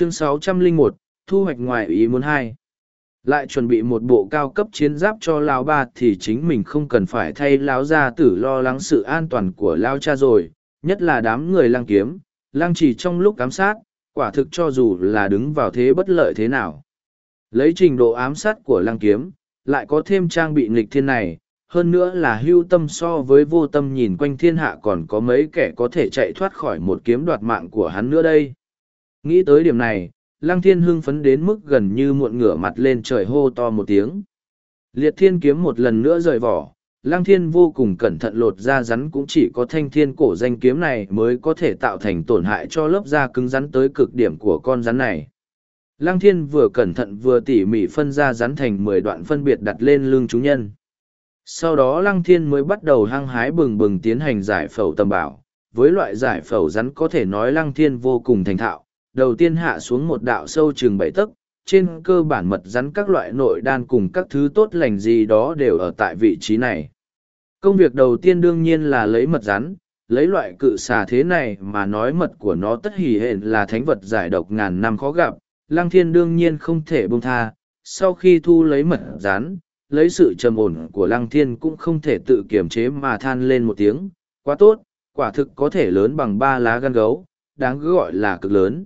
chương 601, thu hoạch ngoài ý muốn hai. Lại chuẩn bị một bộ cao cấp chiến giáp cho lão ba thì chính mình không cần phải thay lão gia tử lo lắng sự an toàn của lão cha rồi nhất là đám người lang kiếm. Lang chỉ trong lúc ám sát quả thực cho dù là đứng vào thế bất lợi thế nào. Lấy trình độ ám sát của lang kiếm lại có thêm trang bị nghịch thiên này hơn nữa là hưu tâm so với vô tâm nhìn quanh thiên hạ còn có mấy kẻ có thể chạy thoát khỏi một kiếm đoạt mạng của hắn nữa đây nghĩ tới điểm này, lăng thiên hưng phấn đến mức gần như muộn ngửa mặt lên trời hô to một tiếng. Liệt thiên kiếm một lần nữa rời vỏ, lăng thiên vô cùng cẩn thận lột ra rắn cũng chỉ có thanh thiên cổ danh kiếm này mới có thể tạo thành tổn hại cho lớp da cứng rắn tới cực điểm của con rắn này. Lăng thiên vừa cẩn thận vừa tỉ mỉ phân ra rắn thành mười đoạn phân biệt đặt lên lưng chúng nhân. Sau đó lăng thiên mới bắt đầu hăng hái bừng bừng tiến hành giải phẫu tầm bảo, với loại giải phẫu rắn có thể nói lăng thiên vô cùng thành thạo đầu tiên hạ xuống một đạo sâu chừng bảy tấc, trên cơ bản mật rắn các loại nội đan cùng các thứ tốt lành gì đó đều ở tại vị trí này. Công việc đầu tiên đương nhiên là lấy mật rắn, lấy loại cự xà thế này mà nói mật của nó tất hỉ hển là thánh vật giải độc ngàn năm khó gặp lang thiên đương nhiên không thể bông tha, sau khi thu lấy mật rắn, lấy sự trầm ổn của lăng thiên cũng không thể tự kiềm chế mà than lên một tiếng, quá tốt, quả thực có thể lớn bằng ba lá gan gấu, đáng gọi là cực lớn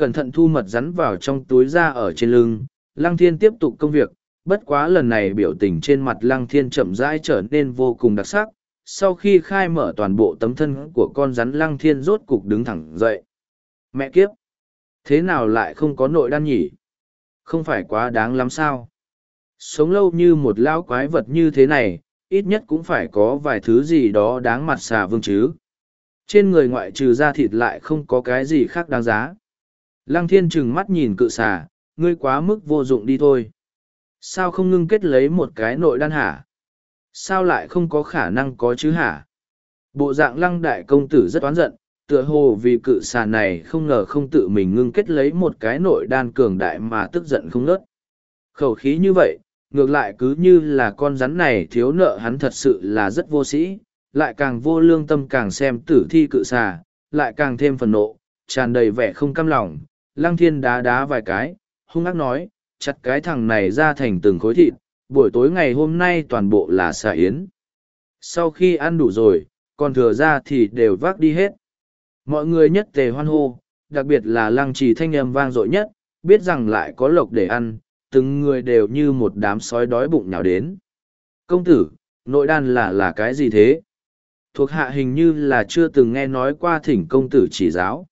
cẩn thận thu mật rắn vào trong túi da ở trên lưng. Lăng thiên tiếp tục công việc, bất quá lần này biểu tình trên mặt lăng thiên chậm rãi trở nên vô cùng đặc sắc. Sau khi khai mở toàn bộ tấm thân của con rắn, lăng thiên rốt cục đứng thẳng dậy. Mẹ kiếp! Thế nào lại không có nội đan nhỉ? Không phải quá đáng lắm sao? Sống lâu như một lão quái vật như thế này, ít nhất cũng phải có vài thứ gì đó đáng mặt xà vương chứ. Trên người ngoại trừ da thịt lại không có cái gì khác đáng giá lăng thiên trừng mắt nhìn cự xà ngươi quá mức vô dụng đi thôi. Sao không ngưng kết lấy một cái nội đan hả? Sao lại không có khả năng có chứ hả? Bộ dạng lăng đại công tử rất oán giận tựa hồ vì cự xà này không ngờ không tự mình ngưng kết lấy một cái nội đan cường đại mà tức giận không ngớt. khẩu khí như vậy ngược lại cứ như là con rắn này thiếu nợ hắn thật sự là rất vô sĩ, lại càng vô lương tâm càng xem tử thi cự xà, lại càng thêm phần nộ, tràn đầy vẻ không căm lòng, lăng thiên đá đá vài cái, hung ác nói, chặt cái thằng này ra thành từng khối thịt, buổi tối ngày hôm nay toàn bộ là xà yến. Sau khi ăn đủ rồi, còn thừa ra thì đều vác đi hết. Mọi người nhất tề hoan hô, đặc biệt là lăng trì thanh âm vang dội nhất, biết rằng lại có lộc để ăn, từng người đều như một đám sói đói bụng nhào đến. Công tử, nội đan là là cái gì thế? Thuộc hạ hình như là chưa từng nghe nói qua thỉnh công tử chỉ giáo.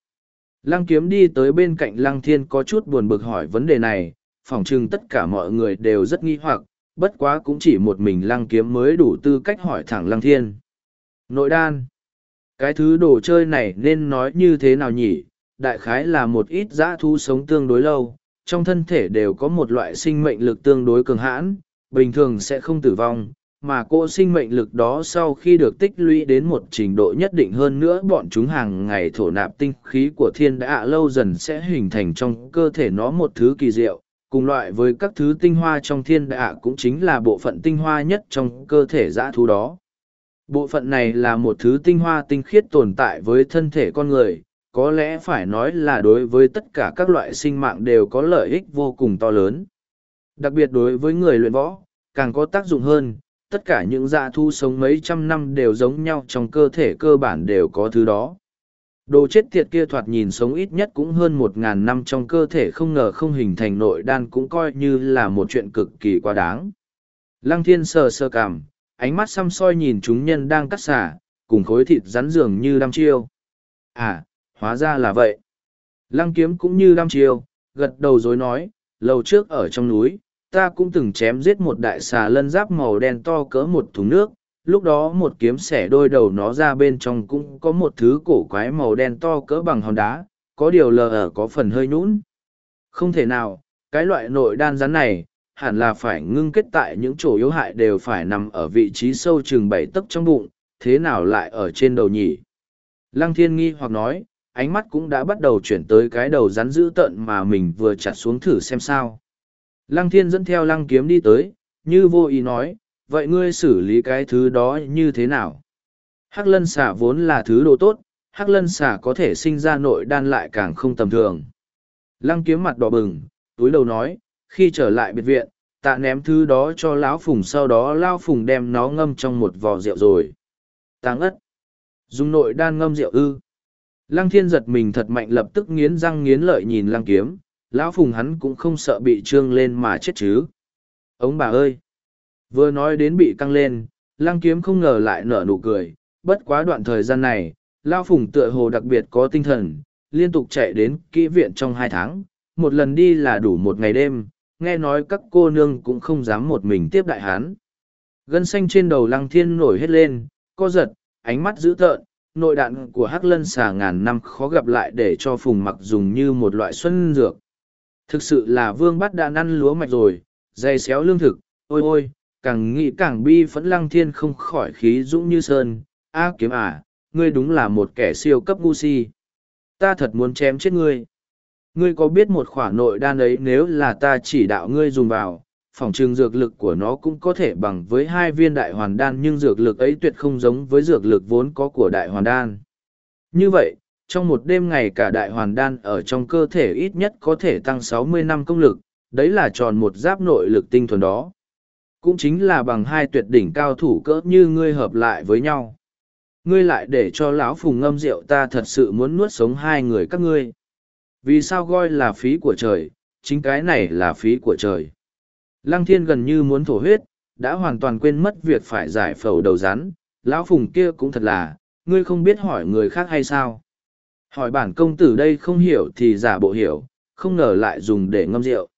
Lăng kiếm đi tới bên cạnh lăng thiên có chút buồn bực hỏi vấn đề này, phỏng chừng tất cả mọi người đều rất nghi hoặc, bất quá cũng chỉ một mình lăng kiếm mới đủ tư cách hỏi thẳng lăng thiên. Nội đan. Cái thứ đồ chơi này nên nói như thế nào nhỉ? Đại khái là một ít dã thu sống tương đối lâu, trong thân thể đều có một loại sinh mệnh lực tương đối cường hãn, bình thường sẽ không tử vong, mà cô sinh mệnh lực đó sau khi được tích lũy đến một trình độ nhất định hơn nữa bọn chúng hàng ngày thổ nạp tinh khí của thiên đã lâu dần sẽ hình thành trong cơ thể nó một thứ kỳ diệu, cùng loại với các thứ tinh hoa trong thiên đạ cũng chính là bộ phận tinh hoa nhất trong cơ thể dã thú đó. Bộ phận này là một thứ tinh hoa tinh khiết tồn tại với thân thể con người, có lẽ phải nói là đối với tất cả các loại sinh mạng đều có lợi ích vô cùng to lớn. Đặc biệt đối với người luyện võ, càng có tác dụng hơn, tất cả những dạ thu sống mấy trăm năm đều giống nhau trong cơ thể cơ bản đều có thứ đó. Đồ chết tiệt kia thoạt nhìn sống ít nhất cũng hơn một ngàn năm trong cơ thể không ngờ không hình thành nội đan cũng coi như là một chuyện cực kỳ quá đáng. Lăng thiên sờ sơ cảm, ánh mắt xăm soi nhìn chúng nhân đang cắt xả, cùng khối thịt rắn dường như đăm chiêu. À, hóa ra là vậy. Lăng kiếm cũng như đăm chiêu, gật đầu dối nói, lâu trước ở trong núi, ta cũng từng chém giết một đại xà lân giáp màu đen to cỡ một thùng nước, lúc đó một kiếm xẻ đôi đầu nó ra bên trong cũng có một thứ cổ quái màu đen to cỡ bằng hòn đá, có điều lờ ở có phần hơi nhũn. Không thể nào, cái loại nội đan rắn này, hẳn là phải ngưng kết tại những chỗ yếu hại đều phải nằm ở vị trí sâu chừng bảy tấc trong bụng, thế nào lại ở trên đầu nhỉ? Lăng thiên nghi hoặc nói, ánh mắt cũng đã bắt đầu chuyển tới cái đầu rắn dữ tợn mà mình vừa chặt xuống thử xem sao. Lăng thiên dẫn theo lăng kiếm đi tới, như vô ý nói, vậy ngươi xử lý cái thứ đó như thế nào? Hắc lân xả vốn là thứ đồ tốt, hắc lân xả có thể sinh ra nội đan lại càng không tầm thường. Lăng kiếm mặt đỏ bừng, túi đầu nói, khi trở lại biệt viện, tạ ném thứ đó cho lão phùng sau đó lao phùng đem nó ngâm trong một vò rượu rồi. Táng ất. Dùng nội đan ngâm rượu ư. Lăng thiên giật mình thật mạnh lập tức nghiến răng nghiến lợi nhìn lăng kiếm, lão phùng hắn cũng không sợ bị trương lên mà chết chứ. Ông bà ơi! Vừa nói đến bị căng lên, lăng kiếm không ngờ lại nở nụ cười, bất quá đoạn thời gian này, lão phùng tựa hồ đặc biệt có tinh thần, liên tục chạy đến kỹ viện trong hai tháng, một lần đi là đủ một ngày đêm, nghe nói các cô nương cũng không dám một mình tiếp đại hán. Gân xanh trên đầu lăng thiên nổi hết lên, co giật, ánh mắt dữ tợn, nội đạn của hắc lân xà ngàn năm khó gặp lại để cho phùng mặc dùng như một loại xuân dược. Thực sự là vương bắt đã năn lúa mạch rồi, dày xéo lương thực, ôi ôi, càng nghĩ càng bi phẫn lăng thiên không khỏi khí dũng như sơn. A kiếm à, ngươi đúng là một kẻ siêu cấp ngu si. Ta thật muốn chém chết ngươi. Ngươi có biết một khoản nội đan ấy nếu là ta chỉ đạo ngươi dùng vào, phòng trường dược lực của nó cũng có thể bằng với hai viên đại hoàn đan nhưng dược lực ấy tuyệt không giống với dược lực vốn có của đại hoàn đan. Như vậy, trong một đêm ngày cả đại hoàn đan ở trong cơ thể ít nhất có thể tăng 60 năm công lực, đấy là tròn một giáp nội lực tinh thuần đó. Cũng chính là bằng hai tuyệt đỉnh cao thủ cỡ như ngươi hợp lại với nhau. Ngươi lại để cho lão phùng ngâm rượu ta thật sự muốn nuốt sống hai người các ngươi. Vì sao gọi là phí của trời, chính cái này là phí của trời. Lăng thiên gần như muốn thổ huyết, đã hoàn toàn quên mất việc phải giải phẫu đầu rắn. Lão phùng kia cũng thật là, ngươi không biết hỏi người khác hay sao. Hỏi bản công tử đây không hiểu thì giả bộ hiểu, không ngờ lại dùng để ngâm rượu.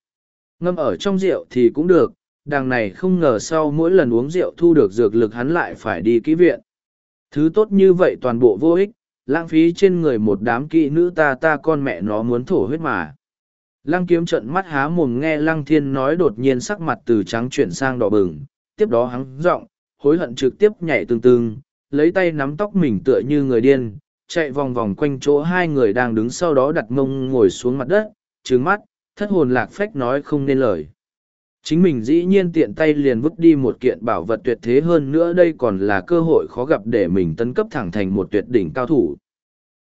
Ngâm ở trong rượu thì cũng được, đằng này không ngờ sau mỗi lần uống rượu thu được dược lực hắn lại phải đi kỹ viện. Thứ tốt như vậy toàn bộ vô ích, lãng phí trên người một đám kỵ nữ ta ta con mẹ nó muốn thổ huyết mà. Lăng kiếm trận mắt há mồm nghe lăng thiên nói đột nhiên sắc mặt từ trắng chuyển sang đỏ bừng, tiếp đó hắn giọng hối hận trực tiếp nhảy tương tương, lấy tay nắm tóc mình tựa như người điên, chạy vòng vòng quanh chỗ hai người đang đứng sau đó đặt mông ngồi xuống mặt đất, trứng mắt, thất hồn lạc phách nói không nên lời. Chính mình dĩ nhiên tiện tay liền vứt đi một kiện bảo vật tuyệt thế hơn nữa đây còn là cơ hội khó gặp để mình tấn cấp thẳng thành một tuyệt đỉnh cao thủ.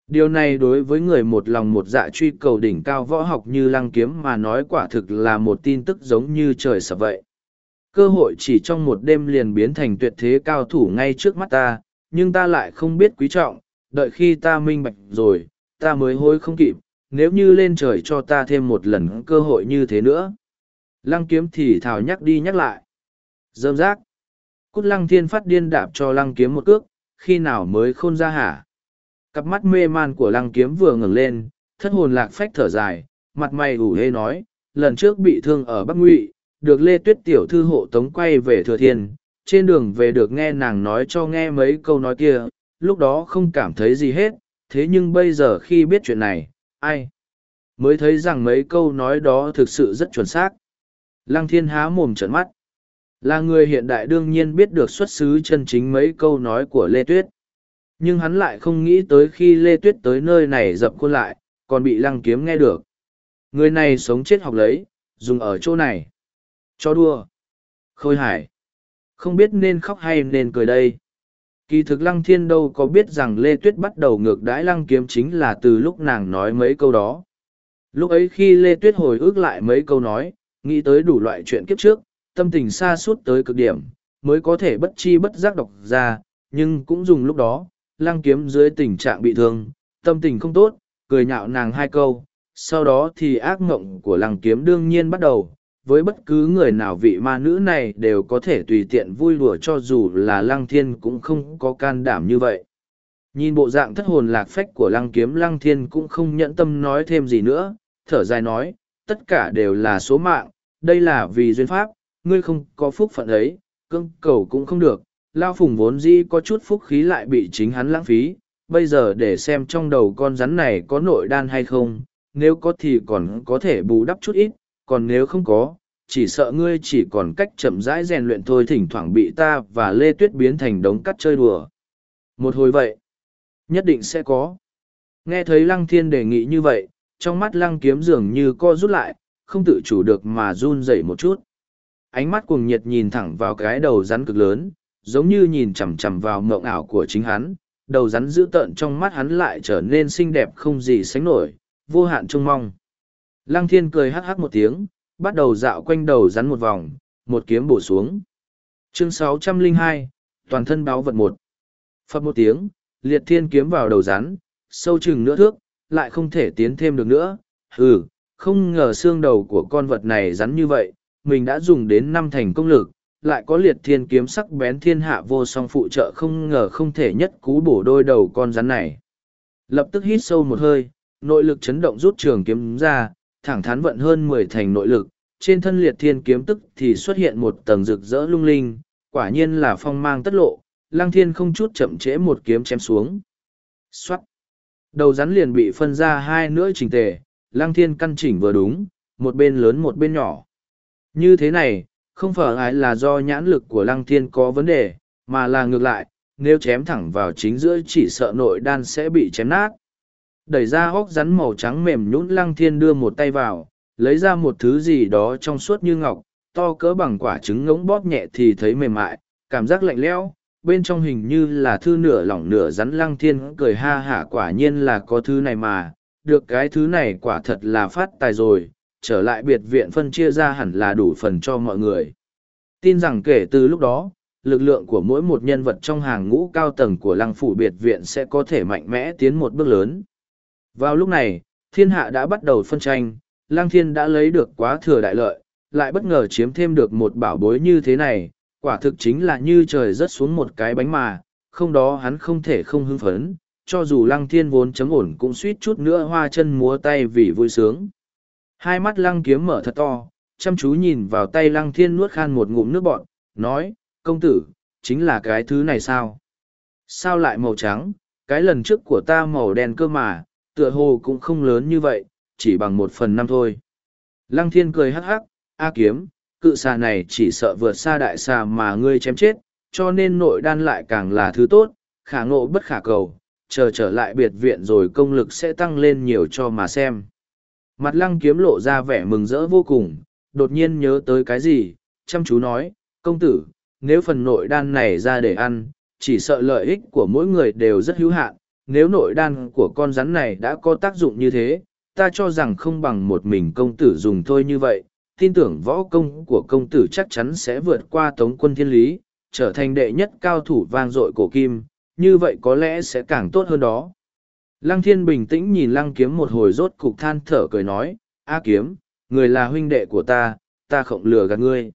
Điều này đối với người một lòng một dạ truy cầu đỉnh cao võ học như lăng kiếm mà nói quả thực là một tin tức giống như trời sập vậy. Cơ hội chỉ trong một đêm liền biến thành tuyệt thế cao thủ ngay trước mắt ta, nhưng ta lại không biết quý trọng, đợi khi ta minh bạch rồi, ta mới hối không kịp, nếu như lên trời cho ta thêm một lần cơ hội như thế nữa. Lăng kiếm thì thào nhắc đi nhắc lại. Dơm rác. Cút lăng thiên phát điên đạp cho lăng kiếm một cước, khi nào mới khôn ra hả? Cặp mắt mê man của lăng kiếm vừa ngừng lên, thất hồn lạc phách thở dài, mặt mày ủ hê nói, lần trước bị thương ở Bắc Ngụy, được Lê Tuyết tiểu thư hộ tống quay về Thừa Thiên, trên đường về được nghe nàng nói cho nghe mấy câu nói kia, lúc đó không cảm thấy gì hết, thế nhưng bây giờ khi biết chuyện này, ai? Mới thấy rằng mấy câu nói đó thực sự rất chuẩn xác. Lăng thiên há mồm trợn mắt. Là người hiện đại đương nhiên biết được xuất xứ chân chính mấy câu nói của Lê Tuyết. Nhưng hắn lại không nghĩ tới khi Lê Tuyết tới nơi này dập khuôn lại, còn bị lăng kiếm nghe được. Người này sống chết học lấy, dùng ở chỗ này. Cho đua. Khôi hải. Không biết nên khóc hay nên cười đây. Kỳ thực lăng thiên đâu có biết rằng Lê Tuyết bắt đầu ngược đãi lăng kiếm chính là từ lúc nàng nói mấy câu đó. Lúc ấy khi Lê Tuyết hồi ức lại mấy câu nói, nghĩ tới đủ loại chuyện kiếp trước, tâm tình xa suốt tới cực điểm, mới có thể bất chi bất giác đọc ra, nhưng cũng dùng lúc đó, lăng kiếm dưới tình trạng bị thương, tâm tình không tốt, cười nhạo nàng hai câu, sau đó thì ác mộng của lăng kiếm đương nhiên bắt đầu. Với bất cứ người nào vị ma nữ này đều có thể tùy tiện vui đùa cho dù là lăng thiên cũng không có can đảm như vậy. Nhìn bộ dạng thất hồn lạc phách của lăng kiếm lăng thiên cũng không nhẫn tâm nói thêm gì nữa, thở dài nói, tất cả đều là số mạng, đây là vì duyên pháp, ngươi không có phúc phận ấy, cưng cầu cũng không được, lao phùng vốn dĩ có chút phúc khí lại bị chính hắn lãng phí, bây giờ để xem trong đầu con rắn này có nội đan hay không, nếu có thì còn có thể bù đắp chút ít, còn nếu không có, chỉ sợ ngươi chỉ còn cách chậm rãi rèn luyện thôi thỉnh thoảng bị ta và Lê Tuyết biến thành đống cắt chơi đùa. Một hồi vậy, nhất định sẽ có. Nghe thấy Lăng Thiên đề nghị như vậy, trong mắt Lăng Kiếm dường như co rút lại, không tự chủ được mà run rẩy một chút. Ánh mắt cuồng nhiệt nhìn thẳng vào cái đầu rắn cực lớn, giống như nhìn chằm chằm vào mộng ảo của chính hắn, đầu rắn dữ tợn trong mắt hắn lại trở nên xinh đẹp không gì sánh nổi, vô hạn trông mong. Lăng thiên cười hắc hắc một tiếng, bắt đầu dạo quanh đầu rắn một vòng, một kiếm bổ xuống. Chương 602, toàn thân báo vật một. Phật một tiếng, liệt thiên kiếm vào đầu rắn, sâu chừng nửa thước, lại không thể tiến thêm được nữa. Ừ, không ngờ xương đầu của con vật này rắn như vậy, mình đã dùng đến năm thành công lực, lại có liệt thiên kiếm sắc bén thiên hạ vô song phụ trợ không ngờ không thể nhất cú bổ đôi đầu con rắn này. Lập tức hít sâu một hơi, nội lực chấn động rút trường kiếm ra, thẳng thắn vận hơn mười thành nội lực, trên thân liệt thiên kiếm tức thì xuất hiện một tầng rực rỡ lung linh, quả nhiên là phong mang tất lộ, lăng thiên không chút chậm trễ một kiếm chém xuống. Xoát! Đầu rắn liền bị phân ra hai nửa chỉnh tề, lăng thiên căn chỉnh vừa đúng, một bên lớn một bên nhỏ. Như thế này, không phải ai là do nhãn lực của lăng thiên có vấn đề, mà là ngược lại, nếu chém thẳng vào chính giữa chỉ sợ nội đan sẽ bị chém nát. Đẩy ra hốc rắn màu trắng mềm nhũn lăng thiên đưa một tay vào, lấy ra một thứ gì đó trong suốt như ngọc, to cỡ bằng quả trứng ngỗng bóp nhẹ thì thấy mềm mại, cảm giác lạnh lẽo, bên trong hình như là thư nửa lỏng nửa rắn lăng thiên cười ha hả quả nhiên là có thứ này mà, được cái thứ này quả thật là phát tài rồi, trở lại biệt viện phân chia ra hẳn là đủ phần cho mọi người. Tin rằng kể từ lúc đó, lực lượng của mỗi một nhân vật trong hàng ngũ cao tầng của lăng phủ biệt viện sẽ có thể mạnh mẽ tiến một bước lớn. Vào lúc này, thiên hạ đã bắt đầu phân tranh, lang thiên đã lấy được quá thừa đại lợi, lại bất ngờ chiếm thêm được một bảo bối như thế này, quả thực chính là như trời rớt xuống một cái bánh mà, không đó hắn không thể không hưng phấn, cho dù lăng thiên vốn chấm ổn cũng suýt chút nữa hoa chân múa tay vì vui sướng. Hai mắt lăng kiếm mở thật to, chăm chú nhìn vào tay lăng thiên nuốt khan một ngụm nước bọn, nói, công tử, chính là cái thứ này sao? Sao lại màu trắng, cái lần trước của ta màu đen cơ mà, tựa hồ cũng không lớn như vậy, chỉ bằng một phần năm thôi. Lăng thiên cười hắc hắc, A kiếm, cự xà này chỉ sợ vượt xa đại xà mà ngươi chém chết, cho nên nội đan lại càng là thứ tốt, khả ngộ bất khả cầu, chờ trở lại biệt viện rồi công lực sẽ tăng lên nhiều cho mà xem. Mặt lăng kiếm lộ ra vẻ mừng rỡ vô cùng, đột nhiên nhớ tới cái gì, chăm chú nói, công tử, nếu phần nội đan này ra để ăn, chỉ sợ lợi ích của mỗi người đều rất hữu hạn, nếu nội đan của con rắn này đã có tác dụng như thế, ta cho rằng không bằng một mình công tử dùng thôi như vậy, tin tưởng võ công của công tử chắc chắn sẽ vượt qua tống quân thiên lý, trở thành đệ nhất cao thủ vang dội cổ kim, như vậy có lẽ sẽ càng tốt hơn đó. Lăng thiên bình tĩnh nhìn lăng kiếm một hồi rốt cục than thở cười nói, A kiếm, người là huynh đệ của ta, ta không lừa gạt ngươi.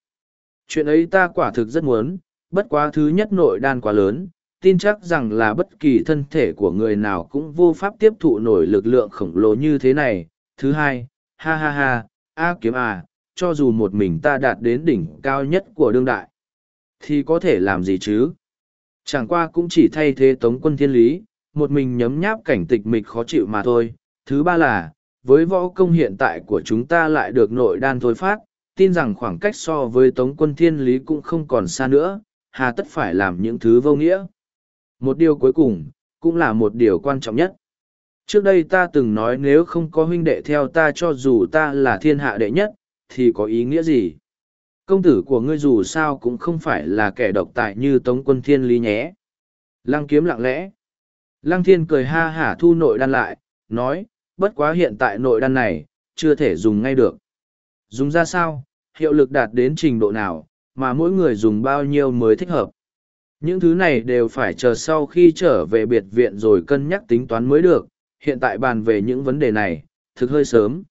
Chuyện ấy ta quả thực rất muốn, bất quá thứ nhất nội đan quá lớn, tin chắc rằng là bất kỳ thân thể của người nào cũng vô pháp tiếp thụ nổi lực lượng khổng lồ như thế này. Thứ hai, ha ha ha, A kiếm à, cho dù một mình ta đạt đến đỉnh cao nhất của đương đại, thì có thể làm gì chứ? Chẳng qua cũng chỉ thay thế tống quân thiên lý, một mình nhấm nháp cảnh tịch mịch khó chịu mà thôi. Thứ ba là, với võ công hiện tại của chúng ta lại được nội đan thôi phát, tin rằng khoảng cách so với tống quân thiên lý cũng không còn xa nữa, hà tất phải làm những thứ vô nghĩa. Một điều cuối cùng, cũng là một điều quan trọng nhất. Trước đây ta từng nói nếu không có huynh đệ theo ta cho dù ta là thiên hạ đệ nhất, thì có ý nghĩa gì? Công tử của ngươi dù sao cũng không phải là kẻ độc tài như Tống quân thiên lý nhé. Lăng kiếm lặng lẽ. Lăng thiên cười ha hả thu nội đan lại, nói, bất quá hiện tại nội đan này, chưa thể dùng ngay được. Dùng ra sao, hiệu lực đạt đến trình độ nào, mà mỗi người dùng bao nhiêu mới thích hợp. Những thứ này đều phải chờ sau khi trở về biệt viện rồi cân nhắc tính toán mới được, hiện tại bàn về những vấn đề này, thực hơi sớm.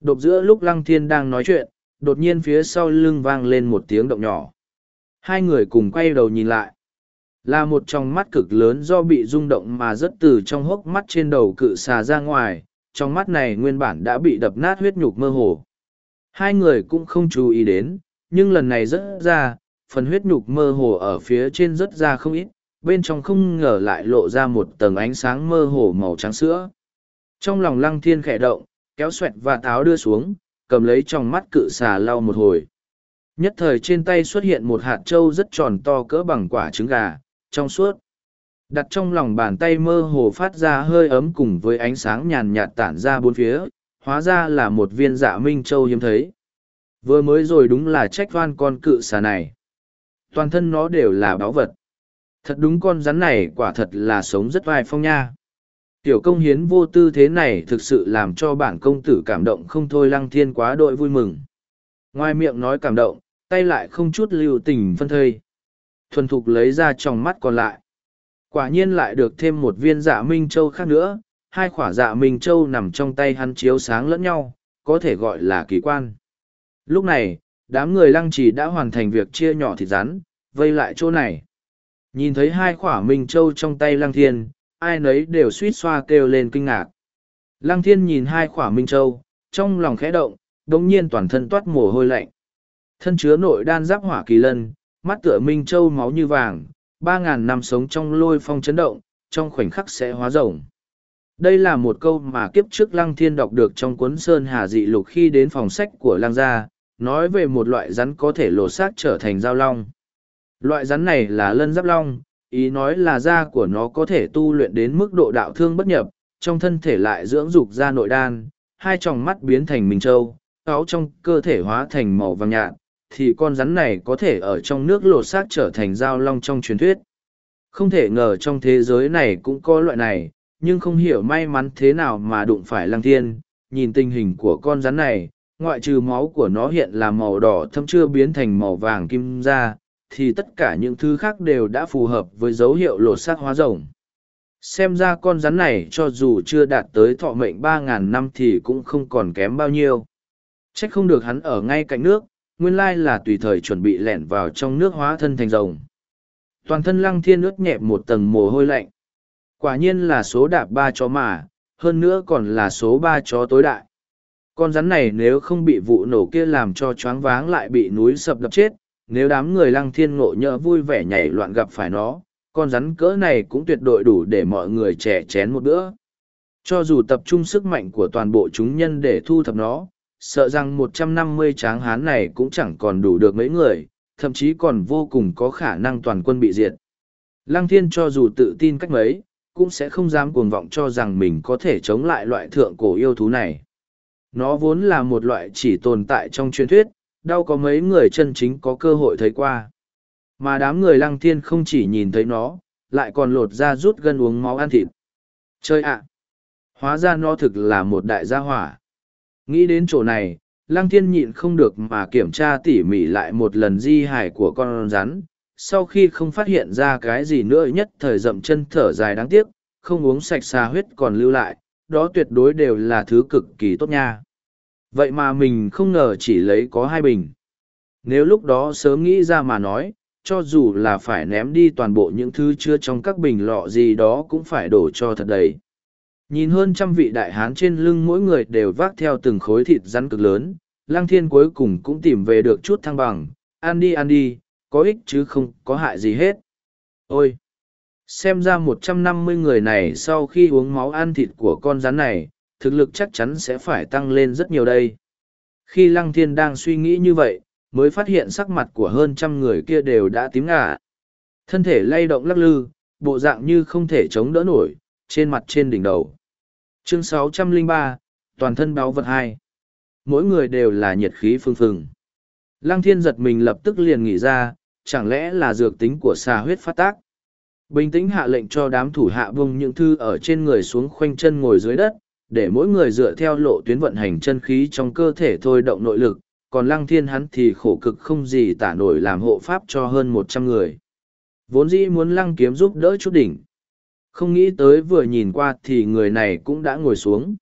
Đột giữa lúc Lăng Thiên đang nói chuyện, đột nhiên phía sau lưng vang lên một tiếng động nhỏ. Hai người cùng quay đầu nhìn lại. Là một trong mắt cực lớn do bị rung động mà rất từ trong hốc mắt trên đầu cự xà ra ngoài, trong mắt này nguyên bản đã bị đập nát huyết nhục mơ hồ. Hai người cũng không chú ý đến, nhưng lần này rất ra, phần huyết nhục mơ hồ ở phía trên rất ra không ít, bên trong không ngờ lại lộ ra một tầng ánh sáng mơ hồ màu trắng sữa. Trong lòng lăng thiên khẽ động, kéo xoẹt và táo đưa xuống, cầm lấy trong mắt cự xà lau một hồi. Nhất thời trên tay xuất hiện một hạt trâu rất tròn to cỡ bằng quả trứng gà, trong suốt. Đặt trong lòng bàn tay mơ hồ phát ra hơi ấm cùng với ánh sáng nhàn nhạt tản ra bốn phía, hóa ra là một viên dạ minh châu hiếm thấy. Vừa mới rồi đúng là trách van con cự xà này. Toàn thân nó đều là báu vật. Thật đúng con rắn này quả thật là sống rất vai phong nha. Tiểu công hiến vô tư thế này thực sự làm cho bản công tử cảm động không thôi lăng thiên quá đội vui mừng. Ngoài miệng nói cảm động, tay lại không chút lưu tình phân thây. Thuần thục lấy ra trong mắt còn lại. Quả nhiên lại được thêm một viên dạ minh châu khác nữa, hai quả dạ minh châu nằm trong tay hắn chiếu sáng lẫn nhau, có thể gọi là kỳ quan. Lúc này, đám người lăng trì đã hoàn thành việc chia nhỏ thịt rắn, vây lại chỗ này. Nhìn thấy hai khỏa minh châu trong tay lăng thiên, ai nấy đều suýt xoa kêu lên kinh ngạc. Lăng thiên nhìn hai khỏa minh châu, trong lòng khẽ động, đồng nhiên toàn thân toát mồ hôi lạnh. Thân chứa nội đan giáp hỏa kỳ lân, mắt tựa minh châu máu như vàng, ba ngàn năm sống trong lôi phong chấn động, trong khoảnh khắc sẽ hóa rồng. Đây là một câu mà kiếp trước Lăng Thiên đọc được trong cuốn Sơn Hà Dị Lục khi đến phòng sách của Lăng Gia, nói về một loại rắn có thể lột xác trở thành dao long. Loại rắn này là lân giáp long, ý nói là da của nó có thể tu luyện đến mức độ đạo thương bất nhập, trong thân thể lại dưỡng dục ra nội đan, hai tròng mắt biến thành minh châu, áo trong cơ thể hóa thành màu vàng nhạt, thì con rắn này có thể ở trong nước lột xác trở thành dao long trong truyền thuyết. Không thể ngờ trong thế giới này cũng có loại này, nhưng không hiểu may mắn thế nào mà đụng phải lăng thiên. Nhìn tình hình của con rắn này, ngoại trừ máu của nó hiện là màu đỏ thâm chưa biến thành màu vàng kim ra, thì tất cả những thứ khác đều đã phù hợp với dấu hiệu lột xác hóa rồng. Xem ra con rắn này cho dù chưa đạt tới thọ mệnh ba ngàn năm thì cũng không còn kém bao nhiêu. Trách không được hắn ở ngay cạnh nước, nguyên lai là tùy thời chuẩn bị lẻn vào trong nước hóa thân thành rồng. Toàn thân lăng thiên ướt nhẹp một tầng mồ hôi lạnh. Quả nhiên là số đạp ba chó mà, hơn nữa còn là số ba chó tối đại. Con rắn này nếu không bị vụ nổ kia làm cho choáng váng lại bị núi sập đập chết, nếu đám người lăng thiên ngộ nhỡ vui vẻ nhảy loạn gặp phải nó, con rắn cỡ này cũng tuyệt đối đủ để mọi người trẻ chén một bữa. Cho dù tập trung sức mạnh của toàn bộ chúng nhân để thu thập nó, sợ rằng một trăm năm mươi tráng hán này cũng chẳng còn đủ được mấy người, thậm chí còn vô cùng có khả năng toàn quân bị diệt. Lăng thiên cho dù tự tin cách mấy, cũng sẽ không dám cuồng vọng cho rằng mình có thể chống lại loại thượng cổ yêu thú này. Nó vốn là một loại chỉ tồn tại trong truyền thuyết, đau có mấy người chân chính có cơ hội thấy qua. Mà đám người lăng thiên không chỉ nhìn thấy nó, lại còn lột ra rút gân uống máu ăn thịt. Chơi ạ! Hóa ra nó thực là một đại gia hỏa. Nghĩ đến chỗ này, lăng thiên nhịn không được mà kiểm tra tỉ mỉ lại một lần di hài của con rắn. Sau khi không phát hiện ra cái gì nữa nhất thời dậm chân thở dài đáng tiếc, không uống sạch xà huyết còn lưu lại, đó tuyệt đối đều là thứ cực kỳ tốt nha. Vậy mà mình không ngờ chỉ lấy có hai bình. Nếu lúc đó sớm nghĩ ra mà nói, cho dù là phải ném đi toàn bộ những thứ chứa trong các bình lọ gì đó cũng phải đổ cho thật đầy. Nhìn hơn trăm vị đại hán trên lưng mỗi người đều vác theo từng khối thịt rắn cực lớn, lang Thiên cuối cùng cũng tìm về được chút thăng bằng, ăn đi ăn đi, có ích chứ không có hại gì hết. Ôi! Xem ra một trăm năm mươi người này sau khi uống máu ăn thịt của con rắn này, thực lực chắc chắn sẽ phải tăng lên rất nhiều đây. Khi Lăng Thiên đang suy nghĩ như vậy, mới phát hiện sắc mặt của hơn trăm người kia đều đã tím ngả. Thân thể lay động lắc lư, bộ dạng như không thể chống đỡ nổi, trên mặt trên đỉnh đầu. Chương 603, toàn thân báo vật hai. Mỗi người đều là nhiệt khí phương phừng. Lăng thiên giật mình lập tức liền nghĩ ra, chẳng lẽ là dược tính của xà huyết phát tác. Bình tĩnh hạ lệnh cho đám thủ hạ vùng những thư ở trên người xuống khoanh chân ngồi dưới đất, để mỗi người dựa theo lộ tuyến vận hành chân khí trong cơ thể thôi động nội lực, còn lăng thiên hắn thì khổ cực không gì tả nổi làm hộ pháp cho hơn một trăm người. Vốn dĩ muốn lăng kiếm giúp đỡ chút đỉnh. Không nghĩ tới vừa nhìn qua thì người này cũng đã ngồi xuống.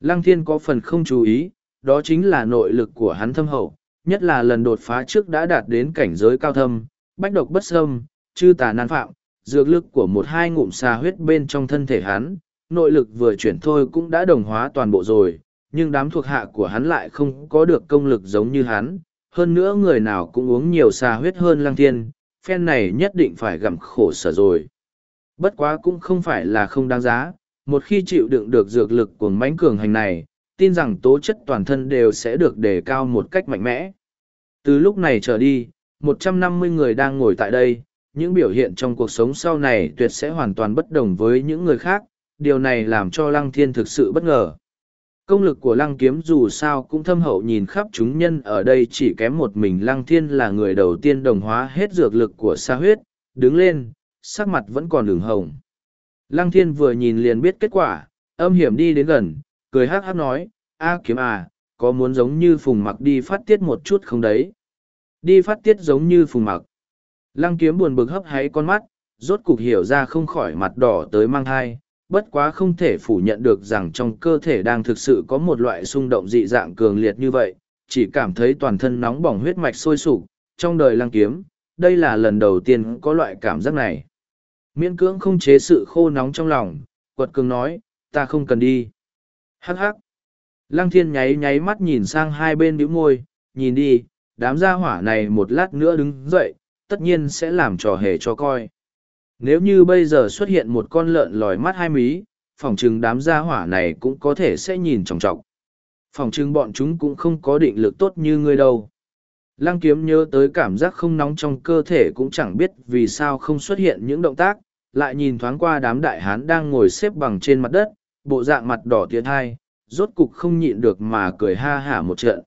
Lăng thiên có phần không chú ý, đó chính là nội lực của hắn thâm hậu, nhất là lần đột phá trước đã đạt đến cảnh giới cao thâm, bách độc bất xâm, chư tà nan phạm, dược lực của một hai ngụm xà huyết bên trong thân thể hắn, nội lực vừa chuyển thôi cũng đã đồng hóa toàn bộ rồi, nhưng đám thuộc hạ của hắn lại không có được công lực giống như hắn, hơn nữa người nào cũng uống nhiều xà huyết hơn lăng thiên, phen này nhất định phải gặm khổ sở rồi. Bất quá cũng không phải là không đáng giá, một khi chịu đựng được dược lực của mãnh cường hành này, tin rằng tố chất toàn thân đều sẽ được đề cao một cách mạnh mẽ. Từ lúc này trở đi, 150 người đang ngồi tại đây, những biểu hiện trong cuộc sống sau này tuyệt sẽ hoàn toàn bất đồng với những người khác, điều này làm cho Lăng Thiên thực sự bất ngờ. Công lực của Lăng Kiếm dù sao cũng thâm hậu nhìn khắp chúng nhân ở đây chỉ kém một mình Lăng Thiên là người đầu tiên đồng hóa hết dược lực của sa huyết, đứng lên, sắc mặt vẫn còn đường hồng. Lăng thiên vừa nhìn liền biết kết quả, âm hiểm đi đến gần, cười hát hát nói, a kiếm à, có muốn giống như phùng mặc đi phát tiết một chút không đấy? Đi phát tiết giống như phùng mặc. Lăng kiếm buồn bực hấp háy con mắt, rốt cục hiểu ra không khỏi mặt đỏ tới mang thai, bất quá không thể phủ nhận được rằng trong cơ thể đang thực sự có một loại xung động dị dạng cường liệt như vậy, chỉ cảm thấy toàn thân nóng bỏng huyết mạch sôi sục trong đời lăng kiếm, đây là lần đầu tiên có loại cảm giác này. Miễn cưỡng không chế sự khô nóng trong lòng, quật cường nói, ta không cần đi. Hắc hắc. Lăng thiên nháy nháy mắt nhìn sang hai bên bĩu môi, nhìn đi, đám gia hỏa này một lát nữa đứng dậy, tất nhiên sẽ làm trò hề cho coi. Nếu như bây giờ xuất hiện một con lợn lòi mắt hai mí, phòng chừng đám gia hỏa này cũng có thể sẽ nhìn trọng trọng. Phòng chừng bọn chúng cũng không có định lực tốt như ngươi đâu. Lăng kiếm nhớ tới cảm giác không nóng trong cơ thể cũng chẳng biết vì sao không xuất hiện những động tác, lại nhìn thoáng qua đám đại hán đang ngồi xếp bằng trên mặt đất, bộ dạng mặt đỏ tiến hai, rốt cục không nhịn được mà cười ha hả một trận.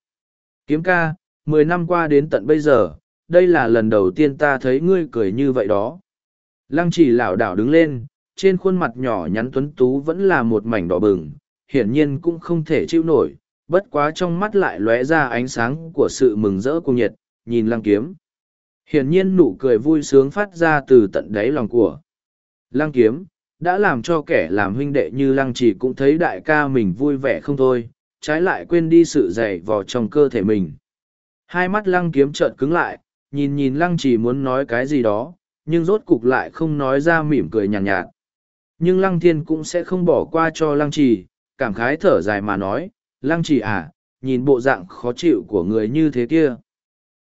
Kiếm ca, mười năm qua đến tận bây giờ, đây là lần đầu tiên ta thấy ngươi cười như vậy đó. Lăng chỉ lảo đảo đứng lên, trên khuôn mặt nhỏ nhắn tuấn tú vẫn là một mảnh đỏ bừng, hiển nhiên cũng không thể chịu nổi, bất quá trong mắt lại lóe ra ánh sáng của sự mừng rỡ cùng nhiệt, nhìn lăng kiếm. Hiển nhiên nụ cười vui sướng phát ra từ tận đáy lòng của. Lăng kiếm, đã làm cho kẻ làm huynh đệ như lăng chỉ cũng thấy đại ca mình vui vẻ không thôi, trái lại quên đi sự dày vò trong cơ thể mình. Hai mắt lăng kiếm trợn cứng lại, nhìn nhìn lăng chỉ muốn nói cái gì đó, nhưng rốt cục lại không nói ra mỉm cười nhàn nhạt, nhạt. Nhưng lăng thiên cũng sẽ không bỏ qua cho lăng trì, cảm khái thở dài mà nói, lăng trì à, nhìn bộ dạng khó chịu của người như thế kia.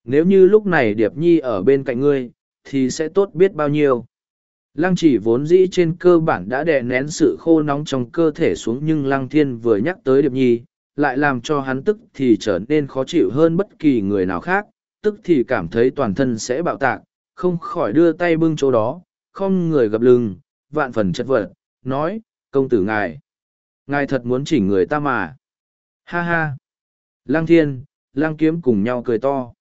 Nếu như lúc này Điệp Nhi ở bên cạnh ngươi, thì sẽ tốt biết bao nhiêu. Lăng chỉ vốn dĩ trên cơ bản đã đè nén sự khô nóng trong cơ thể xuống nhưng Lăng Thiên vừa nhắc tới Điệp Nhi, lại làm cho hắn tức thì trở nên khó chịu hơn bất kỳ người nào khác, tức thì cảm thấy toàn thân sẽ bạo tạc, không khỏi đưa tay bưng chỗ đó, không người gặp lưng, vạn phần chất vật, nói, công tử ngài, ngài thật muốn chỉnh người ta mà. Ha ha! Lăng Thiên, Lăng Kiếm cùng nhau cười to.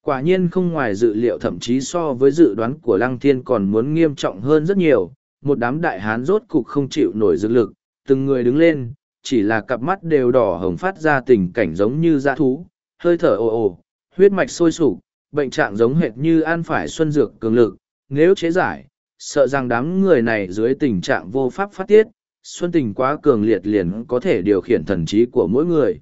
Quả nhiên không ngoài dự liệu thậm chí so với dự đoán của Lăng Thiên còn muốn nghiêm trọng hơn rất nhiều, một đám đại hán rốt cục không chịu nổi dư lực, từng người đứng lên, chỉ là cặp mắt đều đỏ hồng phát ra tình cảnh giống như dã thú, hơi thở ồ ồ, huyết mạch sôi sục, bệnh trạng giống hệt như ăn phải xuân dược cường lực, nếu chế giải, sợ rằng đám người này dưới tình trạng vô pháp phát tiết, xuân tình quá cường liệt liền có thể điều khiển thần trí của mỗi người.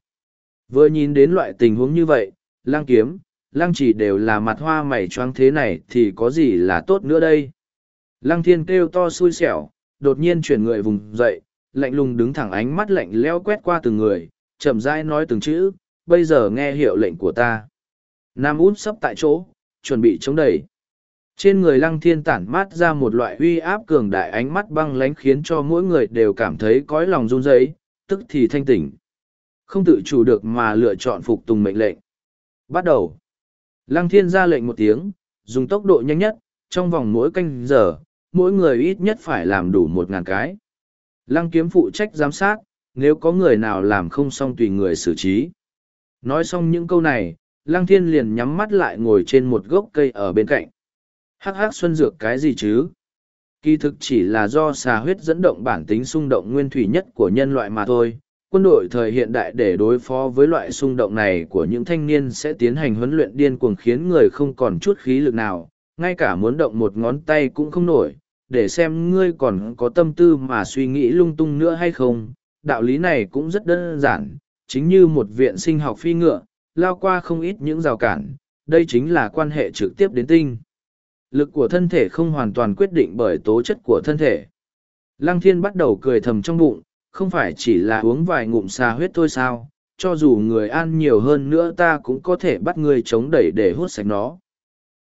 Vừa nhìn đến loại tình huống như vậy, lang kiếm, lang chỉ đều là mặt hoa mày choáng thế này thì có gì là tốt nữa đây. Lăng thiên kêu to xui xẻo, đột nhiên chuyển người vùng dậy, lạnh lùng đứng thẳng ánh mắt lạnh leo quét qua từng người, chậm rãi nói từng chữ, bây giờ nghe hiệu lệnh của ta. Nam út sắp tại chỗ, chuẩn bị chống đẩy. Trên người lăng thiên tản mát ra một loại uy áp cường đại ánh mắt băng lánh khiến cho mỗi người đều cảm thấy cõi lòng run rẩy, tức thì thanh tỉnh. Không tự chủ được mà lựa chọn phục tùng mệnh lệnh. Bắt đầu. Lăng thiên ra lệnh một tiếng, dùng tốc độ nhanh nhất, trong vòng mỗi canh giờ, mỗi người ít nhất phải làm đủ một ngàn cái. Lăng kiếm phụ trách giám sát, nếu có người nào làm không xong tùy người xử trí. Nói xong những câu này, Lăng thiên liền nhắm mắt lại ngồi trên một gốc cây ở bên cạnh. Hắc hắc xuân dược cái gì chứ? Kỳ thực chỉ là do xà huyết dẫn động bản tính xung động nguyên thủy nhất của nhân loại mà thôi. Quân đội thời hiện đại để đối phó với loại xung động này của những thanh niên sẽ tiến hành huấn luyện điên cuồng khiến người không còn chút khí lực nào, ngay cả muốn động một ngón tay cũng không nổi, để xem ngươi còn có tâm tư mà suy nghĩ lung tung nữa hay không. Đạo lý này cũng rất đơn giản, chính như một viện sinh học phi ngựa, lao qua không ít những rào cản, đây chính là quan hệ trực tiếp đến tinh. Lực của thân thể không hoàn toàn quyết định bởi tố chất của thân thể. Lăng thiên bắt đầu cười thầm trong bụng, không phải chỉ là uống vài ngụm xà huyết thôi sao, cho dù người ăn nhiều hơn nữa ta cũng có thể bắt người chống đẩy để hút sạch nó.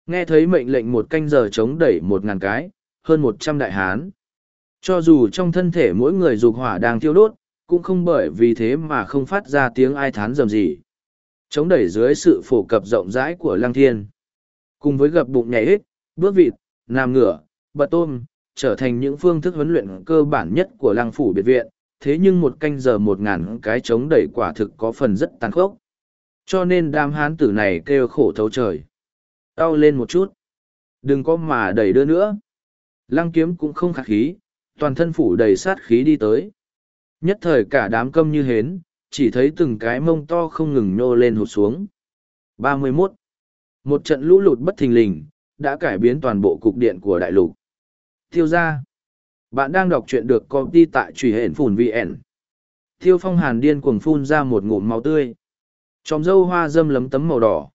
Nghe thấy mệnh lệnh một canh giờ chống đẩy một ngàn cái, hơn một trăm đại hán. Cho dù trong thân thể mỗi người dục hỏa đang thiêu đốt, cũng không bởi vì thế mà không phát ra tiếng ai thán dầm gì chống đẩy dưới sự phổ cập rộng rãi của lăng thiên. Cùng với gập bụng nhảy hết, bước vịt, nam ngửa, bật tôm, trở thành những phương thức huấn luyện cơ bản nhất của lăng phủ biệt viện, thế nhưng một canh giờ một ngàn cái chống đẩy quả thực có phần rất tàn khốc. Cho nên đám hán tử này kêu khổ thấu trời. Đau lên một chút. Đừng có mà đẩy đưa nữa. Lăng kiếm cũng không khắc khí, toàn thân phủ đầy sát khí đi tới. Nhất thời cả đám câm như hến, chỉ thấy từng cái mông to không ngừng nhô lên hụt xuống. 31. Một trận lũ lụt bất thình lình, đã cải biến toàn bộ cục điện của đại lục. Tiêu ra. Bạn đang đọc truyện được công ty tại truy hển phùn VN. Tiêu phong hàn điên cuồng phun ra một ngụm máu tươi. Tròm dâu hoa dâm lấm tấm màu đỏ.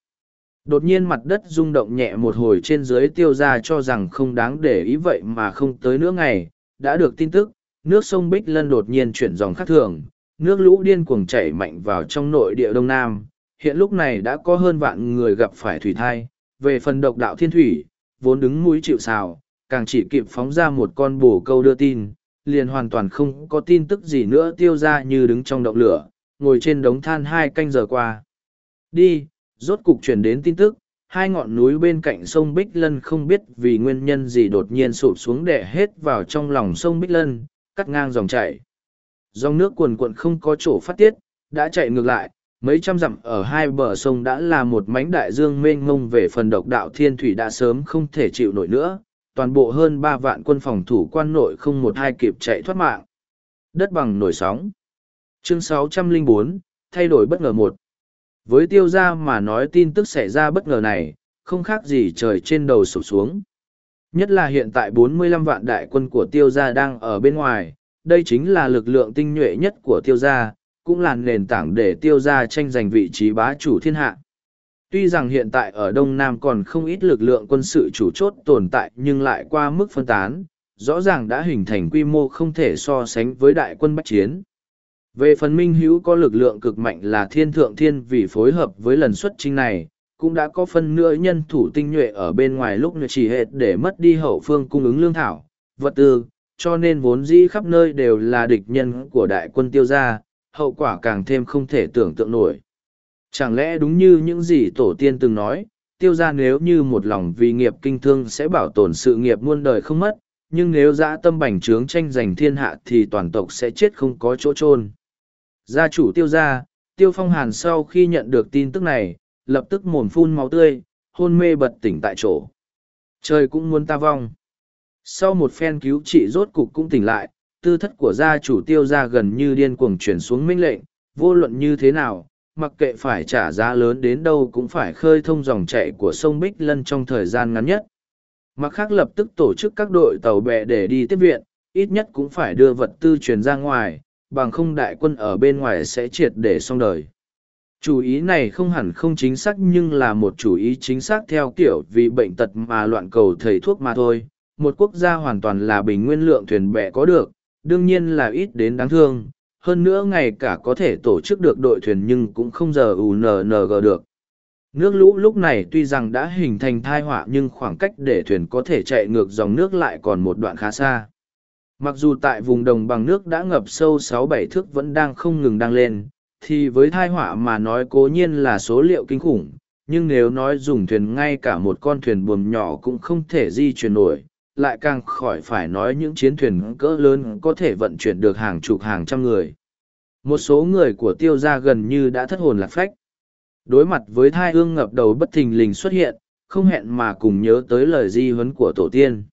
Đột nhiên mặt đất rung động nhẹ một hồi trên dưới tiêu ra cho rằng không đáng để ý vậy mà không tới nữa ngày. Đã được tin tức, nước sông Bích Lân đột nhiên chuyển dòng khác thường, nước lũ điên cuồng chảy mạnh vào trong nội địa Đông Nam. Hiện lúc này đã có hơn vạn người gặp phải thủy thai. Về phần độc đạo thiên thủy, vốn đứng mũi chịu xào, càng chỉ kịp phóng ra một con bồ câu đưa tin, liền hoàn toàn không có tin tức gì nữa tiêu ra như đứng trong động lửa, ngồi trên đống than hai canh giờ qua. Đi, rốt cục chuyển đến tin tức, hai ngọn núi bên cạnh sông Bích Lân không biết vì nguyên nhân gì đột nhiên sụp xuống đè hết vào trong lòng sông Bích Lân, cắt ngang dòng chảy. Dòng nước cuồn cuộn không có chỗ phát tiết, đã chạy ngược lại, mấy trăm dặm ở hai bờ sông đã là một mảnh đại dương mênh mông về phần độc đạo thiên thủy đã sớm không thể chịu nổi nữa, toàn bộ hơn ba vạn quân phòng thủ quan nội không một hai kịp chạy thoát mạng. Đất bằng nổi sóng. Chương 604, thay đổi bất ngờ một. Với tiêu gia mà nói tin tức xảy ra bất ngờ này, không khác gì trời trên đầu sụp xuống. Nhất là hiện tại 45 vạn đại quân của tiêu gia đang ở bên ngoài, đây chính là lực lượng tinh nhuệ nhất của tiêu gia, cũng là nền tảng để tiêu gia tranh giành vị trí bá chủ thiên hạ. Tuy rằng hiện tại ở Đông Nam còn không ít lực lượng quân sự chủ chốt tồn tại nhưng lại qua mức phân tán, rõ ràng đã hình thành quy mô không thể so sánh với đại quân bách chiến. Về phần Minh Hữu có lực lượng cực mạnh là thiên thượng thiên vì phối hợp với lần xuất chinh này, cũng đã có phân nửa nhân thủ tinh nhuệ ở bên ngoài lúc chỉ hệt để mất đi hậu phương cung ứng lương thảo, vật tư, cho nên vốn dĩ khắp nơi đều là địch nhân của đại quân tiêu gia, hậu quả càng thêm không thể tưởng tượng nổi. Chẳng lẽ đúng như những gì tổ tiên từng nói, tiêu gia nếu như một lòng vì nghiệp kinh thương sẽ bảo tồn sự nghiệp muôn đời không mất, nhưng nếu dã tâm bành trướng tranh giành thiên hạ thì toàn tộc sẽ chết không có chỗ chôn. Gia chủ tiêu gia, tiêu phong hàn sau khi nhận được tin tức này, lập tức mồm phun máu tươi, hôn mê bật tỉnh tại chỗ. Trời cũng muốn ta vong. Sau một phen cứu trị rốt cục cũng tỉnh lại, tư thất của gia chủ tiêu gia gần như điên cuồng chuyển xuống minh lệnh, vô luận như thế nào, mặc kệ phải trả giá lớn đến đâu cũng phải khơi thông dòng chảy của sông Bích Lân trong thời gian ngắn nhất. Mặc khác lập tức tổ chức các đội tàu bè để đi tiếp viện, ít nhất cũng phải đưa vật tư truyền ra ngoài, bằng không đại quân ở bên ngoài sẽ triệt để xong đời. Chủ ý này không hẳn không chính xác nhưng là một chủ ý chính xác theo kiểu vì bệnh tật mà loạn cầu thầy thuốc mà thôi. Một quốc gia hoàn toàn là bình nguyên lượng thuyền bè có được, đương nhiên là ít đến đáng thương, hơn nữa ngày cả có thể tổ chức được đội thuyền nhưng cũng không giờ UNNG được. Nước lũ lúc này tuy rằng đã hình thành thai họa nhưng khoảng cách để thuyền có thể chạy ngược dòng nước lại còn một đoạn khá xa. Mặc dù tại vùng đồng bằng nước đã ngập sâu sáu bảy thước vẫn đang không ngừng đang lên, thì với thai họa mà nói cố nhiên là số liệu kinh khủng, nhưng nếu nói dùng thuyền ngay cả một con thuyền buồm nhỏ cũng không thể di chuyển nổi, lại càng khỏi phải nói những chiến thuyền cỡ lớn có thể vận chuyển được hàng chục hàng trăm người. Một số người của tiêu gia gần như đã thất hồn lạc phách. Đối mặt với thai ương ngập đầu bất thình lình xuất hiện, không hẹn mà cùng nhớ tới lời di huấn của tổ tiên.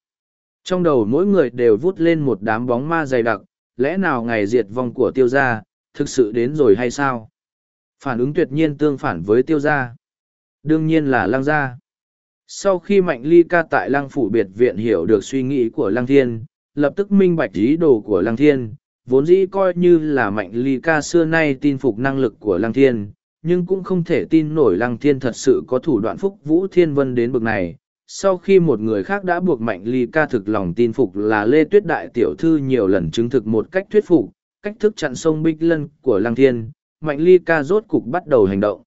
Trong đầu mỗi người đều vút lên một đám bóng ma dày đặc, lẽ nào ngày diệt vong của tiêu gia, thực sự đến rồi hay sao? Phản ứng tuyệt nhiên tương phản với tiêu gia. Đương nhiên là Lang gia sau khi mạnh ly ca tại lăng phủ biệt viện hiểu được suy nghĩ của lăng thiên, lập tức minh bạch ý đồ của lăng thiên, vốn dĩ coi như là mạnh ly ca xưa nay tin phục năng lực của lăng thiên, nhưng cũng không thể tin nổi lăng thiên thật sự có thủ đoạn phúc vũ thiên vân đến bực này. Sau khi một người khác đã buộc mạnh ly ca thực lòng tin phục là lê tuyết đại tiểu thư nhiều lần chứng thực một cách thuyết phục, cách thức chặn sông bích lân của lăng thiên, mạnh ly ca rốt cục bắt đầu hành động.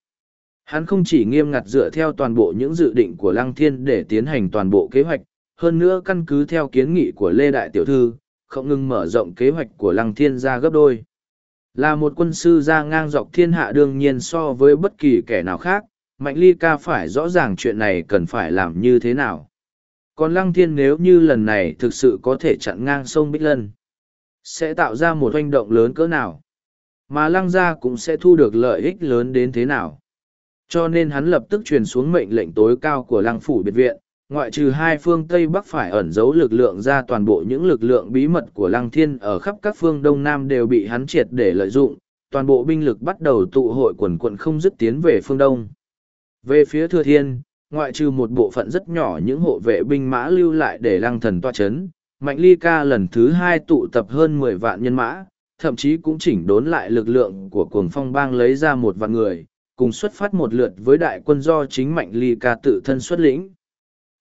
Hắn không chỉ nghiêm ngặt dựa theo toàn bộ những dự định của Lăng Thiên để tiến hành toàn bộ kế hoạch, hơn nữa căn cứ theo kiến nghị của Lê Đại Tiểu Thư, không ngừng mở rộng kế hoạch của Lăng Thiên ra gấp đôi. Là một quân sư ra ngang dọc thiên hạ đương nhiên so với bất kỳ kẻ nào khác, Mạnh Ly ca phải rõ ràng chuyện này cần phải làm như thế nào. Còn Lăng Thiên nếu như lần này thực sự có thể chặn ngang sông Bích Lân, sẽ tạo ra một hoành động lớn cỡ nào, mà Lăng gia cũng sẽ thu được lợi ích lớn đến thế nào. Cho nên hắn lập tức truyền xuống mệnh lệnh tối cao của lăng phủ biệt viện, ngoại trừ hai phương Tây Bắc phải ẩn giấu lực lượng ra toàn bộ những lực lượng bí mật của Lăng Thiên ở khắp các phương Đông Nam đều bị hắn triệt để lợi dụng, toàn bộ binh lực bắt đầu tụ hội quần quận không dứt tiến về phương Đông. Về phía Thừa Thiên, ngoại trừ một bộ phận rất nhỏ những hộ vệ binh mã lưu lại để Lăng Thần toa chấn, Mạnh Ly Ca lần thứ hai tụ tập hơn mười vạn nhân mã, thậm chí cũng chỉnh đốn lại lực lượng của cuồng phong bang lấy ra một vạn người, cùng xuất phát một lượt với đại quân do chính Mạnh Ly Ca tự thân xuất lĩnh.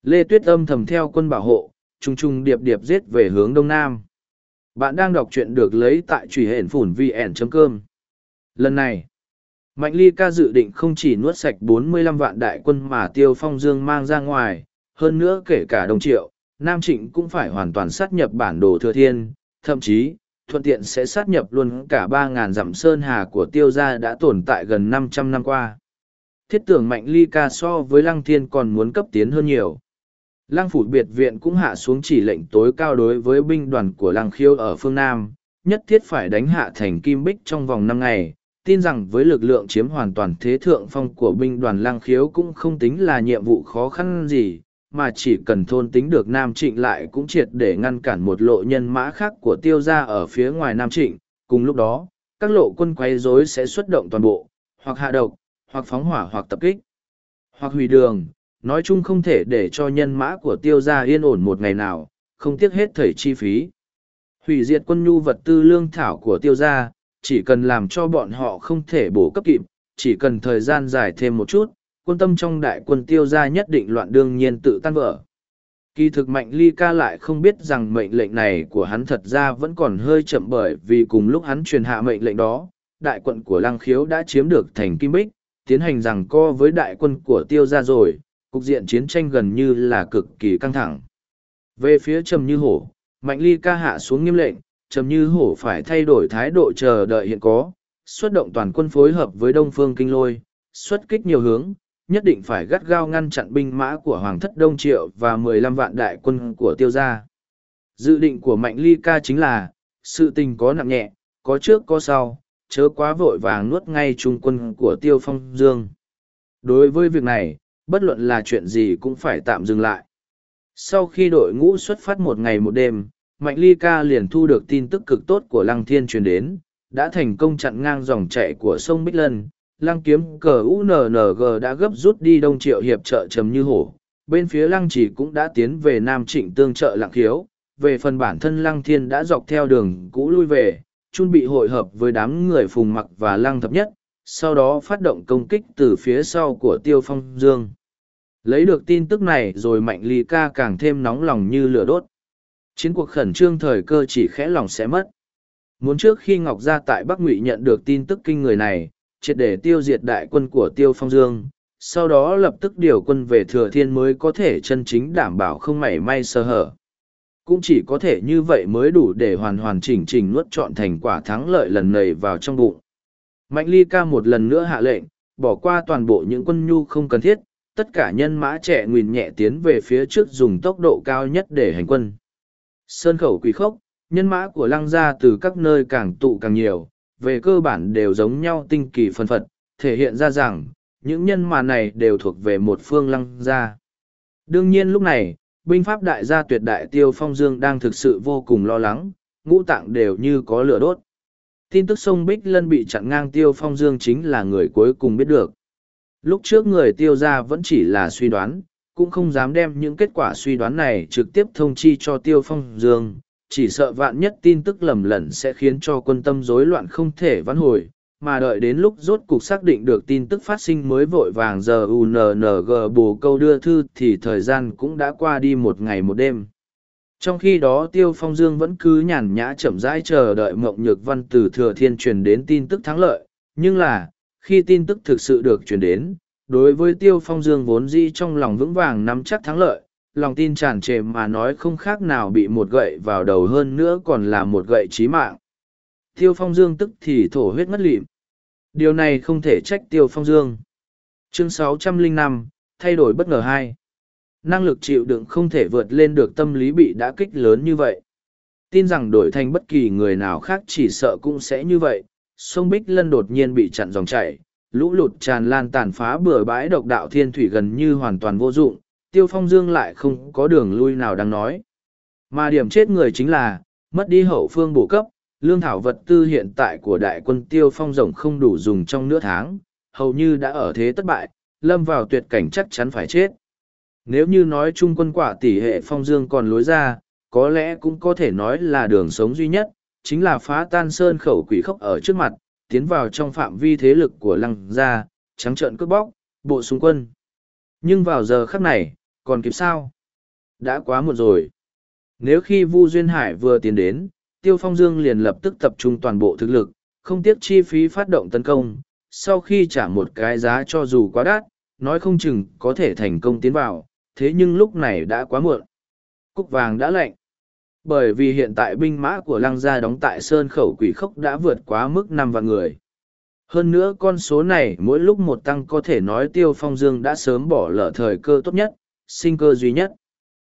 Lê Tuyết âm thầm theo quân bảo hộ, trùng trùng điệp điệp giết về hướng đông nam. Bạn đang đọc truyện được lấy tại truy hển phủn vn.com. Lần này, Mạnh Ly ca dự định không chỉ nuốt sạch 45 vạn đại quân mà Tiêu Phong Dương mang ra ngoài, hơn nữa kể cả đồng triệu, Nam Trịnh cũng phải hoàn toàn sát nhập bản đồ thừa thiên, thậm chí, thuận tiện sẽ sát nhập luôn cả ba ngàn dặm sơn hà của Tiêu gia đã tồn tại gần 500 năm qua. Thiết tưởng Mạnh Ly ca so với Lăng Thiên còn muốn cấp tiến hơn nhiều. Lăng phủ biệt viện cũng hạ xuống chỉ lệnh tối cao đối với binh đoàn của Lăng khiêu ở phương Nam, nhất thiết phải đánh hạ thành Kim Bích trong vòng năm ngày. Tin rằng với lực lượng chiếm hoàn toàn thế thượng phong của binh đoàn Lăng khiếu cũng không tính là nhiệm vụ khó khăn gì, mà chỉ cần thôn tính được Nam Trịnh lại cũng triệt để ngăn cản một lộ nhân mã khác của tiêu gia ở phía ngoài Nam Trịnh. Cùng lúc đó, các lộ quân quay rối sẽ xuất động toàn bộ, hoặc hạ độc, hoặc phóng hỏa hoặc tập kích, hoặc hủy đường, nói chung không thể để cho nhân mã của tiêu gia yên ổn một ngày nào, không tiếc hết thảy chi phí. Hủy diệt quân nhu vật tư lương thảo của tiêu gia, chỉ cần làm cho bọn họ không thể bổ cấp kịp, chỉ cần thời gian dài thêm một chút, quân tâm trong đại quân tiêu gia nhất định loạn đương nhiên tự tan vỡ. Kỳ thực mạnh ly ca lại không biết rằng mệnh lệnh này của hắn thật ra vẫn còn hơi chậm bởi vì cùng lúc hắn truyền hạ mệnh lệnh đó, đại quận của Lăng Khiếu đã chiếm được thành Kim Bích, tiến hành rằng co với đại quân của tiêu gia rồi, cục diện chiến tranh gần như là cực kỳ căng thẳng. Về phía Trầm Như Hổ, Mạnh Ly ca hạ xuống nghiêm lệnh, Trầm Như Hổ phải thay đổi thái độ chờ đợi hiện có, xuất động toàn quân phối hợp với Đông Phương Kinh Lôi, xuất kích nhiều hướng, nhất định phải gắt gao ngăn chặn binh mã của Hoàng thất Đông Triệu và 15 vạn đại quân của Tiêu Gia. Dự định của Mạnh Ly ca chính là, sự tình có nặng nhẹ, có trước có sau, chớ quá vội vàng nuốt ngay trung quân của Tiêu Phong Dương. Đối với việc này, bất luận là chuyện gì cũng phải tạm dừng lại. Sau khi đội ngũ xuất phát một ngày một đêm, Mạnh Ly Ca liền thu được tin tức cực tốt của Lăng Thiên truyền đến, đã thành công chặn ngang dòng chảy của sông Bích Lân. Lăng kiếm cờ UNNG đã gấp rút đi đông triệu hiệp trợ trầm như hổ. Bên phía Lăng chỉ cũng đã tiến về Nam Trịnh tương trợ lặng khiếu. Về phần bản thân Lăng Thiên đã dọc theo đường cũ lui về, chuẩn bị hội hợp với đám người phùng mặc và Lăng thập nhất, sau đó phát động công kích từ phía sau của tiêu phong dương lấy được tin tức này rồi mạnh ly ca càng thêm nóng lòng như lửa đốt chiến cuộc khẩn trương thời cơ chỉ khẽ lòng sẽ mất muốn trước khi ngọc gia tại bắc ngụy nhận được tin tức kinh người này triệt để tiêu diệt đại quân của tiêu phong dương sau đó lập tức điều quân về thừa thiên mới có thể chân chính đảm bảo không mảy may sơ hở cũng chỉ có thể như vậy mới đủ để hoàn hoàn chỉnh chỉnh nuốt trọn thành quả thắng lợi lần này vào trong bụng Mạnh ly ca một lần nữa hạ lệnh, bỏ qua toàn bộ những quân nhu không cần thiết, tất cả nhân mã trẻ nguyền nhẹ tiến về phía trước dùng tốc độ cao nhất để hành quân. Sơn khẩu quỷ khốc, nhân mã của lăng gia từ các nơi càng tụ càng nhiều, về cơ bản đều giống nhau tinh kỳ phân phật, thể hiện ra rằng, những nhân mà này đều thuộc về một phương lăng gia. Đương nhiên lúc này, binh pháp đại gia tuyệt đại tiêu phong dương đang thực sự vô cùng lo lắng, ngũ tạng đều như có lửa đốt tin tức sông Bích Lân bị chặn ngang Tiêu Phong Dương chính là người cuối cùng biết được. Lúc trước người tiêu gia vẫn chỉ là suy đoán, cũng không dám đem những kết quả suy đoán này trực tiếp thông chi cho Tiêu Phong Dương, chỉ sợ vạn nhất tin tức lầm lẫn sẽ khiến cho quân tâm rối loạn không thể vãn hồi, mà đợi đến lúc rốt cục xác định được tin tức phát sinh mới vội vàng giờ UNNG bù câu đưa thư thì thời gian cũng đã qua đi một ngày một đêm. Trong khi đó Tiêu Phong Dương vẫn cứ nhàn nhã chậm rãi chờ đợi Mộng Nhược Văn từ Thừa Thiên truyền đến tin tức thắng lợi, nhưng là, khi tin tức thực sự được truyền đến, đối với Tiêu Phong Dương vốn dĩ trong lòng vững vàng nắm chắc thắng lợi, lòng tin tràn trề mà nói không khác nào bị một gậy vào đầu hơn nữa còn là một gậy chí mạng. Tiêu Phong Dương tức thì thổ huyết ngất lịm. Điều này không thể trách Tiêu Phong Dương. Chương 605, thay đổi bất ngờ hai năng lực chịu đựng không thể vượt lên được tâm lý bị đã kích lớn như vậy. Tin rằng đổi thành bất kỳ người nào khác chỉ sợ cũng sẽ như vậy, sông Bích Lân đột nhiên bị chặn dòng chảy, lũ lụt tràn lan tàn phá bừa bãi độc đạo thiên thủy gần như hoàn toàn vô dụng, Tiêu Phong Dương lại không có đường lui nào đang nói. Mà điểm chết người chính là, mất đi hậu phương bổ cấp, lương thảo vật tư hiện tại của đại quân Tiêu Phong rồng không đủ dùng trong nửa tháng, hầu như đã ở thế thất bại, lâm vào tuyệt cảnh chắc chắn phải chết. Nếu như nói trung quân quả tỷ hệ Phong Dương còn lối ra, có lẽ cũng có thể nói là đường sống duy nhất, chính là phá tan sơn khẩu quỷ khốc ở trước mặt, tiến vào trong phạm vi thế lực của lăng gia, trắng trợn cướp bóc, bộ xung quân. Nhưng vào giờ khắc này, còn kịp sao? Đã quá muộn rồi. Nếu khi Vu Duyên Hải vừa tiến đến, Tiêu Phong Dương liền lập tức tập trung toàn bộ thực lực, không tiếc chi phí phát động tấn công, sau khi trả một cái giá cho dù quá đắt, nói không chừng có thể thành công tiến vào, thế nhưng lúc này đã quá muộn. Cúc vàng đã lạnh. Bởi vì hiện tại binh mã của lăng gia đóng tại Sơn Khẩu Quỷ Khốc đã vượt quá mức năm vạn người. Hơn nữa con số này mỗi lúc một tăng có thể nói Tiêu Phong Dương đã sớm bỏ lỡ thời cơ tốt nhất, sinh cơ duy nhất.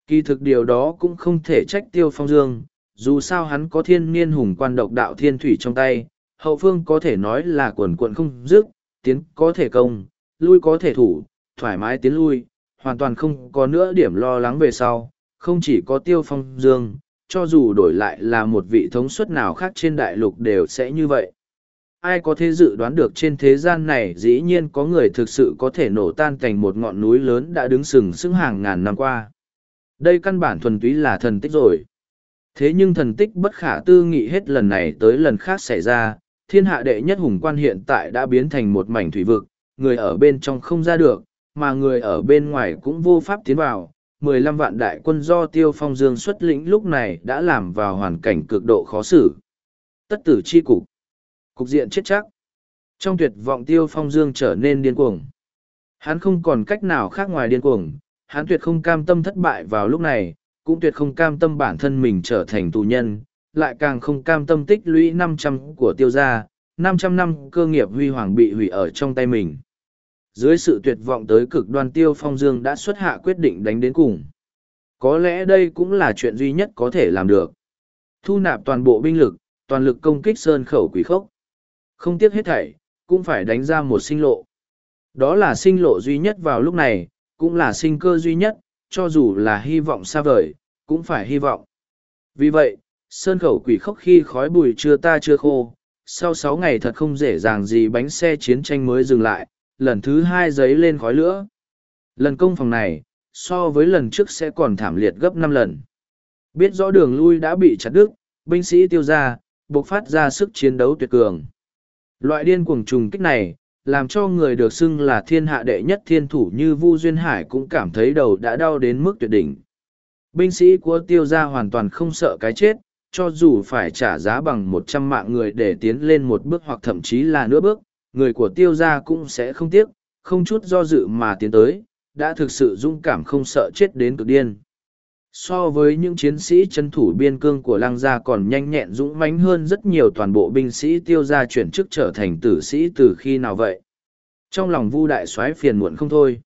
Kỳ thực điều đó cũng không thể trách Tiêu Phong Dương, dù sao hắn có thiên niên hùng quan độc đạo thiên thủy trong tay, hậu phương có thể nói là quần quận không dứt, tiến có thể công, lui có thể thủ, thoải mái tiến lui, hoàn toàn không có nữa điểm lo lắng về sau, không chỉ có Tiêu Phong Dương, cho dù đổi lại là một vị thống suất nào khác trên đại lục đều sẽ như vậy. Ai có thể dự đoán được trên thế gian này dĩ nhiên có người thực sự có thể nổ tan thành một ngọn núi lớn đã đứng sừng sững hàng ngàn năm qua. Đây căn bản thuần túy là thần tích rồi. Thế nhưng thần tích bất khả tư nghị hết lần này tới lần khác xảy ra, thiên hạ đệ nhất hùng quan hiện tại đã biến thành một mảnh thủy vực, người ở bên trong không ra được, mà người ở bên ngoài cũng vô pháp tiến vào, mười lăm vạn đại quân do tiêu phong dương xuất lĩnh lúc này đã làm vào hoàn cảnh cực độ khó xử. Tất tử chi cục. Cục diện chết chắc. Trong tuyệt vọng tiêu phong dương trở nên điên cuồng. Hắn không còn cách nào khác ngoài điên cuồng, hắn tuyệt không cam tâm thất bại vào lúc này, cũng tuyệt không cam tâm bản thân mình trở thành tù nhân, lại càng không cam tâm tích lũy năm trăm của tiêu gia, năm trăm năm cơ nghiệp huy hoàng bị hủy ở trong tay mình dưới sự tuyệt vọng tới cực đoan tiêu phong dương đã xuất hạ quyết định đánh đến cùng có lẽ đây cũng là chuyện duy nhất có thể làm được thu nạp toàn bộ binh lực toàn lực công kích sơn khẩu quỷ khốc không tiếc hết thảy cũng phải đánh ra một sinh lộ đó là sinh lộ duy nhất vào lúc này cũng là sinh cơ duy nhất cho dù là hy vọng xa vời cũng phải hy vọng vì vậy sơn khẩu quỷ khóc khi khói bụi chưa ta chưa khô sau sáu ngày thật không dễ dàng gì bánh xe chiến tranh mới dừng lại lần thứ hai giấy lên khói lửa. Lần công phòng này, so với lần trước sẽ còn thảm liệt gấp năm lần. Biết rõ đường lui đã bị chặt đứt, binh sĩ tiêu ra, bộc phát ra sức chiến đấu tuyệt cường. Loại điên cuồng trùng kích này, làm cho người được xưng là thiên hạ đệ nhất thiên thủ như Vu Duyên Hải cũng cảm thấy đầu đã đau đến mức tuyệt đỉnh. Binh sĩ của tiêu gia hoàn toàn không sợ cái chết, cho dù phải trả giá bằng một trăm mạng người để tiến lên một bước hoặc thậm chí là nửa bước, người của tiêu gia cũng sẽ không tiếc, không chút do dự mà tiến tới, đã thực sự dũng cảm không sợ chết đến cực điên. So với những chiến sĩ chân thủ biên cương của lăng gia còn nhanh nhẹn dũng mãnh hơn rất nhiều toàn bộ binh sĩ tiêu gia chuyển chức trở thành tử sĩ từ khi nào vậy. Trong lòng vu đại soái phiền muộn không thôi.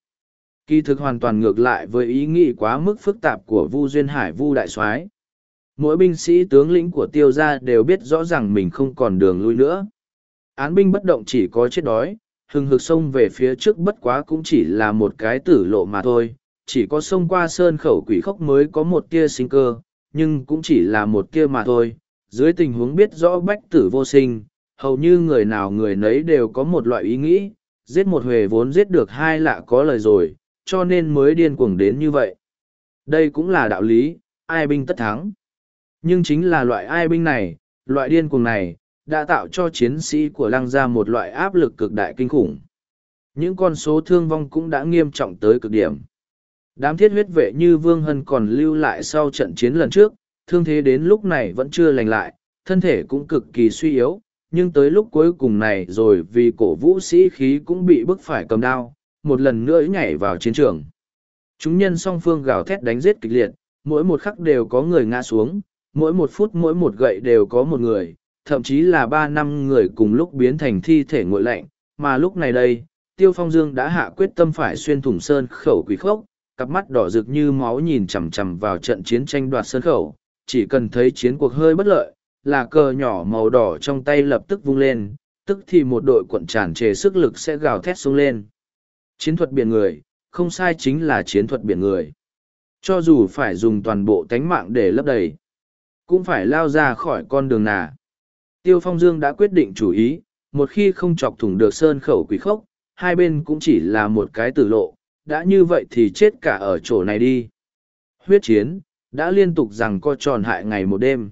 Kỳ thực hoàn toàn ngược lại với ý nghĩ quá mức phức tạp của vu duyên hải vu đại soái mỗi binh sĩ tướng lĩnh của tiêu gia đều biết rõ ràng mình không còn đường lui nữa án binh bất động chỉ có chết đói, hừng hực sông về phía trước bất quá cũng chỉ là một cái tử lộ mà thôi, chỉ có sông qua sơn khẩu quỷ khốc mới có một tia sinh cơ, nhưng cũng chỉ là một tia mà thôi. Dưới tình huống biết rõ bách tử vô sinh, hầu như người nào người nấy đều có một loại ý nghĩ, giết một huề vốn giết được hai lạ có lời rồi, cho nên mới điên cuồng đến như vậy. Đây cũng là đạo lý, ai binh tất thắng. Nhưng chính là loại ai binh này, loại điên cuồng này, đã tạo cho chiến sĩ của lăng gia một loại áp lực cực đại kinh khủng. Những con số thương vong cũng đã nghiêm trọng tới cực điểm. Đám thiết huyết vệ như Vương Hân còn lưu lại sau trận chiến lần trước, thương thế đến lúc này vẫn chưa lành lại, thân thể cũng cực kỳ suy yếu, nhưng tới lúc cuối cùng này rồi vì cổ vũ sĩ khí cũng bị bức phải cầm đao, một lần nữa nhảy vào chiến trường. Chúng nhân song phương gào thét đánh giết kịch liệt, mỗi một khắc đều có người ngã xuống, mỗi một phút mỗi một gậy đều có một người, thậm chí là ba năm người cùng lúc biến thành thi thể nguội lạnh, mà lúc này đây, Tiêu Phong Dương đã hạ quyết tâm phải xuyên thủng sơn khẩu quỷ khốc, cặp mắt đỏ rực như máu nhìn chằm chằm vào trận chiến tranh đoạt sơn khẩu, chỉ cần thấy chiến cuộc hơi bất lợi, là cờ nhỏ màu đỏ trong tay lập tức vung lên, tức thì một đội quận tràn trề sức lực sẽ gào thét xuống lên. Chiến thuật biển người, không sai chính là chiến thuật biển người. Cho dù phải dùng toàn bộ tánh mạng để lấp đầy, cũng phải lao ra khỏi con đường nà. Tiêu Phong Dương đã quyết định chủ ý, một khi không chọc thủng được sơn khẩu quỷ khốc, hai bên cũng chỉ là một cái tử lộ, đã như vậy thì chết cả ở chỗ này đi. Huyết chiến, đã liên tục rằng co tròn hại ngày một đêm.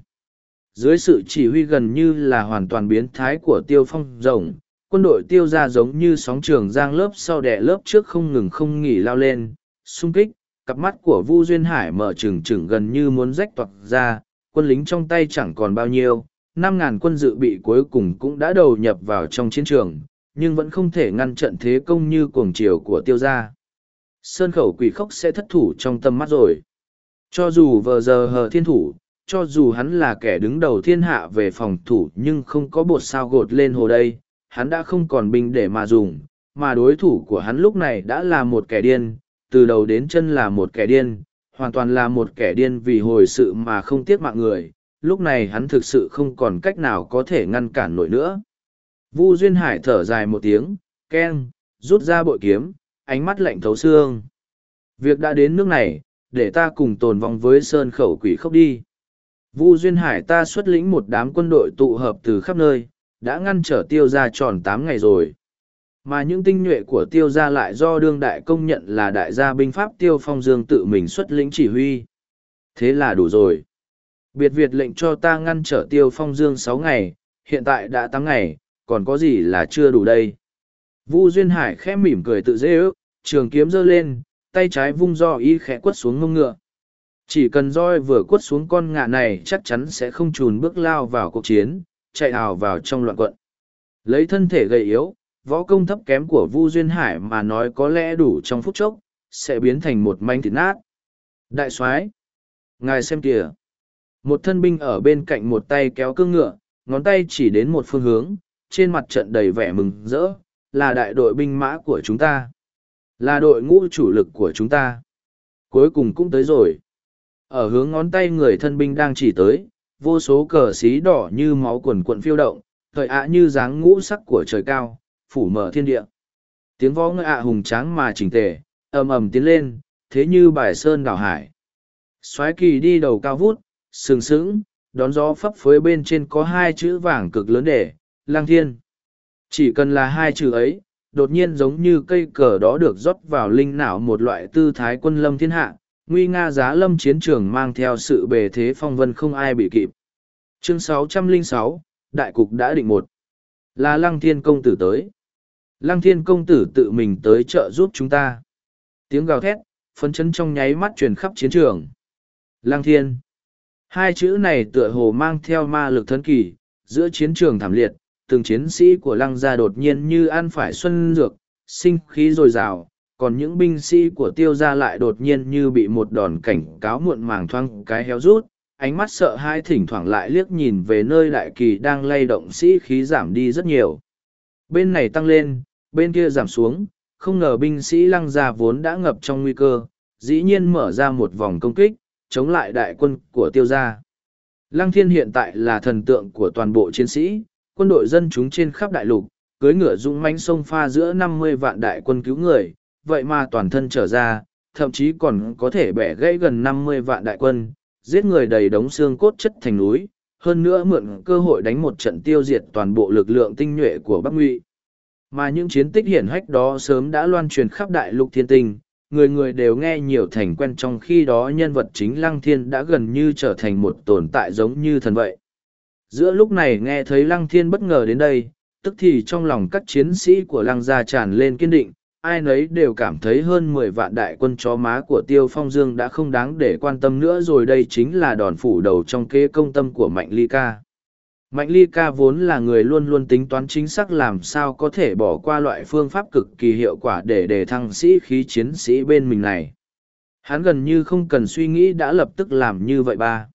Dưới sự chỉ huy gần như là hoàn toàn biến thái của tiêu phong rồng, quân đội tiêu ra giống như sóng trường giang lớp sau đẻ lớp trước không ngừng không nghỉ lao lên, xung kích, cặp mắt của Vu Duyên Hải mở trừng trừng gần như muốn rách toạc ra, quân lính trong tay chẳng còn bao nhiêu, năm ngàn quân dự bị cuối cùng cũng đã đầu nhập vào trong chiến trường, nhưng vẫn không thể ngăn trận thế công như cuồng chiều của tiêu gia. Sơn khẩu quỷ khốc sẽ thất thủ trong tâm mắt rồi. Cho dù vờ giờ hờ thiên thủ, cho dù hắn là kẻ đứng đầu thiên hạ về phòng thủ nhưng không có bột sao gột lên hồ đây, hắn đã không còn binh để mà dùng, mà đối thủ của hắn lúc này đã là một kẻ điên, từ đầu đến chân là một kẻ điên, hoàn toàn là một kẻ điên vì hồi sự mà không tiếc mạng người, lúc này hắn thực sự không còn cách nào có thể ngăn cản nổi nữa. Vu Duyên Hải thở dài một tiếng, keng, rút ra bội kiếm, ánh mắt lạnh thấu xương. Việc đã đến nước này, để ta cùng tồn vong với sơn khẩu quỷ khốc đi. Vu Duyên Hải ta xuất lĩnh một đám quân đội tụ hợp từ khắp nơi, đã ngăn trở tiêu gia tròn tám ngày rồi. Mà những tinh nhuệ của tiêu gia lại do đương đại công nhận là đại gia binh pháp tiêu phong dương tự mình xuất lĩnh chỉ huy. Thế là đủ rồi. Biệt Việt lệnh cho ta ngăn trở tiêu phong dương sáu ngày, hiện tại đã tám ngày, còn có gì là chưa đủ đây. Vu Duyên Hải khẽ mỉm cười tự dễ ước, trường kiếm giơ lên, tay trái vung do y khẽ quất xuống ngông ngựa. Chỉ cần roi vừa quất xuống con ngạ này chắc chắn sẽ không trùn bước lao vào cuộc chiến, chạy ào vào trong loạn quận. Lấy thân thể gầy yếu, võ công thấp kém của Vu Duyên Hải mà nói có lẽ đủ trong phút chốc, sẽ biến thành một manh thịt nát. Đại soái, ngài xem kìa. Một thân binh ở bên cạnh một tay kéo cương ngựa, ngón tay chỉ đến một phương hướng, trên mặt trận đầy vẻ mừng rỡ, là đại đội binh mã của chúng ta. Là đội ngũ chủ lực của chúng ta. Cuối cùng cũng tới rồi. Ở hướng ngón tay người thân binh đang chỉ tới, vô số cờ xí đỏ như máu quần quận phiêu động, thời ạ như dáng ngũ sắc của trời cao, phủ mở thiên địa. Tiếng võ ngựa ạ hùng tráng mà chỉnh tề, ầm ầm tiến lên, thế như bài sơn đảo hải. soái kỳ đi đầu cao vút, sừng sững, đón gió phấp phới bên trên có hai chữ vàng cực lớn để, lang thiên. Chỉ cần là hai chữ ấy, đột nhiên giống như cây cờ đó được rót vào linh não một loại tư thái quân lâm thiên hạ, nguy nga giá lâm chiến trường mang theo sự bề thế phong vân không ai bị kịp. Chương 606, Đại cục đã định một. Là Lăng Thiên Công Tử tới. Lăng Thiên Công Tử tự mình tới trợ giúp chúng ta. Tiếng gào thét, phấn chấn trong nháy mắt truyền khắp chiến trường. Lăng Thiên. Hai chữ này tựa hồ mang theo ma lực thân kỳ, giữa chiến trường thảm liệt, từng chiến sĩ của lăng gia đột nhiên như ăn phải xuân dược, sinh khí dồi dào, còn những binh sĩ của tiêu gia lại đột nhiên như bị một đòn cảnh cáo muộn màng thoang cái héo rút, ánh mắt sợ hai thỉnh thoảng lại liếc nhìn về nơi đại kỳ đang lay động sĩ khí giảm đi rất nhiều. Bên này tăng lên, bên kia giảm xuống, không ngờ binh sĩ lăng gia vốn đã ngập trong nguy cơ, dĩ nhiên mở ra một vòng công kích, chống lại đại quân của tiêu gia. Lăng thiên hiện tại là thần tượng của toàn bộ chiến sĩ, quân đội dân chúng trên khắp đại lục, cưới ngựa dũng mãnh sông pha giữa năm mươi vạn đại quân cứu người, vậy mà toàn thân trở ra, thậm chí còn có thể bẻ gãy gần năm mươi vạn đại quân, giết người đầy đống xương cốt chất thành núi, hơn nữa mượn cơ hội đánh một trận tiêu diệt toàn bộ lực lượng tinh nhuệ của Bắc Ngụy. Mà những chiến tích hiển hách đó sớm đã loan truyền khắp đại lục thiên tinh, người người đều nghe nhiều thành quen trong khi đó nhân vật chính Lăng Thiên đã gần như trở thành một tồn tại giống như thần vậy. Giữa lúc này nghe thấy Lăng Thiên bất ngờ đến đây, tức thì trong lòng các chiến sĩ của Lăng gia tràn lên kiên định, ai nấy đều cảm thấy hơn mười vạn đại quân chó má của Tiêu Phong Dương đã không đáng để quan tâm nữa rồi đây chính là đòn phủ đầu trong kế công tâm của Mạnh Ly Ca. Mạnh Ly Ca vốn là người luôn luôn tính toán chính xác làm sao có thể bỏ qua loại phương pháp cực kỳ hiệu quả để đề thăng sĩ khí chiến sĩ bên mình này. Hắn gần như không cần suy nghĩ đã lập tức làm như vậy ba.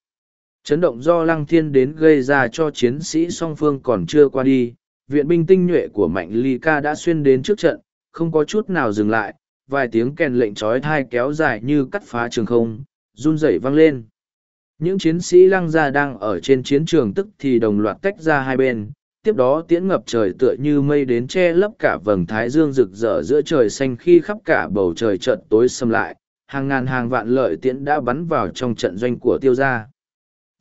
Chấn động do Lăng Thiên đến gây ra cho chiến sĩ song phương còn chưa qua đi, viện binh tinh nhuệ của Mạnh Ly Ca đã xuyên đến trước trận, không có chút nào dừng lại, vài tiếng kèn lệnh trói thai kéo dài như cắt phá trường không, run rẩy vang lên. Những chiến sĩ lăng gia đang ở trên chiến trường tức thì đồng loạt tách ra hai bên, tiếp đó tiễn ngập trời tựa như mây đến che lấp cả vầng thái dương rực rỡ giữa trời xanh khi khắp cả bầu trời trận tối xâm lại, hàng ngàn hàng vạn lợi tiễn đã bắn vào trong trận doanh của tiêu gia.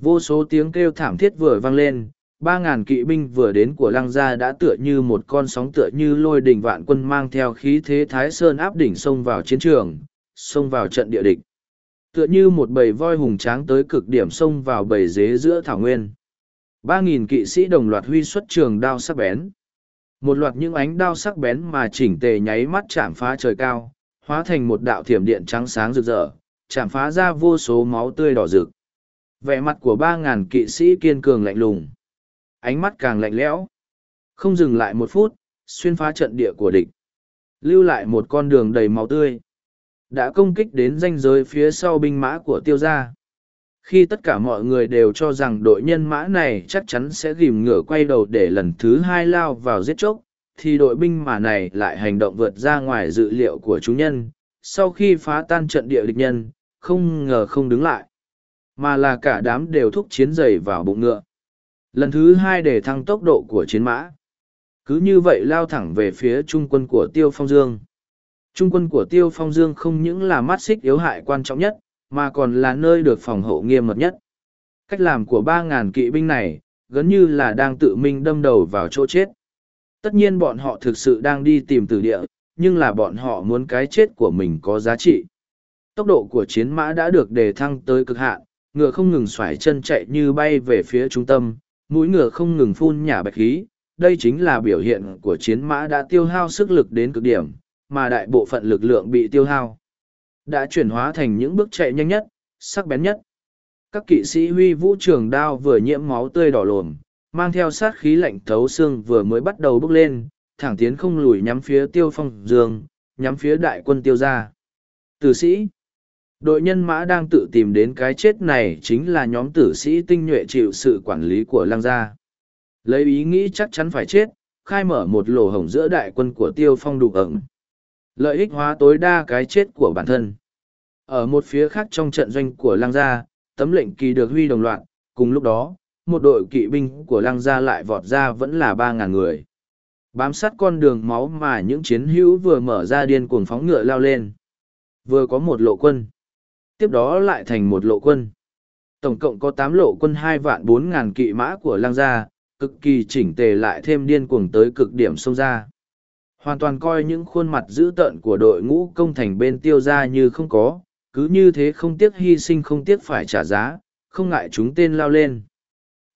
Vô số tiếng kêu thảm thiết vừa vang lên, ba ngàn kỵ binh vừa đến của lăng gia đã tựa như một con sóng tựa như lôi đình vạn quân mang theo khí thế thái sơn áp đỉnh xông vào chiến trường, xông vào trận địa địch. Tựa như một bầy voi hùng tráng tới cực điểm xông vào bầy dế giữa thảo nguyên. Ba nghìn kỵ sĩ đồng loạt huy xuất trường đao sắc bén. Một loạt những ánh đao sắc bén mà chỉnh tề nháy mắt chạm phá trời cao, hóa thành một đạo thiểm điện trắng sáng rực rỡ, chạm phá ra vô số máu tươi đỏ rực. Vẻ mặt của ba ngàn kỵ sĩ kiên cường lạnh lùng. Ánh mắt càng lạnh lẽo. Không dừng lại một phút, xuyên phá trận địa của địch. Lưu lại một con đường đầy máu tươi. Đã công kích đến ranh giới phía sau binh mã của tiêu gia. Khi tất cả mọi người đều cho rằng đội nhân mã này chắc chắn sẽ ghìm ngửa quay đầu để lần thứ hai lao vào giết chóc, thì đội binh mã này lại hành động vượt ra ngoài dự liệu của chúng nhân. Sau khi phá tan trận địa địch nhân, không ngờ không đứng lại mà là cả đám đều thúc chiến dày vào bụng ngựa. Lần thứ hai để thăng tốc độ của chiến mã. Cứ như vậy lao thẳng về phía trung quân của tiêu phong dương. Trung quân của tiêu phong dương không những là mắt xích yếu hại quan trọng nhất, mà còn là nơi được phòng hộ nghiêm mật nhất. Cách làm của ba ngàn kỵ binh này, gần như là đang tự mình đâm đầu vào chỗ chết. Tất nhiên bọn họ thực sự đang đi tìm từ địa, nhưng là bọn họ muốn cái chết của mình có giá trị. Tốc độ của chiến mã đã được đề thăng tới cực hạn ngựa không ngừng xoải chân chạy như bay về phía trung tâm, mũi ngựa không ngừng phun nhả bạch khí, đây chính là biểu hiện của chiến mã đã tiêu hao sức lực đến cực điểm, mà đại bộ phận lực lượng bị tiêu hao. Đã chuyển hóa thành những bước chạy nhanh nhất, sắc bén nhất. Các kỵ sĩ huy vũ trường đao vừa nhiễm máu tươi đỏ lồm, mang theo sát khí lạnh thấu xương vừa mới bắt đầu bước lên, thẳng tiến không lùi nhắm phía tiêu phong dương, nhắm phía đại quân tiêu ra. Tử sĩ đội nhân mã đang tự tìm đến cái chết này chính là nhóm tử sĩ tinh nhuệ chịu sự quản lý của lăng gia. Lấy ý nghĩ chắc chắn phải chết, khai mở một lỗ hổng giữa đại quân của tiêu phong đủ ẩn. Lợi ích hóa tối đa cái chết của bản thân. Ở một phía khác trong trận doanh của lăng gia, tấm lệnh kỳ được huy đồng loạt, cùng lúc đó, một đội kỵ binh của lăng gia lại vọt ra vẫn là ba ngàn người. Bám sát con đường máu mà những chiến hữu vừa mở ra điên cuồng phóng ngựa lao lên. Vừa có một lộ quân tiếp đó lại thành một lộ quân. Tổng cộng có tám lộ quân hai vạn bốn ngàn kỵ mã của lang gia, cực kỳ chỉnh tề lại thêm điên cuồng tới cực điểm sông ra. Hoàn toàn coi những khuôn mặt dữ tợn của đội ngũ công thành bên tiêu ra như không có, cứ như thế không tiếc hy sinh không tiếc phải trả giá, không ngại chúng tên lao lên.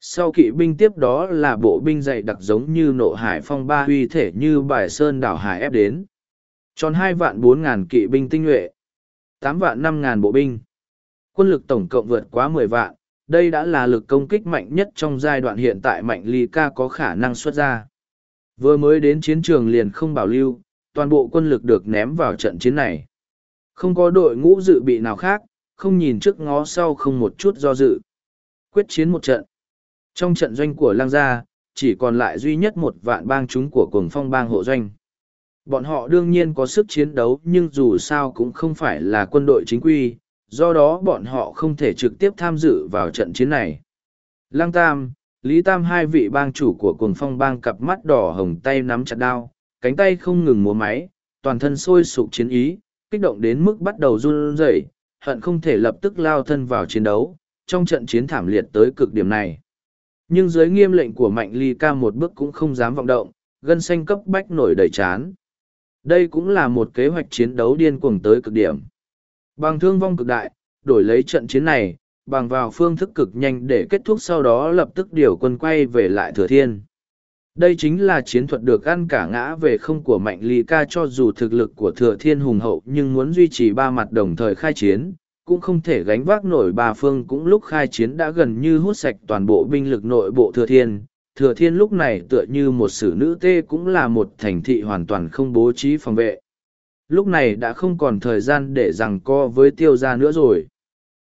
Sau kỵ binh tiếp đó là bộ binh dày đặc giống như nộ hải phong ba huy thể như bài sơn đảo hải ép đến. Tròn hai vạn bốn ngàn kỵ binh tinh nhuệ, tám vạn năm ngàn bộ binh. Quân lực tổng cộng vượt quá mười vạn, đây đã là lực công kích mạnh nhất trong giai đoạn hiện tại mạnh ly ca có khả năng xuất ra. Vừa mới đến chiến trường liền không bảo lưu, toàn bộ quân lực được ném vào trận chiến này. Không có đội ngũ dự bị nào khác, không nhìn trước ngó sau không một chút do dự. Quyết chiến một trận. Trong trận doanh của lang gia, chỉ còn lại duy nhất một vạn bang chúng của cuồng phong bang hộ doanh. Bọn họ đương nhiên có sức chiến đấu nhưng dù sao cũng không phải là quân đội chính quy, do đó bọn họ không thể trực tiếp tham dự vào trận chiến này. Lăng Tam, Lý Tam hai vị bang chủ của cuồng phong bang cặp mắt đỏ hồng tay nắm chặt đao, cánh tay không ngừng múa máy, toàn thân sôi sục chiến ý, kích động đến mức bắt đầu run rẩy, hận không thể lập tức lao thân vào chiến đấu, trong trận chiến thảm liệt tới cực điểm này. Nhưng dưới nghiêm lệnh của Mạnh Ly ca một bước cũng không dám vọng động, gân xanh cấp bách nổi đầy chán. Đây cũng là một kế hoạch chiến đấu điên cuồng tới cực điểm. Bằng thương vong cực đại, đổi lấy trận chiến này, bằng vào phương thức cực nhanh để kết thúc sau đó lập tức điều quân quay về lại thừa thiên. Đây chính là chiến thuật được ăn cả ngã về không của mạnh ly ca cho dù thực lực của thừa thiên hùng hậu nhưng muốn duy trì ba mặt đồng thời khai chiến, cũng không thể gánh vác nổi ba phương cũng lúc khai chiến đã gần như hút sạch toàn bộ binh lực nội bộ thừa thiên, thừa thiên lúc này tựa như một sử nữ tê cũng là một thành thị hoàn toàn không bố trí phòng vệ. Lúc này đã không còn thời gian để rằng co với tiêu gia nữa rồi.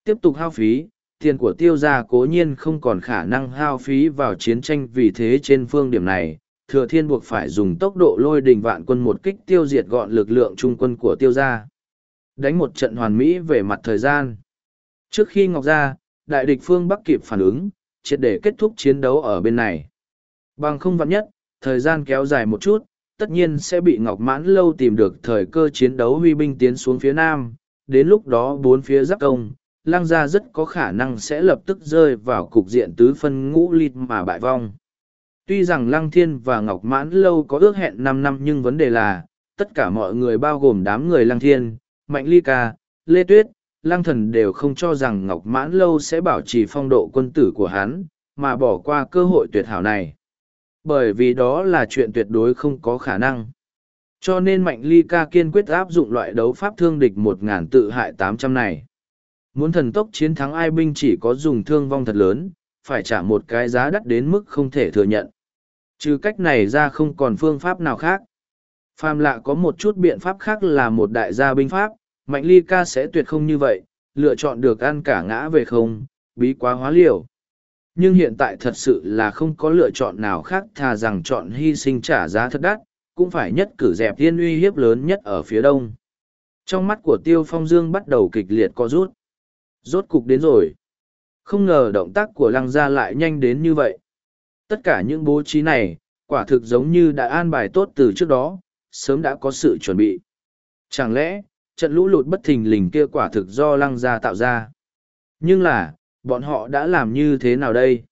Tiếp tục hao phí, tiền của tiêu gia cố nhiên không còn khả năng hao phí vào chiến tranh vì thế trên phương điểm này, thừa thiên buộc phải dùng tốc độ lôi đình vạn quân một kích tiêu diệt gọn lực lượng trung quân của tiêu gia. Đánh một trận hoàn mỹ về mặt thời gian. Trước khi Ngọc Gia, đại địch phương Bắc kịp phản ứng, triệt để kết thúc chiến đấu ở bên này. Bằng không vặn nhất, thời gian kéo dài một chút, tất nhiên sẽ bị Ngọc Mãn Lâu tìm được thời cơ chiến đấu huy binh tiến xuống phía nam. Đến lúc đó bốn phía giáp công, lăng gia rất có khả năng sẽ lập tức rơi vào cục diện tứ phân ngũ lịt mà bại vong. Tuy rằng Lăng Thiên và Ngọc Mãn Lâu có ước hẹn năm năm nhưng vấn đề là, tất cả mọi người bao gồm đám người Lăng Thiên, Mạnh Ly Ca, Lê Tuyết, Lăng Thần đều không cho rằng Ngọc Mãn Lâu sẽ bảo trì phong độ quân tử của hắn, mà bỏ qua cơ hội tuyệt hảo này. Bởi vì đó là chuyện tuyệt đối không có khả năng. Cho nên Mạnh Ly Ca kiên quyết áp dụng loại đấu pháp thương địch một ngàn tự hại tám trăm này. Muốn thần tốc chiến thắng ai binh chỉ có dùng thương vong thật lớn, phải trả một cái giá đắt đến mức không thể thừa nhận. Trừ cách này ra không còn phương pháp nào khác. Phàm lạ có một chút biện pháp khác là một đại gia binh pháp, Mạnh Ly Ca sẽ tuyệt không như vậy, lựa chọn được ăn cả ngã về không, bí quá hóa liều. Nhưng hiện tại thật sự là không có lựa chọn nào khác thà rằng chọn hy sinh trả giá thật đắt, cũng phải nhất cử dẹp thiên uy hiếp lớn nhất ở phía đông. Trong mắt của Tiêu Phong Dương bắt đầu kịch liệt co rút. Rốt cục đến rồi. Không ngờ động tác của lăng gia lại nhanh đến như vậy. Tất cả những bố trí này, quả thực giống như đã an bài tốt từ trước đó, sớm đã có sự chuẩn bị. Chẳng lẽ, trận lũ lụt bất thình lình kia quả thực do lăng gia tạo ra? Nhưng là, bọn họ đã làm như thế nào đây?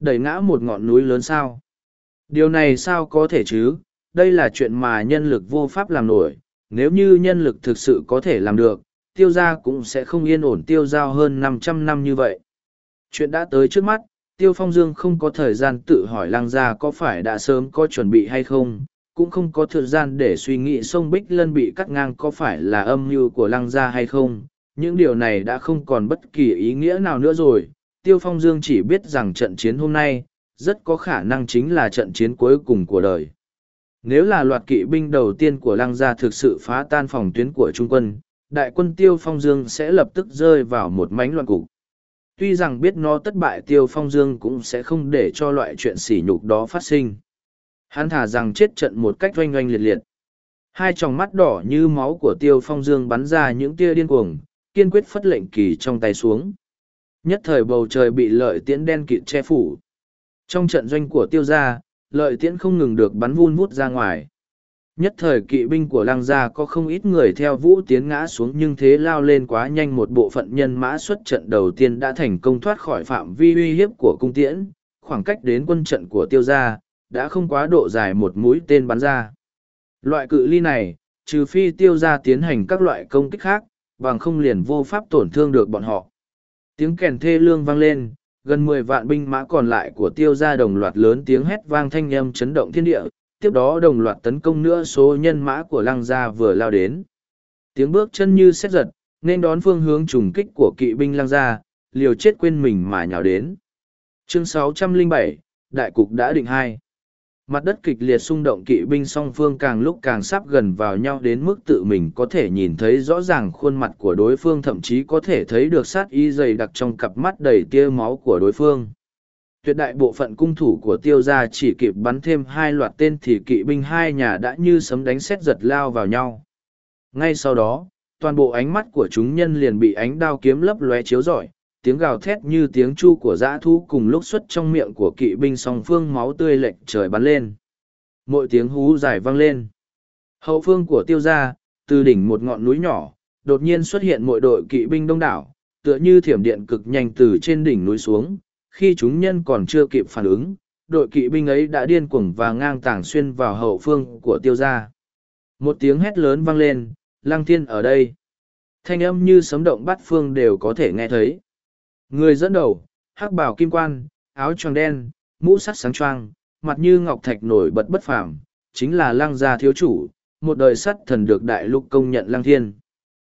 Đẩy ngã một ngọn núi lớn sao? Điều này sao có thể chứ? Đây là chuyện mà nhân lực vô pháp làm nổi. Nếu như nhân lực thực sự có thể làm được, tiêu gia cũng sẽ không yên ổn tiêu giao hơn 500 năm như vậy. Chuyện đã tới trước mắt, tiêu phong dương không có thời gian tự hỏi lăng gia có phải đã sớm có chuẩn bị hay không, cũng không có thời gian để suy nghĩ sông Bích Lân bị cắt ngang có phải là âm mưu của lăng gia hay không. Những điều này đã không còn bất kỳ ý nghĩa nào nữa rồi. Tiêu Phong Dương chỉ biết rằng trận chiến hôm nay, rất có khả năng chính là trận chiến cuối cùng của đời. Nếu là loạt kỵ binh đầu tiên của lăng gia thực sự phá tan phòng tuyến của Trung quân, đại quân Tiêu Phong Dương sẽ lập tức rơi vào một mánh loạn cục. Tuy rằng biết nó thất bại Tiêu Phong Dương cũng sẽ không để cho loại chuyện sỉ nhục đó phát sinh. Hắn thả rằng chết trận một cách oanh oanh liệt liệt. Hai tròng mắt đỏ như máu của Tiêu Phong Dương bắn ra những tia điên cuồng, kiên quyết phất lệnh kỳ trong tay xuống. Nhất thời bầu trời bị lợi tiễn đen kịt che phủ. Trong trận doanh của Tiêu gia, lợi tiễn không ngừng được bắn vun vút ra ngoài. Nhất thời kỵ binh của lăng gia có không ít người theo vũ tiến ngã xuống nhưng thế lao lên quá nhanh một bộ phận nhân mã xuất trận đầu tiên đã thành công thoát khỏi phạm vi uy hiếp của cung tiễn, khoảng cách đến quân trận của tiêu gia, đã không quá độ dài một mũi tên bắn ra. Loại cự ly này, trừ phi tiêu gia tiến hành các loại công kích khác, bằng không liền vô pháp tổn thương được bọn họ. Tiếng kèn thê lương vang lên, gần mười vạn binh mã còn lại của tiêu gia đồng loạt lớn tiếng hét vang thanh âm chấn động thiên địa, tiếp đó đồng loạt tấn công nữa số nhân mã của lăng gia vừa lao đến. Tiếng bước chân như xét giật, nên đón phương hướng trùng kích của kỵ binh lăng gia, liều chết quên mình mà nhào đến. Chương 607, Đại cục đã định hai. Mặt đất kịch liệt xung động kỵ binh song phương càng lúc càng sắp gần vào nhau đến mức tự mình có thể nhìn thấy rõ ràng khuôn mặt của đối phương, thậm chí có thể thấy được sát y dày đặc trong cặp mắt đầy tia máu của đối phương. Tuyệt đại bộ phận cung thủ của tiêu gia chỉ kịp bắn thêm hai loạt tên thì kỵ binh hai nhà đã như sấm đánh xét giật lao vào nhau. Ngay sau đó, toàn bộ ánh mắt của chúng nhân liền bị ánh đao kiếm lấp lóe chiếu rọi tiếng gào thét như tiếng chu của dã thu cùng lúc xuất trong miệng của kỵ binh song phương máu tươi lệch trời bắn lên mỗi tiếng hú dài vang lên hậu phương của tiêu gia từ đỉnh một ngọn núi nhỏ đột nhiên xuất hiện mỗi đội kỵ binh đông đảo tựa như thiểm điện cực nhanh từ trên đỉnh núi xuống khi chúng nhân còn chưa kịp phản ứng, đội kỵ binh ấy đã điên cuồng và ngang tàng xuyên vào hậu phương của tiêu gia. Một tiếng hét lớn vang lên, lăng thiên ở đây. Thanh âm như sấm động bắt phương đều có thể nghe thấy. Người dẫn đầu, hắc bảo kim quan, áo choàng đen, mũ sắt sáng choang, mặt như ngọc thạch nổi bật bất phàm, chính là lăng gia thiếu chủ, một đời sắt thần được đại lục công nhận lăng thiên.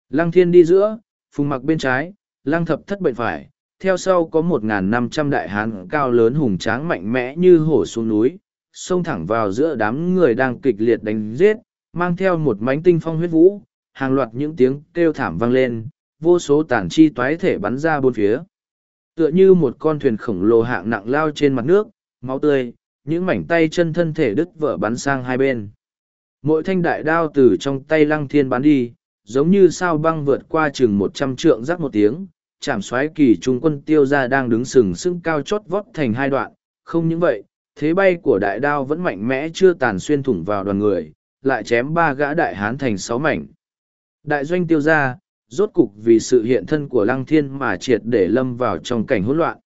Lăng thiên đi giữa, phùng mặc bên trái, lăng thập thất bệnh phải, theo sau có một năm trăm đại hán cao lớn hùng tráng mạnh mẽ như hổ xuống núi, xông thẳng vào giữa đám người đang kịch liệt đánh giết, mang theo một mánh tinh phong huyết vũ, hàng loạt những tiếng kêu thảm vang lên, vô số tản chi toái thể bắn ra bốn phía. Tựa như một con thuyền khổng lồ hạng nặng lao trên mặt nước, máu tươi, những mảnh tay chân thân thể đứt vỡ bắn sang hai bên. Mỗi thanh đại đao từ trong tay lăng thiên bắn đi, giống như sao băng vượt qua chừng một trăm trượng rắc một tiếng, chạm xoáy kỳ trung quân tiêu ra đang đứng sừng sững cao chót vót thành hai đoạn, không những vậy, thế bay của đại đao vẫn mạnh mẽ chưa tàn xuyên thủng vào đoàn người, lại chém ba gã đại hán thành sáu mảnh. Đại doanh tiêu ra, rốt cục vì sự hiện thân của Lăng Thiên mà triệt để lâm vào trong cảnh hỗn loạn.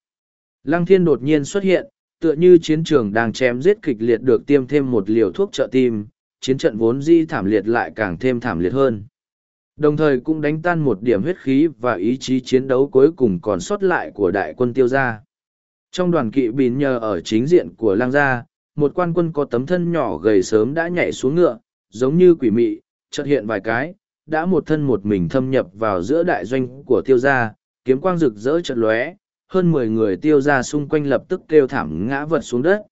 Lăng Thiên đột nhiên xuất hiện, tựa như chiến trường đang chém giết kịch liệt được tiêm thêm một liều thuốc trợ tim, chiến trận vốn di thảm liệt lại càng thêm thảm liệt hơn. Đồng thời cũng đánh tan một điểm huyết khí và ý chí chiến đấu cuối cùng còn sót lại của đại quân tiêu gia. Trong đoàn kỵ bín nhờ ở chính diện của lang gia, một quan quân có tấm thân nhỏ gầy sớm đã nhảy xuống ngựa, giống như quỷ mị, chợt hiện vài cái, đã một thân một mình thâm nhập vào giữa đại doanh của tiêu gia, kiếm quang rực rỡ chợt lóe, hơn mười người tiêu gia xung quanh lập tức kêu thảm ngã vật xuống đất.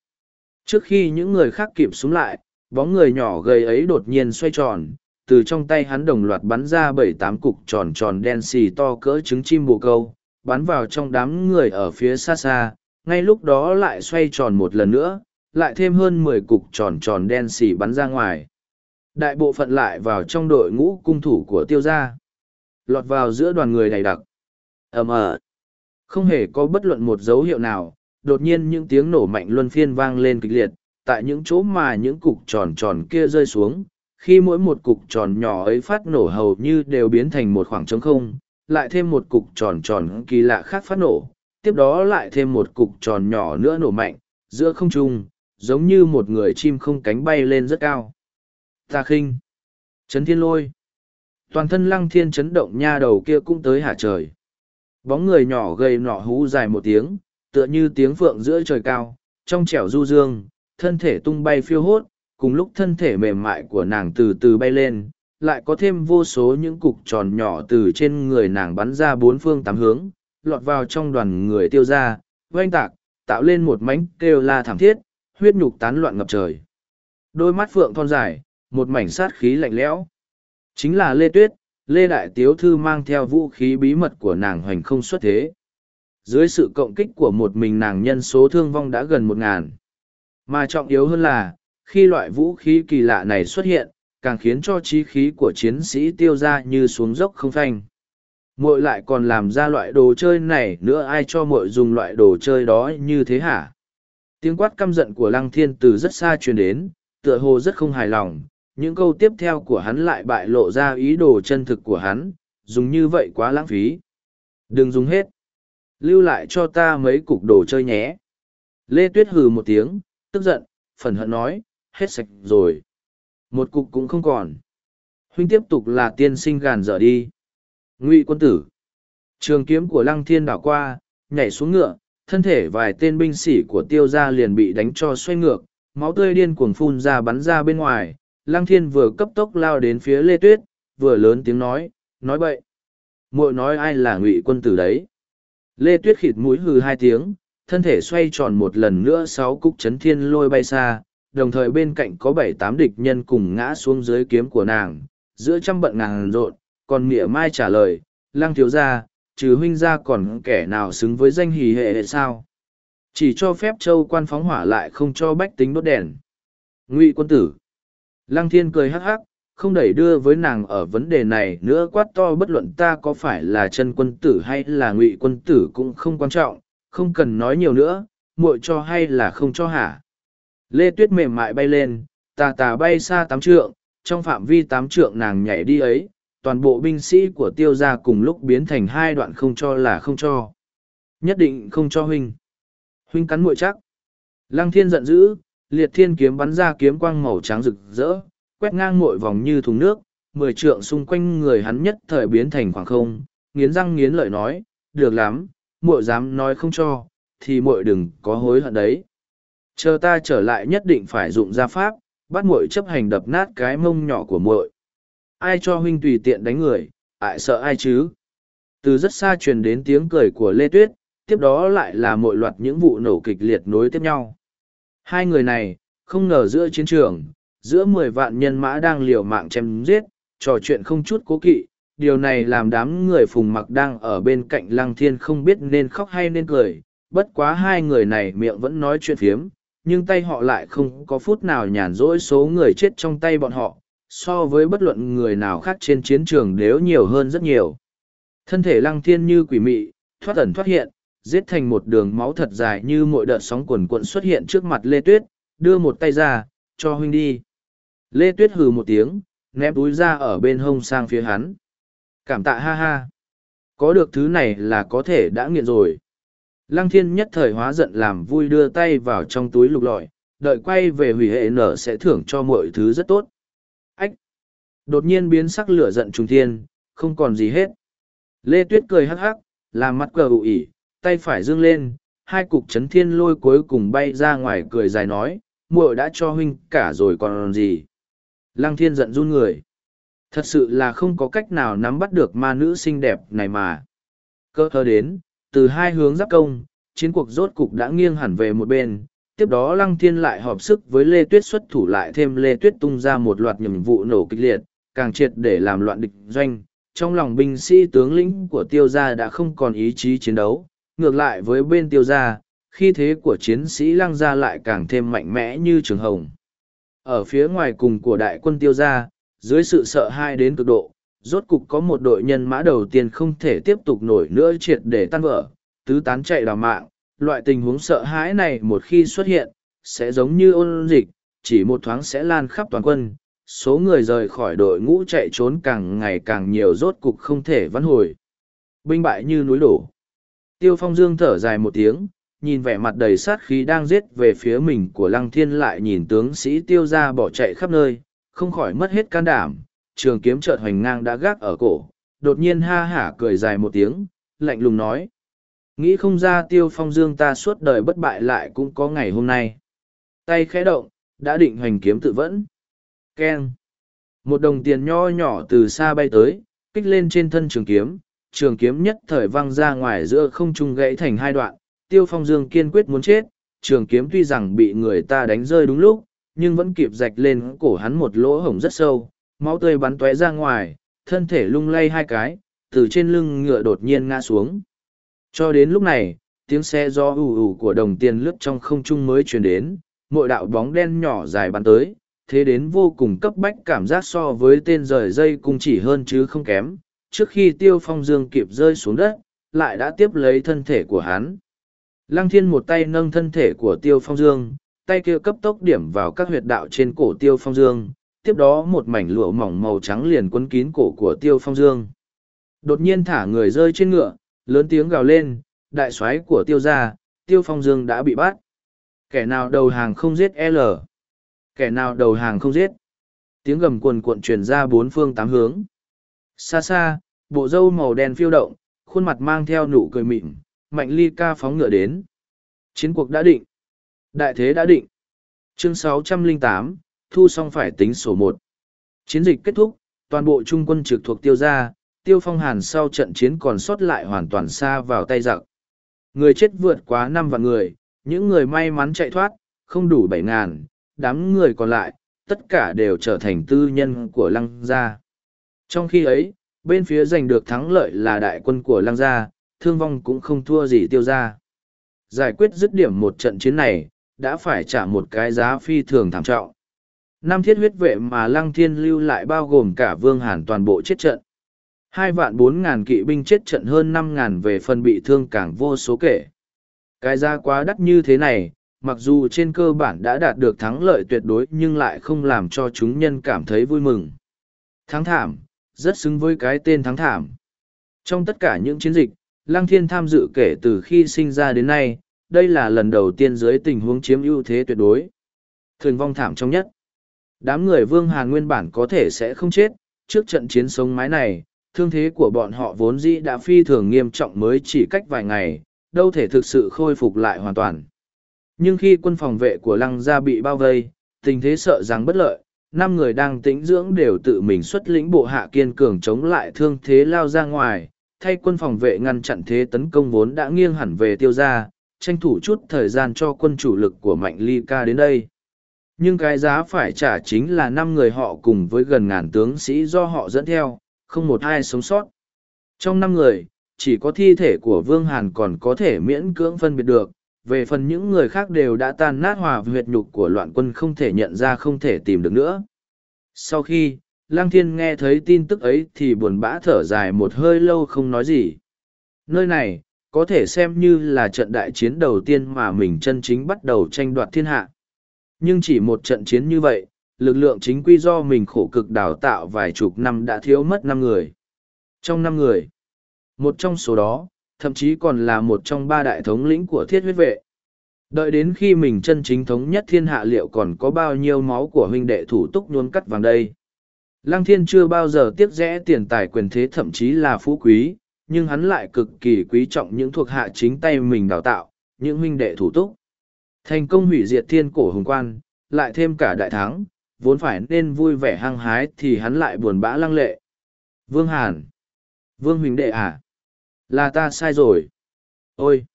Trước khi những người khác kịp xuống lại, bóng người nhỏ gầy ấy đột nhiên xoay tròn, từ trong tay hắn đồng loạt bắn ra bảy tám cục tròn tròn đen xì to cỡ trứng chim bồ câu, bắn vào trong đám người ở phía xa xa, ngay lúc đó lại xoay tròn một lần nữa, lại thêm hơn mười cục tròn tròn đen xì bắn ra ngoài. Đại bộ phận lại vào trong đội ngũ cung thủ của tiêu gia. Lọt vào giữa đoàn người đầy đặc. ầm ờ. Không hề có bất luận một dấu hiệu nào, đột nhiên những tiếng nổ mạnh luân phiên vang lên kịch liệt, tại những chỗ mà những cục tròn tròn kia rơi xuống, khi mỗi một cục tròn nhỏ ấy phát nổ hầu như đều biến thành một khoảng trống không, lại thêm một cục tròn tròn kỳ lạ khác phát nổ, tiếp đó lại thêm một cục tròn nhỏ nữa nổ mạnh, giữa không trung, giống như một người chim không cánh bay lên rất cao. Ta khinh. Chấn thiên lôi. Toàn thân lăng thiên chấn động nha đầu kia cũng tới hạ trời. Bóng người nhỏ gầy nọ hú dài một tiếng, tựa như tiếng phượng giữa trời cao, trong trẻo du dương, thân thể tung bay phiêu hốt, cùng lúc thân thể mềm mại của nàng từ từ bay lên, lại có thêm vô số những cục tròn nhỏ từ trên người nàng bắn ra bốn phương tám hướng, lọt vào trong đoàn người tiêu ra, oanh tạc, tạo lên một mảnh kêu la thảm thiết, huyết nhục tán loạn ngập trời. Đôi mắt phượng thon dài, một mảnh sát khí lạnh lẽo. Chính là Lê Tuyết, Lê Đại Tiếu Thư mang theo vũ khí bí mật của nàng hoành không xuất thế. Dưới sự cộng kích của một mình nàng nhân số thương vong đã gần một ngàn. Mà trọng yếu hơn là, khi loại vũ khí kỳ lạ này xuất hiện, càng khiến cho trí khí của chiến sĩ tiêu ra như xuống dốc không phanh. Muội lại còn làm ra loại đồ chơi này nữa ai cho muội dùng loại đồ chơi đó như thế hả? Tiếng quát căm giận của Lăng Thiên từ rất xa truyền đến, tựa hồ rất không hài lòng, những câu tiếp theo của hắn lại bại lộ ra ý đồ chân thực của hắn, dùng như vậy quá lãng phí. Đừng dùng hết. Lưu lại cho ta mấy cục đồ chơi nhé. Lê Tuyết hừ một tiếng, tức giận, phần hận nói, hết sạch rồi. Một cục cũng không còn. Huynh tiếp tục là tiên sinh gàn dở đi. Ngụy quân tử. Trường kiếm của lăng thiên đảo qua, nhảy xuống ngựa, thân thể vài tên binh sĩ của tiêu gia liền bị đánh cho xoay ngược, máu tươi điên cuồng phun ra bắn ra bên ngoài. Lăng thiên vừa cấp tốc lao đến phía Lê Tuyết, vừa lớn tiếng nói, nói bậy. muội nói ai là ngụy quân tử đấy. Lê Tuyết khịt mũi hừ hai tiếng, thân thể xoay tròn một lần nữa sáu cúc chấn thiên lôi bay xa, đồng thời bên cạnh có bảy tám địch nhân cùng ngã xuống dưới kiếm của nàng, giữa trăm bận ngàn rộn, còn mỉa mai trả lời, lăng thiếu gia, trừ huynh ra còn kẻ nào xứng với danh hì hệ hệ sao? Chỉ cho phép châu quan phóng hỏa lại không cho bách tính đốt đèn. Ngụy quân tử. Lăng thiên cười hắc hắc, không đẩy đưa với nàng ở vấn đề này nữa quát to bất luận ta có phải là chân quân tử hay là ngụy quân tử cũng không quan trọng, không cần nói nhiều nữa, muội cho hay là không cho hả. Lê Tuyết mềm mại bay lên, tà tà bay xa tám trượng, trong phạm vi tám trượng nàng nhảy đi ấy, toàn bộ binh sĩ của tiêu gia cùng lúc biến thành hai đoạn không cho là không cho. Nhất định không cho huynh. Huynh cắn muội chắc. Lăng thiên giận dữ, liệt thiên kiếm bắn ra kiếm quang màu trắng rực rỡ, quét ngang muội vòng như thùng nước, mười trượng xung quanh người hắn nhất thời biến thành khoảng không, nghiến răng nghiến lợi nói, được lắm, muội dám nói không cho, thì muội đừng có hối hận đấy. Chờ ta trở lại nhất định phải dụng gia pháp, bắt muội chấp hành đập nát cái mông nhỏ của muội. Ai cho huynh tùy tiện đánh người, ai sợ ai chứ? Từ rất xa truyền đến tiếng cười của Lê Tuyết, tiếp đó lại là mọi loạt những vụ nổ kịch liệt nối tiếp nhau. Hai người này, không ngờ giữa chiến trường, giữa mười vạn nhân mã đang liều mạng chém giết, trò chuyện không chút cố kỵ, điều này làm đám người phùng mặc đang ở bên cạnh lăng thiên không biết nên khóc hay nên cười, bất quá hai người này miệng vẫn nói chuyện phiếm, nhưng tay họ lại không có phút nào nhàn rỗi số người chết trong tay bọn họ, so với bất luận người nào khác trên chiến trường đều nhiều hơn rất nhiều. Thân thể lăng thiên như quỷ mị, thoát ẩn thoát hiện, giết thành một đường máu thật dài như mỗi đợt sóng quần quận xuất hiện trước mặt Lê Tuyết, đưa một tay ra, cho huynh đi. Lê Tuyết hừ một tiếng, ném túi ra ở bên hông sang phía hắn. Cảm tạ ha ha. Có được thứ này là có thể đã nghiện rồi. Lăng thiên nhất thời hóa giận làm vui đưa tay vào trong túi lục lọi, đợi quay về hủy hệ nở sẽ thưởng cho mọi thứ rất tốt. Ách! Đột nhiên biến sắc lửa giận trùng thiên, không còn gì hết. Lê Tuyết cười hắc hắc, làm mắt cờ ụ ỉ, tay phải dương lên, hai cục chấn thiên lôi cuối cùng bay ra ngoài cười dài nói, muội đã cho huynh cả rồi còn gì. Lăng thiên giận run người. Thật sự là không có cách nào nắm bắt được ma nữ xinh đẹp này mà. Cơ thơ đến, từ hai hướng giáp công, chiến cuộc rốt cục đã nghiêng hẳn về một bên. Tiếp đó Lăng Thiên lại họp sức với Lê Tuyết xuất thủ lại thêm Lê Tuyết tung ra một loạt nhiệm vụ nổ kịch liệt, càng triệt để làm loạn địch doanh. Trong lòng binh sĩ tướng lĩnh của tiêu gia đã không còn ý chí chiến đấu, ngược lại với bên tiêu gia, khi thế của chiến sĩ lăng gia lại càng thêm mạnh mẽ như trường hồng. Ở phía ngoài cùng của đại quân tiêu gia, dưới sự sợ hãi đến cực độ, rốt cục có một đội nhân mã đầu tiên không thể tiếp tục nổi nữa triệt để tan vỡ, tứ tán chạy đào mạng. Loại tình huống sợ hãi này một khi xuất hiện, sẽ giống như ôn dịch, chỉ một thoáng sẽ lan khắp toàn quân. Số người rời khỏi đội ngũ chạy trốn càng ngày càng nhiều rốt cục không thể vãn hồi. Binh bại như núi đổ. Tiêu Phong Dương thở dài một tiếng, nhìn vẻ mặt đầy sát khí đang giết về phía mình của Lăng Thiên lại nhìn tướng sĩ tiêu ra bỏ chạy khắp nơi, không khỏi mất hết can đảm, trường kiếm chợt hoành ngang đã gác ở cổ, đột nhiên ha hả cười dài một tiếng, lạnh lùng nói. Nghĩ không ra tiêu phong dương ta suốt đời bất bại lại cũng có ngày hôm nay. Tay khẽ động, đã định hoành kiếm tự vẫn. Keng. Một đồng tiền nho nhỏ từ xa bay tới, kích lên trên thân trường kiếm, trường kiếm nhất thời văng ra ngoài giữa không trung gãy thành hai đoạn, tiêu phong dương kiên quyết muốn chết, trường kiếm tuy rằng bị người ta đánh rơi đúng lúc, nhưng vẫn kịp rạch lên cổ hắn một lỗ hổng rất sâu, máu tươi bắn tóe ra ngoài, thân thể lung lay hai cái, từ trên lưng ngựa đột nhiên ngã xuống. Cho đến lúc này, tiếng xe do ù ù của đồng tiền lướt trong không trung mới truyền đến, mỗi đạo bóng đen nhỏ dài bắn tới, thế đến vô cùng cấp bách cảm giác so với tên rời dây cung chỉ hơn chứ không kém. Trước khi tiêu phong dương kịp rơi xuống đất, lại đã tiếp lấy thân thể của hắn. Lăng thiên một tay nâng thân thể của tiêu phong dương, tay kia cấp tốc điểm vào các huyệt đạo trên cổ tiêu phong dương, tiếp đó một mảnh lụa mỏng màu trắng liền quấn kín cổ của tiêu phong dương. Đột nhiên thả người rơi trên ngựa, lớn tiếng gào lên, đại soái của tiêu gia, tiêu phong dương đã bị bắt. Kẻ nào đầu hàng không giết L. Kẻ nào đầu hàng không giết. Tiếng gầm quần cuộn truyền ra bốn phương tám hướng. Xa xa, bộ râu màu đen phiêu động, khuôn mặt mang theo nụ cười mịn, mạnh ly ca phóng ngựa đến. Chiến cuộc đã định. Đại thế đã định. Chương 608, thu xong phải tính sổ một. Chiến dịch kết thúc, toàn bộ trung quân trực thuộc tiêu gia, tiêu phong hàn sau trận chiến còn sót lại hoàn toàn xa vào tay giặc. Người chết vượt quá năm vạn người, những người may mắn chạy thoát, không đủ bảy ngàn, đám người còn lại, tất cả đều trở thành tư nhân của lăng gia. Trong khi ấy, bên phía giành được thắng lợi là đại quân của lăng gia, thương vong cũng không thua gì tiêu gia. Giải quyết dứt điểm một trận chiến này, đã phải trả một cái giá phi thường thảm trọng. Năm thiết huyết vệ mà Lăng Thiên lưu lại bao gồm cả Vương Hàn toàn bộ chết trận. Hai vạn bốn ngàn kỵ binh chết trận hơn năm ngàn về phần bị thương càng vô số kể. Cái giá quá đắt như thế này, mặc dù trên cơ bản đã đạt được thắng lợi tuyệt đối nhưng lại không làm cho chúng nhân cảm thấy vui mừng. Thắng thảm, rất xứng với cái tên thắng thảm. Trong tất cả những chiến dịch, Lăng Thiên tham dự kể từ khi sinh ra đến nay, đây là lần đầu tiên dưới tình huống chiếm ưu thế tuyệt đối. Thường vong thảm trong nhất. Đám người Vương Hàn nguyên bản có thể sẽ không chết, trước trận chiến sống mái này, thương thế của bọn họ vốn dĩ đã phi thường nghiêm trọng mới chỉ cách vài ngày, đâu thể thực sự khôi phục lại hoàn toàn. Nhưng khi quân phòng vệ của Lăng Gia bị bao vây, tình thế sợ rằng bất lợi, năm người đang tĩnh dưỡng đều tự mình xuất lĩnh bộ hạ kiên cường chống lại thương thế lao ra ngoài, thay quân phòng vệ ngăn chặn thế tấn công vốn đã nghiêng hẳn về tiêu gia, tranh thủ chút thời gian cho quân chủ lực của mạnh ly ca đến đây. Nhưng cái giá phải trả chính là năm người họ cùng với gần ngàn tướng sĩ do họ dẫn theo không một ai sống sót. Trong năm người chỉ có thi thể của vương hàn còn có thể miễn cưỡng phân biệt được về phần những người khác đều đã tan nát hòa huyệt nhục của loạn quân không thể nhận ra không thể tìm được nữa sau khi lang thiên nghe thấy tin tức ấy thì buồn bã thở dài một hơi lâu không nói gì nơi này có thể xem như là trận đại chiến đầu tiên mà mình chân chính bắt đầu tranh đoạt thiên hạ. Nhưng chỉ một trận chiến như vậy, lực lượng chính quy do mình khổ cực đào tạo vài chục năm đã thiếu mất năm người. Trong năm người, một trong số đó, thậm chí còn là một trong ba đại thống lĩnh của thiết huyết vệ. Đợi đến khi mình chân chính thống nhất thiên hạ liệu còn có bao nhiêu máu của huynh đệ thủ túc nhuôn cắt vàng đây. Lăng thiên chưa bao giờ tiếc rẽ tiền tài quyền thế thậm chí là phú quý, nhưng hắn lại cực kỳ quý trọng những thuộc hạ chính tay mình đào tạo, những huynh đệ thủ túc. Thành công hủy diệt thiên cổ hùng quan, lại thêm cả đại thắng, vốn phải nên vui vẻ hăng hái thì hắn lại buồn bã lăng lệ. Vương Hàn! Vương huynh đệ à? Là ta sai rồi. Ôi!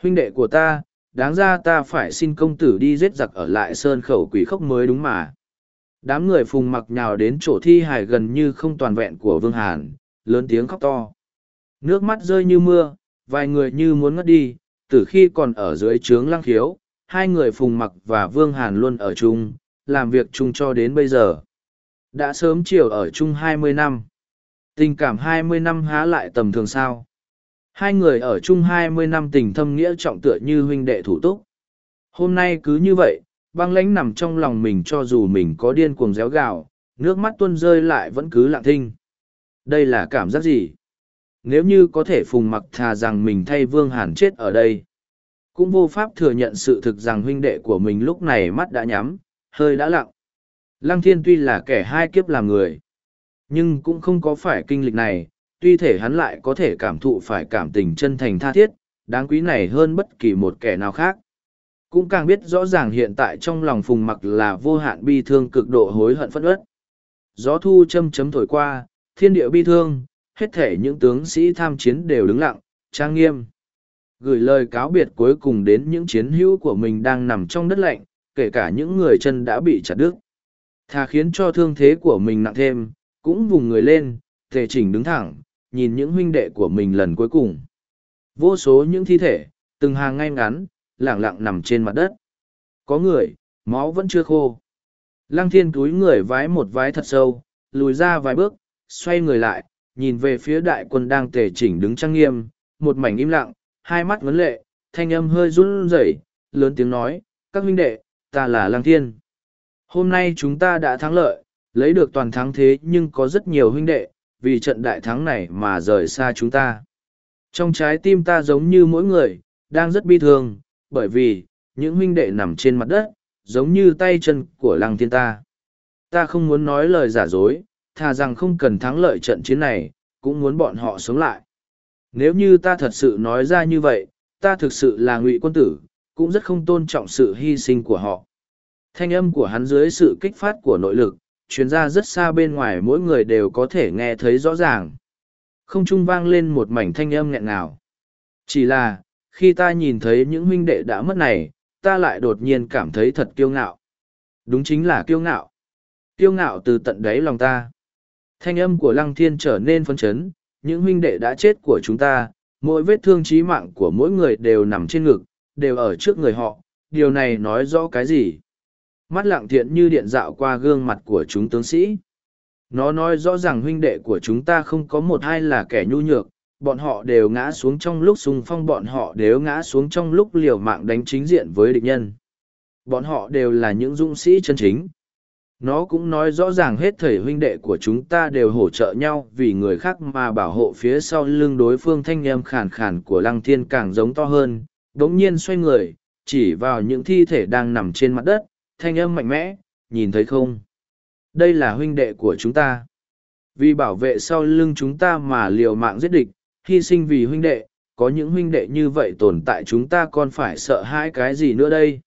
Huynh đệ của ta, đáng ra ta phải xin công tử đi giết giặc ở lại sơn khẩu quỷ khốc mới đúng mà. Đám người phùng mặc nhào đến chỗ thi hài gần như không toàn vẹn của Vương Hàn, lớn tiếng khóc to. Nước mắt rơi như mưa, vài người như muốn ngất đi, từ khi còn ở dưới trướng lăng khiếu, hai người phùng mặc và Vương Hàn luôn ở chung, làm việc chung cho đến bây giờ. Đã sớm chiều ở chung hai mươi năm. Tình cảm hai mươi năm há lại tầm thường sao. Hai người ở chung hai mươi năm tình thâm nghĩa trọng tựa như huynh đệ thủ túc. Hôm nay cứ như vậy, băng lãnh nằm trong lòng mình cho dù mình có điên cuồng réo gạo, nước mắt tuôn rơi lại vẫn cứ lặng thinh. Đây là cảm giác gì? Nếu như có thể phùng mặc thà rằng mình thay Vương Hàn chết ở đây, cũng vô pháp thừa nhận sự thực rằng huynh đệ của mình lúc này mắt đã nhắm, hơi đã lặng. Lăng thiên tuy là kẻ hai kiếp làm người, nhưng cũng không có phải kinh lịch này, tuy thể hắn lại có thể cảm thụ phải cảm tình chân thành tha thiết, đáng quý này hơn bất kỳ một kẻ nào khác. Cũng càng biết rõ ràng hiện tại trong lòng phùng mặc là vô hạn bi thương cực độ hối hận phẫn ớt. Gió thu châm chấm thổi qua, thiên địa bi thương, hết thể những tướng sĩ tham chiến đều đứng lặng, trang nghiêm. Gửi lời cáo biệt cuối cùng đến những chiến hữu của mình đang nằm trong đất lạnh, kể cả những người chân đã bị chặt đứt. Thà khiến cho thương thế của mình nặng thêm, cũng vùng người lên, tề chỉnh đứng thẳng, nhìn những huynh đệ của mình lần cuối cùng. Vô số những thi thể, từng hàng ngay ngắn, lẳng lặng nằm trên mặt đất. Có người, máu vẫn chưa khô. Lăng thiên túi người vái một vái thật sâu, lùi ra vài bước, xoay người lại, nhìn về phía đại quân đang tề chỉnh đứng trang nghiêm, một mảnh im lặng, hai mắt vấn lệ, thanh âm hơi run rẩy, lớn tiếng nói, các huynh đệ, ta là Lăng Thiên. Hôm nay chúng ta đã thắng lợi, lấy được toàn thắng thế nhưng có rất nhiều huynh đệ, vì trận đại thắng này mà rời xa chúng ta. Trong trái tim ta giống như mỗi người, đang rất bi thương, bởi vì, những huynh đệ nằm trên mặt đất, giống như tay chân của lăng thiên ta. Ta không muốn nói lời giả dối, thà rằng không cần thắng lợi trận chiến này, cũng muốn bọn họ sống lại. Nếu như ta thật sự nói ra như vậy, ta thực sự là ngụy quân tử, cũng rất không tôn trọng sự hy sinh của họ. Thanh âm của hắn dưới sự kích phát của nội lực, chuyến ra rất xa bên ngoài mỗi người đều có thể nghe thấy rõ ràng. Không trung vang lên một mảnh thanh âm nghẹn ngào. Chỉ là, khi ta nhìn thấy những huynh đệ đã mất này, ta lại đột nhiên cảm thấy thật kiêu ngạo. Đúng chính là kiêu ngạo. Kiêu ngạo từ tận đáy lòng ta. Thanh âm của lăng thiên trở nên phấn chấn, những huynh đệ đã chết của chúng ta, mỗi vết thương chí mạng của mỗi người đều nằm trên ngực, đều ở trước người họ, điều này nói rõ cái gì? Mắt lạng thiện như điện dạo qua gương mặt của chúng tướng sĩ. Nó nói rõ ràng huynh đệ của chúng ta không có một hai là kẻ nhu nhược, bọn họ đều ngã xuống trong lúc xung phong bọn họ đều ngã xuống trong lúc liều mạng đánh chính diện với địch nhân. Bọn họ đều là những dũng sĩ chân chính. Nó cũng nói rõ ràng hết thầy huynh đệ của chúng ta đều hỗ trợ nhau vì người khác mà bảo hộ phía sau lưng đối phương thanh em khàn khàn của lăng thiên càng giống to hơn, đống nhiên xoay người, chỉ vào những thi thể đang nằm trên mặt đất, thanh âm mạnh mẽ, nhìn thấy không? Đây là huynh đệ của chúng ta. Vì bảo vệ sau lưng chúng ta mà liều mạng giết địch, hy sinh vì huynh đệ, có những huynh đệ như vậy tồn tại chúng ta còn phải sợ hãi cái gì nữa đây?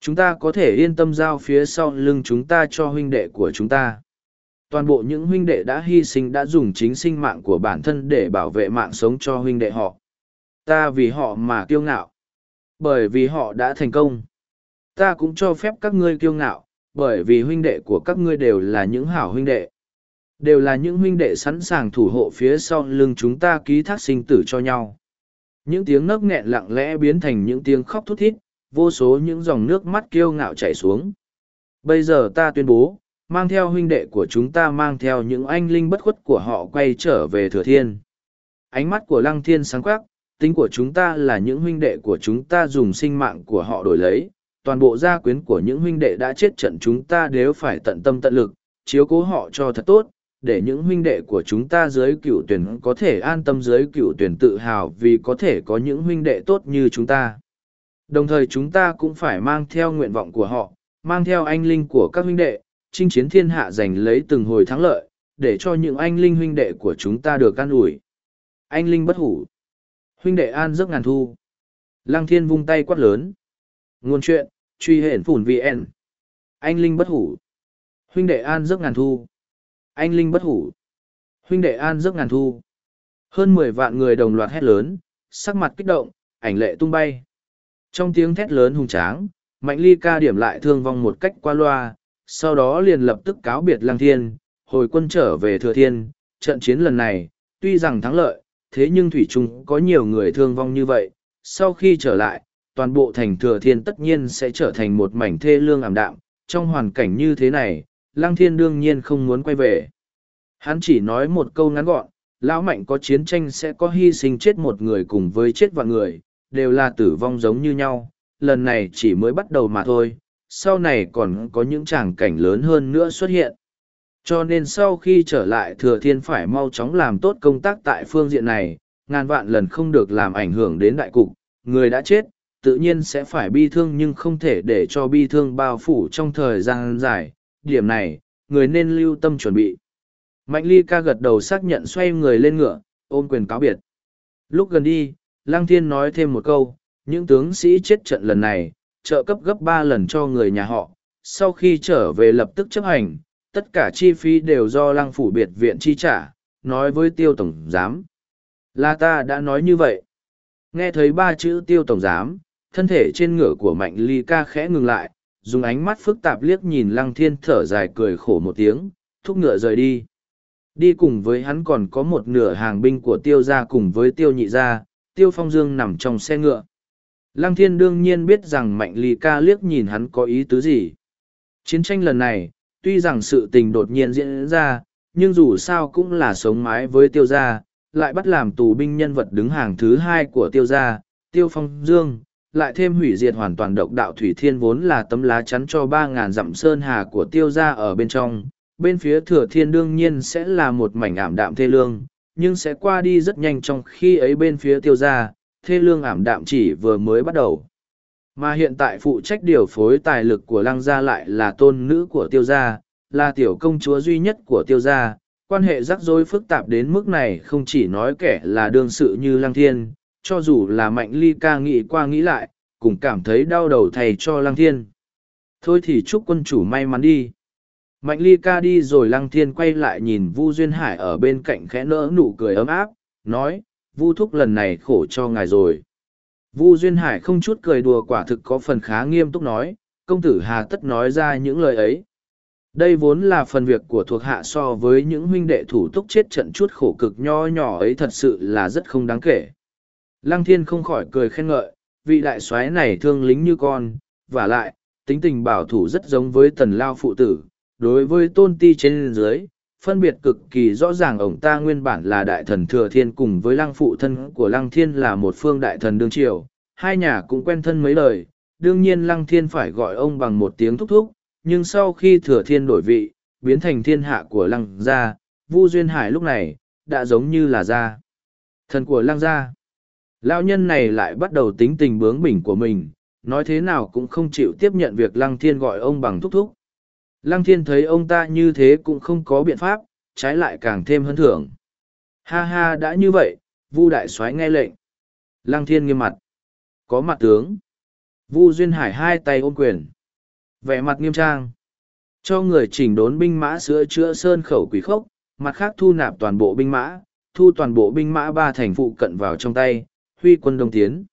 Chúng ta có thể yên tâm giao phía sau lưng chúng ta cho huynh đệ của chúng ta. Toàn bộ những huynh đệ đã hy sinh đã dùng chính sinh mạng của bản thân để bảo vệ mạng sống cho huynh đệ họ. Ta vì họ mà kiêu ngạo. Bởi vì họ đã thành công. Ta cũng cho phép các ngươi kiêu ngạo, bởi vì huynh đệ của các ngươi đều là những hảo huynh đệ. Đều là những huynh đệ sẵn sàng thủ hộ phía sau lưng chúng ta ký thác sinh tử cho nhau. Những tiếng nấc nghẹn lặng lẽ biến thành những tiếng khóc thút thít, vô số những dòng nước mắt kiêu ngạo chảy xuống. Bây giờ ta tuyên bố, mang theo huynh đệ của chúng ta mang theo những anh linh bất khuất của họ quay trở về thừa thiên. Ánh mắt của lăng thiên sáng quắc, tính của chúng ta là những huynh đệ của chúng ta dùng sinh mạng của họ đổi lấy, toàn bộ gia quyến của những huynh đệ đã chết trận chúng ta đều phải tận tâm tận lực, chiếu cố họ cho thật tốt, để những huynh đệ của chúng ta dưới cựu tuyển có thể an tâm dưới cựu tuyển tự hào vì có thể có những huynh đệ tốt như chúng ta. Đồng thời chúng ta cũng phải mang theo nguyện vọng của họ, mang theo anh linh của các huynh đệ, chinh chiến thiên hạ giành lấy từng hồi thắng lợi, để cho những anh linh huynh đệ của chúng ta được an ủi. Anh linh bất hủ. Huynh đệ an giấc ngàn thu. Lăng thiên vung tay quát lớn. Nguồn chuyện, truy hển phủn VN. Anh linh bất hủ. Huynh đệ an giấc ngàn thu. Anh linh bất hủ. Huynh đệ an giấc ngàn thu. Hơn mười vạn người đồng loạt hét lớn, sắc mặt kích động, ảnh lệ tung bay. Trong tiếng thét lớn hùng tráng, Mạnh Ly ca điểm lại thương vong một cách qua loa, sau đó liền lập tức cáo biệt lang Thiên, hồi quân trở về Thừa Thiên. Trận chiến lần này, tuy rằng thắng lợi, thế nhưng Thủy Trung có nhiều người thương vong như vậy. Sau khi trở lại, toàn bộ thành Thừa Thiên tất nhiên sẽ trở thành một mảnh thê lương ảm đạm. Trong hoàn cảnh như thế này, Lăng Thiên đương nhiên không muốn quay về. Hắn chỉ nói một câu ngắn gọn, lão mạnh có chiến tranh sẽ có hy sinh chết một người cùng với chết vạn người, đều là tử vong giống như nhau, lần này chỉ mới bắt đầu mà thôi, sau này còn có những tràng cảnh lớn hơn nữa xuất hiện. Cho nên sau khi trở lại thừa thiên phải mau chóng làm tốt công tác tại phương diện này, ngàn vạn lần không được làm ảnh hưởng đến đại cục, người đã chết, tự nhiên sẽ phải bi thương nhưng không thể để cho bi thương bao phủ trong thời gian dài, điểm này, người nên lưu tâm chuẩn bị. Mạnh ly ca gật đầu xác nhận xoay người lên ngựa, ôm quyền cáo biệt. Lúc gần đi, Lăng Thiên nói thêm một câu, những tướng sĩ chết trận lần này, trợ cấp gấp ba lần cho người nhà họ, sau khi trở về lập tức chấp hành, tất cả chi phí đều do Lăng Phủ Biệt Viện chi trả, nói với Tiêu Tổng Giám. Là ta đã nói như vậy. Nghe thấy ba chữ Tiêu Tổng Giám, thân thể trên ngựa của Mạnh Ly ca khẽ ngừng lại, dùng ánh mắt phức tạp liếc nhìn Lăng Thiên thở dài cười khổ một tiếng, thúc ngựa rời đi. Đi cùng với hắn còn có một nửa hàng binh của tiêu gia cùng với tiêu nhị gia, tiêu phong dương nằm trong xe ngựa. Lăng thiên đương nhiên biết rằng mạnh ly ca liếc nhìn hắn có ý tứ gì. Chiến tranh lần này, tuy rằng sự tình đột nhiên diễn ra, nhưng dù sao cũng là sống mái với tiêu gia, lại bắt làm tù binh nhân vật đứng hàng thứ hai của tiêu gia, tiêu phong dương, lại thêm hủy diệt hoàn toàn độc đạo thủy thiên vốn là tấm lá chắn cho ba ngàn dặm sơn hà của tiêu gia ở bên trong, bên phía thừa thiên đương nhiên sẽ là một mảnh ảm đạm thê lương, nhưng sẽ qua đi rất nhanh trong khi ấy bên phía tiêu gia, thê lương ảm đạm chỉ vừa mới bắt đầu. Mà hiện tại phụ trách điều phối tài lực của lăng gia lại là tôn nữ của tiêu gia, là tiểu công chúa duy nhất của tiêu gia. Quan hệ rắc rối phức tạp đến mức này không chỉ nói kẻ là đương sự như lăng thiên, cho dù là mạnh ly ca nghĩ qua nghĩ lại, cũng cảm thấy đau đầu thầy cho lăng thiên. Thôi thì chúc quân chủ may mắn đi. Mạnh ly ca đi rồi lăng thiên quay lại nhìn Vu Duyên Hải ở bên cạnh khẽ nỡ nụ cười ấm áp, nói, Vu thúc lần này khổ cho ngài rồi. Vu Duyên Hải không chút cười đùa quả thực có phần khá nghiêm túc nói, công tử hà tất nói ra những lời ấy. Đây vốn là phần việc của thuộc hạ so với những huynh đệ thủ túc chết trận chút khổ cực nho nhỏ ấy thật sự là rất không đáng kể. Lăng thiên không khỏi cười khen ngợi, vị đại soái này thương lính như con, và lại, tính tình bảo thủ rất giống với tần lao phụ tử, đối với tôn ti trên dưới, phân biệt cực kỳ rõ ràng ổng ta nguyên bản là đại thần thừa thiên cùng với lăng phụ thân của lăng thiên là một phương đại thần đương triều, hai nhà cũng quen thân mấy lời, đương nhiên lăng thiên phải gọi ông bằng một tiếng thúc thúc, nhưng sau khi thừa thiên đổi vị, biến thành thiên hạ của lăng gia, Vu Duyên Hải lúc này, đã giống như là gia. Thần của lăng gia. Lão nhân này lại bắt đầu tính tình bướng bỉnh của mình, nói thế nào cũng không chịu tiếp nhận việc lăng thiên gọi ông bằng thúc thúc. Lăng thiên thấy ông ta như thế cũng không có biện pháp, trái lại càng thêm hân thưởng. Ha ha đã như vậy, Vu đại soái nghe lệnh. Lăng thiên nghiêm mặt. Có mặt tướng. Vu Duyên Hải hai tay ôm quyền. Vẻ mặt nghiêm trang. Cho người chỉnh đốn binh mã sữa chữa sơn khẩu quỷ khốc, mặt khác thu nạp toàn bộ binh mã, thu toàn bộ binh mã ba thành phụ cận vào trong tay, huy quân đông tiến.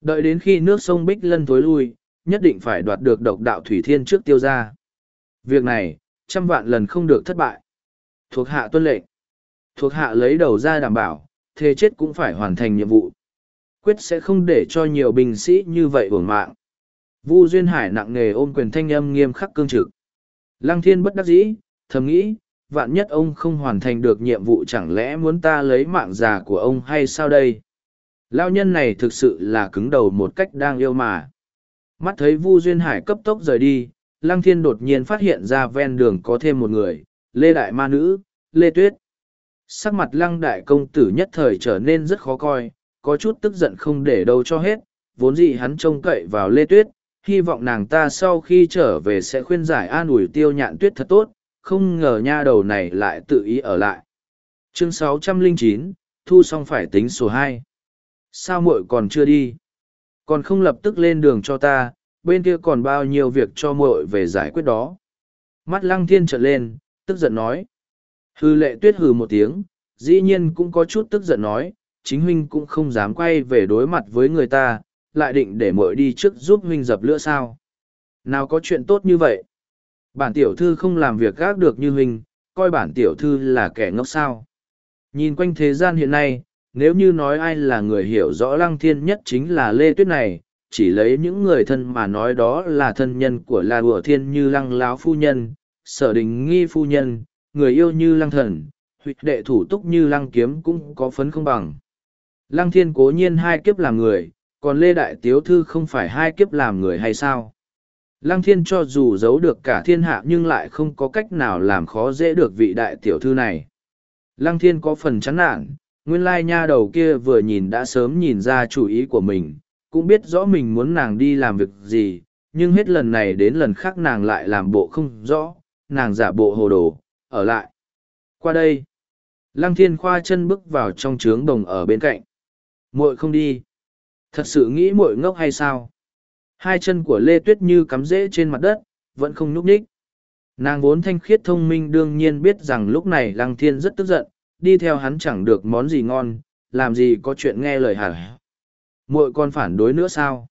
Đợi đến khi nước sông Bích Lân tối lui, nhất định phải đoạt được độc đạo Thủy Thiên trước tiêu ra. Việc này, trăm vạn lần không được thất bại. Thuộc hạ tuân lệnh. Thuộc hạ lấy đầu ra đảm bảo, thề chết cũng phải hoàn thành nhiệm vụ. Quyết sẽ không để cho nhiều binh sĩ như vậy uổng mạng. Vu Duyên Hải nặng nề ôm quyền thanh âm nghiêm khắc cương trực. Lăng thiên bất đắc dĩ, thầm nghĩ, vạn nhất ông không hoàn thành được nhiệm vụ chẳng lẽ muốn ta lấy mạng già của ông hay sao đây? Lao nhân này thực sự là cứng đầu một cách đang yêu mà. Mắt thấy Vu Duyên Hải cấp tốc rời đi, Lăng Thiên đột nhiên phát hiện ra ven đường có thêm một người, Lê Đại Ma Nữ, Lê Tuyết. Sắc mặt Lăng Đại Công Tử nhất thời trở nên rất khó coi, có chút tức giận không để đâu cho hết, vốn dĩ hắn trông cậy vào Lê Tuyết, hy vọng nàng ta sau khi trở về sẽ khuyên giải an ủi tiêu nhạn tuyết thật tốt, không ngờ nha đầu này lại tự ý ở lại. Chương 609, thu xong phải tính số hai. Sao muội còn chưa đi? Còn không lập tức lên đường cho ta, bên kia còn bao nhiêu việc cho muội về giải quyết đó. Mắt lăng thiên trở lên, tức giận nói. Hư lệ tuyết hừ một tiếng, dĩ nhiên cũng có chút tức giận nói, chính huynh cũng không dám quay về đối mặt với người ta, lại định để muội đi trước giúp huynh dập lửa sao. Nào có chuyện tốt như vậy? Bản tiểu thư không làm việc gác được như huynh, coi bản tiểu thư là kẻ ngốc sao. Nhìn quanh thế gian hiện nay, nếu như nói ai là người hiểu rõ lăng thiên nhất chính là Lê Tuyết này, chỉ lấy những người thân mà nói đó là thân nhân của La Bùa Thiên như lăng láo phu nhân, sở đình nghi phu nhân, người yêu như lăng thần, huyệt đệ thủ túc như lăng kiếm cũng có phấn không bằng. Lăng thiên cố nhiên hai kiếp làm người, còn Lê Đại Tiếu Thư không phải hai kiếp làm người hay sao? Lăng thiên cho dù giấu được cả thiên hạ nhưng lại không có cách nào làm khó dễ được vị đại tiểu thư này. Lăng thiên có phần chán nản, nguyên lai nha đầu kia vừa nhìn đã sớm nhìn ra chủ ý của mình, cũng biết rõ mình muốn nàng đi làm việc gì, nhưng hết lần này đến lần khác nàng lại làm bộ không rõ, nàng giả bộ hồ đồ, ở lại. Qua đây, Lăng Thiên khoa chân bước vào trong trướng đồng ở bên cạnh. muội không đi. Thật sự nghĩ muội ngốc hay sao? Hai chân của Lê Tuyết như cắm rễ trên mặt đất, vẫn không nhúc nhích. Nàng vốn thanh khiết thông minh đương nhiên biết rằng lúc này Lăng Thiên rất tức giận, đi theo hắn chẳng được món gì ngon, làm gì có chuyện nghe lời hả? Muội còn phản đối nữa sao?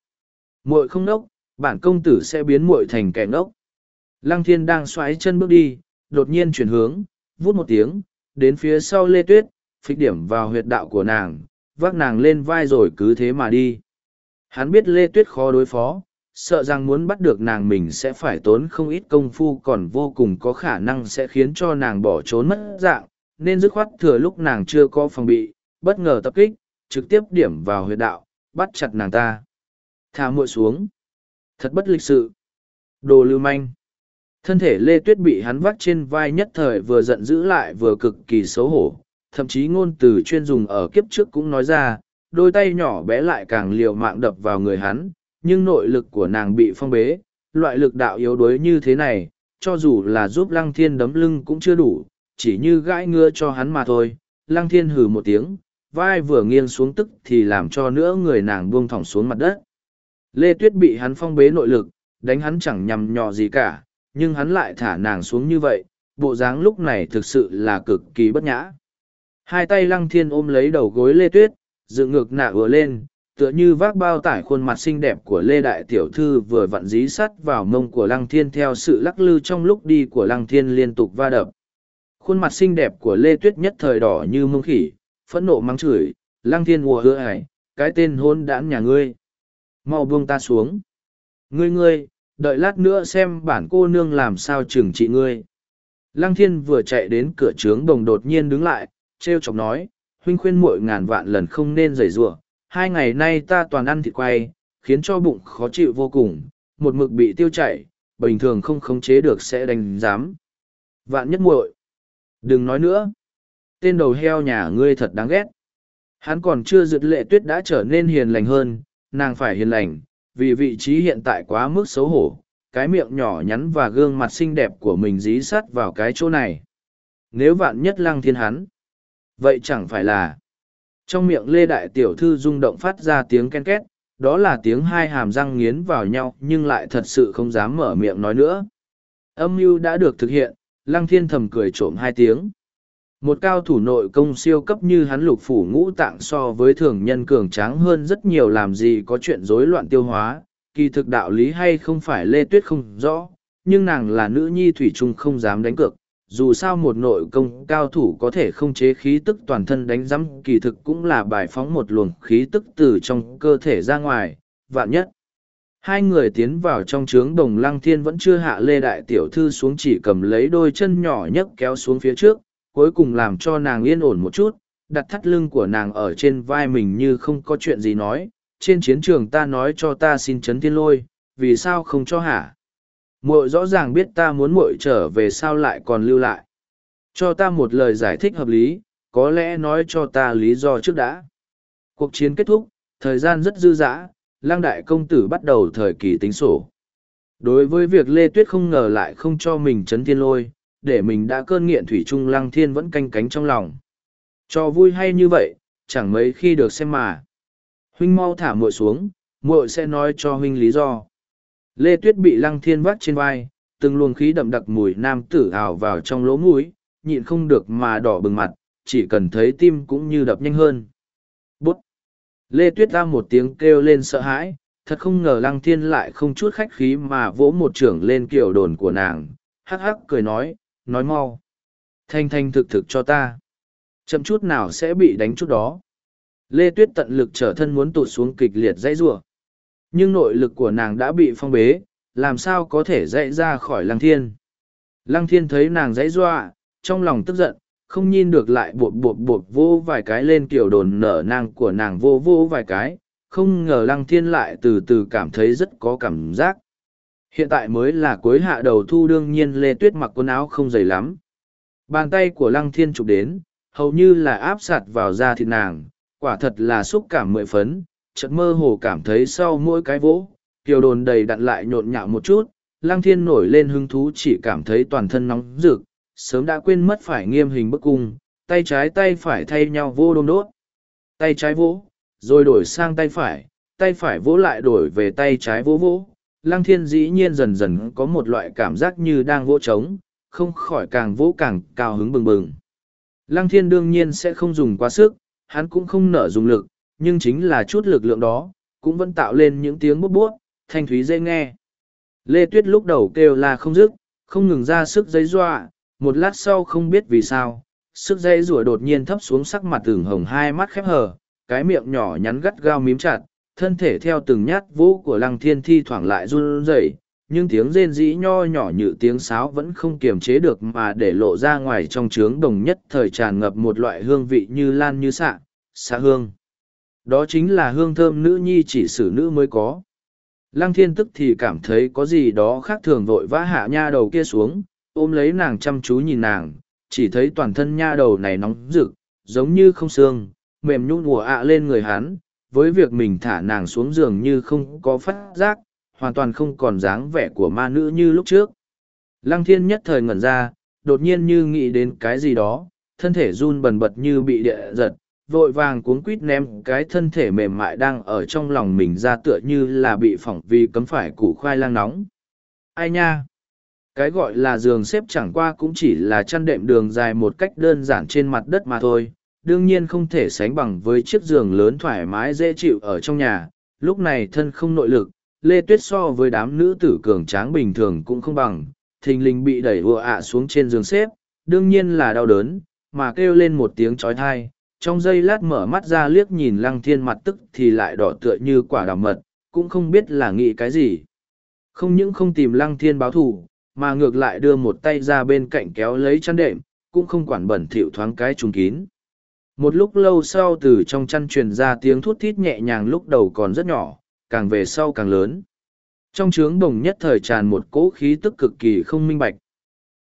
Muội không nốc, bản công tử sẽ biến muội thành kẻ ngốc. Lăng Thiên đang xoáy chân bước đi, đột nhiên chuyển hướng, vút một tiếng, đến phía sau Lê Tuyết, phích điểm vào huyệt đạo của nàng, vác nàng lên vai rồi cứ thế mà đi. Hắn biết Lê Tuyết khó đối phó, sợ rằng muốn bắt được nàng mình sẽ phải tốn không ít công phu còn vô cùng có khả năng sẽ khiến cho nàng bỏ trốn mất dạng, nên dứt khoát thừa lúc nàng chưa có phòng bị, bất ngờ tập kích, trực tiếp điểm vào huyệt đạo, bắt chặt nàng ta. Thả muội xuống. Thật bất lịch sự. Đồ lưu manh. Thân thể Lê Tuyết bị hắn vắt trên vai nhất thời vừa giận dữ lại vừa cực kỳ xấu hổ, thậm chí ngôn từ chuyên dùng ở kiếp trước cũng nói ra, đôi tay nhỏ bé lại càng liều mạng đập vào người hắn, nhưng nội lực của nàng bị phong bế, loại lực đạo yếu đuối như thế này, cho dù là giúp Lăng Thiên đấm lưng cũng chưa đủ, chỉ như gãi ngưa cho hắn mà thôi. Lăng Thiên hừ một tiếng, vai vừa nghiêng xuống tức thì làm cho nữa người nàng buông thỏng xuống mặt đất. Lê Tuyết bị hắn phong bế nội lực, đánh hắn chẳng nhằm nhò gì cả, nhưng hắn lại thả nàng xuống như vậy, bộ dáng lúc này thực sự là cực kỳ bất nhã. Hai tay lăng thiên ôm lấy đầu gối Lê Tuyết, dựng ngược nạ vừa lên, tựa như vác bao tải khuôn mặt xinh đẹp của Lê Đại Tiểu Thư vừa vặn dí sắt vào mông của lăng thiên theo sự lắc lư trong lúc đi của lăng thiên liên tục va đập. Khuôn mặt xinh đẹp của Lê Tuyết nhất thời đỏ như mông khỉ, phẫn nộ mắng chửi, lăng thiên ùa hứa hải, cái tên hôn đãn nhà ngươi. mau buông ta xuống. Ngươi ngươi, đợi lát nữa xem bản cô nương làm sao trừng trị ngươi. Lăng thiên vừa chạy đến cửa trướng đồng đột nhiên đứng lại, treo chọc nói, huynh khuyên muội ngàn vạn lần không nên giày rủa hai ngày nay ta toàn ăn thịt quay, khiến cho bụng khó chịu vô cùng, một mực bị tiêu chảy, bình thường không khống chế được sẽ đánh giám. Vạn nhất muội, đừng nói nữa. Tên đầu heo nhà ngươi thật đáng ghét. Hắn còn chưa dứt lệ tuyết đã trở nên hiền lành hơn, nàng phải hiền lành, vì vị trí hiện tại quá mức xấu hổ, cái miệng nhỏ nhắn và gương mặt xinh đẹp của mình dí sắt vào cái chỗ này. Nếu vạn nhất lăng thiên hắn, vậy chẳng phải là trong miệng lê đại tiểu thư rung động phát ra tiếng ken két đó là tiếng hai hàm răng nghiến vào nhau nhưng lại thật sự không dám mở miệng nói nữa âm mưu đã được thực hiện lăng thiên thầm cười trộm hai tiếng. Một cao thủ nội công siêu cấp như hắn lục phủ ngũ tạng so với thường nhân cường tráng hơn rất nhiều làm gì có chuyện rối loạn tiêu hóa. Kỳ thực đạo lý hay không phải lê tuyết không rõ, nhưng nàng là nữ nhi thủy trung không dám đánh cược. Dù sao một nội công cao thủ có thể không chế khí tức toàn thân đánh rắm kỳ thực cũng là bài phóng một luồng khí tức từ trong cơ thể ra ngoài, vạn nhất hai người tiến vào trong trướng đồng lăng thiên vẫn chưa hạ lê đại tiểu thư xuống chỉ cầm lấy đôi chân nhỏ nhấc kéo xuống phía trước, cuối cùng làm cho nàng yên ổn một chút, đặt thắt lưng của nàng ở trên vai mình như không có chuyện gì nói, trên chiến trường ta nói cho ta xin chấn thiên lôi, vì sao không cho hả? Muội rõ ràng biết ta muốn muội trở về sao lại còn lưu lại. Cho ta một lời giải thích hợp lý, có lẽ nói cho ta lý do trước đã. Cuộc chiến kết thúc, thời gian rất dư dã lang đại công tử bắt đầu thời kỳ tính sổ. Đối với việc lê tuyết không ngờ lại không cho mình chấn thiên lôi, để mình đã cơn nghiện thủy trung lăng thiên vẫn canh cánh trong lòng. Cho vui hay như vậy, chẳng mấy khi được xem mà. Huynh mau thả muội xuống, muội sẽ nói cho huynh lý do. Lê tuyết bị lăng thiên vắt trên vai, từng luồng khí đậm đặc mùi nam tử ảo vào trong lỗ mũi, nhịn không được mà đỏ bừng mặt, chỉ cần thấy tim cũng như đập nhanh hơn. Bút lê tuyết ra một tiếng kêu lên sợ hãi, thật không ngờ lăng thiên lại không chút khách khí mà vỗ một trưởng lên kiểu đồn của nàng, hắc hắc cười nói nói mau. Thanh thanh thực thực cho ta. Chậm chút nào sẽ bị đánh chút đó. Lê tuyết tận lực trở thân muốn tụt xuống kịch liệt dãy giụa nhưng nội lực của nàng đã bị phong bế, làm sao có thể dãy ra khỏi lăng thiên? Lăng thiên thấy nàng dãy dọa trong lòng tức giận không nhìn được lại bột bột bột vô vài cái lên kiểu đồn nở nang của nàng vô vô vài cái, không ngờ lăng thiên lại từ từ cảm thấy rất có cảm giác. Hiện tại mới là cuối hạ đầu thu đương nhiên lê tuyết mặc quần áo không dày lắm. Bàn tay của lăng thiên chụp đến, hầu như là áp sạt vào da thịt nàng, quả thật là xúc cảm mười phấn, chợt mơ hồ cảm thấy sau mỗi cái vỗ kiều đồn đầy đặn lại nhộn nhạo một chút, lăng thiên nổi lên hứng thú chỉ cảm thấy toàn thân nóng rực sớm đã quên mất phải nghiêm hình bức cung, tay trái tay phải thay nhau vô đôm đốt. Tay trái vỗ, rồi đổi sang tay phải tay phải vỗ lại đổi về tay trái vỗ vỗ. Lăng thiên dĩ nhiên dần dần có một loại cảm giác như đang vỗ trống, không khỏi càng vỗ càng cao hứng bừng bừng. Lăng thiên đương nhiên sẽ không dùng quá sức, hắn cũng không nở dùng lực, nhưng chính là chút lực lượng đó, cũng vẫn tạo lên những tiếng bút bút thanh thúy dễ nghe. Lê tuyết lúc đầu kêu là không dứt, không ngừng ra sức giấy dọa một lát sau không biết vì sao, sức dây rủa đột nhiên thấp xuống sắc mặt tường hồng hai mắt khép hờ, cái miệng nhỏ nhắn gắt gao mím chặt, thân thể theo từng nhát vũ của lăng thiên thi thoảng lại run rẩy, nhưng tiếng rên rĩ nho nhỏ như tiếng sáo vẫn không kiềm chế được mà để lộ ra ngoài trong trướng đồng nhất thời tràn ngập một loại hương vị như lan như xạ xạ hương. Đó chính là hương thơm nữ nhi chỉ sử nữ mới có. Lăng thiên tức thì cảm thấy có gì đó khác thường vội vã hạ nha đầu kia xuống ôm lấy nàng chăm chú nhìn nàng, chỉ thấy toàn thân nha đầu này nóng rực, giống như không xương, mềm nhũn ùa ạ lên người hắn, với việc mình thả nàng xuống giường như không có phát giác, hoàn toàn không còn dáng vẻ của ma nữ như lúc trước. Lăng thiên nhất thời ngẩn ra, đột nhiên như nghĩ đến cái gì đó, thân thể run bần bật như bị địa giật, vội vàng cuốn quít ném cái thân thể mềm mại đang ở trong lòng mình ra tựa như là bị phỏng vì cấm phải củ khoai lang nóng. Ai nha? Cái gọi là giường xếp chẳng qua cũng chỉ là chăn đệm đường dài một cách đơn giản trên mặt đất mà thôi, đương nhiên không thể sánh bằng với chiếc giường lớn thoải mái dễ chịu ở trong nhà, lúc này thân không nội lực, lê tuyết so với đám nữ tử cường tráng bình thường cũng không bằng, thình lình bị đẩy ùa ạ xuống trên giường xếp, đương nhiên là đau đớn, mà kêu lên một tiếng trói thai trong giây lát mở mắt ra liếc nhìn lăng thiên mặt tức thì lại đỏ tựa như quả đào mật, cũng không biết là nghĩ cái gì. Không những không tìm lăng thiên báo thù mà ngược lại đưa một tay ra bên cạnh kéo lấy chăn đệm, cũng không quản bẩn thỉu thoáng cái trùng kín. Một lúc lâu sau từ trong chăn truyền ra tiếng thút thít nhẹ nhàng lúc đầu còn rất nhỏ, càng về sau càng lớn. Trong trướng đồng nhất thời tràn một cỗ khí tức cực kỳ không minh bạch.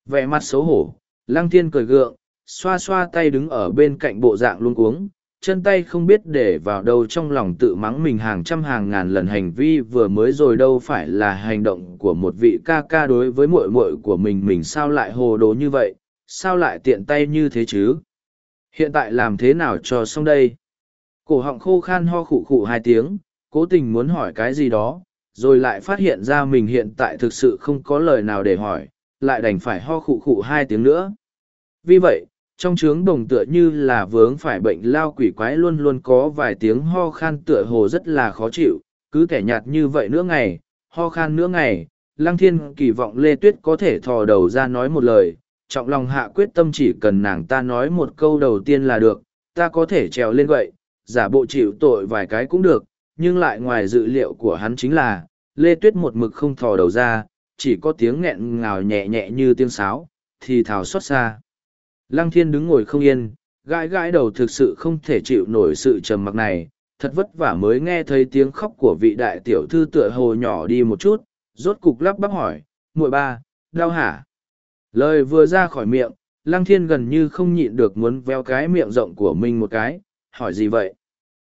Vẻ mặt xấu hổ, lăng thiên cười gượng, xoa xoa tay đứng ở bên cạnh bộ dạng luôn cuống chân tay không biết để vào đâu trong lòng tự mắng mình hàng trăm hàng ngàn lần hành vi vừa mới rồi đâu phải là hành động của một vị ca ca đối với muội muội của mình mình sao lại hồ đồ như vậy, sao lại tiện tay như thế chứ? Hiện tại làm thế nào cho xong đây? Cổ họng khô khan ho khụ khụ hai tiếng, cố tình muốn hỏi cái gì đó, rồi lại phát hiện ra mình hiện tại thực sự không có lời nào để hỏi, lại đành phải ho khụ khụ hai tiếng nữa. Vì vậy trong trướng đồng tựa như là vướng phải bệnh lao quỷ quái luôn luôn có vài tiếng ho khan tựa hồ rất là khó chịu, cứ kẻ nhạt như vậy nữa ngày, ho khan nữa ngày, lăng thiên kỳ vọng lê tuyết có thể thò đầu ra nói một lời, trọng lòng hạ quyết tâm chỉ cần nàng ta nói một câu đầu tiên là được, ta có thể trèo lên vậy giả bộ chịu tội vài cái cũng được, nhưng lại ngoài dự liệu của hắn chính là, lê tuyết một mực không thò đầu ra, chỉ có tiếng nghẹn ngào nhẹ nhẹ như tiếng sáo, thì thào xót xa. Lăng thiên đứng ngồi không yên, gãi gãi đầu thực sự không thể chịu nổi sự trầm mặc này. Thật vất vả mới nghe thấy tiếng khóc của vị đại tiểu thư tựa hồ nhỏ đi một chút rốt cục lắp bắp hỏi muội ba đau hả? Lời vừa ra khỏi miệng lăng thiên gần như không nhịn được muốn veo cái miệng rộng của mình một cái hỏi gì vậy?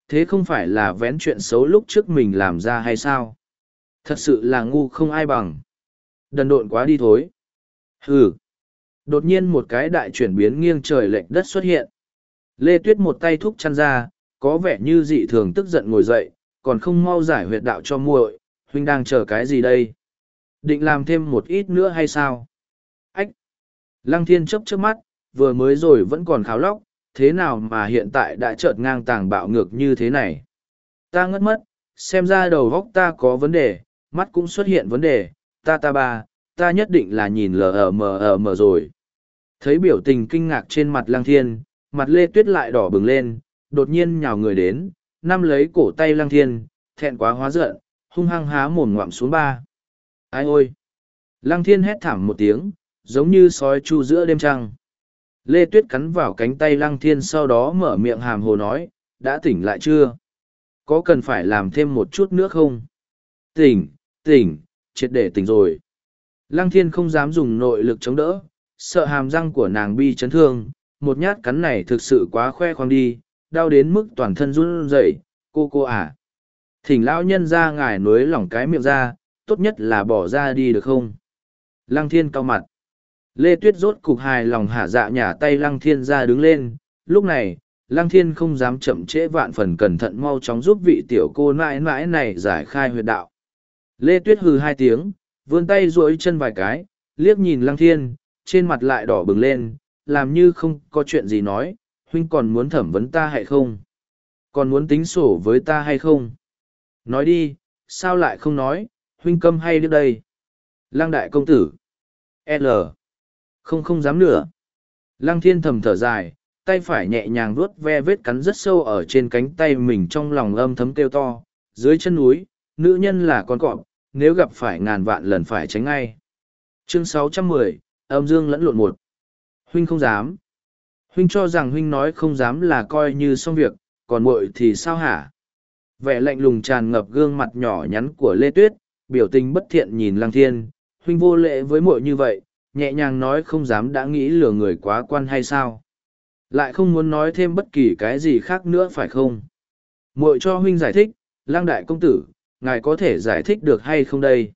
Thế không phải là vén chuyện xấu lúc trước mình làm ra hay sao? Thật sự là ngu không ai bằng. Đần độn quá đi thối. Hừ đột nhiên một cái đại chuyển biến nghiêng trời lệch đất xuất hiện. Lê tuyết một tay thúc chăn ra, có vẻ như dị thường tức giận ngồi dậy, còn không mau giải huyệt đạo cho muội, huynh đang chờ cái gì đây? Định làm thêm một ít nữa hay sao? Ách! Lăng thiên chấp trước mắt, vừa mới rồi vẫn còn kháo lóc, thế nào mà hiện tại đã chợt ngang tàng bạo ngược như thế này? Ta ngất mất, xem ra đầu góc ta có vấn đề, mắt cũng xuất hiện vấn đề, ta ta ba, ta nhất định là nhìn lờ ở mờ ở mờ rồi thấy biểu tình kinh ngạc trên mặt lăng thiên, mặt lê tuyết lại đỏ bừng lên, đột nhiên nhào người đến, nắm lấy cổ tay lăng thiên, thẹn quá hóa giận, hung hăng há mồm ngoạm xuống ba. Ai ôi! Lăng thiên hét thảm một tiếng, giống như sói chu giữa đêm trăng. Lê tuyết cắn vào cánh tay lăng thiên sau đó mở miệng hàm hồ nói, đã tỉnh lại chưa? Có cần phải làm thêm một chút nữa không? Tỉnh tỉnh, triệt để tỉnh rồi. Lăng thiên không dám dùng nội lực chống đỡ sợ hàm răng của nàng bi chấn thương, một nhát cắn này thực sự quá khoe khoang đi, đau đến mức toàn thân run rẩy, cô cô à. Thỉnh lão nhân ra ngài nối lỏng cái miệng ra, tốt nhất là bỏ ra đi được không? Lăng thiên cao mặt. Lê tuyết rốt cục hài lòng hạ dạ nhả tay lăng thiên ra đứng lên. Lúc này, lăng thiên không dám chậm trễ vạn phần cẩn thận mau chóng giúp vị tiểu cô mãi mãi này giải khai huyệt đạo. Lê tuyết hừ hai tiếng, vươn tay duỗi chân vài cái, liếc nhìn lăng thiên trên mặt lại đỏ bừng lên làm như không có chuyện gì nói huynh còn muốn thẩm vấn ta hay không? Còn muốn tính sổ với ta hay không? Nói đi sao lại không nói huynh câm hay được đây? Lăng đại công tử. L. Không không dám nữa. Lăng thiên thầm thở dài tay phải nhẹ nhàng vuốt ve vết cắn rất sâu ở trên cánh tay mình trong lòng âm thấm kêu to dưới chân núi nữ nhân là con cọp nếu gặp phải ngàn vạn lần phải tránh ngay. Chương 610, âm dương lẫn lộn một. Huynh không dám. Huynh cho rằng huynh nói không dám là coi như xong việc, còn muội thì sao hả? Vẻ lạnh lùng tràn ngập gương mặt nhỏ nhắn của lê tuyết, biểu tình bất thiện nhìn lăng thiên. Huynh vô lễ với muội như vậy, nhẹ nhàng nói không dám đã nghĩ lừa người quá quan hay sao? Lại không muốn nói thêm bất kỳ cái gì khác nữa phải không? Muội cho huynh giải thích lang đại công tử, ngài có thể giải thích được hay không đây?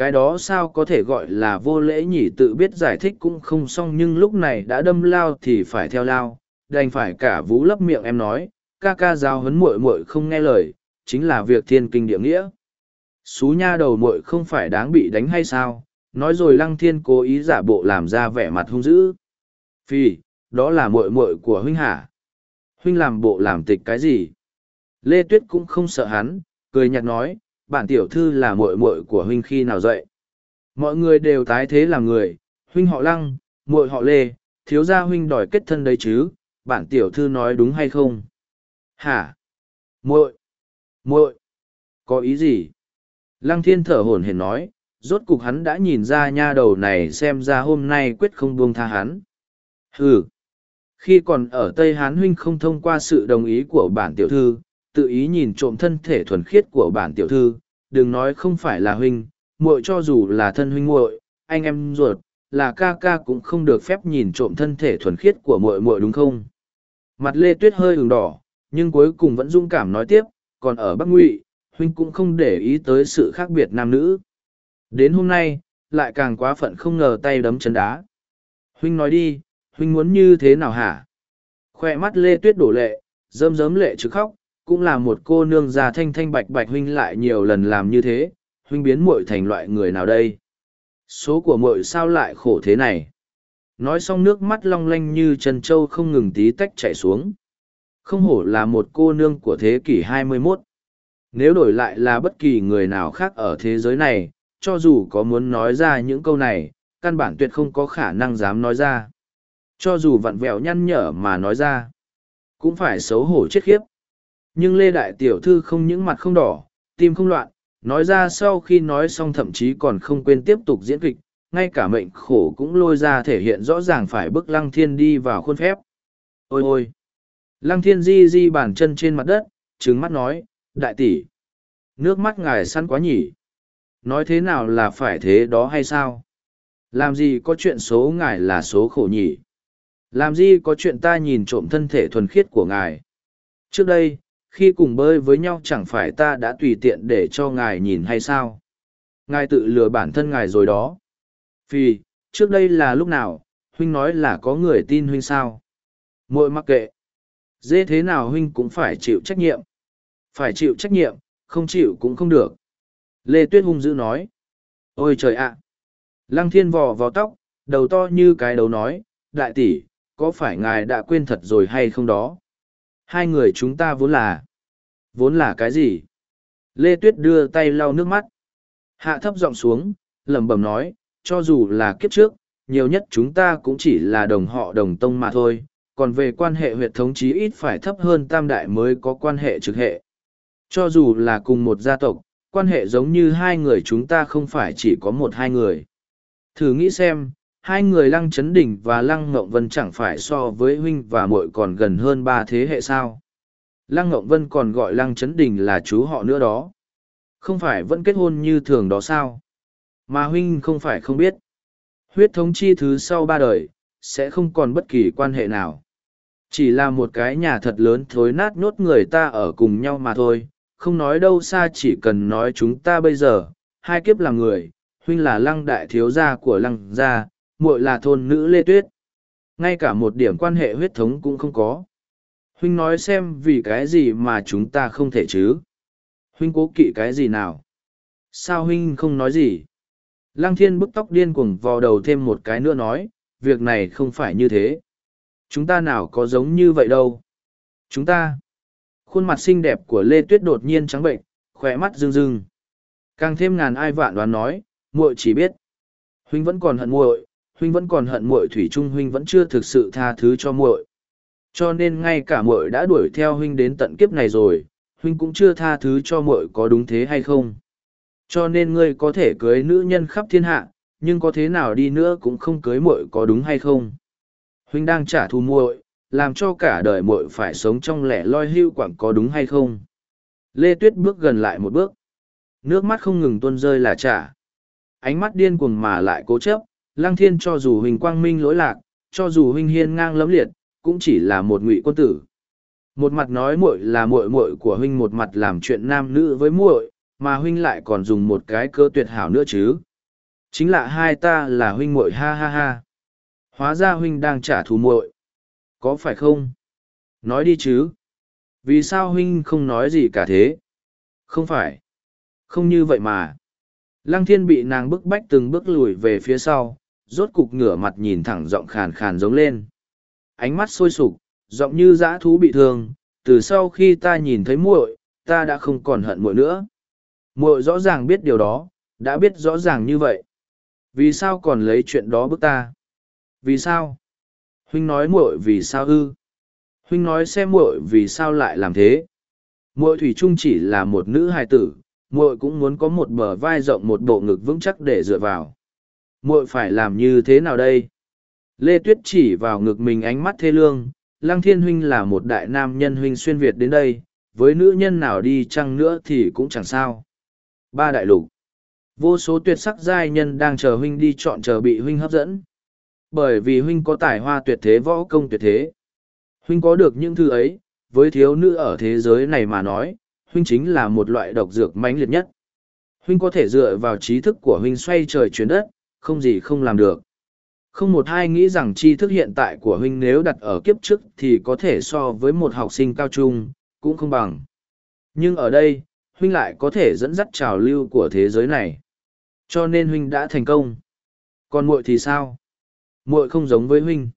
Cái đó sao có thể gọi là vô lễ nhỉ, tự biết giải thích cũng không xong, nhưng lúc này đã đâm lao thì phải theo lao, đành phải cả vú lấp miệng em nói, ca ca giao hấn muội muội không nghe lời, chính là việc thiên kinh địa nghĩa. Xú nha đầu muội không phải đáng bị đánh hay sao? Nói rồi lăng thiên cố ý giả bộ làm ra vẻ mặt hung dữ. Phi đó là muội muội của huynh hả? Huynh làm bộ làm tịch cái gì? Lê tuyết cũng không sợ hắn, cười nhạt nói bản tiểu thư là muội muội của huynh khi nào dậy? Mọi người đều tái thế làm người, huynh họ lăng, muội họ lê, thiếu gia huynh đòi kết thân đấy chứ, bản tiểu thư nói đúng hay không? Hả? Muội muội, có ý gì? Lăng thiên thở hổn hển nói, rốt cục hắn đã nhìn ra nha đầu này xem ra hôm nay quyết không buông tha hắn. Ừ khi còn ở tây hán huynh không thông qua sự đồng ý của bản tiểu thư tự ý nhìn trộm thân thể thuần khiết của bản tiểu thư, đừng nói không phải là huynh, muội cho dù là thân huynh muội, anh em ruột, là ca ca cũng không được phép nhìn trộm thân thể thuần khiết của muội muội đúng không? Mặt Lê Tuyết hơi ửng đỏ, nhưng cuối cùng vẫn dung cảm nói tiếp, còn ở Bắc Ngụy, huynh cũng không để ý tới sự khác biệt nam nữ. Đến hôm nay, lại càng quá phận không ngờ tay đấm chân đá. Huynh nói đi, huynh muốn như thế nào hả? Khoe mắt Lê Tuyết đổ lệ, rơm rớm lệ chứ khóc, cũng là một cô nương già thanh thanh bạch bạch huynh lại nhiều lần làm như thế, huynh biến muội thành loại người nào đây? Số của muội sao lại khổ thế này? Nói xong nước mắt long lanh như trần trâu không ngừng tí tách chảy xuống. Không hổ là một cô nương của thế kỷ 21. Nếu đổi lại là bất kỳ người nào khác ở thế giới này, cho dù có muốn nói ra những câu này, căn bản tuyệt không có khả năng dám nói ra. Cho dù vặn vẹo nhăn nhở mà nói ra, cũng phải xấu hổ chết khiếp. Nhưng Lê Đại Tiểu Thư không những mặt không đỏ, tim không loạn, nói ra sau khi nói xong thậm chí còn không quên tiếp tục diễn kịch, ngay cả mệnh khổ cũng lôi ra thể hiện rõ ràng phải bức lăng thiên đi vào khuôn phép. Ôi ôi! Lăng thiên di di bàn chân trên mặt đất, trứng mắt nói, đại tỷ, nước mắt ngài săn quá nhỉ. Nói thế nào là phải thế đó hay sao? Làm gì có chuyện số ngài là số khổ nhỉ? Làm gì có chuyện ta nhìn trộm thân thể thuần khiết của ngài? Trước đây, khi cùng bơi với nhau chẳng phải ta đã tùy tiện để cho ngài nhìn hay sao? Ngài tự lừa bản thân ngài rồi đó. Vì, trước đây là lúc nào, huynh nói là có người tin huynh sao? Muội mặc kệ. Dễ thế nào huynh cũng phải chịu trách nhiệm. Phải chịu trách nhiệm, không chịu cũng không được. Lê Tuyết hung dữ nói. Ôi trời ạ! Lăng thiên vò vào tóc, đầu to như cái đầu nói, đại tỷ, có phải ngài đã quên thật rồi hay không đó? Hai người chúng ta vốn là... Vốn là cái gì? Lê Tuyết đưa tay lau nước mắt. Hạ thấp giọng xuống, lẩm bẩm nói, cho dù là kiếp trước, nhiều nhất chúng ta cũng chỉ là đồng họ đồng tông mà thôi, còn về quan hệ huyệt thống chí ít phải thấp hơn tam đại mới có quan hệ trực hệ. Cho dù là cùng một gia tộc, quan hệ giống như hai người chúng ta không phải chỉ có một hai người. Thử nghĩ xem, hai người Lăng Chấn Đỉnh và Lăng Ngộng Vân chẳng phải so với huynh và muội còn gần hơn ba thế hệ sao. Lăng Ngộng Vân còn gọi Lăng Chấn Đỉnh là chú họ nữa đó. Không phải vẫn kết hôn như thường đó sao? Mà huynh không phải không biết. Huyết thống chi thứ sau ba đời, sẽ không còn bất kỳ quan hệ nào. Chỉ là một cái nhà thật lớn thối nát nhốt người ta ở cùng nhau mà thôi, không nói đâu xa chỉ cần nói chúng ta bây giờ, hai kiếp là người, huynh là lăng đại thiếu gia của lăng gia, muội là thôn nữ Lê Tuyết. Ngay cả một điểm quan hệ huyết thống cũng không có. Huynh nói xem vì cái gì mà chúng ta không thể chứ? Huynh cố kỵ cái gì nào? Sao huynh không nói gì? Lăng thiên bức tóc điên cuồng vào đầu thêm một cái nữa nói, việc này không phải như thế. Chúng ta nào có giống như vậy đâu. Chúng ta. Khuôn mặt xinh đẹp của Lê Tuyết đột nhiên trắng bệnh, khỏe mắt rưng rưng. Càng thêm ngàn ai vạn đoán nói, muội chỉ biết. Huynh vẫn còn hận muội, huynh vẫn còn hận muội thủy trung huynh vẫn chưa thực sự tha thứ cho muội. Cho nên ngay cả muội đã đuổi theo huynh đến tận kiếp này rồi, huynh cũng chưa tha thứ cho muội có đúng thế hay không. Cho nên ngươi có thể cưới nữ nhân khắp thiên hạ, nhưng có thế nào đi nữa cũng không cưới muội có đúng hay không. Huynh đang trả thù muội, làm cho cả đời muội phải sống trong lẻ loi hưu quảng có đúng hay không. Lê Tuyết bước gần lại một bước. Nước mắt không ngừng tuôn rơi là trả. Ánh mắt điên cuồng mà lại cố chấp, Lăng Thiên cho dù huynh quang minh lỗi lạc, cho dù huynh hiên ngang lẫm liệt, cũng chỉ là một ngụy quân tử. Một mặt nói muội là muội muội của huynh một mặt làm chuyện nam nữ với muội, mà huynh lại còn dùng một cái cơ tuyệt hảo nữa chứ. Chính là hai ta là huynh muội ha ha ha. Hóa ra huynh đang trả thù muội. Có phải không? Nói đi chứ. Vì sao huynh không nói gì cả thế? Không phải. Không như vậy mà. Lăng thiên bị nàng bức bách từng bước lùi về phía sau, rốt cục ngửa mặt nhìn thẳng giọng khàn khàn giống lên. Ánh mắt sôi sục, giọng như dã thú bị thương, từ sau khi ta nhìn thấy muội, ta đã không còn hận muội nữa. Muội rõ ràng biết điều đó, đã biết rõ ràng như vậy. Vì sao còn lấy chuyện đó bức ta? Vì sao? Huynh nói muội vì sao ư? Huynh nói xem muội vì sao lại làm thế? Muội thủy chung chỉ là một nữ hài tử, muội cũng muốn có một bờ vai rộng một bộ ngực vững chắc để dựa vào. Muội phải làm như thế nào đây? Lê Tuyết chỉ vào ngực mình ánh mắt thê lương, Lăng Thiên Huynh là một đại nam nhân huynh xuyên Việt đến đây, với nữ nhân nào đi chăng nữa thì cũng chẳng sao. Ba đại lục. Vô số tuyệt sắc giai nhân đang chờ huynh đi chọn chờ bị huynh hấp dẫn. Bởi vì huynh có tài hoa tuyệt thế võ công tuyệt thế. Huynh có được những thứ ấy, với thiếu nữ ở thế giới này mà nói, huynh chính là một loại độc dược mãnh liệt nhất. Huynh có thể dựa vào trí thức của huynh xoay trời chuyển đất, không gì không làm được. Không một ai nghĩ rằng tri thức hiện tại của huynh nếu đặt ở kiếp trước thì có thể so với một học sinh cao trung, cũng không bằng. Nhưng ở đây, huynh lại có thể dẫn dắt trào lưu của thế giới này. Cho nên huynh đã thành công. Còn muội thì sao? Muội không giống với huynh.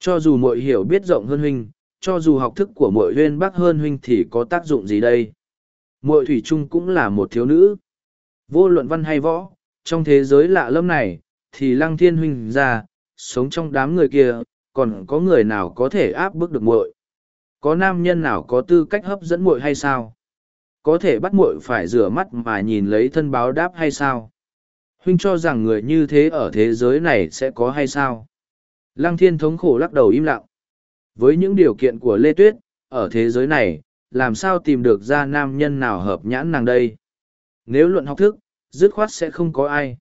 Cho dù muội hiểu biết rộng hơn huynh, cho dù học thức của muội huyên bác hơn huynh thì có tác dụng gì đây? Muội thủy chung cũng là một thiếu nữ. Vô luận văn hay võ, trong thế giới lạ lẫm này, thì lăng thiên huynh ra, sống trong đám người kia, còn có người nào có thể áp bức được muội? Có nam nhân nào có tư cách hấp dẫn muội hay sao? Có thể bắt muội phải rửa mắt mà nhìn lấy thân báo đáp hay sao? Huynh cho rằng người như thế ở thế giới này sẽ có hay sao? Lăng thiên thống khổ lắc đầu im lặng. với những điều kiện của lê tuyết ở thế giới này làm sao tìm được ra nam nhân nào hợp nhãn nàng đây nếu luận học thức dứt khoát sẽ không có ai.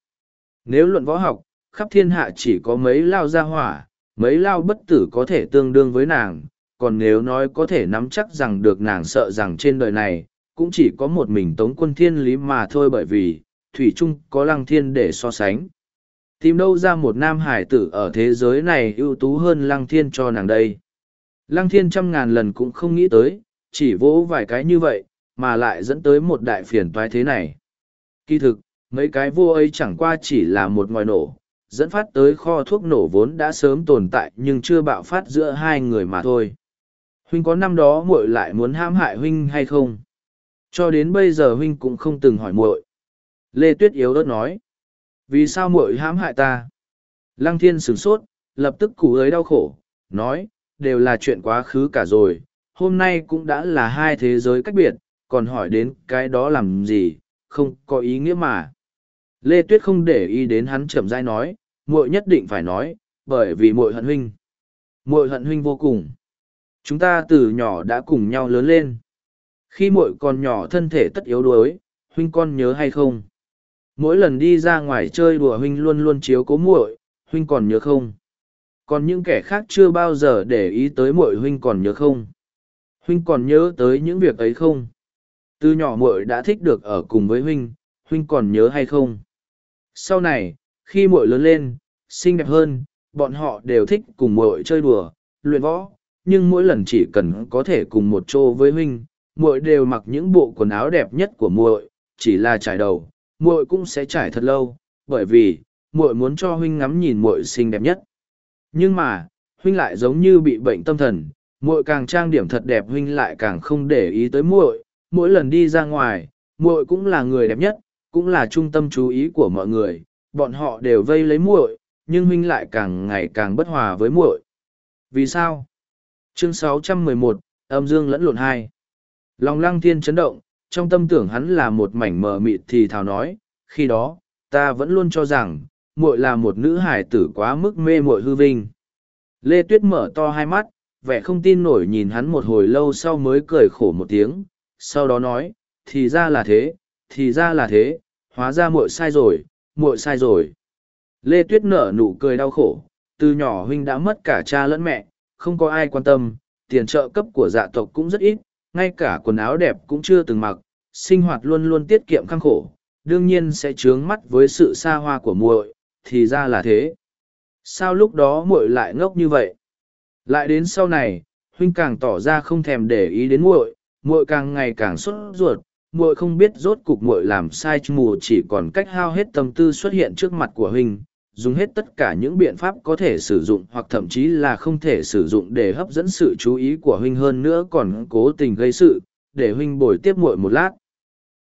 Nếu luận võ học, khắp thiên hạ chỉ có mấy lao gia hỏa, mấy lao bất tử có thể tương đương với nàng, còn nếu nói có thể nắm chắc rằng được nàng sợ rằng trên đời này, cũng chỉ có một mình tống quân thiên lý mà thôi bởi vì, thủy trung có lăng thiên để so sánh. Tìm đâu ra một nam hải tử ở thế giới này ưu tú hơn lăng thiên cho nàng đây? Lăng thiên trăm ngàn lần cũng không nghĩ tới, chỉ vỗ vài cái như vậy, mà lại dẫn tới một đại phiền toái thế này kỳ thực, mấy cái vua ấy chẳng qua chỉ là một ngòi nổ, dẫn phát tới kho thuốc nổ vốn đã sớm tồn tại nhưng chưa bạo phát giữa hai người mà thôi. Huynh có năm đó muội lại muốn hãm hại huynh hay không? Cho đến bây giờ huynh cũng không từng hỏi muội. Lê tuyết yếu ớt nói, vì sao muội hãm hại ta? Lăng thiên sửng sốt, lập tức củ ấy đau khổ, nói, đều là chuyện quá khứ cả rồi, hôm nay cũng đã là hai thế giới cách biệt, còn hỏi đến cái đó làm gì? Không có ý nghĩa mà. Lê tuyết không để ý đến hắn chậm rãi nói, muội nhất định phải nói, bởi vì muội hận huynh. Muội hận huynh vô cùng. Chúng ta từ nhỏ đã cùng nhau lớn lên. Khi muội còn nhỏ thân thể tất yếu đuối, huynh con nhớ hay không? Mỗi lần đi ra ngoài chơi đùa huynh luôn luôn chiếu cố muội, huynh còn nhớ không? Còn những kẻ khác chưa bao giờ để ý tới muội huynh còn nhớ không? Huynh còn nhớ tới những việc ấy không? Từ nhỏ muội đã thích được ở cùng với huynh huynh còn nhớ hay không? Sau này, khi muội lớn lên, xinh đẹp hơn, bọn họ đều thích cùng muội chơi đùa, luyện võ, nhưng mỗi lần chỉ cần có thể cùng một chỗ với huynh, muội đều mặc những bộ quần áo đẹp nhất của muội, chỉ là trải đầu, muội cũng sẽ trải thật lâu, bởi vì, muội muốn cho huynh ngắm nhìn muội xinh đẹp nhất. Nhưng mà, huynh lại giống như bị bệnh tâm thần, muội càng trang điểm thật đẹp huynh lại càng không để ý tới muội mỗi lần đi ra ngoài muội cũng là người đẹp nhất cũng là trung tâm chú ý của mọi người bọn họ đều vây lấy muội nhưng huynh lại càng ngày càng bất hòa với muội. Vì sao? Chương 611, âm dương lẫn lộn hai. Lòng lăng thiên chấn động trong tâm tưởng hắn là một mảnh mờ mịt thì thào nói khi đó ta vẫn luôn cho rằng muội là một nữ hải tử quá mức mê muội hư vinh. Lê tuyết mở to hai mắt vẻ không tin nổi nhìn hắn một hồi lâu sau mới cười khổ một tiếng sau đó nói, thì ra là thế, thì ra là thế, hóa ra muội sai rồi, muội sai rồi. Lê tuyết nở nụ cười đau khổ, từ nhỏ huynh đã mất cả cha lẫn mẹ, không có ai quan tâm, tiền trợ cấp của dạ tộc cũng rất ít, ngay cả quần áo đẹp cũng chưa từng mặc, sinh hoạt luôn luôn tiết kiệm khăng khổ, đương nhiên sẽ chướng mắt với sự xa hoa của muội, thì ra là thế. Sao lúc đó muội lại ngốc như vậy? Lại đến sau này, huynh càng tỏ ra không thèm để ý đến muội muội càng ngày càng sốt ruột, muội không biết rốt cục muội làm sai mù chỉ còn cách hao hết tâm tư xuất hiện trước mặt của huynh, dùng hết tất cả những biện pháp có thể sử dụng hoặc thậm chí là không thể sử dụng để hấp dẫn sự chú ý của huynh hơn nữa còn cố tình gây sự, để huynh bồi tiếp muội một lát.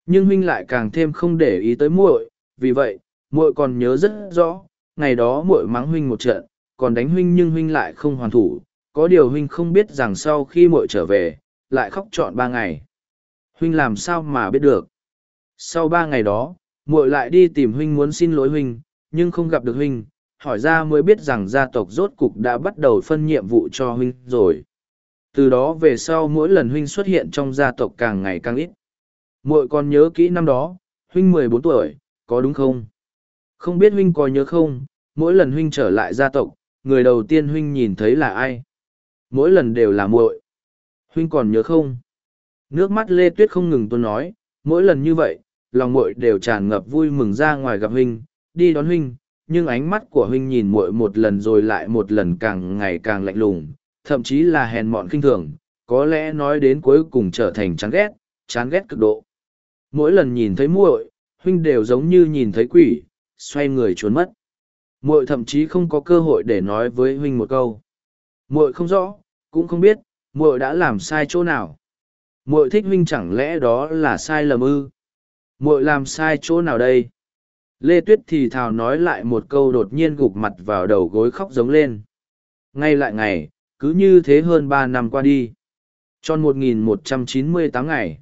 Nhưng huynh lại càng thêm không để ý tới muội, vì vậy, muội còn nhớ rất rõ, ngày đó muội mắng huynh một trận, còn đánh huynh nhưng huynh lại không hoàn thủ, có điều huynh không biết rằng sau khi muội trở về lại khóc trọn ba ngày. Huynh làm sao mà biết được? Sau ba ngày đó, muội lại đi tìm huynh muốn xin lỗi huynh, nhưng không gặp được huynh, hỏi ra mới biết rằng gia tộc rốt cục đã bắt đầu phân nhiệm vụ cho huynh rồi. Từ đó về sau mỗi lần huynh xuất hiện trong gia tộc càng ngày càng ít. Muội còn nhớ kỹ năm đó, huynh mười bốn tuổi, có đúng không? Không biết huynh có nhớ không, mỗi lần huynh trở lại gia tộc, người đầu tiên huynh nhìn thấy là ai? Mỗi lần đều là muội huynh còn nhớ không? Nước mắt lê tuyết không ngừng tuôn nói, mỗi lần như vậy, lòng muội đều tràn ngập vui mừng ra ngoài gặp huynh, đi đón huynh, nhưng ánh mắt của huynh nhìn muội một lần rồi lại một lần càng ngày càng lạnh lùng, thậm chí là hèn mọn khinh thường, có lẽ nói đến cuối cùng trở thành chán ghét chán ghét cực độ. Mỗi lần nhìn thấy muội, huynh đều giống như nhìn thấy quỷ, xoay người trốn mất. Muội thậm chí không có cơ hội để nói với huynh một câu. Muội không rõ, cũng không biết muội đã làm sai chỗ nào? Muội thích huynh chẳng lẽ đó là sai lầm ư? Muội làm sai chỗ nào đây? Lê tuyết thì thào nói lại một câu đột nhiên gục mặt vào đầu gối khóc giống lên. Ngay lại ngày, cứ như thế hơn ba năm qua đi. Tròn một nghìn một trăm chín mươi tám ngày.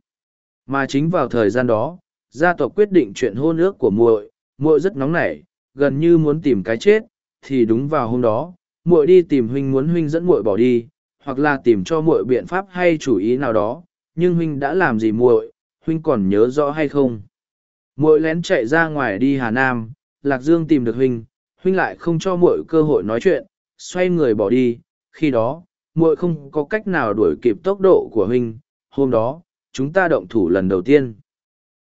Mà chính vào thời gian đó, gia tộc quyết định chuyện hôn ước của muội. Muội rất nóng nảy, gần như muốn tìm cái chết. Thì đúng vào hôm đó, muội đi tìm huynh muốn huynh dẫn muội bỏ đi hoặc là tìm cho muội biện pháp hay chủ ý nào đó, nhưng huynh đã làm gì muội, huynh còn nhớ rõ hay không? Muội lén chạy ra ngoài đi Hà Nam, Lạc Dương tìm được huynh, huynh lại không cho muội cơ hội nói chuyện, xoay người bỏ đi, khi đó, muội không có cách nào đuổi kịp tốc độ của huynh, hôm đó, chúng ta động thủ lần đầu tiên.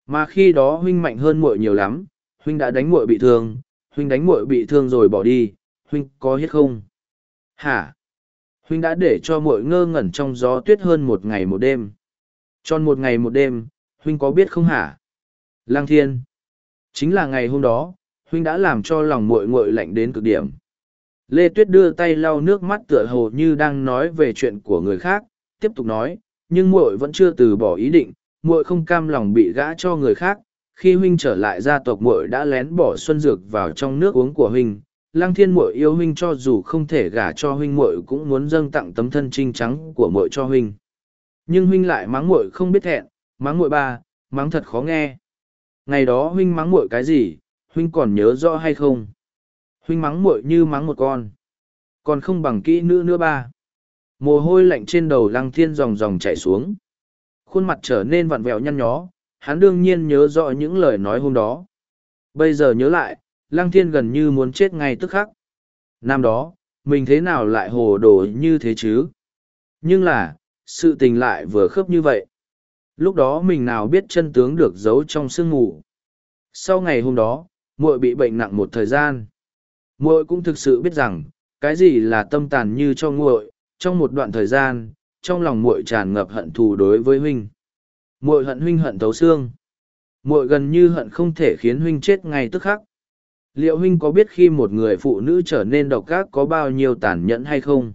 Mà khi đó huynh mạnh hơn muội nhiều lắm, huynh đã đánh muội bị thương, huynh đánh muội bị thương rồi bỏ đi, huynh có hết không? Hả? Huynh đã để cho muội ngơ ngẩn trong gió tuyết hơn một ngày một đêm. Tròn một ngày một đêm, huynh có biết không hả? Lang thiên. Chính là ngày hôm đó, huynh đã làm cho lòng muội ngội lạnh đến cực điểm. Lê Tuyết đưa tay lau nước mắt tựa hồ như đang nói về chuyện của người khác, tiếp tục nói, nhưng muội vẫn chưa từ bỏ ý định, muội không cam lòng bị gã cho người khác. Khi huynh trở lại gia tộc muội đã lén bỏ xuân dược vào trong nước uống của huynh, Lăng Thiên muội yêu huynh cho dù không thể gả cho huynh muội cũng muốn dâng tặng tấm thân trinh trắng của muội cho huynh. Nhưng huynh lại mắng muội không biết thẹn, mắng muội ba, mắng thật khó nghe. Ngày đó huynh mắng muội cái gì, huynh còn nhớ rõ hay không? Huynh mắng muội như mắng một con. Còn không bằng kỹ nữ nữa ba. Mồ hôi lạnh trên đầu lăng thiên ròng ròng chảy xuống. Khuôn mặt trở nên vặn vẹo nhăn nhó, hắn đương nhiên nhớ rõ những lời nói hôm đó. Bây giờ nhớ lại, lăng thiên gần như muốn chết ngay tức khắc. Năm đó, mình thế nào lại hồ đồ như thế chứ? Nhưng là, sự tình lại vừa khớp như vậy. Lúc đó mình nào biết chân tướng được giấu trong sương ngủ. Sau ngày hôm đó, muội bị bệnh nặng một thời gian. Muội cũng thực sự biết rằng, cái gì là tâm tàn như cho muội, trong một đoạn thời gian, trong lòng muội tràn ngập hận thù đối với huynh. Muội hận huynh hận thấu xương. Muội gần như hận không thể khiến huynh chết ngay tức khắc. Liệu huynh có biết khi một người phụ nữ trở nên độc ác có bao nhiêu tàn nhẫn hay không?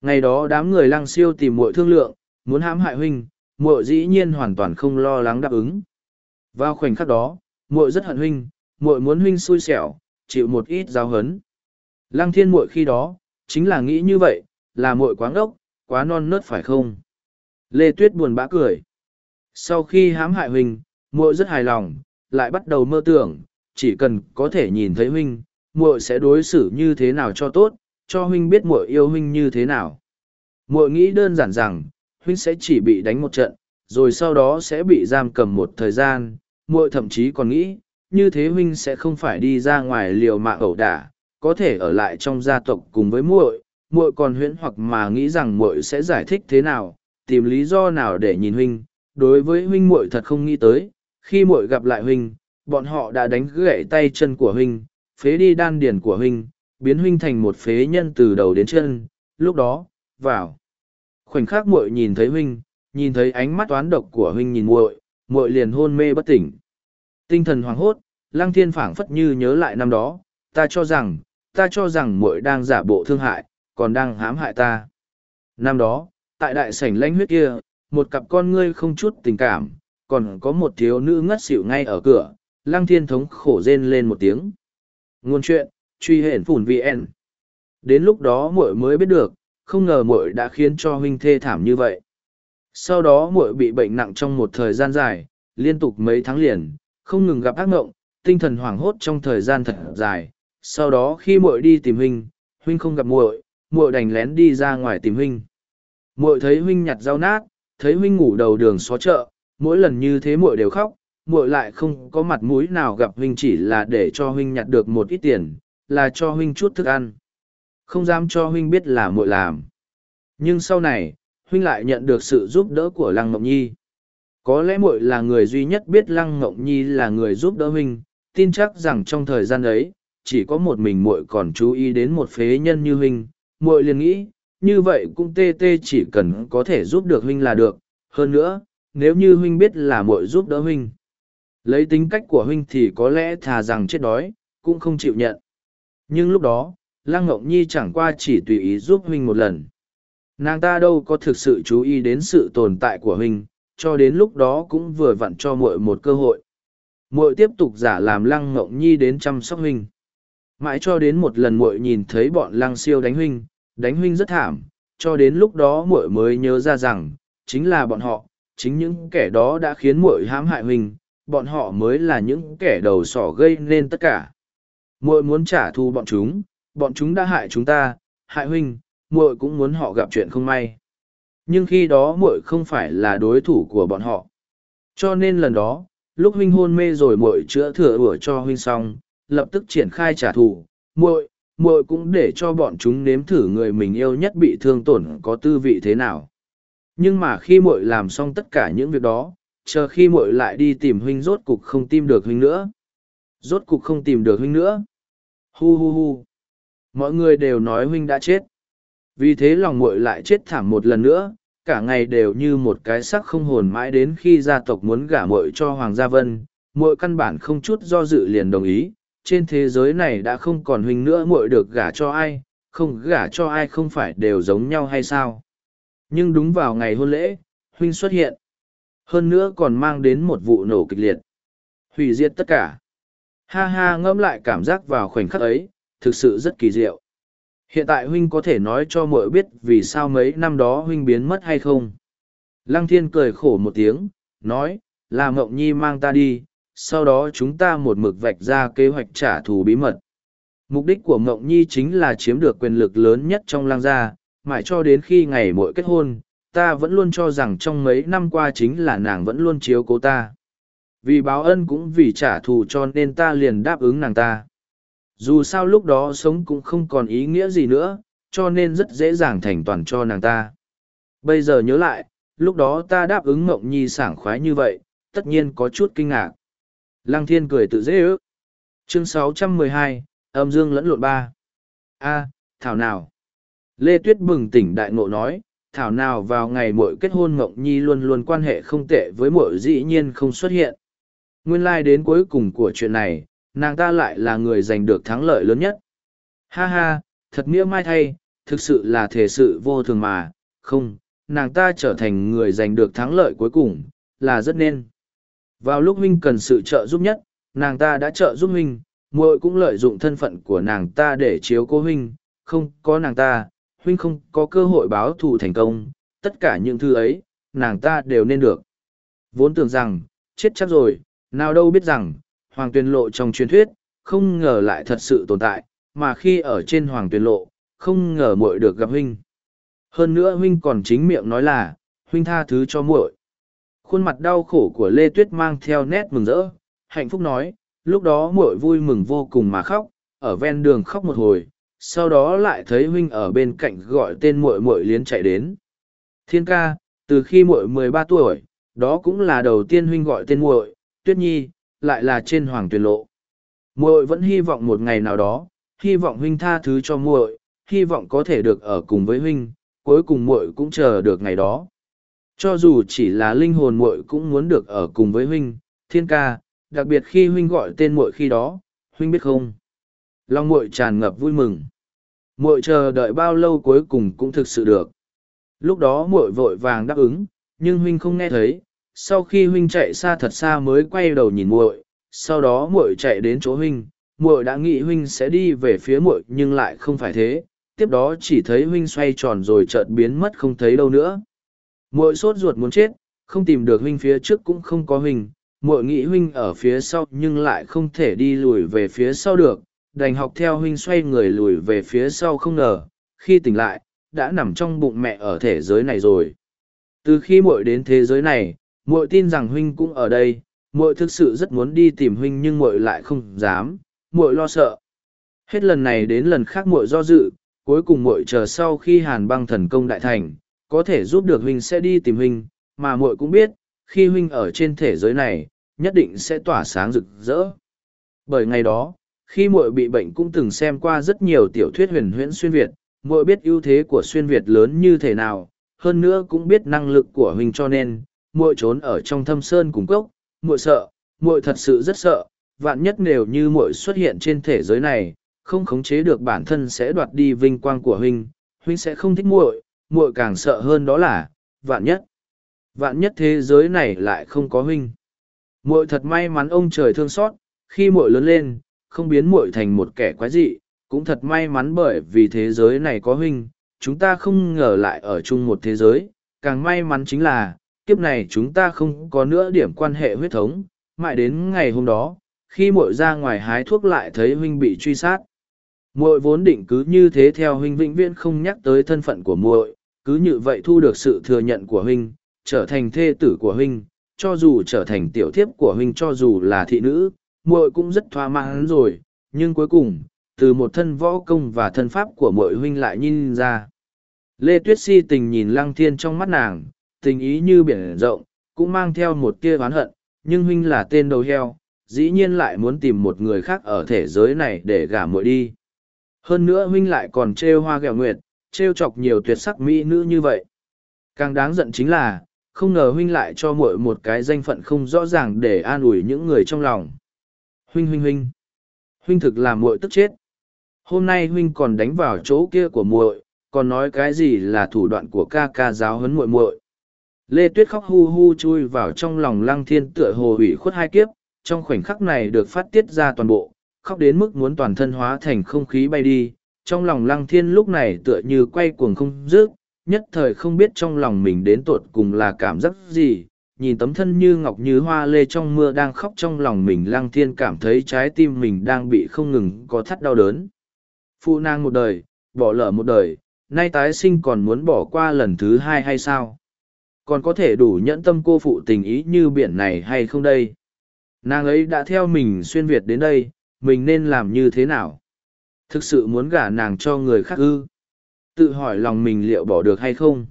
Ngày đó đám người lăng siêu tìm muội thương lượng, muốn hãm hại huynh, muội dĩ nhiên hoàn toàn không lo lắng đáp ứng. Vào khoảnh khắc đó, muội rất hận huynh, muội muốn huynh xui xẻo, chịu một ít giáo hấn. Lăng thiên muội khi đó, chính là nghĩ như vậy, là muội quá ngốc, quá non nớt phải không? Lê Tuyết buồn bã cười. Sau khi hãm hại huynh, muội rất hài lòng, lại bắt đầu mơ tưởng, chỉ cần có thể nhìn thấy huynh, muội sẽ đối xử như thế nào cho tốt, cho huynh biết muội yêu huynh như thế nào. Muội nghĩ đơn giản rằng, huynh sẽ chỉ bị đánh một trận, rồi sau đó sẽ bị giam cầm một thời gian, muội thậm chí còn nghĩ, như thế huynh sẽ không phải đi ra ngoài liều mạng ẩu đả, có thể ở lại trong gia tộc cùng với muội, muội còn huyễn hoặc mà nghĩ rằng muội sẽ giải thích thế nào, tìm lý do nào để nhìn huynh, đối với huynh muội thật không nghĩ tới, khi muội gặp lại huynh, bọn họ đã đánh gãy tay chân của huynh, phế đi đan điển của huynh, biến huynh thành một phế nhân từ đầu đến chân, lúc đó, vào. Khoảnh khắc muội nhìn thấy huynh, nhìn thấy ánh mắt toán độc của huynh nhìn muội, muội liền hôn mê bất tỉnh. Tinh thần hoảng hốt, Lăng Thiên phảng phất như nhớ lại năm đó, ta cho rằng, ta cho rằng muội đang giả bộ thương hại, còn đang hãm hại ta. Năm đó, tại đại sảnh lãnh huyết kia, một cặp con ngươi không chút tình cảm, còn có một thiếu nữ ngất xỉu ngay ở cửa, Lăng Thiên thống khổ rên lên một tiếng. Nguồn chuyện, truy hển phủn VN. Đến lúc đó muội mới biết được, không ngờ muội đã khiến cho huynh thê thảm như vậy. Sau đó muội bị bệnh nặng trong một thời gian dài, liên tục mấy tháng liền, không ngừng gặp ác mộng, tinh thần hoảng hốt trong thời gian thật dài. Sau đó khi muội đi tìm huynh, huynh không gặp muội, muội đành lén đi ra ngoài tìm huynh. Muội thấy huynh nhặt rau nát, thấy huynh ngủ đầu đường xó chợ, mỗi lần như thế muội đều khóc, muội lại không có mặt mũi nào gặp huynh chỉ là để cho huynh nhặt được một ít tiền, là cho huynh chút thức ăn. Không dám cho huynh biết là muội làm. Nhưng sau này, huynh lại nhận được sự giúp đỡ của Lăng Ngọc Nhi. Có lẽ muội là người duy nhất biết Lăng Ngọc Nhi là người giúp đỡ huynh, tin chắc rằng trong thời gian ấy, chỉ có một mình muội còn chú ý đến một phế nhân như huynh, muội liền nghĩ, như vậy cũng tê tê chỉ cần có thể giúp được huynh là được, hơn nữa, nếu như huynh biết là muội giúp đỡ huynh. Lấy tính cách của huynh thì có lẽ thà rằng chết đói, cũng không chịu nhận. Nhưng lúc đó, Lăng Ngọc Nhi chẳng qua chỉ tùy ý giúp huynh một lần. Nàng ta đâu có thực sự chú ý đến sự tồn tại của huynh, cho đến lúc đó cũng vừa vặn cho muội một cơ hội. Muội tiếp tục giả làm Lăng Ngọc Nhi đến chăm sóc huynh. Mãi cho đến một lần muội nhìn thấy bọn Lăng Siêu đánh huynh, đánh huynh rất thảm, cho đến lúc đó muội mới nhớ ra rằng, chính là bọn họ, chính những kẻ đó đã khiến muội hãm hại huynh, bọn họ mới là những kẻ đầu sỏ gây nên tất cả. Muội muốn trả thù bọn chúng, bọn chúng đã hại chúng ta, hại huynh, muội cũng muốn họ gặp chuyện không may. Nhưng khi đó muội không phải là đối thủ của bọn họ. Cho nên lần đó lúc huynh hôn mê rồi muội chữa thừa ủa cho huynh xong lập tức triển khai trả thù. Muội muội cũng để cho bọn chúng nếm thử người mình yêu nhất bị thương tổn có tư vị thế nào. Nhưng mà khi muội làm xong tất cả những việc đó chờ khi muội lại đi tìm huynh rốt cục không tìm được huynh nữa. Rốt cục không tìm được huynh nữa. Hu hu hu. Mọi người đều nói huynh đã chết. Vì thế lòng muội lại chết thảm một lần nữa, cả ngày đều như một cái sắc không hồn mãi đến khi gia tộc muốn gả muội cho hoàng gia vân, muội căn bản không chút do dự liền đồng ý. Trên thế giới này đã không còn huynh nữa muội được gả cho ai, không gả cho ai không phải đều giống nhau hay sao? Nhưng đúng vào ngày hôn lễ, huynh xuất hiện hơn nữa còn mang đến một vụ nổ kịch liệt. Hủy diệt tất cả. Ha ha, ngẫm lại cảm giác vào khoảnh khắc ấy, thực sự rất kỳ diệu. Hiện tại huynh có thể nói cho muội biết vì sao mấy năm đó huynh biến mất hay không? Lăng thiên cười khổ một tiếng, nói, là mộng nhi mang ta đi, sau đó chúng ta một mực vạch ra kế hoạch trả thù bí mật. Mục đích của mộng nhi chính là chiếm được quyền lực lớn nhất trong lang gia, mãi cho đến khi ngày mỗi kết hôn ta vẫn luôn cho rằng trong mấy năm qua chính là nàng vẫn luôn chiếu cố ta. Vì báo ân cũng vì trả thù cho nên ta liền đáp ứng nàng ta. Dù sao lúc đó sống cũng không còn ý nghĩa gì nữa cho nên rất dễ dàng thành toàn cho nàng ta. Bây giờ nhớ lại lúc đó ta đáp ứng mộng nhi sảng khoái như vậy tất nhiên có chút kinh ngạc. Lăng thiên cười tự dễ ước. Chương 612, âm dương lẫn lộn ba. A thảo nào? Lê tuyết bừng tỉnh đại ngộ nói thảo nào vào ngày mội kết hôn Ngọc nhi luôn luôn quan hệ không tệ với mội dĩ nhiên không xuất hiện. Nguyên lai đến cuối cùng của chuyện này, nàng ta lại là người giành được thắng lợi lớn nhất. Ha ha, thật nghĩa mai thay, thực sự là thể sự vô thường mà. Không, nàng ta trở thành người giành được thắng lợi cuối cùng, là rất nên. Vào lúc huynh cần sự trợ giúp nhất, nàng ta đã trợ giúp huynh, muội cũng lợi dụng thân phận của nàng ta để chiếu cố huynh. Không có nàng ta huynh không có cơ hội báo thù thành công, tất cả những thứ ấy, nàng ta đều nên được. Vốn tưởng rằng, chết chắc rồi, nào đâu biết rằng, hoàng tuyền lộ trong truyền thuyết, không ngờ lại thật sự tồn tại, mà khi ở trên hoàng tuyền lộ, không ngờ muội được gặp huynh. Hơn nữa huynh còn chính miệng nói là, huynh tha thứ cho muội. Khuôn mặt đau khổ của lê tuyết mang theo nét mừng rỡ, hạnh phúc nói, lúc đó muội vui mừng vô cùng mà khóc, ở ven đường khóc một hồi sau đó lại thấy huynh ở bên cạnh gọi tên muội muội liến chạy đến. Thiên ca, từ khi muội mười ba tuổi, đó cũng là đầu tiên huynh gọi tên muội, tuyết nhi, lại là trên hoàng tuyển lộ. Muội vẫn hy vọng một ngày nào đó, hy vọng huynh tha thứ cho muội, hy vọng có thể được ở cùng với huynh, cuối cùng muội cũng chờ được ngày đó. Cho dù chỉ là linh hồn muội cũng muốn được ở cùng với huynh, thiên ca, đặc biệt khi huynh gọi tên muội khi đó, huynh biết không? Long muội tràn ngập vui mừng. Muội chờ đợi bao lâu cuối cùng cũng thực sự được. Lúc đó muội vội vàng đáp ứng, nhưng huynh không nghe thấy. Sau khi huynh chạy xa thật xa mới quay đầu nhìn muội, sau đó muội chạy đến chỗ huynh. Muội đã nghĩ huynh sẽ đi về phía muội nhưng lại không phải thế. Tiếp đó chỉ thấy huynh xoay tròn rồi chợt biến mất không thấy đâu nữa. Muội sốt ruột muốn chết, không tìm được huynh phía trước cũng không có huynh. Muội nghĩ huynh ở phía sau nhưng lại không thể đi lùi về phía sau được đành học theo huynh xoay người lùi về phía sau không ngờ, khi tỉnh lại, đã nằm trong bụng mẹ ở thế giới này rồi. Từ khi muội đến thế giới này, muội tin rằng huynh cũng ở đây, muội thực sự rất muốn đi tìm huynh nhưng muội lại không dám, muội lo sợ. Hết lần này đến lần khác muội do dự, cuối cùng muội chờ sau khi hàn băng thần công đại thành, có thể giúp được huynh sẽ đi tìm huynh, mà muội cũng biết, khi huynh ở trên thế giới này, nhất định sẽ tỏa sáng rực rỡ. Bởi ngày đó khi muội bị bệnh cũng từng xem qua rất nhiều tiểu thuyết huyền huyễn xuyên việt, muội biết ưu thế của xuyên việt lớn như thế nào, hơn nữa cũng biết năng lực của huynh cho nên, muội trốn ở trong thâm sơn cùng cốc, muội sợ, muội thật sự rất sợ, vạn nhất nếu như muội xuất hiện trên thế giới này, không khống chế được bản thân sẽ đoạt đi vinh quang của huynh huynh sẽ không thích muội muội càng sợ hơn đó là, vạn nhất vạn nhất thế giới này lại không có huynh. Muội thật may mắn ông trời thương xót, khi muội lớn lên không biến muội thành một kẻ quái dị, cũng thật may mắn bởi vì thế giới này có huynh, chúng ta không ngờ lại ở chung một thế giới. Càng may mắn chính là, kiếp này chúng ta không có nữa điểm quan hệ huyết thống. Mãi đến ngày hôm đó, khi muội ra ngoài hái thuốc lại thấy huynh bị truy sát. Muội vốn định cứ như thế theo huynh vĩnh viễn không nhắc tới thân phận của muội, cứ như vậy thu được sự thừa nhận của huynh, trở thành thê tử của huynh, cho dù trở thành tiểu thiếp của huynh cho dù là thị nữ muội cũng rất thỏa mãn rồi, nhưng cuối cùng, từ một thân võ công và thân pháp của muội huynh lại nhìn ra. Lê tuyết si tình nhìn lăng thiên trong mắt nàng, tình ý như biển rộng, cũng mang theo một tia oán hận, nhưng huynh là tên đầu heo, dĩ nhiên lại muốn tìm một người khác ở thế giới này để gả muội đi. Hơn nữa huynh lại còn trêu hoa ghẹo nguyệt, trêu chọc nhiều tuyệt sắc mỹ nữ như vậy. Càng đáng giận chính là, không ngờ huynh lại cho muội một cái danh phận không rõ ràng để an ủi những người trong lòng huynh huynh huynh. Huynh thực là muội tức chết. Hôm nay huynh còn đánh vào chỗ kia của muội, còn nói cái gì là thủ đoạn của ca ca giáo huấn muội muội. Lê tuyết khóc hu hu chui vào trong lòng lăng thiên tựa hồ ủy khuất hai kiếp, trong khoảnh khắc này được phát tiết ra toàn bộ, khóc đến mức muốn toàn thân hóa thành không khí bay đi. Trong lòng lăng thiên lúc này tựa như quay cuồng không dứt, nhất thời không biết trong lòng mình đến tột cùng là cảm giác gì nhìn tấm thân như ngọc như hoa lê trong mưa đang khóc trong lòng mình, lăng thiên cảm thấy trái tim mình đang bị không ngừng có thắt đau đớn. Phụ nang một đời, bỏ lỡ một đời, nay tái sinh còn muốn bỏ qua lần thứ hai hay sao? Còn có thể đủ nhẫn tâm cô phụ tình ý như biển này hay không đây? Nàng ấy đã theo mình xuyên việt đến đây, mình nên làm như thế nào? Thực sự muốn gả nàng cho người khác ư? Tự hỏi lòng mình liệu bỏ được hay không?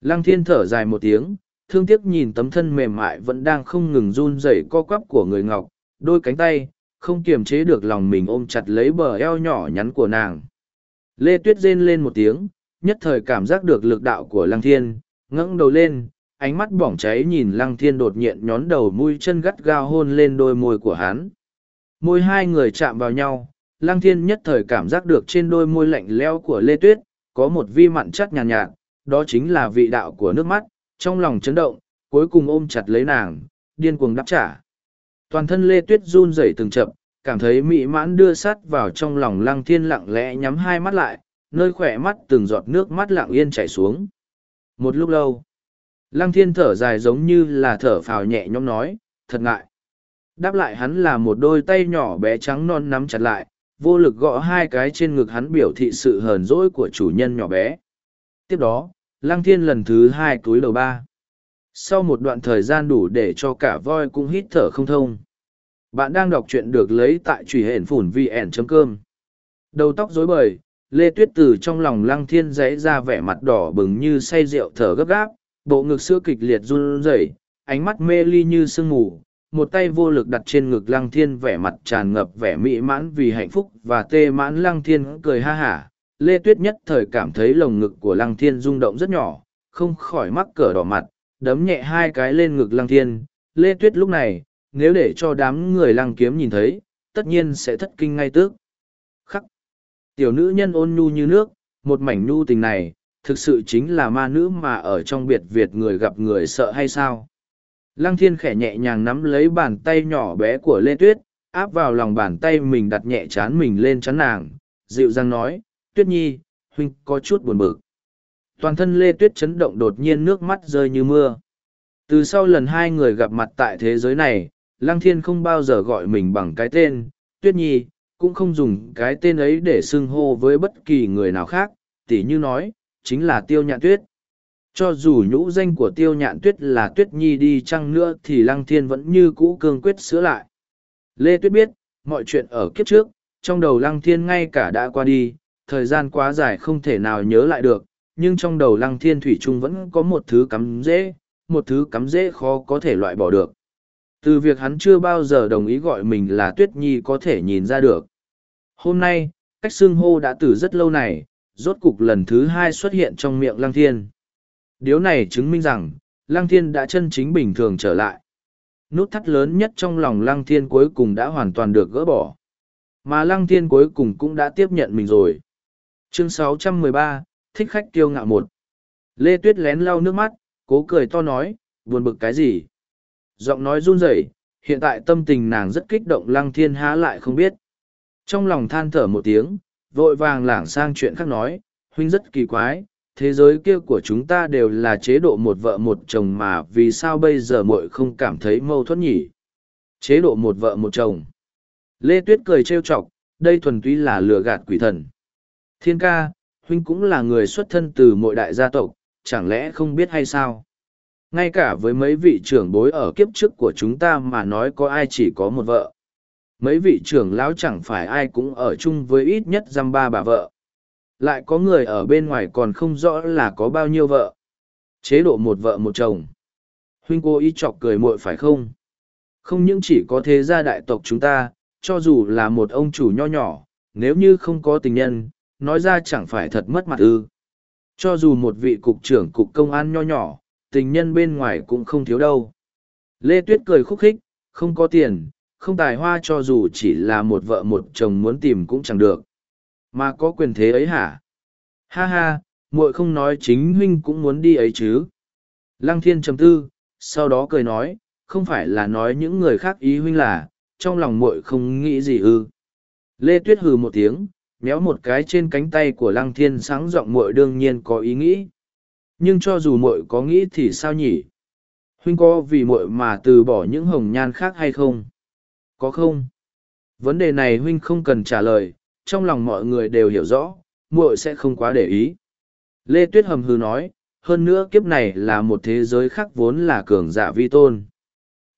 Lăng thiên thở dài một tiếng thương tiếc nhìn tấm thân mềm mại vẫn đang không ngừng run rẩy co quắp của người ngọc đôi cánh tay không kiềm chế được lòng mình ôm chặt lấy bờ eo nhỏ nhắn của nàng. Lê tuyết rên lên một tiếng nhất thời cảm giác được lực đạo của lăng thiên ngẩng đầu lên ánh mắt bỏng cháy nhìn lăng thiên đột nhiên nhón đầu mũi chân gắt gao hôn lên đôi môi của hắn. Môi hai người chạm vào nhau lăng thiên nhất thời cảm giác được trên đôi môi lạnh leo của lê tuyết có một vi mặn chắc nhàn nhạt, nhạt đó chính là vị đạo của nước mắt trong lòng chấn động, cuối cùng ôm chặt lấy nàng, điên cuồng đáp trả. Toàn thân lê tuyết run rẩy từng chậm cảm thấy mỹ mãn đưa sắt vào trong lòng lăng thiên lặng lẽ nhắm hai mắt lại, nơi khỏe mắt từng giọt nước mắt lặng yên chảy xuống. Một lúc lâu, lăng thiên thở dài giống như là thở phào nhẹ nhõm nói, thật ngại. Đáp lại hắn là một đôi tay nhỏ bé trắng non nắm chặt lại, vô lực gõ hai cái trên ngực hắn biểu thị sự hờn dỗi của chủ nhân nhỏ bé. Tiếp đó lăng thiên lần thứ hai túi đầu ba. Sau một đoạn thời gian đủ để cho cả voi cũng hít thở không thông. Bạn đang đọc truyện được lấy tại truy hển phủn vn cơm đầu tóc rối bời, lê tuyết từ trong lòng lăng thiên dãy ra vẻ mặt đỏ bừng như say rượu thở gấp gáp, bộ ngực sữa kịch liệt run rẩy, ánh mắt mê ly như sương mù, một tay vô lực đặt trên ngực lăng thiên vẻ mặt tràn ngập vẻ mỹ mãn vì hạnh phúc và tê mãn lăng thiên cười ha hả lê tuyết nhất thời cảm thấy lồng ngực của lăng thiên rung động rất nhỏ, không khỏi mắc cỡ đỏ mặt, đấm nhẹ hai cái lên ngực lăng thiên. Lê tuyết lúc này, nếu để cho đám người lăng kiếm nhìn thấy, tất nhiên sẽ thất kinh ngay tước khắc! Tiểu nữ nhân ôn nhu như nước, một mảnh nhu tình này, thực sự chính là ma nữ mà ở trong biệt việt người gặp người sợ hay sao? Lăng thiên khẽ nhẹ nhàng nắm lấy bàn tay nhỏ bé của lê tuyết, áp vào lòng bàn tay mình đặt nhẹ chán mình lên chắn nàng, dịu dàng nói tuyết nhi, huynh có chút buồn bực. Toàn thân lê tuyết chấn động đột nhiên nước mắt rơi như mưa. Từ sau lần hai người gặp mặt tại thế giới này, lăng thiên không bao giờ gọi mình bằng cái tên. Tuyết nhi, cũng không dùng cái tên ấy để xưng hô với bất kỳ người nào khác, tỉ như nói, chính là tiêu nhạn tuyết. Cho dù nhũ danh của tiêu nhạn tuyết là tuyết nhi đi chăng nữa thì lăng thiên vẫn như cũ cương quyết sửa lại. Lê tuyết biết, mọi chuyện ở kiếp trước, trong đầu lăng thiên ngay cả đã qua đi thời gian quá dài không thể nào nhớ lại được, nhưng trong đầu lăng thiên thủy trung vẫn có một thứ cắm dễ, một thứ cắm dễ khó có thể loại bỏ được. Từ việc hắn chưa bao giờ đồng ý gọi mình là tuyết nhi có thể nhìn ra được. Hôm nay, cách xưng hô đã từ rất lâu này, rốt cục lần thứ hai xuất hiện trong miệng lăng thiên. Điều này chứng minh rằng, lăng thiên đã chân chính bình thường trở lại. Nút thắt lớn nhất trong lòng lăng thiên cuối cùng đã hoàn toàn được gỡ bỏ. Mà lăng thiên cuối cùng cũng đã tiếp nhận mình rồi chương 613, thích khách kiêu ngạo một. Lê tuyết lén lau nước mắt cố cười to nói buồn bực cái gì? Giọng nói run rẩy hiện tại tâm tình nàng rất kích động lăng thiên há lại không biết. Trong lòng than thở một tiếng vội vàng lảng sang chuyện khác nói huynh rất kỳ quái thế giới kia của chúng ta đều là chế độ một vợ một chồng mà vì sao bây giờ muội không cảm thấy mâu thuẫn nhỉ? Chế độ một vợ một chồng. Lê tuyết cười trêu chọc đây thuần túy là lừa gạt quỷ thần. Thiên ca, huynh cũng là người xuất thân từ mọi đại gia tộc, chẳng lẽ không biết hay sao? Ngay cả với mấy vị trưởng bối ở kiếp trước của chúng ta mà nói có ai chỉ có một vợ. Mấy vị trưởng lão chẳng phải ai cũng ở chung với ít nhất dăm ba bà vợ. Lại có người ở bên ngoài còn không rõ là có bao nhiêu vợ. Chế độ một vợ một chồng. Huynh cô ý chọc cười muội phải không? Không những chỉ có thế gia đại tộc chúng ta, cho dù là một ông chủ nho nhỏ, nếu như không có tình nhân, nói ra chẳng phải thật mất mặt ư. Cho dù một vị cục trưởng cục công an nho nhỏ, tình nhân bên ngoài cũng không thiếu đâu. Lê Tuyết cười khúc khích, không có tiền, không tài hoa cho dù chỉ là một vợ một chồng muốn tìm cũng chẳng được. Mà có quyền thế ấy hả? Ha ha, muội không nói chính huynh cũng muốn đi ấy chứ. Lăng thiên chấm tư, sau đó cười nói, không phải là nói những người khác ý huynh là, trong lòng muội không nghĩ gì ư. Lê Tuyết hừ một tiếng, méo một cái trên cánh tay của lăng thiên sáng giọng muội đương nhiên có ý nghĩ. Nhưng cho dù muội có nghĩ thì sao nhỉ? Huynh có vì muội mà từ bỏ những hồng nhan khác hay không? Có không? Vấn đề này huynh không cần trả lời, trong lòng mọi người đều hiểu rõ, muội sẽ không quá để ý. Lê tuyết hầm hư nói, hơn nữa kiếp này là một thế giới khác vốn là cường giả vi tôn.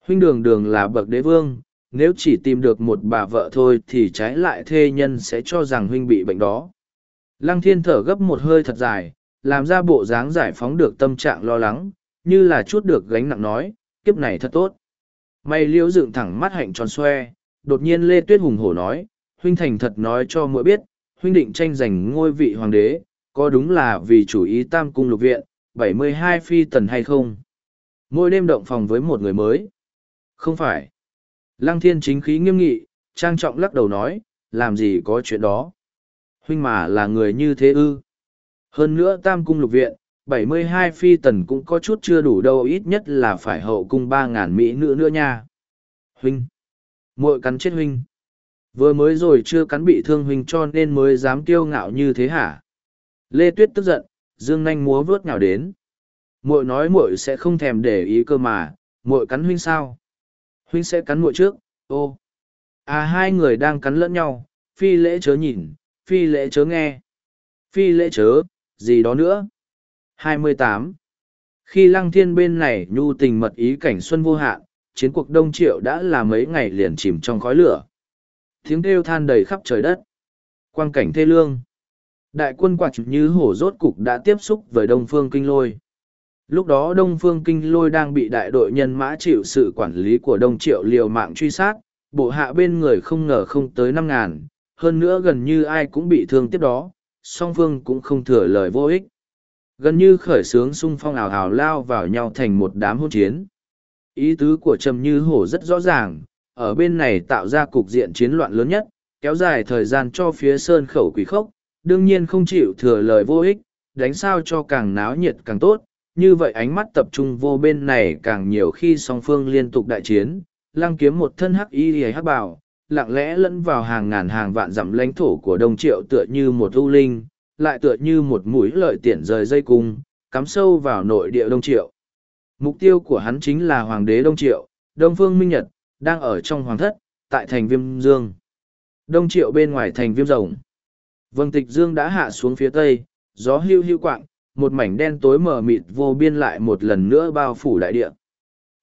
Huynh đường đường là bậc đế vương nếu chỉ tìm được một bà vợ thôi thì trái lại thê nhân sẽ cho rằng huynh bị bệnh đó. Lăng thiên thở gấp một hơi thật dài, làm ra bộ dáng giải phóng được tâm trạng lo lắng, như là chút được gánh nặng nói, kiếp này thật tốt. May liễu dựng thẳng mắt hạnh tròn xoe, đột nhiên lê tuyết hùng hổ nói, huynh thành thật nói cho mỗi biết, huynh định tranh giành ngôi vị hoàng đế, có đúng là vì chủ ý tam cung lục viện, bảy mươi hai phi tần hay không? Mỗi đêm động phòng với một người mới. Không phải. Lăng thiên chính khí nghiêm nghị, trang trọng lắc đầu nói, làm gì có chuyện đó. Huynh mà là người như thế ư. Hơn nữa tam cung lục viện, bảy mươi hai phi tần cũng có chút chưa đủ đâu ít nhất là phải hậu cung ba ngàn mỹ nữ nữa nha. Huynh! muội cắn chết huynh! Vừa mới rồi chưa cắn bị thương huynh cho nên mới dám kiêu ngạo như thế hả? Lê Tuyết tức giận, dương nanh múa vớt nhào đến. Muội nói muội sẽ không thèm để ý cơ mà, muội cắn huynh sao? Huynh sẽ cắn mũi trước, ô. À hai người đang cắn lẫn nhau, phi lễ chớ nhìn, phi lễ chớ nghe. Phi lễ chớ, gì đó nữa. 28. khi lăng thiên bên này nhu tình mật ý cảnh xuân vô hạn, chiến cuộc đông triệu đã là mấy ngày liền chìm trong khói lửa. Tiếng kêu than đầy khắp trời đất. Quang cảnh thê lương. Đại quân quạt như hổ rốt cục đã tiếp xúc với đông phương kinh lôi. Lúc đó Đông Phương Kinh Lôi đang bị đại đội nhân mã chịu sự quản lý của Đông Triệu liều mạng truy sát, bộ hạ bên người không ngờ không tới năm ngàn, hơn nữa gần như ai cũng bị thương tiếp đó, song phương cũng không thừa lời vô ích. Gần như khởi sướng xung phong ảo hào lao vào nhau thành một đám hôn chiến. Ý tứ của Trầm Như Hổ rất rõ ràng, ở bên này tạo ra cục diện chiến loạn lớn nhất, kéo dài thời gian cho phía sơn khẩu quỷ khốc, đương nhiên không chịu thừa lời vô ích, đánh sao cho càng náo nhiệt càng tốt, như vậy ánh mắt tập trung vô bên này càng nhiều khi song phương liên tục đại chiến, lăng kiếm một thân hắc y hắc bảo lặng lẽ lẫn vào hàng ngàn hàng vạn dặm lãnh thổ của đông triệu tựa như một ưu linh, lại tựa như một mũi lợi tiện rời dây cung, cắm sâu vào nội địa đông triệu. Mục tiêu của hắn chính là hoàng đế đông triệu, đông phương minh nhật, đang ở trong hoàng thất, tại thành viêm dương. Đông triệu bên ngoài thành viêm rồng. Vâng tịch dương đã hạ xuống phía tây, gió hưu hưu quạng một mảnh đen tối mờ mịt vô biên lại một lần nữa bao phủ đại địa.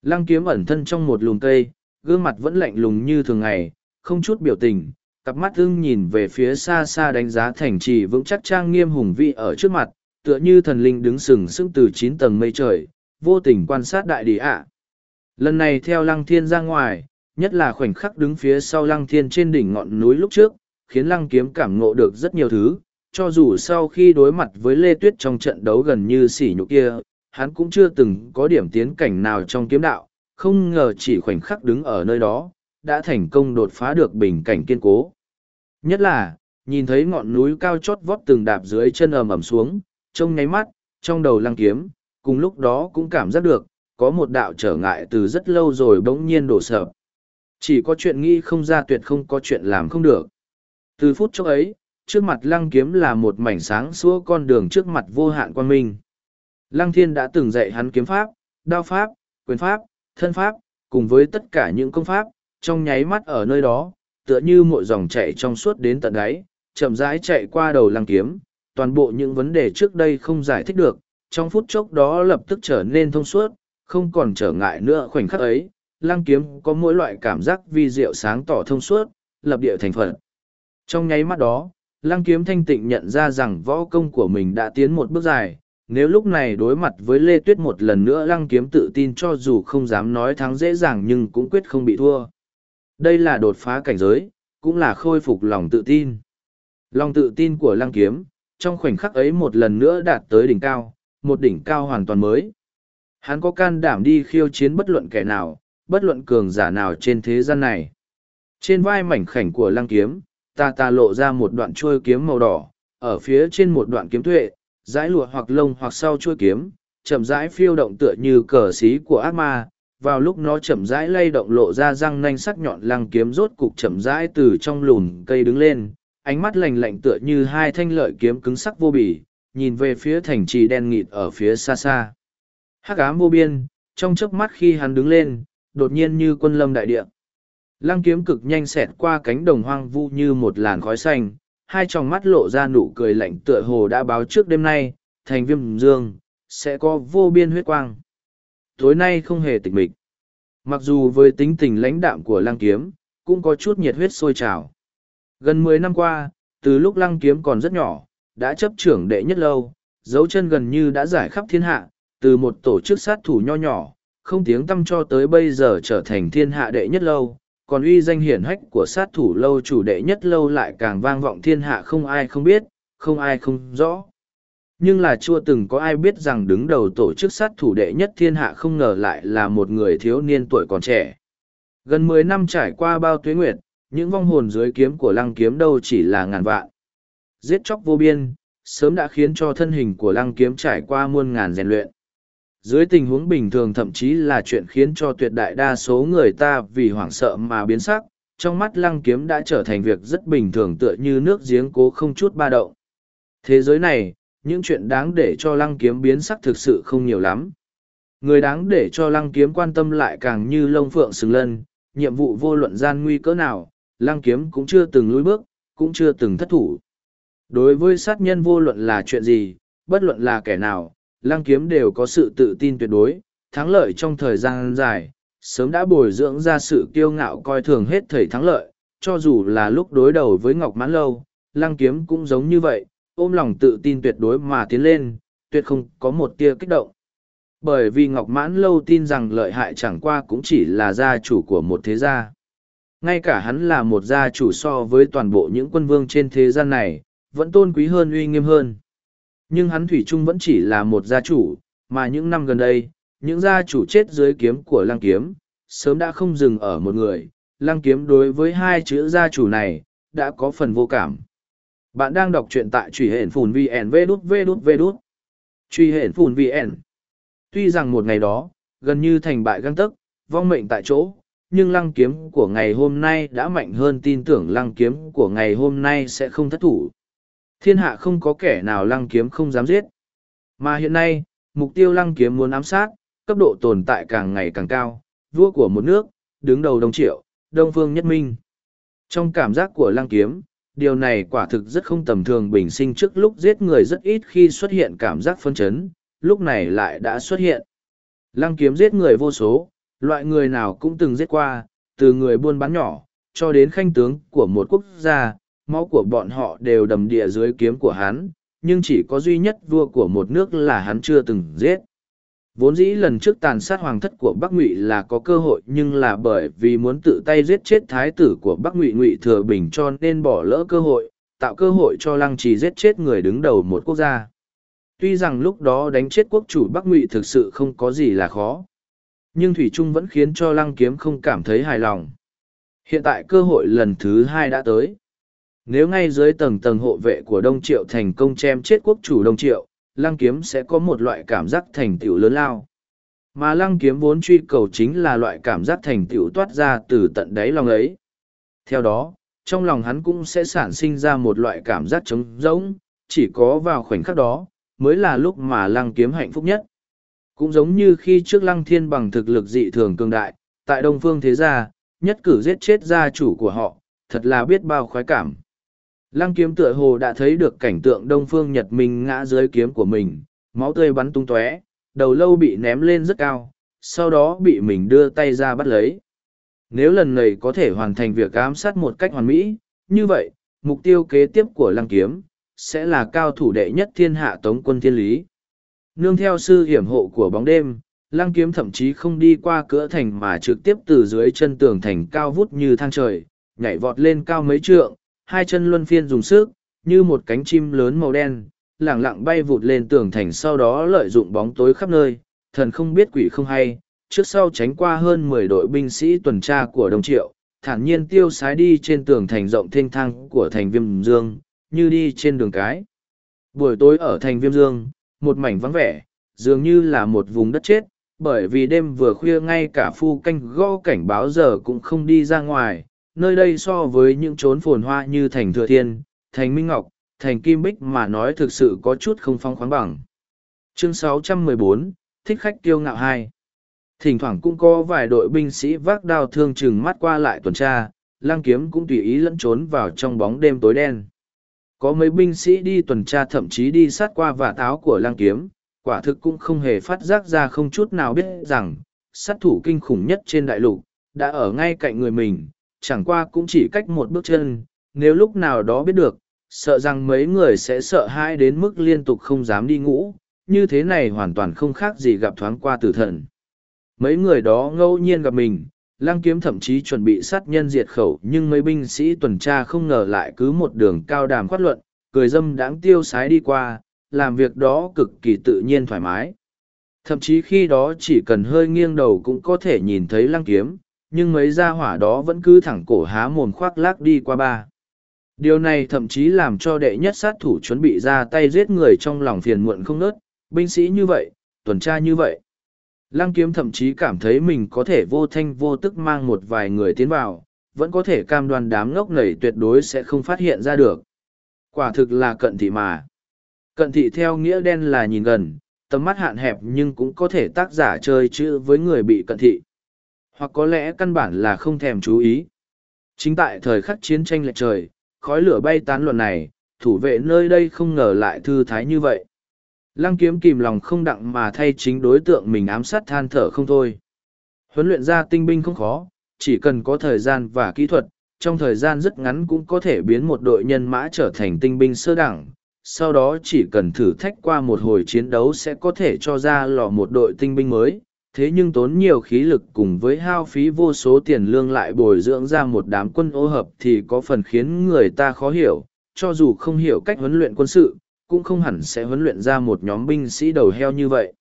Lăng kiếm ẩn thân trong một lùm cây, gương mặt vẫn lạnh lùng như thường ngày, không chút biểu tình, cặp mắt ưng nhìn về phía xa xa đánh giá thành trì vững chắc trang nghiêm hùng vị ở trước mặt, tựa như thần linh đứng sừng sững từ chín tầng mây trời, vô tình quan sát đại địa ạ. Lần này theo lăng thiên ra ngoài, nhất là khoảnh khắc đứng phía sau lăng thiên trên đỉnh ngọn núi lúc trước, khiến lăng kiếm cảm ngộ được rất nhiều thứ, cho dù sau khi đối mặt với Lê Tuyết trong trận đấu gần như sỉ nhục kia, hắn cũng chưa từng có điểm tiến cảnh nào trong kiếm đạo, không ngờ chỉ khoảnh khắc đứng ở nơi đó, đã thành công đột phá được bình cảnh kiên cố. Nhất là, nhìn thấy ngọn núi cao chót vót từng đạp dưới chân ầm ầm xuống, trông nháy mắt, trong đầu lăng kiếm, cùng lúc đó cũng cảm giác được, có một đạo trở ngại từ rất lâu rồi bỗng nhiên đổ sập. Chỉ có chuyện nghĩ không ra tuyệt không có chuyện làm không được. Từ phút chốc ấy, trước mặt lăng kiếm là một mảnh sáng xua con đường trước mặt vô hạn quan minh. Lăng thiên đã từng dạy hắn kiếm pháp, đao pháp, quyền pháp, thân pháp, cùng với tất cả những công pháp, trong nháy mắt ở nơi đó, tựa như mọi dòng chạy trong suốt đến tận đáy, chậm rãi chạy qua đầu lăng kiếm, toàn bộ những vấn đề trước đây không giải thích được, trong phút chốc đó lập tức trở nên thông suốt, không còn trở ngại nữa khoảnh khắc ấy, lăng kiếm có mỗi loại cảm giác vi diệu sáng tỏ thông suốt, lập địa thành phận. Trong nháy mắt đó, lăng kiếm thanh tịnh nhận ra rằng võ công của mình đã tiến một bước dài, nếu lúc này đối mặt với Lê Tuyết một lần nữa lăng kiếm tự tin cho dù không dám nói thắng dễ dàng nhưng cũng quyết không bị thua. Đây là đột phá cảnh giới, cũng là khôi phục lòng tự tin. Lòng tự tin của lăng kiếm, trong khoảnh khắc ấy một lần nữa đạt tới đỉnh cao, một đỉnh cao hoàn toàn mới. Hắn có can đảm đi khiêu chiến bất luận kẻ nào, bất luận cường giả nào trên thế gian này. Trên vai mảnh khảnh của lăng kiếm, ta ta lộ ra một đoạn chuôi kiếm màu đỏ, ở phía trên một đoạn kiếm tuệ, dãi lụa hoặc lông hoặc sau chuôi kiếm, chậm rãi phiêu động tựa như cờ xí của ác ma. Vào lúc nó chậm rãi lay động lộ ra răng nanh sắc nhọn lăng kiếm rốt cục chậm rãi từ trong lùn cây đứng lên, ánh mắt lạnh lạnh tựa như hai thanh lợi kiếm cứng sắc vô bì nhìn về phía thành trì đen nghịt ở phía xa xa hắc ám vô biên trong chớp mắt khi hắn đứng lên đột nhiên như quân lâm đại địa lăng kiếm cực nhanh xẹt qua cánh đồng hoang vu như một làn khói xanh hai tròng mắt lộ ra nụ cười lạnh tựa hồ đã báo trước đêm nay thành viêm dương sẽ có vô biên huyết quang. Tối nay không hề tịch mịch. Mặc dù với tính tình lãnh đạm của lăng kiếm cũng có chút nhiệt huyết sôi trào. Gần mười năm qua, từ lúc lăng kiếm còn rất nhỏ, đã chấp trưởng đệ nhất lâu, dấu chân gần như đã giải khắp thiên hạ, từ một tổ chức sát thủ nho nhỏ, không tiếng tâm cho tới bây giờ trở thành thiên hạ đệ nhất lâu, còn uy danh hiển hách của sát thủ lâu chủ đệ nhất lâu lại càng vang vọng thiên hạ không ai không biết, không ai không rõ. Nhưng là chưa từng có ai biết rằng đứng đầu tổ chức sát thủ đệ nhất thiên hạ không ngờ lại là một người thiếu niên tuổi còn trẻ. Gần mười năm trải qua bao tuế nguyệt, những vong hồn dưới kiếm của lăng kiếm đâu chỉ là ngàn vạn. Giết chóc vô biên, sớm đã khiến cho thân hình của lăng kiếm trải qua muôn ngàn rèn luyện. Dưới tình huống bình thường thậm chí là chuyện khiến cho tuyệt đại đa số người ta vì hoảng sợ mà biến sắc, trong mắt lăng kiếm đã trở thành việc rất bình thường tựa như nước giếng cố không chút ba động. Thế giới này, những chuyện đáng để cho lăng kiếm biến sắc thực sự không nhiều lắm. Người đáng để cho lăng kiếm quan tâm lại càng như lông phượng sừng lân, nhiệm vụ vô luận gian nguy cỡ nào, lăng kiếm cũng chưa từng lùi bước, cũng chưa từng thất thủ. Đối với sát nhân vô luận là chuyện gì, bất luận là kẻ nào, lăng kiếm đều có sự tự tin tuyệt đối, thắng lợi trong thời gian dài, sớm đã bồi dưỡng ra sự kiêu ngạo coi thường hết thầy thắng lợi, cho dù là lúc đối đầu với Ngọc Mãn Lâu, lăng kiếm cũng giống như vậy, ôm lòng tự tin tuyệt đối mà tiến lên, tuyệt không có một tia kích động. Bởi vì Ngọc Mãn Lâu tin rằng lợi hại chẳng qua cũng chỉ là gia chủ của một thế gia. Ngay cả hắn là một gia chủ so với toàn bộ những quân vương trên thế gian này, vẫn tôn quý hơn uy nghiêm hơn. Nhưng hắn Thủy Trung vẫn chỉ là một gia chủ, mà những năm gần đây, những gia chủ chết dưới kiếm của Lăng Kiếm, sớm đã không dừng ở một người. Lăng Kiếm đối với hai chữ gia chủ này, đã có phần vô cảm. Bạn đang đọc truyện tại truy hển phùn VN V đút V đút đút. Truy hển phùn VN. Tuy rằng một ngày đó, gần như thành bại găng tấc, vong mệnh tại chỗ, nhưng lăng kiếm của ngày hôm nay đã mạnh hơn tin tưởng lăng kiếm của ngày hôm nay sẽ không thất thủ. Thiên hạ không có kẻ nào lăng kiếm không dám giết. Mà hiện nay, mục tiêu lăng kiếm muốn ám sát, cấp độ tồn tại càng ngày càng cao, vua của một nước, đứng đầu đông triệu, đông phương nhất minh. Trong cảm giác của lăng kiếm, điều này quả thực rất không tầm thường bình sinh trước lúc giết người rất ít khi xuất hiện cảm giác phân chấn, lúc này lại đã xuất hiện. Lăng kiếm giết người vô số, loại người nào cũng từng giết qua, từ người buôn bán nhỏ, cho đến khanh tướng của một quốc gia, máu của bọn họ đều đầm địa dưới kiếm của hắn, nhưng chỉ có duy nhất vua của một nước là hắn chưa từng giết. Vốn dĩ lần trước tàn sát hoàng thất của Bắc Ngụy là có cơ hội nhưng là bởi vì muốn tự tay giết chết thái tử của Bắc Ngụy Ngụy Thừa Bình cho nên bỏ lỡ cơ hội, tạo cơ hội cho Lăng Trì giết chết người đứng đầu một quốc gia. Tuy rằng lúc đó đánh chết quốc chủ Bắc Ngụy thực sự không có gì là khó. Nhưng Thủy Trung vẫn khiến cho Lăng Kiếm không cảm thấy hài lòng. Hiện tại cơ hội lần thứ hai đã tới. Nếu ngay dưới tầng tầng hộ vệ của Đông Triệu thành công chém chết quốc chủ Đông Triệu, Lăng Kiếm sẽ có một loại cảm giác thành tựu lớn lao. Mà Lăng Kiếm vốn truy cầu chính là loại cảm giác thành tựu toát ra từ tận đáy lòng ấy. Theo đó, trong lòng hắn cũng sẽ sản sinh ra một loại cảm giác trống rỗng, chỉ có vào khoảnh khắc đó, mới là lúc mà lăng kiếm hạnh phúc nhất. Cũng giống như khi trước lăng thiên bằng thực lực dị thường cường đại, tại Đông Phương Thế Gia, nhất cử giết chết gia chủ của họ, thật là biết bao khoái cảm. Lăng kiếm tựa hồ đã thấy được cảnh tượng Đông Phương Nhật Minh ngã dưới kiếm của mình, máu tươi bắn tung tóe, đầu lâu bị ném lên rất cao, sau đó bị mình đưa tay ra bắt lấy. Nếu lần này có thể hoàn thành việc ám sát một cách hoàn mỹ, như vậy, mục tiêu kế tiếp của lăng kiếm, sẽ là cao thủ đệ nhất thiên hạ tống quân thiên lý. Nương theo sư hiểm hộ của bóng đêm, lăng kiếm thậm chí không đi qua cửa thành mà trực tiếp từ dưới chân tường thành cao vút như thang trời, nhảy vọt lên cao mấy trượng, hai chân luân phiên dùng sức, như một cánh chim lớn màu đen, lẳng lặng bay vụt lên tường thành sau đó lợi dụng bóng tối khắp nơi, thần không biết quỷ không hay, trước sau tránh qua hơn mười đội binh sĩ tuần tra của Đông Triệu, thản nhiên tiêu sái đi trên tường thành rộng thênh thang của thành Viêm Dương, như đi trên đường cái. Buổi tối ở thành Viêm Dương, một mảnh vắng vẻ, dường như là một vùng đất chết, bởi vì đêm vừa khuya ngay cả phu canh gõ cảnh báo giờ cũng không đi ra ngoài, nơi đây so với những chốn phồn hoa như thành Thừa Thiên, thành Minh Ngọc, thành Kim Bích mà nói thực sự có chút không phong khoáng bằng. Chương 614, Thích khách kiêu ngạo hai Thỉnh thoảng cũng có vài đội binh sĩ vác đao thương chừng mắt qua lại tuần tra, lang kiếm cũng tùy ý lẫn trốn vào trong bóng đêm tối đen. Có mấy binh sĩ đi tuần tra thậm chí đi sát qua vả táo của lang kiếm, quả thực cũng không hề phát giác ra không chút nào biết rằng, sát thủ kinh khủng nhất trên đại lục, đã ở ngay cạnh người mình, chẳng qua cũng chỉ cách một bước chân, nếu lúc nào đó biết được, sợ rằng mấy người sẽ sợ hãi đến mức liên tục không dám đi ngủ, như thế này hoàn toàn không khác gì gặp thoáng qua tử thần. Mấy người đó ngẫu nhiên gặp mình, lang kiếm thậm chí chuẩn bị sát nhân diệt khẩu nhưng mấy binh sĩ tuần tra không ngờ lại cứ một đường cao đàm khoát luận, cười dâm đáng tiêu sái đi qua, làm việc đó cực kỳ tự nhiên thoải mái. Thậm chí khi đó chỉ cần hơi nghiêng đầu cũng có thể nhìn thấy lăng kiếm, nhưng mấy gia hỏa đó vẫn cứ thẳng cổ há mồm khoác lác đi qua ba. Điều này thậm chí làm cho đệ nhất sát thủ chuẩn bị ra tay giết người trong lòng phiền muộn không nớt, binh sĩ như vậy, tuần tra như vậy. Lăng kiếm thậm chí cảm thấy mình có thể vô thanh vô tức mang một vài người tiến vào, vẫn có thể cam đoan đám ngốc này tuyệt đối sẽ không phát hiện ra được. Quả thực là cận thị mà. Cận thị theo nghĩa đen là nhìn gần, tầm mắt hạn hẹp nhưng cũng có thể tác giả chơi chữ với người bị cận thị. Hoặc có lẽ căn bản là không thèm chú ý. Chính tại thời khắc chiến tranh lệch trời, khói lửa bay tán luận này, thủ vệ nơi đây không ngờ lại thư thái như vậy. Lăng kiếm kìm lòng không đặng mà thay chính đối tượng mình ám sát than thở không thôi. Huấn luyện ra tinh binh không khó, chỉ cần có thời gian và kỹ thuật, trong thời gian rất ngắn cũng có thể biến một đội nhân mã trở thành tinh binh sơ đẳng. Sau đó chỉ cần thử thách qua một hồi chiến đấu sẽ có thể cho ra lò một đội tinh binh mới. Thế nhưng tốn nhiều khí lực cùng với hao phí vô số tiền lương lại bồi dưỡng ra một đám quân ô hợp thì có phần khiến người ta khó hiểu, cho dù không hiểu cách huấn luyện quân sự, cũng không hẳn sẽ huấn luyện ra một nhóm binh sĩ đầu heo như vậy.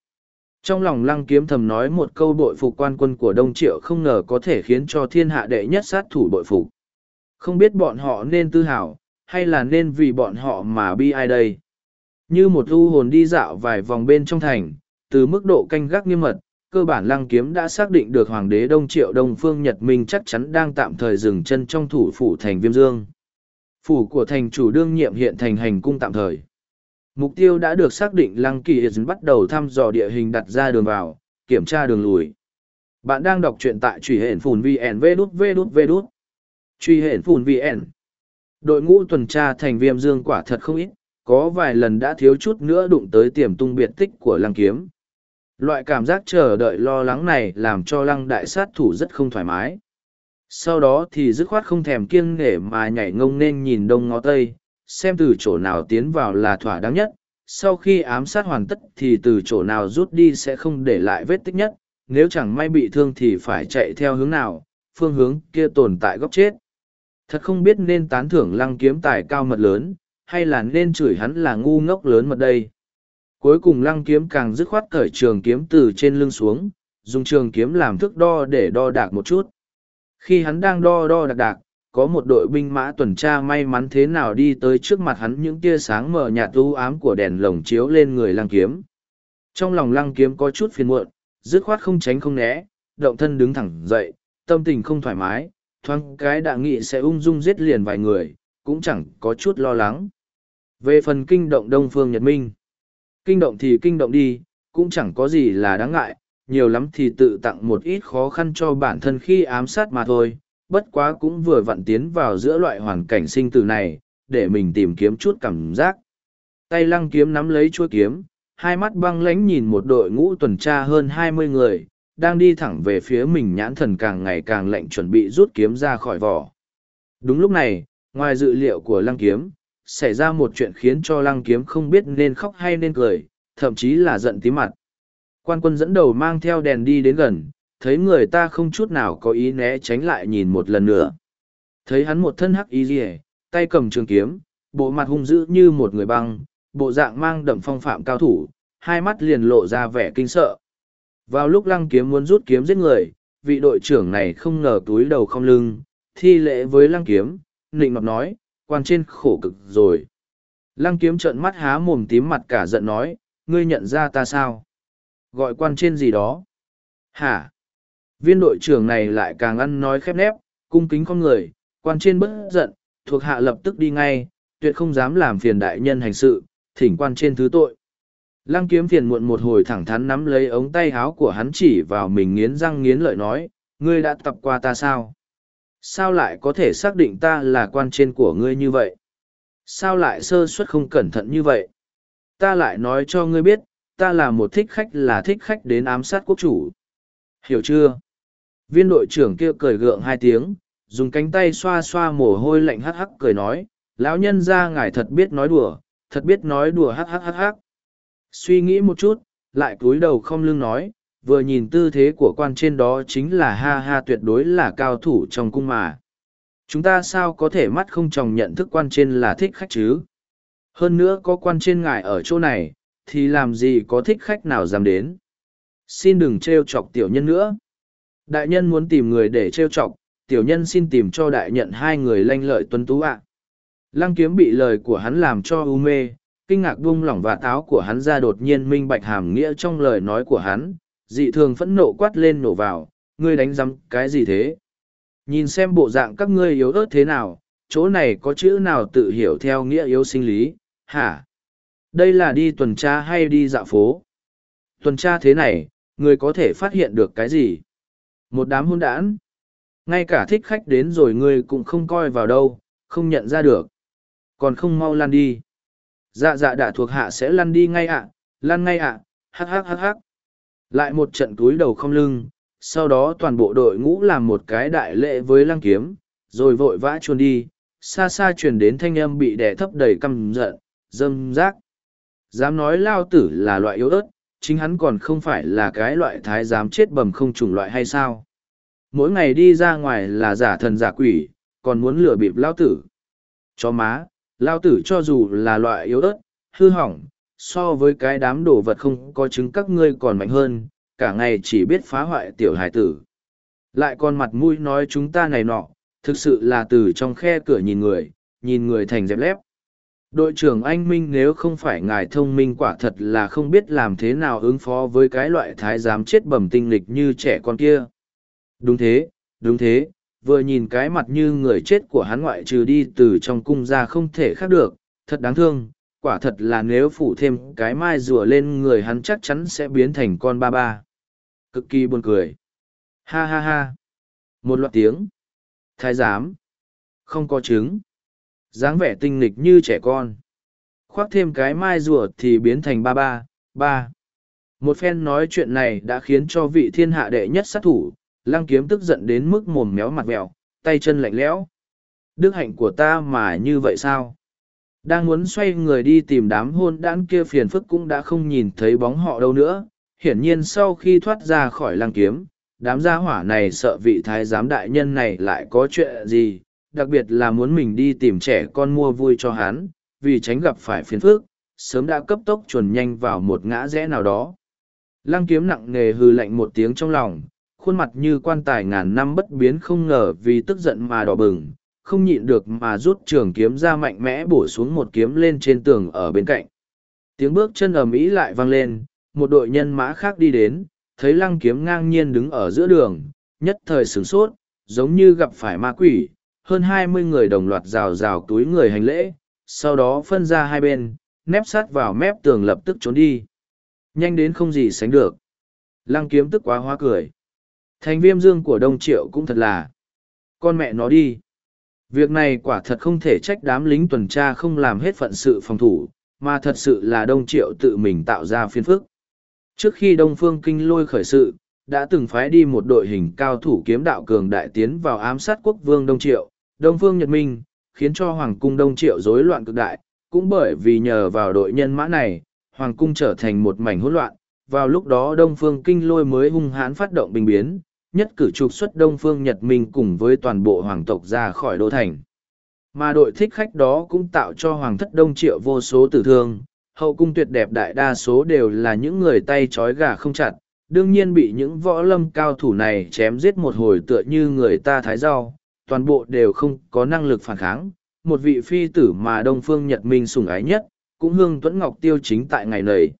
Trong lòng lăng kiếm thầm nói một câu bội phục quan quân của Đông Triệu không ngờ có thể khiến cho thiên hạ đệ nhất sát thủ bội phục. Không biết bọn họ nên tự hào, hay là nên vì bọn họ mà bi ai đây. Như một u hồn đi dạo vài vòng bên trong thành, từ mức độ canh gác nghiêm mật, cơ bản lăng kiếm đã xác định được hoàng đế Đông Triệu Đông Phương Nhật Minh chắc chắn đang tạm thời dừng chân trong thủ phủ thành Viêm Dương. Phủ của thành chủ đương nhiệm hiện thành hành cung tạm thời. Mục tiêu đã được xác định Lăng Kỳ Hiển bắt đầu thăm dò địa hình đặt ra đường vào, kiểm tra đường lùi. Bạn đang đọc truyện tại truy hển phùn VN V đút V đút V đút. Truy hển phùn VN. Đội ngũ tuần tra thành viêm dương quả thật không ít, có vài lần đã thiếu chút nữa đụng tới tiềm tung biệt tích của lăng kiếm. Loại cảm giác chờ đợi lo lắng này làm cho lăng đại sát thủ rất không thoải mái. Sau đó thì dứt khoát không thèm kiêng nghể mà nhảy ngông nên nhìn đông ngó tây, xem từ chỗ nào tiến vào là thỏa đáng nhất. Sau khi ám sát hoàn tất thì từ chỗ nào rút đi sẽ không để lại vết tích nhất. Nếu chẳng may bị thương thì phải chạy theo hướng nào phương hướng kia tồn tại góc chết. Thật không biết nên tán thưởng lăng kiếm tài cao mật lớn hay là nên chửi hắn là ngu ngốc lớn mật đây cuối cùng lăng kiếm càng dứt khoát cởi trường kiếm từ trên lưng xuống dùng trường kiếm làm thước đo để đo đạc một chút khi hắn đang đo đo đạc đạc có một đội binh mã tuần tra may mắn thế nào đi tới trước mặt hắn những tia sáng mờ nhạt u ám của đèn lồng chiếu lên người lăng kiếm. Trong lòng lăng kiếm có chút phiền muộn, dứt khoát không tránh không né, động thân đứng thẳng dậy, tâm tình không thoải mái, thoáng cái đạ nghị sẽ ung dung giết liền vài người, cũng chẳng có chút lo lắng. Về phần kinh động Đông Phương Nhật Minh, kinh động thì kinh động đi, cũng chẳng có gì là đáng ngại, nhiều lắm thì tự tặng một ít khó khăn cho bản thân khi ám sát mà thôi, bất quá cũng vừa vặn tiến vào giữa loại hoàn cảnh sinh tử này, để mình tìm kiếm chút cảm giác. Tay lăng kiếm nắm lấy chuôi kiếm, hai mắt băng lánh nhìn một đội ngũ tuần tra hơn hai mươi người, đang đi thẳng về phía mình nhãn thần càng ngày càng lạnh chuẩn bị rút kiếm ra khỏi vỏ. Đúng lúc này, ngoài dự liệu của lăng kiếm, xảy ra một chuyện khiến cho lăng kiếm không biết nên khóc hay nên cười, thậm chí là giận tí mặt. Quan quân dẫn đầu mang theo đèn đi đến gần, thấy người ta không chút nào có ý né tránh lại nhìn một lần nữa. Thấy hắn một thân hắc y rìa, tay cầm trường kiếm, bộ mặt hung dữ như một người băng, bộ dạng mang đậm phong phạm cao thủ, hai mắt liền lộ ra vẻ kinh sợ. Vào lúc lăng kiếm muốn rút kiếm giết người, vị đội trưởng này không ngờ túi đầu không lưng, thi lễ với lăng kiếm, nịnh nọt nói, quan trên khổ cực rồi. Lăng kiếm trợn mắt há mồm tím mặt cả giận nói, ngươi nhận ra ta sao? Gọi quan trên gì đó? Hả? Viên đội trưởng này lại càng ăn nói khép nép, cung kính con người, quan trên bất giận, thuộc hạ lập tức đi ngay, tuyệt không dám làm phiền đại nhân hành sự, thỉnh quan trên thứ tội. Lăng kiếm phiền muộn một hồi thẳng thắn nắm lấy ống tay háo của hắn chỉ vào mình nghiến răng nghiến lợi nói, ngươi đã tập qua ta sao? Sao lại có thể xác định ta là quan trên của ngươi như vậy? Sao lại sơ suất không cẩn thận như vậy? Ta lại nói cho ngươi biết, ta là một thích khách là thích khách đến ám sát quốc chủ. Hiểu chưa? Viên đội trưởng kia cười gượng hai tiếng, dùng cánh tay xoa xoa mồ hôi lạnh hắc hắc cười nói, lão nhân ra ngài thật biết nói đùa, thật biết nói đùa hắc hắc hắc hắc. Suy nghĩ một chút, lại cúi đầu không lưng nói, vừa nhìn tư thế của quan trên đó chính là ha ha tuyệt đối là cao thủ trong cung mà. Chúng ta sao có thể mắt không tròng nhận thức quan trên là thích khách chứ? Hơn nữa có quan trên ngài ở chỗ này, thì làm gì có thích khách nào dám đến? Xin đừng trêu chọc tiểu nhân nữa. Đại nhân muốn tìm người để trêu chọc, tiểu nhân xin tìm cho đại nhận hai người lanh lợi tuân tú ạ. Lăng kiếm bị lời của hắn làm cho u mê, kinh ngạc buông lỏng và táo của hắn ra đột nhiên minh bạch hàm nghĩa trong lời nói của hắn, dị thường phẫn nộ quát lên nổ vào, ngươi đánh rắm cái gì thế? Nhìn xem bộ dạng các ngươi yếu ớt thế nào, chỗ này có chữ nào tự hiểu theo nghĩa yếu sinh lý, hả? Đây là đi tuần tra hay đi dạo phố? Tuần tra thế này, người có thể phát hiện được cái gì? Một đám hôn đản. Ngay cả thích khách đến rồi ngươi cũng không coi vào đâu, không nhận ra được. Còn không mau lăn đi. Dạ dạ đã thuộc hạ sẽ lăn đi ngay ạ, à, lăn ngay ạ, à, hắc hắc hắc hắc. Lại một trận túi đầu không lưng, sau đó toàn bộ đội ngũ làm một cái đại lễ với lăng kiếm, rồi vội vã chuồn đi, xa xa truyền đến thanh âm bị đè thấp đầy căm giận, dâm rác. Dám nói lao tử là loại yếu ớt, chính hắn còn không phải là cái loại thái giám chết bầm không chủng loại hay sao. Mỗi ngày đi ra ngoài là giả thần giả quỷ, còn muốn lừa bịp lao tử. Chó má, lao tử cho dù là loại yếu ớt, hư hỏng, so với cái đám đồ vật không có chứng các ngươi còn mạnh hơn, cả ngày chỉ biết phá hoại tiểu hải tử. Lại còn mặt mũi nói chúng ta này nọ, thực sự là từ trong khe cửa nhìn người, nhìn người thành dẹp lép. Đội trưởng anh Minh nếu không phải ngài thông minh quả thật là không biết làm thế nào ứng phó với cái loại thái giám chết bẩm tinh lịch như trẻ con kia. Đúng thế, đúng thế, vừa nhìn cái mặt như người chết của hắn ngoại trừ đi từ trong cung ra không thể khác được, thật đáng thương, quả thật là nếu phủ thêm cái mai rùa lên người hắn chắc chắn sẽ biến thành con ba ba. Cực kỳ buồn cười. Ha ha ha. Một loạt tiếng. Thái giám. Không có trứng. dáng vẻ tinh nghịch như trẻ con. Khoác thêm cái mai rùa thì biến thành ba ba, ba. Một phen nói chuyện này đã khiến cho vị thiên hạ đệ nhất sát thủ, lăng kiếm tức giận đến mức mồm méo mặt mèo, tay chân lạnh lẽo. Đức hạnh của ta mà như vậy sao? Đang muốn xoay người đi tìm đám hôn đãn kia phiền phức cũng đã không nhìn thấy bóng họ đâu nữa. Hiển nhiên sau khi thoát ra khỏi lăng kiếm, đám gia hỏa này sợ vị thái giám đại nhân này lại có chuyện gì, đặc biệt là muốn mình đi tìm trẻ con mua vui cho hắn, vì tránh gặp phải phiền phức, sớm đã cấp tốc chuồn nhanh vào một ngã rẽ nào đó. Lăng kiếm nặng nề hư lạnh một tiếng trong lòng, khuôn mặt như quan tài ngàn năm bất biến không ngờ vì tức giận mà đỏ bừng, không nhịn được mà rút trường kiếm ra mạnh mẽ bổ xuống một kiếm lên trên tường ở bên cạnh. Tiếng bước chân ầm ĩ lại vang lên, một đội nhân mã khác đi đến, thấy lăng kiếm ngang nhiên đứng ở giữa đường, nhất thời sửng sốt, giống như gặp phải ma quỷ, hơn hai mươi người đồng loạt rào rào túi người hành lễ, sau đó phân ra hai bên, nép sát vào mép tường lập tức trốn đi. Nhanh đến không gì sánh được. Lăng kiếm tức quá hoa cười. Thành viêm dương của Đông Triệu cũng thật là Con mẹ nó đi. Việc này quả thật không thể trách đám lính tuần tra không làm hết phận sự phòng thủ, mà thật sự là Đông Triệu tự mình tạo ra phiên phức. Trước khi Đông Phương Kinh lôi khởi sự, đã từng phái đi một đội hình cao thủ kiếm đạo cường đại tiến vào ám sát quốc vương Đông Triệu, Đông Phương Nhật Minh, khiến cho Hoàng cung Đông Triệu rối loạn cực đại, cũng bởi vì nhờ vào đội nhân mã này, Hoàng cung trở thành một mảnh hỗn loạn, vào lúc đó Đông Phương Kinh lôi mới hung hãn phát động bình biến, nhất cử trục xuất Đông Phương Nhật Minh cùng với toàn bộ hoàng tộc ra khỏi đô thành. Mà đội thích khách đó cũng tạo cho Hoàng thất Đông Triệu vô số tử thương, hậu cung tuyệt đẹp đại đa số đều là những người tay trói gà không chặt, đương nhiên bị những võ lâm cao thủ này chém giết một hồi tựa như người ta thái rau, toàn bộ đều không có năng lực phản kháng. Một vị phi tử mà Đông Phương Nhật Minh sủng ái nhất, cũng hương Tuấn ngọc tiêu chính tại ngày này.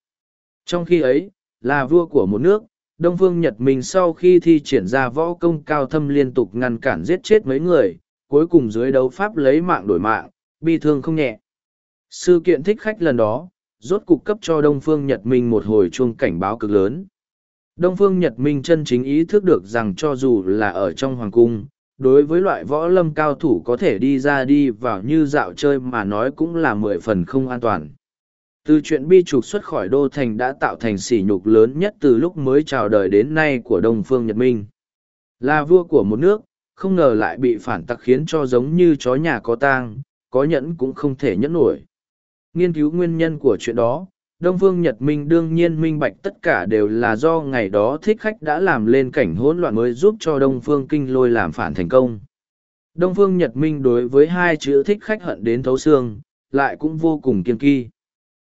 Trong khi ấy, là vua của một nước, Đông Phương Nhật Minh sau khi thi triển ra võ công cao thâm liên tục ngăn cản giết chết mấy người, cuối cùng dưới đấu pháp lấy mạng đổi mạng, bi thương không nhẹ. Sự kiện thích khách lần đó, rốt cục cấp cho Đông Phương Nhật Minh một hồi chuông cảnh báo cực lớn. Đông Phương Nhật Minh chân chính ý thức được rằng cho dù là ở trong hoàng cung, đối với loại võ lâm cao thủ có thể đi ra đi vào như dạo chơi mà nói cũng là mười phần không an toàn. Từ chuyện bi trục xuất khỏi đô thành đã tạo thành sỉ nhục lớn nhất từ lúc mới chào đời đến nay của Đông Phương Nhật Minh. Là vua của một nước, không ngờ lại bị phản tặc khiến cho giống như chó nhà có tang, có nhẫn cũng không thể nhẫn nổi. Nghiên cứu nguyên nhân của chuyện đó, Đông Phương Nhật Minh đương nhiên minh bạch tất cả đều là do ngày đó thích khách đã làm lên cảnh hỗn loạn mới giúp cho Đông Phương Kinh lôi làm phản thành công. Đông Phương Nhật Minh đối với hai chữ thích khách hận đến thấu xương, lại cũng vô cùng kiên kỳ.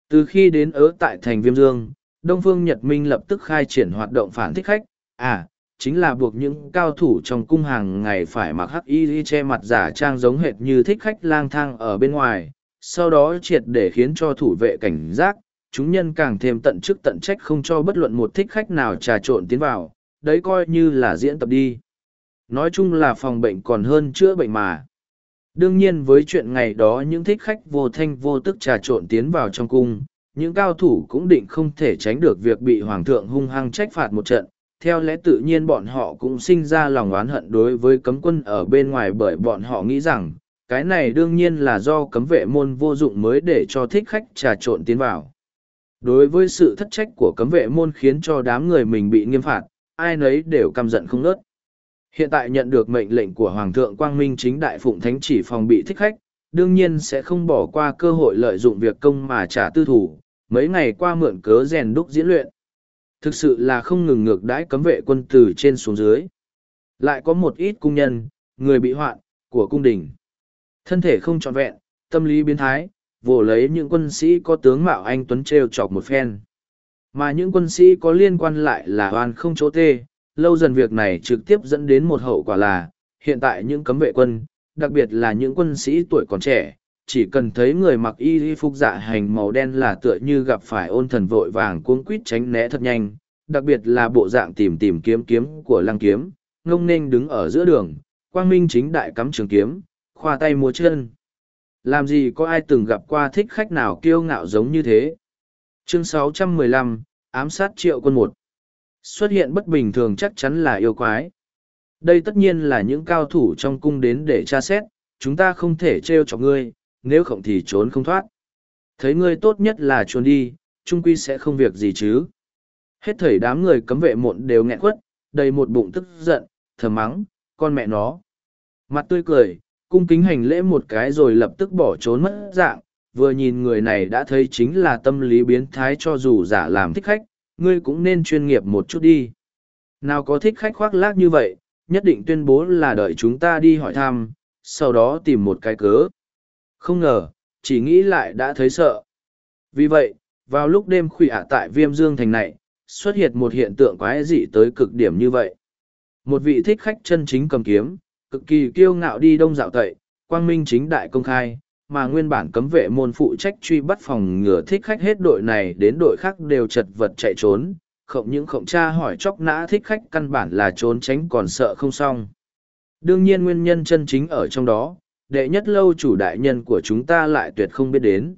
Từ khi đến ở tại thành Viêm Dương, Đông Phương Nhật Minh lập tức khai triển hoạt động phản thích khách, à, chính là buộc những cao thủ trong cung hàng ngày phải mặc hắc y che mặt giả trang giống hệt như thích khách lang thang ở bên ngoài, sau đó triệt để khiến cho thủ vệ cảnh giác, chúng nhân càng thêm tận chức tận trách không cho bất luận một thích khách nào trà trộn tiến vào, đấy coi như là diễn tập đi. Nói chung là phòng bệnh còn hơn chữa bệnh mà. Đương nhiên với chuyện ngày đó những thích khách vô thanh vô tức trà trộn tiến vào trong cung, những cao thủ cũng định không thể tránh được việc bị hoàng thượng hung hăng trách phạt một trận. Theo lẽ tự nhiên bọn họ cũng sinh ra lòng oán hận đối với cấm quân ở bên ngoài bởi bọn họ nghĩ rằng, cái này đương nhiên là do cấm vệ môn vô dụng mới để cho thích khách trà trộn tiến vào. Đối với sự thất trách của cấm vệ môn khiến cho đám người mình bị nghiêm phạt, ai nấy đều căm giận không nớt. Hiện tại nhận được mệnh lệnh của Hoàng thượng Quang Minh chính đại phụng thánh chỉ phòng bị thích khách, đương nhiên sẽ không bỏ qua cơ hội lợi dụng việc công mà trả tư thủ, mấy ngày qua mượn cớ rèn đúc diễn luyện. Thực sự là không ngừng ngược đãi cấm vệ quân từ trên xuống dưới. Lại có một ít cung nhân, người bị hoạn, của cung đình. Thân thể không trọn vẹn, tâm lý biến thái, vồ lấy những quân sĩ có tướng mạo anh Tuấn trêu chọc một phen. Mà những quân sĩ có liên quan lại là oan không chỗ tê, lâu dần việc này trực tiếp dẫn đến một hậu quả là, hiện tại những cấm vệ quân, đặc biệt là những quân sĩ tuổi còn trẻ, chỉ cần thấy người mặc y y phục dạ hành màu đen là tựa như gặp phải ôn thần vội vàng cuống quýt tránh né thật nhanh, đặc biệt là bộ dạng tìm tìm kiếm kiếm của lăng kiếm, ngông nên đứng ở giữa đường, quang minh chính đại cắm trường kiếm, khoa tay múa chân. Làm gì có ai từng gặp qua thích khách nào kiêu ngạo giống như thế? Chương 615, ám sát triệu quân một Xuất hiện bất bình thường chắc chắn là yêu quái. Đây tất nhiên là những cao thủ trong cung đến để tra xét, chúng ta không thể trêu chọc ngươi, nếu không thì trốn không thoát. Thấy ngươi tốt nhất là trốn đi, trung quy sẽ không việc gì chứ. Hết thảy đám người cấm vệ muộn đều nghẹn quất, đầy một bụng tức giận, thầm mắng, con mẹ nó. Mặt tươi cười, cung kính hành lễ một cái rồi lập tức bỏ trốn mất dạng, vừa nhìn người này đã thấy chính là tâm lý biến thái cho dù giả làm thích khách, ngươi cũng nên chuyên nghiệp một chút đi. Nào có thích khách khoác lác như vậy, nhất định tuyên bố là đợi chúng ta đi hỏi thăm, sau đó tìm một cái cớ. Không ngờ, chỉ nghĩ lại đã thấy sợ. Vì vậy, vào lúc đêm khuya tại viêm dương thành này, xuất hiện một hiện tượng quái dị tới cực điểm như vậy. Một vị thích khách chân chính cầm kiếm, cực kỳ kiêu ngạo đi đông dạo tậy, quang minh chính đại công khai, mà nguyên bản cấm vệ môn phụ trách truy bắt phòng ngừa thích khách hết đội này đến đội khác đều chật vật chạy trốn, không những khổng tra hỏi chóc nã thích khách căn bản là trốn tránh còn sợ không xong. Đương nhiên nguyên nhân chân chính ở trong đó, đệ nhất lâu chủ đại nhân của chúng ta lại tuyệt không biết đến.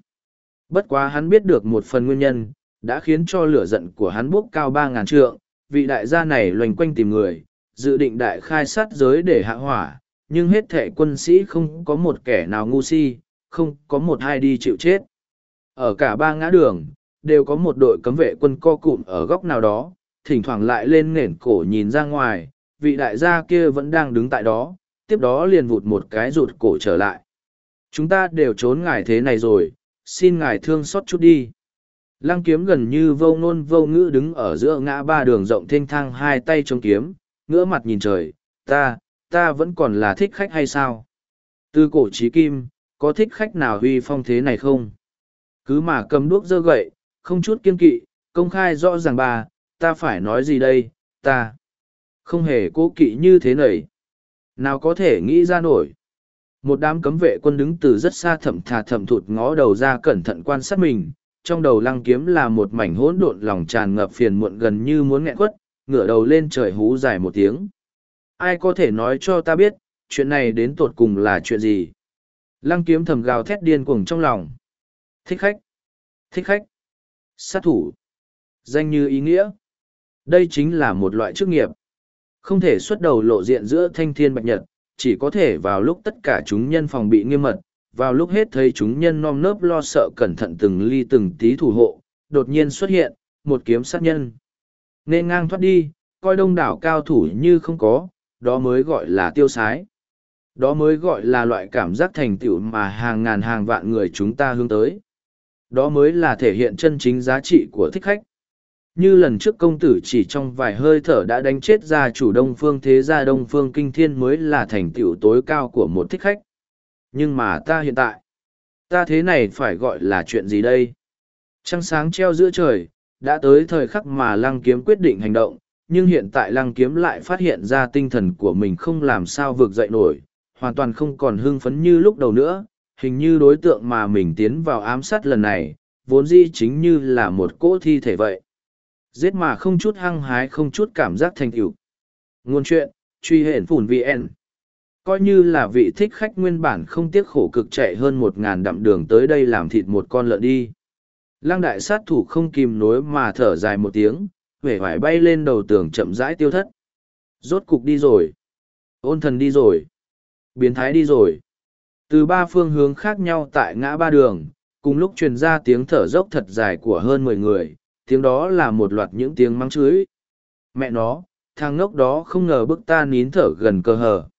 Bất quá hắn biết được một phần nguyên nhân, đã khiến cho lửa giận của hắn bốc cao ba ngàn trượng, vị đại gia này loành quanh tìm người, dự định đại khai sát giới để hạ hỏa, nhưng hết thệ quân sĩ không có một kẻ nào ngu si, không có một hai đi chịu chết. Ở cả ba ngã đường, đều có một đội cấm vệ quân co cụm ở góc nào đó, thỉnh thoảng lại lên nền cổ nhìn ra ngoài, vị đại gia kia vẫn đang đứng tại đó, tiếp đó liền vụt một cái rụt cổ trở lại. Chúng ta đều trốn ngài thế này rồi, xin ngài thương xót chút đi. Lăng kiếm gần như vô ngôn vô ngữ đứng ở giữa ngã ba đường rộng thênh thang hai tay chống kiếm, ngửa mặt nhìn trời, ta, ta vẫn còn là thích khách hay sao? Từ cổ trí kim, có thích khách nào huy phong thế này không? Cứ mà cầm đuốc dơ gậy, không chút kiên kỵ, công khai rõ ràng bà, ta phải nói gì đây, ta không hề cố kỵ như thế này. Nào có thể nghĩ ra nổi. Một đám cấm vệ quân đứng từ rất xa thậm thà thậm thụt ngó đầu ra cẩn thận quan sát mình, trong đầu lăng kiếm là một mảnh hỗn độn lòng tràn ngập phiền muộn gần như muốn nghẹn quất, ngửa đầu lên trời hú dài một tiếng. Ai có thể nói cho ta biết, chuyện này đến tột cùng là chuyện gì? Lăng kiếm thầm gào thét điên cuồng trong lòng. Thích khách. Thích khách. Sát thủ. Danh như ý nghĩa. Đây chính là một loại chức nghiệp. Không thể xuất đầu lộ diện giữa thanh thiên bạch nhật, chỉ có thể vào lúc tất cả chúng nhân phòng bị nghiêm mật, vào lúc hết thấy chúng nhân non nớp lo sợ cẩn thận từng ly từng tí thủ hộ, đột nhiên xuất hiện, một kiếm sát nhân. Nên ngang thoát đi, coi đông đảo cao thủ như không có, đó mới gọi là tiêu sái. Đó mới gọi là loại cảm giác thành tựu mà hàng ngàn hàng vạn người chúng ta hướng tới. Đó mới là thể hiện chân chính giá trị của thích khách. Như lần trước công tử chỉ trong vài hơi thở đã đánh chết gia chủ đông phương thế gia đông phương kinh thiên mới là thành tựu tối cao của một thích khách. Nhưng mà ta hiện tại, ta thế này phải gọi là chuyện gì đây? Trăng sáng treo giữa trời, đã tới thời khắc mà lăng kiếm quyết định hành động, nhưng hiện tại lăng kiếm lại phát hiện ra tinh thần của mình không làm sao vượt dậy nổi, hoàn toàn không còn hưng phấn như lúc đầu nữa, hình như đối tượng mà mình tiến vào ám sát lần này, vốn dĩ chính như là một cỗ thi thể vậy. Giết mà không chút hăng hái không chút cảm giác thành tựu. Nguồn chuyện, truy hển phủn VN. Coi như là vị thích khách nguyên bản không tiếc khổ cực chạy hơn một ngàn dặm đường tới đây làm thịt một con lợn đi. Lăng đại sát thủ không kìm nối mà thở dài một tiếng, vẻ hoài bay lên đầu tường chậm rãi tiêu thất. Rốt cục đi rồi. Ôn thần đi rồi. Biến thái đi rồi. Từ ba phương hướng khác nhau tại ngã ba đường, cùng lúc truyền ra tiếng thở dốc thật dài của hơn mười người, tiếng đó là một loạt những tiếng mắng chửi. Mẹ nó, thằng ngốc đó không ngờ bức ta nín thở gần cơ hờ.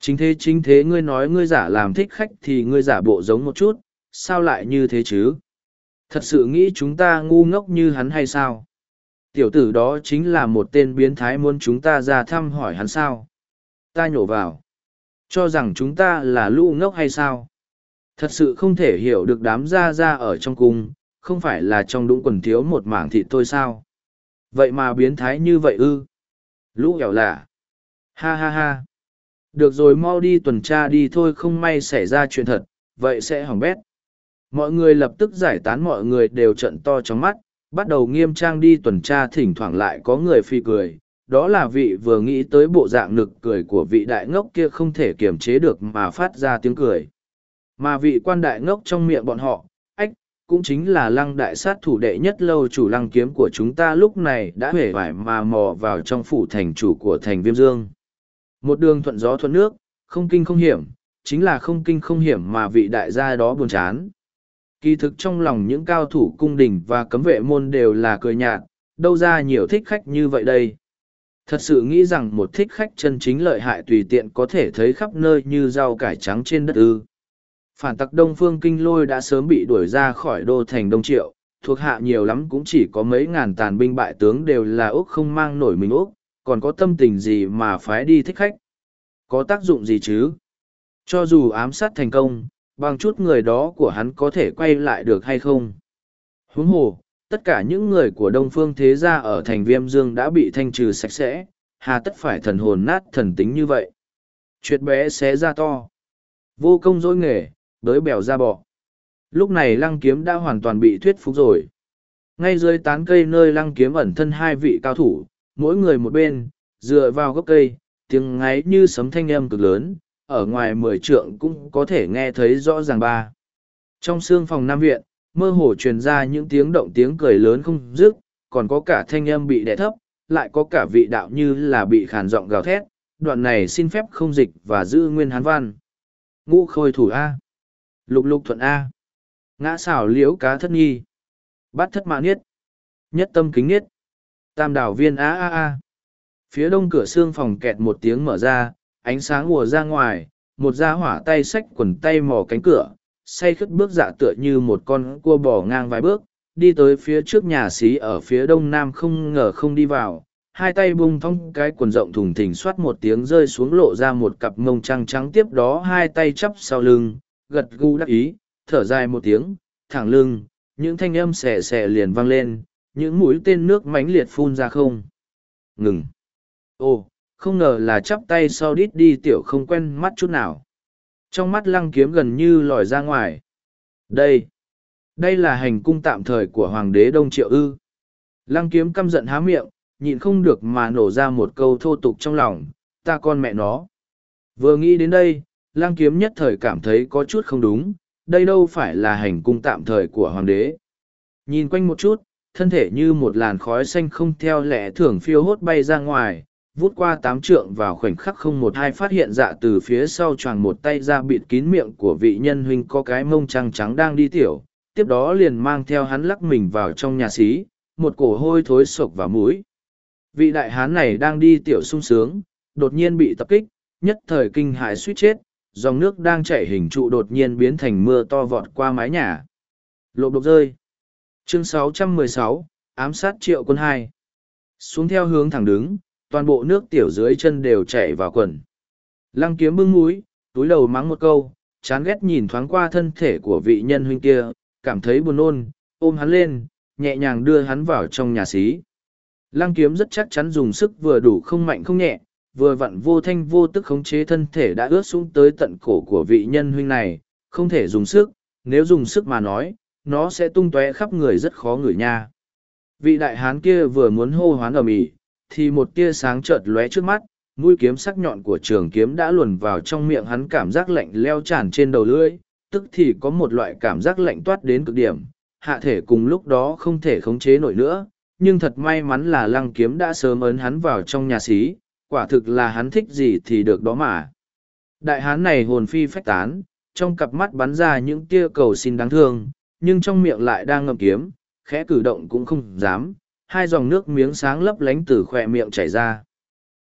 Chính thế chính thế ngươi nói ngươi giả làm thích khách thì ngươi giả bộ giống một chút, sao lại như thế chứ? Thật sự nghĩ chúng ta ngu ngốc như hắn hay sao? Tiểu tử đó chính là một tên biến thái muốn chúng ta ra thăm hỏi hắn sao? Ta nhổ vào. Cho rằng chúng ta là lũ ngốc hay sao? Thật sự không thể hiểu được đám gia gia ở trong cung, không phải là trong đũng quần thiếu một mảng thịt thôi sao? Vậy mà biến thái như vậy ư? Lũ ẻo lạ. Ha ha ha. Được rồi mau đi tuần tra đi thôi không may xảy ra chuyện thật, vậy sẽ hỏng bét. Mọi người lập tức giải tán mọi người đều trận to trong mắt, bắt đầu nghiêm trang đi tuần tra thỉnh thoảng lại có người phi cười. Đó là vị vừa nghĩ tới bộ dạng nực cười của vị đại ngốc kia không thể kiềm chế được mà phát ra tiếng cười. Mà vị quan đại ngốc trong miệng bọn họ, ách, cũng chính là lăng đại sát thủ đệ nhất lâu chủ lăng kiếm của chúng ta lúc này đã hể vải mà mò vào trong phủ thành chủ của thành viêm dương. Một đường thuận gió thuận nước, không kinh không hiểm, chính là không kinh không hiểm mà vị đại gia đó buồn chán. Kỳ thực trong lòng những cao thủ cung đình và cấm vệ môn đều là cười nhạt, đâu ra nhiều thích khách như vậy đây. Thật sự nghĩ rằng một thích khách chân chính lợi hại tùy tiện có thể thấy khắp nơi như rau cải trắng trên đất ư. Phản tặc Đông Phương Kinh Lôi đã sớm bị đuổi ra khỏi đô thành Đông Triệu, thuộc hạ nhiều lắm cũng chỉ có mấy ngàn tàn binh bại tướng đều là Úc không mang nổi mình Úc, còn có tâm tình gì mà phái đi thích khách? Có tác dụng gì chứ? Cho dù ám sát thành công, bằng chút người đó của hắn có thể quay lại được hay không? Huống hồ, tất cả những người của Đông Phương Thế Gia ở thành Viêm Dương đã bị thanh trừ sạch sẽ, hà tất phải thần hồn nát thần tính như vậy? Chuyện bé xé ra to. Vô công dối nghề, đới bèo ra bọ. Lúc này lăng kiếm đã hoàn toàn bị thuyết phục rồi. Ngay dưới tán cây nơi lăng kiếm ẩn thân hai vị cao thủ, mỗi người một bên, dựa vào gốc cây, tiếng ngáy như sấm thanh âm cực lớn, ở ngoài mười trượng cũng có thể nghe thấy rõ ràng ba. Trong xương phòng Nam Viện, mơ hồ truyền ra những tiếng động tiếng cười lớn không dứt, còn có cả thanh âm bị đè thấp, lại có cả vị đạo như là bị khàn giọng gào thét, đoạn này xin phép không dịch và giữ nguyên hán văn. Ngũ khôi thủ A. Lục lục thuận A. Ngã xảo liễu cá thất nghi. Bát thất mã niết. Nhất tâm kính niết. Tam đảo viên A A A. Phía đông cửa xương phòng kẹt một tiếng mở ra, ánh sáng ùa ra ngoài, một da hỏa tay xách quần tay mò cánh cửa, say khất bước dạ tựa như một con cua bò ngang vài bước, đi tới phía trước nhà xí ở phía đông nam không ngờ không đi vào, hai tay bung thong cái quần rộng thùng thình xoát một tiếng rơi xuống lộ ra một cặp mông trăng trắng tiếp đó hai tay chắp sau lưng, gật gu đắc ý, thở dài một tiếng, thẳng lưng, những thanh âm xẻ xẻ liền vang lên, những mũi tên nước mãnh liệt phun ra không. Ngừng. Ồ, không ngờ là chắp tay sau đít đi tiểu không quen mắt chút nào. Trong mắt lăng kiếm gần như lòi ra ngoài. Đây, đây là hành cung tạm thời của Hoàng đế Đông Triệu Ư. Lăng kiếm căm giận há miệng, nhịn không được mà nổ ra một câu thô tục trong lòng, ta con mẹ nó. Vừa nghĩ đến đây, lăng kiếm nhất thời cảm thấy có chút không đúng, đây đâu phải là hành cung tạm thời của Hoàng đế. Nhìn quanh một chút, thân thể như một làn khói xanh không theo lẽ thường phiêu hốt bay ra ngoài, vút qua tám trượng vào khoảnh khắc không một hai phát hiện dạ từ phía sau choàng một tay ra bịt kín miệng của vị nhân huynh có cái mông trăng trắng đang đi tiểu tiếp đó liền mang theo hắn lắc mình vào trong nhà xí một cổ hôi thối sộc vào mũi. Vị đại hán này đang đi tiểu sung sướng đột nhiên bị tập kích nhất thời kinh hại suýt chết dòng nước đang chảy hình trụ đột nhiên biến thành mưa to vọt qua mái nhà. Lộp đột rơi. Chương 616, ám sát triệu quân hai. Xuống theo hướng thẳng đứng toàn bộ nước tiểu dưới chân đều chảy vào quần. Lăng kiếm bưng mũi, túi đầu mắng một câu, chán ghét nhìn thoáng qua thân thể của vị nhân huynh kia, cảm thấy buồn nôn, ôm hắn lên, nhẹ nhàng đưa hắn vào trong nhà xí. Lăng kiếm rất chắc chắn dùng sức vừa đủ không mạnh không nhẹ, vừa vặn vô thanh vô tức khống chế thân thể đã ướt xuống tới tận cổ của vị nhân huynh này, không thể dùng sức, nếu dùng sức mà nói, nó sẽ tung tóe khắp người rất khó ngửi nha. Vị đại hán kia vừa muốn hô hoán ở mỉ, thì một tia sáng chợt lóe trước mắt, mũi kiếm sắc nhọn của trường kiếm đã luồn vào trong miệng hắn cảm giác lạnh leo tràn trên đầu lưỡi, tức thì có một loại cảm giác lạnh toát đến cực điểm, hạ thể cùng lúc đó không thể khống chế nổi nữa, nhưng thật may mắn là lăng kiếm đã sớm ấn hắn vào trong nhà xí, quả thực là hắn thích gì thì được đó mà. Đại hán này hồn phi phách tán, trong cặp mắt bắn ra những tia cầu xin đáng thương, nhưng trong miệng lại đang ngậm kiếm, khẽ cử động cũng không dám, hai dòng nước miếng sáng lấp lánh từ khỏe miệng chảy ra.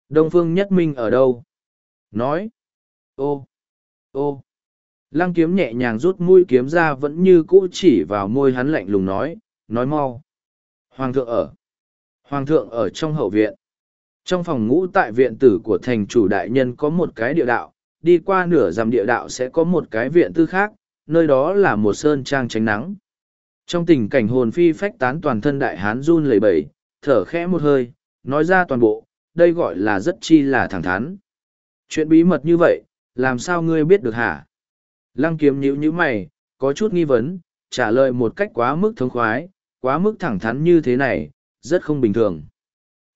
Đông Phương Nhất Minh ở đâu? Nói. Ô. Ô. Lăng kiếm nhẹ nhàng rút mũi kiếm ra vẫn như cũ chỉ vào môi hắn lạnh lùng nói, nói mau. Hoàng thượng ở. Hoàng thượng ở trong hậu viện. Trong phòng ngũ tại viện tử của thành chủ đại nhân có một cái địa đạo, đi qua nửa dằm địa đạo sẽ có một cái viện tư khác, nơi đó là một sơn trang tránh nắng. Trong tình cảnh hồn phi phách tán toàn thân đại hán run lẩy bẩy, thở khẽ một hơi, nói ra toàn bộ, đây gọi là rất chi là thẳng thắn. Chuyện bí mật như vậy, làm sao ngươi biết được hả? Lăng kiếm nhíu nhíu mày, có chút nghi vấn, trả lời một cách quá mức thống khoái, quá mức thẳng thắn như thế này, rất không bình thường.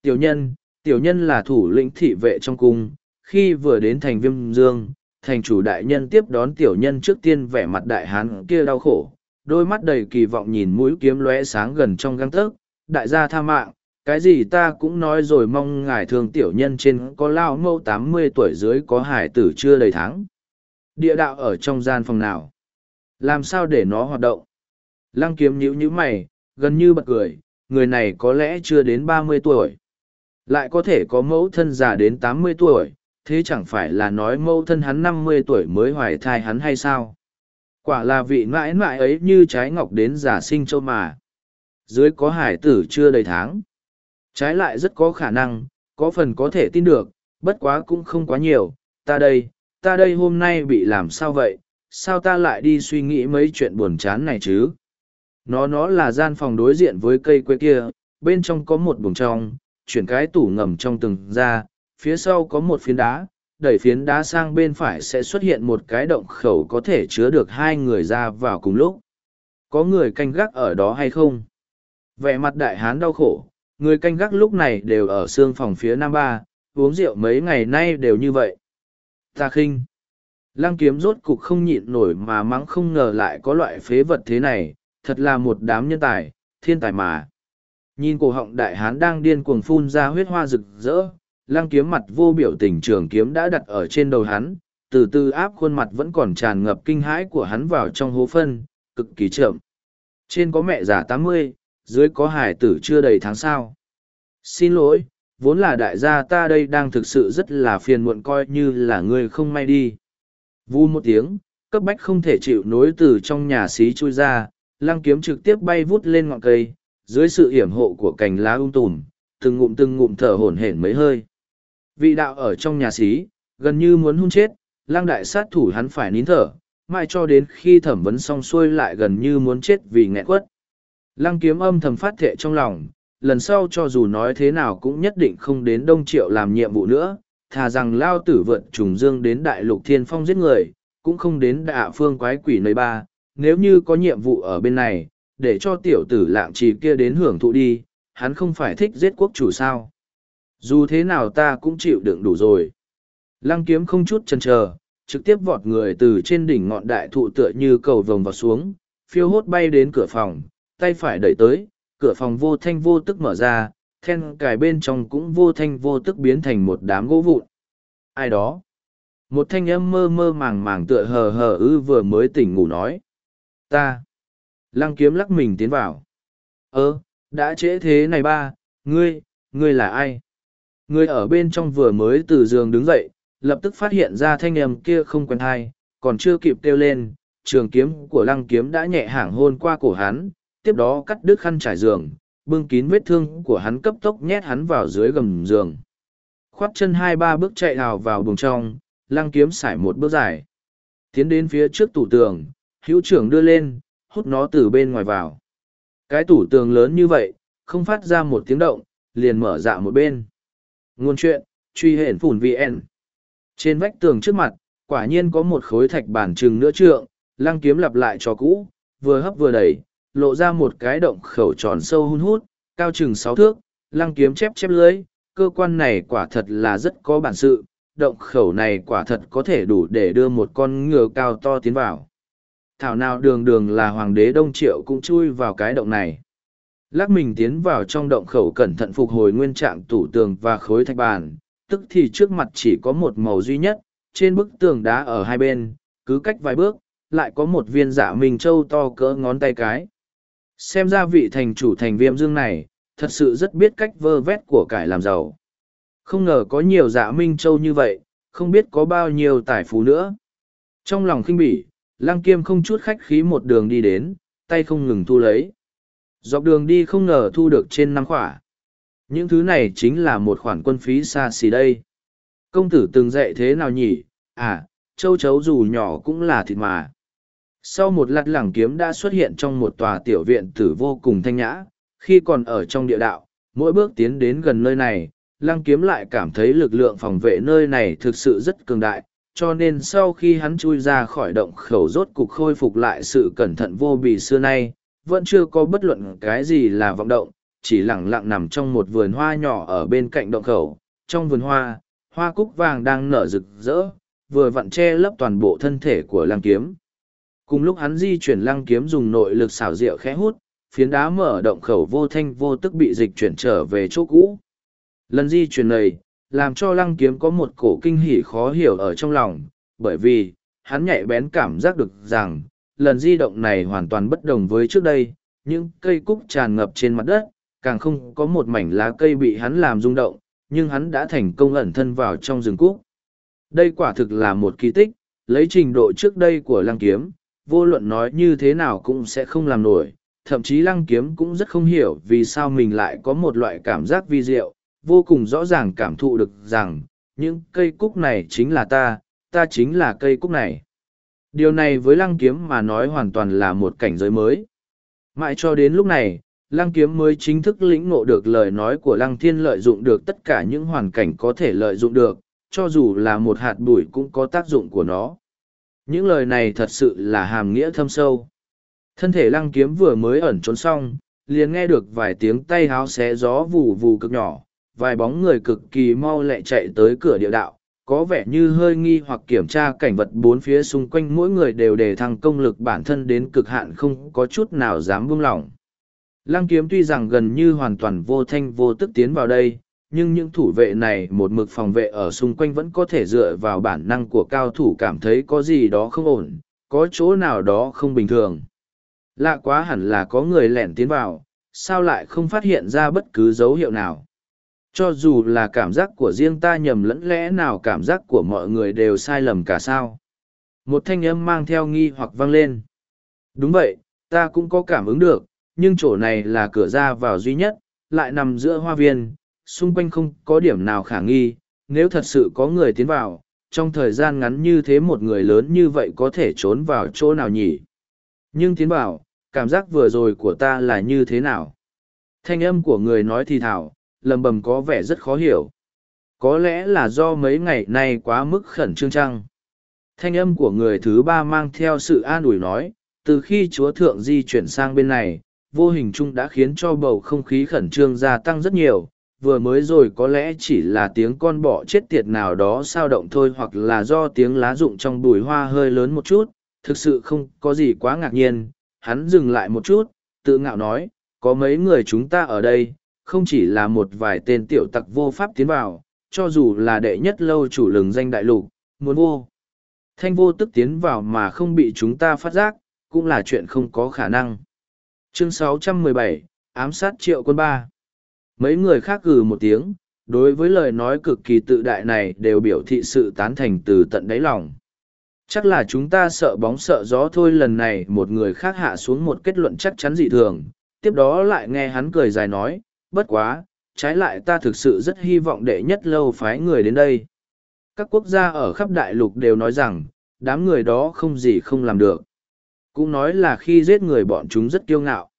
Tiểu nhân, tiểu nhân là thủ lĩnh thị vệ trong cung, khi vừa đến thành viêm dương, thành chủ đại nhân tiếp đón tiểu nhân trước tiên vẻ mặt đại hán kia đau khổ, đôi mắt đầy kỳ vọng nhìn mũi kiếm lóe sáng gần trong găng tấc. Đại gia tha mạng, cái gì ta cũng nói rồi mong ngài thương tiểu nhân trên có lao mâu tám mươi tuổi dưới có hải tử chưa đầy tháng. Địa đạo ở trong gian phòng nào? Làm sao để nó hoạt động? Lăng kiếm nhíu nhíu mày, gần như bật cười, người này có lẽ chưa đến ba mươi tuổi. Lại có thể có mẫu thân già đến tám mươi tuổi, thế chẳng phải là nói mẫu thân hắn năm mươi tuổi mới hoài thai hắn hay sao? Quả là vị mãi mãi ấy như trái ngọc đến giả sinh châu mà. Dưới có hải tử chưa đầy tháng. Trái lại rất có khả năng, có phần có thể tin được, bất quá cũng không quá nhiều. Ta đây, ta đây hôm nay bị làm sao vậy? Sao ta lại đi suy nghĩ mấy chuyện buồn chán này chứ? Nó nó là gian phòng đối diện với cây quê kia, bên trong có một buồng trong, chuyển cái tủ ngầm trong từng ra, phía sau có một phiến đá, đẩy phiến đá sang bên phải sẽ xuất hiện một cái động khẩu có thể chứa được hai người ra vào cùng lúc. Có người canh gác ở đó hay không? Vẻ mặt đại hán đau khổ, người canh gác lúc này đều ở xương phòng phía nam ba, uống rượu mấy ngày nay đều như vậy. Ta khinh. Lăng kiếm rốt cục không nhịn nổi mà mắng không ngờ lại có loại phế vật thế này, thật là một đám nhân tài, thiên tài mà. Nhìn cổ họng đại hán đang điên cuồng phun ra huyết hoa rực rỡ, lăng kiếm mặt vô biểu tình trường kiếm đã đặt ở trên đầu hắn, từ từ áp khuôn mặt vẫn còn tràn ngập kinh hãi của hắn vào trong hố phân, cực kỳ chậm. Trên có mẹ già tám mươi, dưới có hải tử chưa đầy tháng sao. Xin lỗi, vốn là đại gia ta đây đang thực sự rất là phiền muộn coi như là người không may đi. Vu một tiếng, cấp bách không thể chịu nối từ trong nhà xí chui ra, lăng kiếm trực tiếp bay vút lên ngọn cây, dưới sự hiểm hộ của cành lá ung tùm, từng ngụm từng ngụm thở hổn hển mấy hơi. Vị đạo ở trong nhà xí, gần như muốn hung chết, Lang đại sát thủ hắn phải nín thở, mãi cho đến khi thẩm vấn xong xuôi lại gần như muốn chết vì nghẹn quất. Lăng kiếm âm thầm phát thệ trong lòng, lần sau cho dù nói thế nào cũng nhất định không đến đông triệu làm nhiệm vụ nữa, thà rằng lao tử vượt trùng dương đến đại lục thiên phong giết người, cũng không đến đạ phương quái quỷ nơi ba, nếu như có nhiệm vụ ở bên này, để cho tiểu tử lạng trì kia đến hưởng thụ đi, hắn không phải thích giết quốc chủ sao. Dù thế nào ta cũng chịu đựng đủ rồi. Lăng kiếm không chút chần chờ, trực tiếp vọt người từ trên đỉnh ngọn đại thụ tựa như cầu vồng vào xuống, phiêu hốt bay đến cửa phòng, tay phải đẩy tới, cửa phòng vô thanh vô tức mở ra, then cài bên trong cũng vô thanh vô tức biến thành một đám gỗ vụn. Ai đó? Một thanh âm mơ mơ màng màng tựa hờ hờ ư vừa mới tỉnh ngủ nói. Ta. Lăng kiếm lắc mình tiến vào. Ơ, đã trễ thế này ba, ngươi, ngươi là ai? Người ở bên trong vừa mới từ giường đứng dậy, lập tức phát hiện ra thanh âm kia không quen thai, còn chưa kịp kêu lên, trường kiếm của lăng kiếm đã nhẹ hảng hôn qua cổ hắn, tiếp đó cắt đứt khăn trải giường, bưng kín vết thương của hắn cấp tốc nhét hắn vào dưới gầm giường. Khoát chân hai ba bước chạy hào vào buồng trong, lăng kiếm xải một bước dài. Tiến đến phía trước tủ tường, hữu trưởng đưa lên, hút nó từ bên ngoài vào. Cái tủ tường lớn như vậy, không phát ra một tiếng động, liền mở dạ một bên. Nguồn chuyện, truy hển phủn VN. Trên vách tường trước mặt, quả nhiên có một khối thạch bản trừng nữa trượng, lăng kiếm lặp lại cho cũ, vừa hấp vừa đẩy, lộ ra một cái động khẩu tròn sâu hun hút, cao chừng sáu thước, lăng kiếm chép chép lưới, cơ quan này quả thật là rất có bản sự, động khẩu này quả thật có thể đủ để đưa một con ngựa cao to tiến vào. Thảo nào đường đường là hoàng đế Đông Triệu cũng chui vào cái động này. Lắc mình tiến vào trong động khẩu cẩn thận phục hồi nguyên trạng tủ tường và khối thạch bàn, tức thì trước mặt chỉ có một màu duy nhất, trên bức tường đá ở hai bên, cứ cách vài bước, lại có một viên dạ minh châu to cỡ ngón tay cái. Xem ra vị thành chủ thành viêm dương này, thật sự rất biết cách vơ vét của cải làm giàu. Không ngờ có nhiều dạ minh châu như vậy, không biết có bao nhiêu tài phú nữa. Trong lòng khinh bỉ, lăng kiêm không chút khách khí một đường đi đến, tay không ngừng thu lấy. Dọc đường đi không ngờ thu được trên năm khỏa. Những thứ này chính là một khoản quân phí xa xỉ đây. Công tử từng dạy thế nào nhỉ? À, châu chấu dù nhỏ cũng là thịt mà. Sau một lát lẳng kiếm đã xuất hiện trong một tòa tiểu viện tử vô cùng thanh nhã, khi còn ở trong địa đạo, mỗi bước tiến đến gần nơi này, lăng kiếm lại cảm thấy lực lượng phòng vệ nơi này thực sự rất cường đại, cho nên sau khi hắn chui ra khỏi động khẩu rốt cục khôi phục lại sự cẩn thận vô bì xưa nay, vẫn chưa có bất luận cái gì là vọng động, chỉ lẳng lặng nằm trong một vườn hoa nhỏ ở bên cạnh động khẩu. Trong vườn hoa, hoa cúc vàng đang nở rực rỡ, vừa vặn che lấp toàn bộ thân thể của lăng kiếm. Cùng lúc hắn di chuyển lăng kiếm dùng nội lực xảo diệu khẽ hút, phiến đá mở động khẩu vô thanh vô tức bị dịch chuyển trở về chỗ cũ. Lần di chuyển này, làm cho lăng kiếm có một cổ kinh hỉ khó hiểu ở trong lòng, bởi vì, hắn nhạy bén cảm giác được rằng, lần di động này hoàn toàn bất đồng với trước đây, những cây cúc tràn ngập trên mặt đất, càng không có một mảnh lá cây bị hắn làm rung động, nhưng hắn đã thành công ẩn thân vào trong rừng cúc. Đây quả thực là một kỳ tích, lấy trình độ trước đây của lăng kiếm, vô luận nói như thế nào cũng sẽ không làm nổi, thậm chí lăng kiếm cũng rất không hiểu vì sao mình lại có một loại cảm giác vi diệu, vô cùng rõ ràng cảm thụ được rằng, những cây cúc này chính là ta, ta chính là cây cúc này. Điều này với lăng kiếm mà nói hoàn toàn là một cảnh giới mới. Mãi cho đến lúc này, lăng kiếm mới chính thức lĩnh ngộ được lời nói của lăng thiên lợi dụng được tất cả những hoàn cảnh có thể lợi dụng được, cho dù là một hạt bụi cũng có tác dụng của nó. Những lời này thật sự là hàm nghĩa thâm sâu. Thân thể lăng kiếm vừa mới ẩn trốn xong, liền nghe được vài tiếng tay háo xé gió vù vù cực nhỏ, vài bóng người cực kỳ mau lẹ chạy tới cửa địa đạo, có vẻ như hơi nghi hoặc kiểm tra cảnh vật bốn phía xung quanh mỗi người đều đề thăng công lực bản thân đến cực hạn không có chút nào dám buông lỏng. Lăng kiếm tuy rằng gần như hoàn toàn vô thanh vô tức tiến vào đây, nhưng những thủ vệ này một mực phòng vệ ở xung quanh vẫn có thể dựa vào bản năng của cao thủ cảm thấy có gì đó không ổn, có chỗ nào đó không bình thường. Lạ quá hẳn là có người lẻn tiến vào, sao lại không phát hiện ra bất cứ dấu hiệu nào. Cho dù là cảm giác của riêng ta nhầm lẫn lẽ nào cảm giác của mọi người đều sai lầm cả sao. Một thanh âm mang theo nghi hoặc vang lên. Đúng vậy, ta cũng có cảm ứng được, nhưng chỗ này là cửa ra vào duy nhất, lại nằm giữa hoa viên, xung quanh không có điểm nào khả nghi, nếu thật sự có người tiến vào, trong thời gian ngắn như thế một người lớn như vậy có thể trốn vào chỗ nào nhỉ? Nhưng tiến vào, cảm giác vừa rồi của ta là như thế nào? Thanh âm của người nói thì thảo, lầm bầm có vẻ rất khó hiểu. Có lẽ là do mấy ngày nay quá mức khẩn trương trăng. Thanh âm của người thứ ba mang theo sự an ủi nói, từ khi chúa thượng di chuyển sang bên này, vô hình chung đã khiến cho bầu không khí khẩn trương gia tăng rất nhiều. Vừa mới rồi có lẽ chỉ là tiếng con bọ chết tiệt nào đó sao động thôi hoặc là do tiếng lá rụng trong bùi hoa hơi lớn một chút, thực sự không có gì quá ngạc nhiên. Hắn dừng lại một chút, tự ngạo nói, có mấy người chúng ta ở đây, không chỉ là một vài tên tiểu tặc vô pháp tiến vào, cho dù là đệ nhất lâu chủ lừng danh đại lục, muốn vô. Thanh vô tức tiến vào mà không bị chúng ta phát giác, cũng là chuyện không có khả năng. Chương 617, ám sát triệu quân ba. Mấy người khác gừ một tiếng, đối với lời nói cực kỳ tự đại này đều biểu thị sự tán thành từ tận đáy lòng. Chắc là chúng ta sợ bóng sợ gió thôi lần này một người khác hạ xuống một kết luận chắc chắn dị thường, tiếp đó lại nghe hắn cười dài nói, bất quá, trái lại ta thực sự rất hy vọng đệ nhất lâu phái người đến đây. Các quốc gia ở khắp đại lục đều nói rằng, đám người đó không gì không làm được. Cũng nói là khi giết người bọn chúng rất kiêu ngạo.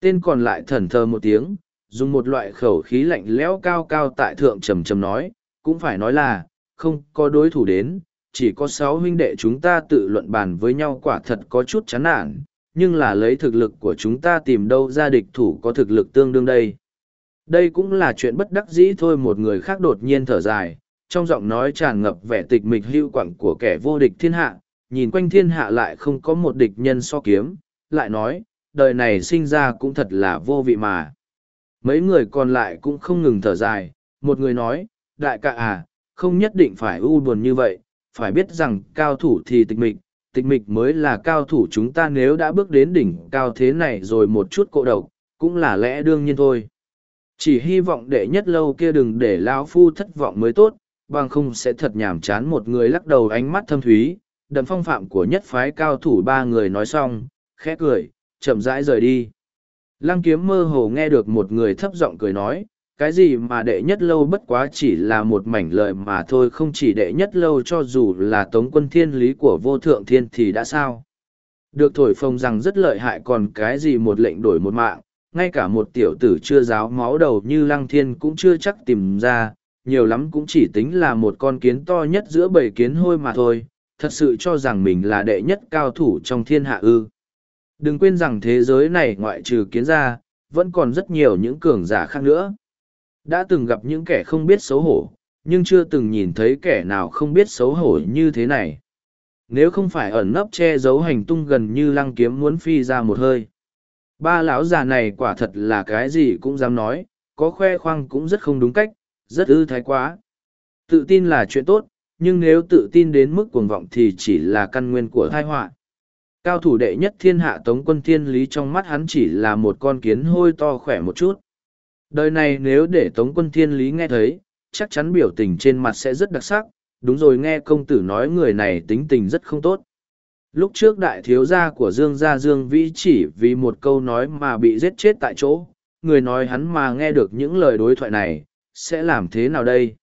Tên còn lại thần thờ một tiếng, dùng một loại khẩu khí lạnh lẽo cao cao tại thượng trầm trầm nói, cũng phải nói là, không có đối thủ đến, chỉ có sáu huynh đệ chúng ta tự luận bàn với nhau quả thật có chút chán nản, nhưng là lấy thực lực của chúng ta tìm đâu ra địch thủ có thực lực tương đương đây. Đây cũng là chuyện bất đắc dĩ thôi một người khác đột nhiên thở dài, trong giọng nói tràn ngập vẻ tịch mịch hưu quẳng của kẻ vô địch thiên hạ, nhìn quanh thiên hạ lại không có một địch nhân so kiếm, lại nói, đời này sinh ra cũng thật là vô vị mà. Mấy người còn lại cũng không ngừng thở dài, một người nói, đại ca à, không nhất định phải u buồn như vậy, phải biết rằng cao thủ thì tịch mịch, tịch mịch mới là cao thủ chúng ta nếu đã bước đến đỉnh cao thế này rồi một chút cộ độc, cũng là lẽ đương nhiên thôi. Chỉ hy vọng đệ nhất lâu kia đừng để lão phu thất vọng mới tốt, bằng không sẽ thật nhàm chán một người lắc đầu ánh mắt thâm thúy, đầm phong phạm của nhất phái cao thủ ba người nói xong, khẽ cười, chậm rãi rời đi. Lăng kiếm mơ hồ nghe được một người thấp giọng cười nói, cái gì mà đệ nhất lâu bất quá chỉ là một mảnh lợi mà thôi không chỉ đệ nhất lâu cho dù là tống quân thiên lý của vô thượng thiên thì đã sao. Được thổi phồng rằng rất lợi hại còn cái gì một lệnh đổi một mạng, ngay cả một tiểu tử chưa giáo máu đầu như lăng thiên cũng chưa chắc tìm ra, nhiều lắm cũng chỉ tính là một con kiến to nhất giữa bầy kiến hôi mà thôi, thật sự cho rằng mình là đệ nhất cao thủ trong thiên hạ ư. Đừng quên rằng thế giới này ngoại trừ kiến ra, vẫn còn rất nhiều những cường giả khác nữa. Đã từng gặp những kẻ không biết xấu hổ, nhưng chưa từng nhìn thấy kẻ nào không biết xấu hổ như thế này. Nếu không phải ẩn nấp che giấu hành tung gần như lăng kiếm muốn phi ra một hơi. Ba lão già này quả thật là cái gì cũng dám nói, có khoe khoang cũng rất không đúng cách, rất ư thái quá. Tự tin là chuyện tốt, nhưng nếu tự tin đến mức cuồng vọng thì chỉ là căn nguyên của tai họa. Cao thủ đệ nhất thiên hạ tống quân thiên lý trong mắt hắn chỉ là một con kiến hôi to khỏe một chút. Đời này nếu để tống quân thiên lý nghe thấy, chắc chắn biểu tình trên mặt sẽ rất đặc sắc, đúng rồi nghe công tử nói người này tính tình rất không tốt. Lúc trước đại thiếu gia của Dương Gia Dương Vĩ chỉ vì một câu nói mà bị giết chết tại chỗ, người nói hắn mà nghe được những lời đối thoại này, sẽ làm thế nào đây?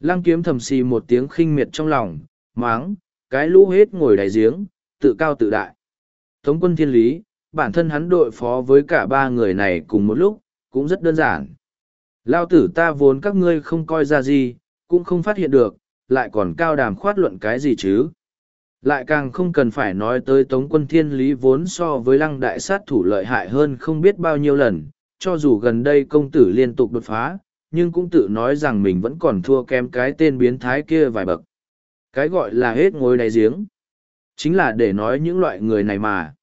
Lăng kiếm thầm xì một tiếng khinh miệt trong lòng, máng, cái lũ hết ngồi đáy giếng, tự cao tự đại. Tống quân thiên lý, bản thân hắn đội phó với cả ba người này cùng một lúc, cũng rất đơn giản. Lao tử ta vốn các ngươi không coi ra gì, cũng không phát hiện được, lại còn cao đàm khoát luận cái gì chứ. Lại càng không cần phải nói tới Tống quân thiên lý vốn so với lăng đại sát thủ lợi hại hơn không biết bao nhiêu lần, cho dù gần đây công tử liên tục đột phá, nhưng cũng tự nói rằng mình vẫn còn thua kém cái tên biến thái kia vài bậc. Cái gọi là hết ngôi đáy giếng. Chính là để nói những loại người này mà.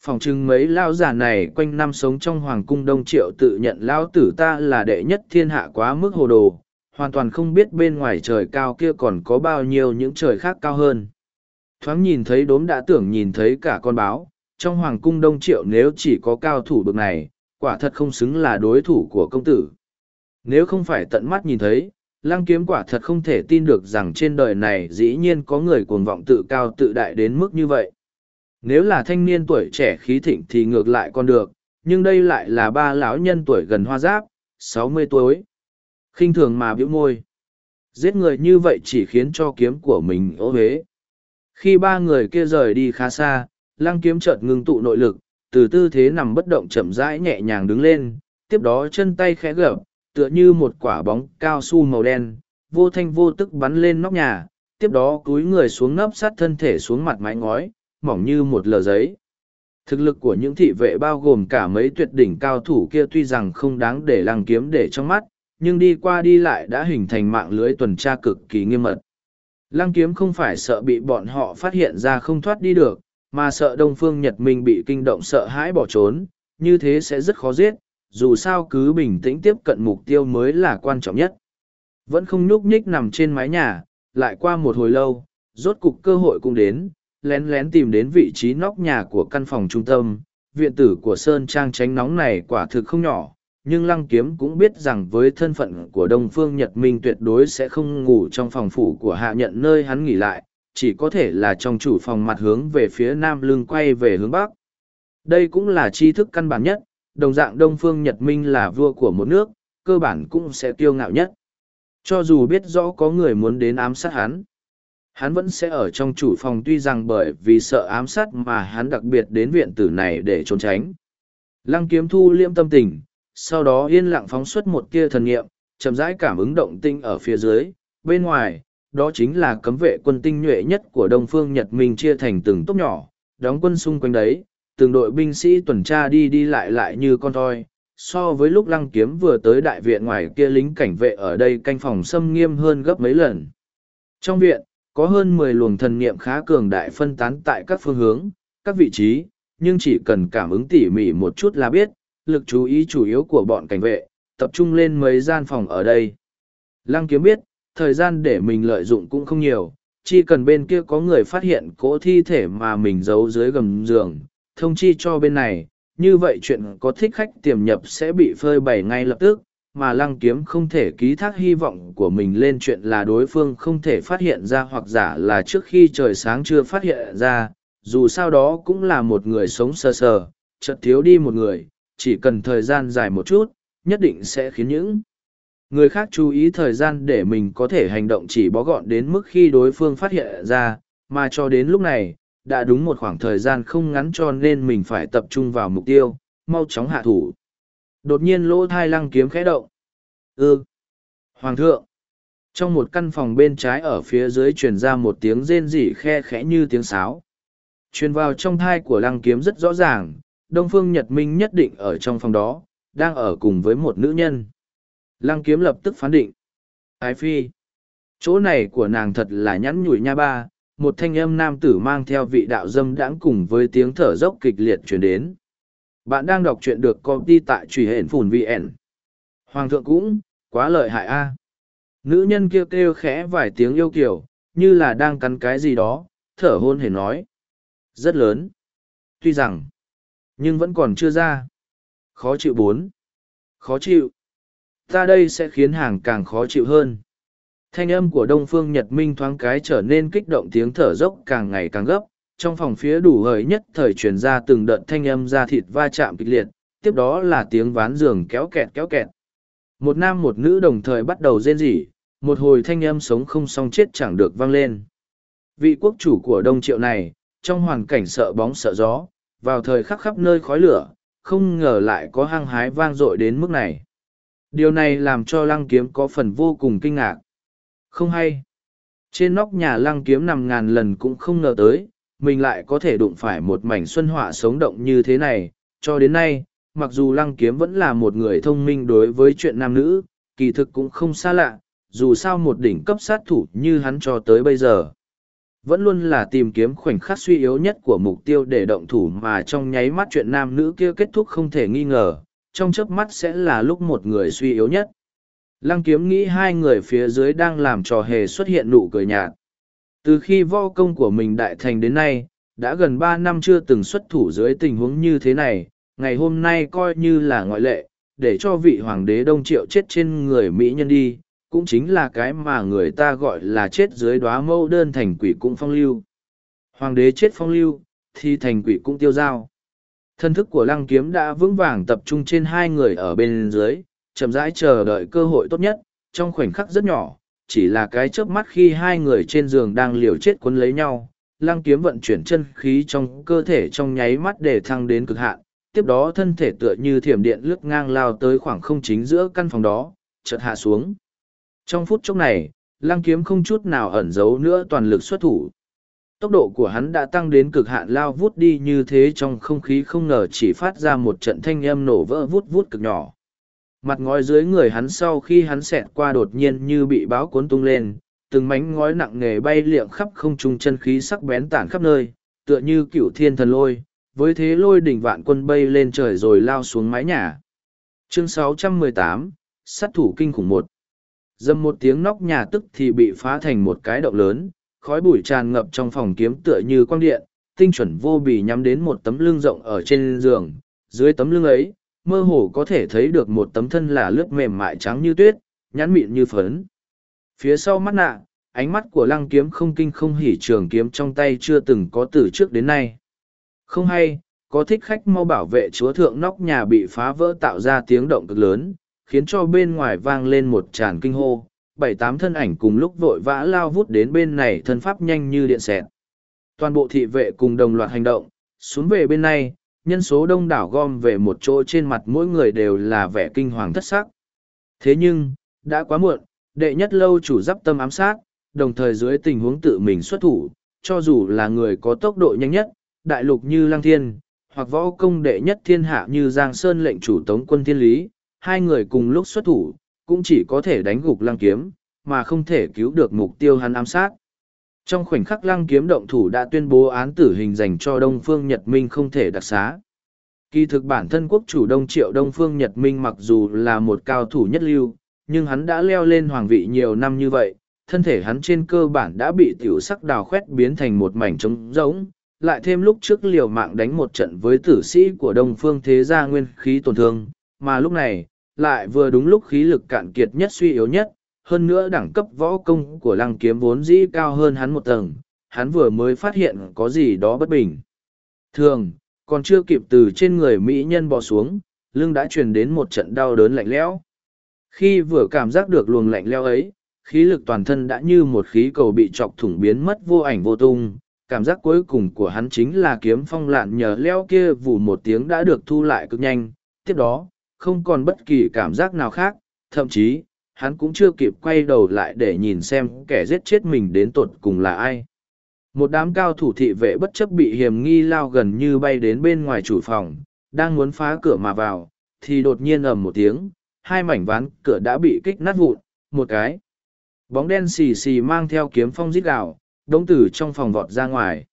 phòng chừng mấy lao giả này quanh năm sống trong hoàng cung đông triệu tự nhận lao tử ta là đệ nhất thiên hạ quá mức hồ đồ hoàn toàn không biết bên ngoài trời cao kia còn có bao nhiêu những trời khác cao hơn thoáng nhìn thấy đốm đã tưởng nhìn thấy cả con báo, trong hoàng cung đông triệu nếu chỉ có cao thủ bực này, quả thật không xứng là đối thủ của công tử. Nếu không phải tận mắt nhìn thấy, lăng kiếm quả thật không thể tin được rằng trên đời này dĩ nhiên có người cuồng vọng tự cao tự đại đến mức như vậy. Nếu là thanh niên tuổi trẻ khí thịnh thì ngược lại còn được, nhưng đây lại là ba lão nhân tuổi gần hoa giáp, sáu mươi tuổi. Khinh thường mà bĩu môi. Giết người như vậy chỉ khiến cho kiếm của mình ố huế khi ba người kia rời đi khá xa, lăng kiếm chợt ngưng tụ nội lực, từ tư thế nằm bất động chậm rãi nhẹ nhàng đứng lên, tiếp đó chân tay khẽ gập, tựa như một quả bóng cao su màu đen, vô thanh vô tức bắn lên nóc nhà, tiếp đó cúi người xuống nấp sát thân thể xuống mặt mái ngói, mỏng như một lờ giấy. Thực lực của những thị vệ bao gồm cả mấy tuyệt đỉnh cao thủ kia tuy rằng không đáng để lăng kiếm để trong mắt, nhưng đi qua đi lại đã hình thành mạng lưới tuần tra cực kỳ nghiêm mật lăng kiếm không phải sợ bị bọn họ phát hiện ra không thoát đi được, mà sợ đông phương nhật minh bị kinh động sợ hãi bỏ trốn, như thế sẽ rất khó giết, dù sao cứ bình tĩnh tiếp cận mục tiêu mới là quan trọng nhất. Vẫn không nhúc nhích nằm trên mái nhà, lại qua một hồi lâu, rốt cục cơ hội cũng đến, lén lén tìm đến vị trí nóc nhà của căn phòng trung tâm, viện tử của sơn trang tránh nóng này quả thực không nhỏ nhưng lăng kiếm cũng biết rằng với thân phận của đông phương nhật minh tuyệt đối sẽ không ngủ trong phòng phủ của hạ nhận nơi hắn nghỉ lại, chỉ có thể là trong chủ phòng mặt hướng về phía nam lưng quay về hướng bắc. Đây cũng là tri thức căn bản nhất, đồng dạng đông phương nhật minh là vua của một nước, cơ bản cũng sẽ kiêu ngạo nhất. Cho dù biết rõ có người muốn đến ám sát hắn hắn vẫn sẽ ở trong chủ phòng tuy rằng bởi vì sợ ám sát mà hắn đặc biệt đến viện tử này để trốn tránh. Lăng kiếm thu liêm tâm tình sau đó yên lặng phóng xuất một tia thần nghiệm, chậm rãi cảm ứng động tinh ở phía dưới. Bên ngoài, đó chính là cấm vệ quân tinh nhuệ nhất của đông phương nhật minh chia thành từng tốc nhỏ, đóng quân xung quanh đấy. Từng đội binh sĩ tuần tra đi đi lại lại như con thoi. So với lúc lăng kiếm vừa tới đại viện ngoài kia lính cảnh vệ ở đây canh phòng xâm nghiêm hơn gấp mấy lần. Trong viện, có hơn mười luồng thần niệm khá cường đại phân tán tại các phương hướng, các vị trí, nhưng chỉ cần cảm ứng tỉ mỉ một chút là biết lực chú ý chủ yếu của bọn cảnh vệ tập trung lên mấy gian phòng ở đây. Lăng kiếm biết thời gian để mình lợi dụng cũng không nhiều chỉ cần bên kia có người phát hiện cỗ thi thể mà mình giấu dưới gầm giường thông chi cho bên này, như vậy chuyện có thích khách tiềm nhập sẽ bị phơi bày ngay lập tức, mà lăng kiếm không thể ký thác hy vọng của mình lên chuyện là đối phương không thể phát hiện ra hoặc giả là trước khi trời sáng chưa phát hiện ra, dù sao đó cũng là một người sống sơ sờ, sờ, chợt thiếu đi một người, chỉ cần thời gian dài một chút, nhất định sẽ khiến những người khác chú ý thời gian để mình có thể hành động chỉ bó gọn đến mức khi đối phương phát hiện ra, mà cho đến lúc này, đã đúng một khoảng thời gian không ngắn cho nên mình phải tập trung vào mục tiêu, mau chóng hạ thủ. Đột nhiên lỗ thai lăng kiếm khẽ động. Ư! Hoàng thượng! Trong một căn phòng bên trái ở phía dưới truyền ra một tiếng rên rỉ khe khẽ như tiếng sáo. Truyền vào trong thai của lăng kiếm rất rõ ràng, Đông Phương Nhật Minh nhất định ở trong phòng đó, đang ở cùng với một nữ nhân. Lăng kiếm lập tức phán định. Ái phi! Chỗ này của nàng thật là nhắn nhủi nha ba, một thanh âm nam tử mang theo vị đạo dâm đãng cùng với tiếng thở dốc kịch liệt chuyển đến. Bạn đang đọc truyện được công ty tại truy hển phùn VN. Hoàng thượng cũng, quá lợi hại a. Nữ nhân kêu kêu khẽ vài tiếng yêu kiểu, như là đang cắn cái gì đó, thở hôn hề nói. Rất lớn. Tuy rằng, nhưng vẫn còn chưa ra. Khó chịu bốn. Khó chịu. Ta đây sẽ khiến hàng càng khó chịu hơn. Thanh âm của Đông Phương Nhật Minh thoáng cái trở nên kích động tiếng thở dốc càng ngày càng gấp, trong phòng phía đủ hời nhất thời truyền ra từng đợt thanh âm da thịt va chạm kịch liệt, tiếp đó là tiếng ván giường kéo kẹt kéo kẹt. Một nam một nữ đồng thời bắt đầu rên rỉ, một hồi thanh âm sống không xong chết chẳng được vang lên. Vị quốc chủ của Đông Triệu này, trong hoàn cảnh sợ bóng sợ gió, vào thời khắc khắp nơi khói lửa, không ngờ lại có hăng hái vang dội đến mức này. Điều này làm cho lăng kiếm có phần vô cùng kinh ngạc. Không hay. Trên nóc nhà lăng kiếm nằm ngàn lần cũng không ngờ tới, mình lại có thể đụng phải một mảnh xuân họa sống động như thế này. Cho đến nay, mặc dù lăng kiếm vẫn là một người thông minh đối với chuyện nam nữ, kỳ thực cũng không xa lạ, dù sao một đỉnh cấp sát thủ như hắn cho tới bây giờ vẫn luôn là tìm kiếm khoảnh khắc suy yếu nhất của mục tiêu để động thủ mà trong nháy mắt chuyện nam nữ kia kết thúc không thể nghi ngờ, trong chớp mắt sẽ là lúc một người suy yếu nhất. Lăng kiếm nghĩ hai người phía dưới đang làm trò hề xuất hiện nụ cười nhạt. Từ khi vo công của mình đại thành đến nay, đã gần ba năm chưa từng xuất thủ dưới tình huống như thế này, ngày hôm nay coi như là ngoại lệ, để cho vị hoàng đế đông triệu chết trên người Mỹ nhân đi, cũng chính là cái mà người ta gọi là chết dưới đóa mâu đơn thành quỷ cũng phong lưu. Hoàng đế chết phong lưu, thì thành quỷ cũng tiêu dao. Thân thức của lăng kiếm đã vững vàng tập trung trên hai người ở bên dưới, chậm rãi chờ đợi cơ hội tốt nhất, trong khoảnh khắc rất nhỏ, chỉ là cái chớp mắt khi hai người trên giường đang liều chết quấn lấy nhau. Lăng kiếm vận chuyển chân khí trong cơ thể trong nháy mắt để thăng đến cực hạn, tiếp đó thân thể tựa như thiểm điện lướt ngang lao tới khoảng không chính giữa căn phòng đó, chợt hạ xuống. Trong phút chốc này, lăng kiếm không chút nào ẩn giấu nữa toàn lực xuất thủ. Tốc độ của hắn đã tăng đến cực hạn lao vút đi như thế trong không khí không ngờ chỉ phát ra một trận thanh âm nổ vỡ vút vút cực nhỏ. Mặt ngói dưới người hắn sau khi hắn xẹt qua đột nhiên như bị báo cuốn tung lên, từng mảnh ngói nặng nề bay liệng khắp không trung chân khí sắc bén tản khắp nơi, tựa như cựu thiên thần lôi, với thế lôi đỉnh vạn quân bay lên trời rồi lao xuống mái nhà. Chương 618, sát thủ kinh khủng một Dầm một tiếng nóc nhà tức thì bị phá thành một cái động lớn, khói bụi tràn ngập trong phòng kiếm tựa như quang điện, tinh chuẩn vô bì nhắm đến một tấm lưng rộng ở trên giường. Dưới tấm lưng ấy, mơ hồ có thể thấy được một tấm thân là lướt mềm mại trắng như tuyết, nhắn mịn như phấn. Phía sau mắt nạ, ánh mắt của lăng kiếm không kinh không hỉ trường kiếm trong tay chưa từng có từ trước đến nay. Không hay, có thích khách mau bảo vệ chúa thượng nóc nhà bị phá vỡ tạo ra tiếng động cực lớn, khiến cho bên ngoài vang lên một tràn kinh hô, bảy tám thân ảnh cùng lúc vội vã lao vút đến bên này thân pháp nhanh như điện xẹt. Toàn bộ thị vệ cùng đồng loạt hành động, xuống về bên này, nhân số đông đảo gom về một chỗ trên mặt mỗi người đều là vẻ kinh hoàng thất sắc. Thế nhưng, đã quá muộn, đệ nhất lâu chủ giáp tâm ám sát, đồng thời dưới tình huống tự mình xuất thủ, cho dù là người có tốc độ nhanh nhất, đại lục như lang Thiên, hoặc võ công đệ nhất thiên hạ như Giang Sơn lệnh chủ tống quân thiên lý, hai người cùng lúc xuất thủ, cũng chỉ có thể đánh gục lăng kiếm, mà không thể cứu được mục tiêu hắn ám sát. Trong khoảnh khắc lăng kiếm động thủ đã tuyên bố án tử hình dành cho Đông Phương Nhật Minh không thể đặc xá. Kỳ thực bản thân quốc chủ Đông Triệu Đông Phương Nhật Minh mặc dù là một cao thủ nhất lưu, nhưng hắn đã leo lên hoàng vị nhiều năm như vậy, thân thể hắn trên cơ bản đã bị tiểu sắc đào khoét biến thành một mảnh trống rỗng, lại thêm lúc trước liều mạng đánh một trận với tử sĩ của Đông Phương Thế Gia nguyên khí tổn thương, mà lúc này, lại vừa đúng lúc khí lực cạn kiệt nhất suy yếu nhất, hơn nữa đẳng cấp võ công của lăng kiếm vốn dĩ cao hơn hắn một tầng, hắn vừa mới phát hiện có gì đó bất bình. Thường, còn chưa kịp từ trên người Mỹ nhân bò xuống, lưng đã truyền đến một trận đau đớn lạnh lẽo. Khi vừa cảm giác được luồng lạnh lẽo ấy, khí lực toàn thân đã như một khí cầu bị chọc thủng biến mất vô ảnh vô tung. Cảm giác cuối cùng của hắn chính là kiếm phong lạn nhờ leo kia vù một tiếng đã được thu lại cực nhanh. Tiếp đó, không còn bất kỳ cảm giác nào khác, thậm chí, hắn cũng chưa kịp quay đầu lại để nhìn xem kẻ giết chết mình đến tột cùng là ai. Một đám cao thủ thị vệ bất chấp bị hiểm nghi lao gần như bay đến bên ngoài chủ phòng, đang muốn phá cửa mà vào, thì đột nhiên ầm một tiếng, hai mảnh ván cửa đã bị kích nát vụn, một cái. Bóng đen xì xì mang theo kiếm phong rít gạo, đống tử trong phòng vọt ra ngoài.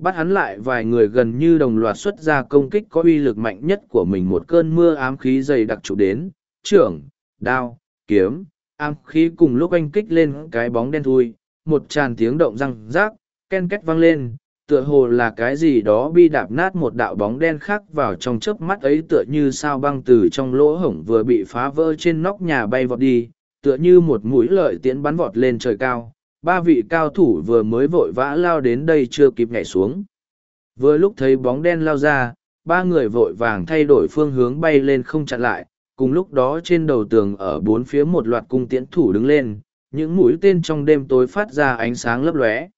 Bắt hắn lại vài người gần như đồng loạt xuất ra công kích có uy lực mạnh nhất của mình một cơn mưa ám khí dày đặc trụ đến, trưởng, đao, kiếm, ám khí cùng lúc anh kích lên cái bóng đen thui, một tràn tiếng động răng rác, ken két vang lên, tựa hồ là cái gì đó bi đạp nát một đạo bóng đen khác vào trong chớp mắt ấy tựa như sao băng từ trong lỗ hổng vừa bị phá vỡ trên nóc nhà bay vọt đi, tựa như một mũi lợi tiễn bắn vọt lên trời cao. Ba vị cao thủ vừa mới vội vã lao đến đây chưa kịp nhảy xuống. Vừa lúc thấy bóng đen lao ra, ba người vội vàng thay đổi phương hướng bay lên không chặn lại, cùng lúc đó trên đầu tường ở bốn phía một loạt cung tiễn thủ đứng lên, những mũi tên trong đêm tối phát ra ánh sáng lấp lóe.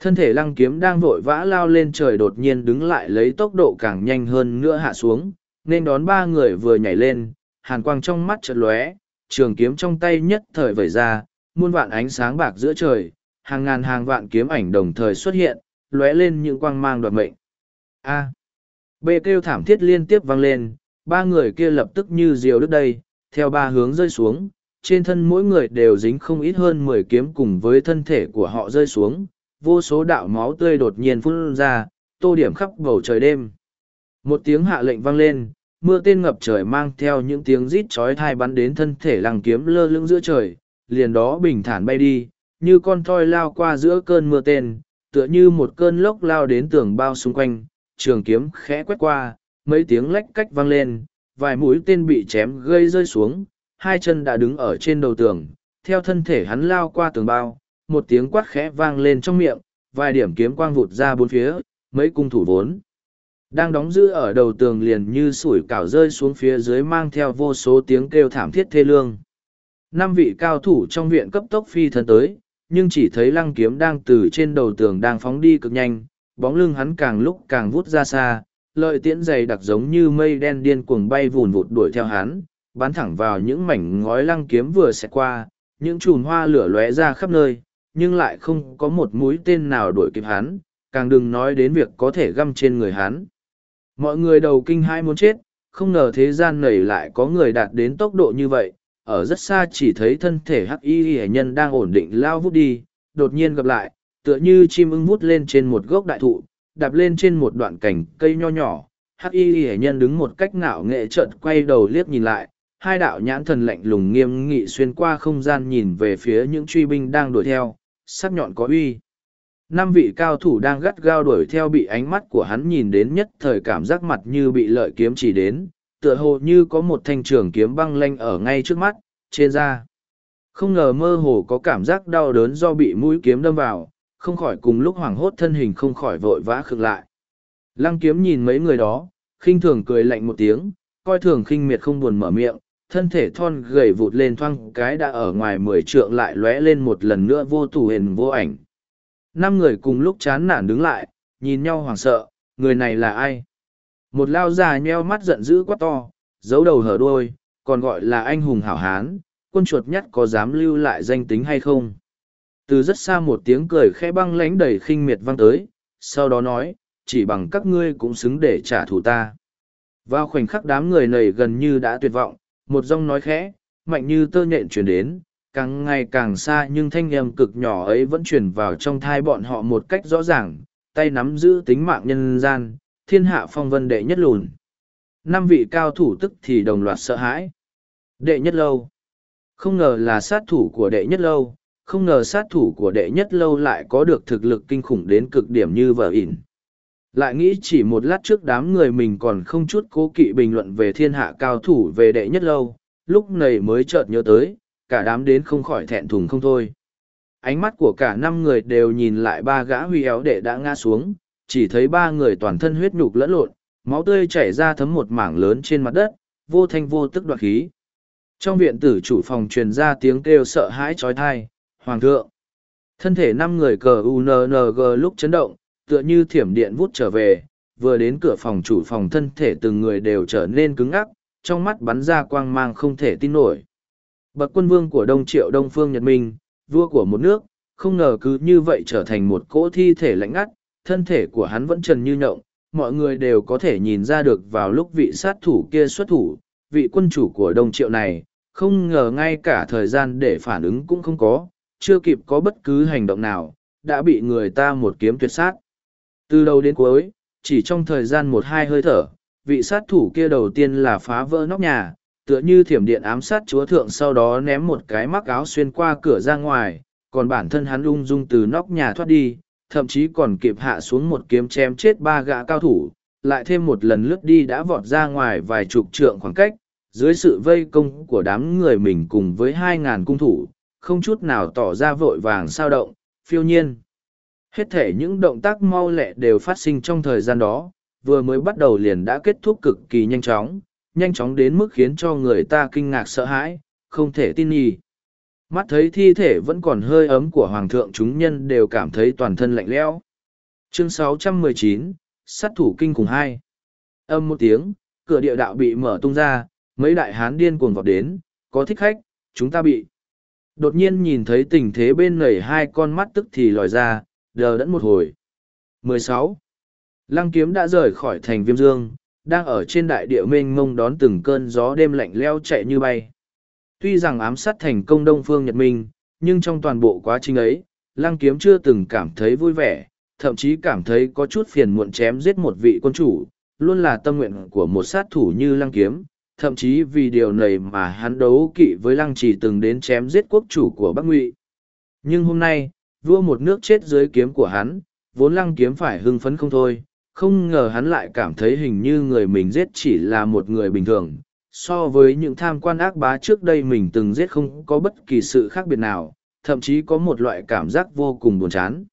Thân thể lăng kiếm đang vội vã lao lên trời đột nhiên đứng lại lấy tốc độ càng nhanh hơn nữa hạ xuống, nên đón ba người vừa nhảy lên, hàn quang trong mắt chợt lóe, trường kiếm trong tay nhất thời vẩy ra, muôn vạn ánh sáng bạc giữa trời, hàng ngàn hàng vạn kiếm ảnh đồng thời xuất hiện, lóe lên những quang mang đoạt mệnh. A. B kêu thảm thiết liên tiếp vang lên, ba người kia lập tức như diều đứt đây, theo ba hướng rơi xuống, trên thân mỗi người đều dính không ít hơn mười kiếm cùng với thân thể của họ rơi xuống, vô số đạo máu tươi đột nhiên phun ra, tô điểm khắp bầu trời đêm. Một tiếng hạ lệnh vang lên, mưa tên ngập trời mang theo những tiếng rít chói thai bắn đến thân thể lăng kiếm lơ lưng giữa trời, liền đó bình thản bay đi, như con thoi lao qua giữa cơn mưa tên, tựa như một cơn lốc lao đến tường bao xung quanh, trường kiếm khẽ quét qua, mấy tiếng lách cách vang lên, vài mũi tên bị chém gây rơi xuống, hai chân đã đứng ở trên đầu tường, theo thân thể hắn lao qua tường bao, một tiếng quát khẽ vang lên trong miệng, vài điểm kiếm quang vụt ra bốn phía, mấy cung thủ vốn. Đang đóng giữ ở đầu tường liền như sủi cảo rơi xuống phía dưới mang theo vô số tiếng kêu thảm thiết thê lương. Năm vị cao thủ trong viện cấp tốc phi thân tới, nhưng chỉ thấy lăng kiếm đang từ trên đầu tường đang phóng đi cực nhanh, bóng lưng hắn càng lúc càng vút ra xa, lợi tiễn dày đặc giống như mây đen điên cuồng bay vùn vụt đuổi theo hắn, bắn thẳng vào những mảnh ngói lăng kiếm vừa xẹt qua, những chùm hoa lửa lóe ra khắp nơi, nhưng lại không có một mũi tên nào đuổi kịp hắn, càng đừng nói đến việc có thể găm trên người hắn. Mọi người đầu kinh hai muốn chết, không ngờ thế gian này lại có người đạt đến tốc độ như vậy, ở rất xa chỉ thấy thân thể hắc y hệ nhân đang ổn định lao vút đi, đột nhiên gặp lại, tựa như chim ưng vút lên trên một gốc đại thụ, đạp lên trên một đoạn cành cây nho nhỏ. Hắc y hệ nhân đứng một cách ngạo nghệ trợt quay đầu liếc nhìn lại, hai đạo nhãn thần lạnh lùng nghiêm nghị xuyên qua không gian nhìn về phía những truy binh đang đuổi theo, sắc nhọn có uy. Năm vị cao thủ đang gắt gao đuổi theo bị ánh mắt của hắn nhìn đến nhất thời cảm giác mặt như bị lợi kiếm chỉ đến, tựa hồ như có một thanh trường kiếm băng lanh ở ngay trước mắt, trên da. Không ngờ mơ hồ có cảm giác đau đớn do bị mũi kiếm đâm vào, không khỏi cùng lúc hoảng hốt thân hình không khỏi vội vã khựng lại. Lăng kiếm nhìn mấy người đó, khinh thường cười lạnh một tiếng, coi thường khinh miệt không buồn mở miệng, thân thể thon gầy vụt lên thoang cái đã ở ngoài mười trượng lại lóe lên một lần nữa vô tù hình vô ảnh. Năm người cùng lúc chán nản đứng lại, nhìn nhau hoảng sợ, người này là ai? Một lao già nheo mắt giận dữ quá to, giấu đầu hở đuôi, còn gọi là anh hùng hảo hán, quân chuột nhất có dám lưu lại danh tính hay không? Từ rất xa một tiếng cười khẽ băng lánh đầy khinh miệt vang tới, sau đó nói, chỉ bằng các ngươi cũng xứng để trả thù ta. Vào khoảnh khắc đám người này gần như đã tuyệt vọng, một giọng nói khẽ, mạnh như tơ nhện truyền đến, càng ngày càng xa nhưng thanh âm cực nhỏ ấy vẫn truyền vào trong thai bọn họ một cách rõ ràng, tay nắm giữ tính mạng nhân gian, thiên hạ phong vân đệ nhất lùn. Năm vị cao thủ tức thì đồng loạt sợ hãi. Đệ nhất lâu. Không ngờ là sát thủ của đệ nhất lâu, không ngờ sát thủ của đệ nhất lâu lại có được thực lực kinh khủng đến cực điểm như vợ ỉn. Lại nghĩ chỉ một lát trước đám người mình còn không chút cố kỵ bình luận về thiên hạ cao thủ về đệ nhất lâu, lúc này mới chợt nhớ tới, cả đám đến không khỏi thẹn thùng không thôi. Ánh mắt của cả năm người đều nhìn lại ba gã huy éo đệ đã ngã xuống, chỉ thấy ba người toàn thân huyết nhục lẫn lộn, máu tươi chảy ra thấm một mảng lớn trên mặt đất, vô thanh vô tức đoạt khí. Trong viện tử chủ phòng truyền ra tiếng kêu sợ hãi trói thai, Hoàng thượng. Thân thể năm người cờ UNNG lúc chấn động, tựa như thiểm điện vút trở về, vừa đến cửa phòng chủ phòng thân thể từng người đều trở nên cứng ngắc, trong mắt bắn ra quang mang không thể tin nổi. Bậc quân vương của Đông Triệu Đông Phương Nhật Minh, vua của một nước, không ngờ cứ như vậy trở thành một cỗ thi thể lạnh ngắt, thân thể của hắn vẫn trần như nhộng, mọi người đều có thể nhìn ra được vào lúc vị sát thủ kia xuất thủ, vị quân chủ của Đông Triệu này, không ngờ ngay cả thời gian để phản ứng cũng không có, chưa kịp có bất cứ hành động nào, đã bị người ta một kiếm tuyệt sát. Từ đầu đến cuối, chỉ trong thời gian một hai hơi thở, vị sát thủ kia đầu tiên là phá vỡ nóc nhà, tựa như thiểm điện ám sát chúa thượng sau đó ném một cái mắc áo xuyên qua cửa ra ngoài, còn bản thân hắn ung dung từ nóc nhà thoát đi, thậm chí còn kịp hạ xuống một kiếm chém chết ba gã cao thủ, lại thêm một lần lướt đi đã vọt ra ngoài vài chục trượng khoảng cách, dưới sự vây công của đám người mình cùng với hai ngàn cung thủ, không chút nào tỏ ra vội vàng sao động, phiêu nhiên. Hết thể những động tác mau lẹ đều phát sinh trong thời gian đó, vừa mới bắt đầu liền đã kết thúc cực kỳ nhanh chóng, nhanh chóng đến mức khiến cho người ta kinh ngạc sợ hãi, không thể tin nhì. Mắt thấy thi thể vẫn còn hơi ấm của Hoàng thượng chúng nhân đều cảm thấy toàn thân lạnh lẽo. Chương 619, sát thủ kinh cùng hai. Âm một tiếng, cửa địa đạo bị mở tung ra, mấy đại hán điên cuồng vọt đến, có thích khách, chúng ta bị. Đột nhiên nhìn thấy tình thế bên nầy hai con mắt tức thì lòi ra, đờ đẫn một hồi. 16. Lăng kiếm đã rời khỏi thành viêm dương, đang ở trên đại địa mênh mông đón từng cơn gió đêm lạnh leo chạy như bay. Tuy rằng ám sát thành công Đông Phương Nhật Minh, nhưng trong toàn bộ quá trình ấy, lăng kiếm chưa từng cảm thấy vui vẻ, thậm chí cảm thấy có chút phiền muộn chém giết một vị quân chủ, luôn là tâm nguyện của một sát thủ như lăng kiếm, thậm chí vì điều này mà hắn đấu kỵ với lăng trì từng đến chém giết quốc chủ của Bắc Ngụy. Nhưng hôm nay, vua một nước chết dưới kiếm của hắn, vốn lăng kiếm phải hưng phấn không thôi, không ngờ hắn lại cảm thấy hình như người mình giết chỉ là một người bình thường. So với những tham quan ác bá trước đây mình từng giết không có bất kỳ sự khác biệt nào, thậm chí có một loại cảm giác vô cùng buồn chán.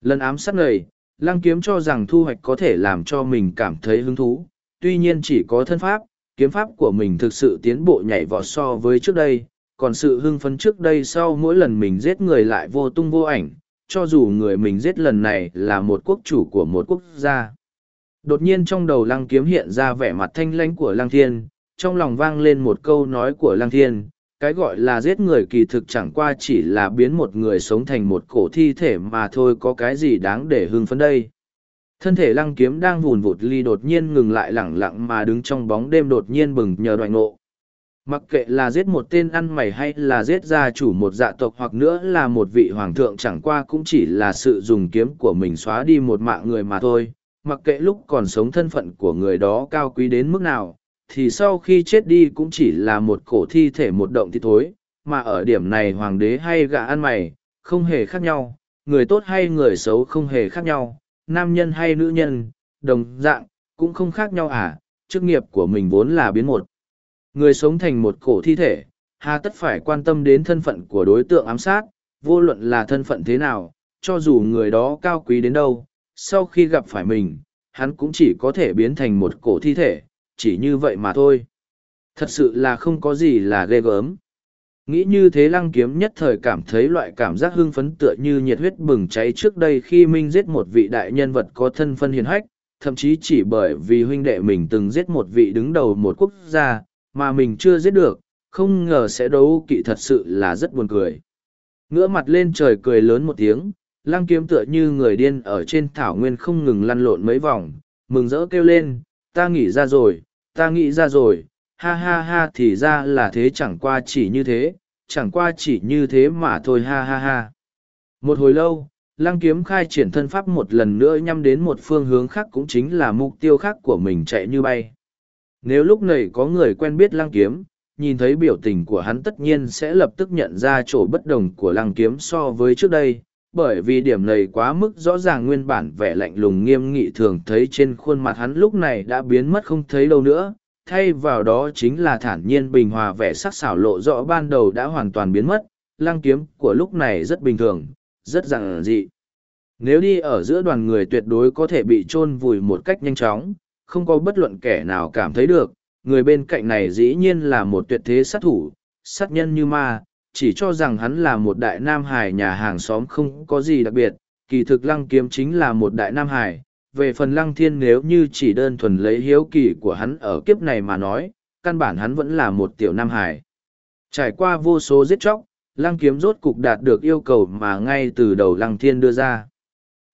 Lần ám sát này, lăng kiếm cho rằng thu hoạch có thể làm cho mình cảm thấy hứng thú, tuy nhiên chỉ có thân pháp, kiếm pháp của mình thực sự tiến bộ nhảy vọt so với trước đây, còn sự hưng phấn trước đây sau mỗi lần mình giết người lại vô tung vô ảnh, cho dù người mình giết lần này là một quốc chủ của một quốc gia. Đột nhiên trong đầu lăng kiếm hiện ra vẻ mặt thanh lãnh của lăng thiên, trong lòng vang lên một câu nói của lăng thiên, cái gọi là giết người kỳ thực chẳng qua chỉ là biến một người sống thành một cổ thi thể mà thôi có cái gì đáng để hưng phấn đây. Thân thể lăng kiếm đang vùn vụt ly đột nhiên ngừng lại lẳng lặng mà đứng trong bóng đêm đột nhiên bừng nhờ đoại ngộ. Mặc kệ là giết một tên ăn mày hay là giết gia chủ một dạ tộc hoặc nữa là một vị hoàng thượng chẳng qua cũng chỉ là sự dùng kiếm của mình xóa đi một mạng người mà thôi. Mặc kệ lúc còn sống thân phận của người đó cao quý đến mức nào, thì sau khi chết đi cũng chỉ là một cổ thi thể một động thi thối, mà ở điểm này hoàng đế hay gã ăn mày, không hề khác nhau, người tốt hay người xấu không hề khác nhau, nam nhân hay nữ nhân, đồng dạng, cũng không khác nhau à, chức nghiệp của mình vốn là biến một. Người sống thành một cổ thi thể, hà tất phải quan tâm đến thân phận của đối tượng ám sát, vô luận là thân phận thế nào, cho dù người đó cao quý đến đâu, sau khi gặp phải mình, hắn cũng chỉ có thể biến thành một cổ thi thể, chỉ như vậy mà thôi. Thật sự là không có gì là ghê gớm. Nghĩ như thế lăng kiếm nhất thời cảm thấy loại cảm giác hưng phấn tựa như nhiệt huyết bừng cháy trước đây khi Minh giết một vị đại nhân vật có thân phân hiền hách, thậm chí chỉ bởi vì huynh đệ mình từng giết một vị đứng đầu một quốc gia, mà mình chưa giết được, không ngờ sẽ đấu kỵ thật sự là rất buồn cười. Ngửa mặt lên trời cười lớn một tiếng, lăng kiếm tựa như người điên ở trên thảo nguyên không ngừng lăn lộn mấy vòng, mừng rỡ kêu lên, ta nghỉ ra rồi, ta nghĩ ra rồi, ha ha ha thì ra là thế chẳng qua chỉ như thế, chẳng qua chỉ như thế mà thôi ha ha ha. Một hồi lâu, lăng kiếm khai triển thân pháp một lần nữa nhắm đến một phương hướng khác cũng chính là mục tiêu khác của mình chạy như bay. Nếu lúc này có người quen biết lăng kiếm, nhìn thấy biểu tình của hắn tất nhiên sẽ lập tức nhận ra chỗ bất đồng của lăng kiếm so với trước đây, bởi vì điểm này quá mức rõ ràng nguyên bản vẻ lạnh lùng nghiêm nghị thường thấy trên khuôn mặt hắn lúc này đã biến mất không thấy đâu nữa, thay vào đó chính là thản nhiên bình hòa vẻ sắc xảo lộ rõ ban đầu đã hoàn toàn biến mất, lăng kiếm của lúc này rất bình thường, rất giản dị. Nếu đi ở giữa đoàn người tuyệt đối có thể bị chôn vùi một cách nhanh chóng, không có bất luận kẻ nào cảm thấy được, người bên cạnh này dĩ nhiên là một tuyệt thế sát thủ, sát nhân như ma, chỉ cho rằng hắn là một đại nam hải nhà hàng xóm không có gì đặc biệt, kỳ thực lăng kiếm chính là một đại nam hải. Về phần lăng thiên nếu như chỉ đơn thuần lấy hiếu kỳ của hắn ở kiếp này mà nói, căn bản hắn vẫn là một tiểu nam hải. Trải qua vô số giết chóc, lăng kiếm rốt cục đạt được yêu cầu mà ngay từ đầu lăng thiên đưa ra.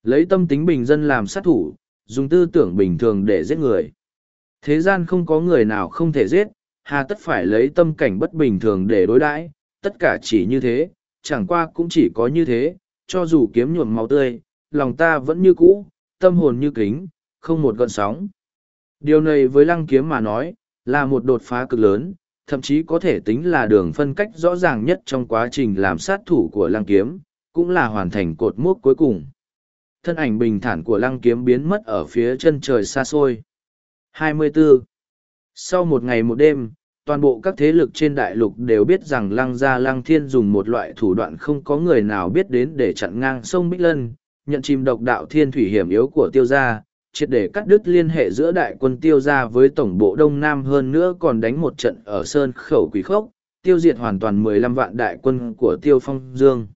Lấy tâm tính bình dân làm sát thủ, dùng tư tưởng bình thường để giết người. Thế gian không có người nào không thể giết, hà tất phải lấy tâm cảnh bất bình thường để đối đãi, tất cả chỉ như thế, chẳng qua cũng chỉ có như thế, cho dù kiếm nhuộm máu tươi, lòng ta vẫn như cũ, tâm hồn như kính, không một gợn sóng. Điều này với lăng kiếm mà nói, là một đột phá cực lớn, thậm chí có thể tính là đường phân cách rõ ràng nhất trong quá trình làm sát thủ của lăng kiếm, cũng là hoàn thành cột mốc cuối cùng. Thân ảnh bình thản của lăng kiếm biến mất ở phía chân trời xa xôi. 24. Sau một ngày một đêm, toàn bộ các thế lực trên đại lục đều biết rằng lăng gia lăng thiên dùng một loại thủ đoạn không có người nào biết đến để chặn ngang sông Bích Lân, nhận chìm độc đạo thiên thủy hiểm yếu của tiêu gia, triệt để cắt đứt liên hệ giữa đại quân tiêu gia với tổng bộ Đông Nam hơn nữa còn đánh một trận ở Sơn Khẩu Quỷ Khốc, tiêu diệt hoàn toàn 15 vạn đại quân của Tiêu Phong Dương.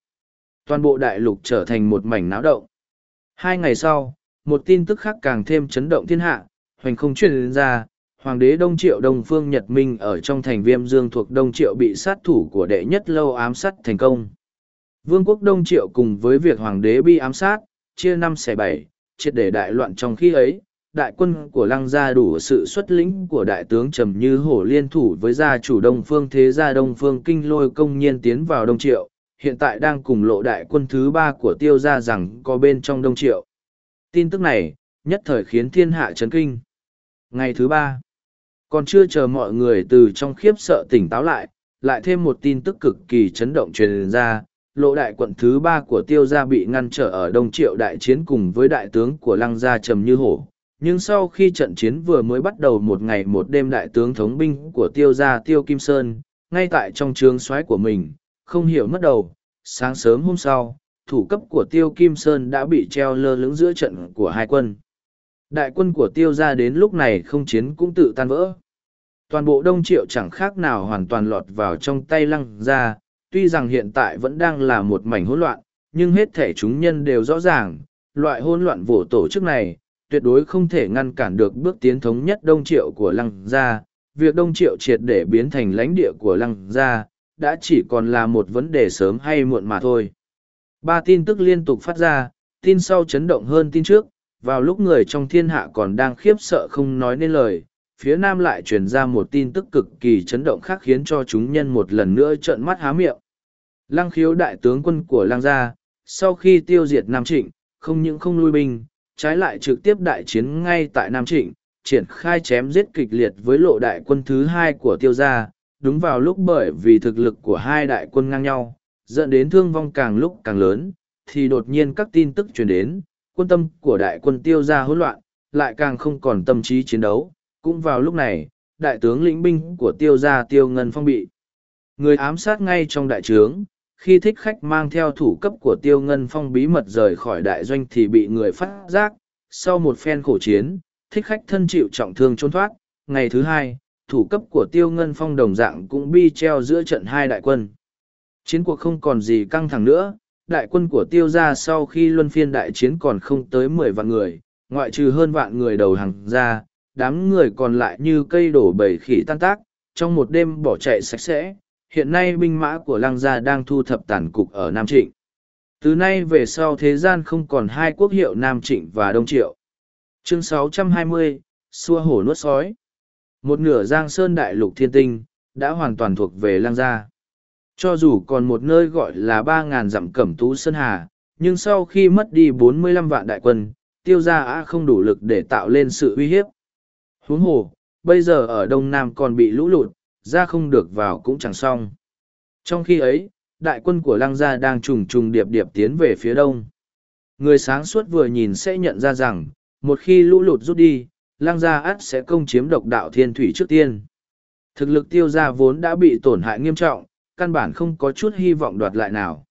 Toàn bộ đại lục trở thành một mảnh náo động. Hai ngày sau, một tin tức khác càng thêm chấn động thiên hạ, hoành không truyền ra, Hoàng đế Đông Triệu Đông Phương Nhật Minh ở trong thành viêm dương thuộc Đông Triệu bị sát thủ của đệ nhất lâu ám sát thành công. Vương quốc Đông Triệu cùng với việc Hoàng đế bị ám sát, chia năm xẻ bảy, triệt để đại loạn trong khi ấy, đại quân của lăng gia đủ sự xuất lĩnh của đại tướng trầm như hổ liên thủ với gia chủ đông phương thế gia đông phương kinh lôi công nhiên tiến vào đông triệu hiện tại đang cùng lộ đại quân thứ ba của tiêu gia rằng có bên trong đông triệu. Tin tức này, nhất thời khiến thiên hạ chấn kinh. Ngày thứ ba, còn chưa chờ mọi người từ trong khiếp sợ tỉnh táo lại, lại thêm một tin tức cực kỳ chấn động truyền ra, lộ đại quận thứ ba của tiêu gia bị ngăn trở ở đông triệu đại chiến cùng với đại tướng của lăng gia trầm như hổ. Nhưng sau khi trận chiến vừa mới bắt đầu một ngày một đêm đại tướng thống binh của tiêu gia tiêu kim sơn ngay tại trong trường soái của mình không hiểu mất đầu sáng sớm hôm sau thủ cấp của tiêu kim sơn đã bị treo lơ lửng giữa trận của hai quân đại quân của tiêu gia đến lúc này không chiến cũng tự tan vỡ toàn bộ đông triệu chẳng khác nào hoàn toàn lọt vào trong tay lăng gia tuy rằng hiện tại vẫn đang là một mảnh hỗn loạn, nhưng hết thể chúng nhân đều rõ ràng, loại hỗn loạn vổ tổ chức này, tuyệt đối không thể ngăn cản được bước tiến thống nhất Đông Triệu của Lăng Gia. Việc Đông Triệu triệt để biến thành lãnh địa của Lăng Gia, đã chỉ còn là một vấn đề sớm hay muộn mà thôi. Ba tin tức liên tục phát ra, tin sau chấn động hơn tin trước, vào lúc người trong thiên hạ còn đang khiếp sợ không nói nên lời, phía nam lại truyền ra một tin tức cực kỳ chấn động khác khiến cho chúng nhân một lần nữa trợn mắt há miệng. Lăng khiếu đại tướng quân của Lăng Gia, sau khi tiêu diệt Nam Trịnh, không những không lui binh, trái lại trực tiếp đại chiến ngay tại Nam Trịnh, triển khai chém giết kịch liệt với lộ đại quân thứ hai của tiêu gia, đúng vào lúc bởi vì thực lực của hai đại quân ngang nhau, dẫn đến thương vong càng lúc càng lớn, thì đột nhiên các tin tức truyền đến, quân tâm của đại quân tiêu gia hỗn loạn, lại càng không còn tâm trí chiến đấu, cũng vào lúc này, đại tướng lĩnh binh của tiêu gia tiêu ngân phong bị. Người ám sát ngay trong đại trướng, khi thích khách mang theo thủ cấp của tiêu ngân phong bí mật rời khỏi đại doanh thì bị người phát giác. Sau một phen khổ chiến, thích khách thân chịu trọng thương trốn thoát. Ngày thứ hai, thủ cấp của tiêu ngân phong đồng dạng cũng bi treo giữa trận hai đại quân. Chiến cuộc không còn gì căng thẳng nữa, đại quân của tiêu gia sau khi luân phiên đại chiến còn không tới mười vạn người, ngoại trừ hơn vạn người đầu hàng ra, đám người còn lại như cây đổ bầy khỉ tan tác, trong một đêm bỏ chạy sạch sẽ. Hiện nay binh mã của lăng gia đang thu thập tàn cục ở Nam Trịnh. Từ nay về sau thế gian không còn hai quốc hiệu Nam Trịnh và Đông Triệu. Chương 620, Xua hổ nuốt sói. Một nửa giang sơn đại lục thiên tinh, đã hoàn toàn thuộc về lăng gia. Cho dù còn một nơi gọi là ba ngàn dặm cẩm tú sơn hà, nhưng sau khi mất đi bốn mươi lăm vạn đại quân, tiêu gia á không đủ lực để tạo lên sự uy hiếp. Huống hồ bây giờ ở đông nam còn bị lũ lụt ra không được vào cũng chẳng xong. Trong khi ấy đại quân của lăng gia đang trùng trùng điệp điệp tiến về phía đông. Người sáng suốt vừa nhìn sẽ nhận ra rằng một khi lũ lụt rút đi lăng gia ắt sẽ công chiếm độc đạo thiên thủy trước tiên. Thực lực tiêu gia vốn đã bị tổn hại nghiêm trọng căn bản không có chút hy vọng đoạt lại nào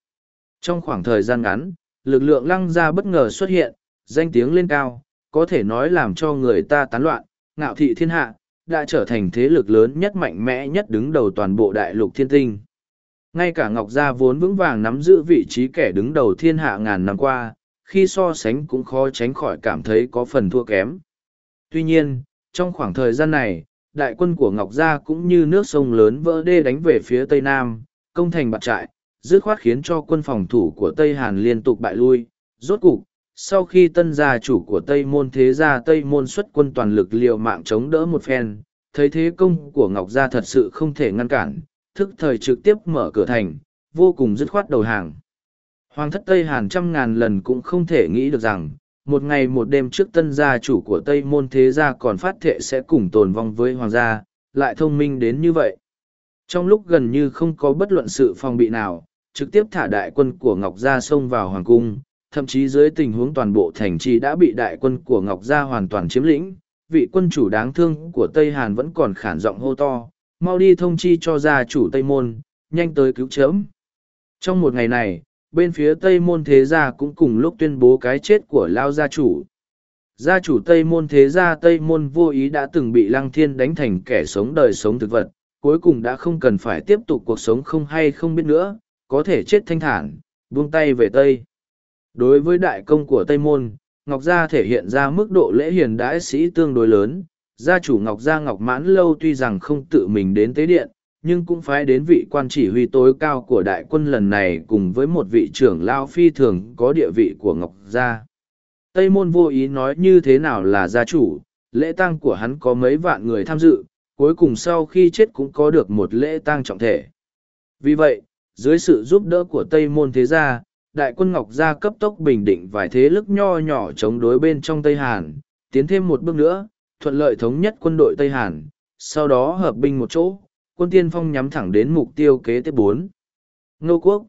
trong khoảng thời gian ngắn lực lượng lăng gia bất ngờ xuất hiện danh tiếng lên cao có thể nói làm cho người ta tán loạn ngạo thị thiên hạ, đã trở thành thế lực lớn nhất mạnh mẽ nhất đứng đầu toàn bộ đại lục thiên tinh. Ngay cả Ngọc Gia vốn vững vàng nắm giữ vị trí kẻ đứng đầu thiên hạ ngàn năm qua, khi so sánh cũng khó tránh khỏi cảm thấy có phần thua kém. Tuy nhiên, trong khoảng thời gian này, đại quân của Ngọc Gia cũng như nước sông lớn vỡ đê đánh về phía Tây Nam, công thành bạt trại, dứt khoát khiến cho quân phòng thủ của Tây Hàn liên tục bại lui. Rốt cục, sau khi tân gia chủ của tây môn thế gia tây môn xuất quân toàn lực liều mạng chống đỡ một phen thấy thế công của ngọc gia thật sự không thể ngăn cản thức thời trực tiếp mở cửa thành vô cùng dứt khoát đầu hàng hoàng thất tây hàn trăm ngàn lần cũng không thể nghĩ được rằng một ngày một đêm trước tân gia chủ của tây môn thế gia còn phát thệ sẽ cùng tồn vong với hoàng gia lại thông minh đến như vậy trong lúc gần như không có bất luận sự phòng bị nào trực tiếp thả đại quân của ngọc gia xông vào hoàng cung thậm chí dưới tình huống toàn bộ thành trì đã bị đại quân của Ngọc Gia hoàn toàn chiếm lĩnh, vị quân chủ đáng thương của Tây Hàn vẫn còn khản giọng hô to, mau đi thông chi cho gia chủ Tây Môn, nhanh tới cứu chớm. Trong một ngày này, bên phía Tây Môn Thế Gia cũng cùng lúc tuyên bố cái chết của Lao gia chủ. Gia chủ Tây Môn Thế Gia Tây Môn vô ý đã từng bị Lăng Thiên đánh thành kẻ sống đời sống thực vật, cuối cùng đã không cần phải tiếp tục cuộc sống không hay không biết nữa, có thể chết thanh thản, buông tay về Tây. Đối với đại công của Tây Môn, Ngọc Gia thể hiện ra mức độ lễ hiền đãi sĩ tương đối lớn. Gia chủ Ngọc Gia Ngọc Mãn Lâu tuy rằng không tự mình đến tế điện, nhưng cũng phải đến vị quan chỉ huy tối cao của đại quân lần này cùng với một vị trưởng lao phi thường có địa vị của Ngọc Gia. Tây Môn vô ý nói như thế nào là gia chủ, lễ tang của hắn có mấy vạn người tham dự, cuối cùng sau khi chết cũng có được một lễ tang trọng thể. Vì vậy, dưới sự giúp đỡ của Tây Môn Thế Gia, đại quân Ngọc Gia cấp tốc bình định vài thế lực nho nhỏ chống đối bên trong Tây Hàn, tiến thêm một bước nữa, thuận lợi thống nhất quân đội Tây Hàn, sau đó hợp binh một chỗ, quân tiên phong nhắm thẳng đến mục tiêu kế tiếp bốn. Ngô Quốc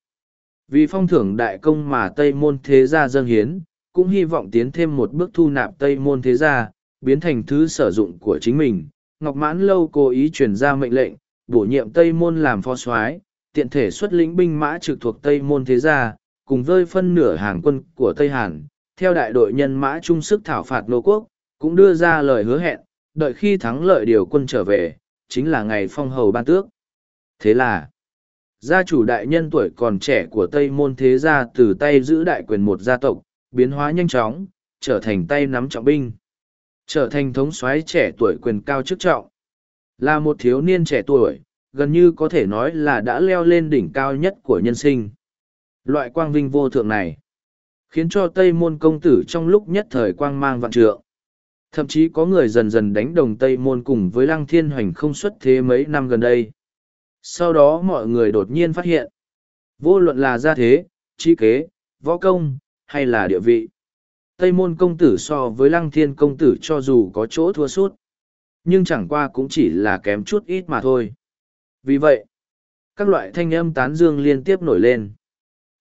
Vì phong thưởng đại công mà Tây Môn Thế Gia dâng hiến, cũng hy vọng tiến thêm một bước thu nạp Tây Môn Thế Gia, biến thành thứ sử dụng của chính mình. Ngọc Mãn Lâu cố ý truyền ra mệnh lệnh, bổ nhiệm Tây Môn làm phó soái, tiện thể xuất lĩnh binh mã trực thuộc Tây Môn Thế Gia, cùng vơi phân nửa hàng quân của Tây Hàn, theo đại đội nhân mã chung sức thảo phạt nô quốc, cũng đưa ra lời hứa hẹn, đợi khi thắng lợi điều quân trở về, chính là ngày phong hầu ban tước. Thế là, gia chủ đại nhân tuổi còn trẻ của Tây Môn Thế Gia từ tay giữ đại quyền một gia tộc, biến hóa nhanh chóng, trở thành tay nắm trọng binh. Trở thành thống soái trẻ tuổi quyền cao chức trọng. Là một thiếu niên trẻ tuổi, gần như có thể nói là đã leo lên đỉnh cao nhất của nhân sinh. Loại quang vinh vô thượng này, khiến cho Tây Môn công tử trong lúc nhất thời quang mang vạn trượng. Thậm chí có người dần dần đánh đồng Tây Môn cùng với Lăng Thiên Hoành không xuất thế mấy năm gần đây. Sau đó mọi người đột nhiên phát hiện, vô luận là gia thế, trí kế, võ công, hay là địa vị. Tây Môn công tử so với Lăng Thiên công tử cho dù có chỗ thua sút nhưng chẳng qua cũng chỉ là kém chút ít mà thôi. Vì vậy, các loại thanh âm tán dương liên tiếp nổi lên.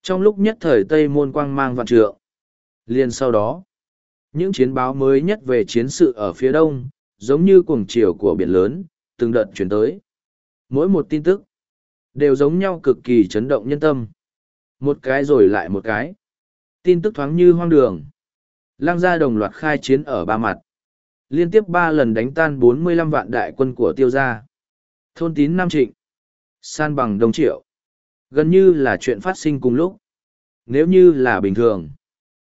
Trong lúc nhất thời Tây Môn quang mang vạn trượng. liền sau đó, những chiến báo mới nhất về chiến sự ở phía đông, giống như cuồng chiều của biển lớn, từng đợt chuyển tới. Mỗi một tin tức, đều giống nhau cực kỳ chấn động nhân tâm. Một cái rồi lại một cái. Tin tức thoáng như hoang đường. Lăng gia đồng loạt khai chiến ở ba mặt. Liên tiếp ba lần đánh tan 45 vạn đại quân của tiêu gia. Thôn tín Nam Trịnh. San bằng đồng triệu. Gần như là chuyện phát sinh cùng lúc. Nếu như là bình thường,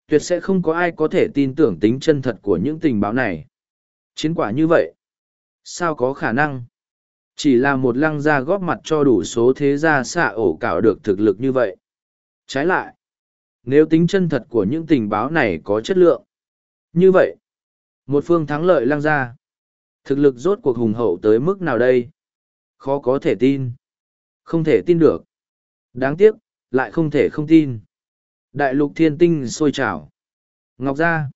tuyệt sẽ không có ai có thể tin tưởng tính chân thật của những tình báo này. Chiến quả như vậy, sao có khả năng? Chỉ là một lăng gia góp mặt cho đủ số thế gia xạ ổ cảo được thực lực như vậy. Trái lại, nếu tính chân thật của những tình báo này có chất lượng, như vậy, một phương thắng lợi lăng gia, thực lực rốt cuộc hùng hậu tới mức nào đây? Khó có thể tin. Không thể tin được. Đáng tiếc, lại không thể không tin. Đại lục thiên tinh sôi trào. Ngọc Gia.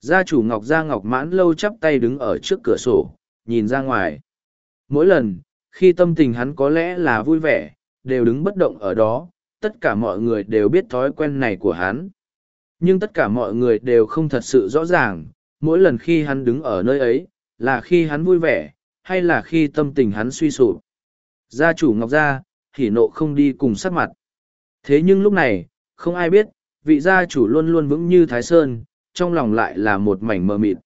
Gia chủ Ngọc Gia Ngọc Mãn lâu chắp tay đứng ở trước cửa sổ, nhìn ra ngoài. Mỗi lần, khi tâm tình hắn có lẽ là vui vẻ, đều đứng bất động ở đó, tất cả mọi người đều biết thói quen này của hắn. Nhưng tất cả mọi người đều không thật sự rõ ràng, mỗi lần khi hắn đứng ở nơi ấy, là khi hắn vui vẻ, hay là khi tâm tình hắn suy sụp. Gia chủ Ngọc Gia, thì nộ không đi cùng sát mặt. Thế nhưng lúc này, không ai biết, vị gia chủ luôn luôn vững như Thái Sơn, trong lòng lại là một mảnh mờ mịt.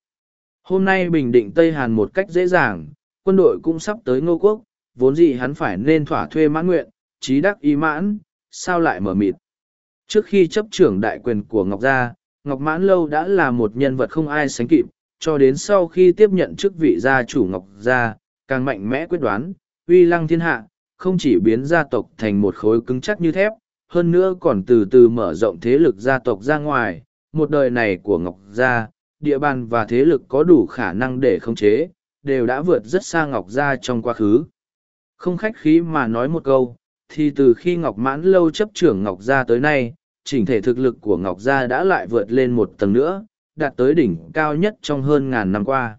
Hôm nay bình định Tây Hàn một cách dễ dàng, quân đội cũng sắp tới ngô quốc, vốn dĩ hắn phải nên thỏa thuê mãn nguyện, trí đắc ý mãn, sao lại mờ mịt. Trước khi chấp trưởng đại quyền của Ngọc Gia, Ngọc Mãn Lâu đã là một nhân vật không ai sánh kịp, cho đến sau khi tiếp nhận chức vị gia chủ Ngọc Gia, càng mạnh mẽ quyết đoán, uy lăng thiên hạ, không chỉ biến gia tộc thành một khối cứng chắc như thép, hơn nữa còn từ từ mở rộng thế lực gia tộc ra ngoài. Một đời này của Ngọc Gia, địa bàn và thế lực có đủ khả năng để khống chế, đều đã vượt rất xa Ngọc Gia trong quá khứ. Không khách khí mà nói một câu, thì từ khi Ngọc Mãn Lâu chấp trưởng Ngọc Gia tới nay, chỉnh thể thực lực của Ngọc Gia đã lại vượt lên một tầng nữa, đạt tới đỉnh cao nhất trong hơn ngàn năm qua.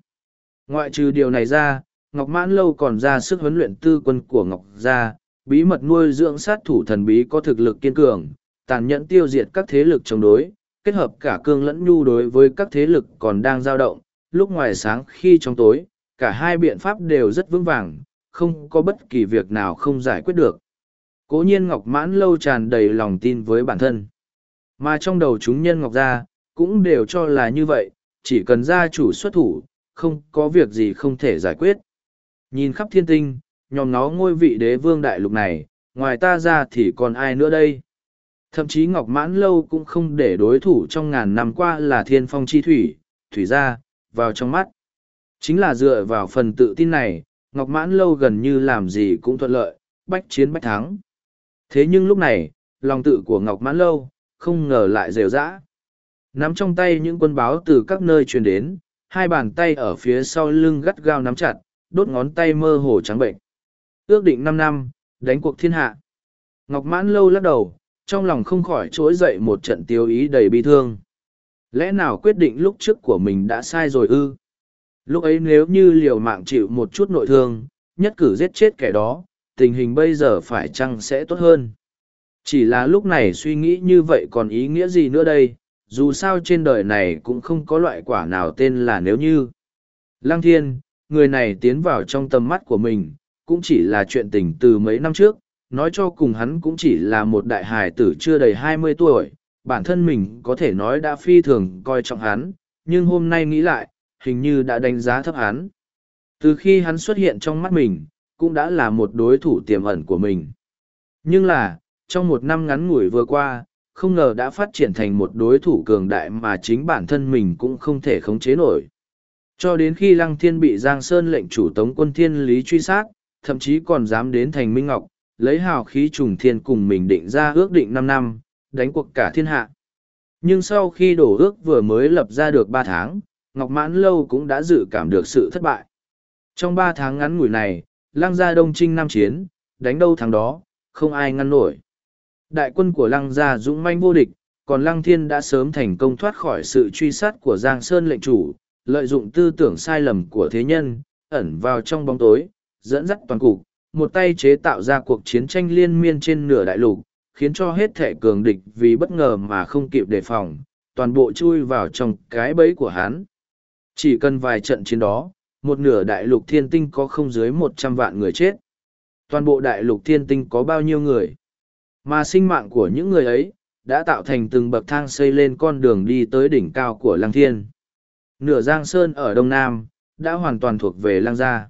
Ngoại trừ điều này ra, Ngọc Mãn Lâu còn ra sức huấn luyện tư quân của Ngọc Gia, bí mật nuôi dưỡng sát thủ thần bí có thực lực kiên cường, tàn nhẫn tiêu diệt các thế lực chống đối, kết hợp cả cương lẫn nhu đối với các thế lực còn đang dao động, lúc ngoài sáng khi trong tối, cả hai biện pháp đều rất vững vàng, không có bất kỳ việc nào không giải quyết được. Cố nhiên Ngọc Mãn Lâu tràn đầy lòng tin với bản thân. Mà trong đầu chúng nhân Ngọc Gia, cũng đều cho là như vậy, chỉ cần gia chủ xuất thủ, không có việc gì không thể giải quyết. Nhìn khắp thiên tinh, nhóm nó ngôi vị đế vương đại lục này, ngoài ta ra thì còn ai nữa đây? Thậm chí Ngọc Mãn Lâu cũng không để đối thủ trong ngàn năm qua là thiên phong chi thủy, thủy gia, vào trong mắt. Chính là dựa vào phần tự tin này, Ngọc Mãn Lâu gần như làm gì cũng thuận lợi, bách chiến bách thắng. Thế nhưng lúc này, lòng tự của Ngọc Mãn Lâu, không ngờ lại rều rã. Nắm trong tay những quân báo từ các nơi truyền đến, hai bàn tay ở phía sau lưng gắt gao nắm chặt, đốt ngón tay mơ hồ trắng bệnh. Ước định năm năm, đánh cuộc thiên hạ. Ngọc Mãn lâu lắc đầu, trong lòng không khỏi trỗi dậy một trận tiêu ý đầy bi thương. Lẽ nào quyết định lúc trước của mình đã sai rồi ư? Lúc ấy nếu như liều mạng chịu một chút nội thương, nhất cử giết chết kẻ đó, tình hình bây giờ phải chăng sẽ tốt hơn? Chỉ là lúc này suy nghĩ như vậy còn ý nghĩa gì nữa đây, dù sao trên đời này cũng không có loại quả nào tên là nếu như. Lăng thiên, người này tiến vào trong tầm mắt của mình, cũng chỉ là chuyện tình từ mấy năm trước, nói cho cùng hắn cũng chỉ là một đại hài tử chưa đầy hai mươi tuổi, bản thân mình có thể nói đã phi thường coi trọng hắn, nhưng hôm nay nghĩ lại, hình như đã đánh giá thấp hắn. Từ khi hắn xuất hiện trong mắt mình, cũng đã là một đối thủ tiềm ẩn của mình. Nhưng là, trong một năm ngắn ngủi vừa qua, không ngờ đã phát triển thành một đối thủ cường đại mà chính bản thân mình cũng không thể khống chế nổi. Cho đến khi Lăng Thiên bị Giang Sơn lệnh chủ tống quân thiên lý truy sát, thậm chí còn dám đến thành Minh Ngọc, lấy hào khí trùng thiên cùng mình định ra ước định năm năm, đánh cuộc cả thiên hạ. Nhưng sau khi đổ ước vừa mới lập ra được ba tháng, Ngọc Mãn Lâu cũng đã dự cảm được sự thất bại. Trong ba tháng ngắn ngủi này, Lăng gia đông trinh nam chiến, đánh đâu thắng đó, không ai ngăn nổi. Đại quân của Lăng gia dũng manh vô địch, còn Lăng Thiên đã sớm thành công thoát khỏi sự truy sát của Giang Sơn lệnh chủ, lợi dụng tư tưởng sai lầm của thế nhân, ẩn vào trong bóng tối, dẫn dắt toàn cục, một tay chế tạo ra cuộc chiến tranh liên miên trên nửa đại lục, khiến cho hết thể cường địch vì bất ngờ mà không kịp đề phòng, toàn bộ chui vào trong cái bẫy của hắn. Chỉ cần vài trận chiến đó, một nửa đại lục thiên tinh có không dưới một trăm vạn người chết. Toàn bộ đại lục thiên tinh có bao nhiêu người? Mà sinh mạng của những người ấy, đã tạo thành từng bậc thang xây lên con đường đi tới đỉnh cao của lăng thiên. Nửa giang sơn ở đông nam, đã hoàn toàn thuộc về lăng gia.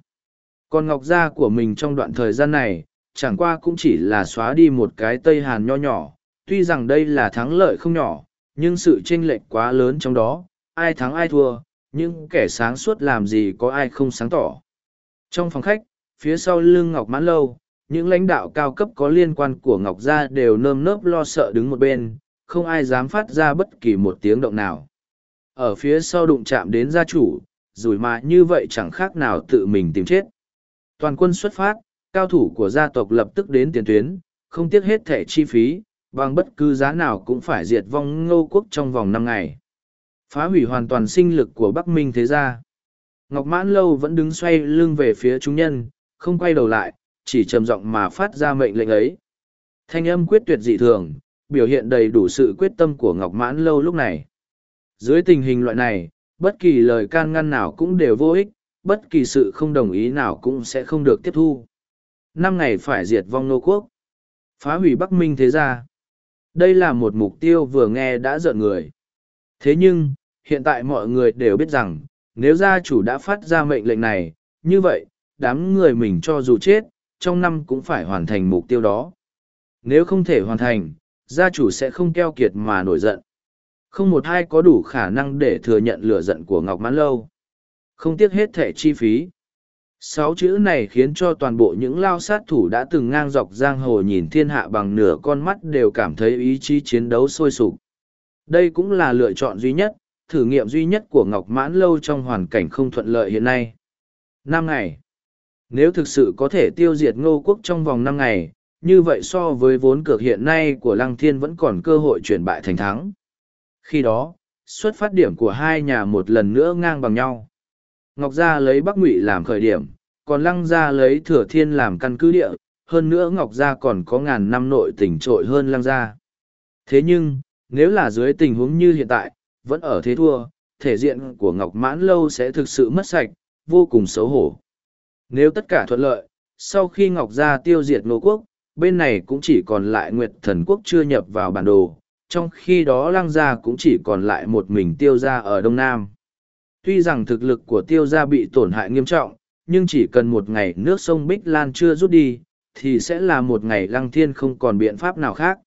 Còn ngọc gia của mình trong đoạn thời gian này, chẳng qua cũng chỉ là xóa đi một cái Tây Hàn nho nhỏ, tuy rằng đây là thắng lợi không nhỏ, nhưng sự chênh lệch quá lớn trong đó, ai thắng ai thua, nhưng kẻ sáng suốt làm gì có ai không sáng tỏ. Trong phòng khách, phía sau lưng Ngọc Mãn Lâu, những lãnh đạo cao cấp có liên quan của Ngọc Gia đều nơm nớp lo sợ đứng một bên, không ai dám phát ra bất kỳ một tiếng động nào. Ở phía sau đụng chạm đến gia chủ, rủi mà như vậy chẳng khác nào tự mình tìm chết. Toàn quân xuất phát, cao thủ của gia tộc lập tức đến tiền tuyến, không tiếc hết thẻ chi phí, bằng bất cứ giá nào cũng phải diệt vong ngô quốc trong vòng năm ngày. Phá hủy hoàn toàn sinh lực của Bắc Minh thế gia. Ngọc Mãn Lâu vẫn đứng xoay lưng về phía chúng nhân, không quay đầu lại, chỉ trầm giọng mà phát ra mệnh lệnh ấy. Thanh âm quyết tuyệt dị thường, biểu hiện đầy đủ sự quyết tâm của Ngọc Mãn Lâu lúc này. Dưới tình hình loại này, bất kỳ lời can ngăn nào cũng đều vô ích, bất kỳ sự không đồng ý nào cũng sẽ không được tiếp thu. Năm ngày phải diệt vong nô quốc. Phá hủy Bắc Minh thế gia. Đây là một mục tiêu vừa nghe đã giận người. Thế nhưng, hiện tại mọi người đều biết rằng, nếu gia chủ đã phát ra mệnh lệnh này, như vậy, đám người mình cho dù chết, trong năm cũng phải hoàn thành mục tiêu đó. Nếu không thể hoàn thành, gia chủ sẽ không keo kiệt mà nổi giận. Không một ai có đủ khả năng để thừa nhận lửa giận của Ngọc Mãn Lâu. Không tiếc hết thẻ chi phí. Sáu chữ này khiến cho toàn bộ những lao sát thủ đã từng ngang dọc giang hồ nhìn thiên hạ bằng nửa con mắt đều cảm thấy ý chí chiến đấu sôi sục. Đây cũng là lựa chọn duy nhất, thử nghiệm duy nhất của Ngọc Mãn Lâu trong hoàn cảnh không thuận lợi hiện nay. Năm ngày. Nếu thực sự có thể tiêu diệt ngô quốc trong vòng năm ngày, như vậy so với vốn cược hiện nay của Lăng Thiên vẫn còn cơ hội chuyển bại thành thắng. Khi đó, xuất phát điểm của hai nhà một lần nữa ngang bằng nhau. Ngọc Gia lấy Bắc Ngụy làm khởi điểm, còn Lăng Gia lấy Thừa Thiên làm căn cứ địa, hơn nữa Ngọc Gia còn có ngàn năm nội tỉnh trội hơn Lăng Gia. Thế nhưng, nếu là dưới tình huống như hiện tại, vẫn ở thế thua, thể diện của Ngọc Mãn Lâu sẽ thực sự mất sạch, vô cùng xấu hổ. Nếu tất cả thuận lợi, sau khi Ngọc Gia tiêu diệt Ngô Quốc, bên này cũng chỉ còn lại Nguyệt Thần Quốc chưa nhập vào bản đồ, trong khi đó Lăng Gia cũng chỉ còn lại một mình tiêu gia ở Đông Nam. Tuy rằng thực lực của tiêu gia bị tổn hại nghiêm trọng, nhưng chỉ cần một ngày nước sông Bích Lan chưa rút đi, thì sẽ là một ngày Lăng Thiên không còn biện pháp nào khác.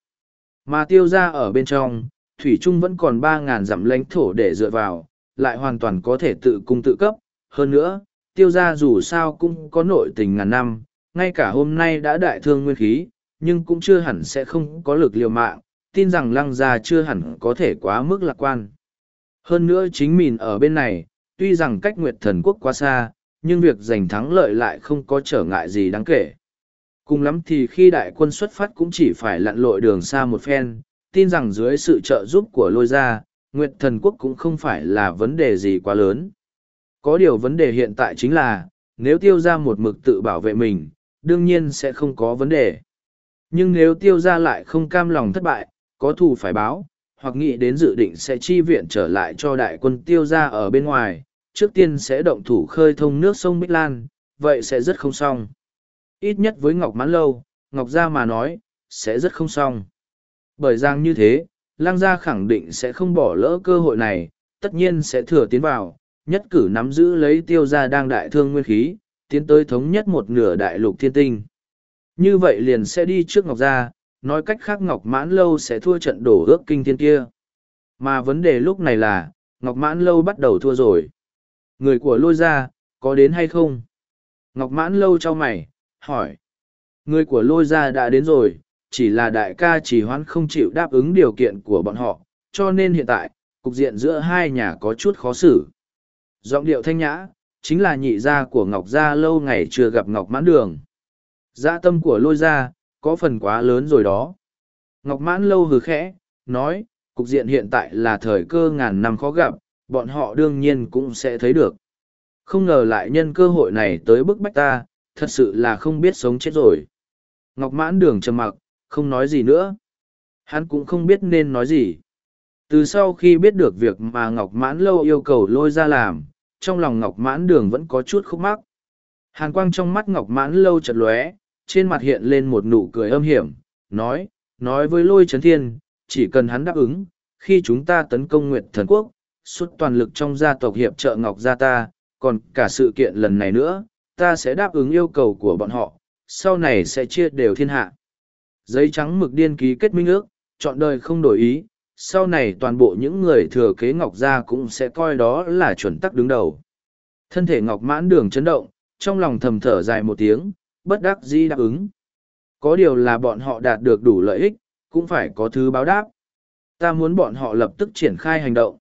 Mà tiêu gia ở bên trong, Thủy Trung vẫn còn ba ngàn dặm lãnh thổ để dựa vào, lại hoàn toàn có thể tự cung tự cấp. Hơn nữa, tiêu gia dù sao cũng có nội tình ngàn năm, ngay cả hôm nay đã đại thương nguyên khí, nhưng cũng chưa hẳn sẽ không có lực liều mạng, tin rằng lăng gia chưa hẳn có thể quá mức lạc quan. Hơn nữa chính mình ở bên này, tuy rằng cách Nguyệt Thần Quốc quá xa, nhưng việc giành thắng lợi lại không có trở ngại gì đáng kể. Cùng lắm thì khi đại quân xuất phát cũng chỉ phải lặn lội đường xa một phen, tin rằng dưới sự trợ giúp của lôi gia, Nguyệt Thần Quốc cũng không phải là vấn đề gì quá lớn. Có điều vấn đề hiện tại chính là, nếu tiêu ra một mực tự bảo vệ mình, đương nhiên sẽ không có vấn đề. Nhưng nếu tiêu ra lại không cam lòng thất bại, có thù phải báo, hoặc nghĩ đến dự định sẽ chi viện trở lại cho đại quân tiêu ra ở bên ngoài, trước tiên sẽ động thủ khơi thông nước sông Bích Lan, vậy sẽ rất không xong. Ít nhất với Ngọc Mãn Lâu, Ngọc Gia mà nói, sẽ rất không xong. Bởi rằng như thế, Lăng Gia khẳng định sẽ không bỏ lỡ cơ hội này, tất nhiên sẽ thừa tiến vào, nhất cử nắm giữ lấy tiêu gia đang đại thương nguyên khí, tiến tới thống nhất một nửa đại lục thiên tinh. Như vậy liền sẽ đi trước Ngọc Gia, nói cách khác Ngọc Mãn Lâu sẽ thua trận đổ ước kinh thiên kia. Mà vấn đề lúc này là, Ngọc Mãn Lâu bắt đầu thua rồi. Người của lôi gia, có đến hay không? Ngọc Mãn Lâu cho mày, hỏi. Người của lôi gia đã đến rồi, chỉ là đại ca chỉ hoãn không chịu đáp ứng điều kiện của bọn họ, cho nên hiện tại, cục diện giữa hai nhà có chút khó xử. Giọng điệu thanh nhã, chính là nhị gia của Ngọc Gia lâu ngày chưa gặp Ngọc Mãn Đường. Dạ tâm của lôi gia, có phần quá lớn rồi đó. Ngọc Mãn lâu hừ khẽ, nói, cục diện hiện tại là thời cơ ngàn năm khó gặp, bọn họ đương nhiên cũng sẽ thấy được. Không ngờ lại nhân cơ hội này tới bức bách ta, thật sự là không biết sống chết rồi. Ngọc Mãn Đường trầm mặc, không nói gì nữa. Hắn cũng không biết nên nói gì. Từ sau khi biết được việc mà Ngọc Mãn Lâu yêu cầu lôi ra làm, trong lòng Ngọc Mãn Đường vẫn có chút khúc mắc. Hàn quang trong mắt Ngọc Mãn Lâu chật lóe, trên mặt hiện lên một nụ cười âm hiểm, nói, nói với lôi chấn thiên, chỉ cần hắn đáp ứng, khi chúng ta tấn công Nguyệt Thần Quốc, xuất toàn lực trong gia tộc hiệp trợ Ngọc gia ta, còn cả sự kiện lần này nữa, ta sẽ đáp ứng yêu cầu của bọn họ, sau này sẽ chia đều thiên hạ. Giấy trắng mực điên ký kết minh ước, chọn đời không đổi ý, sau này toàn bộ những người thừa kế Ngọc Gia cũng sẽ coi đó là chuẩn tắc đứng đầu. Thân thể Ngọc mãn đường chấn động, trong lòng thầm thở dài một tiếng, bất đắc dĩ đáp ứng. Có điều là bọn họ đạt được đủ lợi ích, cũng phải có thứ báo đáp. Ta muốn bọn họ lập tức triển khai hành động.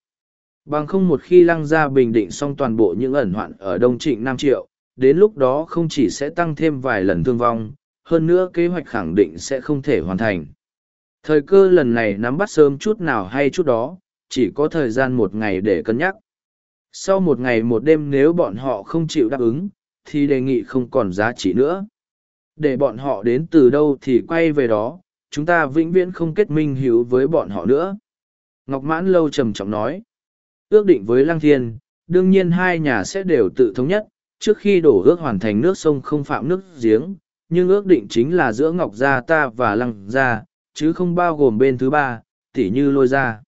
Bằng không một khi lăng ra bình định xong toàn bộ những ẩn hoạn ở Đông Trịnh Nam Triệu, đến lúc đó không chỉ sẽ tăng thêm vài lần thương vong, hơn nữa kế hoạch khẳng định sẽ không thể hoàn thành. Thời cơ lần này nắm bắt sớm chút nào hay chút đó, chỉ có thời gian một ngày để cân nhắc. Sau một ngày một đêm nếu bọn họ không chịu đáp ứng, thì đề nghị không còn giá trị nữa. Để bọn họ đến từ đâu thì quay về đó, chúng ta vĩnh viễn không kết minh hữu với bọn họ nữa. Ngọc Mãn Lâu trầm trọng nói. Ước định với Lăng Thiên, đương nhiên hai nhà sẽ đều tự thống nhất, trước khi đổ ước hoàn thành nước sông không phạm nước giếng, nhưng ước định chính là giữa Ngọc Gia ta và Lăng Gia, chứ không bao gồm bên thứ ba, tỉ như lôi gia.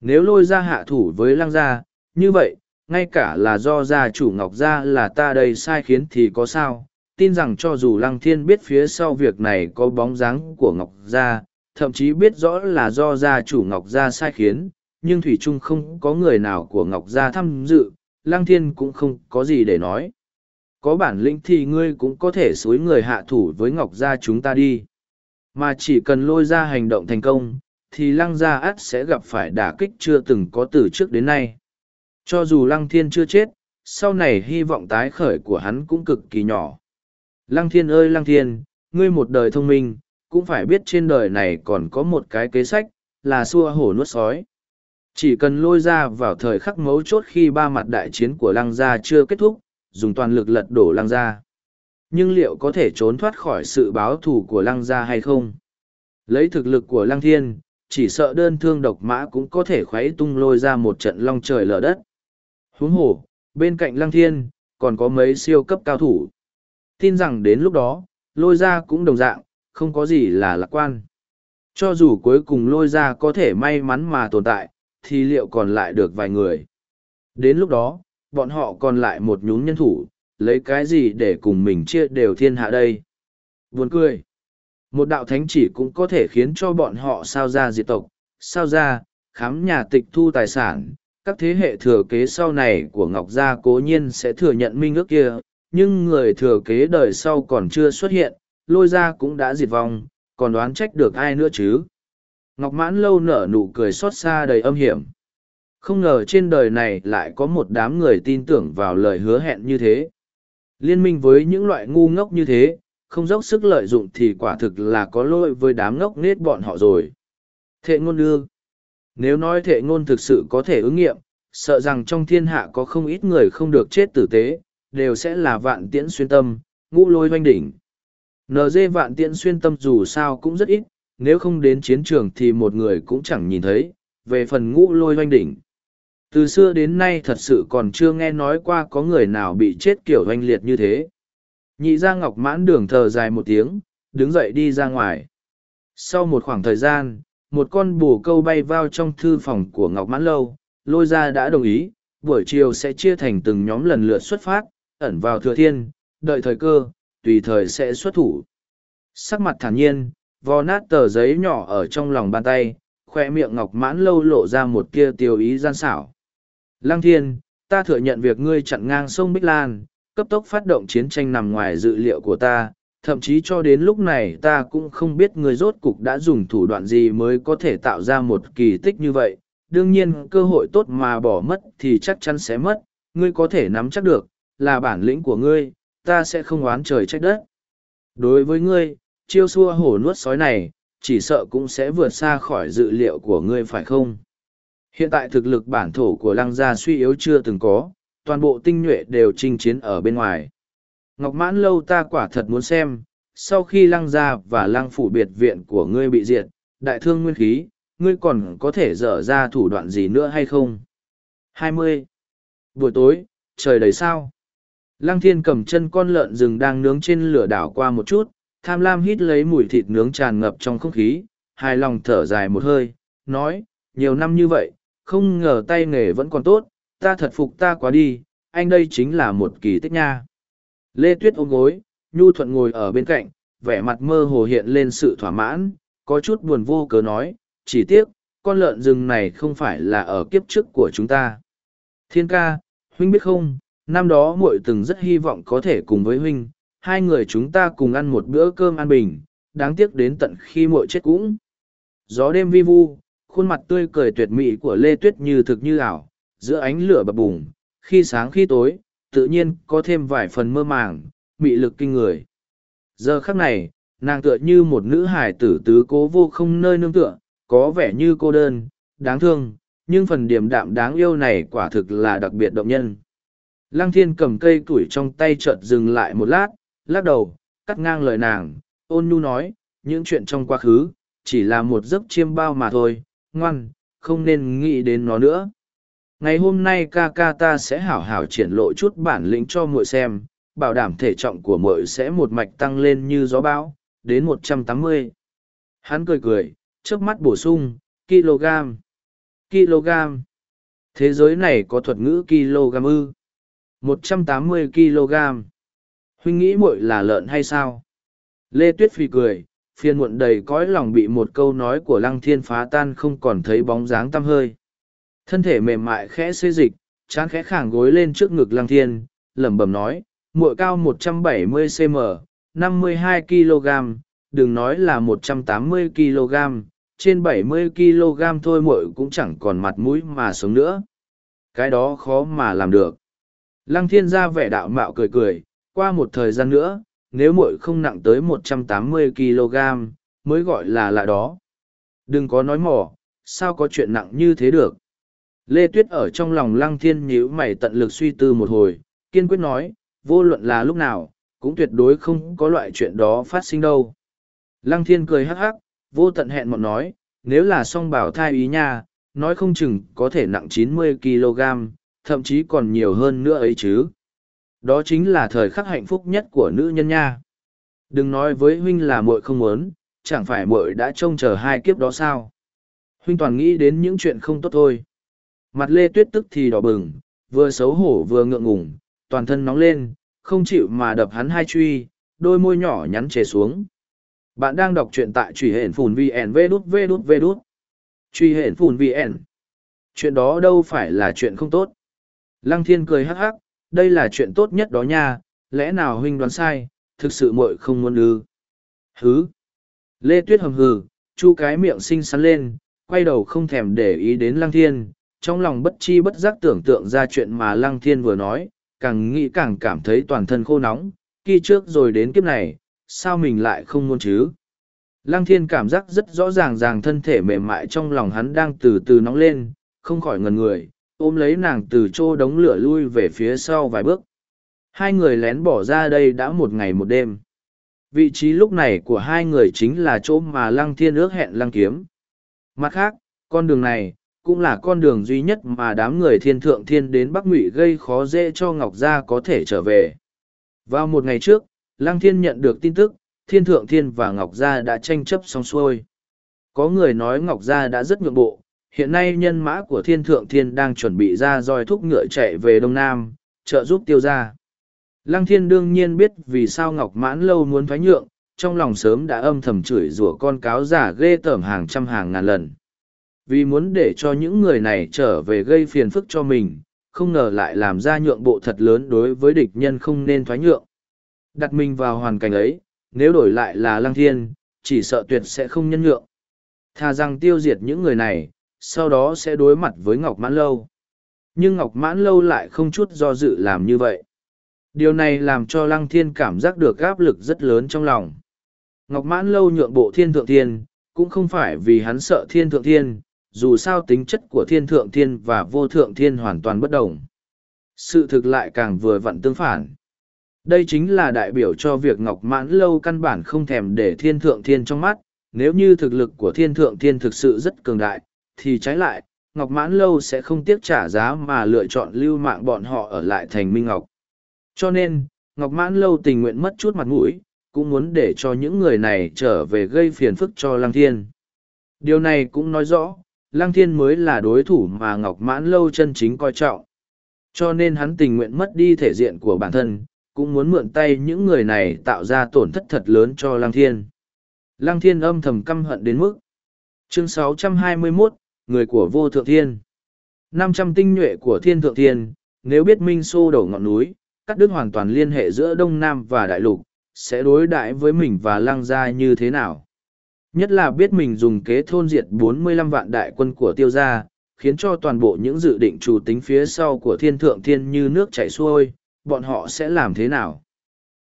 Nếu lôi gia hạ thủ với Lăng Gia, như vậy, ngay cả là do gia chủ Ngọc Gia là ta đây sai khiến thì có sao, tin rằng cho dù Lăng Thiên biết phía sau việc này có bóng dáng của Ngọc Gia, thậm chí biết rõ là do gia chủ Ngọc Gia sai khiến, nhưng Thủy Trung không có người nào của Ngọc Gia tham dự, Lăng Thiên cũng không có gì để nói. Có bản lĩnh thì ngươi cũng có thể xối người hạ thủ với Ngọc Gia chúng ta đi. Mà chỉ cần lôi ra hành động thành công, thì Lăng Gia ắt sẽ gặp phải đả kích chưa từng có từ trước đến nay. Cho dù Lăng Thiên chưa chết, sau này hy vọng tái khởi của hắn cũng cực kỳ nhỏ. Lăng Thiên ơi Lăng Thiên, ngươi một đời thông minh, cũng phải biết trên đời này còn có một cái kế sách, là xua hổ nuốt sói. Chỉ cần lôi ra vào thời khắc mấu chốt khi ba mặt đại chiến của lăng gia chưa kết thúc, dùng toàn lực lật đổ lăng gia. Nhưng liệu có thể trốn thoát khỏi sự báo thù của lăng gia hay không? Lấy thực lực của lăng thiên, chỉ sợ đơn thương độc mã cũng có thể khuấy tung lôi ra một trận long trời lở đất. Huống hổ, bên cạnh lăng thiên, còn có mấy siêu cấp cao thủ. Tin rằng đến lúc đó, lôi ra cũng đồng dạng, không có gì là lạc quan. Cho dù cuối cùng lôi ra có thể may mắn mà tồn tại, thì liệu còn lại được vài người. Đến lúc đó, bọn họ còn lại một nhún nhân thủ, lấy cái gì để cùng mình chia đều thiên hạ đây. Buồn cười. Một đạo thánh chỉ cũng có thể khiến cho bọn họ sao ra diệt tộc, sao ra, khám nhà tịch thu tài sản. Các thế hệ thừa kế sau này của Ngọc Gia cố nhiên sẽ thừa nhận minh ước kia, nhưng người thừa kế đời sau còn chưa xuất hiện, lôi ra cũng đã diệt vong, còn đoán trách được ai nữa chứ. Ngọc Mãn lâu nở nụ cười xót xa đầy âm hiểm. Không ngờ trên đời này lại có một đám người tin tưởng vào lời hứa hẹn như thế. Liên minh với những loại ngu ngốc như thế, không dốc sức lợi dụng thì quả thực là có lỗi với đám ngốc nết bọn họ rồi. Thệ ngôn đương, Nếu nói thệ ngôn thực sự có thể ứng nghiệm, sợ rằng trong thiên hạ có không ít người không được chết tử tế, đều sẽ là vạn tiễn xuyên tâm, ngũ lôi hoanh đỉnh. NG vạn tiễn xuyên tâm dù sao cũng rất ít, nếu không đến chiến trường thì một người cũng chẳng nhìn thấy, về phần ngũ lôi hoanh đỉnh. Từ xưa đến nay thật sự còn chưa nghe nói qua có người nào bị chết kiểu hoanh liệt như thế. Nhị ra ngọc mãn đường thờ dài một tiếng, đứng dậy đi ra ngoài. Sau một khoảng thời gian, một con bồ câu bay vào trong thư phòng của ngọc mãn lâu, lôi ra đã đồng ý, buổi chiều sẽ chia thành từng nhóm lần lượt xuất phát, ẩn vào thừa thiên, đợi thời cơ, tùy thời sẽ xuất thủ. Sắc mặt thản nhiên, vò nát tờ giấy nhỏ ở trong lòng bàn tay, khoe miệng ngọc mãn lâu lộ ra một kia tiêu ý gian xảo. Lăng thiên, ta thừa nhận việc ngươi chặn ngang sông Bích Lan, cấp tốc phát động chiến tranh nằm ngoài dự liệu của ta, thậm chí cho đến lúc này ta cũng không biết ngươi rốt cục đã dùng thủ đoạn gì mới có thể tạo ra một kỳ tích như vậy. Đương nhiên cơ hội tốt mà bỏ mất thì chắc chắn sẽ mất, ngươi có thể nắm chắc được, là bản lĩnh của ngươi, ta sẽ không oán trời trách đất. Đối với ngươi, chiêu xua hổ nuốt sói này, chỉ sợ cũng sẽ vượt xa khỏi dự liệu của ngươi phải không? Hiện tại thực lực bản thổ của lăng gia suy yếu chưa từng có, toàn bộ tinh nhuệ đều chinh chiến ở bên ngoài. Ngọc mãn lâu ta quả thật muốn xem, sau khi lăng gia và lăng phủ biệt viện của ngươi bị diệt, đại thương nguyên khí, ngươi còn có thể dở ra thủ đoạn gì nữa hay không? 20. Buổi tối, trời đầy sao. Lăng thiên cầm chân con lợn rừng đang nướng trên lửa đảo qua một chút, tham lam hít lấy mùi thịt nướng tràn ngập trong không khí, hài lòng thở dài một hơi, nói, nhiều năm như vậy, không ngờ tay nghề vẫn còn tốt, ta thật phục ta quá đi, anh đây chính là một kỳ tích nha. Lê Tuyết ôm gối, Nhu Thuận ngồi ở bên cạnh, vẻ mặt mơ hồ hiện lên sự thỏa mãn, có chút buồn vô cớ nói, chỉ tiếc, con lợn rừng này không phải là ở kiếp trước của chúng ta. Thiên ca, huynh biết không, năm đó muội từng rất hy vọng có thể cùng với huynh, hai người chúng ta cùng ăn một bữa cơm an bình, đáng tiếc đến tận khi muội chết cũng. Gió đêm vi vu, khuôn mặt tươi cười tuyệt mỹ của Lê Tuyết như thực như ảo, giữa ánh lửa bập bùng, khi sáng khi tối, tự nhiên có thêm vài phần mơ màng, mị lực kinh người. Giờ khắc này, nàng tựa như một nữ hải tử tứ cố vô không nơi nương tựa, có vẻ như cô đơn, đáng thương, nhưng phần điểm đạm đáng yêu này quả thực là đặc biệt động nhân. Lăng thiên cầm cây tuổi trong tay chợt dừng lại một lát, lắc đầu, cắt ngang lời nàng, ôn nhu nói, những chuyện trong quá khứ, chỉ là một giấc chiêm bao mà thôi, ngoan, không nên nghĩ đến nó nữa. Ngày hôm nay ca ca ta sẽ hảo hảo triển lộ chút bản lĩnh cho muội xem, bảo đảm thể trọng của muội sẽ một mạch tăng lên như gió bão, đến một trăm tám mươi. Hắn cười cười, trước mắt bổ sung, kg. Kg. Thế giới này có thuật ngữ kg ư? Một trăm tám mươi kg. Huynh nghĩ muội là lợn hay sao? Lê Tuyết Phi cười, phiền muộn đầy cõi lòng bị một câu nói của lăng thiên phá tan không còn thấy bóng dáng tăm hơi thân thể mềm mại khẽ xê dịch chán khẽ khàng gối lên trước ngực lăng thiên lẩm bẩm nói muội cao 170 cm 52 kg đừng nói là 180 kg trên 70 kg thôi muội cũng chẳng còn mặt mũi mà sống nữa cái đó khó mà làm được lăng thiên ra vẻ đạo mạo cười cười qua một thời gian nữa nếu muội không nặng tới 180 kg, mới gọi là lạ đó. Đừng có nói mỏ, sao có chuyện nặng như thế được. Lê Tuyết ở trong lòng lăng thiên nhíu mày tận lực suy tư một hồi, kiên quyết nói, vô luận là lúc nào, cũng tuyệt đối không có loại chuyện đó phát sinh đâu. Lăng thiên cười hắc hắc, vô tận hẹn mọn nói, nếu là song bảo thai ý nha, nói không chừng có thể nặng 90 kg, thậm chí còn nhiều hơn nữa ấy chứ. Đó chính là thời khắc hạnh phúc nhất của nữ nhân nha. Đừng nói với huynh là muội không muốn, chẳng phải muội đã trông chờ hai kiếp đó sao. Huynh toàn nghĩ đến những chuyện không tốt thôi. Mặt lê tuyết tức thì đỏ bừng, vừa xấu hổ vừa ngượng ngùng, toàn thân nóng lên, không chịu mà đập hắn hai truy, đôi môi nhỏ nhắn chề xuống. Bạn đang đọc truyện tại truy hển phùn VN vê đút vê đút vê đút. Truy hển phùn VN. Chuyện đó đâu phải là chuyện không tốt. Lăng thiên cười hắc hắc, đây là chuyện tốt nhất đó nha, lẽ nào huynh đoán sai, thực sự muội không muốn ư. Hứ. Lê Tuyết hầm hừ, chu cái miệng xinh xắn lên, quay đầu không thèm để ý đến Lăng Thiên, trong lòng bất chi bất giác tưởng tượng ra chuyện mà Lăng Thiên vừa nói, càng nghĩ càng cảm thấy toàn thân khô nóng, khi trước rồi đến kiếp này, sao mình lại không muốn chứ? Lăng thiên cảm giác rất rõ ràng ràng thân thể mềm mại trong lòng hắn đang từ từ nóng lên, không khỏi ngần người, ôm lấy nàng từ chỗ đống lửa lui về phía sau vài bước. Hai người lén bỏ ra đây đã một ngày một đêm. Vị trí lúc này của hai người chính là chỗ mà lăng thiên ước hẹn lăng kiếm. Mặt khác, con đường này, cũng là con đường duy nhất mà đám người thiên thượng thiên đến Bắc Ngụy gây khó dễ cho Ngọc Gia có thể trở về. Vào một ngày trước, Lăng Thiên nhận được tin tức, Thiên Thượng Thiên và Ngọc Gia đã tranh chấp xong xuôi. Có người nói Ngọc Gia đã rất nhượng bộ, hiện nay nhân mã của Thiên Thượng Thiên đang chuẩn bị ra roi thúc ngựa chạy về Đông Nam, trợ giúp tiêu gia. Lăng Thiên đương nhiên biết vì sao Ngọc Mãn Lâu muốn thoái nhượng, trong lòng sớm đã âm thầm chửi rủa con cáo giả ghê tởm hàng trăm hàng ngàn lần. Vì muốn để cho những người này trở về gây phiền phức cho mình, không ngờ lại làm ra nhượng bộ thật lớn đối với địch nhân không nên thoái nhượng. Đặt mình vào hoàn cảnh ấy, nếu đổi lại là Lăng Thiên, chỉ sợ tuyệt sẽ không nhân nhượng. Thà rằng tiêu diệt những người này, sau đó sẽ đối mặt với Ngọc Mãn Lâu. Nhưng Ngọc Mãn Lâu lại không chút do dự làm như vậy. Điều này làm cho Lăng Thiên cảm giác được áp lực rất lớn trong lòng. Ngọc Mãn Lâu nhượng bộ thiên thượng thiên, cũng không phải vì hắn sợ thiên thượng thiên, dù sao tính chất của thiên thượng thiên và vô thượng thiên hoàn toàn bất đồng. Sự thực lại càng vừa vặn tương phản. Đây chính là đại biểu cho việc Ngọc Mãn Lâu căn bản không thèm để thiên thượng thiên trong mắt, nếu như thực lực của thiên thượng thiên thực sự rất cường đại, thì trái lại, Ngọc Mãn Lâu sẽ không tiếc trả giá mà lựa chọn lưu mạng bọn họ ở lại thành Minh Ngọc. Cho nên, Ngọc Mãn Lâu tình nguyện mất chút mặt mũi, cũng muốn để cho những người này trở về gây phiền phức cho Lăng Thiên. Điều này cũng nói rõ, Lăng Thiên mới là đối thủ mà Ngọc Mãn Lâu chân chính coi trọng. Cho nên hắn tình nguyện mất đi thể diện của bản thân, cũng muốn mượn tay những người này tạo ra tổn thất thật lớn cho Lăng Thiên. Lăng Thiên âm thầm căm hận đến mức. Chương 621, Người của Vô Thượng Thiên. 500 tinh nhuệ của Thiên Thượng Thiên, nếu biết Minh Xô đổ ngọn núi, cắt đứt hoàn toàn liên hệ giữa Đông Nam và Đại Lục, sẽ đối đãi với mình và Lăng Gia như thế nào? Nhất là biết mình dùng kế thôn diệt 45 vạn đại quân của tiêu gia, khiến cho toàn bộ những dự định chủ tính phía sau của thiên thượng thiên như nước chảy xuôi, bọn họ sẽ làm thế nào?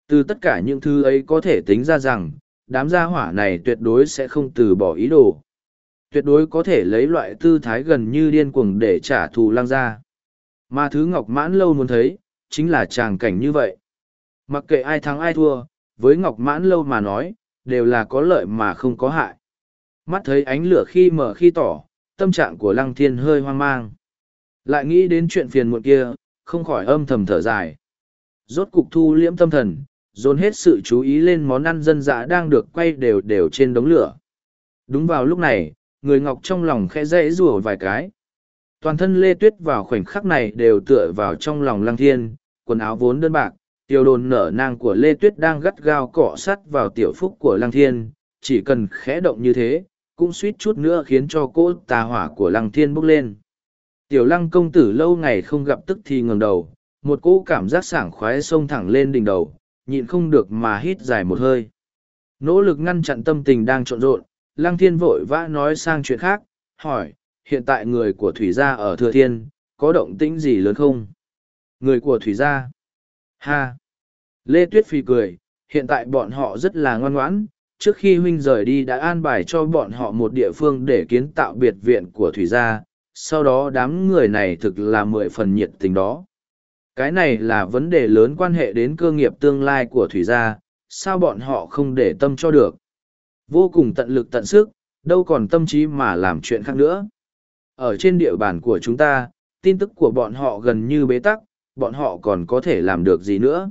Từ tất cả những thứ ấy có thể tính ra rằng, đám gia hỏa này tuyệt đối sẽ không từ bỏ ý đồ. Tuyệt đối có thể lấy loại tư thái gần như điên cuồng để trả thù lang gia. Mà thứ Ngọc Mãn lâu muốn thấy, chính là tràng cảnh như vậy. Mặc kệ ai thắng ai thua, với Ngọc Mãn lâu mà nói, đều là có lợi mà không có hại. Mắt thấy ánh lửa khi mở khi tỏ, tâm trạng của Lăng Thiên hơi hoang mang. Lại nghĩ đến chuyện phiền muộn kia, không khỏi âm thầm thở dài. Rốt cục thu liễm tâm thần, dồn hết sự chú ý lên món ăn dân dã đang được quay đều đều trên đống lửa. Đúng vào lúc này, người ngọc trong lòng khẽ dãy rủa vài cái. Toàn thân Lê Tuyết vào khoảnh khắc này đều tựa vào trong lòng Lăng Thiên, quần áo vốn đơn bạc, Tiêu đồn nở nang của Lê Tuyết đang gắt gao cọ sắt vào tiểu phúc của Lăng Thiên, chỉ cần khẽ động như thế, cũng suýt chút nữa khiến cho cỗ tà hỏa của Lăng Thiên bốc lên. Tiểu Lăng công tử lâu ngày không gặp tức thì ngẩng đầu, một cỗ cảm giác sảng khoái xông thẳng lên đỉnh đầu, nhịn không được mà hít dài một hơi. Nỗ lực ngăn chặn tâm tình đang trộn rộn, Lăng Thiên vội vã nói sang chuyện khác, hỏi, hiện tại người của Thủy Gia ở Thừa Thiên, có động tĩnh gì lớn không? Người của Thủy Gia. Ha! Lê Tuyết Phi cười, hiện tại bọn họ rất là ngoan ngoãn, trước khi huynh rời đi đã an bài cho bọn họ một địa phương để kiến tạo biệt viện của Thủy Gia, sau đó đám người này thực là mười phần nhiệt tình đó. Cái này là vấn đề lớn quan hệ đến cơ nghiệp tương lai của Thủy Gia, sao bọn họ không để tâm cho được. Vô cùng tận lực tận sức, đâu còn tâm trí mà làm chuyện khác nữa. Ở trên địa bàn của chúng ta, tin tức của bọn họ gần như bế tắc, bọn họ còn có thể làm được gì nữa.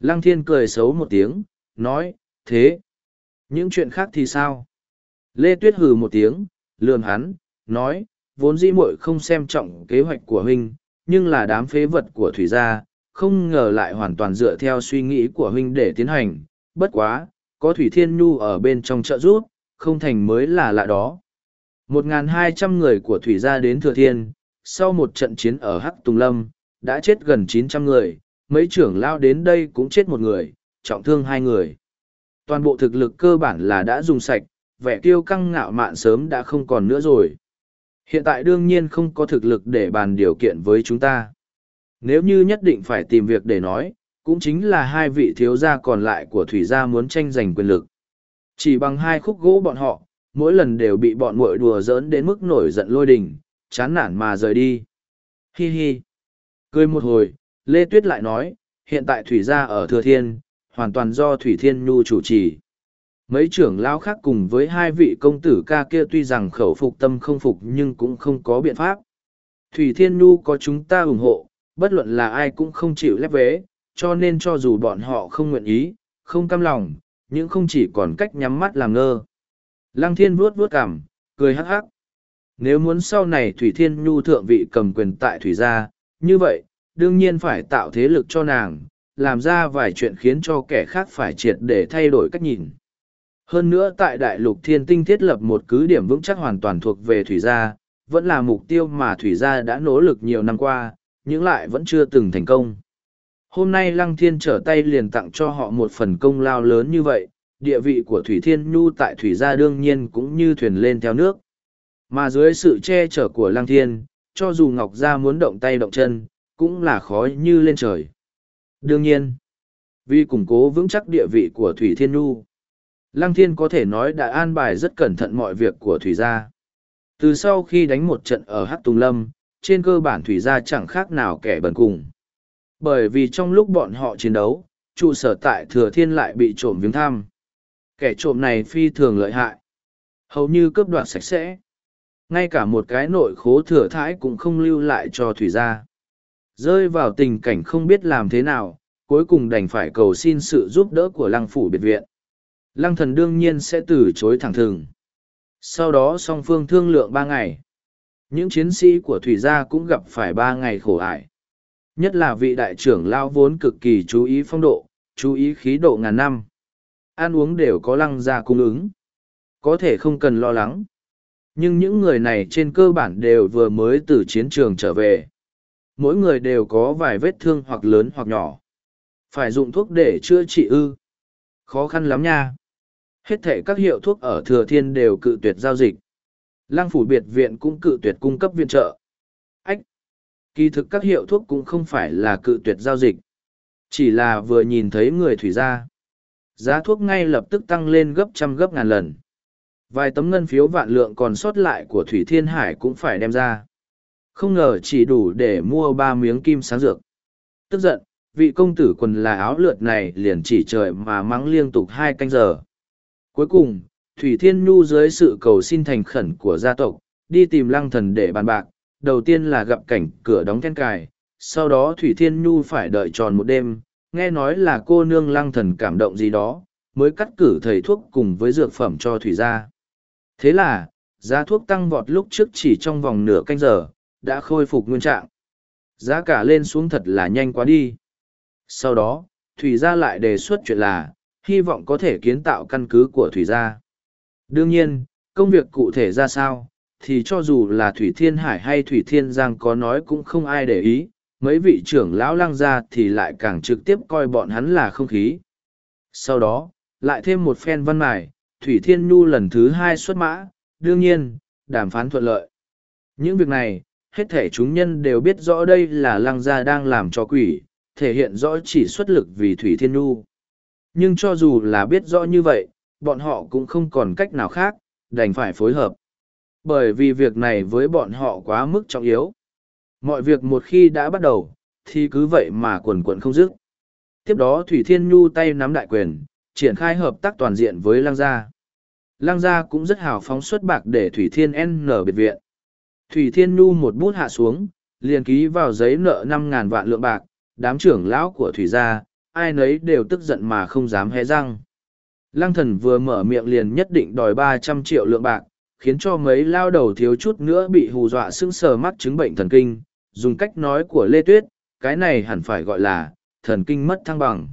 Lăng thiên cười xấu một tiếng, nói, thế. Những chuyện khác thì sao? Lê Tuyết hừ một tiếng, lườm hắn, nói, vốn dĩ muội không xem trọng kế hoạch của huynh, nhưng là đám phế vật của thủy gia, không ngờ lại hoàn toàn dựa theo suy nghĩ của huynh để tiến hành. Bất quá, có Thủy Thiên Nhu ở bên trong trợ giúp, không thành mới là lạ đó. 1.200 người của Thủy gia đến Thừa Thiên, sau một trận chiến ở Hắc Tùng Lâm, đã chết gần 900 người, mấy trưởng lao đến đây cũng chết một người, trọng thương hai người. Toàn bộ thực lực cơ bản là đã dùng sạch, vẻ kiêu căng ngạo mạn sớm đã không còn nữa rồi. Hiện tại đương nhiên không có thực lực để bàn điều kiện với chúng ta. Nếu như nhất định phải tìm việc để nói, cũng chính là hai vị thiếu gia còn lại của thủy gia muốn tranh giành quyền lực. Chỉ bằng hai khúc gỗ bọn họ, mỗi lần đều bị bọn muội đùa giỡn đến mức nổi giận lôi đình, chán nản mà rời đi. Hi hi. Cười một hồi, Lê Tuyết lại nói, hiện tại Thủy gia ở Thừa Thiên, hoàn toàn do Thủy Thiên Nhu chủ trì. Mấy trưởng lão khác cùng với hai vị công tử ca kia tuy rằng khẩu phục tâm không phục nhưng cũng không có biện pháp. Thủy Thiên Nhu có chúng ta ủng hộ, bất luận là ai cũng không chịu lép vế, cho nên cho dù bọn họ không nguyện ý, không cam lòng, nhưng không chỉ còn cách nhắm mắt làm ngơ. Lăng Thiên vuốt vuốt cằm, cười hắc hắc. Nếu muốn sau này Thủy Thiên Nhu thượng vị cầm quyền tại Thủy gia, như vậy, đương nhiên phải tạo thế lực cho nàng, làm ra vài chuyện khiến cho kẻ khác phải triệt để thay đổi cách nhìn. Hơn nữa tại Đại lục Thiên Tinh thiết lập một cứ điểm vững chắc hoàn toàn thuộc về Thủy gia, vẫn là mục tiêu mà Thủy gia đã nỗ lực nhiều năm qua, nhưng lại vẫn chưa từng thành công. Hôm nay Lăng Thiên trở tay liền tặng cho họ một phần công lao lớn như vậy, địa vị của Thủy Thiên Nhu tại Thủy gia đương nhiên cũng như thuyền lên theo nước. Mà dưới sự che chở của Lăng Thiên, cho dù Ngọc Gia muốn động tay động chân, cũng là khó như lên trời. Đương nhiên, vì củng cố vững chắc địa vị của Thủy Thiên Nhu, Lăng Thiên có thể nói đã an bài rất cẩn thận mọi việc của Thủy gia. Từ sau khi đánh một trận ở Hắc Tùng Lâm, trên cơ bản Thủy gia chẳng khác nào kẻ bần cùng. Bởi vì trong lúc bọn họ chiến đấu, trụ sở tại Thừa Thiên lại bị trộm viếng thăm. Kẻ trộm này phi thường lợi hại. Hầu như cướp đoạt sạch sẽ. Ngay cả một cái nội khố thừa thãi cũng không lưu lại cho Thủy gia. Rơi vào tình cảnh không biết làm thế nào, cuối cùng đành phải cầu xin sự giúp đỡ của lăng phủ biệt viện. Lăng thần đương nhiên sẽ từ chối thẳng thừng. Sau đó song phương thương lượng ba ngày. Những chiến sĩ của Thủy gia cũng gặp phải ba ngày khổ ải. Nhất là vị đại trưởng lao vốn cực kỳ chú ý phong độ, chú ý khí độ ngàn năm. Ăn uống đều có lăng gia cung ứng. Có thể không cần lo lắng. Nhưng những người này trên cơ bản đều vừa mới từ chiến trường trở về. Mỗi người đều có vài vết thương hoặc lớn hoặc nhỏ. Phải dụng thuốc để chữa trị ư. Khó khăn lắm nha. Hết thể các hiệu thuốc ở Thừa Thiên đều cự tuyệt giao dịch. Lăng phủ biệt viện cũng cự tuyệt cung cấp viện trợ. Ách! Kỳ thực các hiệu thuốc cũng không phải là cự tuyệt giao dịch. Chỉ là vừa nhìn thấy người thủy gia. Giá thuốc ngay lập tức tăng lên gấp trăm gấp ngàn lần. Vài tấm ngân phiếu vạn lượng còn sót lại của Thủy Thiên Hải cũng phải đem ra. Không ngờ chỉ đủ để mua ba miếng kim sáng dược. Tức giận, vị công tử quần là áo lượt này liền chỉ trời mà mắng liên tục hai canh giờ. Cuối cùng, Thủy Thiên Nhu dưới sự cầu xin thành khẩn của gia tộc, đi tìm lăng thần để bàn bạc, đầu tiên là gặp cảnh cửa đóng then cài, sau đó Thủy Thiên Nhu phải đợi tròn một đêm, nghe nói là cô nương lăng thần cảm động gì đó, mới cắt cử thầy thuốc cùng với dược phẩm cho Thủy gia. Thế là, giá thuốc tăng vọt lúc trước chỉ trong vòng nửa canh giờ, đã khôi phục nguyên trạng. Giá cả lên xuống thật là nhanh quá đi. Sau đó, Thủy gia lại đề xuất chuyện là, hy vọng có thể kiến tạo căn cứ của Thủy gia. Đương nhiên, công việc cụ thể ra sao, thì cho dù là Thủy Thiên Hải hay Thủy Thiên Giang có nói cũng không ai để ý, mấy vị trưởng lão lăng gia thì lại càng trực tiếp coi bọn hắn là không khí. Sau đó, lại thêm một phen văn mài, Thủy Thiên Nhu lần thứ hai xuất mã, đương nhiên, đàm phán thuận lợi. Những việc này, hết thể chúng nhân đều biết rõ đây là lăng gia đang làm cho quỷ, thể hiện rõ chỉ xuất lực vì Thủy Thiên Nhu. Nhưng cho dù là biết rõ như vậy, bọn họ cũng không còn cách nào khác, đành phải phối hợp. Bởi vì việc này với bọn họ quá mức trọng yếu. Mọi việc một khi đã bắt đầu, thì cứ vậy mà quần quận không dứt. Tiếp đó Thủy Thiên Nhu tay nắm đại quyền, triển khai hợp tác toàn diện với lang Gia. Lang Gia cũng rất hào phóng xuất bạc để Thủy Thiên N biệt viện. Thủy Thiên Nhu một bút hạ xuống, liền ký vào giấy nợ năm ngàn vạn lượng bạc, đám trưởng lão của Thủy Gia, ai nấy đều tức giận mà không dám hé răng. Lăng thần vừa mở miệng liền nhất định đòi ba trăm triệu lượng bạc, khiến cho mấy lao đầu thiếu chút nữa bị hù dọa sưng sờ mắt chứng bệnh thần kinh. Dùng cách nói của Lê Tuyết, cái này hẳn phải gọi là thần kinh mất thăng bằng.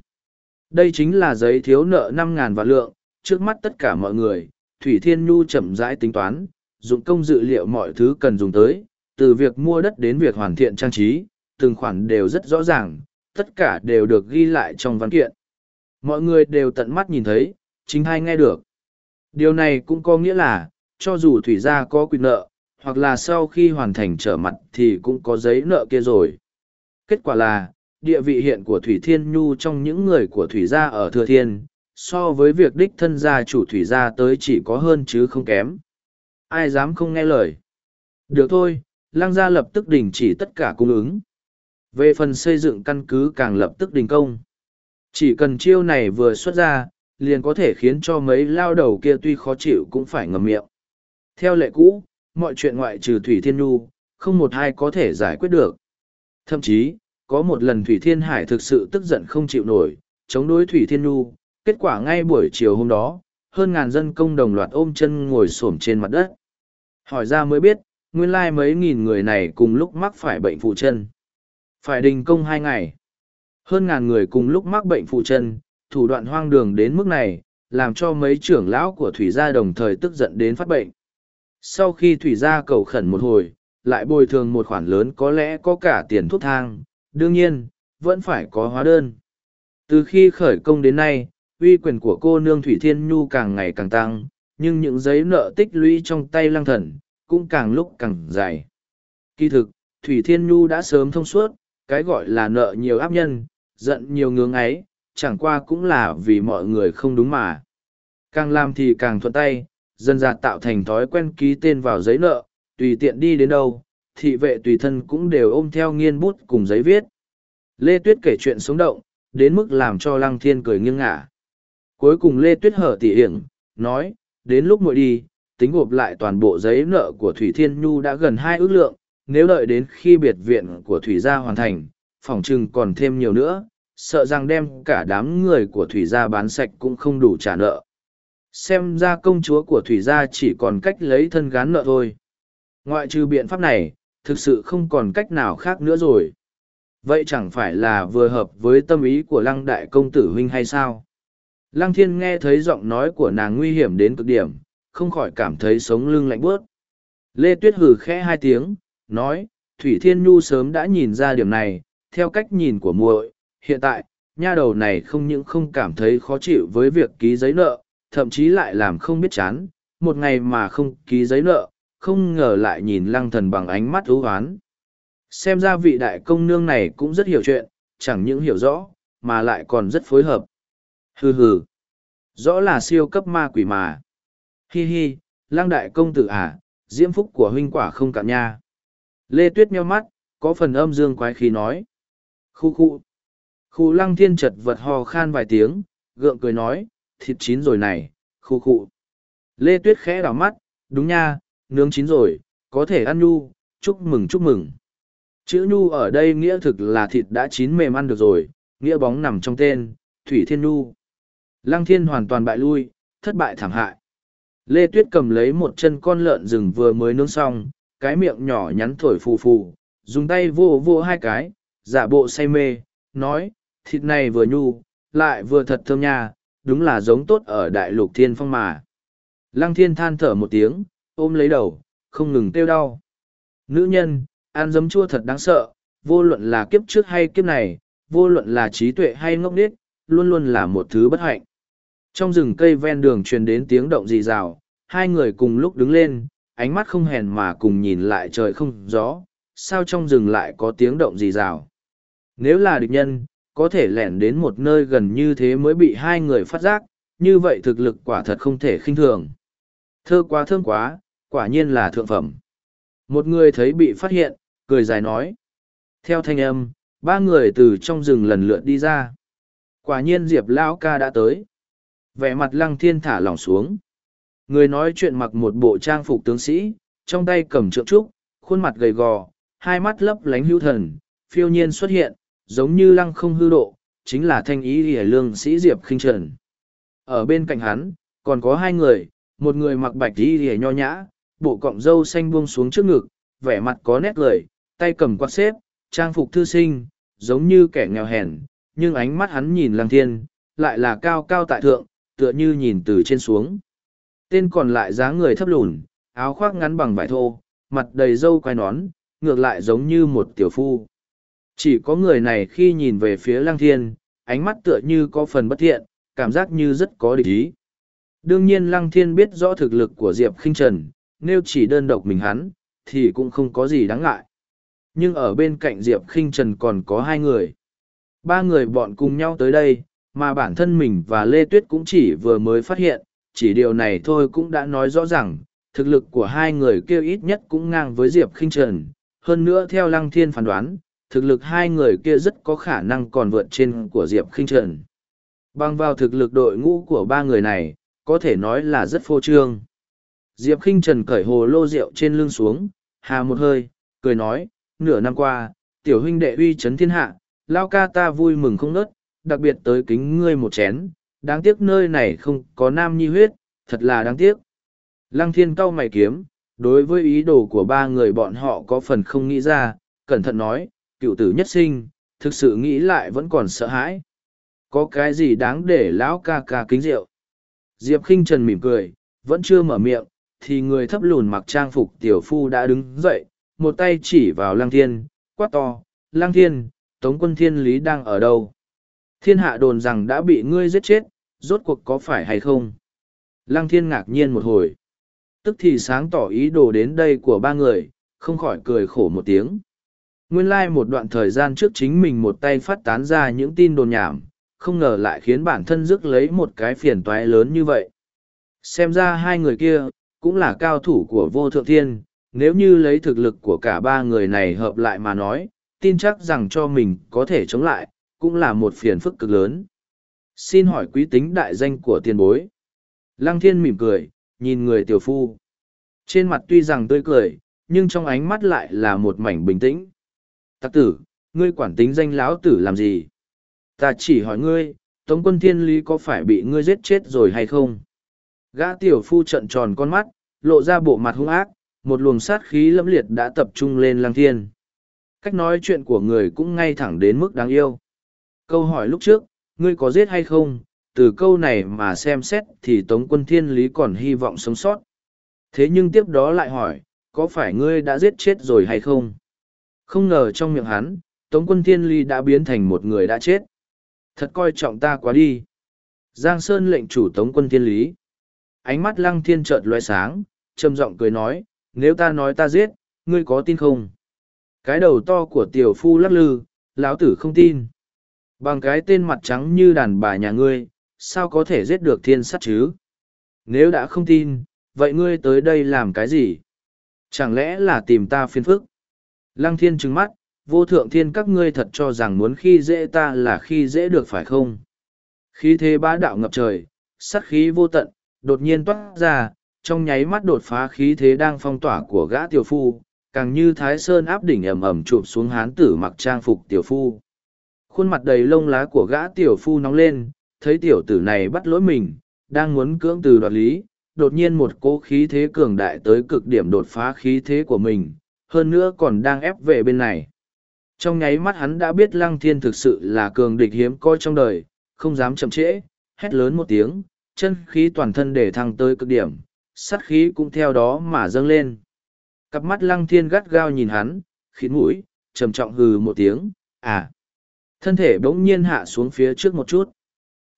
Đây chính là giấy thiếu nợ năm ngàn vạn lượng, trước mắt tất cả mọi người, Thủy Thiên Nhu chậm rãi tính toán, dụng công dự liệu mọi thứ cần dùng tới, từ việc mua đất đến việc hoàn thiện trang trí, từng khoản đều rất rõ ràng, tất cả đều được ghi lại trong văn kiện. Mọi người đều tận mắt nhìn thấy, chính hay nghe được. Điều này cũng có nghĩa là, cho dù thủy gia có quyền nợ, hoặc là sau khi hoàn thành trở mặt thì cũng có giấy nợ kia rồi. Kết quả là, địa vị hiện của Thủy Thiên Nhu trong những người của Thủy gia ở Thừa Thiên, so với việc đích thân gia chủ Thủy gia tới chỉ có hơn chứ không kém. Ai dám không nghe lời? Được thôi, Lăng gia lập tức đình chỉ tất cả cung ứng. Về phần xây dựng căn cứ càng lập tức đình công. Chỉ cần chiêu này vừa xuất ra, liền có thể khiến cho mấy lao đầu kia tuy khó chịu cũng phải ngầm miệng. Theo lệ cũ, mọi chuyện ngoại trừ Thủy Thiên Nhu, không một ai có thể giải quyết được. Thậm chí, có một lần Thủy Thiên Hải thực sự tức giận không chịu nổi, chống đối Thủy Thiên Nhu, kết quả ngay buổi chiều hôm đó, hơn ngàn dân công đồng loạt ôm chân ngồi xổm trên mặt đất. Hỏi ra mới biết, nguyên lai mấy nghìn người này cùng lúc mắc phải bệnh phụ chân. Phải đình công hai ngày. Hơn ngàn người cùng lúc mắc bệnh phụ chân, thủ đoạn hoang đường đến mức này, làm cho mấy trưởng lão của Thủy gia đồng thời tức giận đến phát bệnh. Sau khi Thủy gia cầu khẩn một hồi, lại bồi thường một khoản lớn có lẽ có cả tiền thuốc thang, đương nhiên, vẫn phải có hóa đơn. Từ khi khởi công đến nay, uy quyền của cô nương Thủy Thiên Nhu càng ngày càng tăng, nhưng những giấy nợ tích lũy trong tay lăng thần, cũng càng lúc càng dày. Kỳ thực, Thủy Thiên Nhu đã sớm thông suốt, cái gọi là nợ nhiều áp nhân, giận nhiều ngưỡng ấy, chẳng qua cũng là vì mọi người không đúng mà. Càng làm thì càng thuận tay, dân dạt tạo thành thói quen ký tên vào giấy nợ, tùy tiện đi đến đâu, thị vệ tùy thân cũng đều ôm theo nghiên bút cùng giấy viết. Lê Tuyết kể chuyện sống động, đến mức làm cho Lăng Thiên cười nghiêng ngả. Cuối cùng Lê Tuyết hở tỉ hiểm, nói, đến lúc muội đi, tính gộp lại toàn bộ giấy nợ của Thủy Thiên Nhu đã gần hai ước lượng, nếu đợi đến khi biệt viện của Thủy gia hoàn thành, phòng trừng còn thêm nhiều nữa, sợ rằng đem cả đám người của Thủy gia bán sạch cũng không đủ trả nợ. Xem ra công chúa của Thủy gia chỉ còn cách lấy thân gán nợ thôi. Ngoại trừ biện pháp này, thực sự không còn cách nào khác nữa rồi. Vậy chẳng phải là vừa hợp với tâm ý của lăng đại công tử huynh hay sao? Lăng thiên nghe thấy giọng nói của nàng nguy hiểm đến cực điểm, không khỏi cảm thấy sống lưng lạnh bớt. Lê Tuyết hừ khẽ hai tiếng, nói, Thủy Thiên Nhu sớm đã nhìn ra điểm này, theo cách nhìn của muội, hiện tại, nha đầu này không những không cảm thấy khó chịu với việc ký giấy nợ, thậm chí lại làm không biết chán, một ngày mà không ký giấy nợ, không ngờ lại nhìn lăng thần bằng ánh mắt ưu hoán. Xem ra vị đại công nương này cũng rất hiểu chuyện, chẳng những hiểu rõ, mà lại còn rất phối hợp. Hừ hừ, rõ là siêu cấp ma quỷ mà. Hi hi, lăng đại công tử à, diễm phúc của huynh quả không cạn nha. Lê Tuyết nheo mắt, có phần âm dương quái khí nói. Khu khu. Khu lăng thiên chật vật hò khan vài tiếng, gượng cười nói, thịt chín rồi này, khu khu. Lê Tuyết khẽ đảo mắt, đúng nha, nướng chín rồi, có thể ăn nhu, chúc mừng chúc mừng. Chữ nhu ở đây nghĩa thực là thịt đã chín mềm ăn được rồi, nghĩa bóng nằm trong tên, Thủy Thiên Nhu. Lăng thiên hoàn toàn bại lui, thất bại thảm hại. Lê Tuyết cầm lấy một chân con lợn rừng vừa mới nướng xong, cái miệng nhỏ nhắn thổi phù phù, dùng tay vô vô hai cái, giả bộ say mê, nói, thịt này vừa nhu, lại vừa thật thơm nha, đúng là giống tốt ở đại lục thiên phong mà. Lăng thiên than thở một tiếng, ôm lấy đầu, không ngừng tiêu đau. Nữ nhân, ăn giấm chua thật đáng sợ, vô luận là kiếp trước hay kiếp này, vô luận là trí tuệ hay ngốc nghếch, luôn luôn là một thứ bất hạnh. Trong rừng cây ven đường truyền đến tiếng động rì rào, hai người cùng lúc đứng lên, ánh mắt không hèn mà cùng nhìn lại trời không gió, sao trong rừng lại có tiếng động rì rào. Nếu là địch nhân, có thể lẻn đến một nơi gần như thế mới bị hai người phát giác, như vậy thực lực quả thật không thể khinh thường. Thơ quá thơm quá, quả nhiên là thượng phẩm. Một người thấy bị phát hiện, cười dài nói. Theo thanh âm, ba người từ trong rừng lần lượt đi ra. Quả nhiên Diệp Lão ca đã tới. Vẻ mặt lăng thiên thả lỏng xuống. Người nói chuyện mặc một bộ trang phục tướng sĩ, trong tay cầm trượng trúc, khuôn mặt gầy gò, hai mắt lấp lánh hữu thần, phiêu nhiên xuất hiện, giống như lăng không hư độ, chính là thanh ý hề lương sĩ Diệp khinh trần. Ở bên cạnh hắn, còn có hai người, một người mặc bạch y hề nho nhã, bộ cọng râu xanh buông xuống trước ngực, vẻ mặt có nét cười, tay cầm quạt xếp, trang phục thư sinh, giống như kẻ nghèo hèn, nhưng ánh mắt hắn nhìn lăng thiên, lại là cao cao tại thượng, tựa như nhìn từ trên xuống. Tên còn lại dáng người thấp lùn, áo khoác ngắn bằng vải thô, mặt đầy râu quai nón, ngược lại giống như một tiểu phu. Chỉ có người này khi nhìn về phía lăng thiên, ánh mắt tựa như có phần bất thiện, cảm giác như rất có địch ý. Đương nhiên lăng thiên biết rõ thực lực của Diệp khinh Trần, nếu chỉ đơn độc mình hắn, thì cũng không có gì đáng ngại. Nhưng ở bên cạnh Diệp khinh Trần còn có hai người. Ba người bọn cùng nhau tới đây, mà bản thân mình và Lê Tuyết cũng chỉ vừa mới phát hiện, chỉ điều này thôi cũng đã nói rõ rằng, thực lực của hai người kia ít nhất cũng ngang với Diệp khinh Trần. Hơn nữa theo Lăng Thiên phán đoán, thực lực hai người kia rất có khả năng còn vượt trên của Diệp khinh Trần. Bằng vào thực lực đội ngũ của ba người này, có thể nói là rất phô trương. Diệp khinh Trần cởi hồ lô rượu trên lưng xuống, hà một hơi, cười nói, nửa năm qua, tiểu huynh đệ uy chấn thiên hạ, lao ca ta vui mừng không nớt, đặc biệt tới kính ngươi một chén, đáng tiếc nơi này không có nam nhi huyết, thật là đáng tiếc. Lăng thiên cau mày kiếm, đối với ý đồ của ba người bọn họ có phần không nghĩ ra, cẩn thận nói, cựu tử nhất sinh, thực sự nghĩ lại vẫn còn sợ hãi. Có cái gì đáng để lão ca ca kính rượu? Diệp khinh Trần mỉm cười, vẫn chưa mở miệng, thì người thấp lùn mặc trang phục tiểu phu đã đứng dậy, một tay chỉ vào lăng thiên, quát to, lăng thiên, tống quân thiên lý đang ở đâu? Thiên hạ đồn rằng đã bị ngươi giết chết, rốt cuộc có phải hay không? Lăng thiên ngạc nhiên một hồi. Tức thì sáng tỏ ý đồ đến đây của ba người, không khỏi cười khổ một tiếng. Nguyên lai like một đoạn thời gian trước chính mình một tay phát tán ra những tin đồn nhảm, không ngờ lại khiến bản thân rước lấy một cái phiền toái lớn như vậy. Xem ra hai người kia, cũng là cao thủ của vô thượng thiên, nếu như lấy thực lực của cả ba người này hợp lại mà nói, tin chắc rằng cho mình có thể chống lại, cũng là một phiền phức cực lớn. Xin hỏi quý tính đại danh của tiền bối. Lăng thiên mỉm cười, nhìn người tiểu phu. Trên mặt tuy rằng tươi cười, nhưng trong ánh mắt lại là một mảnh bình tĩnh. Tặc tử, ngươi quản tính danh lão tử làm gì? Ta chỉ hỏi ngươi, Tống quân thiên lý có phải bị ngươi giết chết rồi hay không? Gã tiểu phu trận tròn con mắt, lộ ra bộ mặt hung ác, một luồng sát khí lẫm liệt đã tập trung lên lăng thiên. Cách nói chuyện của người cũng ngay thẳng đến mức đáng yêu. Câu hỏi lúc trước, ngươi có giết hay không? Từ câu này mà xem xét thì Tống quân thiên lý còn hy vọng sống sót. Thế nhưng tiếp đó lại hỏi, có phải ngươi đã giết chết rồi hay không? Không ngờ trong miệng hắn, Tống quân thiên lý đã biến thành một người đã chết. Thật coi trọng ta quá đi. Giang Sơn lệnh chủ Tống quân thiên lý. Ánh mắt lăng thiên chợt loe sáng, trầm giọng cười nói, nếu ta nói ta giết, ngươi có tin không? Cái đầu to của tiểu phu lắc lư, lão tử không tin. Bằng cái tên mặt trắng như đàn bà nhà ngươi, sao có thể giết được thiên sát chứ? Nếu đã không tin, vậy ngươi tới đây làm cái gì? Chẳng lẽ là tìm ta phiền phức? Lăng thiên trừng mắt, vô thượng thiên các ngươi thật cho rằng muốn khi dễ ta là khi dễ được phải không? Khí thế bá đạo ngập trời, sát khí vô tận, đột nhiên toát ra, trong nháy mắt đột phá khí thế đang phong tỏa của gã tiểu phu, càng như thái sơn áp đỉnh ầm ầm chụp xuống hán tử mặc trang phục tiểu phu. Khuôn mặt đầy lông lá của gã tiểu phu nóng lên, thấy tiểu tử này bắt lỗi mình, đang muốn cưỡng từ đoạt lý, đột nhiên một cỗ khí thế cường đại tới cực điểm đột phá khí thế của mình, hơn nữa còn đang ép về bên này. Trong nháy mắt hắn đã biết lăng thiên thực sự là cường địch hiếm coi trong đời, không dám chậm trễ, hét lớn một tiếng, chân khí toàn thân để thăng tới cực điểm, sát khí cũng theo đó mà dâng lên. Cặp mắt lăng thiên gắt gao nhìn hắn, khiến mũi, trầm trọng hừ một tiếng, à. Thân thể bỗng nhiên hạ xuống phía trước một chút.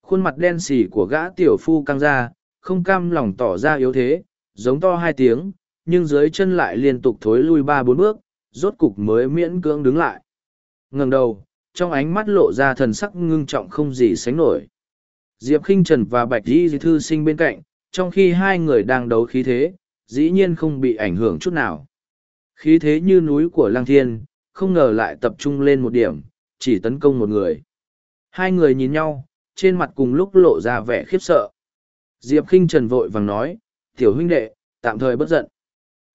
Khuôn mặt đen xỉ của gã tiểu phu căng ra, không cam lòng tỏ ra yếu thế, giống to hai tiếng, nhưng dưới chân lại liên tục thối lui ba bốn bước, rốt cục mới miễn cưỡng đứng lại. ngẩng đầu, trong ánh mắt lộ ra thần sắc ngưng trọng không gì sánh nổi. Diệp Kinh Trần và Bạch Di Thư sinh bên cạnh, trong khi hai người đang đấu khí thế, dĩ nhiên không bị ảnh hưởng chút nào. Khí thế như núi của Lăng Thiên, không ngờ lại tập trung lên một điểm, chỉ tấn công một người. Hai người nhìn nhau, trên mặt cùng lúc lộ ra vẻ khiếp sợ. Diệp Kinh Trần vội vàng nói, tiểu huynh đệ, tạm thời bất giận.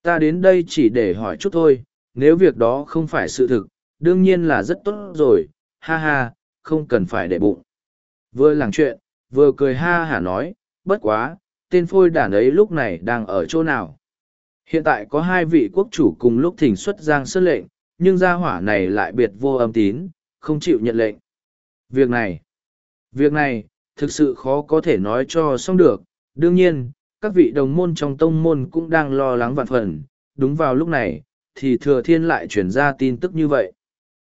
Ta đến đây chỉ để hỏi chút thôi, nếu việc đó không phải sự thực, đương nhiên là rất tốt rồi, ha ha, không cần phải để bụng. Vừa làng chuyện, vừa cười ha hả nói, bất quá, tên phôi đản ấy lúc này đang ở chỗ nào. Hiện tại có hai vị quốc chủ cùng lúc thỉnh xuất giang sơn lệnh, nhưng gia hỏa này lại biệt vô âm tín, không chịu nhận lệnh. Việc này, việc này, thực sự khó có thể nói cho xong được. Đương nhiên, các vị đồng môn trong tông môn cũng đang lo lắng vạn phần. Đúng vào lúc này, thì thừa thiên lại chuyển ra tin tức như vậy.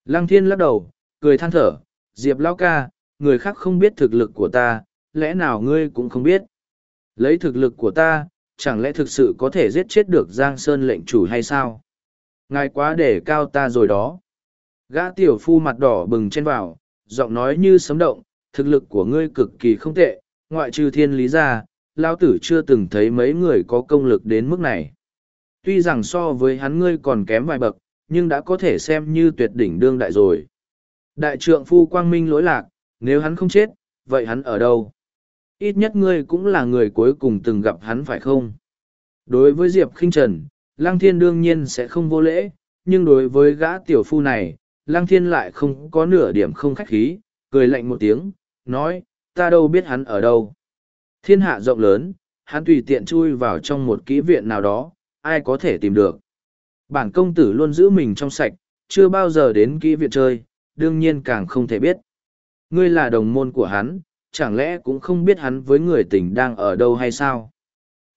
Lăng thiên lắc đầu, cười than thở, Diệp Lao ca, người khác không biết thực lực của ta, lẽ nào ngươi cũng không biết. Lấy thực lực của ta, chẳng lẽ thực sự có thể giết chết được Giang Sơn lệnh chủ hay sao? Ngài quá để cao ta rồi đó. Gã tiểu phu mặt đỏ bừng trên vào, giọng nói như sấm động, thực lực của ngươi cực kỳ không tệ, ngoại trừ thiên lý ra, lao tử chưa từng thấy mấy người có công lực đến mức này. Tuy rằng so với hắn ngươi còn kém vài bậc, nhưng đã có thể xem như tuyệt đỉnh đương đại rồi. Đại trượng phu quang minh lỗi lạc, nếu hắn không chết, vậy hắn ở đâu? Ít nhất ngươi cũng là người cuối cùng từng gặp hắn phải không? Đối với Diệp khinh Trần, Lăng Thiên đương nhiên sẽ không vô lễ, nhưng đối với gã tiểu phu này, Lăng Thiên lại không có nửa điểm không khách khí, cười lạnh một tiếng, nói, ta đâu biết hắn ở đâu. Thiên hạ rộng lớn, hắn tùy tiện chui vào trong một kỹ viện nào đó, ai có thể tìm được. Bản công tử luôn giữ mình trong sạch, chưa bao giờ đến kỹ viện chơi, đương nhiên càng không thể biết. Ngươi là đồng môn của hắn, chẳng lẽ cũng không biết hắn với người tình đang ở đâu hay sao?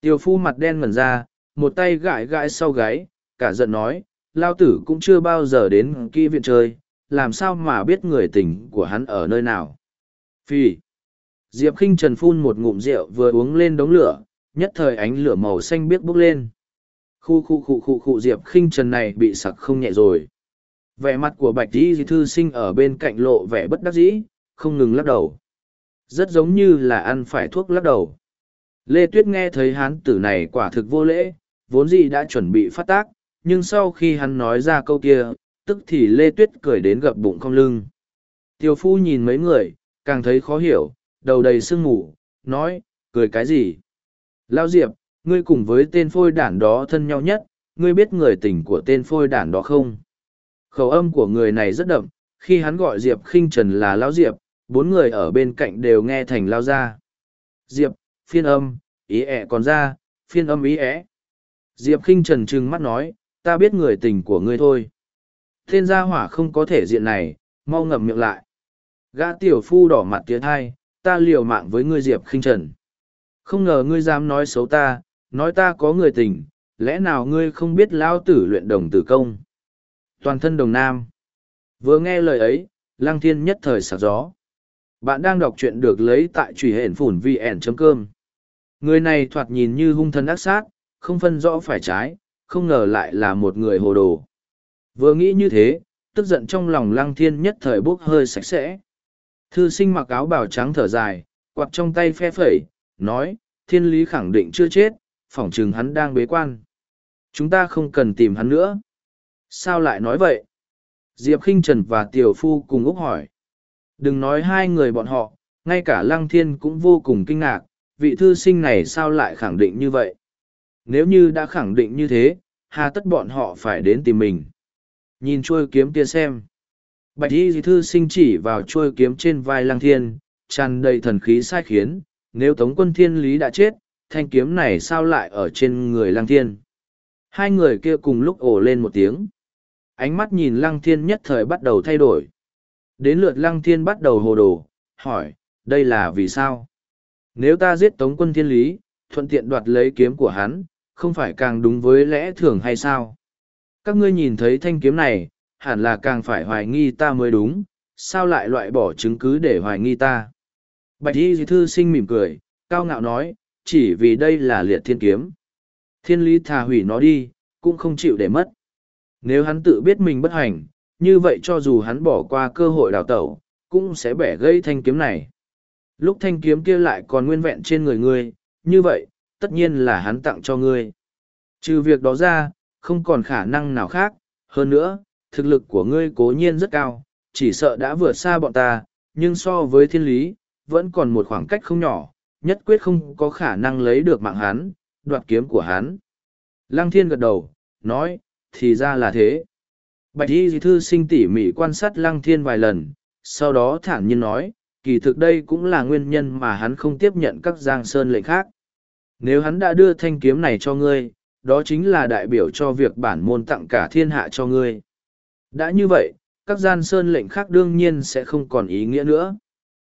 Tiểu phu mặt đen ngẩn ra, một tay gãi gãi sau gáy, cả giận nói, lao tử cũng chưa bao giờ đến kỹ viện chơi, làm sao mà biết người tình của hắn ở nơi nào. Phi. Diệp khinh trần phun một ngụm rượu vừa uống lên đống lửa, nhất thời ánh lửa màu xanh biếc bốc lên. Khu khu khu khu khu Diệp khinh trần này bị sặc không nhẹ rồi. Vẻ mặt của bạch di thư sinh ở bên cạnh lộ vẻ bất đắc dĩ, không ngừng lắc đầu. Rất giống như là ăn phải thuốc lắc đầu. Lê Tuyết nghe thấy hán tử này quả thực vô lễ, vốn gì đã chuẩn bị phát tác, nhưng sau khi hắn nói ra câu kia, tức thì Lê Tuyết cười đến gập bụng không lưng. Tiêu phu nhìn mấy người, càng thấy khó hiểu, đầu đầy sương mù, nói, cười cái gì? Lao Diệp, ngươi cùng với tên phôi đản đó thân nhau nhất, ngươi biết người tình của tên phôi đản đó không? Khẩu âm của người này rất đậm, khi hắn gọi Diệp khinh Trần là Lao Diệp, bốn người ở bên cạnh đều nghe thành Lao ra. Diệp, phiên âm, ý ẹ còn ra, phiên âm ý ẹ. Diệp khinh Trần trừng mắt nói, ta biết người tình của ngươi thôi. Tên gia hỏa không có thể diện này, mau ngậm miệng lại. Gã tiểu phu đỏ mặt tía thai, ta liều mạng với ngươi Diệp khinh Trần. Không ngờ ngươi dám nói xấu ta, nói ta có người tình, lẽ nào ngươi không biết lao tử luyện đồng tử công? Toàn thân đồng nam. Vừa nghe lời ấy, lăng thiên nhất thời sạc gió. Bạn đang đọc truyện được lấy tại truy hển phủn vn.cơm. Người này thoạt nhìn như hung thân ác sát, không phân rõ phải trái, không ngờ lại là một người hồ đồ. Vừa nghĩ như thế, tức giận trong lòng lăng thiên nhất thời bốc hơi sạch sẽ. Thư sinh mặc áo bào trắng thở dài, quạt trong tay phe phẩy, nói, thiên lý khẳng định chưa chết, phỏng chừng hắn đang bế quan. Chúng ta không cần tìm hắn nữa. Sao lại nói vậy? Diệp khinh Trần và Tiểu Phu cùng Úc hỏi. Đừng nói hai người bọn họ, ngay cả Lăng Thiên cũng vô cùng kinh ngạc, vị thư sinh này sao lại khẳng định như vậy? Nếu như đã khẳng định như thế, hà tất bọn họ phải đến tìm mình. Nhìn trôi kiếm kia xem. Bạch y thư sinh chỉ vào chuôi kiếm trên vai Lăng Thiên, tràn đầy thần khí sai khiến, nếu Tống quân thiên lý đã chết, thanh kiếm này sao lại ở trên người Lăng Thiên? Hai người kia cùng lúc ồ lên một tiếng. Ánh mắt nhìn Lăng Thiên nhất thời bắt đầu thay đổi. Đến lượt Lăng Thiên bắt đầu hồ đồ, hỏi, đây là vì sao? Nếu ta giết Tống quân thiên lý, thuận tiện đoạt lấy kiếm của hắn, không phải càng đúng với lẽ thường hay sao? Các ngươi nhìn thấy thanh kiếm này, hẳn là càng phải hoài nghi ta mới đúng, sao lại loại bỏ chứng cứ để hoài nghi ta? Bạch y thư sinh mỉm cười, cao ngạo nói, chỉ vì đây là liệt thiên kiếm. Thiên lý thà hủy nó đi, cũng không chịu để mất. Nếu hắn tự biết mình bất hành, như vậy cho dù hắn bỏ qua cơ hội đào tẩu, cũng sẽ bẻ gây thanh kiếm này. Lúc thanh kiếm kia lại còn nguyên vẹn trên người ngươi, như vậy, tất nhiên là hắn tặng cho ngươi. Trừ việc đó ra, không còn khả năng nào khác, hơn nữa, thực lực của ngươi cố nhiên rất cao, chỉ sợ đã vượt xa bọn ta, nhưng so với thiên lý, vẫn còn một khoảng cách không nhỏ, nhất quyết không có khả năng lấy được mạng hắn, đoạt kiếm của hắn. Lăng thiên gật đầu, nói, thì ra là thế. Bạch y thư sinh tỉ mỉ quan sát lăng thiên vài lần, sau đó thản nhiên nói, kỳ thực đây cũng là nguyên nhân mà hắn không tiếp nhận các giang sơn lệnh khác. Nếu hắn đã đưa thanh kiếm này cho ngươi, đó chính là đại biểu cho việc bản môn tặng cả thiên hạ cho ngươi. Đã như vậy, các gian sơn lệnh khác đương nhiên sẽ không còn ý nghĩa nữa.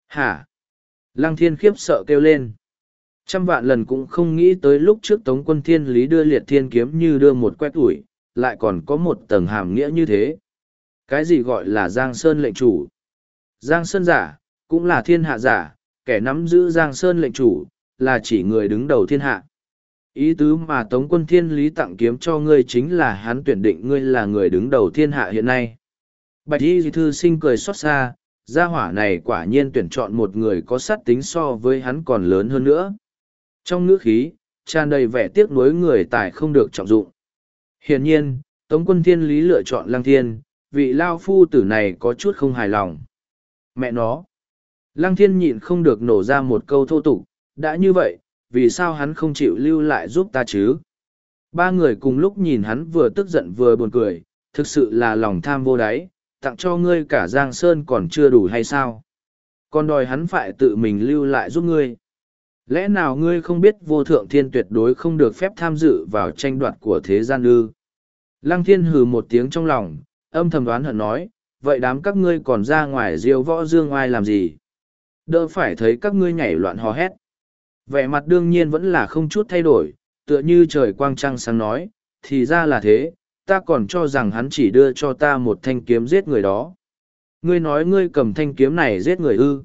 Hả? Lăng thiên khiếp sợ kêu lên. Trăm vạn lần cũng không nghĩ tới lúc trước Tống quân thiên lý đưa liệt thiên kiếm như đưa một quét ủi, lại còn có một tầng hàm nghĩa như thế. Cái gì gọi là Giang Sơn lệnh chủ? Giang Sơn giả, cũng là thiên hạ giả, kẻ nắm giữ Giang Sơn lệnh chủ, là chỉ người đứng đầu thiên hạ. Ý tứ mà Tống quân thiên lý tặng kiếm cho ngươi chính là hắn tuyển định ngươi là người đứng đầu thiên hạ hiện nay. Bạch y thư sinh cười xót xa, gia hỏa này quả nhiên tuyển chọn một người có sát tính so với hắn còn lớn hơn nữa. Trong ngữ khí, tràn đầy vẻ tiếc nuối người tài không được trọng dụng. Hiển nhiên, Tống quân thiên lý lựa chọn lăng thiên, vị lao phu tử này có chút không hài lòng. Mẹ nó! Lăng thiên nhịn không được nổ ra một câu thô tục, đã như vậy, vì sao hắn không chịu lưu lại giúp ta chứ? Ba người cùng lúc nhìn hắn vừa tức giận vừa buồn cười, thực sự là lòng tham vô đáy, tặng cho ngươi cả Giang Sơn còn chưa đủ hay sao? Còn đòi hắn phải tự mình lưu lại giúp ngươi. Lẽ nào ngươi không biết vô thượng thiên tuyệt đối không được phép tham dự vào tranh đoạt của thế gian ư? Lăng thiên hừ một tiếng trong lòng, âm thầm đoán hận nói, vậy đám các ngươi còn ra ngoài diêu võ dương oai làm gì? Đỡ phải thấy các ngươi nhảy loạn hò hét. Vẻ mặt đương nhiên vẫn là không chút thay đổi, tựa như trời quang trăng sáng nói, thì ra là thế, ta còn cho rằng hắn chỉ đưa cho ta một thanh kiếm giết người đó. Ngươi nói ngươi cầm thanh kiếm này giết người ư.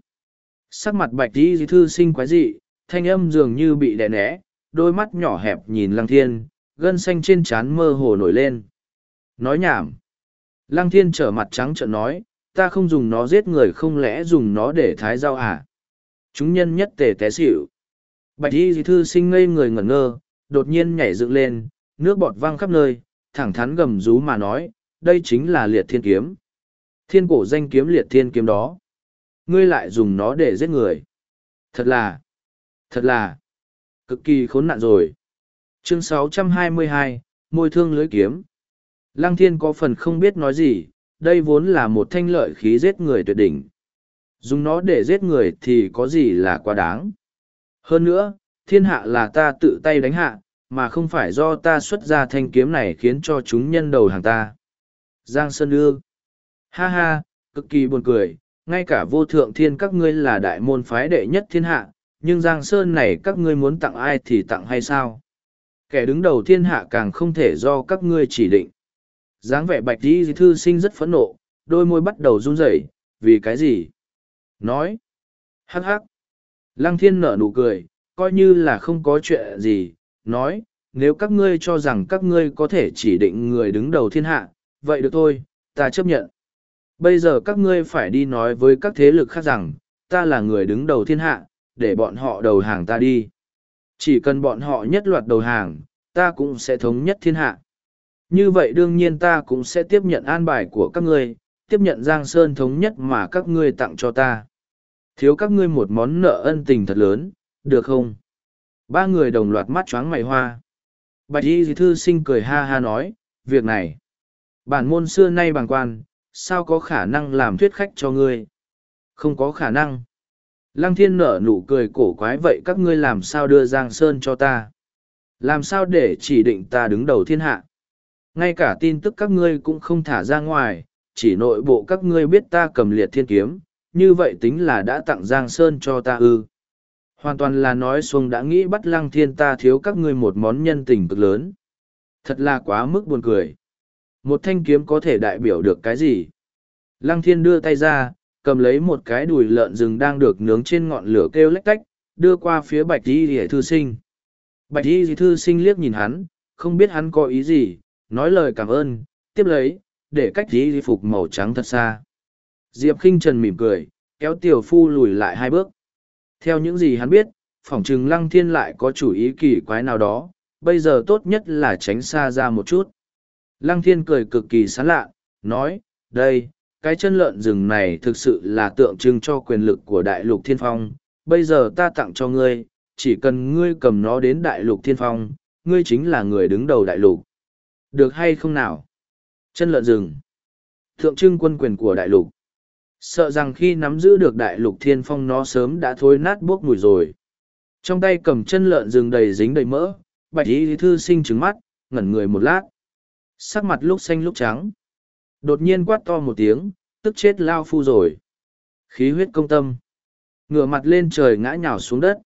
Sắc mặt bạch đi thư sinh quái dị, thanh âm dường như bị đè nẽ, đôi mắt nhỏ hẹp nhìn lăng thiên, gân xanh trên trán mơ hồ nổi lên. Nói nhảm. Lăng thiên trở mặt trắng trợn nói, ta không dùng nó giết người không lẽ dùng nó để thái rau à? Chúng nhân nhất tề té xỉu. Bạch y thư sinh ngây người ngẩn ngơ, đột nhiên nhảy dựng lên, nước bọt văng khắp nơi, thẳng thắn gầm rú mà nói, đây chính là liệt thiên kiếm. Thiên cổ danh kiếm liệt thiên kiếm đó. Ngươi lại dùng nó để giết người. Thật là, thật là, cực kỳ khốn nạn rồi. Chương 622, Môi thương lưới kiếm. Lăng thiên có phần không biết nói gì, đây vốn là một thanh lợi khí giết người tuyệt đỉnh. Dùng nó để giết người thì có gì là quá đáng. Hơn nữa, thiên hạ là ta tự tay đánh hạ, mà không phải do ta xuất ra thanh kiếm này khiến cho chúng nhân đầu hàng ta. Giang Sơn ư Ha ha, cực kỳ buồn cười, ngay cả vô thượng thiên các ngươi là đại môn phái đệ nhất thiên hạ, nhưng Giang Sơn này các ngươi muốn tặng ai thì tặng hay sao? Kẻ đứng đầu thiên hạ càng không thể do các ngươi chỉ định. dáng vẻ bạch đi thư sinh rất phẫn nộ, đôi môi bắt đầu run rẩy, vì cái gì? Nói. Hắc hắc. Lăng thiên nở nụ cười, coi như là không có chuyện gì, nói, nếu các ngươi cho rằng các ngươi có thể chỉ định người đứng đầu thiên hạ, vậy được thôi, ta chấp nhận. Bây giờ các ngươi phải đi nói với các thế lực khác rằng, ta là người đứng đầu thiên hạ, để bọn họ đầu hàng ta đi. Chỉ cần bọn họ nhất loạt đầu hàng, ta cũng sẽ thống nhất thiên hạ. Như vậy đương nhiên ta cũng sẽ tiếp nhận an bài của các ngươi, tiếp nhận Giang Sơn thống nhất mà các ngươi tặng cho ta. Thiếu các ngươi một món nợ ân tình thật lớn, được không? Ba người đồng loạt mắt choáng mày hoa. Bạch y thư sinh cười ha ha nói, việc này. Bản môn xưa nay bằng quan, sao có khả năng làm thuyết khách cho ngươi? Không có khả năng. Lăng thiên nở nụ cười cổ quái vậy các ngươi làm sao đưa Giang Sơn cho ta? Làm sao để chỉ định ta đứng đầu thiên hạ? Ngay cả tin tức các ngươi cũng không thả ra ngoài, chỉ nội bộ các ngươi biết ta cầm liệt thiên kiếm, như vậy tính là đã tặng Giang Sơn cho ta ư. Hoàn toàn là nói xuông đã nghĩ bắt lăng thiên ta thiếu các ngươi một món nhân tình cực lớn. Thật là quá mức buồn cười. Một thanh kiếm có thể đại biểu được cái gì? Lăng thiên đưa tay ra, cầm lấy một cái đùi lợn rừng đang được nướng trên ngọn lửa kêu lách tách, đưa qua phía bạch y rỉa thư sinh. Bạch y thư sinh liếc nhìn hắn, không biết hắn có ý gì, nói lời cảm ơn, tiếp lấy, để cách y phục màu trắng thật xa. Diệp Kinh trần mỉm cười, kéo tiểu phu lùi lại hai bước. Theo những gì hắn biết, phỏng chừng lăng thiên lại có chủ ý kỳ quái nào đó, bây giờ tốt nhất là tránh xa ra một chút. Lăng thiên cười cực kỳ sán lạ, nói, đây, cái chân lợn rừng này thực sự là tượng trưng cho quyền lực của đại lục thiên phong, bây giờ ta tặng cho ngươi, chỉ cần ngươi cầm nó đến đại lục thiên phong, ngươi chính là người đứng đầu đại lục. Được hay không nào? Chân lợn rừng. Tượng trưng quân quyền của đại lục. Sợ rằng khi nắm giữ được đại lục thiên phong nó sớm đã thối nát buốc mùi rồi. Trong tay cầm chân lợn rừng đầy dính đầy mỡ, bạch y thư sinh trứng mắt, ngẩn người một lát. Sắc mặt lúc xanh lúc trắng. Đột nhiên quát to một tiếng, tức chết lao phu rồi. Khí huyết công tâm. Ngửa mặt lên trời ngã nhào xuống đất.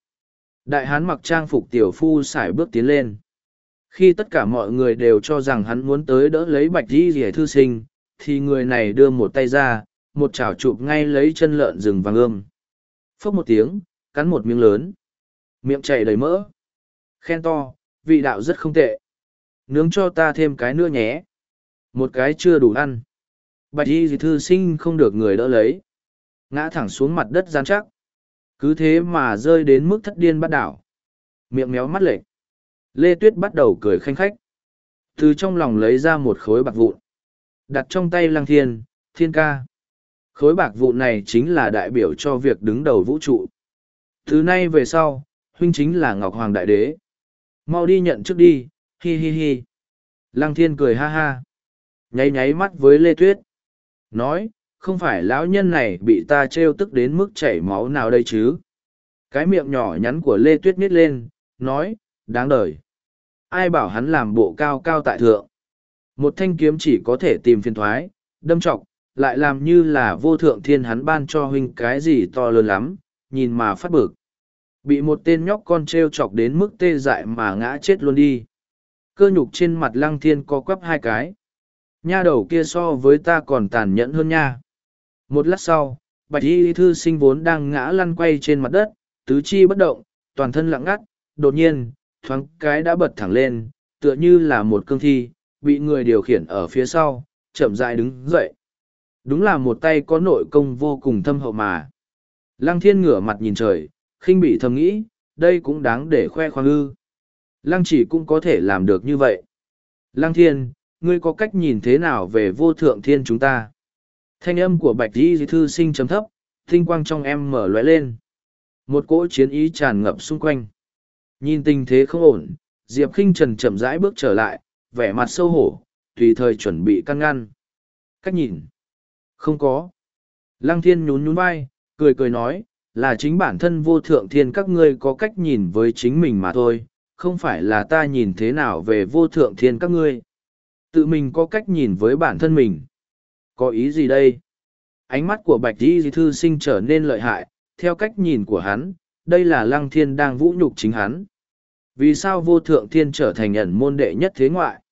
Đại hán mặc trang phục tiểu phu xài bước tiến lên. Khi tất cả mọi người đều cho rằng hắn muốn tới đỡ lấy bạch di rỉa thư sinh, thì người này đưa một tay ra, một chảo chụp ngay lấy chân lợn rừng vàng ươm. Phốc một tiếng, cắn một miếng lớn. Miệng chảy đầy mỡ. Khen to, vị đạo rất không tệ. Nướng cho ta thêm cái nữa nhé. Một cái chưa đủ ăn. Bạch y thư sinh không được người đỡ lấy. ngã thẳng xuống mặt đất gian chắc cứ thế mà rơi đến mức thất điên bắt đảo miệng méo mắt lệch lê tuyết bắt đầu cười khanh khách từ trong lòng lấy ra một khối bạc vụn đặt trong tay lăng thiên thiên ca khối bạc vụ này chính là đại biểu cho việc đứng đầu vũ trụ. Từ nay về sau, huynh chính là ngọc hoàng đại đế. Mau đi nhận trước đi, hi hi hi. Lăng thiên cười ha ha. Nháy nháy mắt với lê tuyết. Nói, không phải lão nhân này bị ta trêu tức đến mức chảy máu nào đây chứ? Cái miệng nhỏ nhắn của lê tuyết nít lên, nói, đáng đời. Ai bảo hắn làm bộ cao cao tại thượng? Một thanh kiếm chỉ có thể tìm phiền thoái, đâm trọc lại làm như là vô thượng thiên hắn ban cho huynh cái gì to lớn lắm, nhìn mà phát bực. Bị một tên nhóc con treo chọc đến mức tê dại mà ngã chết luôn đi. Cơ nhục trên mặt lăng thiên co quắp hai cái. Nha đầu kia so với ta còn tàn nhẫn hơn nha. Một lát sau, bạch y thư sinh vốn đang ngã lăn quay trên mặt đất, tứ chi bất động, toàn thân lặng ngắt, đột nhiên, thoáng cái đã bật thẳng lên, tựa như là một cương thi, bị người điều khiển ở phía sau, chậm dại đứng dậy đúng là một tay có nội công vô cùng thâm hậu mà lăng thiên ngửa mặt nhìn trời khinh bị thầm nghĩ đây cũng đáng để khoe khoang ư lăng chỉ cũng có thể làm được như vậy lăng thiên ngươi có cách nhìn thế nào về vô thượng thiên chúng ta Thanh âm của bạch di thư sinh chấm thấp, tinh quang trong em mở lóe lên. Một cỗ chiến ý tràn ngập xung quanh. Nhìn tình thế không ổn, Diệp khinh Trần chậm rãi bước trở lại, vẻ mặt sâu hổ, tùy thời chuẩn bị căn ngăn. Cách nhìn. Không có. Lăng thiên nhún nhún vai, cười cười nói, là chính bản thân vô thượng thiên các ngươi có cách nhìn với chính mình mà thôi, không phải là ta nhìn thế nào về vô thượng thiên các ngươi. Tự mình có cách nhìn với bản thân mình. Có ý gì đây? Ánh mắt của bạch di thư sinh trở nên lợi hại, theo cách nhìn của hắn, đây là lăng thiên đang vũ nhục chính hắn. Vì sao vô thượng thiên trở thành ẩn môn đệ nhất thế ngoại?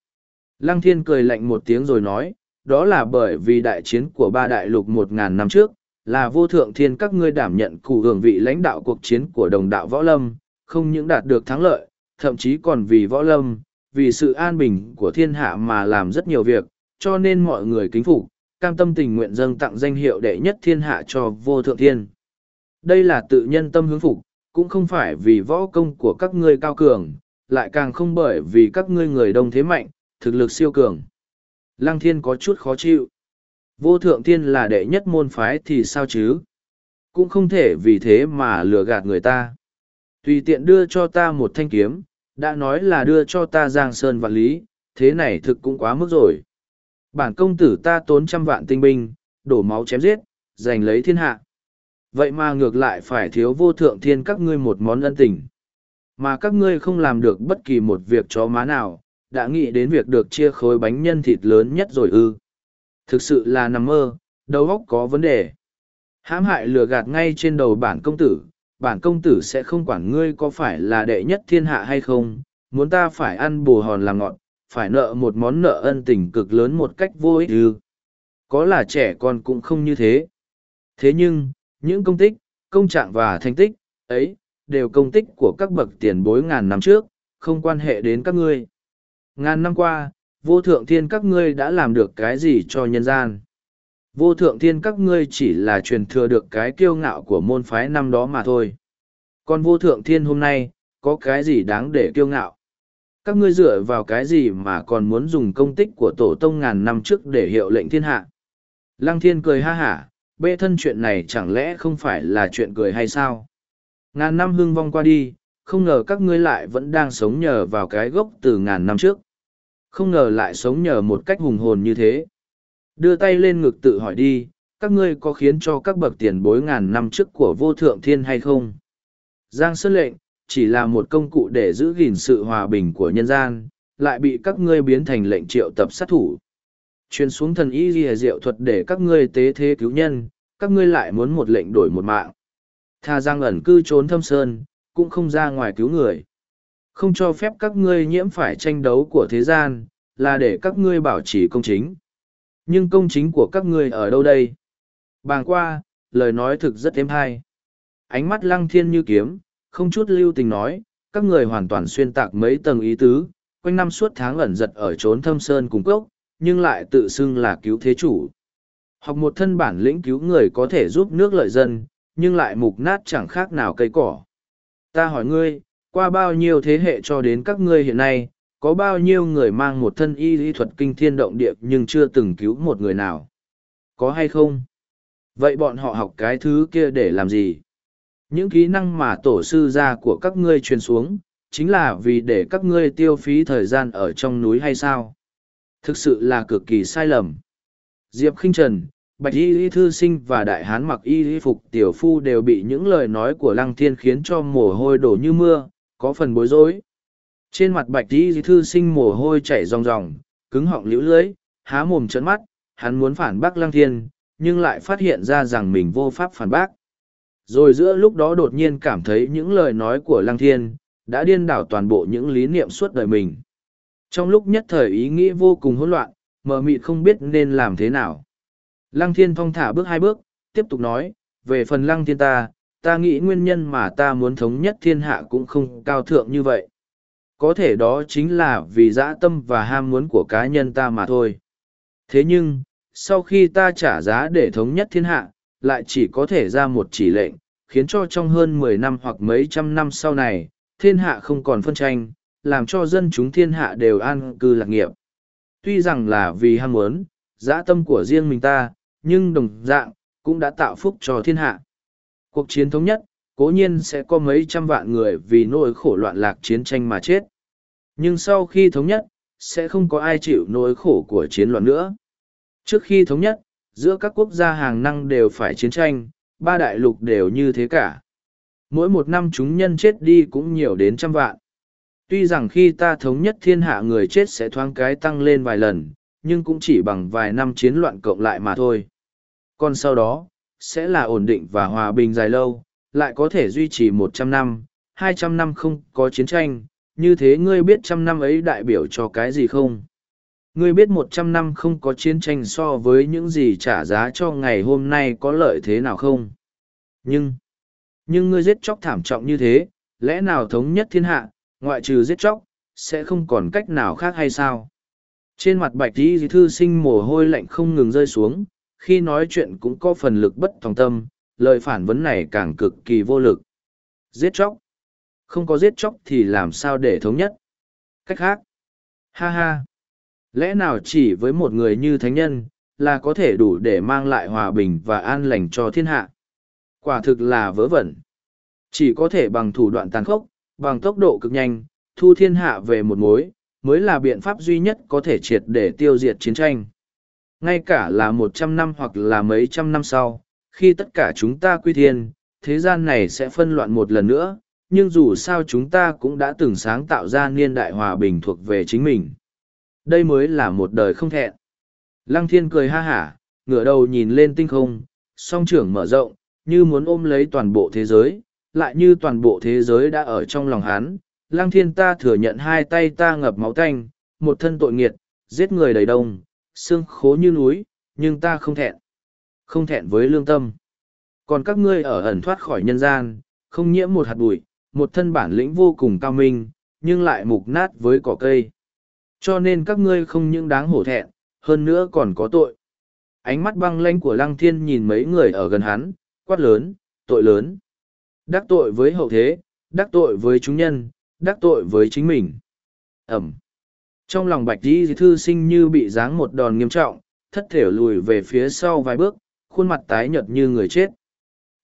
Lăng thiên cười lạnh một tiếng rồi nói, đó là bởi vì đại chiến của ba đại lục một ngàn năm trước, là vô thượng thiên các ngươi đảm nhận cụ hưởng vị lãnh đạo cuộc chiến của đồng đạo võ lâm, không những đạt được thắng lợi, thậm chí còn vì võ lâm, vì sự an bình của thiên hạ mà làm rất nhiều việc, cho nên mọi người kính phục, cam tâm tình nguyện dâng tặng danh hiệu đệ nhất thiên hạ cho vô thượng thiên. Đây là tự nhân tâm hướng phục, cũng không phải vì võ công của các ngươi cao cường, lại càng không bởi vì các ngươi người đông thế mạnh, thực lực siêu cường. Lăng thiên có chút khó chịu. Vô thượng thiên là đệ nhất môn phái thì sao chứ? Cũng không thể vì thế mà lừa gạt người ta. Tùy tiện đưa cho ta một thanh kiếm, đã nói là đưa cho ta giang sơn vạn lý, thế này thực cũng quá mức rồi. Bản công tử ta tốn trăm vạn tinh binh, đổ máu chém giết, giành lấy thiên hạ. Vậy mà ngược lại phải thiếu vô thượng thiên các ngươi một món ân tình. Mà các ngươi không làm được bất kỳ một việc chó má nào, đã nghĩ đến việc được chia khối bánh nhân thịt lớn nhất rồi ư. Thực sự là nằm mơ, đầu óc có vấn đề. hãm hại lừa gạt ngay trên đầu bản công tử, bản công tử sẽ không quản ngươi có phải là đệ nhất thiên hạ hay không, muốn ta phải ăn bù hòn làm ngọn, phải nợ một món nợ ân tình cực lớn một cách vô ích ư. Có là trẻ con cũng không như thế. Thế nhưng, những công tích, công trạng và thành tích, ấy, đều công tích của các bậc tiền bối ngàn năm trước, không quan hệ đến các ngươi. Ngàn năm qua, vô thượng thiên các ngươi đã làm được cái gì cho nhân gian? Vô thượng thiên các ngươi chỉ là truyền thừa được cái kiêu ngạo của môn phái năm đó mà thôi. Còn vô thượng thiên hôm nay, có cái gì đáng để kiêu ngạo? các ngươi dựa vào cái gì mà còn muốn dùng công tích của tổ tông ngàn năm trước để hiệu lệnh thiên hạ lăng thiên cười ha hả bê thân chuyện này chẳng lẽ không phải là chuyện cười hay sao ngàn năm hưng vong qua đi không ngờ các ngươi lại vẫn đang sống nhờ vào cái gốc từ ngàn năm trước không ngờ lại sống nhờ một cách hùng hồn như thế đưa tay lên ngực tự hỏi đi các ngươi có khiến cho các bậc tiền bối ngàn năm trước của vô thượng thiên hay không giang sơn lệnh chỉ là một công cụ để giữ gìn sự hòa bình của nhân gian, lại bị các ngươi biến thành lệnh triệu tập sát thủ. Chuyên xuống thần y ghi diệu thuật để các ngươi tế thế cứu nhân, các ngươi lại muốn một lệnh đổi một mạng. Tha giang ẩn cư trốn thâm sơn, cũng không ra ngoài cứu người. Không cho phép các ngươi nhiễm phải tranh đấu của thế gian, là để các ngươi bảo trì công chính. Nhưng công chính của các ngươi ở đâu đây? Bàng qua, lời nói thực rất thêm hay. Ánh mắt lăng thiên như kiếm, không chút lưu tình nói, các người hoàn toàn xuyên tạc mấy tầng ý tứ, quanh năm suốt tháng ẩn giật ở trốn thâm sơn cùng cốc, nhưng lại tự xưng là cứu thế chủ. Học một thân bản lĩnh cứu người có thể giúp nước lợi dân, nhưng lại mục nát chẳng khác nào cây cỏ. Ta hỏi ngươi, qua bao nhiêu thế hệ cho đến các ngươi hiện nay, có bao nhiêu người mang một thân y lý thuật kinh thiên động địa nhưng chưa từng cứu một người nào? Có hay không? Vậy bọn họ học cái thứ kia để làm gì? Những kỹ năng mà tổ sư gia của các ngươi truyền xuống, chính là vì để các ngươi tiêu phí thời gian ở trong núi hay sao? Thực sự là cực kỳ sai lầm. Diệp khinh Trần, Bạch Y Y Thư Sinh và Đại Hán mặc Y Y Phục Tiểu Phu đều bị những lời nói của Lăng Thiên khiến cho mồ hôi đổ như mưa, có phần bối rối. Trên mặt Bạch Y Y Thư Sinh mồ hôi chảy ròng ròng, cứng họng liễu lưới, há mồm trợn mắt, hắn muốn phản bác Lăng Thiên, nhưng lại phát hiện ra rằng mình vô pháp phản bác. Rồi giữa lúc đó đột nhiên cảm thấy những lời nói của Lăng Thiên, đã điên đảo toàn bộ những lý niệm suốt đời mình. Trong lúc nhất thời ý nghĩ vô cùng hỗn loạn, mờ mịt không biết nên làm thế nào. Lăng thiên thong thả bước hai bước, tiếp tục nói, về phần lăng thiên ta, ta nghĩ nguyên nhân mà ta muốn thống nhất thiên hạ cũng không cao thượng như vậy. Có thể đó chính là vì dã tâm và ham muốn của cá nhân ta mà thôi. Thế nhưng, sau khi ta trả giá để thống nhất thiên hạ, lại chỉ có thể ra một chỉ lệnh, khiến cho trong hơn mười năm hoặc mấy trăm năm sau này, thiên hạ không còn phân tranh, làm cho dân chúng thiên hạ đều an cư lạc nghiệp. Tuy rằng là vì ham muốn, dã tâm của riêng mình ta, nhưng đồng dạng, cũng đã tạo phúc cho thiên hạ. Cuộc chiến thống nhất, cố nhiên sẽ có mấy trăm vạn người vì nỗi khổ loạn lạc chiến tranh mà chết. Nhưng sau khi thống nhất, sẽ không có ai chịu nỗi khổ của chiến loạn nữa. Trước khi thống nhất, giữa các quốc gia hàng năng đều phải chiến tranh, ba đại lục đều như thế cả. Mỗi một năm chúng nhân chết đi cũng nhiều đến trăm vạn. Tuy rằng khi ta thống nhất thiên hạ người chết sẽ thoáng cái tăng lên vài lần, nhưng cũng chỉ bằng vài năm chiến loạn cộng lại mà thôi. Còn sau đó, sẽ là ổn định và hòa bình dài lâu, lại có thể duy trì một trăm năm, hai trăm năm không có chiến tranh, như thế ngươi biết trăm năm ấy đại biểu cho cái gì không? Ngươi biết một trăm năm không có chiến tranh so với những gì trả giá cho ngày hôm nay có lợi thế nào không? Nhưng, nhưng ngươi giết chóc thảm trọng như thế, lẽ nào thống nhất thiên hạ, ngoại trừ giết chóc, sẽ không còn cách nào khác hay sao? Trên mặt bạch tí thư sinh mồ hôi lạnh không ngừng rơi xuống, khi nói chuyện cũng có phần lực bất thòng tâm, lời phản vấn này càng cực kỳ vô lực. Giết chóc? Không có giết chóc thì làm sao để thống nhất? Cách khác? Ha ha! Lẽ nào chỉ với một người như thánh nhân, là có thể đủ để mang lại hòa bình và an lành cho thiên hạ? Quả thực là vớ vẩn. Chỉ có thể bằng thủ đoạn tàn khốc, bằng tốc độ cực nhanh, thu thiên hạ về một mối, mới là biện pháp duy nhất có thể triệt để tiêu diệt chiến tranh. Ngay cả là một trăm năm hoặc là mấy trăm năm sau, khi tất cả chúng ta quy thiên, thế gian này sẽ phân loạn một lần nữa, nhưng dù sao chúng ta cũng đã từng sáng tạo ra niên đại hòa bình thuộc về chính mình. Đây mới là một đời không thẹn. Lăng thiên cười ha hả, ngửa đầu nhìn lên tinh không, song trưởng mở rộng, như muốn ôm lấy toàn bộ thế giới, lại như toàn bộ thế giới đã ở trong lòng hắn. Lăng thiên ta thừa nhận hai tay ta ngập máu tanh, một thân tội nghiệt, giết người đầy đông, xương khố như núi, nhưng ta không thẹn. Không thẹn với lương tâm. Còn các ngươi ở ẩn thoát khỏi nhân gian, không nhiễm một hạt bụi, một thân bản lĩnh vô cùng cao minh, nhưng lại mục nát với cỏ cây. Cho nên các ngươi không những đáng hổ thẹn, hơn nữa còn có tội. Ánh mắt băng lanh của lăng thiên nhìn mấy người ở gần hắn, quát lớn, tội lớn. Đắc tội với hậu thế, đắc tội với chúng nhân, đắc tội với chính mình. Ẩm. Trong lòng bạch di thư sinh như bị giáng một đòn nghiêm trọng, thất thể lùi về phía sau vài bước, khuôn mặt tái nhợt như người chết.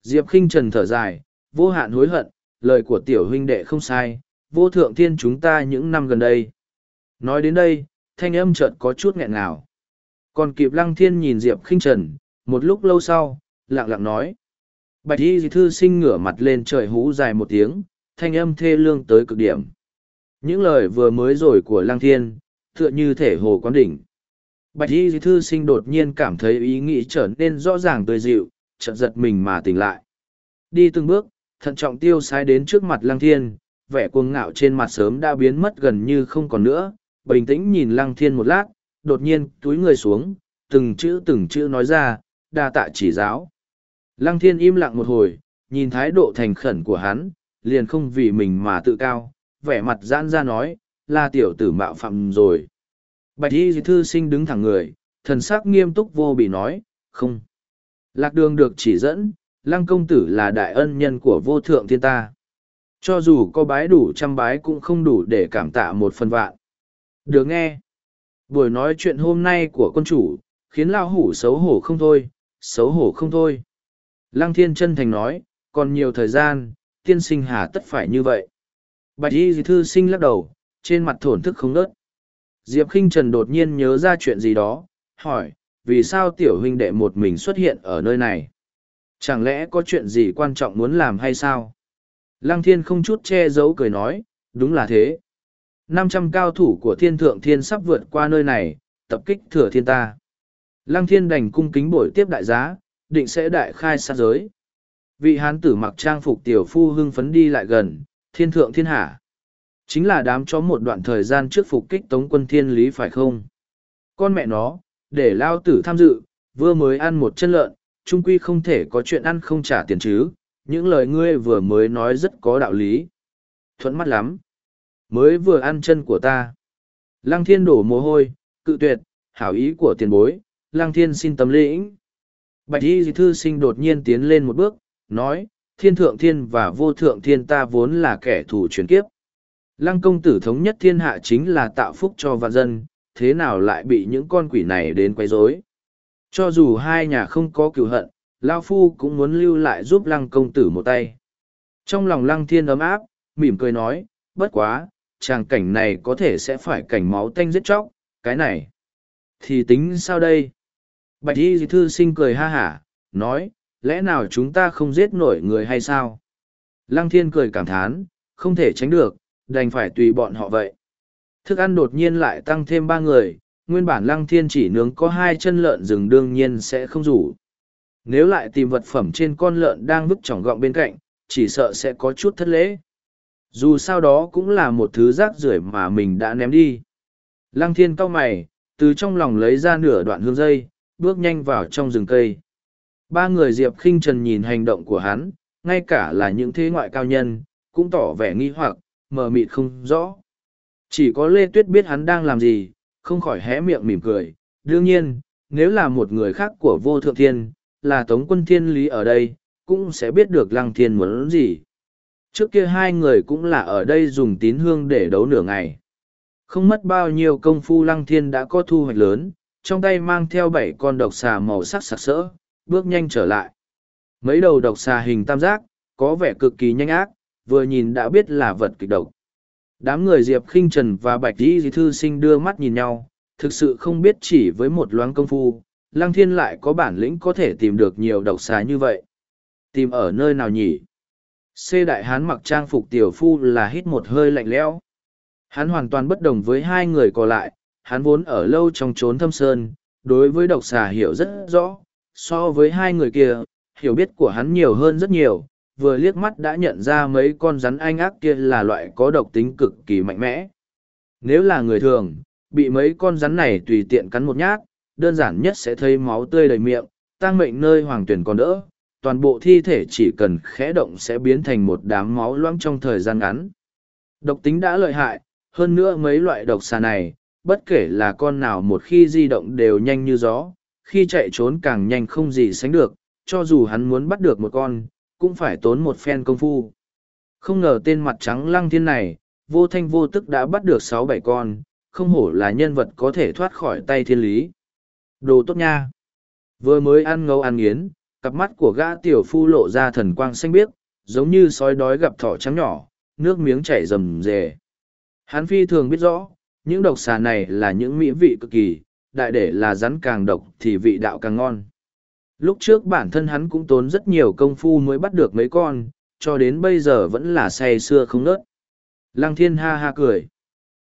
Diệp khinh trần thở dài, vô hạn hối hận, lời của tiểu huynh đệ không sai, vô thượng thiên chúng ta những năm gần đây. Nói đến đây, thanh âm chợt có chút nghẹn ngào. Còn kịp lăng thiên nhìn Diệp khinh trần, một lúc lâu sau, lặng lặng nói. Bạch y thư sinh ngửa mặt lên trời hú dài một tiếng, thanh âm thê lương tới cực điểm. Những lời vừa mới rồi của Lăng Thiên, tựa như thể hồ quán đỉnh. Bạch y thư sinh đột nhiên cảm thấy ý nghĩ trở nên rõ ràng tươi dịu, chợt giật mình mà tỉnh lại. Đi từng bước, thận trọng tiêu sái đến trước mặt Lăng Thiên, vẻ cuồng ngạo trên mặt sớm đã biến mất gần như không còn nữa, bình tĩnh nhìn Lăng Thiên một lát, đột nhiên túi người xuống, từng chữ từng chữ nói ra, đa tạ chỉ giáo. Lăng thiên im lặng một hồi, nhìn thái độ thành khẩn của hắn, liền không vì mình mà tự cao, vẻ mặt giãn ra nói, là tiểu tử mạo phạm rồi. Bạch y thư sinh đứng thẳng người, thần sắc nghiêm túc vô bị nói, Không. Lạc đường được chỉ dẫn, lăng công tử là đại ân nhân của vô thượng thiên ta. Cho dù có bái đủ trăm bái cũng không đủ để cảm tạ một phần vạn. Được nghe. Buổi nói chuyện hôm nay của quân chủ, khiến lao hủ xấu hổ không thôi, xấu hổ không thôi. Lăng thiên chân thành nói, còn nhiều thời gian, tiên sinh hà tất phải như vậy. Bạch y thư sinh lắc đầu, trên mặt thổn thức không nớt. Diệp khinh Trần đột nhiên nhớ ra chuyện gì đó, hỏi, vì sao tiểu huynh đệ một mình xuất hiện ở nơi này? Chẳng lẽ có chuyện gì quan trọng muốn làm hay sao? Lăng thiên không chút che giấu cười nói, đúng là thế. Năm trăm cao thủ của thiên thượng thiên sắp vượt qua nơi này, tập kích thừa thiên ta. Lăng thiên đành cung kính bổi tiếp đại giá, định sẽ đại khai sát giới. Vị hán tử mặc trang phục tiểu phu hưng phấn đi lại gần, thiên thượng thiên hạ. Chính là đám chó một đoạn thời gian trước phục kích tống quân thiên lý phải không? Con mẹ nó, để lao tử tham dự, vừa mới ăn một chân lợn, trung quy không thể có chuyện ăn không trả tiền chứ, những lời ngươi vừa mới nói rất có đạo lý. Thuận mắt lắm. Mới vừa ăn chân của ta. Lăng thiên đổ mồ hôi, cự tuyệt, hảo ý của tiền bối, lăng thiên xin tấm lĩnh. Bạch y thư sinh đột nhiên tiến lên một bước, nói, thiên thượng thiên và vô thượng thiên ta vốn là kẻ thù chuyển kiếp. Lăng công tử thống nhất thiên hạ chính là tạo phúc cho vạn dân, thế nào lại bị những con quỷ này đến quấy rối? Cho dù hai nhà không có cựu hận, Lao Phu cũng muốn lưu lại giúp lăng công tử một tay. Trong lòng lăng thiên ấm áp, mỉm cười nói, bất quá, tràng cảnh này có thể sẽ phải cảnh máu tanh giết chóc, cái này. Thì tính sao đây? Bạch y thư sinh cười ha hả, nói, lẽ nào chúng ta không giết nổi người hay sao? Lăng thiên cười cảm thán, không thể tránh được, đành phải tùy bọn họ vậy. Thức ăn đột nhiên lại tăng thêm ba người, nguyên bản lăng thiên chỉ nướng có hai chân lợn rừng đương nhiên sẽ không rủ. Nếu lại tìm vật phẩm trên con lợn đang vứt trỏng gọng bên cạnh, chỉ sợ sẽ có chút thất lễ. Dù sao đó cũng là một thứ rác rưởi mà mình đã ném đi. Lăng thiên cau mày, từ trong lòng lấy ra nửa đoạn hương dây, bước nhanh vào trong rừng cây. Ba người Diệp khinh Trần nhìn hành động của hắn, ngay cả là những thế ngoại cao nhân, cũng tỏ vẻ nghi hoặc, mờ mịt không rõ. Chỉ có Lê Tuyết biết hắn đang làm gì, không khỏi hé miệng mỉm cười. Đương nhiên, nếu là một người khác của vô thượng thiên, là tống quân thiên lý ở đây, cũng sẽ biết được lăng thiên muốn gì. Trước kia hai người cũng là ở đây dùng tín hương để đấu nửa ngày. Không mất bao nhiêu công phu lăng thiên đã có thu hoạch lớn, trong tay mang theo bảy con độc xà màu sắc sặc sỡ, bước nhanh trở lại. Mấy đầu độc xà hình tam giác, có vẻ cực kỳ nhanh ác, vừa nhìn đã biết là vật kịch độc. Đám người Diệp khinh Trần và Bạch Di Thư Sinh đưa mắt nhìn nhau, thực sự không biết chỉ với một loáng công phu, Lăng Thiên lại có bản lĩnh có thể tìm được nhiều độc xà như vậy. Tìm ở nơi nào nhỉ? C Đại Hán mặc trang phục tiểu phu là hít một hơi lạnh lẽo. Hắn hoàn toàn bất đồng với hai người còn lại, hắn vốn ở lâu trong trốn thâm sơn, đối với độc xà hiểu rất rõ, so với hai người kia, hiểu biết của hắn nhiều hơn rất nhiều, vừa liếc mắt đã nhận ra mấy con rắn anh ác kia là loại có độc tính cực kỳ mạnh mẽ. Nếu là người thường, bị mấy con rắn này tùy tiện cắn một nhát, đơn giản nhất sẽ thấy máu tươi đầy miệng, tang mệnh nơi hoàng tuyển còn đỡ, toàn bộ thi thể chỉ cần khẽ động sẽ biến thành một đám máu loãng trong thời gian ngắn. Độc tính đã lợi hại, hơn nữa mấy loại độc xà này, bất kể là con nào một khi di động đều nhanh như gió, khi chạy trốn càng nhanh không gì sánh được, cho dù hắn muốn bắt được một con, cũng phải tốn một phen công phu. Không ngờ tên mặt trắng lăng thiên này, vô thanh vô tức đã bắt được sáu bảy con, không hổ là nhân vật có thể thoát khỏi tay thiên lý. Đồ tốt nha! Vừa mới ăn ngấu ăn nghiến, cặp mắt của gã tiểu phu lộ ra thần quang xanh biếc, giống như sói đói gặp thỏ trắng nhỏ, nước miếng chảy rầm rề. Hắn phi thường biết rõ, những độc xà này là những mỹ vị cực kỳ, đại để là rắn càng độc thì vị đạo càng ngon. Lúc trước bản thân hắn cũng tốn rất nhiều công phu mới bắt được mấy con, cho đến bây giờ vẫn là say xưa không nớt. Lăng thiên ha ha cười.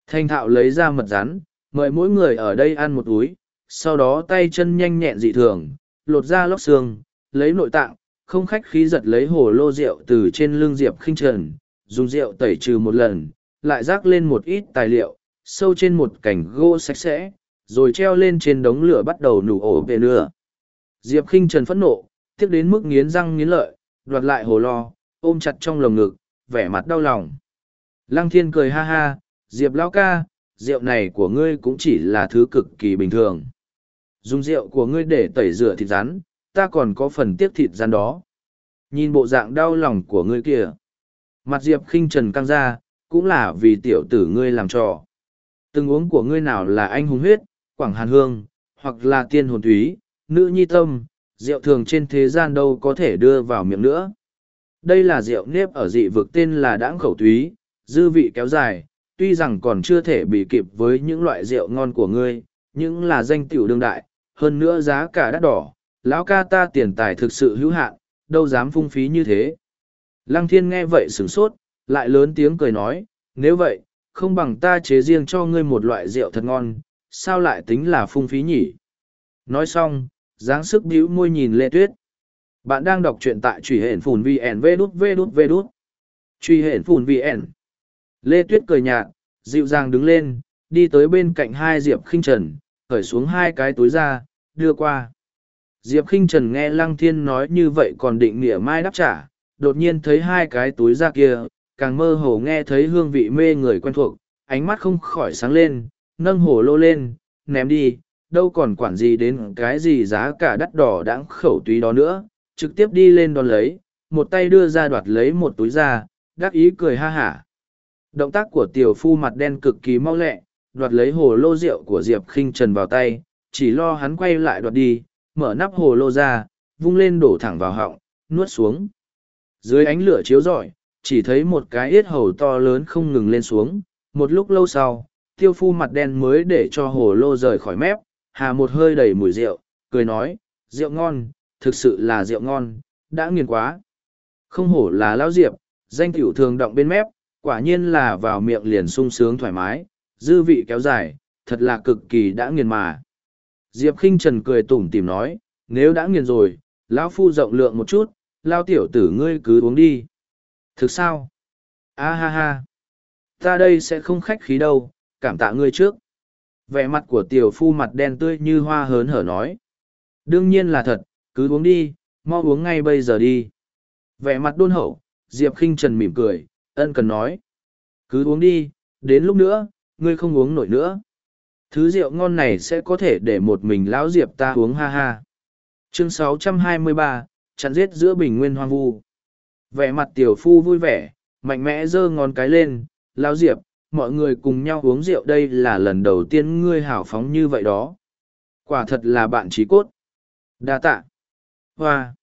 Thanh thạo lấy ra mật rắn, mời mỗi người ở đây ăn một túi, sau đó tay chân nhanh nhẹn dị thường, lột ra lóc xương, lấy nội tạng, không khách khí giật lấy hồ lô rượu từ trên lưng diệp khinh trần, dùng rượu tẩy trừ một lần, lại rác lên một ít tài liệu, sâu trên một cảnh gỗ sạch sẽ, rồi treo lên trên đống lửa bắt đầu nủ ổ về lửa. Diệp khinh trần phẫn nộ, tiếc đến mức nghiến răng nghiến lợi, đoạt lại hồ lo, ôm chặt trong lồng ngực, vẻ mặt đau lòng. Lăng thiên cười ha ha, Diệp lão ca, rượu này của ngươi cũng chỉ là thứ cực kỳ bình thường. dùng rượu của ngươi để tẩy rửa thịt rắn ta còn có phần tiếc thịt rắn đó nhìn bộ dạng đau lòng của ngươi kìa mặt diệp khinh trần căng ra cũng là vì tiểu tử ngươi làm trò từng uống của ngươi nào là anh hùng huyết quảng hàn hương, hoặc là tiên hồn thúy, nữ nhi tâm, rượu thường trên thế gian đâu có thể đưa vào miệng nữa. Đây là rượu nếp ở dị vực tên là đãng khẩu thúy, dư vị kéo dài, tuy rằng còn chưa thể bị kịp với những loại rượu ngon của ngươi, nhưng là danh tiểu đương đại, hơn nữa giá cả đắt đỏ, lão ca ta tiền tài thực sự hữu hạn, đâu dám phung phí như thế. Lăng thiên nghe vậy sửng sốt, lại lớn tiếng cười nói, nếu vậy, không bằng ta chế riêng cho ngươi một loại rượu thật ngon sao lại tính là phung phí nhỉ? Nói xong, dáng sức bĩu môi nhìn lê tuyết. Bạn đang đọc truyện tại truy hển phùn vn vê đút vê đút vê đút. Truy hển phùn vn lê tuyết cười nhạt, dịu dàng đứng lên, đi tới bên cạnh hai diệp khinh trần, khởi xuống hai cái túi ra, đưa qua. Diệp khinh trần nghe lăng thiên nói như vậy còn định nghĩa mai đáp trả, đột nhiên thấy hai cái túi ra kia, càng mơ hồ nghe thấy hương vị mê người quen thuộc, ánh mắt không khỏi sáng lên nâng hổ lô lên, ném đi, đâu còn quản gì đến cái gì giá cả đắt đỏ đáng khẩu túy đó nữa, trực tiếp đi lên đón lấy, một tay đưa ra đoạt lấy một túi ra đắc ý cười ha hả. Động tác của tiểu phu mặt đen cực kỳ mau lẹ, đoạt lấy hồ lô rượu của diệp khinh trần vào tay, chỉ lo hắn quay lại đoạt đi, mở nắp hồ lô ra, vung lên đổ thẳng vào họng, nuốt xuống. Dưới ánh lửa chiếu rọi, chỉ thấy một cái yết hầu to lớn không ngừng lên xuống, một lúc lâu sau tiêu phu mặt đen mới để cho hồ lô rời khỏi mép, hà một hơi đầy mùi rượu, cười nói, rượu ngon, thực sự là rượu ngon, đã nghiền quá. Không hổ là lão diệp, danh tiểu thường động bên mép, quả nhiên là vào miệng liền sung sướng thoải mái, dư vị kéo dài, thật là cực kỳ đã nghiền mà. Diệp khinh trần cười tủm tỉm nói, nếu đã nghiền rồi, lão phu rộng lượng một chút lao tiểu tử ngươi cứ uống đi. Thực sao? A ha ha, ta đây sẽ không khách khí đâu cảm tạ ngươi trước. Vẻ mặt của tiểu phu mặt đen tươi như hoa hớn hở nói. Đương nhiên là thật cứ uống đi mau uống ngay bây giờ đi. Vẻ mặt đôn hậu diệp khinh trần mỉm cười ân cần nói. Cứ uống đi đến lúc nữa ngươi không uống nổi nữa. Thứ rượu ngon này sẽ có thể để một mình lão diệp ta uống ha ha. Chương 623, chặn giết giữa bình nguyên hoang vu. Vẻ mặt tiểu phu vui vẻ mạnh mẽ giơ ngón cái lên lão diệp mọi người cùng nhau uống rượu đây là lần đầu tiên ngươi hào phóng như vậy đó. Quả thật là bạn trí cốt. Đa tạ. Hoa.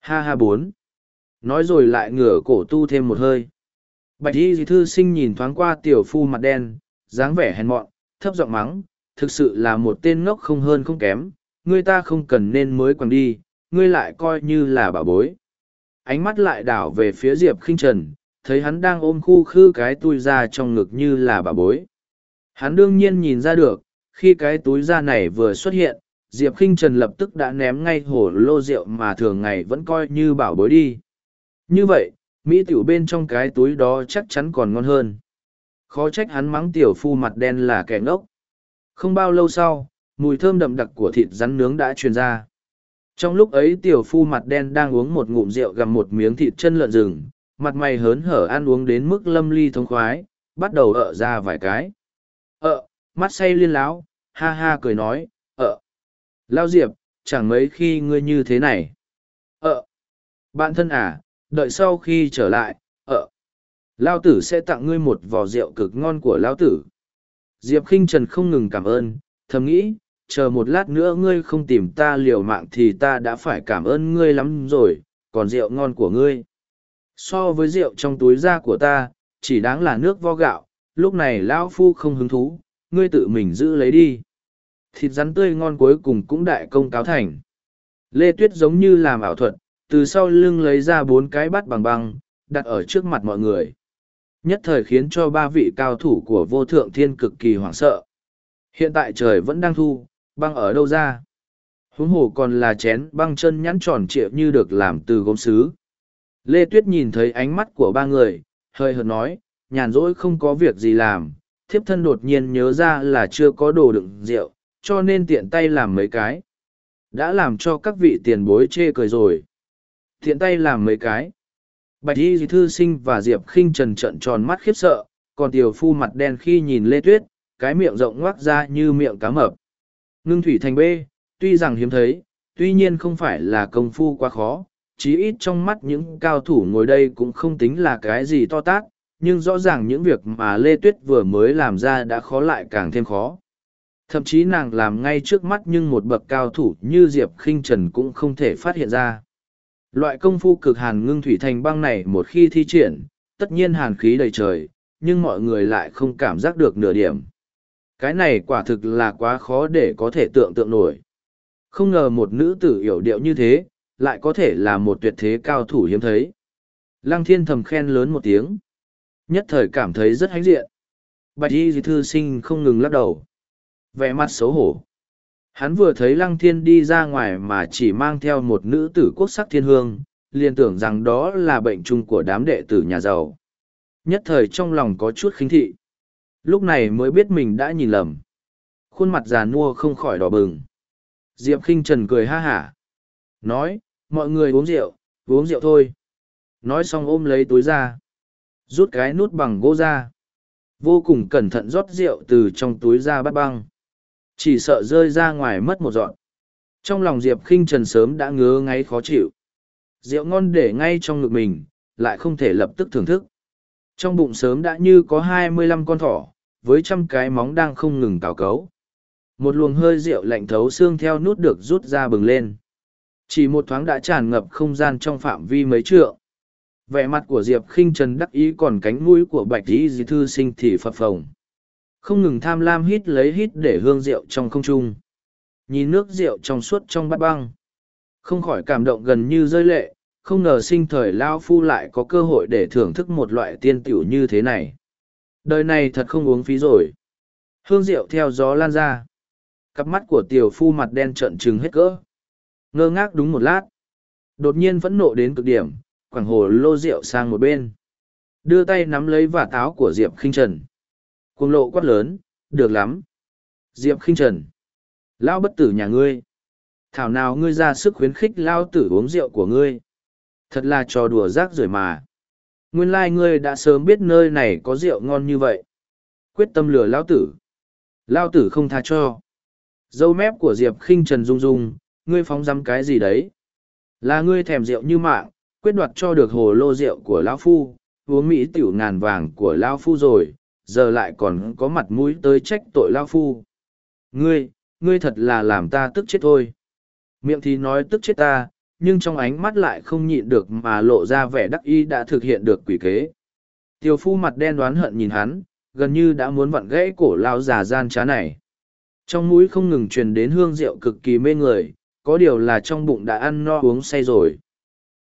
Ha ha bốn. Nói rồi lại ngửa cổ tu thêm một hơi. Bạch y thư sinh nhìn thoáng qua tiểu phu mặt đen, dáng vẻ hèn mọn, thấp giọng mắng, thực sự là một tên ngốc không hơn không kém, ngươi ta không cần nên mới quăng đi, ngươi lại coi như là bà bối. Ánh mắt lại đảo về phía diệp khinh trần thấy hắn đang ôm khu khư cái túi ra trong ngực như là bà bối. Hắn đương nhiên nhìn ra được, khi cái túi da này vừa xuất hiện, diệp khinh trần lập tức đã ném ngay hổ lô rượu mà thường ngày vẫn coi như bảo bối đi. Như vậy, mỹ tiểu bên trong cái túi đó chắc chắn còn ngon hơn. Khó trách hắn mắng tiểu phu mặt đen là kẻ ngốc. Không bao lâu sau, mùi thơm đậm đặc của thịt rắn nướng đã truyền ra. Trong lúc ấy tiểu phu mặt đen đang uống một ngụm rượu gặm một miếng thịt chân lợn rừng mặt mày hớn hở ăn uống đến mức lâm ly thông khoái, bắt đầu ợ ra vài cái. Ợ, mắt say liên láo, ha ha cười nói, ợ. Lao diệp, chẳng mấy khi ngươi như thế này. Ợ. Bạn thân à đợi sau khi trở lại, ợ. Lao tử sẽ tặng ngươi một vò rượu cực ngon của lao tử. Diệp khinh trần không ngừng cảm ơn, thầm nghĩ, chờ một lát nữa ngươi không tìm ta liều mạng thì ta đã phải cảm ơn ngươi lắm rồi, còn rượu ngon của ngươi so với rượu trong túi da của ta, chỉ đáng là nước vo gạo, lúc này lão phu không hứng thú, ngươi tự mình giữ lấy đi. Thịt rắn tươi ngon cuối cùng cũng đại công cáo thành. Lê tuyết giống như làm ảo thuật, từ sau lưng lấy ra bốn cái bát bằng băng, đặt ở trước mặt mọi người. Nhất thời khiến cho ba vị cao thủ của vô thượng thiên cực kỳ hoảng sợ. Hiện tại trời vẫn đang thu, băng ở đâu ra? Huống hồ còn là chén băng chân nhắn tròn trịa như được làm từ gốm xứ lê tuyết nhìn thấy ánh mắt của ba người hơi hợt nói nhàn rỗi không có việc gì làm thiếp thân đột nhiên nhớ ra là chưa có đồ đựng rượu cho nên tiện tay làm mấy cái. Đã làm cho các vị tiền bối chê cười rồi. Tiện tay làm mấy cái. Bạch y thư sinh và diệp khinh trần trận tròn mắt khiếp sợ còn tiểu phu mặt đen khi nhìn lê tuyết cái miệng rộng ngoác ra như miệng cá mập. Ngưng thủy thành bê tuy rằng hiếm thấy, tuy nhiên không phải là công phu quá khó, chí ít trong mắt những cao thủ ngồi đây cũng không tính là cái gì to tát, nhưng rõ ràng những việc mà Lê Tuyết vừa mới làm ra đã khó lại càng thêm khó. Thậm chí nàng làm ngay trước mắt nhưng một bậc cao thủ như Diệp khinh Trần cũng không thể phát hiện ra. Loại công phu cực hàn ngưng thủy thành băng này một khi thi triển, tất nhiên hàn khí đầy trời, nhưng mọi người lại không cảm giác được nửa điểm. Cái này quả thực là quá khó để có thể tưởng tượng nổi. Không ngờ một nữ tử hiểu điệu như thế, lại có thể là một tuyệt thế cao thủ hiếm thấy. Lăng thiên thầm khen lớn một tiếng. Nhất thời cảm thấy rất hãnh diện. Bạch y thư sinh không ngừng lắc đầu. Vẻ mặt xấu hổ. Hắn vừa thấy lăng thiên đi ra ngoài mà chỉ mang theo một nữ tử quốc sắc thiên hương, liền tưởng rằng đó là bệnh chung của đám đệ tử nhà giàu. Nhất thời trong lòng có chút khinh thị. Lúc này mới biết mình đã nhìn lầm. Khuôn mặt già nua không khỏi đỏ bừng. Diệp khinh Trần cười ha hả. Nói, mọi người uống rượu, uống rượu thôi. Nói xong ôm lấy túi ra. Rút cái nút bằng gỗ ra. Vô cùng cẩn thận rót rượu từ trong túi ra bắt băng. Chỉ sợ rơi ra ngoài mất một dọn. Trong lòng Diệp khinh Trần sớm đã ngứa ngáy khó chịu. Rượu ngon để ngay trong ngực mình, lại không thể lập tức thưởng thức. Trong bụng sớm đã như có hai mươi lăm con thỏ, với trăm cái móng đang không ngừng cào cấu. Một luồng hơi rượu lạnh thấu xương theo nút được rút ra bừng lên. Chỉ một thoáng đã tràn ngập không gian trong phạm vi mấy trượng. Vẻ mặt của Diệp khinh Trần đắc ý còn cánh mũi của bạch dĩ di thư sinh thì phập phồng. Không ngừng tham lam hít lấy hít để hương rượu trong không trung. Nhìn nước rượu trong suốt trong bát băng. Không khỏi cảm động gần như rơi lệ, không ngờ sinh thời Lao Phu lại có cơ hội để thưởng thức một loại tiên tiểu như thế này. Đời này thật không uống phí rồi. Hương rượu theo gió lan ra. Cặp mắt của tiểu phu mặt đen trợn trừng hết cỡ. Ngơ ngác đúng một lát. Đột nhiên phẫn nộ đến cực điểm, quảng hồ lô rượu sang một bên. Đưa tay nắm lấy vả táo của Diệp khinh Trần. Cuồng lộ quát lớn, được lắm. Diệp khinh Trần. Lão bất tử nhà ngươi. Thảo nào ngươi ra sức khuyến khích lao tử uống rượu của ngươi. Thật là trò đùa rác rưởi mà. Nguyên lai ngươi đã sớm biết nơi này có rượu ngon như vậy. Quyết tâm lừa lao tử. Lao tử không tha cho. Dâu mép của Diệp khinh Trần rung rung, ngươi phóng dăm cái gì đấy? Là ngươi thèm rượu như mạng, quyết đoạt cho được hồ lô rượu của lão phu, uống mỹ tiểu ngàn vàng của lão phu rồi, giờ lại còn có mặt mũi tới trách tội lão phu. Ngươi, ngươi thật là làm ta tức chết thôi. Miệng thì nói tức chết ta, nhưng trong ánh mắt lại không nhịn được mà lộ ra vẻ đắc ý đã thực hiện được quỷ kế. Tiêu phu mặt đen đoán hận nhìn hắn, gần như đã muốn vặn gãy cổ lao già gian trá này. Trong mũi không ngừng truyền đến hương rượu cực kỳ mê người, có điều là trong bụng đã ăn no uống say rồi.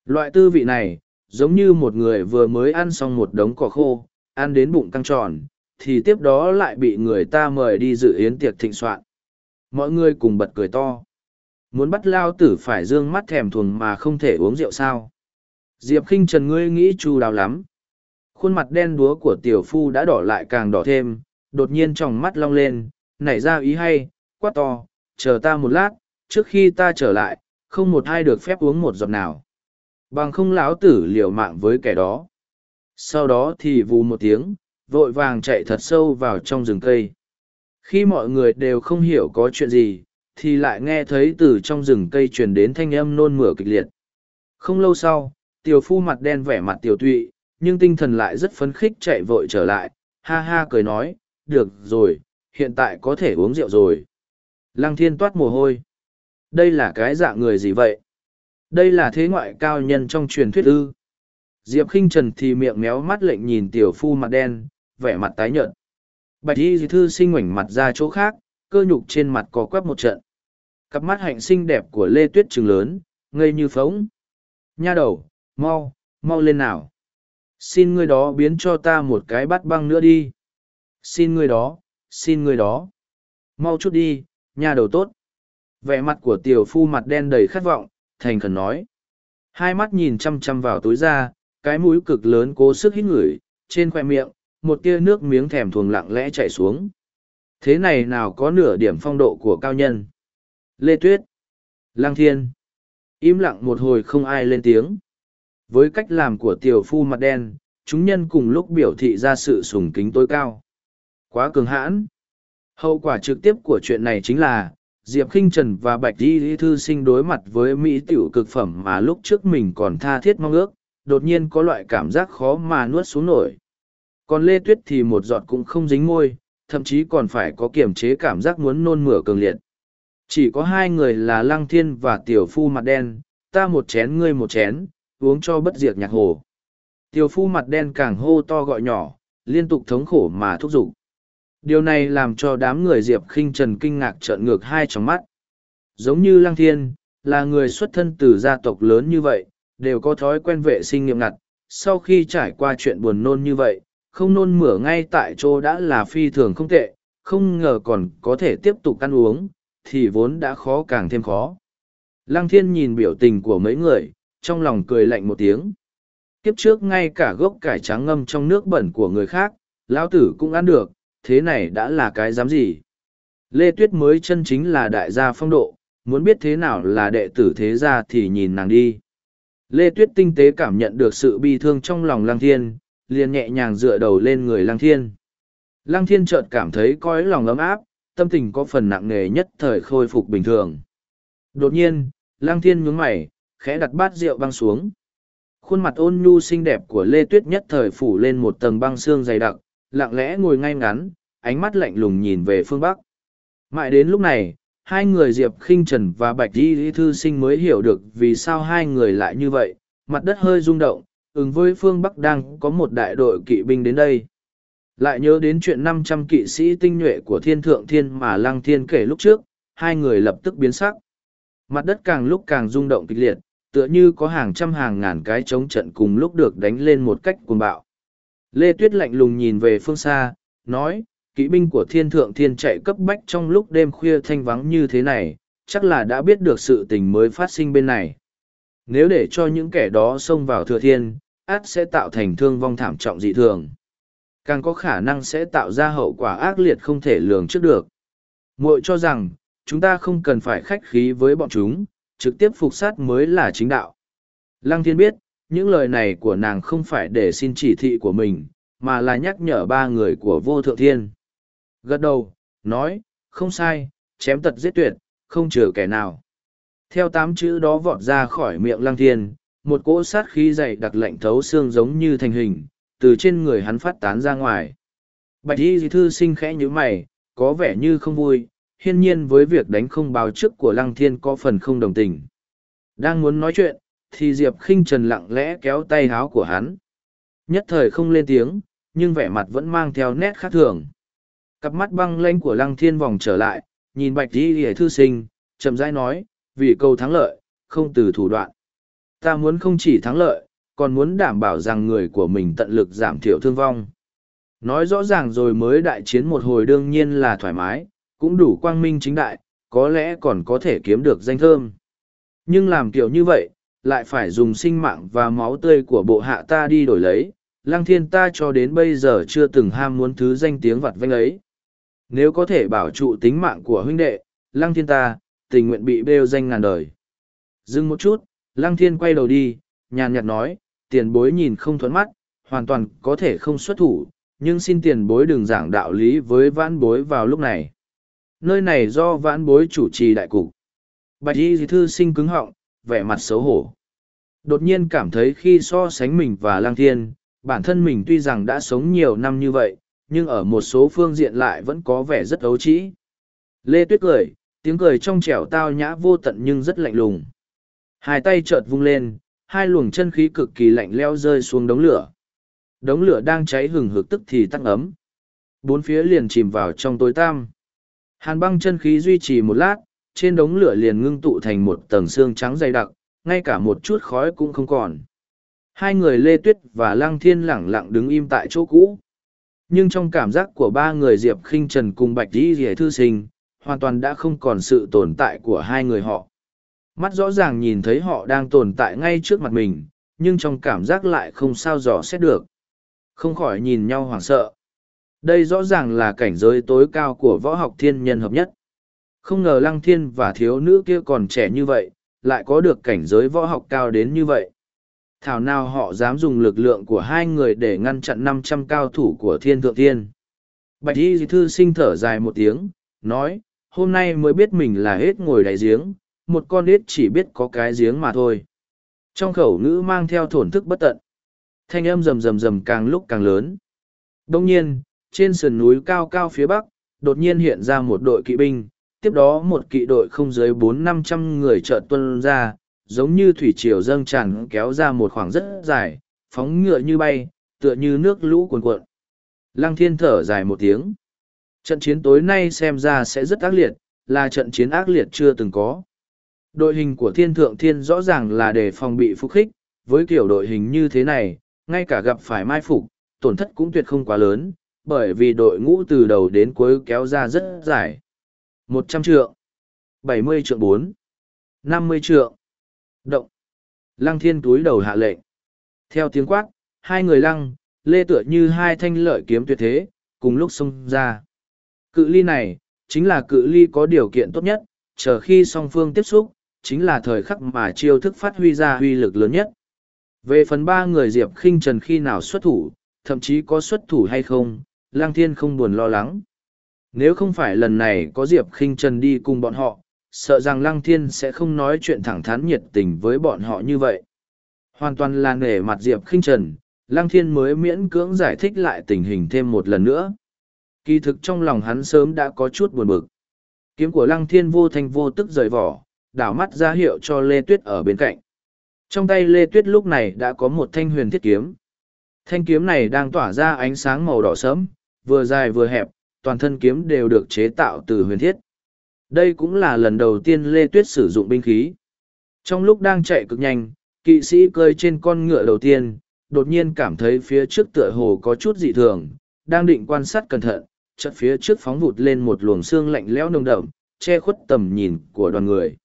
Loại tư vị này, giống như một người vừa mới ăn xong một đống cỏ khô, ăn đến bụng căng tròn, thì tiếp đó lại bị người ta mời đi dự yến tiệc thịnh soạn. Mọi người cùng bật cười to. Muốn bắt lao tử phải dương mắt thèm thuồng mà không thể uống rượu sao. Diệp khinh trần ngươi nghĩ chu đáo lắm. Khuôn mặt đen đúa của tiểu phu đã đỏ lại càng đỏ thêm, đột nhiên trong mắt long lên, nảy ra ý hay, quát to, chờ ta một lát, trước khi ta trở lại, không một ai được phép uống một giọt nào. Bằng không lão tử liều mạng với kẻ đó. Sau đó thì vù một tiếng, vội vàng chạy thật sâu vào trong rừng cây. Khi mọi người đều không hiểu có chuyện gì, thì lại nghe thấy từ trong rừng cây truyền đến thanh âm nôn mửa kịch liệt. Không lâu sau, tiểu phu mặt đen vẻ mặt tiểu tụy, nhưng tinh thần lại rất phấn khích chạy vội trở lại, ha ha cười nói, được rồi, hiện tại có thể uống rượu rồi. Lăng thiên toát mồ hôi. Đây là cái dạng người gì vậy? Đây là thế ngoại cao nhân trong truyền thuyết ư. Diệp khinh trần thì miệng méo mắt lệnh nhìn tiểu phu mặt đen, vẻ mặt tái nhợt. Bạch y thư sinh ngoảnh mặt ra chỗ khác, cơ nhục trên mặt có quắp một trận. Cặp mắt hạnh xinh đẹp của Lê Tuyết trừng lớn, ngây như phóng. Nha đầu, mau, mau lên nào. Xin ngươi đó biến cho ta một cái bát băng nữa đi. Xin ngươi đó, xin ngươi đó. Mau chút đi, nha đầu tốt. Vẻ mặt của tiểu phu mặt đen đầy khát vọng, thành khẩn nói. Hai mắt nhìn chăm chăm vào túi ra, cái mũi cực lớn cố sức hít ngửi, trên khoe miệng, một tia nước miếng thèm thuồng lặng lẽ chảy xuống. Thế này nào có nửa điểm phong độ của cao nhân. Lê Tuyết. Lang Thiên. Im lặng một hồi không ai lên tiếng. Với cách làm của tiểu phu mặt đen, chúng nhân cùng lúc biểu thị ra sự sùng kính tối cao. Quá cường hãn. Hậu quả trực tiếp của chuyện này chính là, Diệp Kinh Trần và Bạch Di Thư sinh đối mặt với Mỹ tiểu cực phẩm mà lúc trước mình còn tha thiết mong ước, đột nhiên có loại cảm giác khó mà nuốt xuống nổi. Còn Lê Tuyết thì một giọt cũng không dính môi, thậm chí còn phải có kiểm chế cảm giác muốn nôn mửa cường liệt. Chỉ có hai người là Lăng Thiên và Tiểu Phu mặt đen, ta một chén ngươi một chén, uống cho bất diệt nhạc hồ. Tiểu Phu mặt đen càng hô to gọi nhỏ, liên tục thống khổ mà thúc giục. Điều này làm cho đám người Diệp khinh Trần kinh ngạc trợn ngược hai trong mắt. Giống như Lăng Thiên, là người xuất thân từ gia tộc lớn như vậy, đều có thói quen vệ sinh nghiêm ngặt. Sau khi trải qua chuyện buồn nôn như vậy, không nôn mửa ngay tại chỗ đã là phi thường không tệ, không ngờ còn có thể tiếp tục ăn uống, thì vốn đã khó càng thêm khó. Lăng thiên nhìn biểu tình của mấy người, trong lòng cười lạnh một tiếng. Kiếp trước ngay cả gốc cải trắng ngâm trong nước bẩn của người khác, lão tử cũng ăn được, thế này đã là cái dám gì. Lê Tuyết mới chân chính là đại gia phong độ, muốn biết thế nào là đệ tử thế gia thì nhìn nàng đi. Lê Tuyết tinh tế cảm nhận được sự bi thương trong lòng Lăng Thiên, liền nhẹ nhàng dựa đầu lên người Lăng Thiên. Lăng Thiên chợt cảm thấy cõi lòng ấm áp, tâm tình có phần nặng nề nhất thời khôi phục bình thường. Đột nhiên, Lăng Thiên nhướng mày, khẽ đặt bát rượu băng xuống. Khuôn mặt ôn nhu xinh đẹp của Lê Tuyết nhất thời phủ lên một tầng băng xương dày đặc, lặng lẽ ngồi ngay ngắn, ánh mắt lạnh lùng nhìn về phương Bắc. Mãi đến lúc này, hai người Diệp khinh Trần và Bạch Di Thư Sinh mới hiểu được vì sao hai người lại như vậy, mặt đất hơi rung động, ứng với phương Bắc đang có một đại đội kỵ binh đến đây. Lại nhớ đến chuyện năm trăm kỵ sĩ tinh nhuệ của thiên thượng thiên mà Lăng Thiên kể lúc trước, hai người lập tức biến sắc. Mặt đất càng lúc càng rung động kịch liệt, tựa như có hàng trăm hàng ngàn cái chống trận cùng lúc được đánh lên một cách cuồng bạo. Lê Tuyết lạnh lùng nhìn về phương xa, nói, kỵ binh của thiên thượng thiên chạy cấp bách trong lúc đêm khuya thanh vắng như thế này, chắc là đã biết được sự tình mới phát sinh bên này. Nếu để cho những kẻ đó xông vào thừa thiên, át sẽ tạo thành thương vong thảm trọng dị thường. Càng có khả năng sẽ tạo ra hậu quả ác liệt không thể lường trước được. Muội cho rằng, chúng ta không cần phải khách khí với bọn chúng, trực tiếp phục sát mới là chính đạo. Lăng thiên biết, những lời này của nàng không phải để xin chỉ thị của mình, mà là nhắc nhở ba người của vô thượng thiên. Gật đầu, nói, không sai, chém tật giết tuyệt, không chừa kẻ nào. Theo tám chữ đó vọt ra khỏi miệng lăng thiên, một cỗ sát khí dày đặc lạnh thấu xương giống như thành hình, từ trên người hắn phát tán ra ngoài. Bạch y thư sinh khẽ nhíu mày, có vẻ như không vui, hiên nhiên với việc đánh không báo trước của lăng thiên có phần không đồng tình. Đang muốn nói chuyện, thì Diệp khinh Trần lặng lẽ kéo tay háo của hắn. Nhất thời không lên tiếng, nhưng vẻ mặt vẫn mang theo nét khác thường. Cặp mắt băng lanh của lăng thiên vòng trở lại, nhìn bạch di hề thư sinh, chậm rãi nói, vì câu thắng lợi, không từ thủ đoạn. Ta muốn không chỉ thắng lợi, còn muốn đảm bảo rằng người của mình tận lực giảm thiểu thương vong. Nói rõ ràng rồi mới đại chiến một hồi đương nhiên là thoải mái, cũng đủ quang minh chính đại, có lẽ còn có thể kiếm được danh thơm. Nhưng làm kiểu như vậy, lại phải dùng sinh mạng và máu tươi của bộ hạ ta đi đổi lấy, lăng thiên ta cho đến bây giờ chưa từng ham muốn thứ danh tiếng vặt vanh ấy. Nếu có thể bảo trụ tính mạng của huynh đệ, lăng thiên ta, tình nguyện bị bêu danh ngàn đời. Dừng một chút, lăng thiên quay đầu đi, nhàn nhạt nói, tiền bối nhìn không thuẫn mắt, hoàn toàn có thể không xuất thủ, nhưng xin tiền bối đừng giảng đạo lý với vãn bối vào lúc này. Nơi này do vãn bối chủ trì đại cục. Bạch y thư sinh cứng họng, vẻ mặt xấu hổ. Đột nhiên cảm thấy khi so sánh mình và lang thiên, bản thân mình tuy rằng đã sống nhiều năm như vậy, nhưng ở một số phương diện lại vẫn có vẻ rất ấu trĩ. Lê Tuyết cười, tiếng cười trong trẻo tao nhã vô tận nhưng rất lạnh lùng. Hai tay chợt vung lên, hai luồng chân khí cực kỳ lạnh leo rơi xuống đống lửa. Đống lửa đang cháy hừng hực tức thì tắt ấm. Bốn phía liền chìm vào trong tối tăm. Hàn băng chân khí duy trì một lát, trên đống lửa liền ngưng tụ thành một tầng xương trắng dày đặc, ngay cả một chút khói cũng không còn. Hai người Lê Tuyết và Lăng Thiên lẳng lặng đứng im tại chỗ cũ. Nhưng trong cảm giác của ba người Diệp khinh Trần cùng Bạch Di Dì Thư Sinh, hoàn toàn đã không còn sự tồn tại của hai người họ. Mắt rõ ràng nhìn thấy họ đang tồn tại ngay trước mặt mình, nhưng trong cảm giác lại không sao dò xét được. Không khỏi nhìn nhau hoảng sợ. Đây rõ ràng là cảnh giới tối cao của võ học thiên nhân hợp nhất. Không ngờ lăng thiên và thiếu nữ kia còn trẻ như vậy, lại có được cảnh giới võ học cao đến như vậy. Thảo nào họ dám dùng lực lượng của hai người để ngăn chặn năm trăm cao thủ của thiên thượng thiên. Bạch y thư sinh thở dài một tiếng, nói, hôm nay mới biết mình là hết ngồi đáy giếng, một con ếch chỉ biết có cái giếng mà thôi. Trong khẩu ngữ mang theo thổn thức bất tận. Thanh âm rầm rầm rầm càng lúc càng lớn. Đông nhiên, trên sườn núi cao cao phía bắc, đột nhiên hiện ra một đội kỵ binh, tiếp đó một kỵ đội không dưới bốn năm trăm người trợ tuân ra, giống như thủy triều dâng tràn kéo ra một khoảng rất dài, phóng ngựa như bay, tựa như nước lũ cuồn cuộn. Lăng thiên thở dài một tiếng. Trận chiến tối nay xem ra sẽ rất ác liệt, là trận chiến ác liệt chưa từng có. Đội hình của thiên thượng thiên rõ ràng là để phòng bị phục khích, với kiểu đội hình như thế này, ngay cả gặp phải mai phục, tổn thất cũng tuyệt không quá lớn, bởi vì đội ngũ từ đầu đến cuối kéo ra rất dài một trăm trượng, bảy mươi trượng bốn, năm mươi trượng. Động. Lăng thiên túi đầu hạ lệnh. Theo tiếng quát, hai người lăng, lê tựa như hai thanh lợi kiếm tuyệt thế, cùng lúc xông ra. Cự ly này, chính là cự ly có điều kiện tốt nhất, chờ khi song phương tiếp xúc, chính là thời khắc mà chiêu thức phát huy ra huy lực lớn nhất. Về phần ba người Diệp khinh Trần khi nào xuất thủ, thậm chí có xuất thủ hay không, Lang Thiên không buồn lo lắng. Nếu không phải lần này có Diệp khinh Trần đi cùng bọn họ, sợ rằng Lăng Thiên sẽ không nói chuyện thẳng thắn nhiệt tình với bọn họ như vậy. Hoàn toàn là nể mặt Diệp khinh Trần, Lăng Thiên mới miễn cưỡng giải thích lại tình hình thêm một lần nữa. Kỳ thực trong lòng hắn sớm đã có chút buồn bực. Kiếm của Lăng Thiên vô thành vô tức rời vỏ, đảo mắt ra hiệu cho Lê Tuyết ở bên cạnh. Trong tay Lê Tuyết lúc này đã có một thanh huyền thiết kiếm. Thanh kiếm này đang tỏa ra ánh sáng màu đỏ sẫm, vừa dài vừa hẹp, toàn thân kiếm đều được chế tạo từ huyền thiết. Đây cũng là lần đầu tiên Lê Tuyết sử dụng binh khí. Trong lúc đang chạy cực nhanh, kỵ sĩ cơi trên con ngựa đầu tiên, đột nhiên cảm thấy phía trước tựa hồ có chút dị thường, đang định quan sát cẩn thận, chợt phía trước phóng vụt lên một luồng xương lạnh lẽo nồng đậm, che khuất tầm nhìn của đoàn người.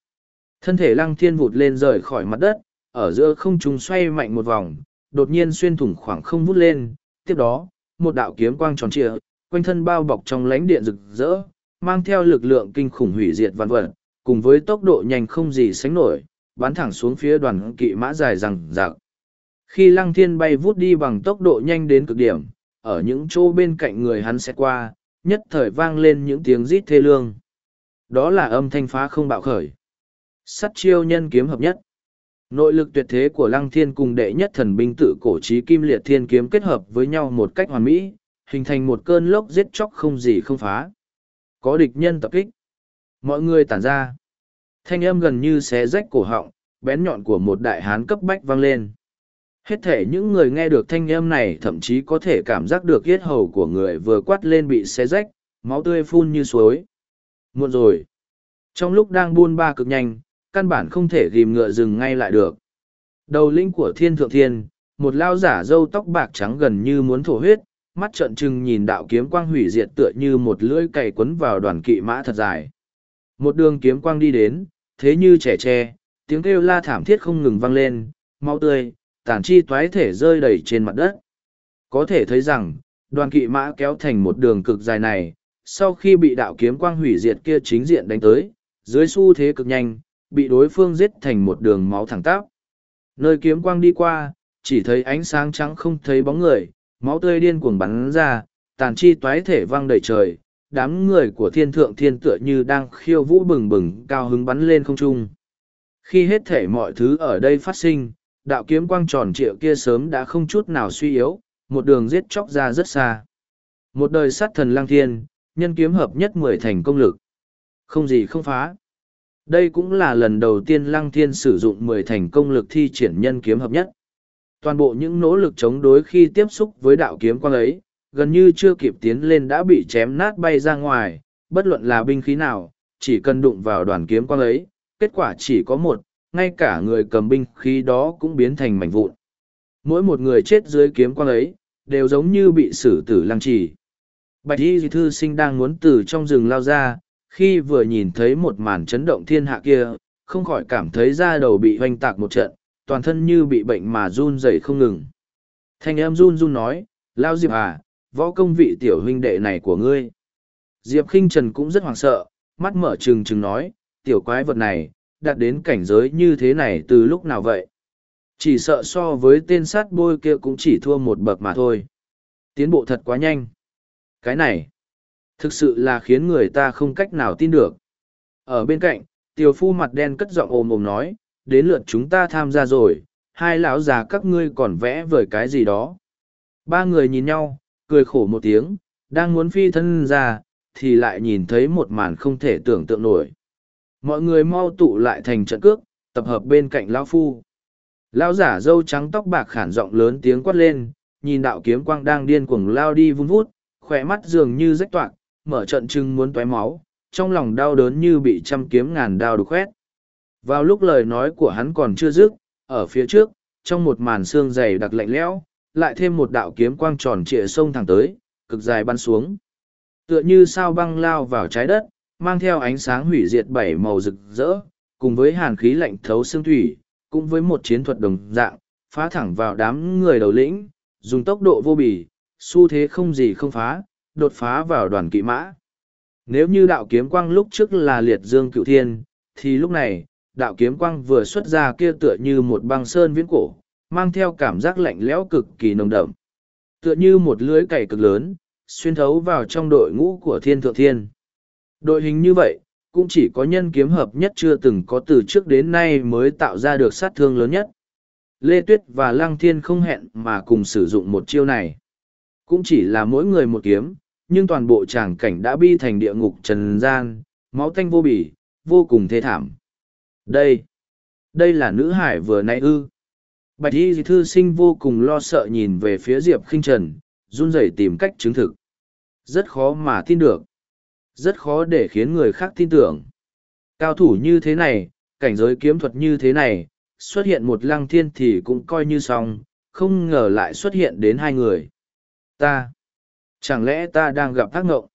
Thân thể lăng thiên vụt lên rời khỏi mặt đất, ở giữa không trung xoay mạnh một vòng, đột nhiên xuyên thủng khoảng không vút lên, tiếp đó, một đạo kiếm quang tròn trịa, quanh thân bao bọc trong lánh điện rực rỡ, mang theo lực lượng kinh khủng hủy diệt vạn vật, cùng với tốc độ nhanh không gì sánh nổi, bắn thẳng xuống phía đoàn kỵ mã dài rằng rạc. Khi lăng thiên bay vút đi bằng tốc độ nhanh đến cực điểm, ở những chỗ bên cạnh người hắn sẽ qua, nhất thời vang lên những tiếng rít thê lương. Đó là âm thanh phá không bạo khởi. Sắt chiêu nhân kiếm hợp nhất. Nội lực tuyệt thế của lăng thiên cùng đệ nhất thần binh tự cổ trí kim liệt thiên kiếm kết hợp với nhau một cách hoàn mỹ, hình thành một cơn lốc giết chóc không gì không phá. Có địch nhân tập kích. Mọi người tản ra. Thanh âm gần như xé rách cổ họng, bén nhọn của một đại hán cấp bách vang lên. Hết thể những người nghe được thanh âm này thậm chí có thể cảm giác được yết hầu của người vừa quát lên bị xé rách, máu tươi phun như suối. Muộn rồi. Trong lúc đang buôn ba cực nhanh, căn bản không thể ghim ngựa dừng ngay lại được. Đầu linh của thiên thượng thiên, một lao giả râu tóc bạc trắng gần như muốn thổ huyết, mắt trợn trừng nhìn đạo kiếm quang hủy diệt tựa như một lưỡi cày quấn vào đoàn kỵ mã thật dài. Một đường kiếm quang đi đến, thế như trẻ tre, tiếng kêu la thảm thiết không ngừng vang lên, máu tươi, tàn chi toái thể rơi đầy trên mặt đất. Có thể thấy rằng, đoàn kỵ mã kéo thành một đường cực dài này, sau khi bị đạo kiếm quang hủy diệt kia chính diện đánh tới, dưới xu thế cực nhanh, bị đối phương giết thành một đường máu thẳng tắp. Nơi kiếm quang đi qua, chỉ thấy ánh sáng trắng không thấy bóng người, máu tươi điên cuồng bắn ra, tàn chi toái thể văng đầy trời, đám người của thiên thượng thiên tựa như đang khiêu vũ bừng bừng cao hứng bắn lên không trung. Khi hết thể mọi thứ ở đây phát sinh, đạo kiếm quang tròn trịa kia sớm đã không chút nào suy yếu, một đường giết chóc ra rất xa. Một đời sát thần lang thiên, nhân kiếm hợp nhất mười thành công lực. Không gì không phá. Đây cũng là lần đầu tiên Lăng Thiên sử dụng mười thành công lực thi triển nhân kiếm hợp nhất. Toàn bộ những nỗ lực chống đối khi tiếp xúc với đạo kiếm quang ấy, gần như chưa kịp tiến lên đã bị chém nát bay ra ngoài, bất luận là binh khí nào, chỉ cần đụng vào đoàn kiếm quang ấy, kết quả chỉ có một, ngay cả người cầm binh khí đó cũng biến thành mảnh vụn. Mỗi một người chết dưới kiếm quang ấy, đều giống như bị xử tử lăng trì. Bạch Y Thư Sinh đang muốn từ trong rừng lao ra, khi vừa nhìn thấy một màn chấn động thiên hạ kia, không khỏi cảm thấy da đầu bị oanh tạc một trận, toàn thân như bị bệnh mà run rẩy không ngừng. Thanh em run run nói, Lao Diệp à, võ công vị tiểu huynh đệ này của ngươi. Diệp khinh Trần cũng rất hoảng sợ, mắt mở trừng trừng nói, tiểu quái vật này, đạt đến cảnh giới như thế này từ lúc nào vậy? Chỉ sợ so với tên sát bôi kia cũng chỉ thua một bậc mà thôi. Tiến bộ thật quá nhanh. Cái này, Thực sự là khiến người ta không cách nào tin được. Ở bên cạnh, tiểu phu mặt đen cất giọng ồm ồm nói, đến lượt chúng ta tham gia rồi, hai lão già các ngươi còn vẽ vời cái gì đó. Ba người nhìn nhau, cười khổ một tiếng, đang muốn phi thân ra, thì lại nhìn thấy một màn không thể tưởng tượng nổi. Mọi người mau tụ lại thành trận cước, tập hợp bên cạnh lão phu. Lão giả dâu trắng tóc bạc khản giọng lớn tiếng quát lên, nhìn đạo kiếm quang đang điên cuồng lao đi vun vút, khỏe mắt dường như rách toạc, mở trận trưng muốn tóe máu, trong lòng đau đớn như bị trăm kiếm ngàn đao đục khoét. Vào lúc lời nói của hắn còn chưa dứt, ở phía trước, trong một màn xương dày đặc lạnh lẽo, lại thêm một đạo kiếm quang tròn trịa sông thẳng tới, cực dài bắn xuống. Tựa như sao băng lao vào trái đất, mang theo ánh sáng hủy diệt bảy màu rực rỡ, cùng với hàn khí lạnh thấu xương thủy, cũng với một chiến thuật đồng dạng, phá thẳng vào đám người đầu lĩnh, dùng tốc độ vô bì, xu thế không gì không phá, đột phá vào đoàn kỵ mã. Nếu như đạo kiếm quang lúc trước là liệt dương cựu thiên, thì lúc này, đạo kiếm quang vừa xuất ra kia tựa như một băng sơn viễn cổ, mang theo cảm giác lạnh lẽo cực kỳ nồng đậm. Tựa như một lưới cày cực lớn, xuyên thấu vào trong đội ngũ của thiên thượng thiên. Đội hình như vậy, cũng chỉ có nhân kiếm hợp nhất chưa từng có từ trước đến nay mới tạo ra được sát thương lớn nhất. Lê Tuyết và Lăng Thiên không hẹn mà cùng sử dụng một chiêu này. Cũng chỉ là mỗi người một kiếm, nhưng toàn bộ tràng cảnh đã bi thành địa ngục trần gian, máu tanh vô bỉ, vô cùng thê thảm. Đây, đây là nữ hải vừa nãy ư. Bạch y thư sinh vô cùng lo sợ nhìn về phía Diệp khinh Trần, run rẩy tìm cách chứng thực. Rất khó mà tin được. Rất khó để khiến người khác tin tưởng. Cao thủ như thế này, cảnh giới kiếm thuật như thế này, xuất hiện một lăng thiên thì cũng coi như xong, không ngờ lại xuất hiện đến hai người. Ta, chẳng lẽ ta đang gặp ác ngộng?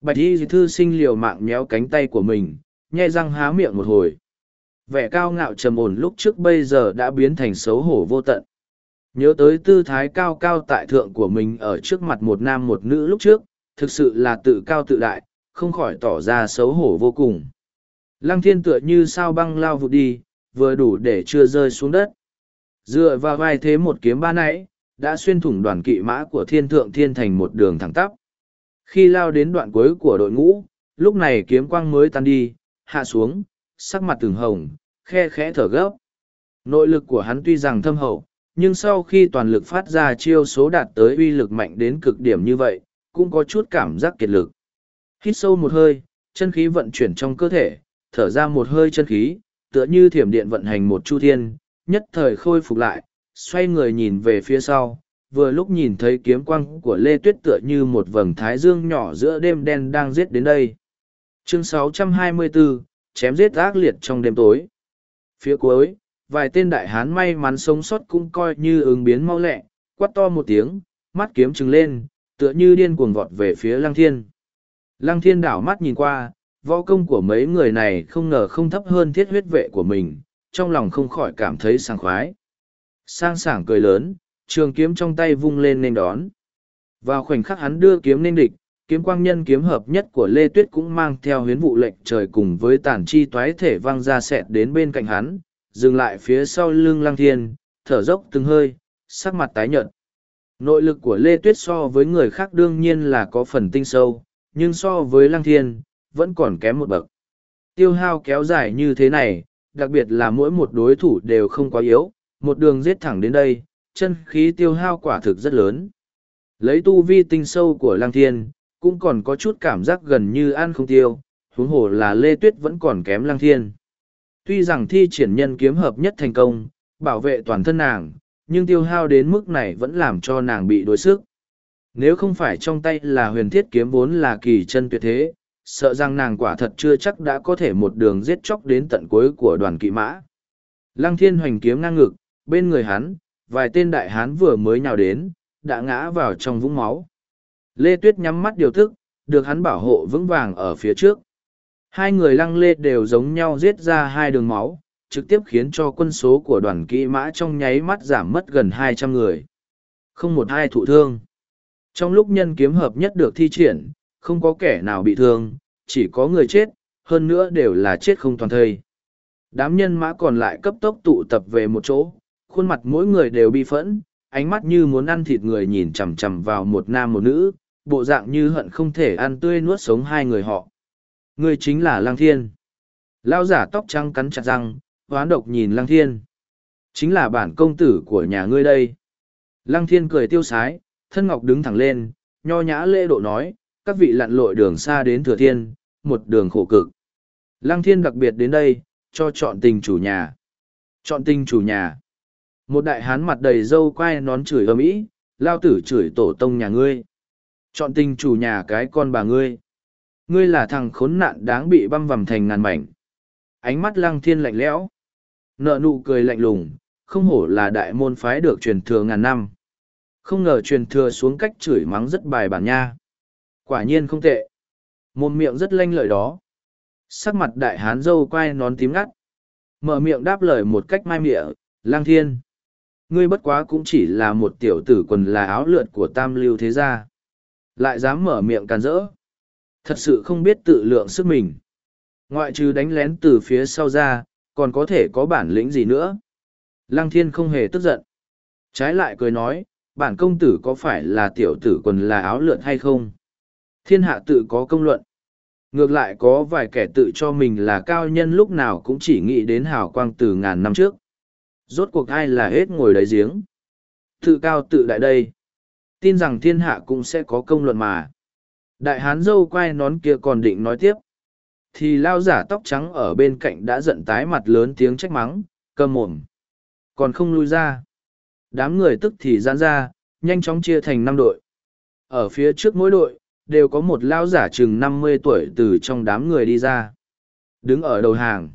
Bạch y thư sinh liều mạng méo cánh tay của mình, nhai răng há miệng một hồi. Vẻ cao ngạo trầm ổn lúc trước bây giờ đã biến thành xấu hổ vô tận. Nhớ tới tư thái cao cao tại thượng của mình ở trước mặt một nam một nữ lúc trước, thực sự là tự cao tự đại, không khỏi tỏ ra xấu hổ vô cùng. Lăng thiên tựa như sao băng lao vụt đi, vừa đủ để chưa rơi xuống đất. Dựa vào vai thế một kiếm ba nãy, đã xuyên thủng đoàn kỵ mã của thiên thượng thiên thành một đường thẳng tắp. Khi lao đến đoạn cuối của đội ngũ, lúc này kiếm quang mới tan đi, hạ xuống, sắc mặt từng hồng, khe khẽ thở gấp. Nội lực của hắn tuy rằng thâm hậu, nhưng sau khi toàn lực phát ra chiêu số đạt tới uy lực mạnh đến cực điểm như vậy, cũng có chút cảm giác kiệt lực. Hít sâu một hơi, chân khí vận chuyển trong cơ thể, thở ra một hơi chân khí, tựa như thiểm điện vận hành một chu thiên, nhất thời khôi phục lại, xoay người nhìn về phía sau, vừa lúc nhìn thấy kiếm quang của Lê Tuyết tựa như một vầng thái dương nhỏ giữa đêm đen đang giết đến đây. Chương 624, chém giết ác liệt trong đêm tối. Phía cuối, vài tên đại hán may mắn sống sót cũng coi như ứng biến mau lẹ, quát to một tiếng, mắt kiếm trừng lên, tựa như điên cuồng vọt về phía lăng thiên. Lăng thiên đảo mắt nhìn qua, võ công của mấy người này không ngờ không thấp hơn thiết huyết vệ của mình, trong lòng không khỏi cảm thấy sảng khoái. Sang sảng cười lớn, trường kiếm trong tay vung lên nên đón. Vào khoảnh khắc hắn đưa kiếm nên địch, kiếm quang nhân kiếm hợp nhất của Lê Tuyết cũng mang theo huyến vụ lệnh trời cùng với tàn chi toái thể văng ra sẹt đến bên cạnh hắn, dừng lại phía sau lưng lăng thiên, thở dốc từng hơi, sắc mặt tái nhợt. Nội lực của Lê Tuyết so với người khác đương nhiên là có phần tinh sâu, nhưng so với lăng thiên, vẫn còn kém một bậc. Tiêu hao kéo dài như thế này, đặc biệt là mỗi một đối thủ đều không quá yếu, một đường giết thẳng đến đây, chân khí tiêu hao quả thực rất lớn. Lấy tu vi tinh sâu của lăng thiên, cũng còn có chút cảm giác gần như ăn không tiêu, huống hồ là Lê Tuyết vẫn còn kém lăng thiên. Tuy rằng thi triển nhân kiếm hợp nhất thành công, bảo vệ toàn thân nàng, nhưng tiêu hao đến mức này vẫn làm cho nàng bị đối sức. Nếu không phải trong tay là huyền thiết kiếm vốn là kỳ chân tuyệt thế, sợ rằng nàng quả thật chưa chắc đã có thể một đường giết chóc đến tận cuối của đoàn kỵ mã. Lăng thiên hoành kiếm ngang ngực, bên người hắn, vài tên đại hán vừa mới nhào đến, đã ngã vào trong vũng máu. Lê Tuyết nhắm mắt điều thức, được hắn bảo hộ vững vàng ở phía trước. Hai người lăng lê đều giống nhau giết ra hai đường máu, trực tiếp khiến cho quân số của đoàn kỵ mã trong nháy mắt giảm mất gần hai trăm người. Không một ai thụ thương. Trong lúc nhân kiếm hợp nhất được thi triển, không có kẻ nào bị thương, chỉ có người chết, hơn nữa đều là chết không toàn thây. Đám nhân mã còn lại cấp tốc tụ tập về một chỗ, khuôn mặt mỗi người đều bi phẫn, ánh mắt như muốn ăn thịt người nhìn chằm chằm vào một nam một nữ, bộ dạng như hận không thể ăn tươi nuốt sống hai người họ. Ngươi chính là Lăng Thiên. Lao giả tóc trắng cắn chặt răng, hoán độc nhìn Lăng Thiên. Chính là bản công tử của nhà ngươi đây. Lăng Thiên cười tiêu sái, thân ngọc đứng thẳng lên, nho nhã lễ độ nói, các vị lặn lội đường xa đến thừa thiên, một đường khổ cực. Lăng Thiên đặc biệt đến đây, cho chọn tình chủ nhà. Chọn tình chủ nhà. Một đại hán mặt đầy râu quai nón chửi ầm ĩ, lao tử chửi tổ tông nhà ngươi. Chọn tình chủ nhà cái con bà ngươi. Ngươi là thằng khốn nạn đáng bị băm vằm thành ngàn mảnh. Ánh mắt lăng thiên lạnh lẽo. Nợ nụ cười lạnh lùng, không hổ là đại môn phái được truyền thừa ngàn năm. Không ngờ truyền thừa xuống cách chửi mắng rất bài bản nha. Quả nhiên không tệ. Mồm miệng rất lanh lợi đó. Sắc mặt đại hán dâu quai nón tím ngắt. Mở miệng đáp lời một cách mai mịa, lang thiên. Ngươi bất quá cũng chỉ là một tiểu tử quần là áo lượt của tam lưu thế gia. Lại dám mở miệng càn rỡ. Thật sự không biết tự lượng sức mình. Ngoại trừ đánh lén từ phía sau ra, còn có thể có bản lĩnh gì nữa. Lăng thiên không hề tức giận. Trái lại cười nói, bản công tử có phải là tiểu tử quần là áo lượn hay không? Thiên hạ tự có công luận. Ngược lại có vài kẻ tự cho mình là cao nhân lúc nào cũng chỉ nghĩ đến hào quang từ ngàn năm trước. Rốt cuộc ai là hết ngồi đáy giếng. Tự cao tự đại đây. Tin rằng thiên hạ cũng sẽ có công luận mà. Đại hán dâu quay nón kia còn định nói tiếp. Thì lao giả tóc trắng ở bên cạnh đã giận tái mặt lớn tiếng trách mắng, cơm mồm. Còn không lui ra. Đám người tức thì giãn ra, nhanh chóng chia thành năm đội. Ở phía trước mỗi đội, đều có một lao giả chừng năm mươi tuổi từ trong đám người đi ra. Đứng ở đầu hàng.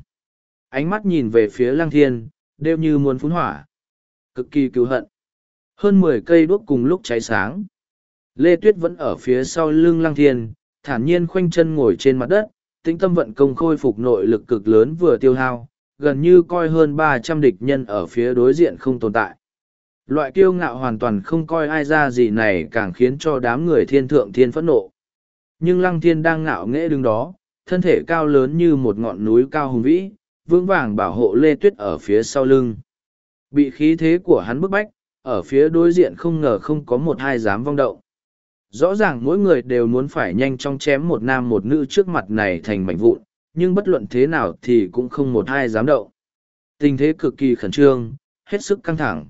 Ánh mắt nhìn về phía lăng thiên, đều như muốn phun hỏa. Cực kỳ cứu hận. Hơn mười cây đuốc cùng lúc cháy sáng. Lê Tuyết vẫn ở phía sau lưng lăng thiên, thản nhiên khoanh chân ngồi trên mặt đất, tĩnh tâm vận công khôi phục nội lực cực lớn vừa tiêu hao, gần như coi hơn ba trăm địch nhân ở phía đối diện không tồn tại. Loại kiêu ngạo hoàn toàn không coi ai ra gì này càng khiến cho đám người thiên thượng thiên phẫn nộ. Nhưng lăng thiên đang ngạo nghễ đứng đó, thân thể cao lớn như một ngọn núi cao hùng vĩ, vững vàng bảo hộ Lê Tuyết ở phía sau lưng. Bị khí thế của hắn bức bách, ở phía đối diện không ngờ không có một hai dám vong động. Rõ ràng mỗi người đều muốn phải nhanh chóng chém một nam một nữ trước mặt này thành mảnh vụn, nhưng bất luận thế nào thì cũng không một hai dám động. Tình thế cực kỳ khẩn trương, hết sức căng thẳng.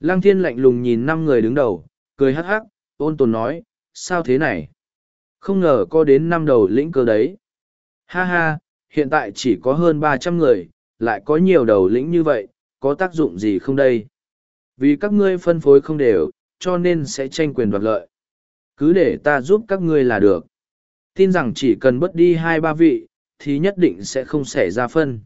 Lăng thiên lạnh lùng nhìn năm người đứng đầu, cười hắc hắc, ôn tồn nói, sao thế này? Không ngờ có đến năm đầu lĩnh cơ đấy. Ha ha, hiện tại chỉ có hơn ba trăm người, lại có nhiều đầu lĩnh như vậy, có tác dụng gì không đây? Vì các ngươi phân phối không đều, cho nên sẽ tranh quyền đoạt lợi. Cứ để ta giúp các ngươi là được. Tin rằng chỉ cần bớt đi hai ba vị, thì nhất định sẽ không xảy ra phân.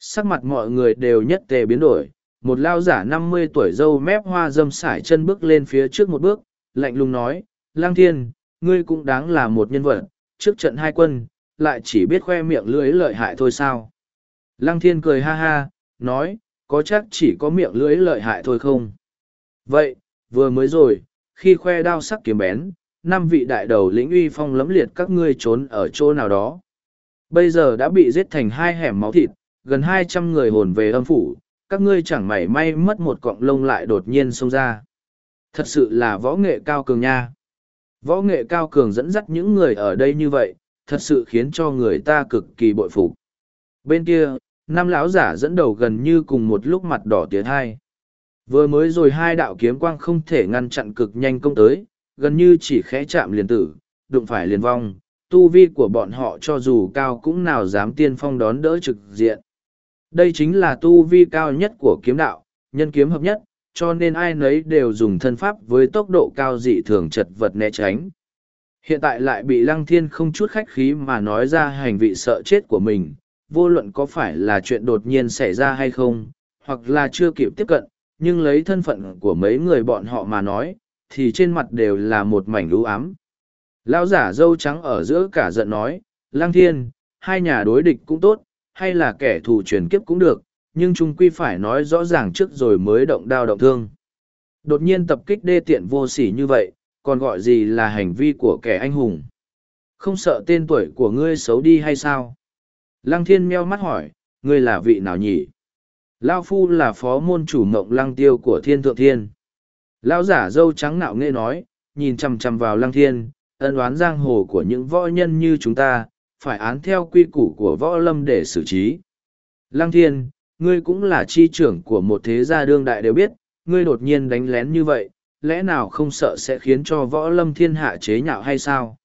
Sắc mặt mọi người đều nhất tề biến đổi, một lao giả năm mươi tuổi dâu mép hoa dâm sải chân bước lên phía trước một bước, lạnh lùng nói, Lang Thiên, ngươi cũng đáng là một nhân vật, trước trận hai quân, lại chỉ biết khoe miệng lưỡi lợi hại thôi sao. Lăng Thiên cười ha ha, nói, có chắc chỉ có miệng lưỡi lợi hại thôi không? Vậy, vừa mới rồi, khi khoe đao sắc kiếm bén, năm vị đại đầu lĩnh uy phong lẫm liệt các ngươi trốn ở chỗ nào đó. Bây giờ đã bị giết thành hai hẻm máu thịt, gần hai trăm người hồn về âm phủ, các ngươi chẳng mảy may mất một cọng lông lại đột nhiên xông ra. Thật sự là võ nghệ cao cường nha. Võ nghệ cao cường dẫn dắt những người ở đây như vậy, thật sự khiến cho người ta cực kỳ bội phục. Bên kia, năm lão giả dẫn đầu gần như cùng một lúc mặt đỏ tiến hai. Vừa mới rồi hai đạo kiếm quang không thể ngăn chặn cực nhanh công tới, gần như chỉ khẽ chạm liền tử, đụng phải liền vong, tu vi của bọn họ cho dù cao cũng nào dám tiên phong đón đỡ trực diện. Đây chính là tu vi cao nhất của kiếm đạo, nhân kiếm hợp nhất, cho nên ai nấy đều dùng thân pháp với tốc độ cao dị thường chật vật né tránh. Hiện tại lại bị lăng thiên không chút khách khí mà nói ra hành vị sợ chết của mình, vô luận có phải là chuyện đột nhiên xảy ra hay không, hoặc là chưa kịp tiếp cận, nhưng lấy thân phận của mấy người bọn họ mà nói, thì trên mặt đều là một mảnh lũ ám. Lão giả dâu trắng ở giữa cả giận nói, Lăng Thiên, hai nhà đối địch cũng tốt, hay là kẻ thù truyền kiếp cũng được, nhưng chung quy phải nói rõ ràng trước rồi mới động đao động thương. Đột nhiên tập kích đê tiện vô sỉ như vậy, còn gọi gì là hành vi của kẻ anh hùng. Không sợ tên tuổi của ngươi xấu đi hay sao? Lăng thiên meo mắt hỏi, ngươi là vị nào nhỉ? Lao Phu là phó môn chủ mộng lăng tiêu của thiên thượng thiên. lão giả dâu trắng nạo nghe nói, nhìn chằm chằm vào lăng thiên, ân oán giang hồ của những võ nhân như chúng ta, phải án theo quy củ của võ lâm để xử trí. Lăng thiên, ngươi cũng là chi trưởng của một thế gia đương đại đều biết, ngươi đột nhiên đánh lén như vậy, lẽ nào không sợ sẽ khiến cho võ lâm thiên hạ chế nhạo hay sao?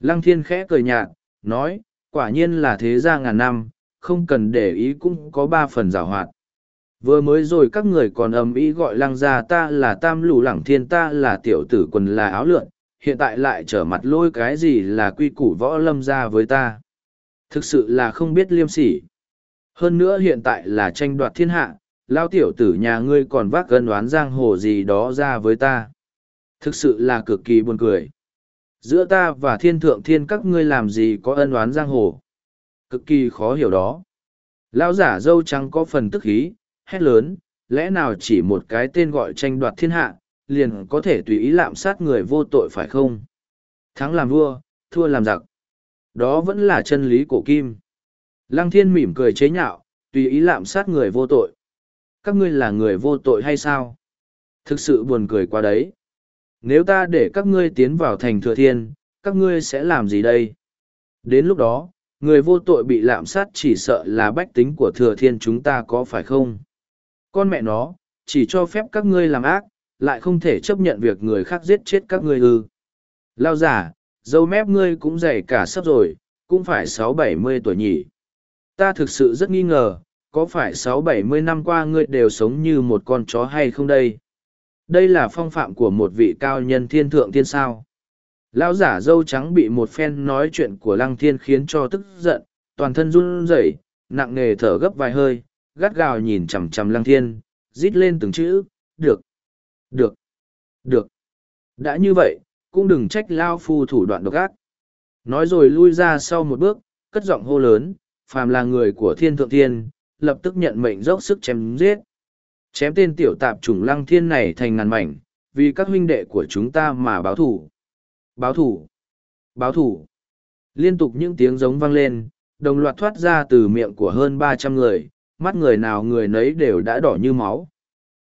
Lăng thiên khẽ cười nhạt, nói, quả nhiên là thế gia ngàn năm, không cần để ý cũng có ba phần rào hoạt. Vừa mới rồi các người còn ầm ý gọi lăng gia ta là tam lù lẳng thiên ta là tiểu tử quần là áo lượn, hiện tại lại trở mặt lôi cái gì là quy củ võ lâm gia với ta. Thực sự là không biết liêm sỉ. Hơn nữa hiện tại là tranh đoạt thiên hạ, lao tiểu tử nhà ngươi còn vác gân đoán giang hồ gì đó ra với ta. Thực sự là cực kỳ buồn cười. Giữa ta và thiên thượng thiên các ngươi làm gì có ân oán giang hồ. Cực kỳ khó hiểu đó. Lão giả dâu trắng có phần tức khí, hét lớn, lẽ nào chỉ một cái tên gọi tranh đoạt thiên hạ, liền có thể tùy ý lạm sát người vô tội phải không? Thắng làm vua, thua làm giặc. Đó vẫn là chân lý cổ kim. Lăng thiên mỉm cười chế nhạo, tùy ý lạm sát người vô tội. Các ngươi là người vô tội hay sao? Thực sự buồn cười quá đấy. Nếu ta để các ngươi tiến vào thành thừa thiên, các ngươi sẽ làm gì đây? Đến lúc đó, người vô tội bị lạm sát chỉ sợ là bách tính của thừa thiên chúng ta có phải không? Con mẹ nó, chỉ cho phép các ngươi làm ác, lại không thể chấp nhận việc người khác giết chết các ngươi ư. Lao giả, dâu mép ngươi cũng dày cả sắp rồi, cũng phải sáu bảy mươi tuổi nhỉ. Ta thực sự rất nghi ngờ, có phải sáu bảy mươi năm qua ngươi đều sống như một con chó hay không đây? Đây là phong phạm của một vị cao nhân thiên thượng thiên sao. Lão giả dâu trắng bị một phen nói chuyện của lăng thiên khiến cho tức giận, toàn thân run rẩy, nặng nề thở gấp vài hơi, gắt gào nhìn chằm chằm lăng thiên, rít lên từng chữ, được, được, được. Đã như vậy, cũng đừng trách lao phu thủ đoạn độc ác. Nói rồi lui ra sau một bước, cất giọng hô lớn, phàm là người của thiên thượng thiên, lập tức nhận mệnh dốc sức chém giết. Chém tên tiểu tạp chủng lăng thiên này thành ngàn mảnh, vì các huynh đệ của chúng ta mà báo thủ. Báo thủ! Báo thủ! Liên tục những tiếng giống vang lên, đồng loạt thoát ra từ miệng của hơn ba trăm người, mắt người nào người nấy đều đã đỏ như máu.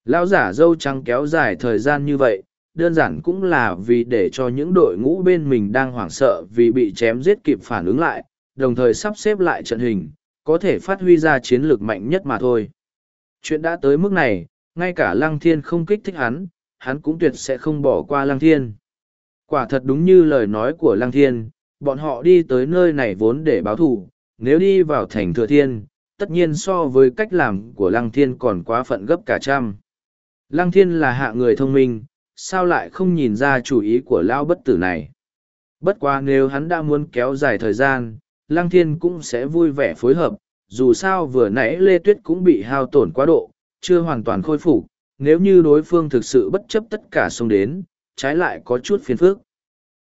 Lão giả dâu trắng kéo dài thời gian như vậy, đơn giản cũng là vì để cho những đội ngũ bên mình đang hoảng sợ vì bị chém giết kịp phản ứng lại, đồng thời sắp xếp lại trận hình, có thể phát huy ra chiến lược mạnh nhất mà thôi. Chuyện đã tới mức này, ngay cả Lăng Thiên không kích thích hắn, hắn cũng tuyệt sẽ không bỏ qua Lăng Thiên. Quả thật đúng như lời nói của Lăng Thiên, bọn họ đi tới nơi này vốn để báo thù, nếu đi vào thành thừa thiên, tất nhiên so với cách làm của Lăng Thiên còn quá phận gấp cả trăm. Lăng Thiên là hạ người thông minh, sao lại không nhìn ra chủ ý của Lão bất tử này. Bất quá nếu hắn đã muốn kéo dài thời gian, Lăng Thiên cũng sẽ vui vẻ phối hợp, dù sao vừa nãy Lê Tuyết cũng bị hao tổn quá độ, chưa hoàn toàn khôi phục, nếu như đối phương thực sự bất chấp tất cả xông đến, trái lại có chút phiền phức.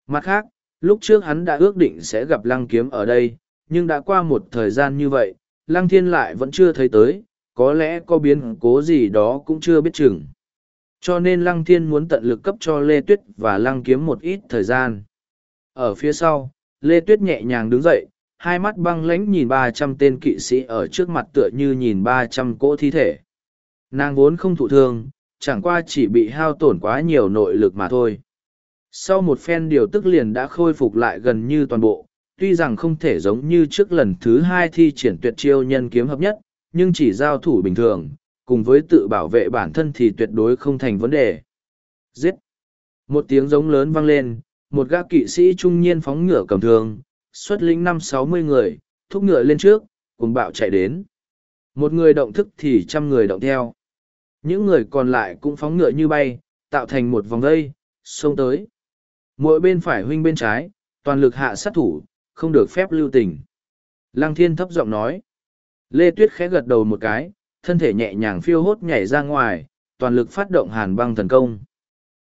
Mặt khác, lúc trước hắn đã ước định sẽ gặp Lăng Kiếm ở đây, nhưng đã qua một thời gian như vậy, Lăng Thiên lại vẫn chưa thấy tới, có lẽ có biến cố gì đó cũng chưa biết chừng. Cho nên Lăng Thiên muốn tận lực cấp cho Lê Tuyết và Lăng Kiếm một ít thời gian. Ở phía sau, Lê Tuyết nhẹ nhàng đứng dậy, hai mắt băng lãnh nhìn ba trăm tên kỵ sĩ ở trước mặt tựa như nhìn ba trăm cỗ thi thể. Nàng vốn không thụ thương, chẳng qua chỉ bị hao tổn quá nhiều nội lực mà thôi. Sau một phen điều tức liền đã khôi phục lại gần như toàn bộ, tuy rằng không thể giống như trước lần thứ hai thi triển tuyệt chiêu nhân kiếm hợp nhất, nhưng chỉ giao thủ bình thường, cùng với tự bảo vệ bản thân thì tuyệt đối không thành vấn đề. Giết! Một tiếng giống lớn vang lên, một gã kỵ sĩ trung niên phóng ngựa cầm thương, xuất lĩnh năm sáu mươi người, thúc ngựa lên trước, cùng bạo chạy đến. Một người động thức thì trăm người động theo. Những người còn lại cũng phóng ngựa như bay, tạo thành một vòng dây, xông tới. Mỗi bên phải huynh bên trái, toàn lực hạ sát thủ, không được phép lưu tình. Lăng thiên thấp giọng nói. Lê Tuyết khẽ gật đầu một cái, thân thể nhẹ nhàng phiêu hốt nhảy ra ngoài, toàn lực phát động hàn băng thần công.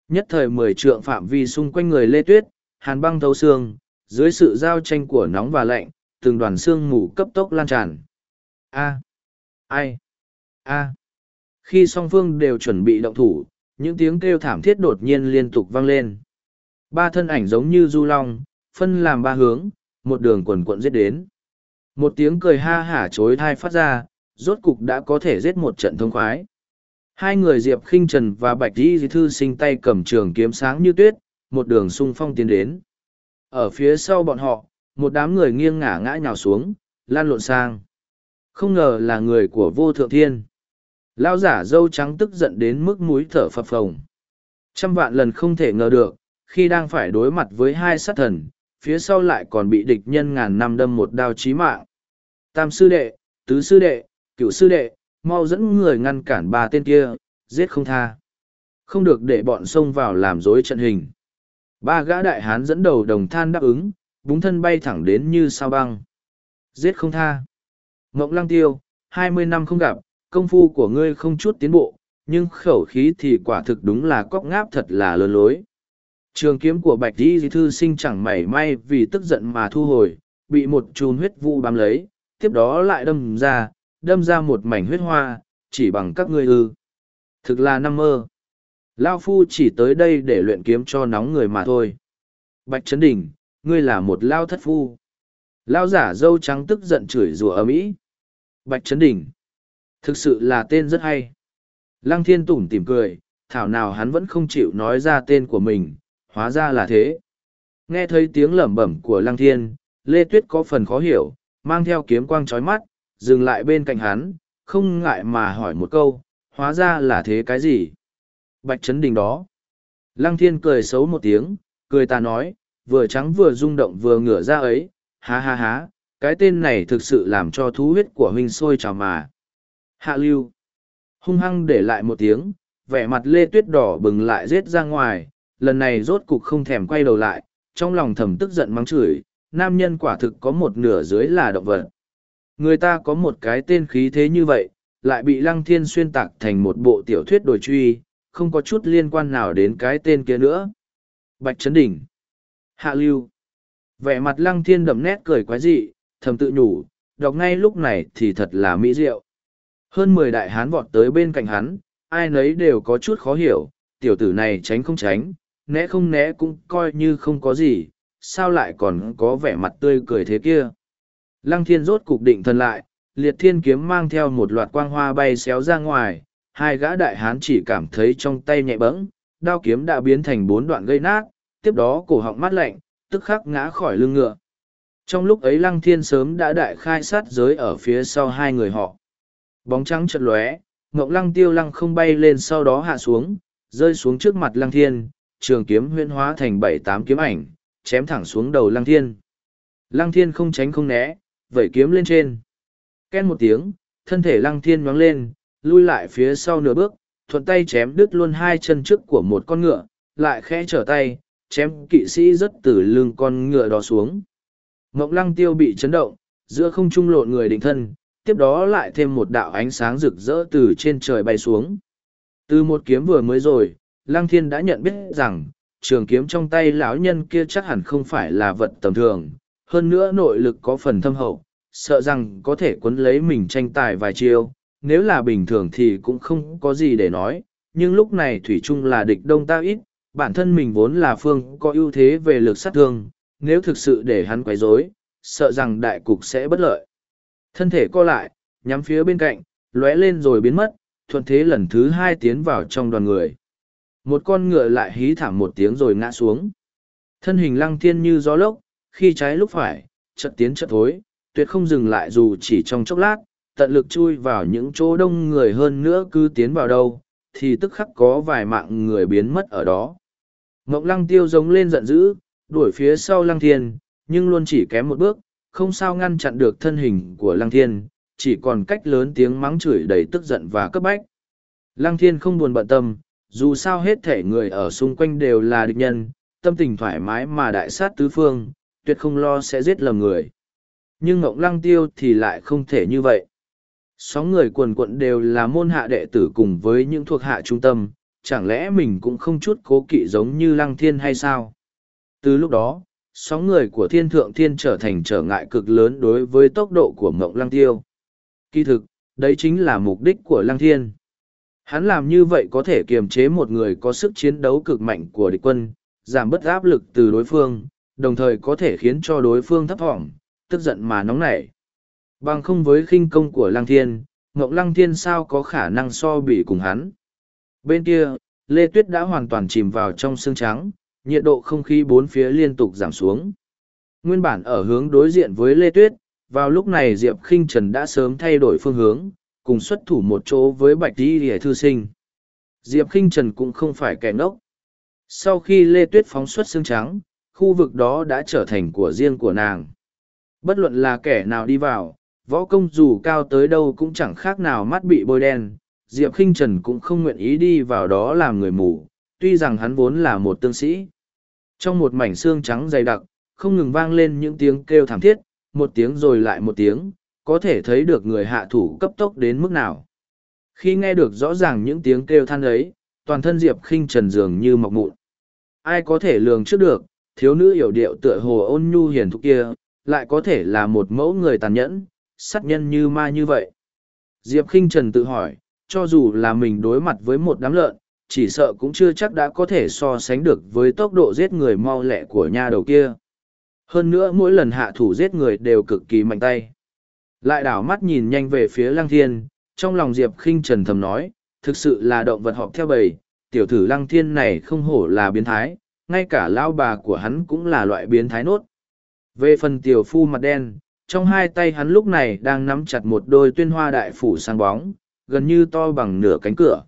Nhất thời mười trượng phạm vi xung quanh người Lê Tuyết, hàn băng thấu xương, dưới sự giao tranh của nóng và lạnh, từng đoàn xương mù cấp tốc lan tràn. A. Ai. A. Khi song phương đều chuẩn bị động thủ, những tiếng kêu thảm thiết đột nhiên liên tục vang lên. Ba thân ảnh giống như du long, phân làm ba hướng, một đường quần quận giết đến. Một tiếng cười ha hả chối thai phát ra, rốt cục đã có thể giết một trận thông khoái. Hai người Diệp khinh Trần và Bạch Di Thư sinh tay cầm trường kiếm sáng như tuyết, một đường sung phong tiến đến. Ở phía sau bọn họ, một đám người nghiêng ngả ngã nhào xuống, lan lộn sang. Không ngờ là người của vô thượng thiên. Lao giả dâu trắng tức giận đến mức mũi thở phập phồng. Trăm vạn lần không thể ngờ được, khi đang phải đối mặt với hai sát thần, phía sau lại còn bị địch nhân ngàn năm đâm một đao chí mạng. Tam sư đệ, tứ sư đệ, cựu sư đệ, mau dẫn người ngăn cản ba tên kia, giết không tha. Không được để bọn xông vào làm rối trận hình. Ba gã đại hán dẫn đầu đồng than đáp ứng, búng thân bay thẳng đến như sao băng. Giết không tha. Ngộng lăng tiêu, hai mươi năm không gặp, công phu của ngươi không chút tiến bộ, nhưng khẩu khí thì quả thực đúng là cóc ngáp thật là lớn lối. Trường kiếm của bạch di thư sinh chẳng mảy may vì tức giận mà thu hồi, bị một chùm huyết vụ bám lấy, tiếp đó lại đâm ra, đâm ra một mảnh huyết hoa, chỉ bằng các ngươi ư. Thực là năm mơ. Lao Phu chỉ tới đây để luyện kiếm cho nóng người mà thôi. Bạch Trấn Đình, ngươi là một Lao thất phu. Lao giả dâu trắng tức giận chửi rủa ầm mỹ. Bạch Trấn Đình. Thực sự là tên rất hay. Lăng thiên tủm tỉm cười, thảo nào hắn vẫn không chịu nói ra tên của mình, hóa ra là thế. Nghe thấy tiếng lẩm bẩm của lăng thiên, Lê Tuyết có phần khó hiểu, mang theo kiếm quang trói mắt, dừng lại bên cạnh hắn, không ngại mà hỏi một câu, hóa ra là thế cái gì? Bạch Trấn Đình đó. Lăng thiên cười xấu một tiếng, cười ta nói, vừa trắng vừa rung động vừa ngửa ra ấy, ha ha ha, cái tên này thực sự làm cho thú huyết của huynh sôi trào mà. Hạ lưu. Hung hăng để lại một tiếng, vẻ mặt lê tuyết đỏ bừng lại rết ra ngoài, lần này rốt cục không thèm quay đầu lại, trong lòng thầm tức giận mắng chửi, nam nhân quả thực có một nửa dưới là động vật. Người ta có một cái tên khí thế như vậy, lại bị lăng thiên xuyên tạc thành một bộ tiểu thuyết đồi truy, không có chút liên quan nào đến cái tên kia nữa. Bạch Trấn Đỉnh. Hạ Lưu. Vẻ mặt lăng thiên đậm nét cười quái dị, thầm tự nhủ, đọc ngay lúc này thì thật là mỹ diệu. Hơn mười đại hán vọt tới bên cạnh hắn, ai nấy đều có chút khó hiểu, tiểu tử này tránh không tránh, né không né cũng coi như không có gì, sao lại còn có vẻ mặt tươi cười thế kia. Lăng thiên rốt cục định thần lại, liệt thiên kiếm mang theo một loạt quang hoa bay xéo ra ngoài, hai gã đại hán chỉ cảm thấy trong tay nhẹ bẫng, đao kiếm đã biến thành bốn đoạn gây nát, tiếp đó cổ họng mát lạnh, tức khắc ngã khỏi lưng ngựa. Trong lúc ấy lăng thiên sớm đã đại khai sát giới ở phía sau hai người họ. Bóng trắng chật lóe, ngộng lăng tiêu lăng không bay lên sau đó hạ xuống, rơi xuống trước mặt lăng thiên, trường kiếm huyễn hóa thành bảy tám kiếm ảnh, chém thẳng xuống đầu lăng thiên. Lăng thiên không tránh không né, vẩy kiếm lên trên. Ken một tiếng, thân thể lăng thiên nhoáng lên, lui lại phía sau nửa bước, thuận tay chém đứt luôn hai chân trước của một con ngựa, lại khẽ trở tay, chém kỵ sĩ rất từ lưng con ngựa đó xuống. Mộng lăng tiêu bị chấn động, giữa không trung lộn người định thân, tiếp đó lại thêm một đạo ánh sáng rực rỡ từ trên trời bay xuống. Từ một kiếm vừa mới rồi, Lăng Thiên đã nhận biết rằng, trường kiếm trong tay lão nhân kia chắc hẳn không phải là vật tầm thường, hơn nữa nội lực có phần thâm hậu, sợ rằng có thể cuốn lấy mình tranh tài vài chiêu, nếu là bình thường thì cũng không có gì để nói, nhưng lúc này Thủy Trung là địch đông ta ít, bản thân mình vốn là phương có ưu thế về lực sát thương, nếu thực sự để hắn quấy rối, sợ rằng đại cục sẽ bất lợi. Thân thể co lại, nhắm phía bên cạnh, lóe lên rồi biến mất, thuận thế lần thứ hai tiến vào trong đoàn người. Một con ngựa lại hí thảm một tiếng rồi ngã xuống. Thân hình lăng thiên như gió lốc, khi trái lúc phải, chợt tiến chợt thối, tuyệt không dừng lại dù chỉ trong chốc lát, tận lực chui vào những chỗ đông người hơn nữa cứ tiến vào đâu, thì tức khắc có vài mạng người biến mất ở đó. Mộng lăng tiêu giống lên giận dữ, đuổi phía sau lăng thiên, nhưng luôn chỉ kém một bước, không sao ngăn chặn được thân hình của lăng thiên, chỉ còn cách lớn tiếng mắng chửi đầy tức giận và cấp bách. Lăng thiên không buồn bận tâm, dù sao hết thể người ở xung quanh đều là địch nhân, tâm tình thoải mái mà đại sát tứ phương, tuyệt không lo sẽ giết lầm người. Nhưng Ngộng Lăng Tiêu thì lại không thể như vậy. Sóng người quần quận đều là môn hạ đệ tử cùng với những thuộc hạ trung tâm, chẳng lẽ mình cũng không chút cố kỵ giống như Lăng Thiên hay sao? Từ lúc đó, sóng người của thiên thượng thiên trở thành trở ngại cực lớn đối với tốc độ của Mộng Lăng Tiêu. Kỳ thực, đấy chính là mục đích của Lăng Thiên. Hắn làm như vậy có thể kiềm chế một người có sức chiến đấu cực mạnh của địch quân, giảm bớt áp lực từ đối phương, đồng thời có thể khiến cho đối phương thấp thỏm, tức giận mà nóng nảy. Bằng không với khinh công của Lăng Thiên, Ngộng Lăng Thiên sao có khả năng so bỉ cùng hắn. Bên kia, Lê Tuyết đã hoàn toàn chìm vào trong xương trắng, nhiệt độ không khí bốn phía liên tục giảm xuống. Nguyên bản ở hướng đối diện với Lê Tuyết, vào lúc này Diệp Khinh Trần đã sớm thay đổi phương hướng, cùng xuất thủ một chỗ với Bạch Di Lìa Thư Sinh. Diệp Khinh Trần cũng không phải kẻ ngốc. Sau khi Lê Tuyết phóng xuất xương trắng, khu vực đó đã trở thành của riêng của nàng. Bất luận là kẻ nào đi vào, võ công dù cao tới đâu cũng chẳng khác nào mắt bị bôi đen. Diệp Kinh Trần cũng không nguyện ý đi vào đó làm người mù, tuy rằng hắn vốn là một tương sĩ. Trong một mảnh xương trắng dày đặc, không ngừng vang lên những tiếng kêu thảm thiết, một tiếng rồi lại một tiếng, có thể thấy được người hạ thủ cấp tốc đến mức nào. Khi nghe được rõ ràng những tiếng kêu than ấy, toàn thân Diệp Kinh trần dường như mọc mụn. Ai có thể lường trước được, thiếu nữ hiểu điệu tựa hồ ôn nhu hiền thục kia, lại có thể là một mẫu người tàn nhẫn, sát nhân như ma như vậy. Diệp khinh trần tự hỏi, cho dù là mình đối mặt với một đám lợn, chỉ sợ cũng chưa chắc đã có thể so sánh được với tốc độ giết người mau lẹ của nha đầu kia. Hơn nữa mỗi lần hạ thủ giết người đều cực kỳ mạnh tay. Lại đảo mắt nhìn nhanh về phía lăng thiên, trong lòng Diệp khinh trần thầm nói, thực sự là động vật họp theo bầy, tiểu thử lăng thiên này không hổ là biến thái, ngay cả lao bà của hắn cũng là loại biến thái nốt. Về phần tiểu phu mặt đen, trong hai tay hắn lúc này đang nắm chặt một đôi tuyên hoa đại phủ sáng bóng, gần như to bằng nửa cánh cửa.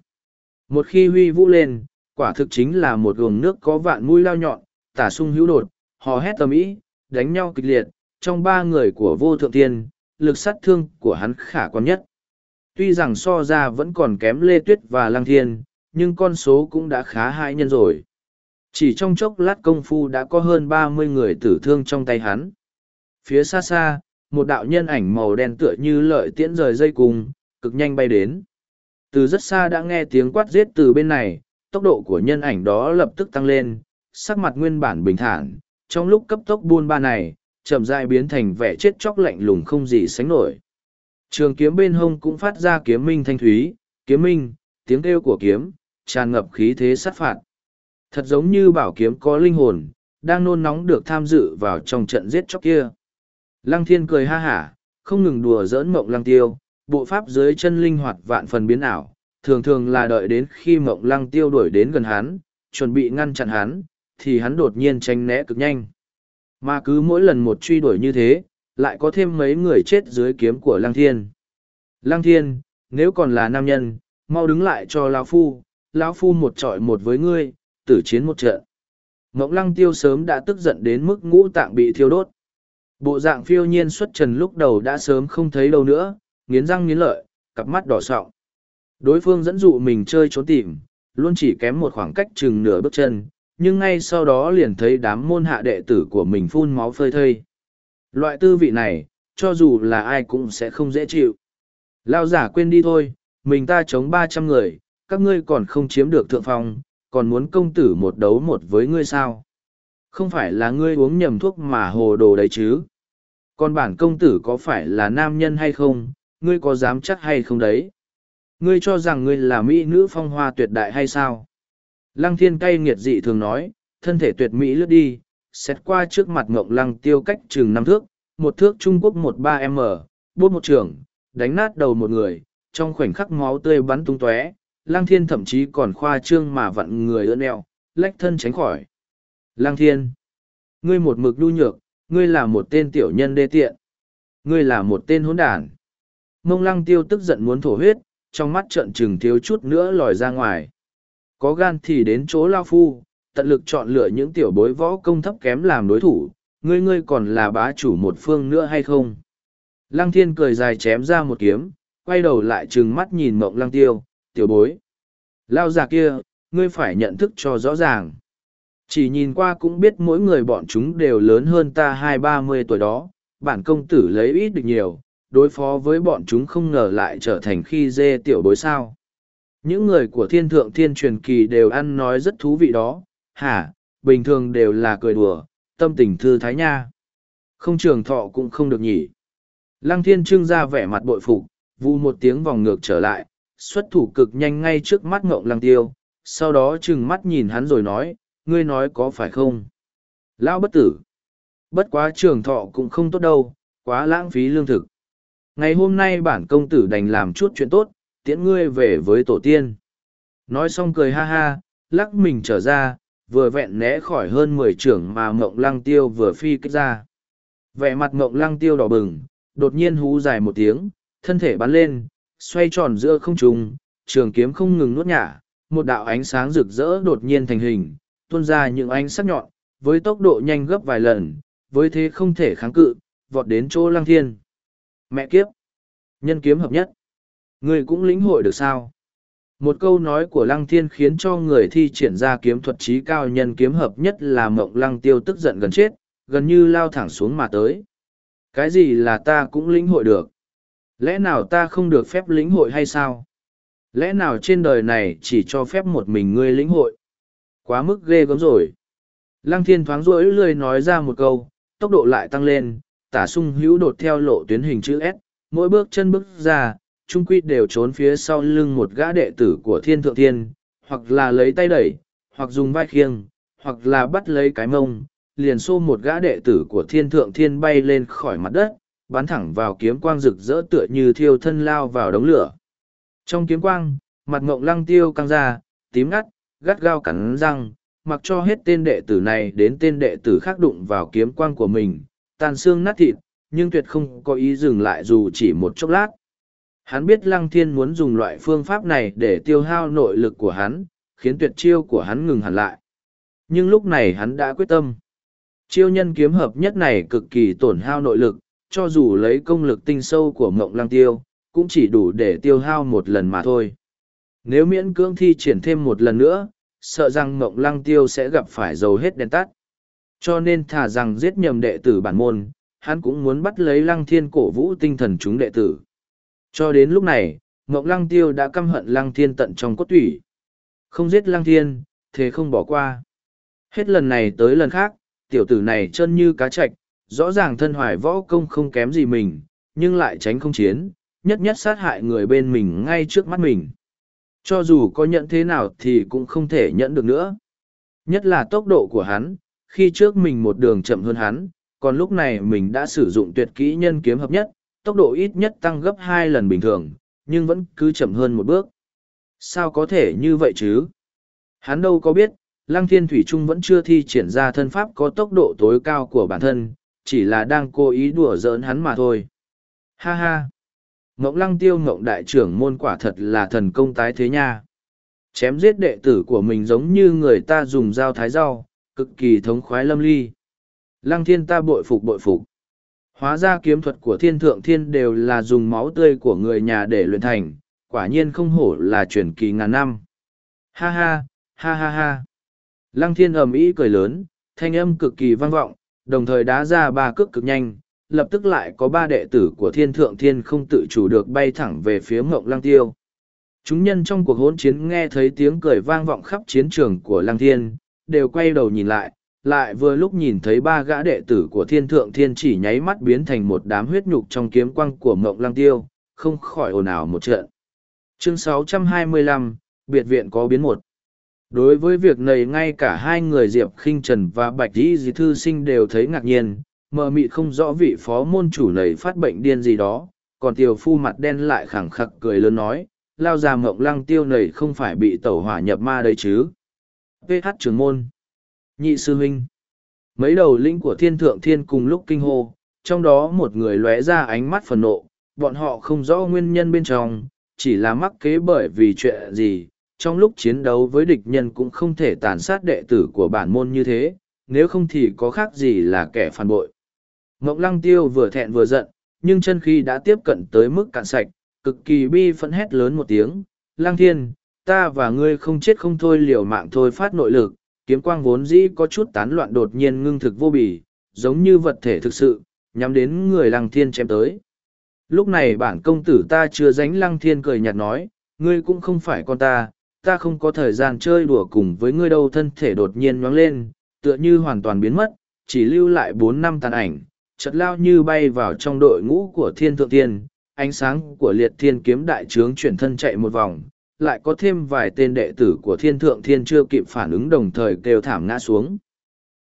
Một khi huy vũ lên, quả thực chính là một guồng nước có vạn mũi lao nhọn, tả sung hữu đột, hò hét tầm ý, đánh nhau kịch liệt, trong ba người của vô thượng tiên, lực sát thương của hắn khả quan nhất. Tuy rằng so ra vẫn còn kém Lê Tuyết và Lăng Thiên, nhưng con số cũng đã khá hại nhân rồi. Chỉ trong chốc lát công phu đã có hơn ba mươi người tử thương trong tay hắn. Phía xa xa, một đạo nhân ảnh màu đen tựa như lợi tiễn rời dây cùng, cực nhanh bay đến. Từ rất xa đã nghe tiếng quát giết từ bên này, tốc độ của nhân ảnh đó lập tức tăng lên, sắc mặt nguyên bản bình thản, trong lúc cấp tốc buôn ba này, chậm rãi biến thành vẻ chết chóc lạnh lùng không gì sánh nổi. Trường kiếm bên hông cũng phát ra kiếm minh thanh thúy, kiếm minh, tiếng kêu của kiếm, tràn ngập khí thế sát phạt. Thật giống như bảo kiếm có linh hồn, đang nôn nóng được tham dự vào trong trận giết chóc kia. Lăng thiên cười ha hả, không ngừng đùa giỡn mộng lăng tiêu, bộ pháp dưới chân linh hoạt vạn phần biến ảo, thường thường là đợi đến khi mộng lăng tiêu đuổi đến gần hắn, chuẩn bị ngăn chặn hắn, thì hắn đột nhiên tránh né cực nhanh. Mà cứ mỗi lần một truy đuổi như thế, lại có thêm mấy người chết dưới kiếm của Lăng Thiên. Lăng Thiên, nếu còn là nam nhân, mau đứng lại cho lão Phu, lão Phu một trọi một với ngươi, tử chiến một trận. Mộng Lăng Tiêu sớm đã tức giận đến mức ngũ tạng bị thiêu đốt. Bộ dạng phiêu nhiên xuất trần lúc đầu đã sớm không thấy đâu nữa, nghiến răng nghiến lợi, cặp mắt đỏ sọng. Đối phương dẫn dụ mình chơi trốn tìm, luôn chỉ kém một khoảng cách chừng nửa bước chân, nhưng ngay sau đó liền thấy đám môn hạ đệ tử của mình phun máu phơi thây. Loại tư vị này, cho dù là ai cũng sẽ không dễ chịu. Lao giả quên đi thôi, mình ta chống ba trăm người, các ngươi còn không chiếm được thượng phong, còn muốn công tử một đấu một với ngươi sao? Không phải là ngươi uống nhầm thuốc mà hồ đồ đấy chứ? Còn bản công tử có phải là nam nhân hay không, ngươi có dám chắc hay không đấy? Ngươi cho rằng ngươi là mỹ nữ phong hoa tuyệt đại hay sao? Lăng thiên cay nghiệt dị thường nói, thân thể tuyệt mỹ lướt đi, xét qua trước mặt ngộng lăng tiêu cách chừng năm thước, một thước Trung Quốc một ba m bốt một trường, đánh nát đầu một người, trong khoảnh khắc máu tươi bắn tung tóe, lăng thiên thậm chí còn khoa trương mà vặn người ưỡn eo, lách thân tránh khỏi. Lăng thiên, ngươi một mực đu nhược, ngươi là một tên tiểu nhân đê tiện, ngươi là một tên hỗn đản. Mông lăng tiêu tức giận muốn thổ huyết, trong mắt trợn trừng thiếu chút nữa lòi ra ngoài. Có gan thì đến chỗ lao phu, tận lực chọn lựa những tiểu bối võ công thấp kém làm đối thủ, ngươi ngươi còn là bá chủ một phương nữa hay không? Lăng thiên cười dài chém ra một kiếm, quay đầu lại trừng mắt nhìn mộng lăng tiêu, tiểu bối. Lao già kia, ngươi phải nhận thức cho rõ ràng. Chỉ nhìn qua cũng biết mỗi người bọn chúng đều lớn hơn ta hai ba mươi tuổi đó, bản công tử lấy ít được nhiều, đối phó với bọn chúng không ngờ lại trở thành khi dê tiểu bối sao. Những người của thiên thượng thiên truyền kỳ đều ăn nói rất thú vị đó, hả, bình thường đều là cười đùa, tâm tình thư thái nha. Không trường thọ cũng không được nhỉ. Lăng thiên trưng ra vẻ mặt bội phục, vu một tiếng vòng ngược trở lại, xuất thủ cực nhanh ngay trước mắt ngộng lăng tiêu, sau đó trừng mắt nhìn hắn rồi nói, ngươi nói có phải không? Lão bất tử. Bất quá trường thọ cũng không tốt đâu, quá lãng phí lương thực. Ngày hôm nay bản công tử đành làm chút chuyện tốt, tiễn ngươi về với tổ tiên. Nói xong cười ha ha, lắc mình trở ra, vừa vẹn né khỏi hơn mười trưởng mà mộng lăng tiêu vừa phi kích ra. Vẻ mặt mộng lăng tiêu đỏ bừng, đột nhiên hú dài một tiếng, thân thể bắn lên, xoay tròn giữa không trung, trường kiếm không ngừng nuốt nhả, một đạo ánh sáng rực rỡ đột nhiên thành hình, tuôn ra những ánh sắc nhọn, với tốc độ nhanh gấp vài lần, với thế không thể kháng cự, vọt đến chỗ lăng thiên. Mẹ kiếp! Nhân kiếm hợp nhất! Người cũng lĩnh hội được sao? Một câu nói của lăng thiên khiến cho người thi triển ra kiếm thuật trí cao nhân kiếm hợp nhất là mộng lăng tiêu tức giận gần chết, gần như lao thẳng xuống mà tới. Cái gì là ta cũng lĩnh hội được? Lẽ nào ta không được phép lĩnh hội hay sao? Lẽ nào trên đời này chỉ cho phép một mình ngươi lĩnh hội? Quá mức ghê gớm rồi. Lăng thiên thoáng rỗi lười nói ra một câu, tốc độ lại tăng lên, tả sung hữu đột theo lộ tuyến hình chữ S, mỗi bước chân bước ra, trung quy đều trốn phía sau lưng một gã đệ tử của thiên thượng thiên, hoặc là lấy tay đẩy, hoặc dùng vai khiêng, hoặc là bắt lấy cái mông, liền xô một gã đệ tử của thiên thượng thiên bay lên khỏi mặt đất, bắn thẳng vào kiếm quang rực rỡ tựa như thiêu thân lao vào đống lửa. Trong kiếm quang, mặt ngộng lăng tiêu căng ra, tím ngắt, gắt gao cắn răng, mặc cho hết tên đệ tử này đến tên đệ tử khác đụng vào kiếm quang của mình, tàn xương nát thịt, nhưng tuyệt không có ý dừng lại dù chỉ một chốc lát. Hắn biết Lăng Thiên muốn dùng loại phương pháp này để tiêu hao nội lực của hắn, khiến tuyệt chiêu của hắn ngừng hẳn lại. Nhưng lúc này hắn đã quyết tâm. Chiêu nhân kiếm hợp nhất này cực kỳ tổn hao nội lực, cho dù lấy công lực tinh sâu của mộng lăng tiêu, cũng chỉ đủ để tiêu hao một lần mà thôi. Nếu miễn cưỡng thi triển thêm một lần nữa, sợ rằng mộng lăng tiêu sẽ gặp phải dầu hết đèn tắt. Cho nên thả rằng giết nhầm đệ tử bản môn, hắn cũng muốn bắt lấy lăng thiên cổ vũ tinh thần chúng đệ tử. Cho đến lúc này, mộng lăng tiêu đã căm hận lăng thiên tận trong cốt tủy. Không giết lăng thiên, thế không bỏ qua. Hết lần này tới lần khác, tiểu tử này chân như cá chạch, rõ ràng thân hoài võ công không kém gì mình, nhưng lại tránh không chiến, nhất nhất sát hại người bên mình ngay trước mắt mình. Cho dù có nhận thế nào thì cũng không thể nhận được nữa. Nhất là tốc độ của hắn, khi trước mình một đường chậm hơn hắn, còn lúc này mình đã sử dụng tuyệt kỹ nhân kiếm hợp nhất, tốc độ ít nhất tăng gấp hai lần bình thường, nhưng vẫn cứ chậm hơn một bước. Sao có thể như vậy chứ? Hắn đâu có biết, Lăng Thiên Thủy Trung vẫn chưa thi triển ra thân pháp có tốc độ tối cao của bản thân, chỉ là đang cố ý đùa giỡn hắn mà thôi. Ha ha! Ngộng Lăng Tiêu Ngộng Đại trưởng môn quả thật là thần công tái thế nha. Chém giết đệ tử của mình giống như người ta dùng dao thái rau, cực kỳ thống khoái lâm ly. Lăng Thiên ta bội phục bội phục. Hóa ra kiếm thuật của thiên thượng thiên đều là dùng máu tươi của người nhà để luyện thành, quả nhiên không hổ là truyền kỳ ngàn năm. Ha ha, ha ha ha. Lăng thiên ầm ĩ cười lớn, thanh âm cực kỳ vang vọng, đồng thời đá ra ba cước cực nhanh, lập tức lại có ba đệ tử của thiên thượng thiên không tự chủ được bay thẳng về phía mộng lăng tiêu. Chúng nhân trong cuộc hỗn chiến nghe thấy tiếng cười vang vọng khắp chiến trường của lăng thiên, đều quay đầu nhìn lại, lại vừa lúc nhìn thấy ba gã đệ tử của thiên thượng thiên chỉ nháy mắt biến thành một đám huyết nhục trong kiếm quang của mộng lăng tiêu, không khỏi ồn ào một trận. Chương 625, Biệt viện có biến một. Đối với việc này ngay cả hai người Diệp khinh Trần và Bạch Di Di Thư Sinh đều thấy ngạc nhiên, mờ mịt không rõ vị phó môn chủ này phát bệnh điên gì đó, còn tiểu phu mặt đen lại khẳng khặc cười lớn nói, lao già mộng lăng tiêu này không phải bị tẩu hỏa nhập ma đây chứ. VH trường môn. Nhị sư huynh. Mấy đầu linh của thiên thượng thiên cùng lúc kinh hô trong đó một người lóe ra ánh mắt phần nộ bọn họ không rõ nguyên nhân bên trong chỉ là mắc kế bởi vì chuyện gì trong lúc chiến đấu với địch nhân cũng không thể tàn sát đệ tử của bản môn như thế nếu không thì có khác gì là kẻ phản bội mộng lăng tiêu vừa thẹn vừa giận nhưng chân khí đã tiếp cận tới mức cạn sạch cực kỳ bi phẫn hét lớn một tiếng lăng thiên ta và ngươi không chết không thôi liều mạng thôi phát nội lực kiếm quang vốn dĩ có chút tán loạn đột nhiên ngưng thực vô bì, giống như vật thể thực sự, nhắm đến người lăng thiên chém tới. Lúc này bản công tử ta chưa dánh lăng thiên cười nhạt nói, ngươi cũng không phải con ta, ta không có thời gian chơi đùa cùng với ngươi đâu thân thể đột nhiên nhoáng lên, tựa như hoàn toàn biến mất, chỉ lưu lại bốn năm tàn ảnh, chật lao như bay vào trong đội ngũ của thiên thượng tiên, ánh sáng của liệt thiên kiếm đại trướng chuyển thân chạy một vòng, lại có thêm vài tên đệ tử của thiên thượng thiên chưa kịp phản ứng đồng thời kêu thảm ngã xuống.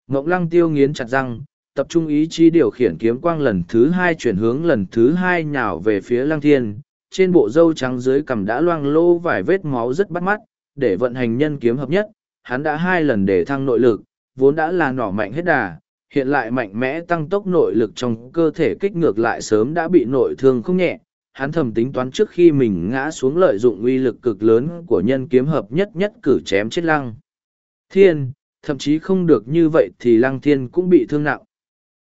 Ngọc lăng tiêu nghiến chặt răng, tập trung ý chí điều khiển kiếm quang lần thứ hai chuyển hướng lần thứ hai nhào về phía lăng thiên, trên bộ dâu trắng dưới cằm đã loang lô vài vết máu rất bắt mắt, để vận hành nhân kiếm hợp nhất, hắn đã hai lần để thăng nội lực, vốn đã là nỏ mạnh hết đà, hiện lại mạnh mẽ tăng tốc nội lực trong cơ thể kích ngược lại sớm đã bị nội thương không nhẹ. Hắn thầm tính toán trước khi mình ngã xuống lợi dụng uy lực cực lớn của nhân kiếm hợp nhất nhất cử chém chết lăng. Thiên, thậm chí không được như vậy thì lăng thiên cũng bị thương nặng.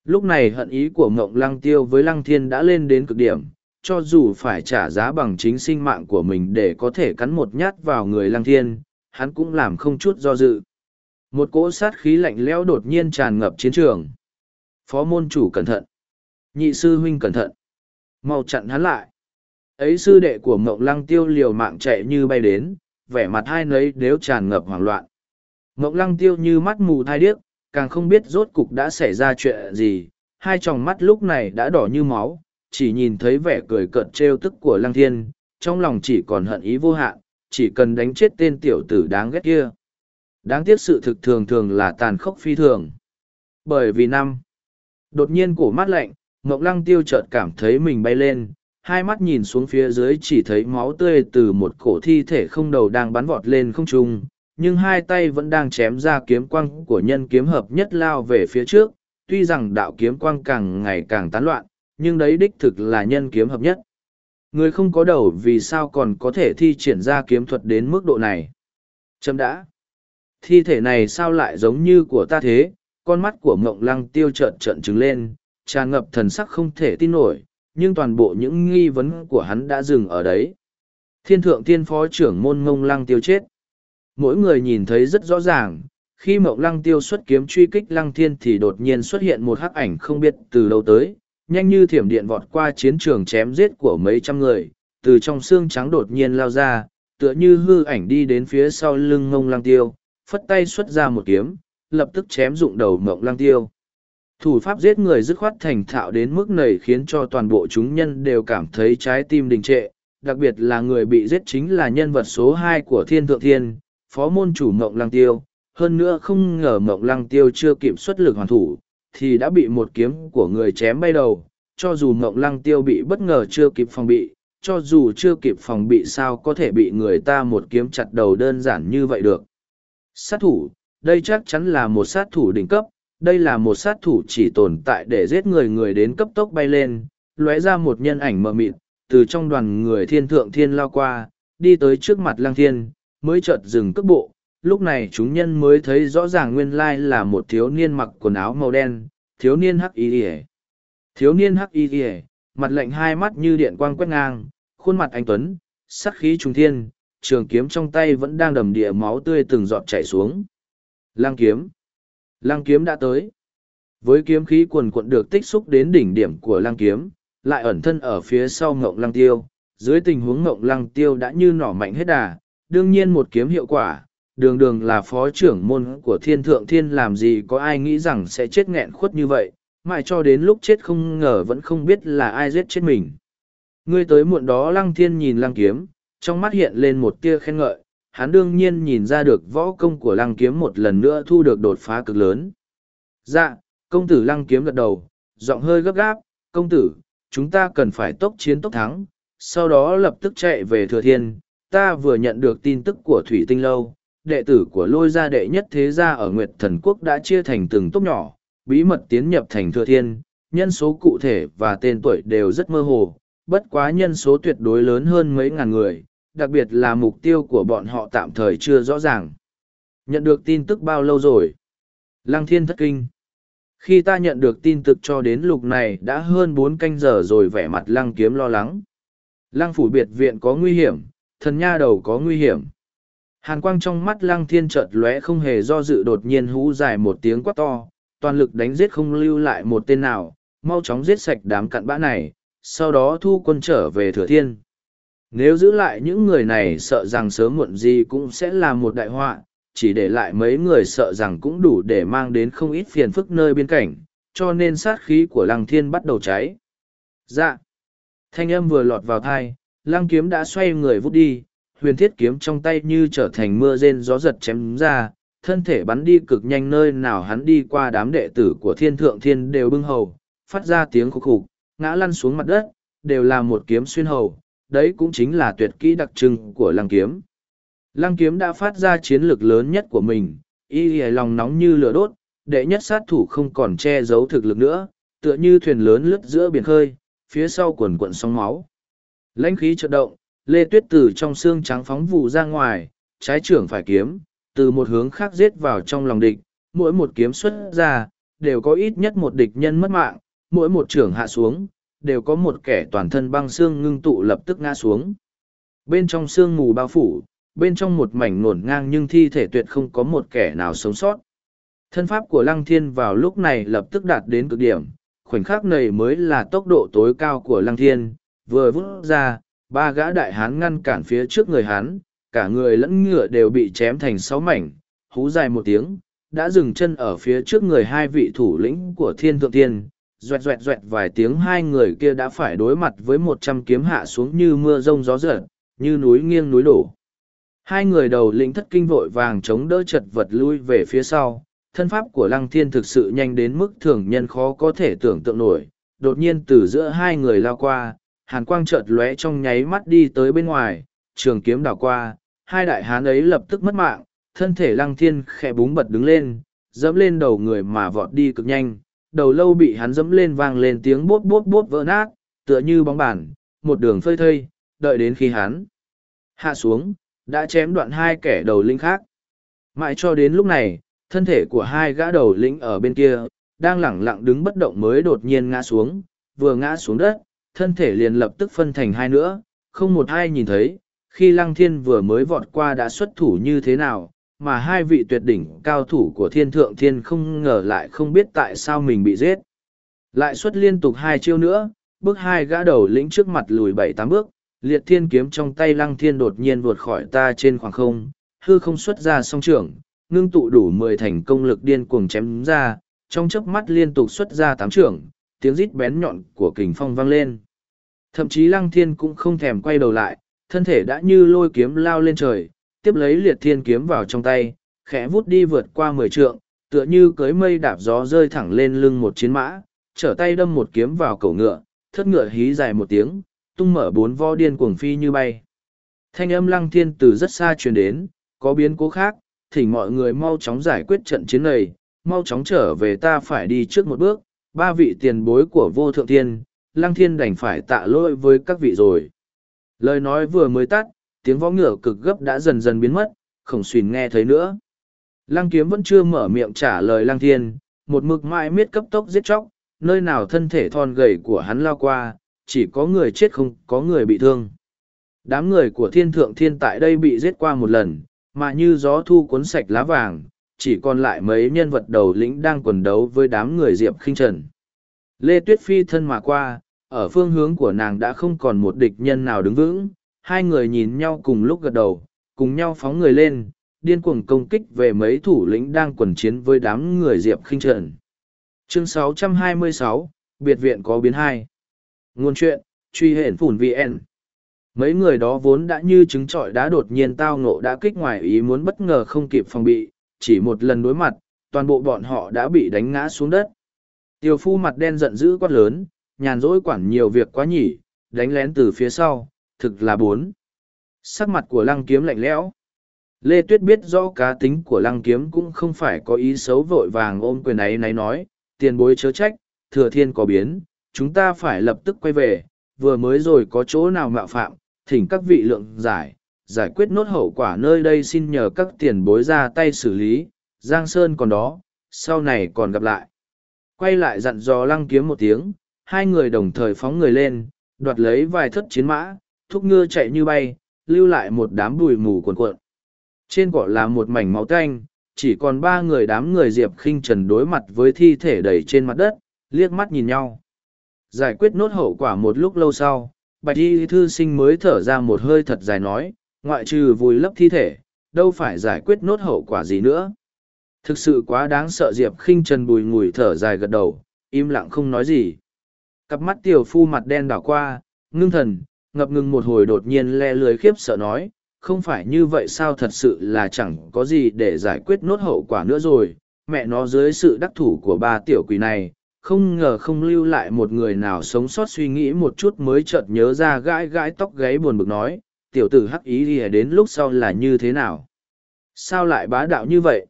Lúc này hận ý của mộng lăng tiêu với lăng thiên đã lên đến cực điểm, cho dù phải trả giá bằng chính sinh mạng của mình để có thể cắn một nhát vào người lăng thiên, hắn cũng làm không chút do dự. Một cỗ sát khí lạnh lẽo đột nhiên tràn ngập chiến trường. Phó môn chủ cẩn thận. Nhị sư huynh cẩn thận. Mau chặn hắn lại. Ấy sư đệ của mộng lăng tiêu liều mạng chạy như bay đến, vẻ mặt hai nấy đều tràn ngập hoảng loạn. Mộng lăng tiêu như mắt mù thai điếc, càng không biết rốt cục đã xảy ra chuyện gì, hai tròng mắt lúc này đã đỏ như máu, chỉ nhìn thấy vẻ cười cợt trêu tức của lăng thiên, trong lòng chỉ còn hận ý vô hạn, chỉ cần đánh chết tên tiểu tử đáng ghét kia. Đáng tiếc sự thực thường thường là tàn khốc phi thường. Bởi vì năm, đột nhiên cổ mắt lạnh, Ngọc Lăng tiêu chợt cảm thấy mình bay lên, hai mắt nhìn xuống phía dưới chỉ thấy máu tươi từ một cổ thi thể không đầu đang bắn vọt lên không trung, nhưng hai tay vẫn đang chém ra kiếm quang của nhân kiếm hợp nhất lao về phía trước, tuy rằng đạo kiếm quang càng ngày càng tán loạn, nhưng đấy đích thực là nhân kiếm hợp nhất. Người không có đầu vì sao còn có thể thi triển ra kiếm thuật đến mức độ này. Chấm đã. Thi thể này sao lại giống như của ta thế, con mắt của mộng lăng tiêu trợn trợn trứng lên, tràn ngập thần sắc không thể tin nổi, nhưng toàn bộ những nghi vấn của hắn đã dừng ở đấy. Thiên thượng tiên phó trưởng môn mông lăng tiêu chết. Mỗi người nhìn thấy rất rõ ràng, khi mộng lăng tiêu xuất kiếm truy kích lăng thiên thì đột nhiên xuất hiện một hắc ảnh không biết từ lâu tới, nhanh như thiểm điện vọt qua chiến trường chém giết của mấy trăm người, từ trong xương trắng đột nhiên lao ra, tựa như hư ảnh đi đến phía sau lưng mông lang tiêu, phất tay xuất ra một kiếm, lập tức chém dụng đầu mộng lang tiêu. Thủ pháp giết người dứt khoát thành thạo đến mức này khiến cho toàn bộ chúng nhân đều cảm thấy trái tim đình trệ, đặc biệt là người bị giết chính là nhân vật số hai của thiên thượng thiên, phó môn chủ mộng lang tiêu. Hơn nữa không ngờ mộng lăng tiêu chưa kịp xuất lực hoàn thủ, thì đã bị một kiếm của người chém bay đầu, cho dù mộng lăng tiêu bị bất ngờ chưa kịp phòng bị, cho dù chưa kịp phòng bị sao có thể bị người ta một kiếm chặt đầu đơn giản như vậy được. Sát thủ, đây chắc chắn là một sát thủ đỉnh cấp, đây là một sát thủ chỉ tồn tại để giết người người đến cấp tốc bay lên, lóe ra một nhân ảnh mờ mịt, từ trong đoàn người thiên thượng thiên lao qua, đi tới trước mặt lăng thiên, mới chợt dừng cước bộ, lúc này chúng nhân mới thấy rõ ràng nguyên lai là một thiếu niên mặc quần áo màu đen, thiếu niên hắc y ỉa thiếu niên hắc y ỉa mặt lạnh hai mắt như điện quang quét ngang khuôn mặt anh tuấn sắc khí trung thiên trường kiếm trong tay vẫn đang đầm địa máu tươi từng giọt chảy xuống. Lang kiếm. Lang kiếm đã tới. Với kiếm khí quần quận được tích xúc đến đỉnh điểm của lang kiếm lại ẩn thân ở phía sau ngộng lăng tiêu. Dưới tình huống ngộng lăng tiêu đã như nỏ mạnh hết đà đương nhiên một kiếm hiệu quả đường đường là phó trưởng môn của thiên thượng thiên làm gì có ai nghĩ rằng sẽ chết nghẹn khuất như vậy, mãi cho đến lúc chết không ngờ vẫn không biết là ai giết chết mình. Ngươi tới muộn đó lăng thiên nhìn lăng kiếm, trong mắt hiện lên một tia khen ngợi, hắn đương nhiên nhìn ra được võ công của lăng kiếm một lần nữa thu được đột phá cực lớn. Dạ, công tử lăng kiếm gật đầu, giọng hơi gấp gáp, công tử, chúng ta cần phải tốc chiến tốc thắng, sau đó lập tức chạy về thừa thiên, ta vừa nhận được tin tức của Thủy Tinh Lâu, đệ tử của lôi gia đệ nhất thế gia ở Nguyệt Thần Quốc đã chia thành từng tốc nhỏ, bí mật tiến nhập thành thừa thiên, nhân số cụ thể và tên tuổi đều rất mơ hồ, bất quá nhân số tuyệt đối lớn hơn mấy ngàn người, đặc biệt là mục tiêu của bọn họ tạm thời chưa rõ ràng. Nhận được tin tức bao lâu rồi? Lăng thiên thất kinh. Khi ta nhận được tin tức cho đến lục này đã hơn bốn canh giờ rồi vẻ mặt lăng kiếm lo lắng. Lăng phủ biệt viện có nguy hiểm, thần nha đầu có nguy hiểm. Hàn quang trong mắt lăng thiên chợt lóe không hề do dự đột nhiên hú dài một tiếng quát to, toàn lực đánh giết không lưu lại một tên nào, mau chóng giết sạch đám cặn bã này, sau đó thu quân trở về thừa thiên. Nếu giữ lại những người này sợ rằng sớm muộn gì cũng sẽ là một đại họa, chỉ để lại mấy người sợ rằng cũng đủ để mang đến không ít phiền phức nơi biên cảnh, cho nên sát khí của lăng thiên bắt đầu cháy. Dạ. Thanh âm vừa lọt vào thai, lăng kiếm đã xoay người vút đi, huyền thiết kiếm trong tay như trở thành mưa rên gió giật chém ra, thân thể bắn đi cực nhanh nơi nào hắn đi qua đám đệ tử của thiên thượng thiên đều bưng hầu, phát ra tiếng khục khục, ngã lăn xuống mặt đất, đều là một kiếm xuyên hầu, đấy cũng chính là tuyệt kỹ đặc trưng của lăng kiếm. Lăng kiếm đã phát ra chiến lược lớn nhất của mình, y hề lòng nóng như lửa đốt, đệ nhất sát thủ không còn che giấu thực lực nữa, tựa như thuyền lớn lướt giữa biển khơi, phía sau quần quận sóng máu. Lãnh khí chợt động, Lê Tuyết từ trong xương trắng phóng vụ ra ngoài, trái trưởng phải kiếm, từ một hướng khác giết vào trong lòng địch, mỗi một kiếm xuất ra, đều có ít nhất một địch nhân mất mạng, mỗi một trưởng hạ xuống, đều có một kẻ toàn thân băng xương ngưng tụ lập tức ngã xuống. Bên trong xương mù bao phủ, bên trong một mảnh nổn ngang nhưng thi thể tuyệt không có một kẻ nào sống sót. Thân pháp của Lăng Thiên vào lúc này lập tức đạt đến cực điểm, khoảnh khắc này mới là tốc độ tối cao của Lăng Thiên, vừa vút ra, ba gã đại hán ngăn cản phía trước người hán, cả người lẫn ngựa đều bị chém thành sáu mảnh, hú dài một tiếng, đã dừng chân ở phía trước người hai vị thủ lĩnh của thiên thượng tiên, doẹt doẹt doẹt vài tiếng hai người kia đã phải đối mặt với một trăm kiếm hạ xuống như mưa rông gió giật, như núi nghiêng núi đổ. Hai người đầu lĩnh thất kinh vội vàng chống đỡ chật vật lui về phía sau, thân pháp của lăng thiên thực sự nhanh đến mức thường nhân khó có thể tưởng tượng nổi, đột nhiên từ giữa hai người lao qua, hàn quang chợt lóe trong nháy mắt đi tới bên ngoài, trường kiếm đảo qua, hai đại hán ấy lập tức mất mạng, thân thể lăng thiên khẽ búng bật đứng lên, dẫm lên đầu người mà vọt đi cực nhanh, đầu lâu bị hắn dẫm lên vang lên tiếng bốt bốt bốt vỡ nát, tựa như bóng bản, một đường phơi thây, đợi đến khi hắn hạ xuống, đã chém đoạn hai kẻ đầu linh khác. Mãi cho đến lúc này, thân thể của hai gã đầu lĩnh ở bên kia, đang lẳng lặng đứng bất động mới đột nhiên ngã xuống, vừa ngã xuống đất, thân thể liền lập tức phân thành hai nữa, không một ai nhìn thấy, khi Lăng Thiên vừa mới vọt qua đã xuất thủ như thế nào, mà hai vị tuyệt đỉnh cao thủ của thiên thượng thiên không ngờ lại không biết tại sao mình bị giết. Lại xuất liên tục hai chiêu nữa, bước hai gã đầu lĩnh trước mặt lùi bảy tám bước, liệt thiên kiếm trong tay lăng thiên đột nhiên vượt khỏi ta trên khoảng không, hư không xuất ra song trưởng, ngưng tụ đủ mười thành công lực điên cuồng chém ra, trong chớp mắt liên tục xuất ra tám trưởng, tiếng rít bén nhọn của kình phong vang lên. Thậm chí lăng thiên cũng không thèm quay đầu lại, thân thể đã như lôi kiếm lao lên trời, tiếp lấy liệt thiên kiếm vào trong tay, khẽ vút đi vượt qua mười trượng, tựa như cưới mây đạp gió rơi thẳng lên lưng một chiến mã, trở tay đâm một kiếm vào cổ ngựa, thất ngựa hí dài một tiếng, tung mở bốn vo điên cuồng phi như bay. Thanh âm lăng thiên từ rất xa truyền đến, có biến cố khác, thỉnh mọi người mau chóng giải quyết trận chiến này, mau chóng trở về ta phải đi trước một bước, ba vị tiền bối của vô thượng thiên, lăng thiên đành phải tạ lỗi với các vị rồi. Lời nói vừa mới tắt, tiếng võ ngựa cực gấp đã dần dần biến mất, khổng xuyên nghe thấy nữa. Lăng kiếm vẫn chưa mở miệng trả lời lăng thiên, một mực mãi miết cấp tốc giết chóc, nơi nào thân thể thon gầy của hắn lao qua, chỉ có người chết không có người bị thương. Đám người của thiên thượng thiên tại đây bị giết qua một lần, mà như gió thu cuốn sạch lá vàng, chỉ còn lại mấy nhân vật đầu lĩnh đang quần đấu với đám người Diệp khinh Trần. Lê Tuyết Phi thân mà qua, ở phương hướng của nàng đã không còn một địch nhân nào đứng vững, hai người nhìn nhau cùng lúc gật đầu, cùng nhau phóng người lên, điên cuồng công kích về mấy thủ lĩnh đang quần chiến với đám người Diệp khinh Trần. Chương 626, Biệt viện có biến hai. Nguồn chuyện, truy hển phủn VN. Mấy người đó vốn đã như trứng trọi đã đột nhiên tao ngộ đã kích ngoài ý muốn bất ngờ không kịp phòng bị, chỉ một lần đối mặt, toàn bộ bọn họ đã bị đánh ngã xuống đất. Tiêu phu mặt đen giận dữ quát lớn, nhàn rỗi quản nhiều việc quá nhỉ, đánh lén từ phía sau, thực là bốn. Sắc mặt của lăng kiếm lạnh lẽo. Lê Tuyết biết rõ cá tính của lăng kiếm cũng không phải có ý xấu vội vàng ôm quyền ấy náy nói, tiền bối chớ trách, thừa thiên có biến, chúng ta phải lập tức quay về, vừa mới rồi có chỗ nào mạo phạm, thỉnh các vị lượng giải, giải quyết nốt hậu quả nơi đây xin nhờ các tiền bối ra tay xử lý, Giang Sơn còn đó, sau này còn gặp lại. Quay lại dặn dò lăng kiếm một tiếng, hai người đồng thời phóng người lên, đoạt lấy vài thất chiến mã, thúc ngựa chạy như bay, lưu lại một đám bùi mù cuồn cuộn. Trên cỏ là một mảnh máu tanh, chỉ còn ba người đám người Diệp khinh Trần đối mặt với thi thể đầy trên mặt đất, liếc mắt nhìn nhau. Giải quyết nốt hậu quả một lúc lâu sau, bạch y thư sinh mới thở ra một hơi thật dài nói, ngoại trừ vùi lấp thi thể, đâu phải giải quyết nốt hậu quả gì nữa. Thực sự quá đáng sợ Diệp khinh Trần bùi ngùi thở dài gật đầu, im lặng không nói gì. Cặp mắt tiểu phu mặt đen đảo qua, ngưng thần, ngập ngừng một hồi đột nhiên le lưới khiếp sợ nói, không phải như vậy sao thật sự là chẳng có gì để giải quyết nốt hậu quả nữa rồi, mẹ nó dưới sự đắc thủ của ba tiểu quỷ này, không ngờ không lưu lại một người nào sống sót suy nghĩ một chút mới chợt nhớ ra gãi gãi tóc gáy buồn bực nói, tiểu tử hắc ý thì đến lúc sau là như thế nào? Sao lại bá đạo như vậy?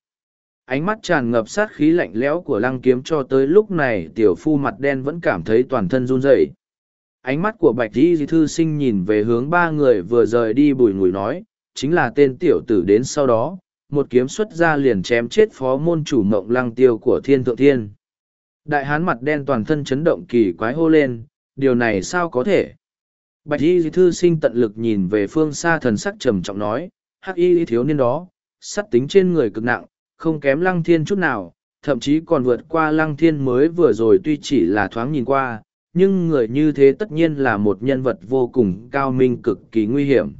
Ánh mắt tràn ngập sát khí lạnh lẽo của lăng kiếm cho tới lúc này tiểu phu mặt đen vẫn cảm thấy toàn thân run rẩy. Ánh mắt của bạch di thư sinh nhìn về hướng ba người vừa rời đi bùi ngùi nói, chính là tên tiểu tử đến sau đó, một kiếm xuất ra liền chém chết phó môn chủ mộng lăng tiêu của thiên thượng thiên. Đại hán mặt đen toàn thân chấn động kỳ quái hô lên, điều này sao có thể? Bạch y thư sinh tận lực nhìn về phương xa thần sắc trầm trọng nói, hắc y thiếu niên đó, sắt tính trên người cực nặng, không kém lăng thiên chút nào, thậm chí còn vượt qua lăng thiên mới vừa rồi tuy chỉ là thoáng nhìn qua, nhưng người như thế tất nhiên là một nhân vật vô cùng cao minh cực kỳ nguy hiểm.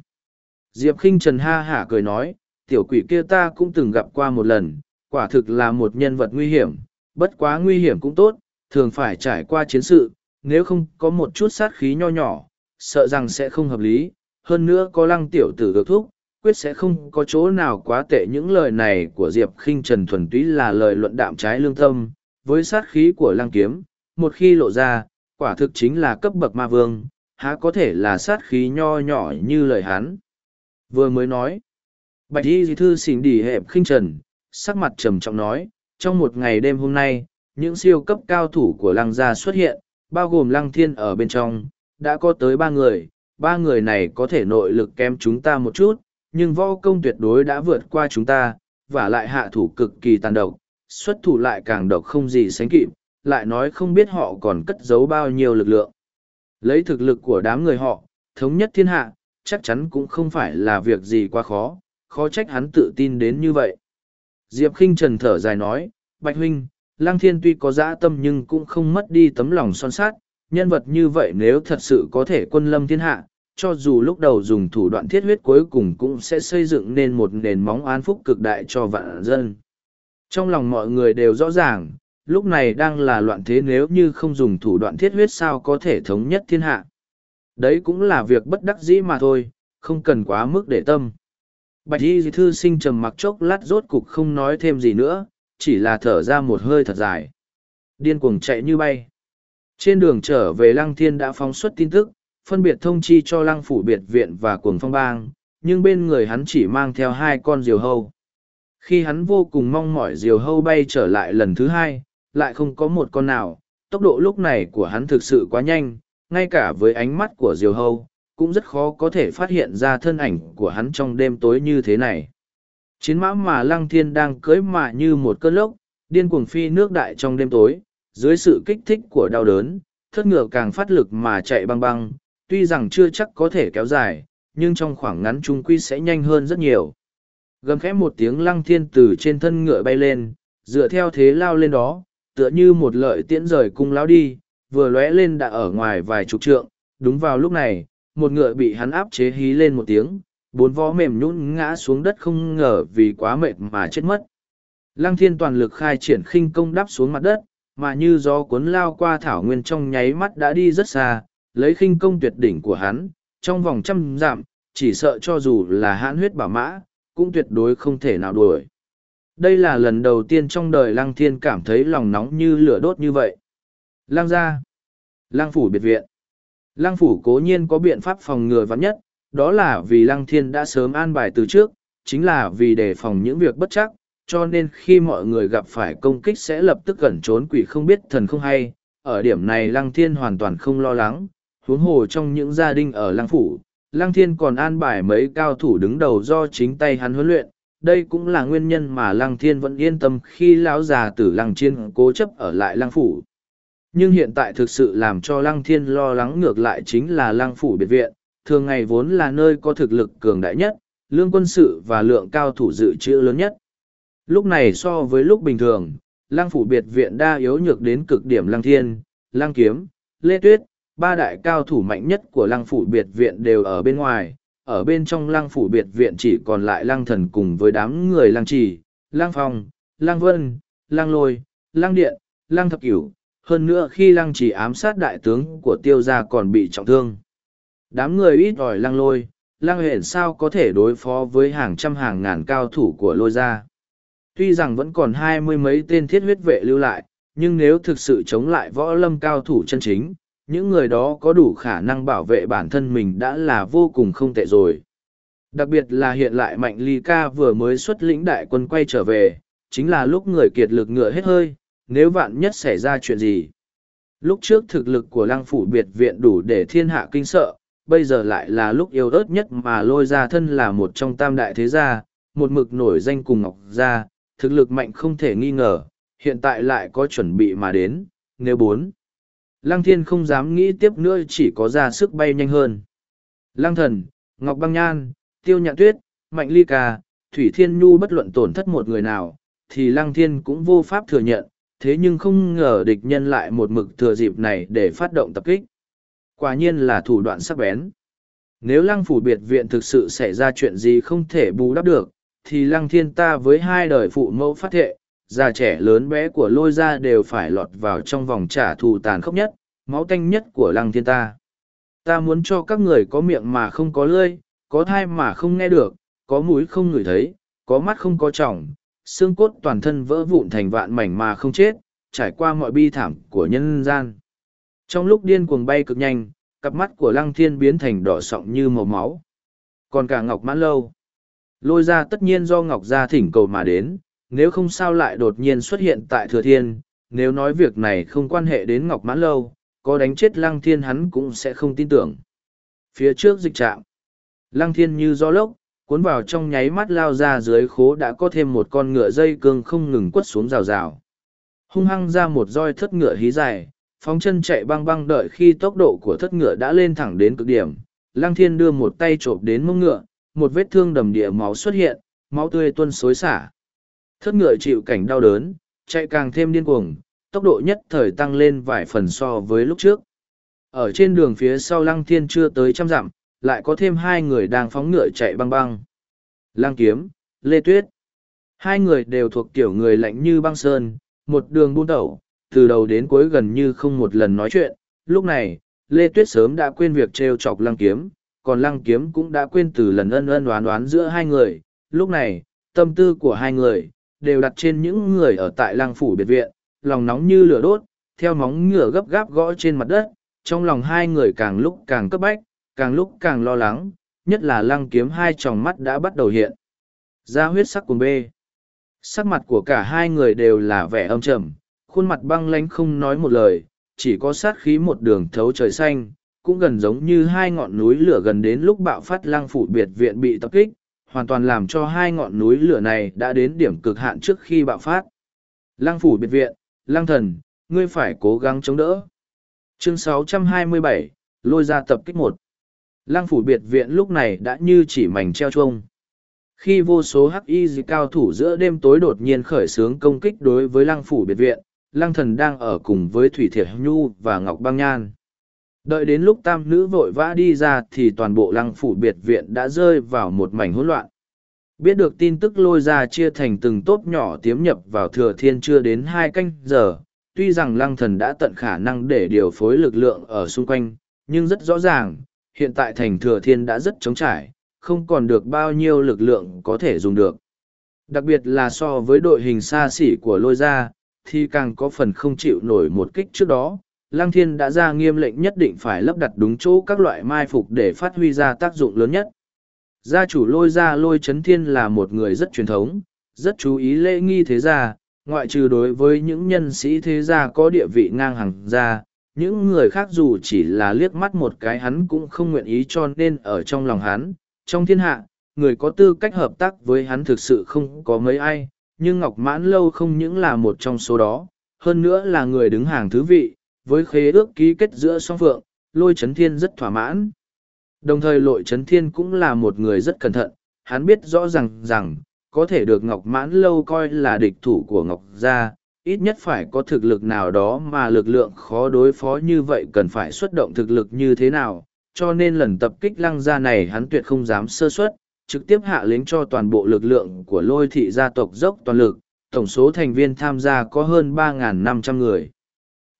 Diệp khinh Trần ha hả cười nói, tiểu quỷ kia ta cũng từng gặp qua một lần, quả thực là một nhân vật nguy hiểm, bất quá nguy hiểm cũng tốt, thường phải trải qua chiến sự, nếu không có một chút sát khí nho nhỏ, sợ rằng sẽ không hợp lý, hơn nữa có lăng tiểu tử được thúc, quyết sẽ không có chỗ nào quá tệ những lời này của Diệp khinh Trần thuần túy là lời luận đạm trái lương tâm, với sát khí của lăng kiếm, một khi lộ ra, quả thực chính là cấp bậc ma vương, há có thể là sát khí nho nhỏ như lời hắn. Vừa mới nói, Bạch Y Thư xỉn đỉ hẹp khinh trần, sắc mặt trầm trọng nói, trong một ngày đêm hôm nay, những siêu cấp cao thủ của lăng gia xuất hiện, bao gồm lăng thiên ở bên trong, đã có tới ba người, ba người này có thể nội lực kém chúng ta một chút, nhưng võ công tuyệt đối đã vượt qua chúng ta, và lại hạ thủ cực kỳ tàn độc, xuất thủ lại càng độc không gì sánh kịp, lại nói không biết họ còn cất giấu bao nhiêu lực lượng. Lấy thực lực của đám người họ, thống nhất thiên hạ, chắc chắn cũng không phải là việc gì quá khó, khó trách hắn tự tin đến như vậy. Diệp khinh Trần thở dài nói, Bạch Huynh, Lăng Thiên tuy có dã tâm nhưng cũng không mất đi tấm lòng son sát, nhân vật như vậy nếu thật sự có thể quân lâm thiên hạ, cho dù lúc đầu dùng thủ đoạn thiết huyết cuối cùng cũng sẽ xây dựng nên một nền móng an phúc cực đại cho vạn dân. Trong lòng mọi người đều rõ ràng, lúc này đang là loạn thế nếu như không dùng thủ đoạn thiết huyết sao có thể thống nhất thiên hạ. Đấy cũng là việc bất đắc dĩ mà thôi, không cần quá mức để tâm. Bạch y thư sinh trầm mặc chốc lát rốt cục không nói thêm gì nữa, chỉ là thở ra một hơi thật dài. Điên cuồng chạy như bay. Trên đường trở về Lăng Thiên đã phóng xuất tin tức, phân biệt thông chi cho Lăng Phủ Biệt Viện và Cuồng Phong Bang, nhưng bên người hắn chỉ mang theo hai con diều hâu. Khi hắn vô cùng mong mỏi diều hâu bay trở lại lần thứ hai, lại không có một con nào, tốc độ lúc này của hắn thực sự quá nhanh, ngay cả với ánh mắt của diều hâu, cũng rất khó có thể phát hiện ra thân ảnh của hắn trong đêm tối như thế này. Chiến mã mà Lăng Thiên đang cưỡi mà như một cơn lốc, điên cuồng phi nước đại trong đêm tối, dưới sự kích thích của đau đớn, thất ngựa càng phát lực mà chạy băng băng, tuy rằng chưa chắc có thể kéo dài, nhưng trong khoảng ngắn trung quy sẽ nhanh hơn rất nhiều. Gầm khẽ một tiếng Lăng Thiên từ trên thân ngựa bay lên, dựa theo thế lao lên đó, tựa như một lợi tiễn rời cung lao đi, vừa lóe lên đã ở ngoài vài chục trượng, đúng vào lúc này, một ngựa bị hắn áp chế hí lên một tiếng, bốn vó mềm nhũn ngã xuống đất không ngờ vì quá mệt mà chết mất. Lăng thiên toàn lực khai triển khinh công đắp xuống mặt đất, mà như gió cuốn lao qua thảo nguyên trong nháy mắt đã đi rất xa, lấy khinh công tuyệt đỉnh của hắn, trong vòng trăm dặm, chỉ sợ cho dù là hãn huyết bảo mã, cũng tuyệt đối không thể nào đuổi. Đây là lần đầu tiên trong đời Lăng Thiên cảm thấy lòng nóng như lửa đốt như vậy. Lăng gia, Lăng phủ biệt viện. Lăng phủ cố nhiên có biện pháp phòng ngừa vắn nhất, đó là vì Lăng Thiên đã sớm an bài từ trước, chính là vì đề phòng những việc bất chắc, cho nên khi mọi người gặp phải công kích sẽ lập tức gần trốn quỷ không biết thần không hay. Ở điểm này Lăng Thiên hoàn toàn không lo lắng, huống hồ trong những gia đình ở Lăng phủ, Lăng Thiên còn an bài mấy cao thủ đứng đầu do chính tay hắn huấn luyện. Đây cũng là nguyên nhân mà Lăng Thiên vẫn yên tâm khi lão già tử Lăng Chiên cố chấp ở lại Lăng phủ, nhưng hiện tại thực sự làm cho lăng thiên lo lắng ngược lại chính là lăng phủ biệt viện thường ngày vốn là nơi có thực lực cường đại nhất lương quân sự và lượng cao thủ dự trữ lớn nhất. Lúc này so với lúc bình thường lăng phủ biệt viện đa yếu nhược đến cực điểm lăng thiên lăng kiếm lê tuyết ba đại cao thủ mạnh nhất của lăng phủ biệt viện đều ở bên ngoài ở bên trong lăng phủ biệt viện chỉ còn lại lăng thần cùng với đám người lăng trì lăng phong lăng vân lăng lôi lăng điện lăng thập cửu hơn nữa khi lăng trì ám sát đại tướng của tiêu gia còn bị trọng thương. Đám người ít ỏi lăng lôi, lăng hển sao có thể đối phó với hàng trăm hàng ngàn cao thủ của lôi gia. Tuy rằng vẫn còn hai mươi mấy tên thiết huyết vệ lưu lại, nhưng nếu thực sự chống lại võ lâm cao thủ chân chính, những người đó có đủ khả năng bảo vệ bản thân mình đã là vô cùng không tệ rồi. Đặc biệt là hiện lại Mạnh Ly Ca vừa mới xuất lĩnh đại quân quay trở về, chính là lúc người kiệt lực ngựa hết hơi, nếu vạn nhất xảy ra chuyện gì. Lúc trước thực lực của lăng phủ biệt viện đủ để thiên hạ kinh sợ, bây giờ lại là lúc yêu ớt nhất mà lôi ra thân là một trong tam đại thế gia, một mực nổi danh cùng Ngọc Gia, thực lực mạnh không thể nghi ngờ, hiện tại lại có chuẩn bị mà đến, nếu bốn. Lăng thiên không dám nghĩ tiếp nữa chỉ có ra sức bay nhanh hơn. Lăng thần, Ngọc Băng Nhan, Tiêu Nhạn Tuyết, Mạnh Ly Ca, Thủy Thiên Nhu bất luận tổn thất một người nào, thì Lăng Thiên cũng vô pháp thừa nhận, thế nhưng không ngờ địch nhân lại một mực thừa dịp này để phát động tập kích. Quả nhiên là thủ đoạn sắc bén. Nếu Lăng Phủ Biệt Viện thực sự xảy ra chuyện gì không thể bù đắp được, thì Lăng Thiên ta với hai đời phụ mẫu phát thệ, già trẻ lớn bé của lôi ra đều phải lọt vào trong vòng trả thù tàn khốc nhất, máu tanh nhất của Lăng Thiên ta. Ta muốn cho các người có miệng mà không có lưỡi, có thai mà không nghe được, có mũi không ngửi thấy, có mắt không có tròng, xương cốt toàn thân vỡ vụn thành vạn mảnh mà không chết, trải qua mọi bi thảm của nhân gian. Trong lúc điên cuồng bay cực nhanh, cặp mắt của lăng thiên biến thành đỏ sọng như màu máu. Còn cả ngọc mãn lâu. Lôi ra tất nhiên do ngọc gia thỉnh cầu mà đến, nếu không sao lại đột nhiên xuất hiện tại thừa thiên, nếu nói việc này không quan hệ đến ngọc mãn lâu, có đánh chết lăng thiên hắn cũng sẽ không tin tưởng. Phía trước dịch trạm, lăng thiên như gió lốc, cuốn vào trong nháy mắt lao ra dưới khố đã có thêm một con ngựa dây cương không ngừng quất xuống rào rào. Hung hăng ra một roi thất ngựa hí dài, phóng chân chạy băng băng đợi khi tốc độ của thất ngựa đã lên thẳng đến cực điểm. Lăng thiên đưa một tay trộm đến mông ngựa, một vết thương đầm địa máu xuất hiện, máu tươi tuôn xối xả. Thất ngựa chịu cảnh đau đớn, chạy càng thêm điên cuồng, tốc độ nhất thời tăng lên vài phần so với lúc trước. Ở trên đường phía sau lăng thiên chưa tới trăm dặm, lại có thêm hai người đang phóng ngựa chạy băng băng. Lăng kiếm, Lê Tuyết. Hai người đều thuộc kiểu người lạnh như băng sơn, một đường buôn tẩu, từ đầu đến cuối gần như không một lần nói chuyện. Lúc này, Lê Tuyết sớm đã quên việc trêu chọc lăng kiếm, còn lăng kiếm cũng đã quên từ lần ân ân đoán đoán giữa hai người. Lúc này, tâm tư của hai người, đều đặt trên những người ở tại Lang phủ biệt viện, lòng nóng như lửa đốt, theo móng ngựa gấp gáp gõ trên mặt đất, trong lòng hai người càng lúc càng cấp bách, càng lúc càng lo lắng, nhất là lăng kiếm hai tròng mắt đã bắt đầu hiện. Ra huyết sắc cùng bê. Sắc mặt của cả hai người đều là vẻ âm trầm, khuôn mặt băng lánh không nói một lời, chỉ có sát khí một đường thấu trời xanh, cũng gần giống như hai ngọn núi lửa gần đến lúc bạo phát lăng phủ biệt viện bị tập kích, hoàn toàn làm cho hai ngọn núi lửa này đã đến điểm cực hạn trước khi bạo phát. Lăng phủ biệt viện, lăng thần, ngươi phải cố gắng chống đỡ. Chương 627, lôi ra tập kích một. Lăng phủ biệt viện lúc này đã như chỉ mảnh treo chuông. Khi vô số hắc y cao thủ giữa đêm tối đột nhiên khởi xướng công kích đối với lăng phủ biệt viện, lăng thần đang ở cùng với Thủy Thiệt Nhu và Ngọc Băng Nhan. Đợi đến lúc tam nữ vội vã đi ra thì toàn bộ lăng phủ biệt viện đã rơi vào một mảnh hỗn loạn. Biết được tin tức lôi ra chia thành từng tốp nhỏ tiếm nhập vào thừa thiên chưa đến hai canh giờ, tuy rằng lăng thần đã tận khả năng để điều phối lực lượng ở xung quanh, nhưng rất rõ ràng, hiện tại thành thừa thiên đã rất trống trải, không còn được bao nhiêu lực lượng có thể dùng được. Đặc biệt là so với đội hình xa xỉ của lôi gia, thì càng có phần không chịu nổi một kích trước đó. Lăng thiên đã ra nghiêm lệnh nhất định phải lắp đặt đúng chỗ các loại mai phục để phát huy ra tác dụng lớn nhất. Gia chủ lôi gia lôi chấn thiên là một người rất truyền thống, rất chú ý lễ nghi thế gia, ngoại trừ đối với những nhân sĩ thế gia có địa vị ngang hàng gia, những người khác dù chỉ là liếc mắt một cái hắn cũng không nguyện ý cho nên ở trong lòng hắn, trong thiên hạ, người có tư cách hợp tác với hắn thực sự không có mấy ai, nhưng Ngọc Mãn Lâu không những là một trong số đó, hơn nữa là người đứng hàng thứ vị, với khế ước ký kết giữa song phượng, lôi chấn thiên rất thỏa mãn. Đồng thời lội chấn thiên cũng là một người rất cẩn thận, hắn biết rõ ràng rằng, có thể được Ngọc Mãn Lâu coi là địch thủ của Ngọc Gia, ít nhất phải có thực lực nào đó mà lực lượng khó đối phó như vậy cần phải xuất động thực lực như thế nào, cho nên lần tập kích lăng gia này hắn tuyệt không dám sơ suất, trực tiếp hạ lính cho toàn bộ lực lượng của lôi thị gia tộc dốc toàn lực, tổng số thành viên tham gia có hơn 3.500 người.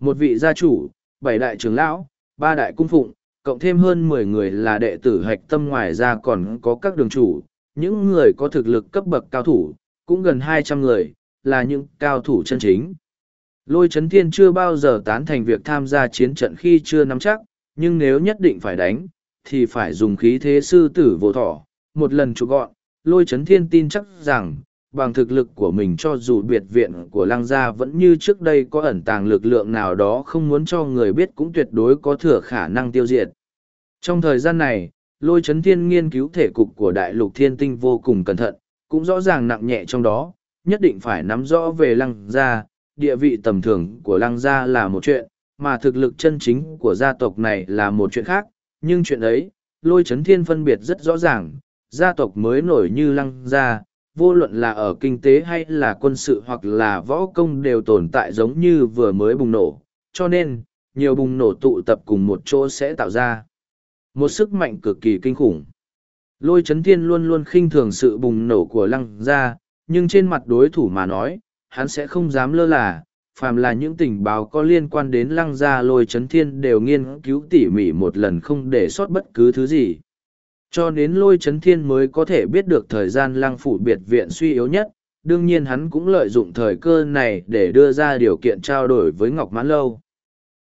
Một vị gia chủ, bảy đại trưởng lão, ba đại cung phụng, cộng thêm hơn mười người là đệ tử hạch tâm ngoài ra còn có các đường chủ, những người có thực lực cấp bậc cao thủ, cũng gần hai trăm người, là những cao thủ chân chính. Lôi chấn thiên chưa bao giờ tán thành việc tham gia chiến trận khi chưa nắm chắc, nhưng nếu nhất định phải đánh, thì phải dùng khí thế sư tử vô thỏ, một lần trụ gọn, lôi chấn thiên tin chắc rằng, bằng thực lực của mình cho dù biệt viện của lăng gia vẫn như trước đây có ẩn tàng lực lượng nào đó không muốn cho người biết cũng tuyệt đối có thừa khả năng tiêu diệt. Trong thời gian này, lôi chấn thiên nghiên cứu thể cục của đại lục thiên tinh vô cùng cẩn thận, cũng rõ ràng nặng nhẹ trong đó, nhất định phải nắm rõ về lăng gia, địa vị tầm thường của lăng gia là một chuyện, mà thực lực chân chính của gia tộc này là một chuyện khác, nhưng chuyện ấy, lôi chấn thiên phân biệt rất rõ ràng, gia tộc mới nổi như lăng gia, vô luận là ở kinh tế hay là quân sự hoặc là võ công đều tồn tại giống như vừa mới bùng nổ, cho nên, nhiều bùng nổ tụ tập cùng một chỗ sẽ tạo ra một sức mạnh cực kỳ kinh khủng. Lôi chấn thiên luôn luôn khinh thường sự bùng nổ của lăng gia, nhưng trên mặt đối thủ mà nói, hắn sẽ không dám lơ là, phàm là những tình báo có liên quan đến lăng gia lôi chấn thiên đều nghiên cứu tỉ mỉ một lần không để sót bất cứ thứ gì. Cho đến lôi chấn thiên mới có thể biết được thời gian lăng phủ biệt viện suy yếu nhất, đương nhiên hắn cũng lợi dụng thời cơ này để đưa ra điều kiện trao đổi với Ngọc Mãn Lâu.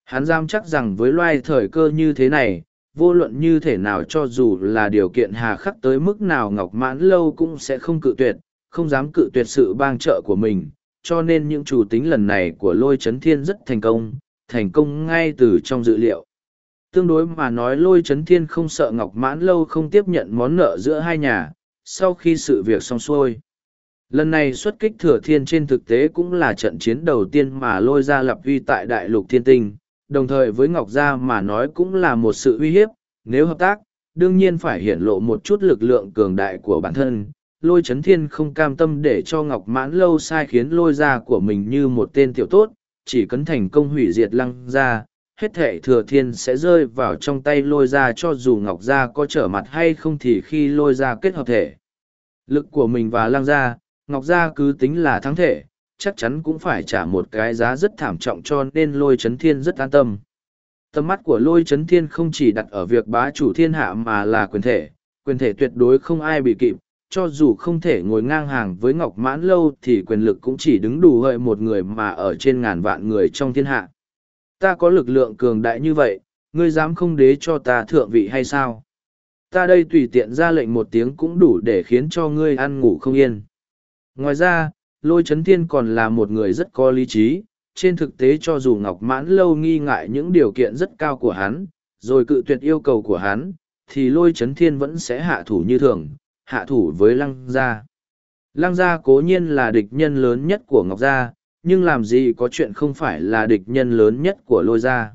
Hắn giam chắc rằng với loài thời cơ như thế này, vô luận như thể nào cho dù là điều kiện hà khắc tới mức nào Ngọc Mãn Lâu cũng sẽ không cự tuyệt, không dám cự tuyệt sự bang trợ của mình, cho nên những chủ tính lần này của lôi chấn thiên rất thành công, thành công ngay từ trong dự liệu. Tương đối mà nói lôi chấn thiên không sợ Ngọc Mãn Lâu không tiếp nhận món nợ giữa hai nhà, sau khi sự việc xong xuôi. Lần này xuất kích thừa thiên trên thực tế cũng là trận chiến đầu tiên mà lôi ra lập uy tại đại lục thiên tinh, đồng thời với Ngọc Gia mà nói cũng là một sự uy hiếp, nếu hợp tác, đương nhiên phải hiển lộ một chút lực lượng cường đại của bản thân. Lôi chấn thiên không cam tâm để cho Ngọc Mãn lâu sai khiến lôi ra của mình như một tên tiểu tốt, chỉ cấn thành công hủy diệt lăng ra, hết thể thừa thiên sẽ rơi vào trong tay lôi ra cho dù Ngọc Gia có trở mặt hay không thì khi lôi ra kết hợp thể. Lực của mình và lang gia, Ngọc Gia cứ tính là thắng thể, chắc chắn cũng phải trả một cái giá rất thảm trọng cho nên lôi chấn thiên rất an tâm. Tầm mắt của lôi chấn thiên không chỉ đặt ở việc bá chủ thiên hạ mà là quyền thể, quyền thể tuyệt đối không ai bị kịp, cho dù không thể ngồi ngang hàng với Ngọc Mãn Lâu thì quyền lực cũng chỉ đứng đủ hợi một người mà ở trên ngàn vạn người trong thiên hạ. Ta có lực lượng cường đại như vậy, ngươi dám không đế cho ta thượng vị hay sao? Ta đây tùy tiện ra lệnh một tiếng cũng đủ để khiến cho ngươi ăn ngủ không yên. Ngoài ra, lôi Trấn thiên còn là một người rất có lý trí trên thực tế cho dù ngọc mãn lâu nghi ngại những điều kiện rất cao của hắn rồi cự tuyệt yêu cầu của hắn thì lôi Trấn thiên vẫn sẽ hạ thủ như thường hạ thủ với lăng gia lăng gia cố nhiên là địch nhân lớn nhất của ngọc gia nhưng làm gì có chuyện không phải là địch nhân lớn nhất của lôi gia.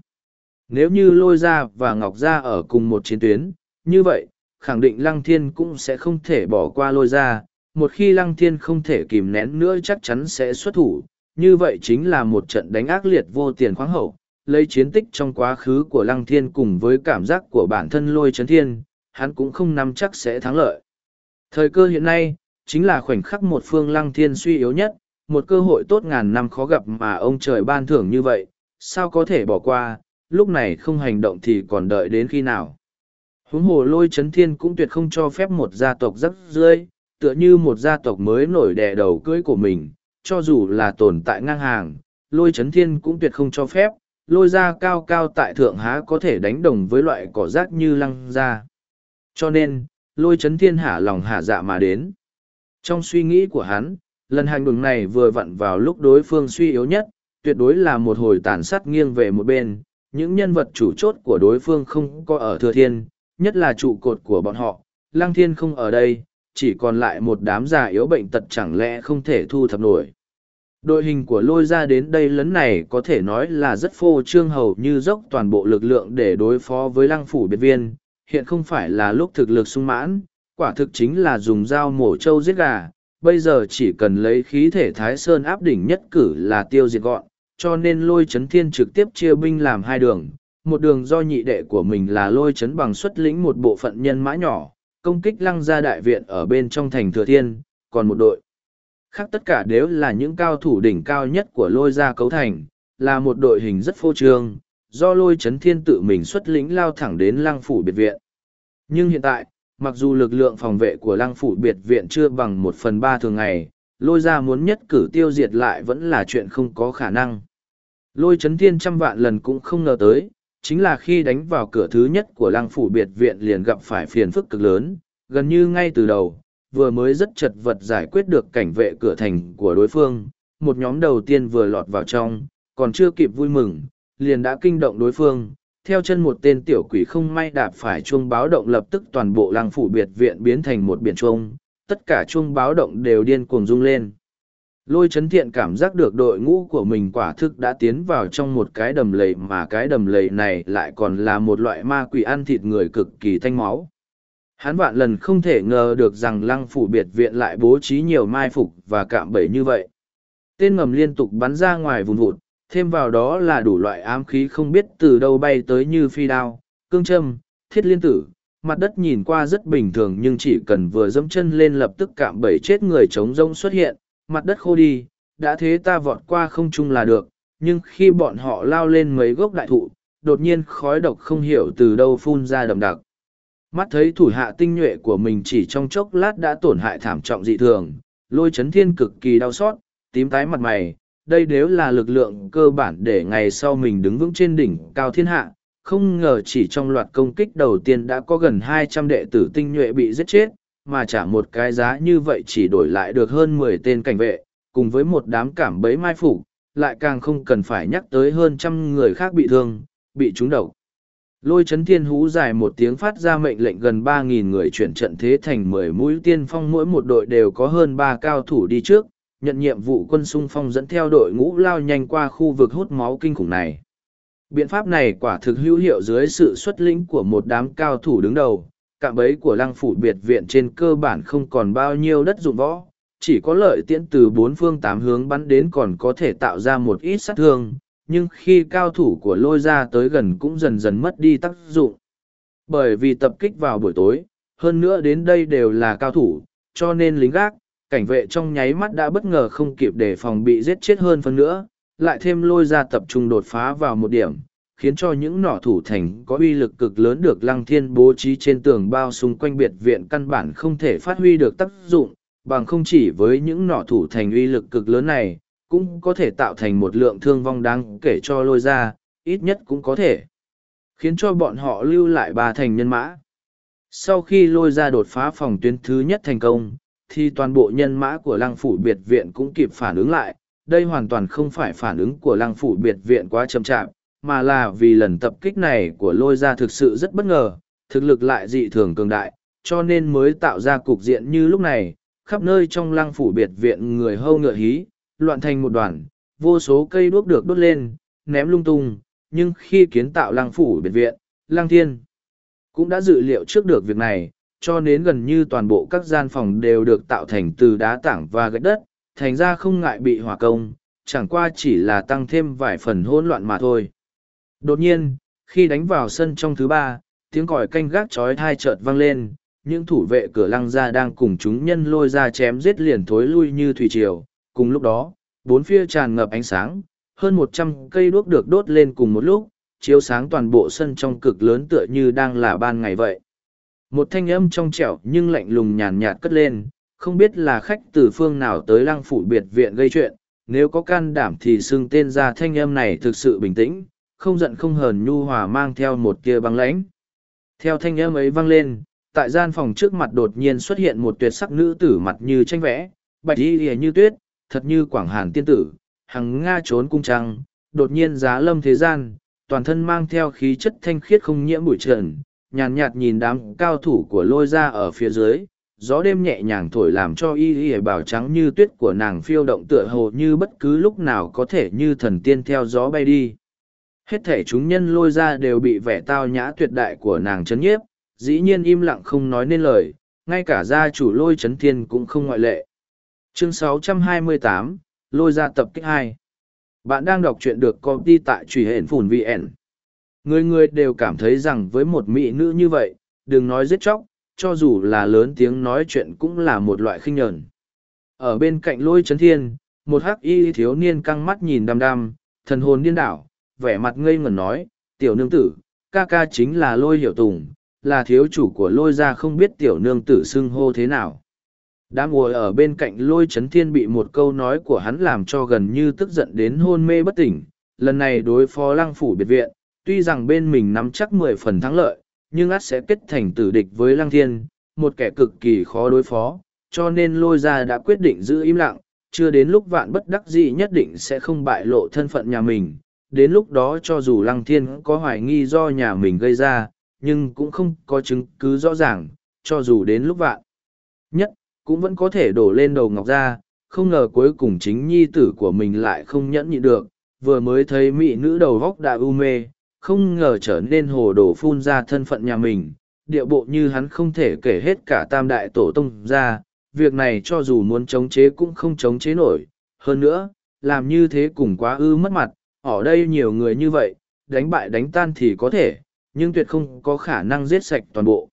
Nếu như lôi gia và ngọc gia ở cùng một chiến tuyến như vậy khẳng định lăng thiên cũng sẽ không thể bỏ qua lôi gia. Một khi lăng thiên không thể kìm nén nữa chắc chắn sẽ xuất thủ, như vậy chính là một trận đánh ác liệt vô tiền khoáng hậu, lấy chiến tích trong quá khứ của lăng thiên cùng với cảm giác của bản thân lôi Trấn thiên, hắn cũng không nắm chắc sẽ thắng lợi. Thời cơ hiện nay, chính là khoảnh khắc một phương lăng thiên suy yếu nhất, một cơ hội tốt ngàn năm khó gặp mà ông trời ban thưởng như vậy, sao có thể bỏ qua, lúc này không hành động thì còn đợi đến khi nào. Huống hồ lôi chấn thiên cũng tuyệt không cho phép một gia tộc rắc rưỡi, tựa như một gia tộc mới nổi đè đầu cưới của mình, cho dù là tồn tại ngang hàng, lôi chấn thiên cũng tuyệt không cho phép, lôi ra cao cao tại thượng há có thể đánh đồng với loại cỏ rác như lăng ra. Cho nên, lôi chấn thiên hạ lòng hạ dạ mà đến. Trong suy nghĩ của hắn, lần hành động này vừa vặn vào lúc đối phương suy yếu nhất, tuyệt đối là một hồi tàn sát nghiêng về một bên, những nhân vật chủ chốt của đối phương không có ở thừa thiên, nhất là trụ cột của bọn họ, lăng thiên không ở đây, chỉ còn lại một đám già yếu bệnh tật chẳng lẽ không thể thu thập nổi. Đội hình của lôi ra đến đây lấn này có thể nói là rất phô trương hầu như dốc toàn bộ lực lượng để đối phó với lăng phủ biệt viên, hiện không phải là lúc thực lực sung mãn, quả thực chính là dùng dao mổ trâu giết gà, bây giờ chỉ cần lấy khí thể Thái Sơn áp đỉnh nhất cử là tiêu diệt gọn, cho nên lôi chấn thiên trực tiếp chia binh làm hai đường, một đường do nhị đệ của mình là lôi chấn bằng xuất lĩnh một bộ phận nhân mã nhỏ, công kích lăng gia đại viện ở bên trong thành thừa thiên, còn một đội. Khác tất cả đều là những cao thủ đỉnh cao nhất của lôi gia cấu thành, là một đội hình rất phô trương, do lôi chấn thiên tự mình xuất lĩnh lao thẳng đến lăng phủ biệt viện. Nhưng hiện tại, mặc dù lực lượng phòng vệ của lăng phủ biệt viện chưa bằng một phần ba thường ngày, lôi gia muốn nhất cử tiêu diệt lại vẫn là chuyện không có khả năng. Lôi chấn thiên trăm vạn lần cũng không ngờ tới, chính là khi đánh vào cửa thứ nhất của lăng phủ biệt viện liền gặp phải phiền phức cực lớn, gần như ngay từ đầu, vừa mới rất chật vật giải quyết được cảnh vệ cửa thành của đối phương, một nhóm đầu tiên vừa lọt vào trong, còn chưa kịp vui mừng, liền đã kinh động đối phương. Theo chân một tên tiểu quỷ không may đạp phải chuông báo động lập tức toàn bộ làng phủ biệt viện biến thành một biển chuông, tất cả chuông báo động đều điên cuồng rung lên. Lôi chấn thiện cảm giác được đội ngũ của mình quả thực đã tiến vào trong một cái đầm lầy mà cái đầm lầy này lại còn là một loại ma quỷ ăn thịt người cực kỳ thanh máu. Hắn vạn lần không thể ngờ được rằng lăng phủ biệt viện lại bố trí nhiều mai phục và cạm bẫy như vậy. Tên ngầm liên tục bắn ra ngoài vùng vụt, thêm vào đó là đủ loại ám khí không biết từ đâu bay tới như phi đao, cương châm, thiết liên tử. Mặt đất nhìn qua rất bình thường nhưng chỉ cần vừa dẫm chân lên lập tức cạm bẫy chết người trống rông xuất hiện, mặt đất khô đi, đã thế ta vọt qua không chung là được, nhưng khi bọn họ lao lên mấy gốc đại thụ, đột nhiên khói độc không hiểu từ đâu phun ra đậm đặc. Mắt thấy thủ hạ tinh nhuệ của mình chỉ trong chốc lát đã tổn hại thảm trọng dị thường, lôi chấn thiên cực kỳ đau xót, tím tái mặt mày, đây nếu là lực lượng cơ bản để ngày sau mình đứng vững trên đỉnh cao thiên hạ. Không ngờ chỉ trong loạt công kích đầu tiên đã có gần hai trăm đệ tử tinh nhuệ bị giết chết, mà trả một cái giá như vậy chỉ đổi lại được hơn mười tên cảnh vệ, cùng với một đám cảm bấy mai phủ, lại càng không cần phải nhắc tới hơn trăm người khác bị thương, bị trúng độc. Lôi chấn thiên hú dài một tiếng phát ra mệnh lệnh gần ba nghìn người chuyển trận thế thành mười mũi tiên phong mỗi một đội đều có hơn ba cao thủ đi trước, nhận nhiệm vụ quân sung phong dẫn theo đội ngũ lao nhanh qua khu vực hút máu kinh khủng này. Biện pháp này quả thực hữu hiệu dưới sự xuất lĩnh của một đám cao thủ đứng đầu, cạm bẫy của lăng phủ biệt viện trên cơ bản không còn bao nhiêu đất dụng võ, chỉ có lợi tiễn từ bốn phương tám hướng bắn đến còn có thể tạo ra một ít sát thương, nhưng khi cao thủ của lôi ra tới gần cũng dần dần mất đi tác dụng. Bởi vì tập kích vào buổi tối, hơn nữa đến đây đều là cao thủ, cho nên lính gác, cảnh vệ trong nháy mắt đã bất ngờ không kịp để phòng bị giết chết hơn phân nữa, lại thêm lôi ra tập trung đột phá vào một điểm, khiến cho những nỏ thủ thành có uy lực cực lớn được lăng thiên bố trí trên tường bao xung quanh biệt viện căn bản không thể phát huy được tác dụng, bằng không chỉ với những nỏ thủ thành uy lực cực lớn này, cũng có thể tạo thành một lượng thương vong đáng kể cho lôi ra, ít nhất cũng có thể khiến cho bọn họ lưu lại ba thành nhân mã. Sau khi lôi ra đột phá phòng tuyến thứ nhất thành công, thì toàn bộ nhân mã của lăng phủ biệt viện cũng kịp phản ứng lại. Đây hoàn toàn không phải phản ứng của lăng phủ biệt viện quá chậm chạp, mà là vì lần tập kích này của lôi ra thực sự rất bất ngờ, thực lực lại dị thường cường đại, cho nên mới tạo ra cục diện như lúc này, khắp nơi trong lăng phủ biệt viện người hâu ngựa hí, loạn thành một đoàn, vô số cây đuốc được đốt lên, ném lung tung, nhưng khi kiến tạo lăng phủ biệt viện, lăng thiên cũng đã dự liệu trước được việc này, cho nên gần như toàn bộ các gian phòng đều được tạo thành từ đá tảng và gạch đất, thành ra không ngại bị hỏa công, chẳng qua chỉ là tăng thêm vài phần hỗn loạn mà thôi. Đột nhiên, khi đánh vào sân trong thứ ba, tiếng còi canh gác chói thai chợt vang lên, những thủ vệ cửa lăng ra đang cùng chúng nhân lôi ra chém giết liền thối lui như thủy triều. Cùng lúc đó, bốn phía tràn ngập ánh sáng, hơn một trăm cây đuốc được đốt lên cùng một lúc, chiếu sáng toàn bộ sân trong cực lớn tựa như đang là ban ngày vậy. Một thanh âm trong trẻo nhưng lạnh lùng nhàn nhạt cất lên, không biết là khách từ phương nào tới lăng phủ biệt viện gây chuyện, nếu có can đảm thì xưng tên ra thanh âm này thực sự bình tĩnh, không giận không hờn nhu hòa mang theo một kia băng lãnh. Theo thanh âm ấy vang lên, tại gian phòng trước mặt đột nhiên xuất hiện một tuyệt sắc nữ tử mặt như tranh vẽ, bạch y như tuyết, thật như quảng hàn tiên tử, hằng nga trốn cung trăng, đột nhiên giá lâm thế gian, toàn thân mang theo khí chất thanh khiết không nhiễm bụi trần, nhàn nhạt nhìn đám cao thủ của lôi ra ở phía dưới, gió đêm nhẹ nhàng thổi làm cho y y bảo trắng như tuyết của nàng phiêu động tựa hồ như bất cứ lúc nào có thể như thần tiên theo gió bay đi. Hết thể chúng nhân lôi ra đều bị vẻ tao nhã tuyệt đại của nàng chấn nhiếp, dĩ nhiên im lặng không nói nên lời, ngay cả gia chủ lôi chấn thiên cũng không ngoại lệ. Chương 628, lôi ra tập kích 2. Bạn đang đọc truyện được công ty tại truy hển phùn VN. Người người đều cảm thấy rằng với một mỹ nữ như vậy, đừng nói giết chóc, cho dù là lớn tiếng nói chuyện cũng là một loại khinh nhờn. Ở bên cạnh lôi chấn thiên, một hắc y thiếu niên căng mắt nhìn đăm đăm, thần hồn điên đảo, vẻ mặt ngây ngẩn nói, tiểu nương tử, ca ca chính là lôi hiểu tùng, là thiếu chủ của lôi ra không biết tiểu nương tử xưng hô thế nào. Đã ngồi ở bên cạnh lôi chấn thiên bị một câu nói của hắn làm cho gần như tức giận đến hôn mê bất tỉnh, lần này đối phó lăng phủ biệt viện, tuy rằng bên mình nắm chắc mười phần thắng lợi, nhưng át sẽ kết thành tử địch với lăng thiên, một kẻ cực kỳ khó đối phó, cho nên lôi ra đã quyết định giữ im lặng, chưa đến lúc vạn bất đắc dĩ nhất định sẽ không bại lộ thân phận nhà mình. Đến lúc đó cho dù Lăng Thiên có hoài nghi do nhà mình gây ra, nhưng cũng không có chứng cứ rõ ràng, cho dù đến lúc vạn. Nhất, cũng vẫn có thể đổ lên đầu Ngọc ra, không ngờ cuối cùng chính nhi tử của mình lại không nhẫn nhịn được, vừa mới thấy mỹ nữ đầu góc đã u mê, không ngờ trở nên hồ đồ phun ra thân phận nhà mình, địa bộ như hắn không thể kể hết cả tam đại tổ tông ra, việc này cho dù muốn chống chế cũng không chống chế nổi. Hơn nữa, làm như thế cũng quá ư mất mặt, ở đây nhiều người như vậy, đánh bại đánh tan thì có thể, nhưng tuyệt không có khả năng giết sạch toàn bộ.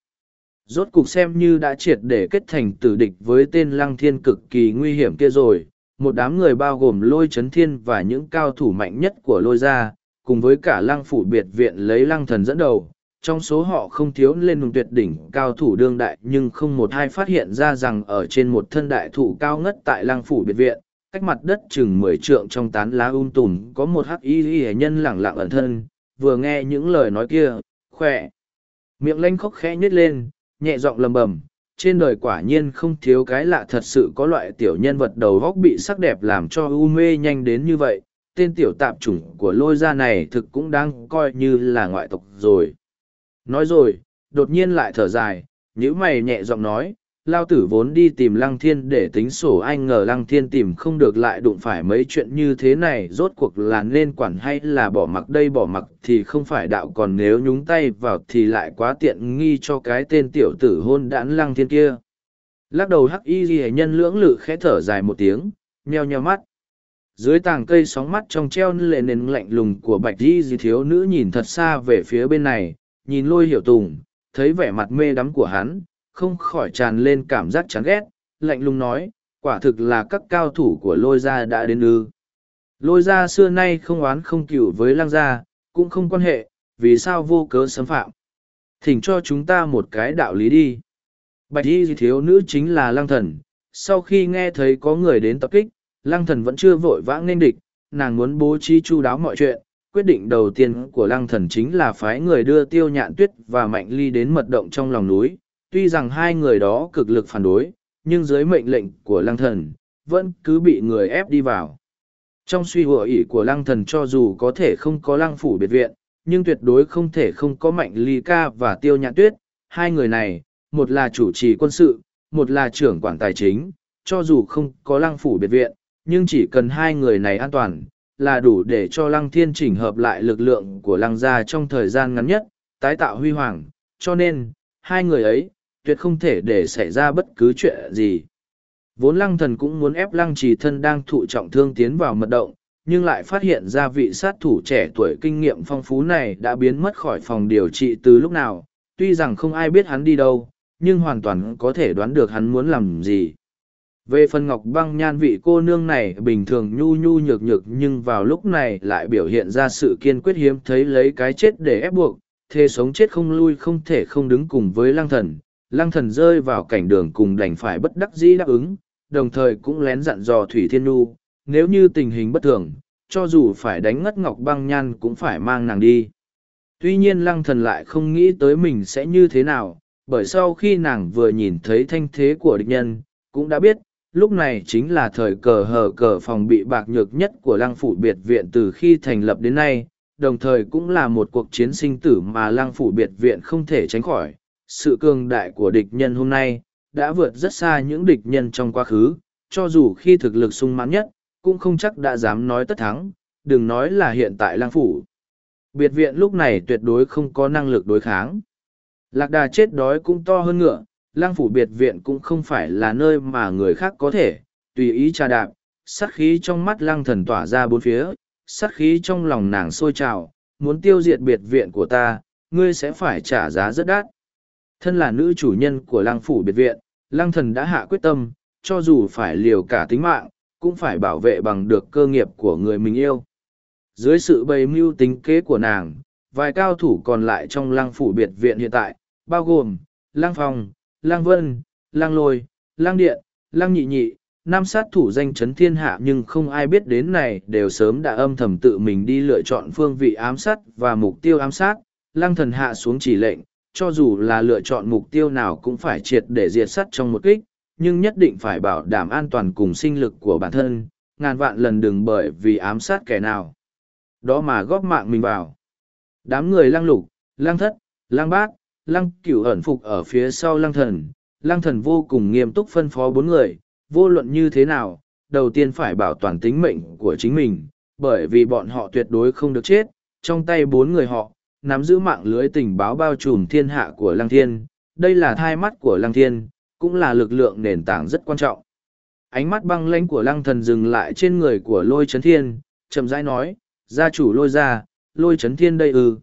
Rốt cục xem như đã triệt để kết thành tử địch với tên lăng thiên cực kỳ nguy hiểm kia rồi, một đám người bao gồm lôi chấn thiên và những cao thủ mạnh nhất của lôi gia, cùng với cả lăng phủ biệt viện lấy lăng thần dẫn đầu, trong số họ không thiếu lên đường tuyệt đỉnh cao thủ đương đại nhưng không một ai phát hiện ra rằng ở trên một thân đại thụ cao ngất tại lăng phủ biệt viện, cách mặt đất chừng mười trượng trong tán lá um tùm có một hắc y y nhân lẳng lặng ẩn thân, vừa nghe những lời nói kia, khỏe. Miệng lanh khóc khẽ nhếch lên, nhẹ giọng lầm bầm, trên đời quả nhiên không thiếu cái lạ thật sự có loại tiểu nhân vật đầu góc bị sắc đẹp làm cho u mê nhanh đến như vậy. Tên tiểu tạp chủng của lôi gia này thực cũng đang coi như là ngoại tộc rồi. Nói rồi, đột nhiên lại thở dài, nhữ mày nhẹ giọng nói, lao tử vốn đi tìm lăng thiên để tính sổ anh ngờ lăng thiên tìm không được lại đụng phải mấy chuyện như thế này rốt cuộc là nên quản hay là bỏ mặc đây bỏ mặc thì không phải đạo còn nếu nhúng tay vào thì lại quá tiện nghi cho cái tên tiểu tử hôn đãn lăng thiên kia lắc đầu hắc y ghi nhân lưỡng lự khẽ thở dài một tiếng nheo nheo mắt dưới tàng cây sóng mắt trong treo lệ nền lạnh lùng của bạch di di thiếu nữ nhìn thật xa về phía bên này nhìn lôi hiểu tùng, thấy vẻ mặt mê đắm của hắn, không khỏi tràn lên cảm giác chán ghét, lạnh lùng nói, quả thực là các cao thủ của lôi gia đã đến ư. Lôi gia xưa nay không oán không cựu với Lang gia, cũng không quan hệ, vì sao vô cớ xâm phạm. Thỉnh cho chúng ta một cái đạo lý đi. Bạch y thiếu nữ chính là Lang thần, sau khi nghe thấy có người đến tập kích, lăng thần vẫn chưa vội vã nên địch, nàng muốn bố trí chu đáo mọi chuyện, quyết định đầu tiên của lăng thần chính là phái người đưa tiêu nhạn tuyết và mạnh ly đến mật động trong lòng núi. Tuy rằng hai người đó cực lực phản đối nhưng dưới mệnh lệnh của lăng thần vẫn cứ bị người ép đi vào. Trong suy hủa ỷ của lăng thần cho dù có thể không có lăng phủ biệt viện nhưng tuyệt đối không thể không có mạnh ly ca và tiêu nhạn tuyết. Hai người này một là chủ trì quân sự một là trưởng quản tài chính cho dù không có lăng phủ biệt viện nhưng chỉ cần hai người này an toàn là đủ để cho lăng thiên chỉnh hợp lại lực lượng của lăng gia trong thời gian ngắn nhất, tái tạo huy hoàng, cho nên, hai người ấy, tuyệt không thể để xảy ra bất cứ chuyện gì. Vốn lăng thần cũng muốn ép lăng trì thân đang thụ trọng thương tiến vào mật động, nhưng lại phát hiện ra vị sát thủ trẻ tuổi kinh nghiệm phong phú này đã biến mất khỏi phòng điều trị từ lúc nào, tuy rằng không ai biết hắn đi đâu, nhưng hoàn toàn có thể đoán được hắn muốn làm gì. Về phần ngọc băng nhan vị cô nương này bình thường nhu nhu nhược nhược nhưng vào lúc này lại biểu hiện ra sự kiên quyết hiếm thấy lấy cái chết để ép buộc, thề sống chết không lui không thể không đứng cùng với lăng thần. Lăng thần rơi vào cảnh đường cùng đành phải bất đắc dĩ đáp ứng, đồng thời cũng lén dặn dò Thủy Thiên Nhu, nếu như tình hình bất thường, cho dù phải đánh ngất ngọc băng nhan cũng phải mang nàng đi. Tuy nhiên lăng thần lại không nghĩ tới mình sẽ như thế nào, bởi sau khi nàng vừa nhìn thấy thanh thế của địch nhân, cũng đã biết, lúc này chính là thời cờ hờ cờ phòng bị bạc nhược nhất của lăng phủ biệt viện từ khi thành lập đến nay, đồng thời cũng là một cuộc chiến sinh tử mà lăng phủ biệt viện không thể tránh khỏi. Sự cường đại của địch nhân hôm nay đã vượt rất xa những địch nhân trong quá khứ, cho dù khi thực lực sung mãn nhất, cũng không chắc đã dám nói tất thắng, đừng nói là hiện tại lăng phủ. Biệt viện lúc này tuyệt đối không có năng lực đối kháng. Lạc đà chết đói cũng to hơn ngựa lang phủ biệt viện cũng không phải là nơi mà người khác có thể, tùy ý trà đạp, sát khí trong mắt Lang thần tỏa ra bốn phía, sát khí trong lòng nàng sôi trào, muốn tiêu diệt biệt viện của ta, ngươi sẽ phải trả giá rất đắt. Thân là nữ chủ nhân của Lang phủ biệt viện Lang thần đã hạ quyết tâm, cho dù phải liều cả tính mạng, cũng phải bảo vệ bằng được cơ nghiệp của người mình yêu. Dưới sự bày mưu tính kế của nàng, vài cao thủ còn lại trong Lang phủ biệt viện hiện tại, bao gồm Lang phong lang vân, lang lôi, lang điện, lang nhị nhị, Nam sát thủ danh chấn thiên hạ nhưng không ai biết đến này đều sớm đã âm thầm tự mình đi lựa chọn phương vị ám sát và mục tiêu ám sát. Lang thần hạ xuống chỉ lệnh, cho dù là lựa chọn mục tiêu nào cũng phải triệt để diệt sắt trong một kích, nhưng nhất định phải bảo đảm an toàn cùng sinh lực của bản thân, ngàn vạn lần đừng bởi vì ám sát kẻ nào. Đó mà góp mạng mình vào. Đám người Lang lục, Lang thất, Lang bát, lăng cửu ẩn phục ở phía sau lăng thần. Lăng thần vô cùng nghiêm túc phân phó bốn người, vô luận như thế nào, đầu tiên phải bảo toàn tính mệnh của chính mình, bởi vì bọn họ tuyệt đối không được chết, trong tay bốn người họ, nắm giữ mạng lưới tình báo bao trùm thiên hạ của lăng thiên, đây là thai mắt của lăng thiên, cũng là lực lượng nền tảng rất quan trọng. Ánh mắt băng lãnh của lăng thần dừng lại trên người của lôi chấn thiên, chậm rãi nói, gia chủ lôi ra, lôi chấn thiên đây ư.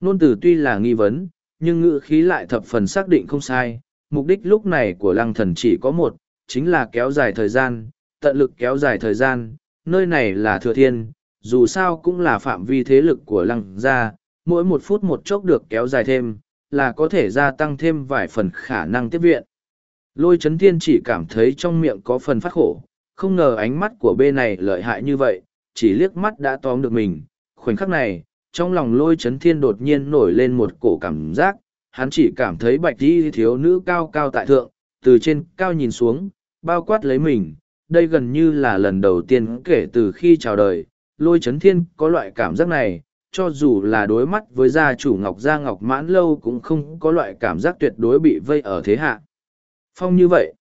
Nôn tử tuy là nghi vấn, nhưng ngữ khí lại thập phần xác định không sai, mục đích lúc này của lăng thần chỉ có một, chính là kéo dài thời gian, tận lực kéo dài thời gian, nơi này là thừa thiên, dù sao cũng là phạm vi thế lực của lăng gia, mỗi một phút một chốc được kéo dài thêm, là có thể gia tăng thêm vài phần khả năng tiếp viện. Lôi chấn thiên chỉ cảm thấy trong miệng có phần phát khổ, không ngờ ánh mắt của bê này lợi hại như vậy, chỉ liếc mắt đã tóm được mình. Khoảnh khắc này, trong lòng lôi chấn thiên đột nhiên nổi lên một cổ cảm giác, hắn chỉ cảm thấy bạch đi thiếu nữ cao cao tại thượng, từ trên cao nhìn xuống, bao quát lấy mình. Đây gần như là lần đầu tiên kể từ khi chào đời, lôi chấn thiên có loại cảm giác này, cho dù là đối mắt với gia chủ Ngọc Gia Ngọc Mãn Lâu cũng không có loại cảm giác tuyệt đối bị vây ở thế hạ. Phong như vậy.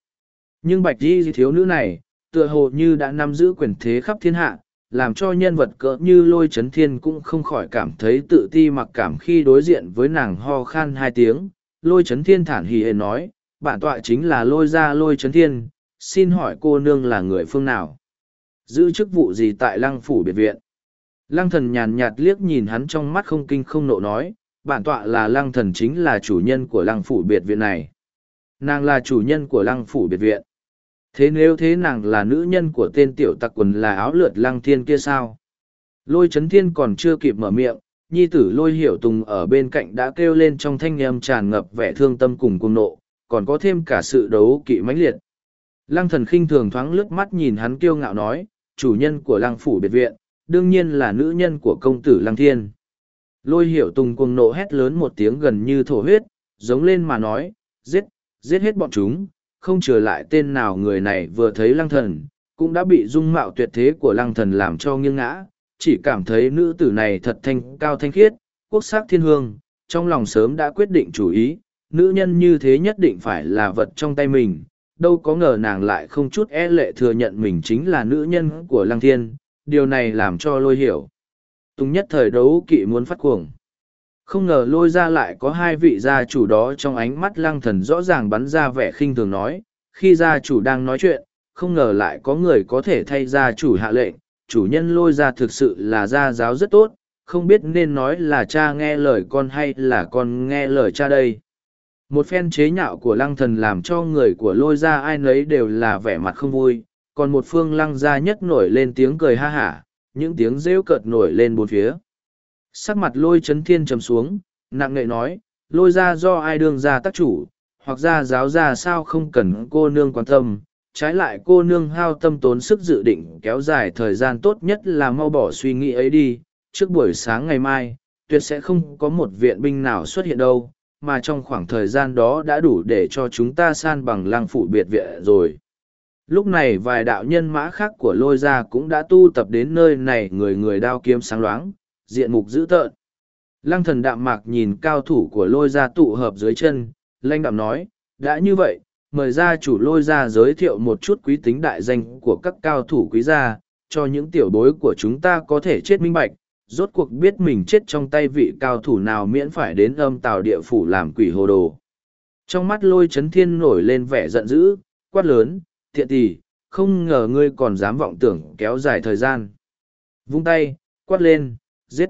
Nhưng bạch di thiếu nữ này, tựa hồ như đã nắm giữ quyền thế khắp thiên hạ, làm cho nhân vật cỡ như lôi chấn thiên cũng không khỏi cảm thấy tự ti mặc cảm khi đối diện với nàng ho khan hai tiếng. Lôi chấn thiên thản hì hề nói, bản tọa chính là lôi ra lôi chấn thiên, xin hỏi cô nương là người phương nào? Giữ chức vụ gì tại lăng phủ biệt viện? Lăng thần nhàn nhạt liếc nhìn hắn trong mắt không kinh không nộ nói, bản tọa là lăng thần chính là chủ nhân của lăng phủ biệt viện này. Nàng là chủ nhân của lăng phủ biệt viện. Thế nếu thế nàng là nữ nhân của tên tiểu tặc quần là áo lượt lăng thiên kia sao? Lôi chấn thiên còn chưa kịp mở miệng, nhi tử lôi hiểu tùng ở bên cạnh đã kêu lên trong thanh âm tràn ngập vẻ thương tâm cùng cung nộ, còn có thêm cả sự đấu kỵ mãnh liệt. Lăng thần khinh thường thoáng lướt mắt nhìn hắn kiêu ngạo nói, chủ nhân của lăng phủ biệt viện, đương nhiên là nữ nhân của công tử lăng thiên. Lôi hiểu tùng cuồng nộ hét lớn một tiếng gần như thổ huyết, giống lên mà nói, giết, giết hết bọn chúng, không trở lại tên nào người này vừa thấy lăng thần, cũng đã bị dung mạo tuyệt thế của lăng thần làm cho nghiêng ngã, chỉ cảm thấy nữ tử này thật thanh cao thanh khiết, quốc sắc thiên hương, trong lòng sớm đã quyết định chủ ý, nữ nhân như thế nhất định phải là vật trong tay mình, đâu có ngờ nàng lại không chút e lệ thừa nhận mình chính là nữ nhân của lăng thiên, điều này làm cho lôi hiểu. Tùng nhất thời đấu kỵ muốn phát cuồng. Không ngờ lôi ra lại có hai vị gia chủ đó trong ánh mắt lăng thần rõ ràng bắn ra vẻ khinh thường nói, khi gia chủ đang nói chuyện, không ngờ lại có người có thể thay gia chủ hạ lệnh, chủ nhân lôi ra thực sự là gia giáo rất tốt, không biết nên nói là cha nghe lời con hay là con nghe lời cha đây. Một phen chế nhạo của lăng thần làm cho người của lôi ra ai nấy đều là vẻ mặt không vui, còn một phương lăng gia nhất nổi lên tiếng cười ha hả, những tiếng rêu cợt nổi lên bốn phía. Sắc mặt lôi chấn thiên trầm xuống, nặng nệ nói, lôi ra do ai đương ra tác chủ, hoặc ra giáo ra sao không cần cô nương quan tâm, trái lại cô nương hao tâm tốn sức dự định kéo dài thời gian tốt nhất là mau bỏ suy nghĩ ấy đi, trước buổi sáng ngày mai, tuyệt sẽ không có một viện binh nào xuất hiện đâu, mà trong khoảng thời gian đó đã đủ để cho chúng ta san bằng lăng phủ biệt viện rồi. Lúc này vài đạo nhân mã khác của lôi ra cũng đã tu tập đến nơi này người người đao kiếm sáng loáng, diện mục dữ tợn. Lăng thần đạm mạc nhìn cao thủ của lôi gia tụ hợp dưới chân, lanh đạm nói, đã như vậy, mời gia chủ lôi gia giới thiệu một chút quý tính đại danh của các cao thủ quý gia, cho những tiểu bối của chúng ta có thể chết minh bạch, rốt cuộc biết mình chết trong tay vị cao thủ nào miễn phải đến âm tào địa phủ làm quỷ hồ đồ. Trong mắt lôi chấn thiên nổi lên vẻ giận dữ, quát lớn, thiện tỷ, không ngờ ngươi còn dám vọng tưởng kéo dài thời gian. Vung tay, quát lên, giết.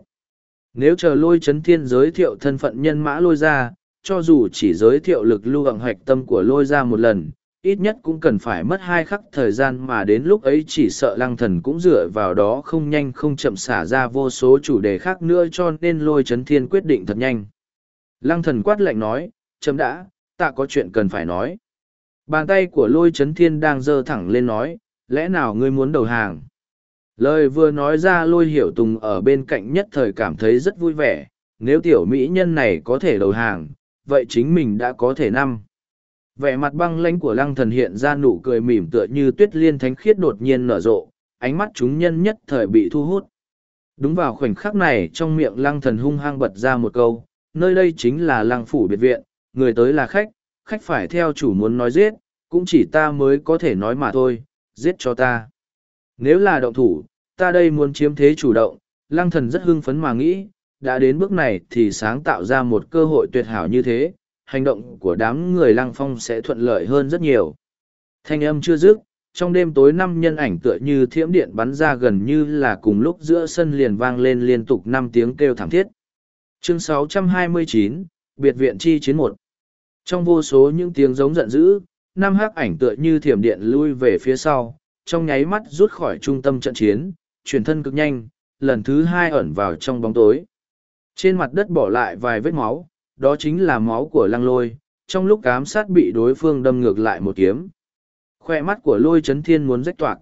Nếu chờ lôi chấn thiên giới thiệu thân phận nhân mã lôi ra, cho dù chỉ giới thiệu lực lưu hạng hoạch tâm của lôi ra một lần, ít nhất cũng cần phải mất hai khắc thời gian mà đến lúc ấy chỉ sợ lăng thần cũng dựa vào đó không nhanh không chậm xả ra vô số chủ đề khác nữa cho nên lôi chấn thiên quyết định thật nhanh. Lăng thần quát lạnh nói, chấm đã, ta có chuyện cần phải nói. Bàn tay của lôi chấn thiên đang giơ thẳng lên nói, lẽ nào ngươi muốn đầu hàng? Lời vừa nói ra lôi hiểu tùng ở bên cạnh nhất thời cảm thấy rất vui vẻ, nếu tiểu mỹ nhân này có thể đầu hàng, vậy chính mình đã có thể năm. Vẻ mặt băng lãnh của lăng thần hiện ra nụ cười mỉm tựa như tuyết liên thánh khiết đột nhiên nở rộ ánh mắt chúng nhân nhất thời bị thu hút. Đúng vào khoảnh khắc này trong miệng lăng thần hung hăng bật ra một câu nơi đây chính là lăng phủ biệt viện người tới là khách khách phải theo chủ muốn nói giết cũng chỉ ta mới có thể nói mà thôi giết cho ta. Nếu là động thủ ta đây muốn chiếm thế chủ động lăng thần rất hưng phấn mà nghĩ đã đến bước này thì sáng tạo ra một cơ hội tuyệt hảo như thế hành động của đám người lăng phong sẽ thuận lợi hơn rất nhiều. Thanh âm chưa dứt, trong đêm tối năm nhân ảnh tựa như thiểm điện bắn ra gần như là cùng lúc giữa sân liền vang lên liên tục năm tiếng kêu thảm thiết. Chương 629, Biệt viện chi chiến một Trong vô số những tiếng giống giận dữ, năm hắc ảnh tựa như thiểm điện lui về phía sau, trong nháy mắt rút khỏi trung tâm trận chiến, chuyển thân cực nhanh, lần thứ hai ẩn vào trong bóng tối. Trên mặt đất bỏ lại vài vết máu, đó chính là máu của lăng lôi, trong lúc ám sát bị đối phương đâm ngược lại một kiếm. Khoe mắt của lôi chấn thiên muốn rách toạc.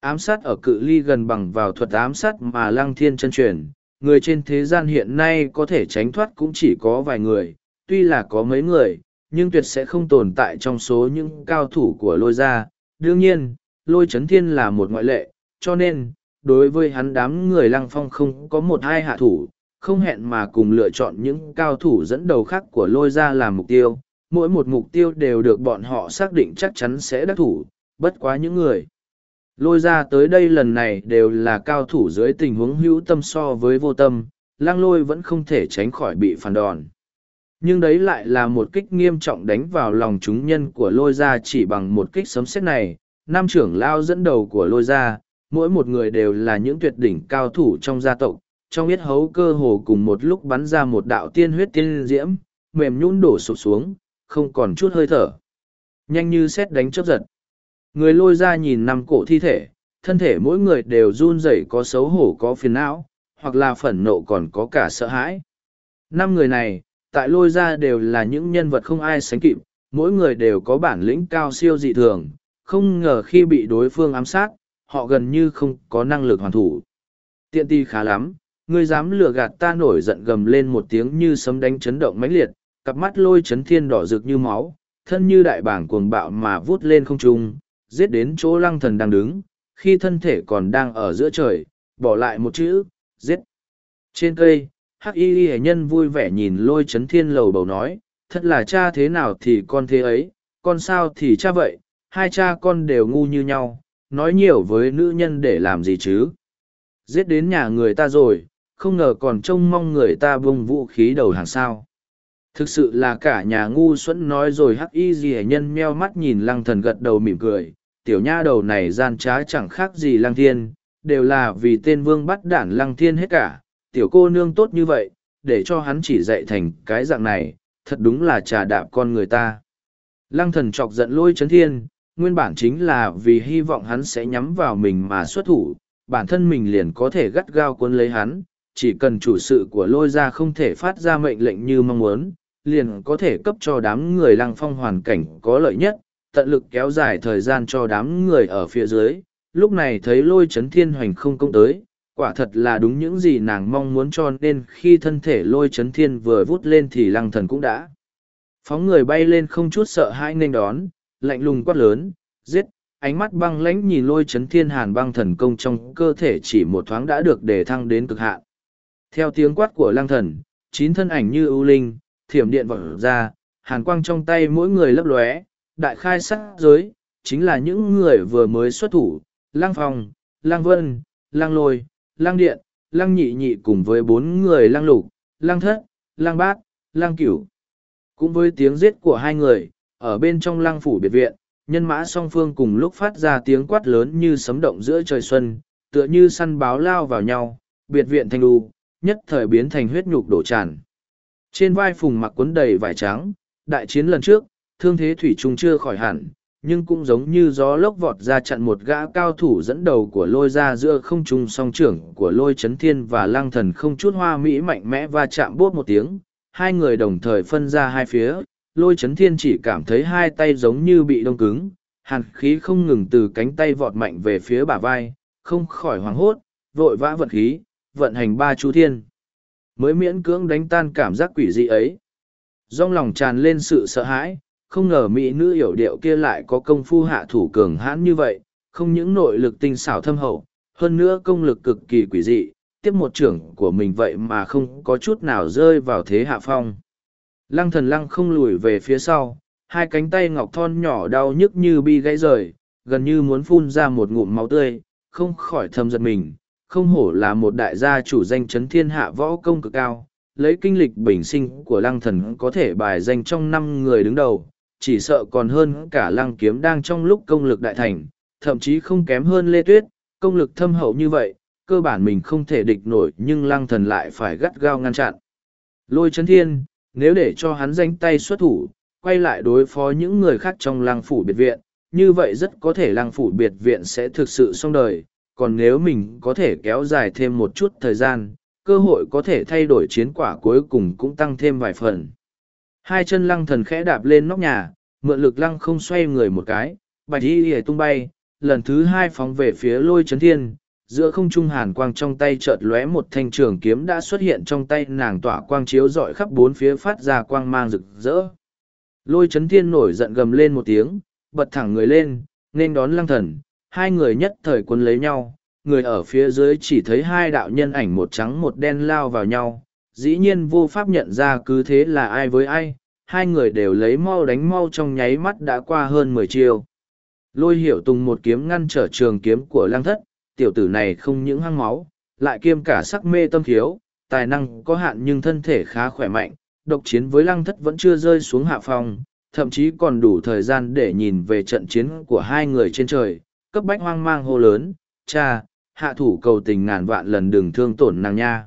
Ám sát ở cự ly gần bằng vào thuật ám sát mà lăng thiên chân truyền, người trên thế gian hiện nay có thể tránh thoát cũng chỉ có vài người, tuy là có mấy người, nhưng tuyệt sẽ không tồn tại trong số những cao thủ của lôi gia. Đương nhiên, lôi chấn thiên là một ngoại lệ, cho nên, đối với hắn đám người lăng phong không có một hai hạ thủ, không hẹn mà cùng lựa chọn những cao thủ dẫn đầu khác của lôi ra làm mục tiêu. Mỗi một mục tiêu đều được bọn họ xác định chắc chắn sẽ đắc thủ bất quá những người lôi ra tới đây lần này đều là cao thủ dưới tình huống hữu tâm so với vô tâm lang lôi vẫn không thể tránh khỏi bị phản đòn. Nhưng đấy lại là một kích nghiêm trọng đánh vào lòng chúng nhân của lôi ra chỉ bằng một kích sấm xét này. Nam trưởng lao dẫn đầu của lôi ra mỗi một người đều là những tuyệt đỉnh cao thủ trong gia tộc trong biết hấu cơ hồ cùng một lúc bắn ra một đạo tiên huyết tiên diễm, mềm nhũn đổ sụp xuống, không còn chút hơi thở. Nhanh như xét đánh chớp giật. Người lôi ra nhìn năm cổ thi thể, thân thể mỗi người đều run rẩy có xấu hổ có phiền não, hoặc là phẫn nộ còn có cả sợ hãi. Năm người này, tại lôi ra đều là những nhân vật không ai sánh kịp, mỗi người đều có bản lĩnh cao siêu dị thường, không ngờ khi bị đối phương ám sát, họ gần như không có năng lực hoàn thủ. Tiện ti khá lắm, ngươi dám lừa gạt ta nổi giận gầm lên một tiếng như sấm đánh chấn động mãnh liệt, cặp mắt lôi chấn thiên đỏ rực như máu, thân như đại bảng cuồng bạo mà vút lên không trung, giết đến chỗ lăng thần đang đứng, khi thân thể còn đang ở giữa trời, bỏ lại một chữ, giết. Trên cây, hắc y y nhân vui vẻ nhìn lôi chấn thiên lầu bầu nói, thật là cha thế nào thì con thế ấy, con sao thì cha vậy, hai cha con đều ngu như nhau, nói nhiều với nữ nhân để làm gì chứ. Giết đến nhà người ta rồi, không ngờ còn trông mong người ta bông vũ khí đầu hàng sao. Thực sự là cả nhà ngu xuẩn nói rồi hắc y gì nhân meo mắt nhìn lăng thần gật đầu mỉm cười, tiểu nha đầu này gian trá chẳng khác gì lăng thiên, đều là vì tên vương bắt đản lăng thiên hết cả, tiểu cô nương tốt như vậy, để cho hắn chỉ dạy thành cái dạng này, thật đúng là trà đạp con người ta. Lăng thần chọc giận lôi chấn thiên, nguyên bản chính là vì hy vọng hắn sẽ nhắm vào mình mà xuất thủ, bản thân mình liền có thể gắt gao cuốn lấy hắn, chỉ cần chủ sự của lôi ra không thể phát ra mệnh lệnh như mong muốn, liền có thể cấp cho đám người lăng phong hoàn cảnh có lợi nhất, tận lực kéo dài thời gian cho đám người ở phía dưới. Lúc này thấy lôi chấn thiên hoành không công tới, quả thật là đúng những gì nàng mong muốn cho nên khi thân thể lôi chấn thiên vừa vút lên thì lăng thần cũng đã. Phóng người bay lên không chút sợ hãi nên đón, lạnh lùng quát lớn, giết, ánh mắt băng lãnh nhìn lôi chấn thiên hàn băng thần công trong cơ thể chỉ một thoáng đã được đề thăng đến cực hạn. Theo tiếng quát của lang thần, chín thân ảnh như ưu linh, thiểm điện vọt ra, hàn quang trong tay mỗi người lấp lóe, đại khai sát giới, chính là những người vừa mới xuất thủ, lang phong, lang vân, lang lôi, lang điện, lang nhị nhị cùng với bốn người lang lục, lang thất, lang bát, lang cửu. Cũng với tiếng giết của hai người, ở bên trong lang phủ biệt viện, nhân mã song phương cùng lúc phát ra tiếng quát lớn như sấm động giữa trời xuân, tựa như săn báo lao vào nhau, biệt viện thanh đu, nhất thời biến thành huyết nhục đổ tràn. Trên vai phùng mặc quấn đầy vải trắng, đại chiến lần trước, thương thế thủy trung chưa khỏi hẳn, nhưng cũng giống như gió lốc vọt ra chặn một gã cao thủ dẫn đầu của lôi ra giữa không trung song trưởng của lôi chấn thiên và Lang thần không chút hoa mỹ mạnh mẽ va chạm bốt một tiếng, hai người đồng thời phân ra hai phía, lôi chấn thiên chỉ cảm thấy hai tay giống như bị đông cứng, hàn khí không ngừng từ cánh tay vọt mạnh về phía bả vai, không khỏi hoảng hốt, vội vã vận khí, vận hành ba chú thiên mới miễn cưỡng đánh tan cảm giác quỷ dị ấy Dòng lòng tràn lên sự sợ hãi, không ngờ mỹ nữ hiểu điệu kia lại có công phu hạ thủ cường hãn như vậy, không những nội lực tinh xảo thâm hậu, hơn nữa công lực cực kỳ quỷ dị, tiếp một trưởng của mình vậy mà không có chút nào rơi vào thế hạ phong. Lăng thần lăng không lùi về phía sau, hai cánh tay ngọc thon nhỏ đau nhức như bi gãy rời, gần như muốn phun ra một ngụm máu tươi, không khỏi thầm giật mình, không hổ là một đại gia chủ danh chấn thiên hạ võ công cực cao, lấy kinh lịch bình sinh của lăng thần có thể bài danh trong năm người đứng đầu, chỉ sợ còn hơn cả lăng kiếm đang trong lúc công lực đại thành, thậm chí không kém hơn Lê Tuyết, công lực thâm hậu như vậy, cơ bản mình không thể địch nổi nhưng lăng thần lại phải gắt gao ngăn chặn. Lôi chấn thiên, nếu để cho hắn danh tay xuất thủ, quay lại đối phó những người khác trong lăng phủ biệt viện, như vậy rất có thể lăng phủ biệt viện sẽ thực sự xong đời, còn nếu mình có thể kéo dài thêm một chút thời gian, cơ hội có thể thay đổi chiến quả cuối cùng cũng tăng thêm vài phần. Hai chân lăng thần khẽ đạp lên nóc nhà, mượn lực lăng không xoay người một cái, bạch y hề tung bay, lần thứ hai phóng về phía lôi chấn thiên, giữa không trung hàn quang trong tay chợt lóe một thanh trường kiếm đã xuất hiện trong tay nàng tỏa quang chiếu rọi khắp bốn phía phát ra quang mang rực rỡ. Lôi chấn thiên nổi giận gầm lên một tiếng, bật thẳng người lên, nên đón lăng thần, hai người nhất thời quân lấy nhau, người ở phía dưới chỉ thấy hai đạo nhân ảnh một trắng một đen lao vào nhau, dĩ nhiên vô pháp nhận ra cứ thế là ai với ai, hai người đều lấy mau đánh mau trong nháy mắt đã qua hơn mười chiều. Lôi hiểu tùng một kiếm ngăn trở trường kiếm của lang thất, tiểu tử này không những hăng máu, lại kiêm cả sắc mê tâm thiếu, tài năng có hạn nhưng thân thể khá khỏe mạnh, độc chiến với lăng thất vẫn chưa rơi xuống hạ phòng, thậm chí còn đủ thời gian để nhìn về trận chiến của hai người trên trời, cấp bách hoang mang hô lớn, cha, hạ thủ cầu tình ngàn vạn lần đừng thương tổn nàng nha.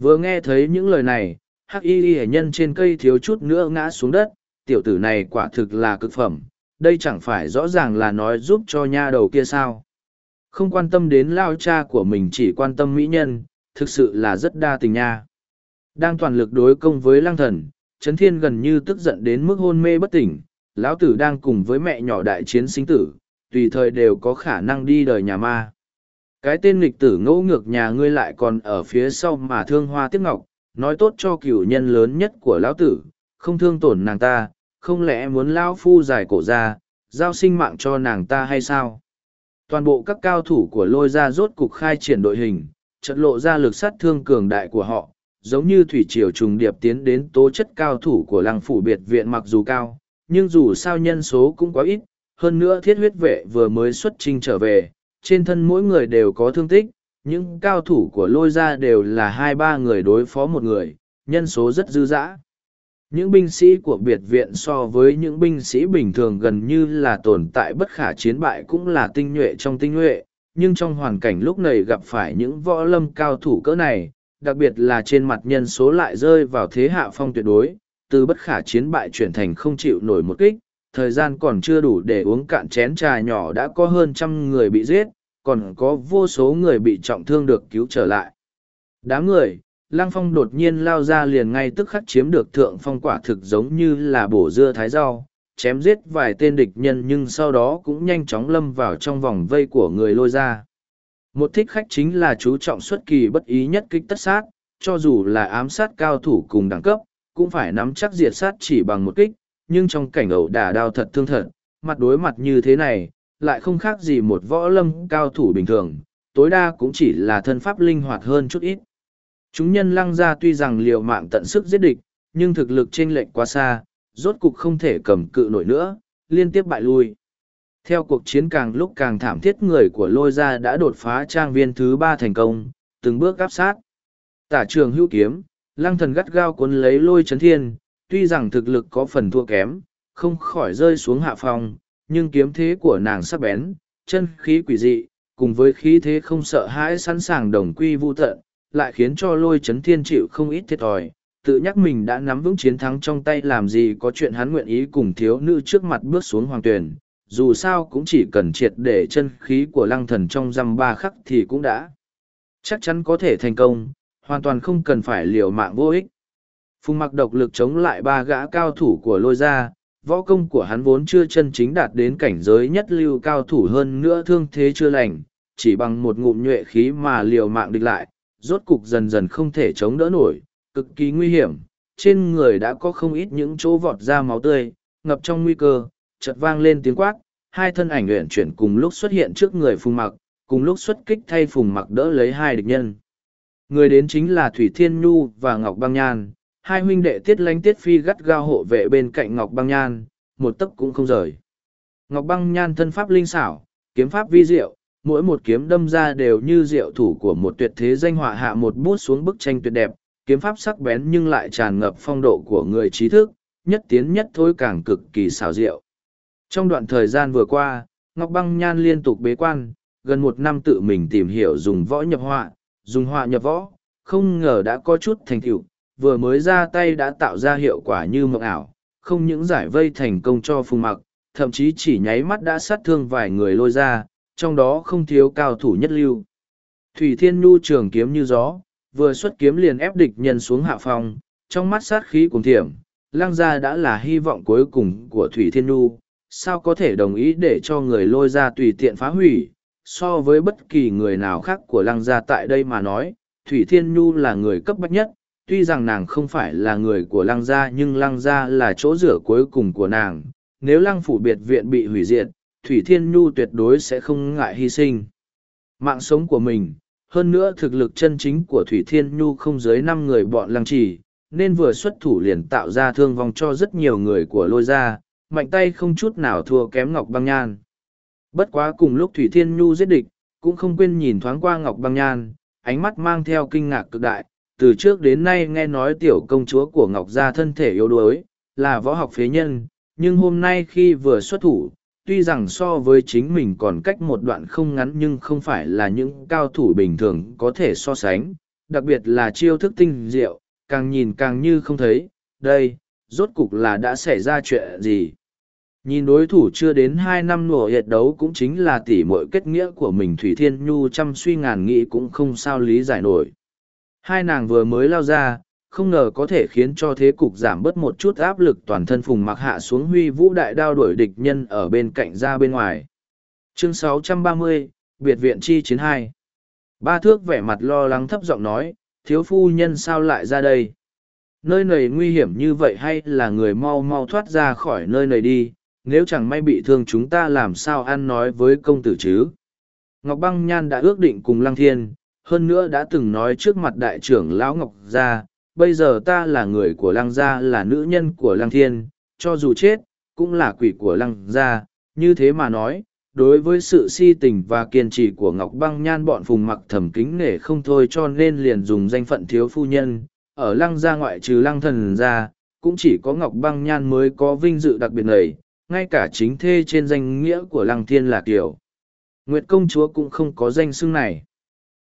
Vừa nghe thấy những lời này, hắc y y nhân trên cây thiếu chút nữa ngã xuống đất, tiểu tử này quả thực là cực phẩm, đây chẳng phải rõ ràng là nói giúp cho nha đầu kia sao. Không quan tâm đến lao cha của mình chỉ quan tâm mỹ nhân, thực sự là rất đa tình nha. Đang toàn lực đối công với lăng thần, Trấn Thiên gần như tức giận đến mức hôn mê bất tỉnh, lão tử đang cùng với mẹ nhỏ đại chiến sinh tử, tùy thời đều có khả năng đi đời nhà ma. Cái tên nghịch tử ngỗ ngược nhà ngươi lại còn ở phía sau mà thương hoa tiếc ngọc, nói tốt cho cửu nhân lớn nhất của lão tử, không thương tổn nàng ta, không lẽ muốn lão phu giải cổ ra, giao sinh mạng cho nàng ta hay sao? Toàn bộ các cao thủ của lôi ra rốt cục khai triển đội hình, trận lộ ra lực sát thương cường đại của họ, giống như thủy triều trùng điệp tiến đến tố chất cao thủ của làng phủ biệt viện mặc dù cao, nhưng dù sao nhân số cũng quá ít, hơn nữa thiết huyết vệ vừa mới xuất trình trở về, trên thân mỗi người đều có thương tích, những cao thủ của lôi ra đều là hai ba người đối phó một người, nhân số rất dư dã. Những binh sĩ của biệt viện so với những binh sĩ bình thường gần như là tồn tại bất khả chiến bại cũng là tinh nhuệ trong tinh nhuệ, nhưng trong hoàn cảnh lúc này gặp phải những võ lâm cao thủ cỡ này, đặc biệt là trên mặt nhân số lại rơi vào thế hạ phong tuyệt đối, từ bất khả chiến bại chuyển thành không chịu nổi một kích, thời gian còn chưa đủ để uống cạn chén trà nhỏ đã có hơn trăm người bị giết, còn có vô số người bị trọng thương được cứu trở lại. Đám người, Lăng Phong đột nhiên lao ra liền ngay tức khắc chiếm được thượng phong quả thực giống như là bổ dưa thái rau, chém giết vài tên địch nhân nhưng sau đó cũng nhanh chóng lâm vào trong vòng vây của người lôi ra. Một thích khách chính là chú trọng xuất kỳ bất ý nhất kích tất sát, cho dù là ám sát cao thủ cùng đẳng cấp, cũng phải nắm chắc diệt sát chỉ bằng một kích, nhưng trong cảnh ẩu đả đao thật thương thật, mặt đối mặt như thế này, lại không khác gì một võ lâm cao thủ bình thường, tối đa cũng chỉ là thân pháp linh hoạt hơn chút ít. Chúng nhân lăng ra tuy rằng liều mạng tận sức giết địch, nhưng thực lực chênh lệch quá xa, rốt cục không thể cầm cự nổi nữa, liên tiếp bại lui. Theo cuộc chiến càng lúc càng thảm thiết người của lôi gia đã đột phá trang viên thứ ba thành công, từng bước áp sát. Tả trường hữu kiếm, lăng thần gắt gao cuốn lấy lôi chấn thiên, tuy rằng thực lực có phần thua kém, không khỏi rơi xuống hạ phòng, nhưng kiếm thế của nàng sắc bén, chân khí quỷ dị, cùng với khí thế không sợ hãi sẵn sàng đồng quy vu tận, lại khiến cho lôi chấn thiên chịu không ít thiệt thòi. Tự nhắc mình đã nắm vững chiến thắng trong tay làm gì có chuyện hắn nguyện ý cùng thiếu nữ trước mặt bước xuống hoàng tuyển, dù sao cũng chỉ cần triệt để chân khí của lăng thần trong dăm ba khắc thì cũng đã. Chắc chắn có thể thành công, hoàn toàn không cần phải liều mạng vô ích. Phùng mặc độc lực chống lại ba gã cao thủ của lôi gia, võ công của hắn vốn chưa chân chính đạt đến cảnh giới nhất lưu cao thủ hơn nữa thương thế chưa lành, chỉ bằng một ngụm nhuệ khí mà liều mạng địch lại, rốt cục dần dần không thể chống đỡ nổi, cực kỳ nguy hiểm, trên người đã có không ít những chỗ vọt ra máu tươi, ngập trong nguy cơ, chợt vang lên tiếng quát, hai thân ảnh luyện chuyển cùng lúc xuất hiện trước người phùng mặc, cùng lúc xuất kích thay phùng mặc đỡ lấy hai địch nhân. Người đến chính là Thủy Thiên Nhu và Ngọc Băng Nhan, hai huynh đệ tiết lánh tiết phi gắt gao hộ vệ bên cạnh Ngọc Băng Nhan, một tấc cũng không rời. Ngọc Băng Nhan thân pháp linh xảo, kiếm pháp vi diệu, mỗi một kiếm đâm ra đều như diệu thủ của một tuyệt thế danh họa hạ một bút xuống bức tranh tuyệt đẹp, kiếm pháp sắc bén nhưng lại tràn ngập phong độ của người trí thức, nhất tiến nhất thối càng cực kỳ xảo diệu. Trong đoạn thời gian vừa qua, Ngọc Băng Nhan liên tục bế quan, gần một năm tự mình tìm hiểu dùng võ nhập họa, dùng họa nhập võ, không ngờ đã có chút thành tựu, vừa mới ra tay đã tạo ra hiệu quả như mộng ảo, không những giải vây thành công cho Phùng Mặc, thậm chí chỉ nháy mắt đã sát thương vài người lôi ra, trong đó không thiếu cao thủ nhất lưu. Thủy Thiên Nhu trường kiếm như gió, vừa xuất kiếm liền ép địch nhân xuống hạ phòng, trong mắt sát khí cùng thiểm, lang gia đã là hy vọng cuối cùng của Thủy Thiên Nhu, sao có thể đồng ý để cho người lôi ra tùy tiện phá hủy, so với bất kỳ người nào khác của lang gia tại đây mà nói, Thủy Thiên Nhu là người cấp bách nhất, tuy rằng nàng không phải là người của lăng gia nhưng lăng gia là chỗ rửa cuối cùng của nàng, nếu lăng phủ biệt viện bị hủy diệt, Thủy Thiên Nhu tuyệt đối sẽ không ngại hy sinh. Mạng sống của mình, hơn nữa thực lực chân chính của Thủy Thiên Nhu không dưới năm người bọn lăng trì, nên vừa xuất thủ liền tạo ra thương vong cho rất nhiều người của lôi gia, mạnh tay không chút nào thua kém Ngọc Băng Nhan. Bất quá cùng lúc Thủy Thiên Nhu giết địch, cũng không quên nhìn thoáng qua Ngọc Băng Nhan, ánh mắt mang theo kinh ngạc cực đại. Từ trước đến nay nghe nói tiểu công chúa của Ngọc Gia thân thể yếu đuối, là võ học phế nhân, nhưng hôm nay khi vừa xuất thủ, tuy rằng so với chính mình còn cách một đoạn không ngắn nhưng không phải là những cao thủ bình thường có thể so sánh, đặc biệt là chiêu thức tinh diệu, càng nhìn càng như không thấy, đây, rốt cục là đã xảy ra chuyện gì. Nhìn đối thủ chưa đến hai năm nổ hiệt đấu cũng chính là tỉ mọi kết nghĩa của mình Thủy Thiên Nhu chăm suy ngàn nghĩ cũng không sao lý giải nổi. Hai nàng vừa mới lao ra, không ngờ có thể khiến cho thế cục giảm bớt một chút áp lực toàn thân phùng mặc hạ xuống huy vũ đại đao đuổi địch nhân ở bên cạnh ra bên ngoài. Chương 630, Biệt viện chi chiến hai Ba thước vẻ mặt lo lắng thấp giọng nói, thiếu phu nhân sao lại ra đây? Nơi này nguy hiểm như vậy hay là người mau mau thoát ra khỏi nơi này đi, nếu chẳng may bị thương chúng ta làm sao ăn nói với công tử chứ ngọc băng nhan đã ước định cùng lăng thiên hơn nữa đã từng nói trước mặt đại trưởng lão ngọc gia bây giờ ta là người của lăng gia, là nữ nhân của lăng thiên, cho dù chết, cũng là quỷ của lăng gia. Như thế mà nói, đối với sự si tình và kiên trì của ngọc băng nhan, bọn phùng mặc thẩm kính nể không thôi cho nên liền dùng danh phận thiếu phu nhân. Ở lăng gia ngoại trừ lăng thần gia, cũng chỉ có ngọc băng nhan mới có vinh dự đặc biệt này, ngay cả chính thê trên danh nghĩa của lăng thiên là kiều. Nguyệt công chúa cũng không có danh xưng này.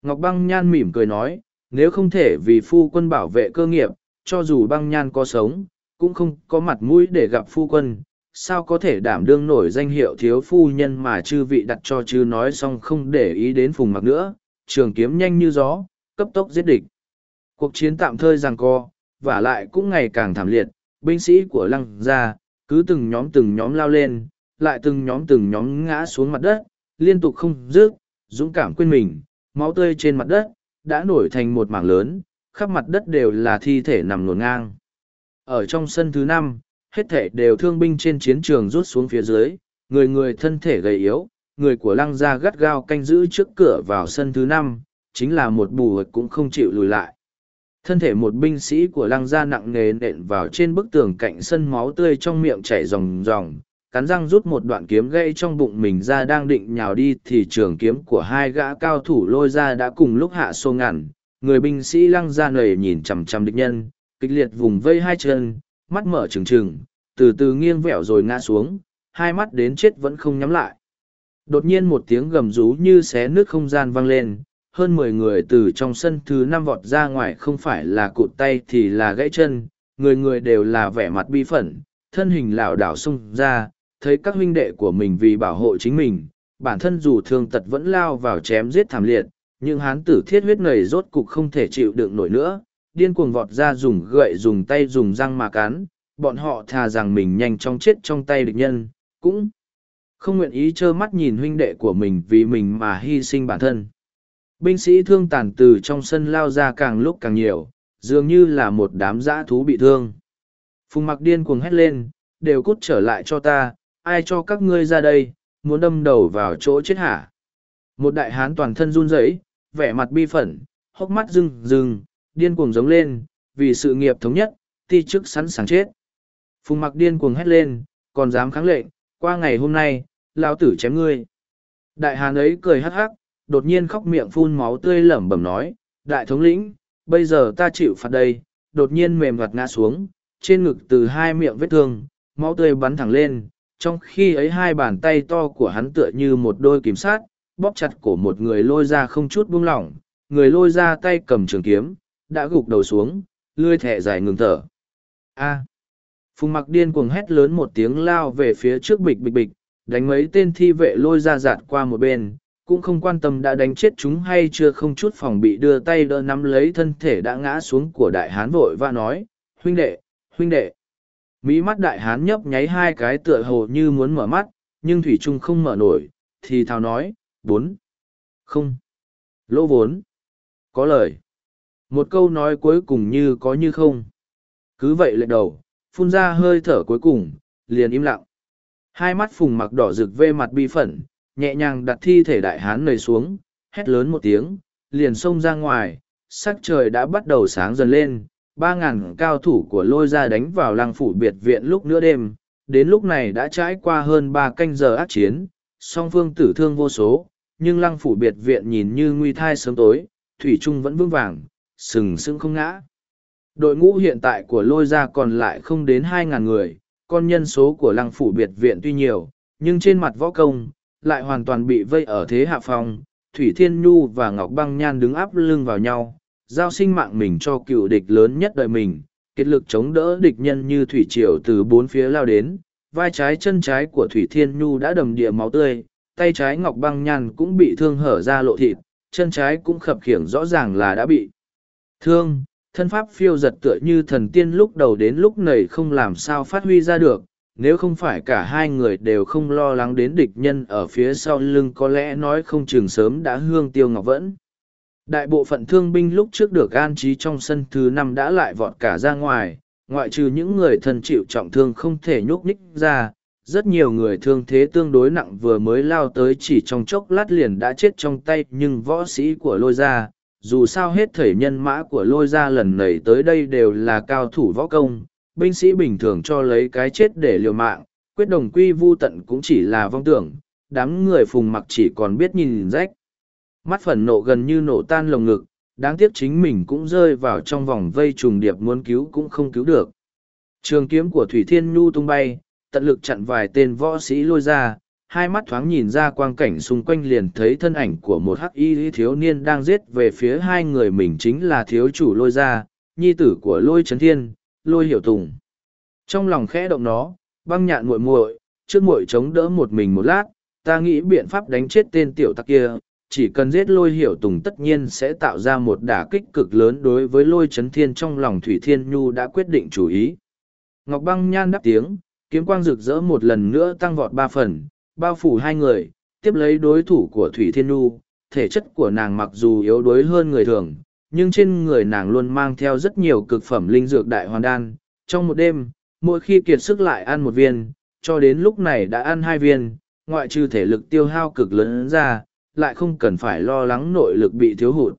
Ngọc băng nhan mỉm cười nói nếu không thể vì phu quân bảo vệ cơ nghiệp cho dù băng nhan có sống cũng không có mặt mũi để gặp phu quân sao có thể đảm đương nổi danh hiệu thiếu phu nhân mà chư vị đặt cho chư nói xong không để ý đến phùng mặc nữa trường kiếm nhanh như gió cấp tốc giết địch. Cuộc chiến tạm thời rằng co và lại cũng ngày càng thảm liệt binh sĩ của lăng gia cứ từng nhóm từng nhóm lao lên, lại từng nhóm từng nhóm ngã xuống mặt đất, liên tục không dứt, dũng cảm quên mình, máu tươi trên mặt đất, đã nổi thành một mảng lớn, khắp mặt đất đều là thi thể nằm ngổn ngang. Ở trong sân thứ năm, hết thể đều thương binh trên chiến trường rút xuống phía dưới, người người thân thể gầy yếu, người của lăng gia gắt gao canh giữ trước cửa vào sân thứ năm, chính là một bù cũng không chịu lùi lại. Thân thể một binh sĩ của lăng gia nặng nề nện vào trên bức tường cạnh sân máu tươi trong miệng chảy ròng ròng, cắn răng rút một đoạn kiếm gây trong bụng mình ra đang định nhào đi thì trường kiếm của hai gã cao thủ lôi ra đã cùng lúc hạ xô ngàn Người binh sĩ lăng ra nầy nhìn chằm chằm địch nhân, kịch liệt vùng vây hai chân, mắt mở trừng trừng, từ từ nghiêng vẹo rồi ngã xuống, hai mắt đến chết vẫn không nhắm lại. Đột nhiên một tiếng gầm rú như xé nước không gian vang lên, hơn mười người từ trong sân thứ năm vọt ra ngoài không phải là cụt tay thì là gãy chân, người người đều là vẻ mặt bi phẫn, thân hình lảo đảo xông ra, thấy các huynh đệ của mình vì bảo hộ chính mình, bản thân dù thương tật vẫn lao vào chém giết thảm liệt, nhưng hán tử thiết huyết này rốt cục không thể chịu đựng nổi nữa, điên cuồng vọt ra dùng gậy dùng tay dùng răng mà cắn, bọn họ thà rằng mình nhanh chóng chết trong tay địch nhân, cũng không nguyện ý trơ mắt nhìn huynh đệ của mình vì mình mà hy sinh bản thân binh sĩ thương tàn từ trong sân lao ra càng lúc càng nhiều dường như là một đám dã thú bị thương. Phùng mặc điên cuồng hét lên, đều cút trở lại cho ta, ai cho các ngươi ra đây, muốn đâm đầu vào chỗ chết hả? Một đại hán toàn thân run rẩy, vẻ mặt bi phẫn, hốc mắt rưng rưng, điên cuồng giống lên, vì sự nghiệp thống nhất, ti chức sẵn sàng chết. Phùng mặc điên cuồng hét lên, còn dám kháng lệnh, qua ngày hôm nay, lao tử chém ngươi. Đại hán ấy cười hắc hắc, đột nhiên khóc miệng phun máu tươi lẩm bẩm nói, đại thống lĩnh, bây giờ ta chịu phạt đây, đột nhiên mềm vặt ngã xuống, trên ngực từ hai miệng vết thương, máu tươi bắn thẳng lên, trong khi ấy hai bàn tay to của hắn tựa như một đôi kiểm sát, bóp chặt cổ một người lôi ra không chút buông lỏng, người lôi ra tay cầm trường kiếm, đã gục đầu xuống, lươi thẹ dài ngừng thở. A. Phùng mặc điên cuồng hét lớn một tiếng lao về phía trước bịch bịch bịch, đánh mấy tên thi vệ lôi ra giạt qua một bên, cũng không quan tâm đã đánh chết chúng hay chưa không chút phòng bị đưa tay đỡ nắm lấy thân thể đã ngã xuống của đại hán vội và nói, huynh đệ, huynh đệ. Mỹ mắt đại hán nhấp nháy hai cái tựa hồ như muốn mở mắt, nhưng Thủy Trung không mở nổi, thì thào nói, bốn, không, lỗ vốn, có lời. Một câu nói cuối cùng như có như không. Cứ vậy lệ đầu, phun ra hơi thở cuối cùng, liền im lặng. Hai mắt phùng mặc đỏ rực vê mặt bi phẩn nhẹ nhàng đặt thi thể đại hán nầy xuống, hét lớn một tiếng, liền xông ra ngoài, sắc trời đã bắt đầu sáng dần lên, ba ngàn cao thủ của lôi ra đánh vào lăng phủ biệt viện lúc nửa đêm, đến lúc này đã trải qua hơn ba canh giờ ác chiến, song phương tử thương vô số, nhưng lăng phủ biệt viện nhìn như nguy thai sớm tối, thủy trung vẫn vững vàng, sừng sững không ngã. Đội ngũ hiện tại của lôi ra còn lại không đến hai ngàn người, con nhân số của lăng phủ biệt viện tuy nhiều, nhưng trên mặt võ công, lại hoàn toàn bị vây ở thế hạ phong. Thủy Thiên Nhu và Ngọc Băng Nhan đứng áp lưng vào nhau, giao sinh mạng mình cho cựu địch lớn nhất đời mình, kết lực chống đỡ địch nhân như Thủy Triều từ bốn phía lao đến, vai trái chân trái của Thủy Thiên Nhu đã đầm địa máu tươi, tay trái Ngọc Băng Nhan cũng bị thương hở ra lộ thịt, chân trái cũng khập khiễng rõ ràng là đã bị thương, thân pháp phiêu giật tựa như thần tiên lúc đầu đến lúc này không làm sao phát huy ra được, nếu không phải cả hai người đều không lo lắng đến địch nhân ở phía sau lưng có lẽ nói không chừng sớm đã hương tiêu ngọc vẫn. Đại bộ phận thương binh lúc trước được an trí trong sân thứ năm đã lại vọt cả ra ngoài, ngoại trừ những người thân chịu trọng thương không thể nhúc nhích ra, rất nhiều người thương thế tương đối nặng vừa mới lao tới chỉ trong chốc lát liền đã chết trong tay nhưng võ sĩ của lôi gia dù sao hết thể nhân mã của lôi gia lần này tới đây đều là cao thủ võ công binh sĩ bình thường cho lấy cái chết để liều mạng quyết đồng quy vu tận cũng chỉ là vong tưởng đám người phùng mặc chỉ còn biết nhìn rách mắt phần nộ gần như nổ tan lồng ngực đáng tiếc chính mình cũng rơi vào trong vòng vây trùng điệp muốn cứu cũng không cứu được trường kiếm của thủy thiên nhu tung bay tận lực chặn vài tên võ sĩ lôi ra, hai mắt thoáng nhìn ra quang cảnh xung quanh liền thấy thân ảnh của một hắc y thiếu niên đang giết về phía hai người mình chính là thiếu chủ lôi ra, nhi tử của lôi trấn thiên, lôi hiểu tùng. Trong lòng khẽ động nó, băng nhạn muội muội, trước muội chống đỡ một mình một lát, ta nghĩ biện pháp đánh chết tên tiểu tặc kia, chỉ cần giết lôi hiểu tùng tất nhiên sẽ tạo ra một đả kích cực lớn đối với lôi chấn thiên trong lòng thủy thiên nhu đã quyết định chủ ý ngọc băng nhan đáp tiếng kiếm quang rực rỡ một lần nữa tăng vọt ba phần, bao phủ hai người, tiếp lấy đối thủ của Thủy Thiên nhu Thể chất của nàng mặc dù yếu đuối hơn người thường, nhưng trên người nàng luôn mang theo rất nhiều cực phẩm linh dược đại hoàn đan. Trong một đêm, mỗi khi kiệt sức lại ăn một viên, cho đến lúc này đã ăn hai viên, ngoại trừ thể lực tiêu hao cực lớn ra, lại không cần phải lo lắng nội lực bị thiếu hụt.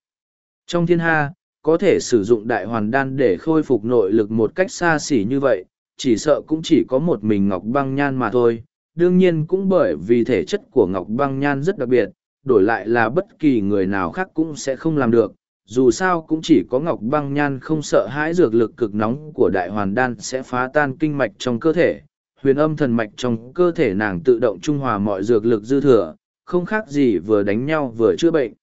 Trong thiên ha, có thể sử dụng đại hoàn đan để khôi phục nội lực một cách xa xỉ như vậy, chỉ sợ cũng chỉ có một mình Ngọc Băng Nhan mà thôi. Đương nhiên cũng bởi vì thể chất của Ngọc Băng Nhan rất đặc biệt, đổi lại là bất kỳ người nào khác cũng sẽ không làm được. Dù sao cũng chỉ có Ngọc Băng Nhan không sợ hãi dược lực cực nóng của Đại Hoàn Đan sẽ phá tan kinh mạch trong cơ thể. Huyền âm thần mạch trong cơ thể nàng tự động trung hòa mọi dược lực dư thừa, không khác gì vừa đánh nhau vừa chữa bệnh.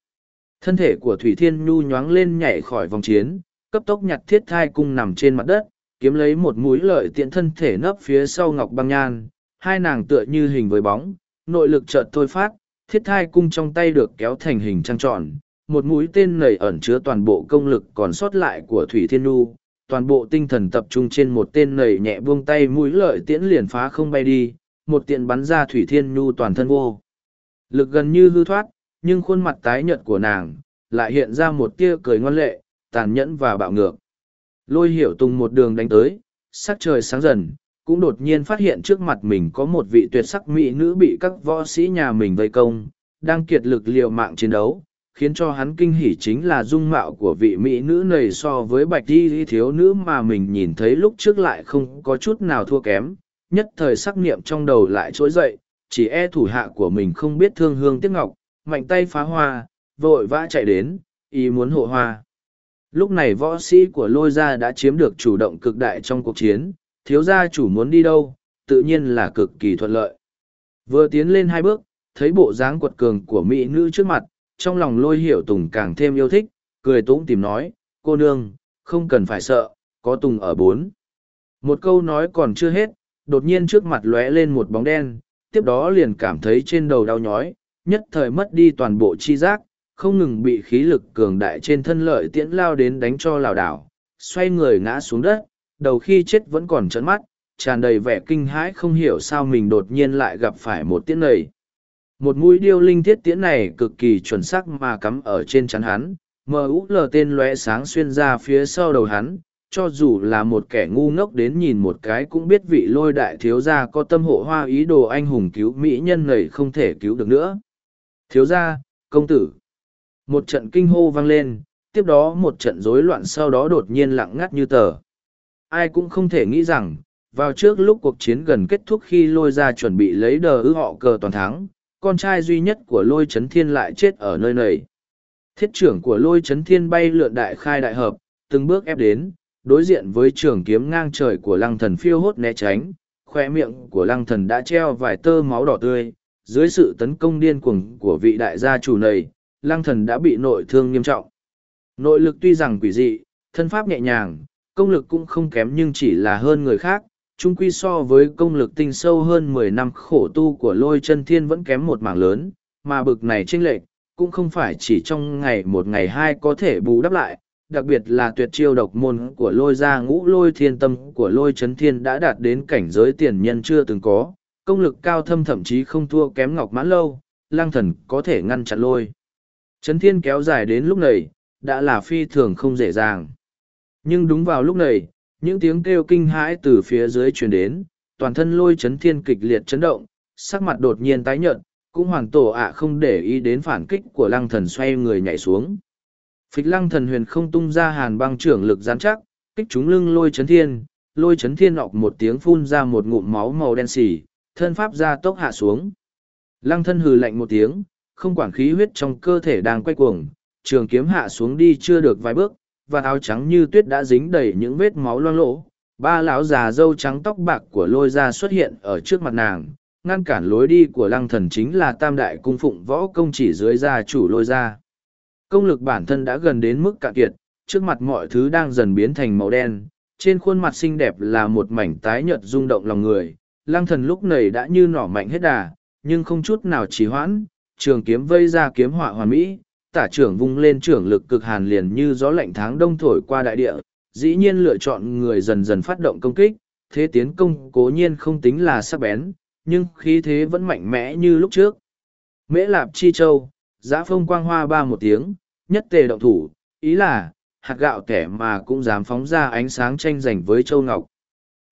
Thân thể của Thủy Thiên Nhu nhoáng lên nhảy khỏi vòng chiến, cấp tốc nhặt thiết thai cung nằm trên mặt đất, kiếm lấy một mũi lợi tiện thân thể nấp phía sau ngọc băng nhan, hai nàng tựa như hình với bóng, nội lực chợt thôi phát, thiết thai cung trong tay được kéo thành hình trăng tròn, một mũi tên nảy ẩn chứa toàn bộ công lực còn sót lại của Thủy Thiên Nu, toàn bộ tinh thần tập trung trên một tên nảy nhẹ buông tay mũi lợi tiễn liền phá không bay đi, một tiện bắn ra Thủy Thiên Nu toàn thân vô. Lực gần như hư thoát, nhưng khuôn mặt tái nhợt của nàng, lại hiện ra một tia cười ngoan lệ, tàn nhẫn và bạo ngược. Lôi hiểu tùng một đường đánh tới, sắc trời sáng dần, cũng đột nhiên phát hiện trước mặt mình có một vị tuyệt sắc mỹ nữ bị các võ sĩ nhà mình vây công, đang kiệt lực liều mạng chiến đấu, khiến cho hắn kinh hỉ chính là dung mạo của vị mỹ nữ này so với bạch di thiếu nữ mà mình nhìn thấy lúc trước lại không có chút nào thua kém, nhất thời sắc niệm trong đầu lại trỗi dậy, chỉ e thủ hạ của mình không biết thương hương tiếc ngọc, mạnh tay phá hoa, vội vã chạy đến, ý muốn hộ hoa. Lúc này võ sĩ của lôi gia đã chiếm được chủ động cực đại trong cuộc chiến, thiếu gia chủ muốn đi đâu, tự nhiên là cực kỳ thuận lợi. Vừa tiến lên hai bước, thấy bộ dáng quật cường của mỹ nữ trước mặt, trong lòng lôi hiểu tùng càng thêm yêu thích, cười tũng tìm nói, cô nương, không cần phải sợ, có tùng ở bốn. Một câu nói còn chưa hết, đột nhiên trước mặt lóe lên một bóng đen, tiếp đó liền cảm thấy trên đầu đau nhói, nhất thời mất đi toàn bộ chi giác, không ngừng bị khí lực cường đại trên thân lợi tiễn lao đến đánh cho lảo đảo, xoay người ngã xuống đất, đầu khi chết vẫn còn trấn mắt, tràn đầy vẻ kinh hãi không hiểu sao mình đột nhiên lại gặp phải một tiễn này. Một mũi điêu linh thiết tiễn này cực kỳ chuẩn xác mà cắm ở trên chắn hắn, mờ ú lờ tên lóe sáng xuyên ra phía sau đầu hắn, cho dù là một kẻ ngu ngốc đến nhìn một cái cũng biết vị lôi đại thiếu gia có tâm hộ hoa ý đồ anh hùng cứu mỹ nhân này không thể cứu được nữa. Thiếu gia, công tử. Một trận kinh hô vang lên, tiếp đó một trận rối loạn sau đó đột nhiên lặng ngắt như tờ. Ai cũng không thể nghĩ rằng, vào trước lúc cuộc chiến gần kết thúc khi lôi ra chuẩn bị lấy đờ ư họ cờ toàn thắng, con trai duy nhất của lôi chấn thiên lại chết ở nơi này. Thiết trưởng của lôi chấn thiên bay lượn đại khai đại hợp, từng bước ép đến, đối diện với trường kiếm ngang trời của lăng thần phiêu hốt né tránh, khoe miệng của lăng thần đã treo vài tơ máu đỏ tươi, dưới sự tấn công điên cuồng của vị đại gia chủ này, lăng thần đã bị nội thương nghiêm trọng. Nội lực tuy rằng quỷ dị, thân pháp nhẹ nhàng, công lực cũng không kém nhưng chỉ là hơn người khác, chung quy so với công lực tinh sâu hơn mười năm khổ tu của lôi chân thiên vẫn kém một mảng lớn, mà bực này chênh lệch cũng không phải chỉ trong ngày một ngày hai có thể bù đắp lại, đặc biệt là tuyệt chiêu độc môn của lôi gia ngũ lôi thiên tâm của lôi chấn thiên đã đạt đến cảnh giới tiền nhân chưa từng có, công lực cao thâm thậm chí không thua kém ngọc mãn lâu, lang thần có thể ngăn chặn lôi. Chấn thiên kéo dài đến lúc này, đã là phi thường không dễ dàng. Nhưng đúng vào lúc này, những tiếng kêu kinh hãi từ phía dưới truyền đến, toàn thân lôi chấn thiên kịch liệt chấn động, sắc mặt đột nhiên tái nhợt, cũng hoàn tổ ạ không để ý đến phản kích của lăng thần xoay người nhảy xuống. Phịch lăng thần huyền không tung ra hàn băng trưởng lực gián chắc, kích chúng lưng lôi chấn thiên, lôi chấn thiên ọc một tiếng phun ra một ngụm máu màu đen xỉ, thân pháp ra tốc hạ xuống. Lăng thân hừ lạnh một tiếng, không quản khí huyết trong cơ thể đang quay cuồng, trường kiếm hạ xuống đi chưa được vài bước, và áo trắng như tuyết đã dính đầy những vết máu loang lỗ. Ba lão già dâu trắng tóc bạc của lôi ra xuất hiện ở trước mặt nàng, ngăn cản lối đi của lăng thần chính là tam đại cung phụng võ công chỉ dưới gia chủ lôi ra. Công lực bản thân đã gần đến mức cạn kiệt, trước mặt mọi thứ đang dần biến thành màu đen, trên khuôn mặt xinh đẹp là một mảnh tái nhợt rung động lòng người. Lăng thần lúc này đã như nỏ mạnh hết đà, nhưng không chút nào trì hoãn, trường kiếm vây ra kiếm họa hoàn mỹ, tả trưởng vung lên trưởng lực cực hàn liền như gió lạnh tháng đông thổi qua đại địa, dĩ nhiên lựa chọn người dần dần phát động công kích, thế tiến công cố nhiên không tính là sắc bén, nhưng khí thế vẫn mạnh mẽ như lúc trước. Mễ lạp chi châu, giã phong quang hoa ba một tiếng, nhất tề động thủ, ý là, hạt gạo kẻ mà cũng dám phóng ra ánh sáng tranh giành với châu ngọc.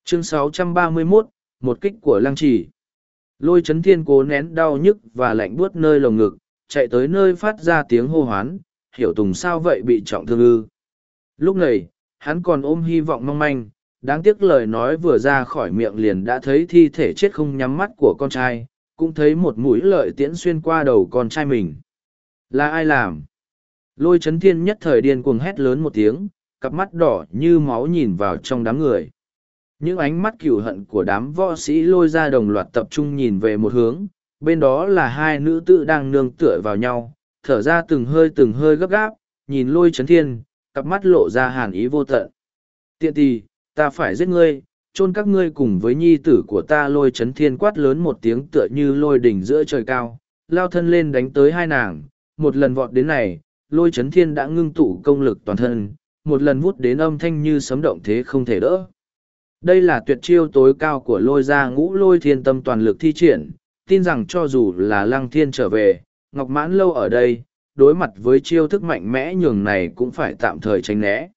Chương 631, một kích của lăng trì. Lôi chấn thiên cố nén đau nhức và lạnh buốt nơi lồng ngực, chạy tới nơi phát ra tiếng hô hoán, hiểu tùng sao vậy bị trọng thương ư. Lúc này, hắn còn ôm hy vọng mong manh, đáng tiếc lời nói vừa ra khỏi miệng liền đã thấy thi thể chết không nhắm mắt của con trai, cũng thấy một mũi lợi tiễn xuyên qua đầu con trai mình. Là ai làm? Lôi chấn thiên nhất thời điên cuồng hét lớn một tiếng, cặp mắt đỏ như máu nhìn vào trong đám người. Những ánh mắt cừu hận của đám võ sĩ lôi ra đồng loạt tập trung nhìn về một hướng, bên đó là hai nữ tự đang nương tựa vào nhau, thở ra từng hơi từng hơi gấp gáp, nhìn lôi chấn thiên, cặp mắt lộ ra hàn ý vô tận. Tiện tì, ta phải giết ngươi, chôn các ngươi cùng với nhi tử của ta lôi chấn thiên quát lớn một tiếng tựa như lôi đỉnh giữa trời cao, lao thân lên đánh tới hai nàng, một lần vọt đến này, lôi chấn thiên đã ngưng tụ công lực toàn thân, một lần vút đến âm thanh như sấm động thế không thể đỡ. Đây là tuyệt chiêu tối cao của lôi gia ngũ lôi thiên tâm toàn lực thi triển, tin rằng cho dù là lăng thiên trở về, Ngọc Mãn lâu ở đây, đối mặt với chiêu thức mạnh mẽ nhường này cũng phải tạm thời tránh né.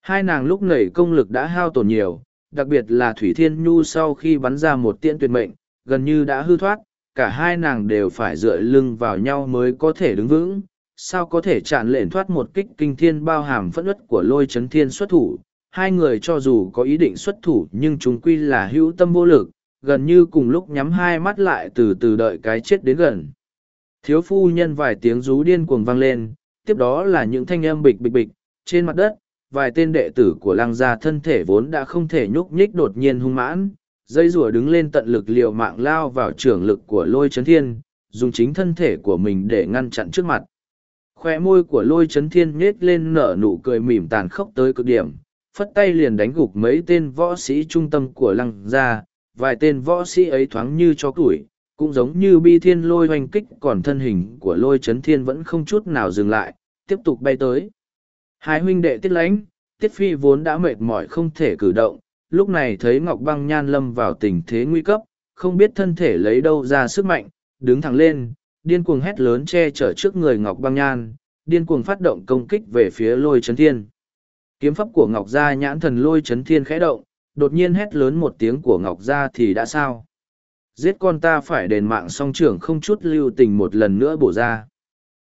Hai nàng lúc nảy công lực đã hao tổn nhiều, đặc biệt là Thủy Thiên Nhu sau khi bắn ra một tiễn tuyệt mệnh, gần như đã hư thoát, cả hai nàng đều phải dựa lưng vào nhau mới có thể đứng vững. Sao có thể chạn lện thoát một kích kinh thiên bao hàm phẫn ất của lôi chấn thiên xuất thủ, hai người cho dù có ý định xuất thủ nhưng chúng quy là hữu tâm vô lực, gần như cùng lúc nhắm hai mắt lại từ từ đợi cái chết đến gần. Thiếu phu nhân vài tiếng rú điên cuồng vang lên, tiếp đó là những thanh âm bịch bịch bịch, trên mặt đất, vài tên đệ tử của lăng gia thân thể vốn đã không thể nhúc nhích đột nhiên hung mãn, dây rùa đứng lên tận lực liều mạng lao vào trưởng lực của lôi chấn thiên, dùng chính thân thể của mình để ngăn chặn trước mặt. Khoe môi của lôi chấn thiên nhết lên nở nụ cười mỉm tàn khốc tới cực điểm, phất tay liền đánh gục mấy tên võ sĩ trung tâm của lăng gia, vài tên võ sĩ ấy thoáng như cho tuổi cũng giống như bi thiên lôi oanh kích còn thân hình của lôi chấn thiên vẫn không chút nào dừng lại, tiếp tục bay tới. Hai huynh đệ tiết lãnh, tiết phi vốn đã mệt mỏi không thể cử động, lúc này thấy Ngọc Băng Nhan lâm vào tình thế nguy cấp, không biết thân thể lấy đâu ra sức mạnh, đứng thẳng lên, điên cuồng hét lớn che chở trước người Ngọc Băng Nhan, điên cuồng phát động công kích về phía lôi chấn thiên. Kiếm pháp của Ngọc Gia nhãn thần lôi chấn thiên khẽ động, đột nhiên hét lớn một tiếng của Ngọc Gia thì đã sao? Giết con ta phải đền mạng song trưởng không chút lưu tình một lần nữa bổ ra.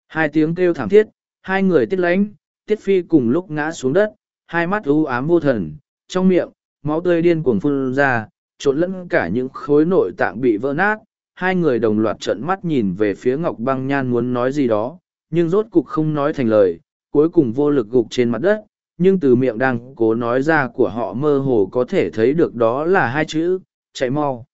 Hai tiếng kêu thảm thiết, hai người tiết lãnh, tiết phi cùng lúc ngã xuống đất, hai mắt u ám vô thần, trong miệng, máu tươi điên cuồng phun ra, trộn lẫn cả những khối nội tạng bị vỡ nát. Hai người đồng loạt trợn mắt nhìn về phía Ngọc Băng Nhan muốn nói gì đó, nhưng rốt cục không nói thành lời, cuối cùng vô lực gục trên mặt đất, nhưng từ miệng đang cố nói ra của họ mơ hồ có thể thấy được đó là hai chữ, chạy mau.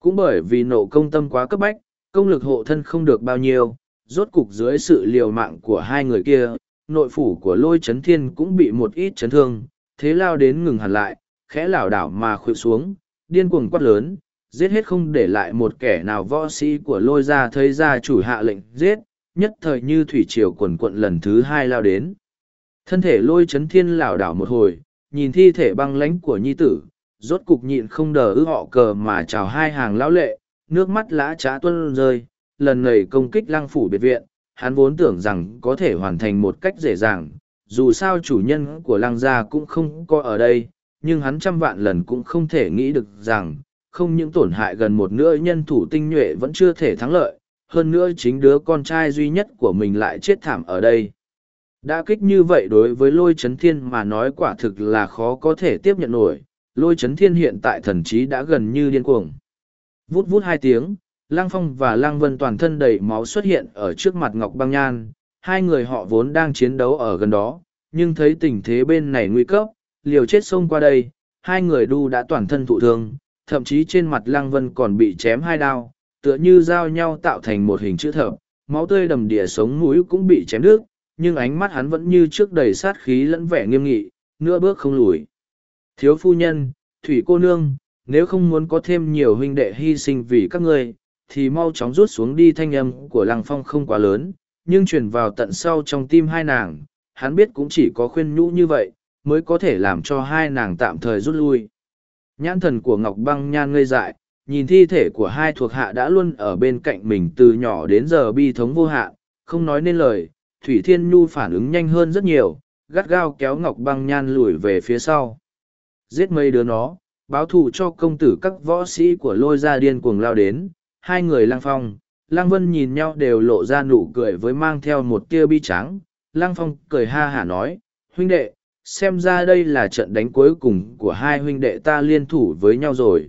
Cũng bởi vì nộ công tâm quá cấp bách, công lực hộ thân không được bao nhiêu, rốt cục dưới sự liều mạng của hai người kia, nội phủ của lôi Trấn thiên cũng bị một ít chấn thương, thế lao đến ngừng hẳn lại, khẽ lảo đảo mà khuỵu xuống, điên cuồng quát lớn, giết hết không để lại một kẻ nào võ sĩ của lôi ra thấy ra chủ hạ lệnh giết, nhất thời như thủy triều quần quận lần thứ hai lao đến. Thân thể lôi chấn thiên lảo đảo một hồi, nhìn thi thể băng lánh của nhi tử, rốt cục nhịn không đờ ư họ cờ mà chào hai hàng lão lệ, nước mắt lã trá tuân rơi, lần này công kích lăng phủ biệt viện, hắn vốn tưởng rằng có thể hoàn thành một cách dễ dàng, dù sao chủ nhân của lăng gia cũng không có ở đây, nhưng hắn trăm vạn lần cũng không thể nghĩ được rằng, không những tổn hại gần một nửa nhân thủ tinh nhuệ vẫn chưa thể thắng lợi, hơn nữa chính đứa con trai duy nhất của mình lại chết thảm ở đây. Đã kích như vậy đối với lôi chấn thiên mà nói quả thực là khó có thể tiếp nhận nổi, lôi chấn thiên hiện tại thần trí đã gần như điên cuồng. Vút vút hai tiếng, Lang Phong và Lang Vân toàn thân đầy máu xuất hiện ở trước mặt Ngọc Băng Nhan, hai người họ vốn đang chiến đấu ở gần đó, nhưng thấy tình thế bên này nguy cấp, liều chết xông qua đây, hai người đu đã toàn thân thụ thương, thậm chí trên mặt Lang Vân còn bị chém hai đao, tựa như giao nhau tạo thành một hình chữ thập, máu tươi đầm đìa sống mũi cũng bị chém đứt, nhưng ánh mắt hắn vẫn như trước đầy sát khí lẫn vẻ nghiêm nghị, nửa bước không lùi. Thiếu phu nhân, thủy cô nương, nếu không muốn có thêm nhiều huynh đệ hy sinh vì các ngươi, thì mau chóng rút xuống đi thanh âm của lăng phong không quá lớn, nhưng truyền vào tận sâu trong tim hai nàng, hắn biết cũng chỉ có khuyên nhũ như vậy, mới có thể làm cho hai nàng tạm thời rút lui. Nhãn thần của Ngọc Băng nhan ngây dại, nhìn thi thể của hai thuộc hạ đã luôn ở bên cạnh mình từ nhỏ đến giờ bi thống vô hạn, không nói nên lời, Thủy Thiên Nhu phản ứng nhanh hơn rất nhiều, gắt gao kéo Ngọc Băng Nhan lùi về phía sau. Giết mấy đứa nó, báo thù cho công tử các võ sĩ của lôi Gia điên cuồng lao đến, hai người lang phong, lang vân nhìn nhau đều lộ ra nụ cười với mang theo một tia bi trắng. Lang phong cười ha hả nói, huynh đệ, xem ra đây là trận đánh cuối cùng của hai huynh đệ ta liên thủ với nhau rồi.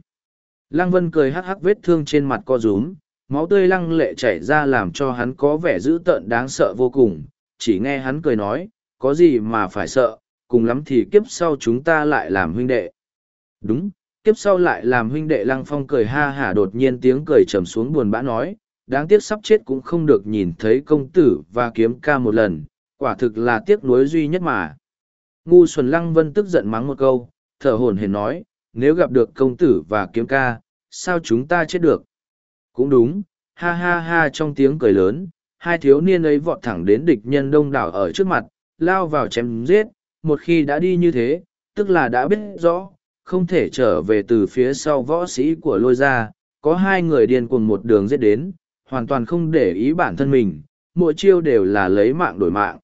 Lăng Vân cười hắc hắc vết thương trên mặt co rúm, máu tươi lăng lệ chảy ra làm cho hắn có vẻ dữ tợn đáng sợ vô cùng. Chỉ nghe hắn cười nói có gì mà phải sợ cùng lắm thì kiếp sau chúng ta lại làm huynh đệ. Đúng kiếp sau lại làm huynh đệ. Lăng phong cười ha hả đột nhiên tiếng cười trầm xuống buồn bã nói đáng tiếc sắp chết cũng không được nhìn thấy công tử và kiếm ca một lần quả thực là tiếc nuối duy nhất mà ngu xuân lăng vân tức giận mắng một câu thở hổn hển nói nếu gặp được công tử và kiếm ca sao chúng ta chết được cũng đúng, ha ha ha trong tiếng cười lớn, hai thiếu niên ấy vọt thẳng đến địch nhân đông đảo ở trước mặt, lao vào chém giết, một khi đã đi như thế, tức là đã biết rõ, không thể trở về từ phía sau võ sĩ của lôi ra, có hai người điên cuồng một đường giết đến, hoàn toàn không để ý bản thân mình, mỗi chiêu đều là lấy mạng đổi mạng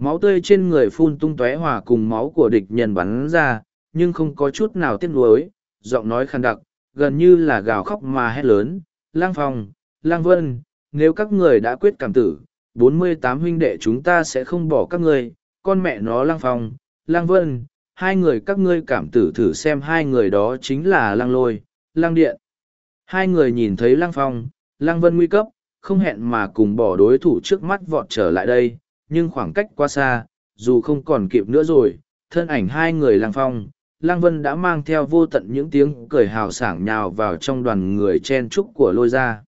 máu tươi trên người phun tung tóe hòa cùng máu của địch nhân bắn ra, nhưng không có chút nào tiếc nuối, giọng nói khàn đặc, gần như là gào khóc mà hét lớn, lang phong, lang vân, nếu các người đã quyết cảm tử, bốn mươi tám huynh đệ chúng ta sẽ không bỏ các ngươi, con mẹ nó lang phong, lang vân, hai người các ngươi cảm tử thử xem hai người đó chính là lang lôi, lang điện. Hai người nhìn thấy lang phong, lang vân nguy cấp, không hẹn mà cùng bỏ đối thủ trước mắt vọt trở lại đây nhưng khoảng cách quá xa dù không còn kịp nữa rồi thân ảnh hai người lang phong lang vân đã mang theo vô tận những tiếng cười hào sảng nhào vào trong đoàn người chen trúc của lôi ra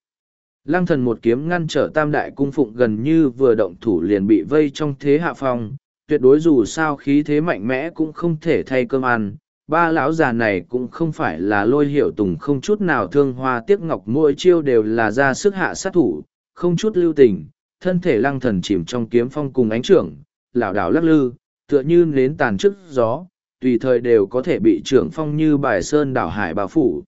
Lang thần một kiếm ngăn trở tam đại cung phụng gần như vừa động thủ liền bị vây trong thế hạ phong, tuyệt đối dù sao khí thế mạnh mẽ cũng không thể thay cơm ăn. Ba lão già này cũng không phải là lôi hiểu tùng không chút nào thương hoa tiếc ngọc mỗi chiêu đều là ra sức hạ sát thủ, không chút lưu tình, thân thể lăng thần chìm trong kiếm phong cùng ánh trưởng, lảo đảo lắc lư, tựa như nến tàn trước gió, tùy thời đều có thể bị trưởng phong như bài sơn đảo hải bao phủ.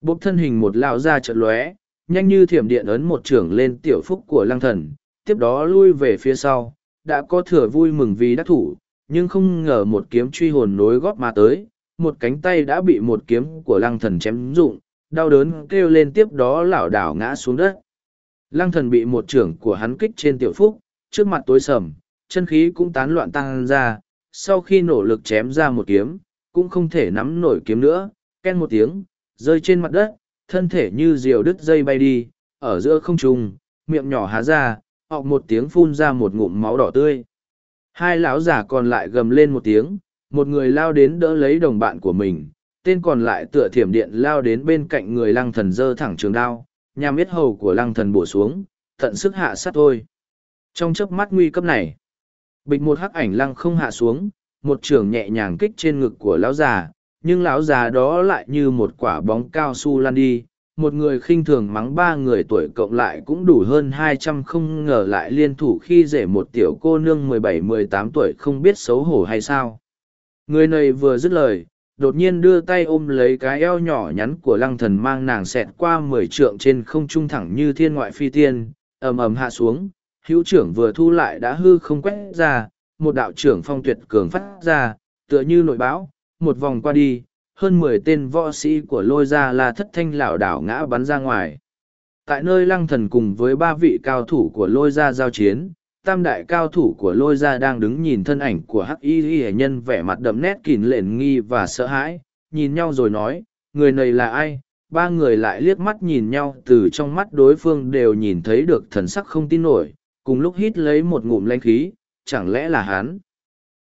Bốp thân hình một lão ra chợt lóe, nhanh như thiểm điện ấn một trưởng lên tiểu phúc của lăng thần, tiếp đó lui về phía sau, đã có thừa vui mừng vì đắc thủ, nhưng không ngờ một kiếm truy hồn nối góp mà tới, một cánh tay đã bị một kiếm của lăng thần chém rụng, đau đớn kêu lên tiếp đó lảo đảo ngã xuống đất. Lăng thần bị một trưởng của hắn kích trên tiểu phúc, trước mặt tối sầm, chân khí cũng tán loạn tăng ra, sau khi nỗ lực chém ra một kiếm, cũng không thể nắm nổi kiếm nữa, ken một tiếng, rơi trên mặt đất, thân thể như diều đứt dây bay đi, ở giữa không trung, miệng nhỏ há ra, hoặc một tiếng phun ra một ngụm máu đỏ tươi. Hai lão giả còn lại gầm lên một tiếng, một người lao đến đỡ lấy đồng bạn của mình, tên còn lại tựa thiểm điện lao đến bên cạnh người lăng thần dơ thẳng trường đao, nhằm biết hầu của lăng thần bổ xuống, tận sức hạ sát thôi. Trong chớp mắt nguy cấp này, bịch một hắc ảnh lăng không hạ xuống, một trường nhẹ nhàng kích trên ngực của lão già, nhưng lão già đó lại như một quả bóng cao su lan đi một người khinh thường mắng ba người tuổi cộng lại cũng đủ hơn hai trăm không ngờ lại liên thủ khi rể một tiểu cô nương mười bảy mười tám tuổi không biết xấu hổ hay sao người này vừa dứt lời đột nhiên đưa tay ôm lấy cái eo nhỏ nhắn của lăng thần mang nàng xẹt qua mười trượng trên không trung thẳng như thiên ngoại phi tiên ầm ầm hạ xuống hữu trưởng vừa thu lại đã hư không quét ra một đạo trưởng phong tuyệt cường phát ra tựa như nội bão một vòng qua đi, hơn mười tên võ sĩ của lôi ra là thất thanh lảo đảo ngã bắn ra ngoài. Tại nơi lăng thần cùng với ba vị cao thủ của lôi ra giao chiến, tam đại cao thủ của lôi ra đang đứng nhìn thân ảnh của hắc y y nhân vẻ mặt đậm nét kìm lện nghi và sợ hãi, nhìn nhau rồi nói, người này là ai? Ba người lại liếc mắt nhìn nhau từ trong mắt đối phương đều nhìn thấy được thần sắc không tin nổi, cùng lúc hít lấy một ngụm lanh khí, chẳng lẽ là hắn?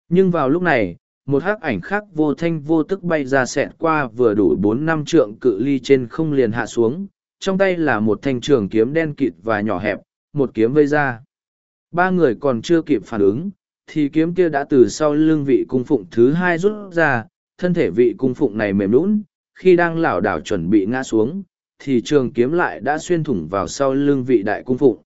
Nhưng vào lúc này, một hắc ảnh khác vô thanh vô tức bay ra xẹt qua vừa đủ bốn năm trượng cự ly trên không liền hạ xuống trong tay là một thanh trường kiếm đen kịt và nhỏ hẹp một kiếm vây ra ba người còn chưa kịp phản ứng thì kiếm kia đã từ sau lưng vị cung phụng thứ hai rút ra thân thể vị cung phụng này mềm lún khi đang lảo đảo chuẩn bị ngã xuống thì trường kiếm lại đã xuyên thủng vào sau lưng vị đại cung phụng.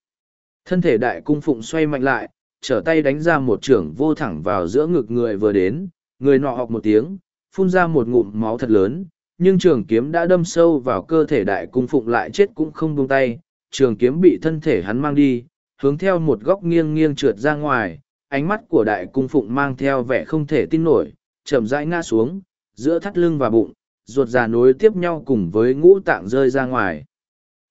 Thân thể đại cung phụng xoay mạnh lại trở tay đánh ra một trưởng vô thẳng vào giữa ngực người vừa đến người nọ học một tiếng, phun ra một ngụm máu thật lớn, nhưng trường kiếm đã đâm sâu vào cơ thể đại cung phụng lại chết cũng không buông tay, trường kiếm bị thân thể hắn mang đi, hướng theo một góc nghiêng nghiêng trượt ra ngoài, ánh mắt của đại cung phụng mang theo vẻ không thể tin nổi, chậm rãi ngã xuống, giữa thắt lưng và bụng, ruột già nối tiếp nhau cùng với ngũ tạng rơi ra ngoài.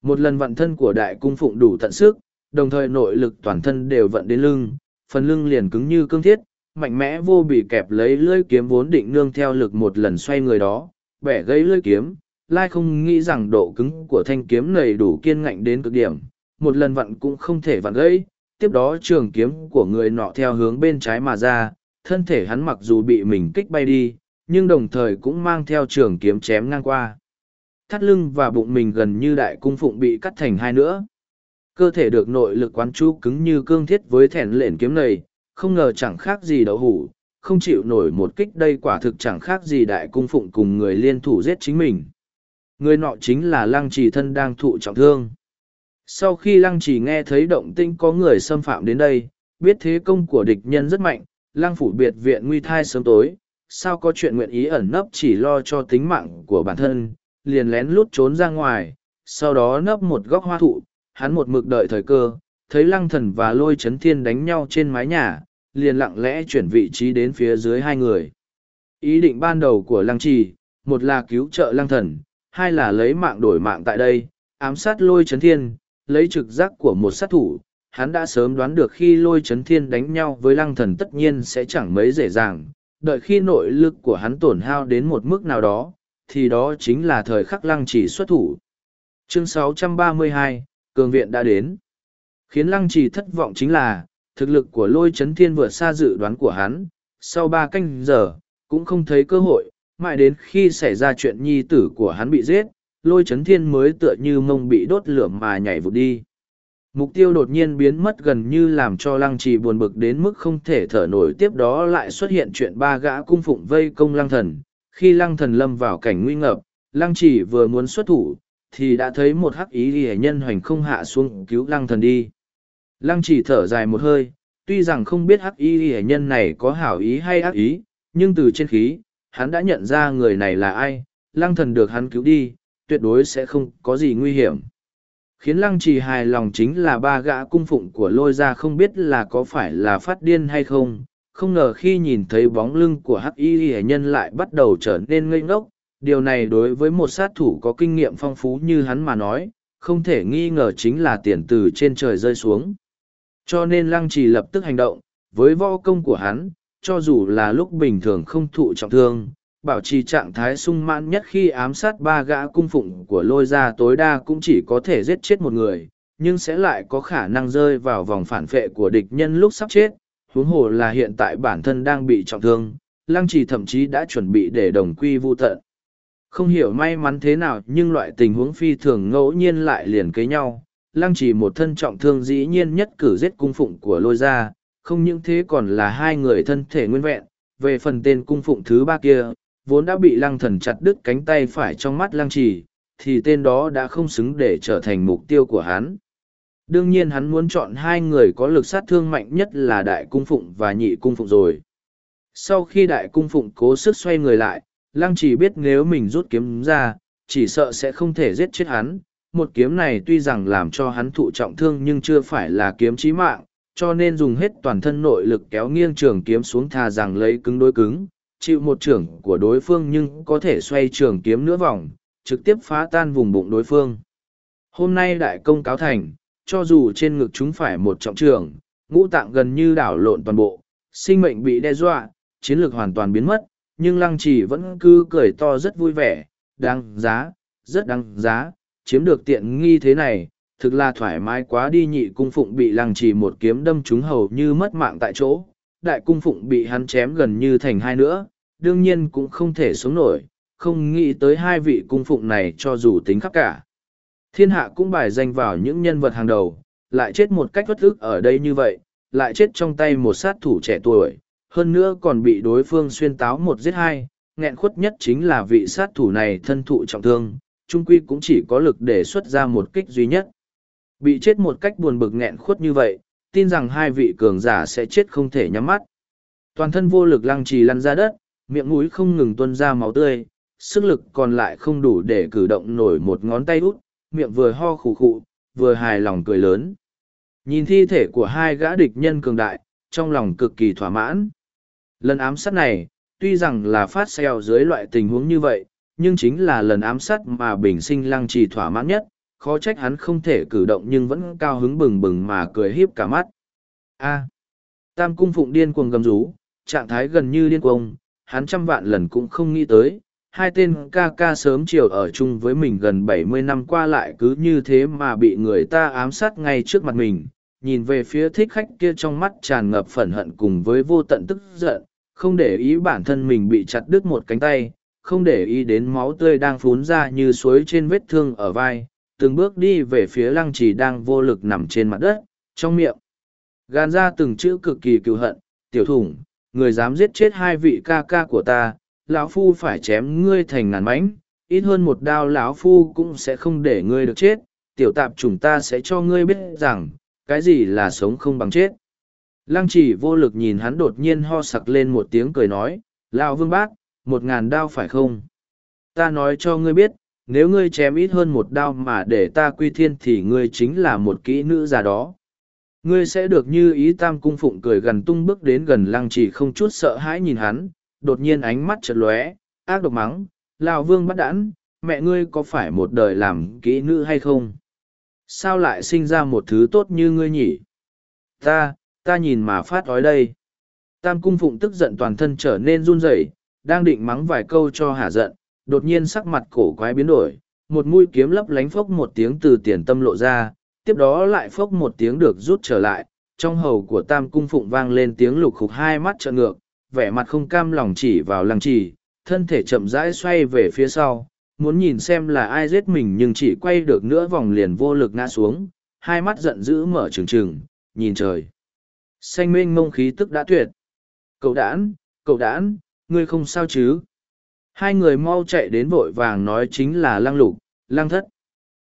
Một lần vận thân của đại cung phụng đủ tận sức, đồng thời nội lực toàn thân đều vận đến lưng, phần lưng liền cứng như cương thiết, mạnh mẽ vô bị kẹp lấy lưỡi kiếm vốn định nương theo lực một lần xoay người đó, bẻ gây lưỡi kiếm, lai không nghĩ rằng độ cứng của thanh kiếm này đủ kiên ngạnh đến cực điểm, một lần vặn cũng không thể vặn gãy, tiếp đó trường kiếm của người nọ theo hướng bên trái mà ra, thân thể hắn mặc dù bị mình kích bay đi, nhưng đồng thời cũng mang theo trường kiếm chém ngang qua. Thắt lưng và bụng mình gần như đại cung phụng bị cắt thành hai nữa. Cơ thể được nội lực quán chú cứng như cương thiết với thẻn lện kiếm này, không ngờ chẳng khác gì đậu hủ, không chịu nổi một kích đây quả thực chẳng khác gì đại cung phụng cùng người liên thủ giết chính mình. Người nọ chính là lăng trì thân đang thụ trọng thương. Sau khi lăng Chỉ nghe thấy động tinh có người xâm phạm đến đây, biết thế công của địch nhân rất mạnh, lăng phủ biệt viện nguy thai sớm tối, sao có chuyện nguyện ý ẩn nấp chỉ lo cho tính mạng của bản thân, liền lén lút trốn ra ngoài, sau đó nấp một góc hoa thụ, hắn một mực đợi thời cơ, thấy lăng thần và lôi Trấn thiên đánh nhau trên mái nhà, liền lặng lẽ chuyển vị trí đến phía dưới hai người. Ý định ban đầu của lăng trì, một là cứu trợ lăng thần, hai là lấy mạng đổi mạng tại đây, ám sát lôi Trấn thiên, lấy trực giác của một sát thủ. Hắn đã sớm đoán được khi lôi chấn thiên đánh nhau với lăng thần tất nhiên sẽ chẳng mấy dễ dàng, đợi khi nội lực của hắn tổn hao đến một mức nào đó, thì đó chính là thời khắc lăng chỉ xuất thủ. Chương 632, Cường Viện đã đến. Khiến lăng chỉ thất vọng chính là, thực lực của lôi chấn thiên vượt xa dự đoán của hắn, sau ba canh giờ, cũng không thấy cơ hội, mãi đến khi xảy ra chuyện nhi tử của hắn bị giết, lôi chấn thiên mới tựa như mông bị đốt lửa mà nhảy vụt đi. Mục tiêu đột nhiên biến mất gần như làm cho lăng trì buồn bực đến mức không thể thở nổi tiếp đó lại xuất hiện chuyện ba gã cung phụng vây công lăng thần. Khi lăng thần lâm vào cảnh nguy ngập, lăng trì vừa muốn xuất thủ, thì đã thấy một hắc ý hệ nhân hoành không hạ xuống cứu lăng thần đi. Lăng trì thở dài một hơi, tuy rằng không biết hắc ý hệ nhân này có hảo ý hay ác ý, nhưng từ trên khí, hắn đã nhận ra người này là ai, lăng thần được hắn cứu đi, tuyệt đối sẽ không có gì nguy hiểm. Khiến lăng trì hài lòng chính là ba gã cung phụng của lôi ra không biết là có phải là phát điên hay không, không ngờ khi nhìn thấy bóng lưng của hắc y hệ nhân lại bắt đầu trở nên ngây ngốc, điều này đối với một sát thủ có kinh nghiệm phong phú như hắn mà nói, không thể nghi ngờ chính là tiền từ trên trời rơi xuống. Cho nên lăng trì lập tức hành động, với võ công của hắn, cho dù là lúc bình thường không thụ trọng thương, bảo trì trạng thái sung mãn nhất khi ám sát ba gã cung phụng của lôi ra tối đa cũng chỉ có thể giết chết một người, nhưng sẽ lại có khả năng rơi vào vòng phản vệ của địch nhân lúc sắp chết. Huống hồ là hiện tại bản thân đang bị trọng thương, lăng trì thậm chí đã chuẩn bị để đồng quy vu tận. Không hiểu may mắn thế nào nhưng loại tình huống phi thường ngẫu nhiên lại liền kế nhau. Lăng trì một thân trọng thương dĩ nhiên nhất cử giết cung phụng của lôi ra, không những thế còn là hai người thân thể nguyên vẹn. Về phần tên cung phụng thứ ba kia, vốn đã bị lăng thần chặt đứt cánh tay phải trong mắt lăng trì, thì tên đó đã không xứng để trở thành mục tiêu của hắn. Đương nhiên hắn muốn chọn hai người có lực sát thương mạnh nhất là đại cung phụng và nhị cung phụng rồi. Sau khi đại cung phụng cố sức xoay người lại, lăng trì biết nếu mình rút kiếm ra, chỉ sợ sẽ không thể giết chết hắn. Một kiếm này tuy rằng làm cho hắn thụ trọng thương nhưng chưa phải là kiếm chí mạng, cho nên dùng hết toàn thân nội lực kéo nghiêng trường kiếm xuống thà rằng lấy cứng đối cứng, chịu một trưởng của đối phương nhưng có thể xoay trường kiếm nửa vòng, trực tiếp phá tan vùng bụng đối phương. Hôm nay đại công cáo thành, cho dù trên ngực chúng phải một trọng trường, ngũ tạng gần như đảo lộn toàn bộ, sinh mệnh bị đe dọa, chiến lược hoàn toàn biến mất, nhưng lăng trì vẫn cứ cười to rất vui vẻ, đáng giá, rất đáng giá, chiếm được tiện nghi thế này, thực là thoải mái quá đi nhị cung phụng bị lăng trì một kiếm đâm trúng hầu như mất mạng tại chỗ, đại cung phụng bị hắn chém gần như thành hai nữa, đương nhiên cũng không thể sống nổi, không nghĩ tới hai vị cung phụng này cho dù tính khắp cả. Thiên hạ cũng bài danh vào những nhân vật hàng đầu, lại chết một cách bất ức ở đây như vậy, lại chết trong tay một sát thủ trẻ tuổi, hơn nữa còn bị đối phương xuyên táo một giết hai, nghẹn khuất nhất chính là vị sát thủ này thân thụ trọng thương, trung quy cũng chỉ có lực để xuất ra một kích duy nhất. Bị chết một cách buồn bực nghẹn khuất như vậy, tin rằng hai vị cường giả sẽ chết không thể nhắm mắt. Toàn thân vô lực lăng trì lăn ra đất, miệng mũi không ngừng tuôn ra máu tươi, sức lực còn lại không đủ để cử động nổi một ngón tay út, miệng vừa ho khủ khụ, vừa hài lòng cười lớn. Nhìn thi thể của hai gã địch nhân cường đại, trong lòng cực kỳ thỏa mãn. Lần ám sát này, tuy rằng là phát xeo dưới loại tình huống như vậy, nhưng chính là lần ám sát mà bình sinh lăng trì thỏa mãn nhất, khó trách hắn không thể cử động nhưng vẫn cao hứng bừng bừng mà cười híp cả mắt. A. Tam cung phụng điên cuồng gầm rú, trạng thái gần như điên cuồng, hắn trăm vạn lần cũng không nghĩ tới. Hai tên ca ca sớm chiều ở chung với mình gần bảy mươi năm qua lại cứ như thế mà bị người ta ám sát ngay trước mặt mình. Nhìn về phía thích khách kia trong mắt tràn ngập phẫn hận cùng với vô tận tức giận, không để ý bản thân mình bị chặt đứt một cánh tay, không để ý đến máu tươi đang phún ra như suối trên vết thương ở vai, từng bước đi về phía lăng trì đang vô lực nằm trên mặt đất, trong miệng. Gan ra từng chữ cực kỳ cựu hận, tiểu thủng, người dám giết chết hai vị ca ca của ta, lão phu phải chém ngươi thành ngàn mảnh, ít hơn một đao lão phu cũng sẽ không để ngươi được chết, tiểu tạp chúng ta sẽ cho ngươi biết rằng, cái gì là sống không bằng chết. Lăng trì vô lực nhìn hắn đột nhiên ho sặc lên một tiếng cười nói, lão vương bác, một ngàn đao phải không? Ta nói cho ngươi biết, nếu ngươi chém ít hơn một đao mà để ta quy thiên thì ngươi chính là một kỹ nữ già đó Ngươi sẽ được như ý tam cung phụng cười gần tung bước đến gần lăng chỉ không chút sợ hãi nhìn hắn, đột nhiên ánh mắt chật lóe, ác độc mắng, lao vương bắt đãn, mẹ ngươi có phải một đời làm kỹ nữ hay không? Sao lại sinh ra một thứ tốt như ngươi nhỉ? Ta, ta nhìn mà phát ói đây. Tam cung phụng tức giận toàn thân trở nên run rẩy, đang định mắng vài câu cho hả giận, đột nhiên sắc mặt cổ quái biến đổi, một mũi kiếm lấp lánh phốc một tiếng từ tiền tâm lộ ra, tiếp đó lại phốc một tiếng được rút trở lại, trong hầu của tam cung phụng vang lên tiếng lục khục hai mắt trợn ngược, vẻ mặt không cam lòng chỉ vào lăng trì, thân thể chậm rãi xoay về phía sau, muốn nhìn xem là ai giết mình nhưng chỉ quay được nữa vòng liền vô lực ngã xuống, hai mắt giận dữ mở trừng trừng, nhìn trời. Xanh mênh mông khí tức đã tuyệt. Cậu đản, cậu đản, ngươi không sao chứ? Hai người mau chạy đến vội vàng nói chính là lăng lục, lăng thất.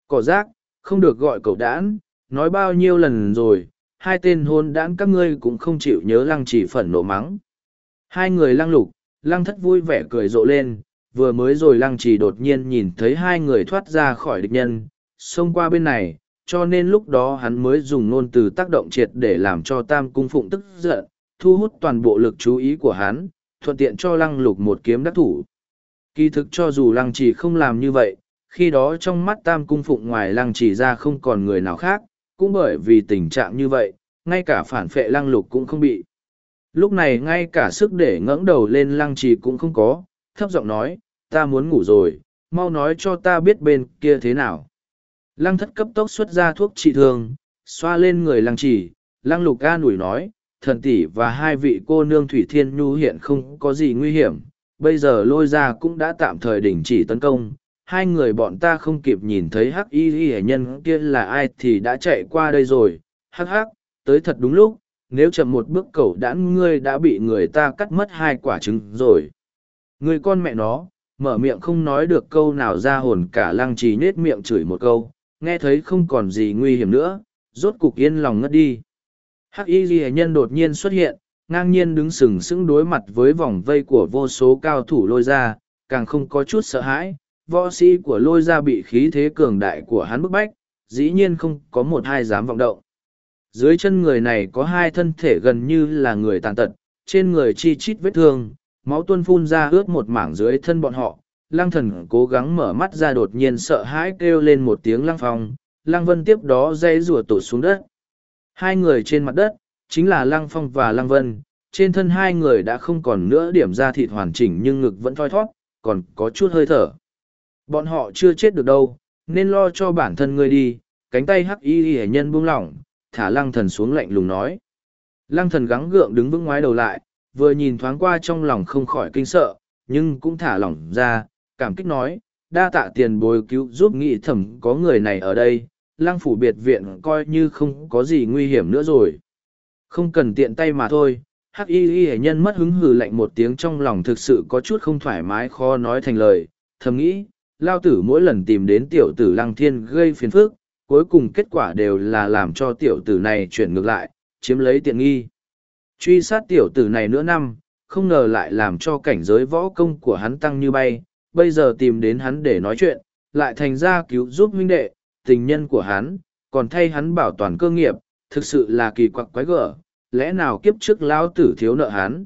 Cỏ rác, không được gọi cậu đãn, nói bao nhiêu lần rồi, hai tên hôn đản các ngươi cũng không chịu nhớ lăng chỉ phẫn nộ mắng. Hai người lăng lục, lăng thất vui vẻ cười rộ lên, vừa mới rồi lăng chỉ đột nhiên nhìn thấy hai người thoát ra khỏi địch nhân, xông qua bên này, cho nên lúc đó hắn mới dùng ngôn từ tác động triệt để làm cho tam cung phụng tức giận, thu hút toàn bộ lực chú ý của hắn, thuận tiện cho lăng lục một kiếm đắc thủ. Kỳ thực cho dù lăng chỉ không làm như vậy, khi đó trong mắt tam cung phụng ngoài lăng chỉ ra không còn người nào khác, cũng bởi vì tình trạng như vậy, ngay cả phản phệ lăng lục cũng không bị. Lúc này ngay cả sức để ngẩng đầu lên lăng trì cũng không có, thấp giọng nói, ta muốn ngủ rồi, mau nói cho ta biết bên kia thế nào. Lăng thất cấp tốc xuất ra thuốc trị thương, xoa lên người lăng trì, lăng lục ca nủi nói, thần tỷ và hai vị cô nương Thủy Thiên Nhu hiện không có gì nguy hiểm, bây giờ lôi ra cũng đã tạm thời đình chỉ tấn công. Hai người bọn ta không kịp nhìn thấy hắc y y nhân kia là ai thì đã chạy qua đây rồi, hắc hắc, tới thật đúng lúc, nếu chậm một bước cẩu đãn ngươi đã bị người ta cắt mất hai quả trứng rồi. Người con mẹ nó, mở miệng không nói được câu nào ra hồn cả lăng trì nết miệng chửi một câu, nghe thấy không còn gì nguy hiểm nữa, rốt cục yên lòng ngất đi. Hắc y ghi nhân đột nhiên xuất hiện, ngang nhiên đứng sừng sững đối mặt với vòng vây của vô số cao thủ lôi ra, càng không có chút sợ hãi, võ sĩ của lôi ra bị khí thế cường đại của hắn bức bách, dĩ nhiên không có một hai dám vọng động. Dưới chân người này có hai thân thể gần như là người tàn tật, trên người chi chít vết thương, máu tuôn phun ra ướt một mảng dưới thân bọn họ. Lăng thần cố gắng mở mắt ra đột nhiên sợ hãi kêu lên một tiếng lăng phong, lăng vân tiếp đó dây rùa tụt xuống đất. Hai người trên mặt đất, chính là lăng phong và lăng vân, trên thân hai người đã không còn nữa điểm ra thịt hoàn chỉnh nhưng ngực vẫn thoi thoát, còn có chút hơi thở. Bọn họ chưa chết được đâu, nên lo cho bản thân ngươi đi, cánh tay hắc y hệ nhân buông lỏng, thả lăng thần xuống lạnh lùng nói. Lăng thần gắng gượng đứng vững ngoái đầu lại, vừa nhìn thoáng qua trong lòng không khỏi kinh sợ, nhưng cũng thả lỏng ra, cảm kích nói, đa tạ tiền bồi cứu giúp nghị thẩm có người này ở đây, lăng phủ biệt viện coi như không có gì nguy hiểm nữa rồi. Không cần tiện tay mà thôi, hắc y y hệ nhân mất hứng hừ lạnh một tiếng trong lòng thực sự có chút không thoải mái khó nói thành lời, thầm nghĩ, lao tử mỗi lần tìm đến tiểu tử lăng thiên gây phiền phức, cuối cùng kết quả đều là làm cho tiểu tử này chuyển ngược lại, chiếm lấy tiện nghi. Truy sát tiểu tử này nữa năm, không ngờ lại làm cho cảnh giới võ công của hắn tăng như bay, bây giờ tìm đến hắn để nói chuyện, lại thành ra cứu giúp huynh đệ, tình nhân của hắn, còn thay hắn bảo toàn cơ nghiệp, thực sự là kỳ quặc quái gở, lẽ nào kiếp trước lão tử thiếu nợ hắn.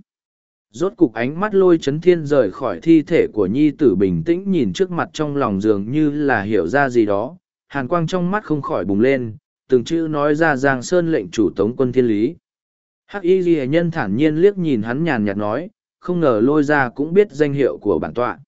Rốt cục ánh mắt lôi chấn thiên rời khỏi thi thể của nhi tử bình tĩnh nhìn trước mặt trong lòng dường như là hiểu ra gì đó, hàn quang trong mắt không khỏi bùng lên, từng chữ nói ra Giang Sơn lệnh chủ tống quân thiên lý. Hắc y ghi nhân thản nhiên liếc nhìn hắn nhàn nhạt nói, không ngờ lôi ra cũng biết danh hiệu của bản tọa.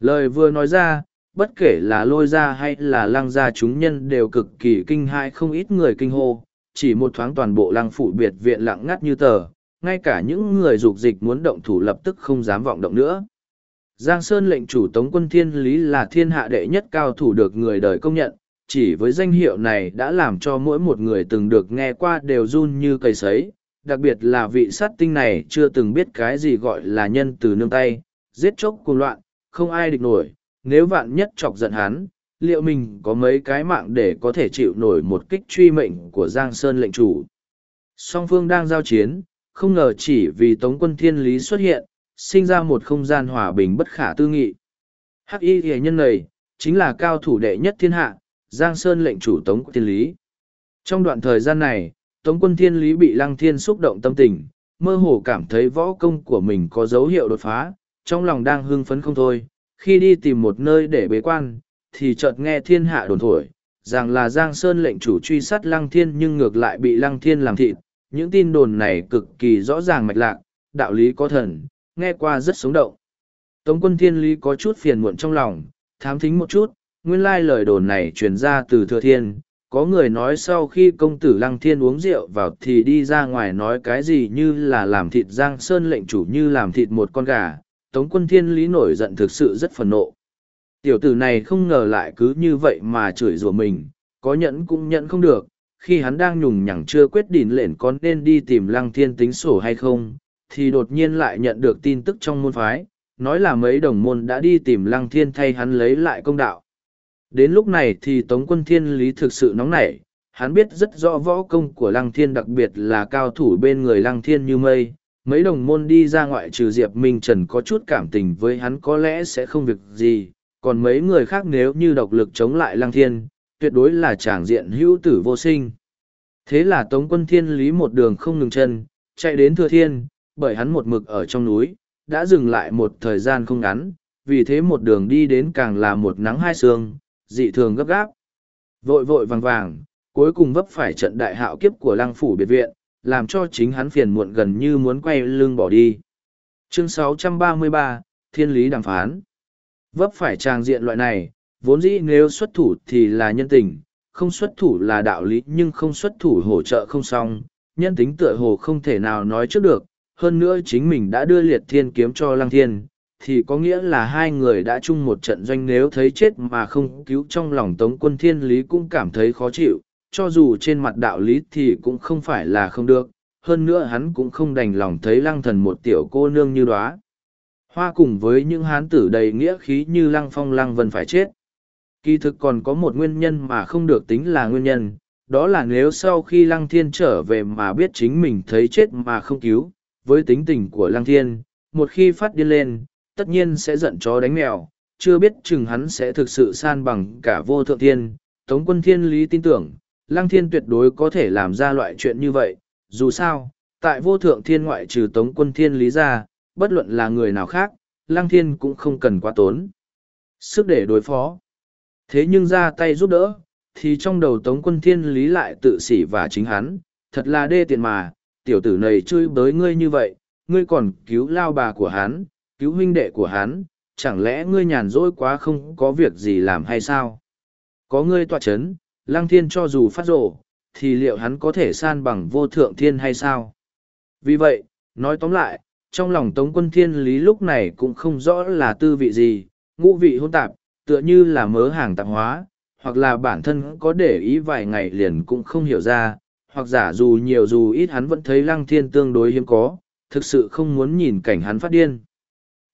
Lời vừa nói ra, bất kể là lôi ra hay là lang gia chúng nhân đều cực kỳ kinh hãi không ít người kinh hô, chỉ một thoáng toàn bộ lăng phụ biệt viện lặng ngắt như tờ, ngay cả những người dục dịch muốn động thủ lập tức không dám vọng động nữa. Giang Sơn lệnh chủ tống quân thiên lý là thiên hạ đệ nhất cao thủ được người đời công nhận, chỉ với danh hiệu này đã làm cho mỗi một người từng được nghe qua đều run như cây sấy đặc biệt là vị sát tinh này chưa từng biết cái gì gọi là nhân từ nương tay giết chóc cuồng loạn không ai địch nổi nếu vạn nhất chọc giận hắn liệu mình có mấy cái mạng để có thể chịu nổi một kích truy mệnh của giang sơn lệnh chủ song phương đang giao chiến không ngờ chỉ vì tống quân thiên lý xuất hiện sinh ra một không gian hòa bình bất khả tư nghị hắc y hệ nhân này chính là cao thủ đệ nhất thiên hạ Giang Sơn lệnh chủ tống quân Thiên lý. Trong đoạn thời gian này, Tống quân thiên lý bị lăng thiên xúc động tâm tình, mơ hồ cảm thấy võ công của mình có dấu hiệu đột phá, trong lòng đang hưng phấn không thôi. Khi đi tìm một nơi để bế quan, thì chợt nghe thiên hạ đồn thổi, rằng là Giang Sơn lệnh chủ truy sát lăng thiên nhưng ngược lại bị lăng thiên làm thịt. Những tin đồn này cực kỳ rõ ràng mạch lạc, đạo lý có thần, nghe qua rất sống động. Tống quân thiên lý có chút phiền muộn trong lòng, thám thính một chút, nguyên lai lời đồn này truyền ra từ thừa thiên. Có người nói sau khi công tử Lăng Thiên uống rượu vào thì đi ra ngoài nói cái gì như là làm thịt Giang Sơn lệnh chủ như làm thịt một con gà. Tống quân thiên lý nổi giận thực sự rất phẫn nộ. Tiểu tử này không ngờ lại cứ như vậy mà chửi rủa mình, có nhẫn cũng nhẫn không được. Khi hắn đang nhùng nhằng chưa quyết định lệnh có nên đi tìm Lăng Thiên tính sổ hay không, thì đột nhiên lại nhận được tin tức trong môn phái, nói là mấy đồng môn đã đi tìm lăng thiên thay hắn lấy lại công đạo. Đến lúc này thì Tống quân thiên lý thực sự nóng nảy, hắn biết rất rõ võ công của lăng thiên đặc biệt là cao thủ bên người lăng thiên như mây. Mấy đồng môn đi ra ngoại trừ Diệp Minh Trần có chút cảm tình với hắn có lẽ sẽ không việc gì, còn mấy người khác nếu như độc lực chống lại lăng thiên, tuyệt đối là tràng diện hữu tử vô sinh. Thế là Tống quân thiên lý một đường không ngừng chân, chạy đến thừa thiên, bởi hắn một mực ở trong núi, đã dừng lại một thời gian không ngắn, vì thế một đường đi đến càng là một nắng hai sương, dị thường gấp gáp. Vội vội vàng vàng, cuối cùng vấp phải trận đại hạo kiếp của lăng phủ biệt viện, làm cho chính hắn phiền muộn gần như muốn quay lưng bỏ đi. Chương 633, Thiên lý đàm phán. Vấp phải trang diện loại này, vốn dĩ nếu xuất thủ thì là nhân tình, không xuất thủ là đạo lý nhưng không xuất thủ hỗ trợ không xong, nhân tính tựa hồ không thể nào nói trước được, hơn nữa chính mình đã đưa liệt thiên kiếm cho lăng thiên, thì có nghĩa là hai người đã chung một trận doanh nếu thấy chết mà không cứu trong lòng tống quân thiên lý cũng cảm thấy khó chịu, cho dù trên mặt đạo lý thì cũng không phải là không được, hơn nữa hắn cũng không đành lòng thấy lăng thần một tiểu cô nương như đó. Hoa cùng với những hán tử đầy nghĩa khí như lăng phong lăng vân phải chết. Kỳ thực còn có một nguyên nhân mà không được tính là nguyên nhân, đó là nếu sau khi lăng thiên trở về mà biết chính mình thấy chết mà không cứu, với tính tình của Lăng Thiên, một khi phát điên lên, tất nhiên sẽ giận chó đánh mèo, chưa biết chừng hắn sẽ thực sự san bằng cả vô thượng thiên. Tống quân thiên lý tin tưởng, Lăng Thiên tuyệt đối có thể làm ra loại chuyện như vậy, dù sao, tại vô thượng thiên ngoại trừ Tống quân thiên lý ra, bất luận là người nào khác, Lăng Thiên cũng không cần quá tốn. Sức để đối phó. Thế nhưng ra tay giúp đỡ, thì trong đầu Tống quân thiên lý lại tự sỉ và chính hắn, thật là đê tiện mà, tiểu tử này chơi bới ngươi như vậy, ngươi còn cứu lao bà của hắn, cứu huynh đệ của hắn, chẳng lẽ ngươi nhàn rỗi quá không có việc gì làm hay sao? Có ngươi tọa chấn, lăng thiên cho dù phát rổ, thì liệu hắn có thể san bằng vô thượng thiên hay sao? Vì vậy, nói tóm lại, trong lòng tống quân thiên lý lúc này cũng không rõ là tư vị gì, ngũ vị hôn tạp, tựa như là mớ hàng tạp hóa, hoặc là bản thân có để ý vài ngày liền cũng không hiểu ra, hoặc giả dù nhiều dù ít hắn vẫn thấy lăng thiên tương đối hiếm có, thực sự không muốn nhìn cảnh hắn phát điên.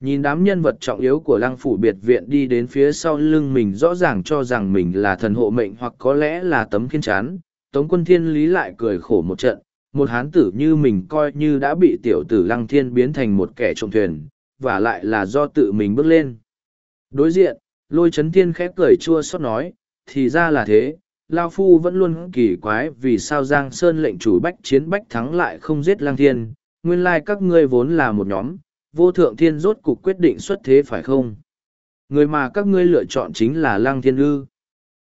Nhìn đám nhân vật trọng yếu của lăng phủ biệt viện đi đến phía sau lưng mình rõ ràng cho rằng mình là thần hộ mệnh hoặc có lẽ là tấm khiên chán, Tống quân thiên lý lại cười khổ một trận, một hán tử như mình coi như đã bị tiểu tử lăng thiên biến thành một kẻ trộm thuyền, và lại là do tự mình bước lên. Đối diện, lôi chấn thiên khép cười chua xót nói, thì ra là thế, Lao Phu vẫn luôn kỳ quái vì sao Giang Sơn lệnh chủ bách chiến bách thắng lại không giết lang thiên, nguyên lai các ngươi vốn là một nhóm, vô thượng thiên rốt cục quyết định xuất thế phải không? Người mà các ngươi lựa chọn chính là lang thiên ư.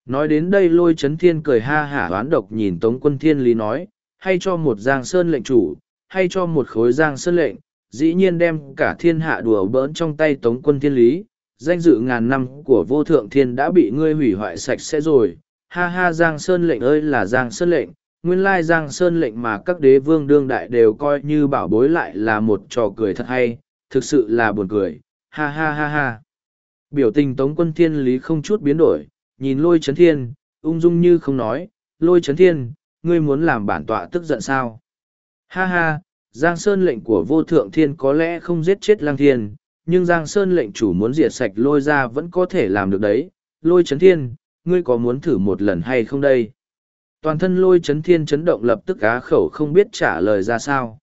Nói đến đây lôi chấn thiên cười ha hả oán độc nhìn Tống quân thiên lý nói, hay cho một Giang Sơn lệnh chủ, hay cho một khối Giang Sơn lệnh, dĩ nhiên đem cả thiên hạ đùa bỡn trong tay Tống quân thiên lý, danh dự ngàn năm của vô thượng thiên đã bị ngươi hủy hoại sạch sẽ rồi ha ha Giang Sơn lệnh ơi là Giang Sơn lệnh, nguyên lai Giang Sơn lệnh mà các đế vương đương đại đều coi như bảo bối lại là một trò cười thật hay, thực sự là buồn cười, ha ha ha ha. Biểu tình Tống quân thiên lý không chút biến đổi, nhìn lôi chấn thiên, ung dung như không nói, lôi chấn thiên, ngươi muốn làm bản tọa tức giận sao? Ha ha, Giang Sơn lệnh của vô thượng thiên có lẽ không giết chết lang thiên, nhưng Giang Sơn lệnh chủ muốn diệt sạch lôi ra vẫn có thể làm được đấy. Lôi chấn thiên, ngươi có muốn thử một lần hay không đây? Toàn thân lôi chấn thiên chấn động lập tức á khẩu không biết trả lời ra sao.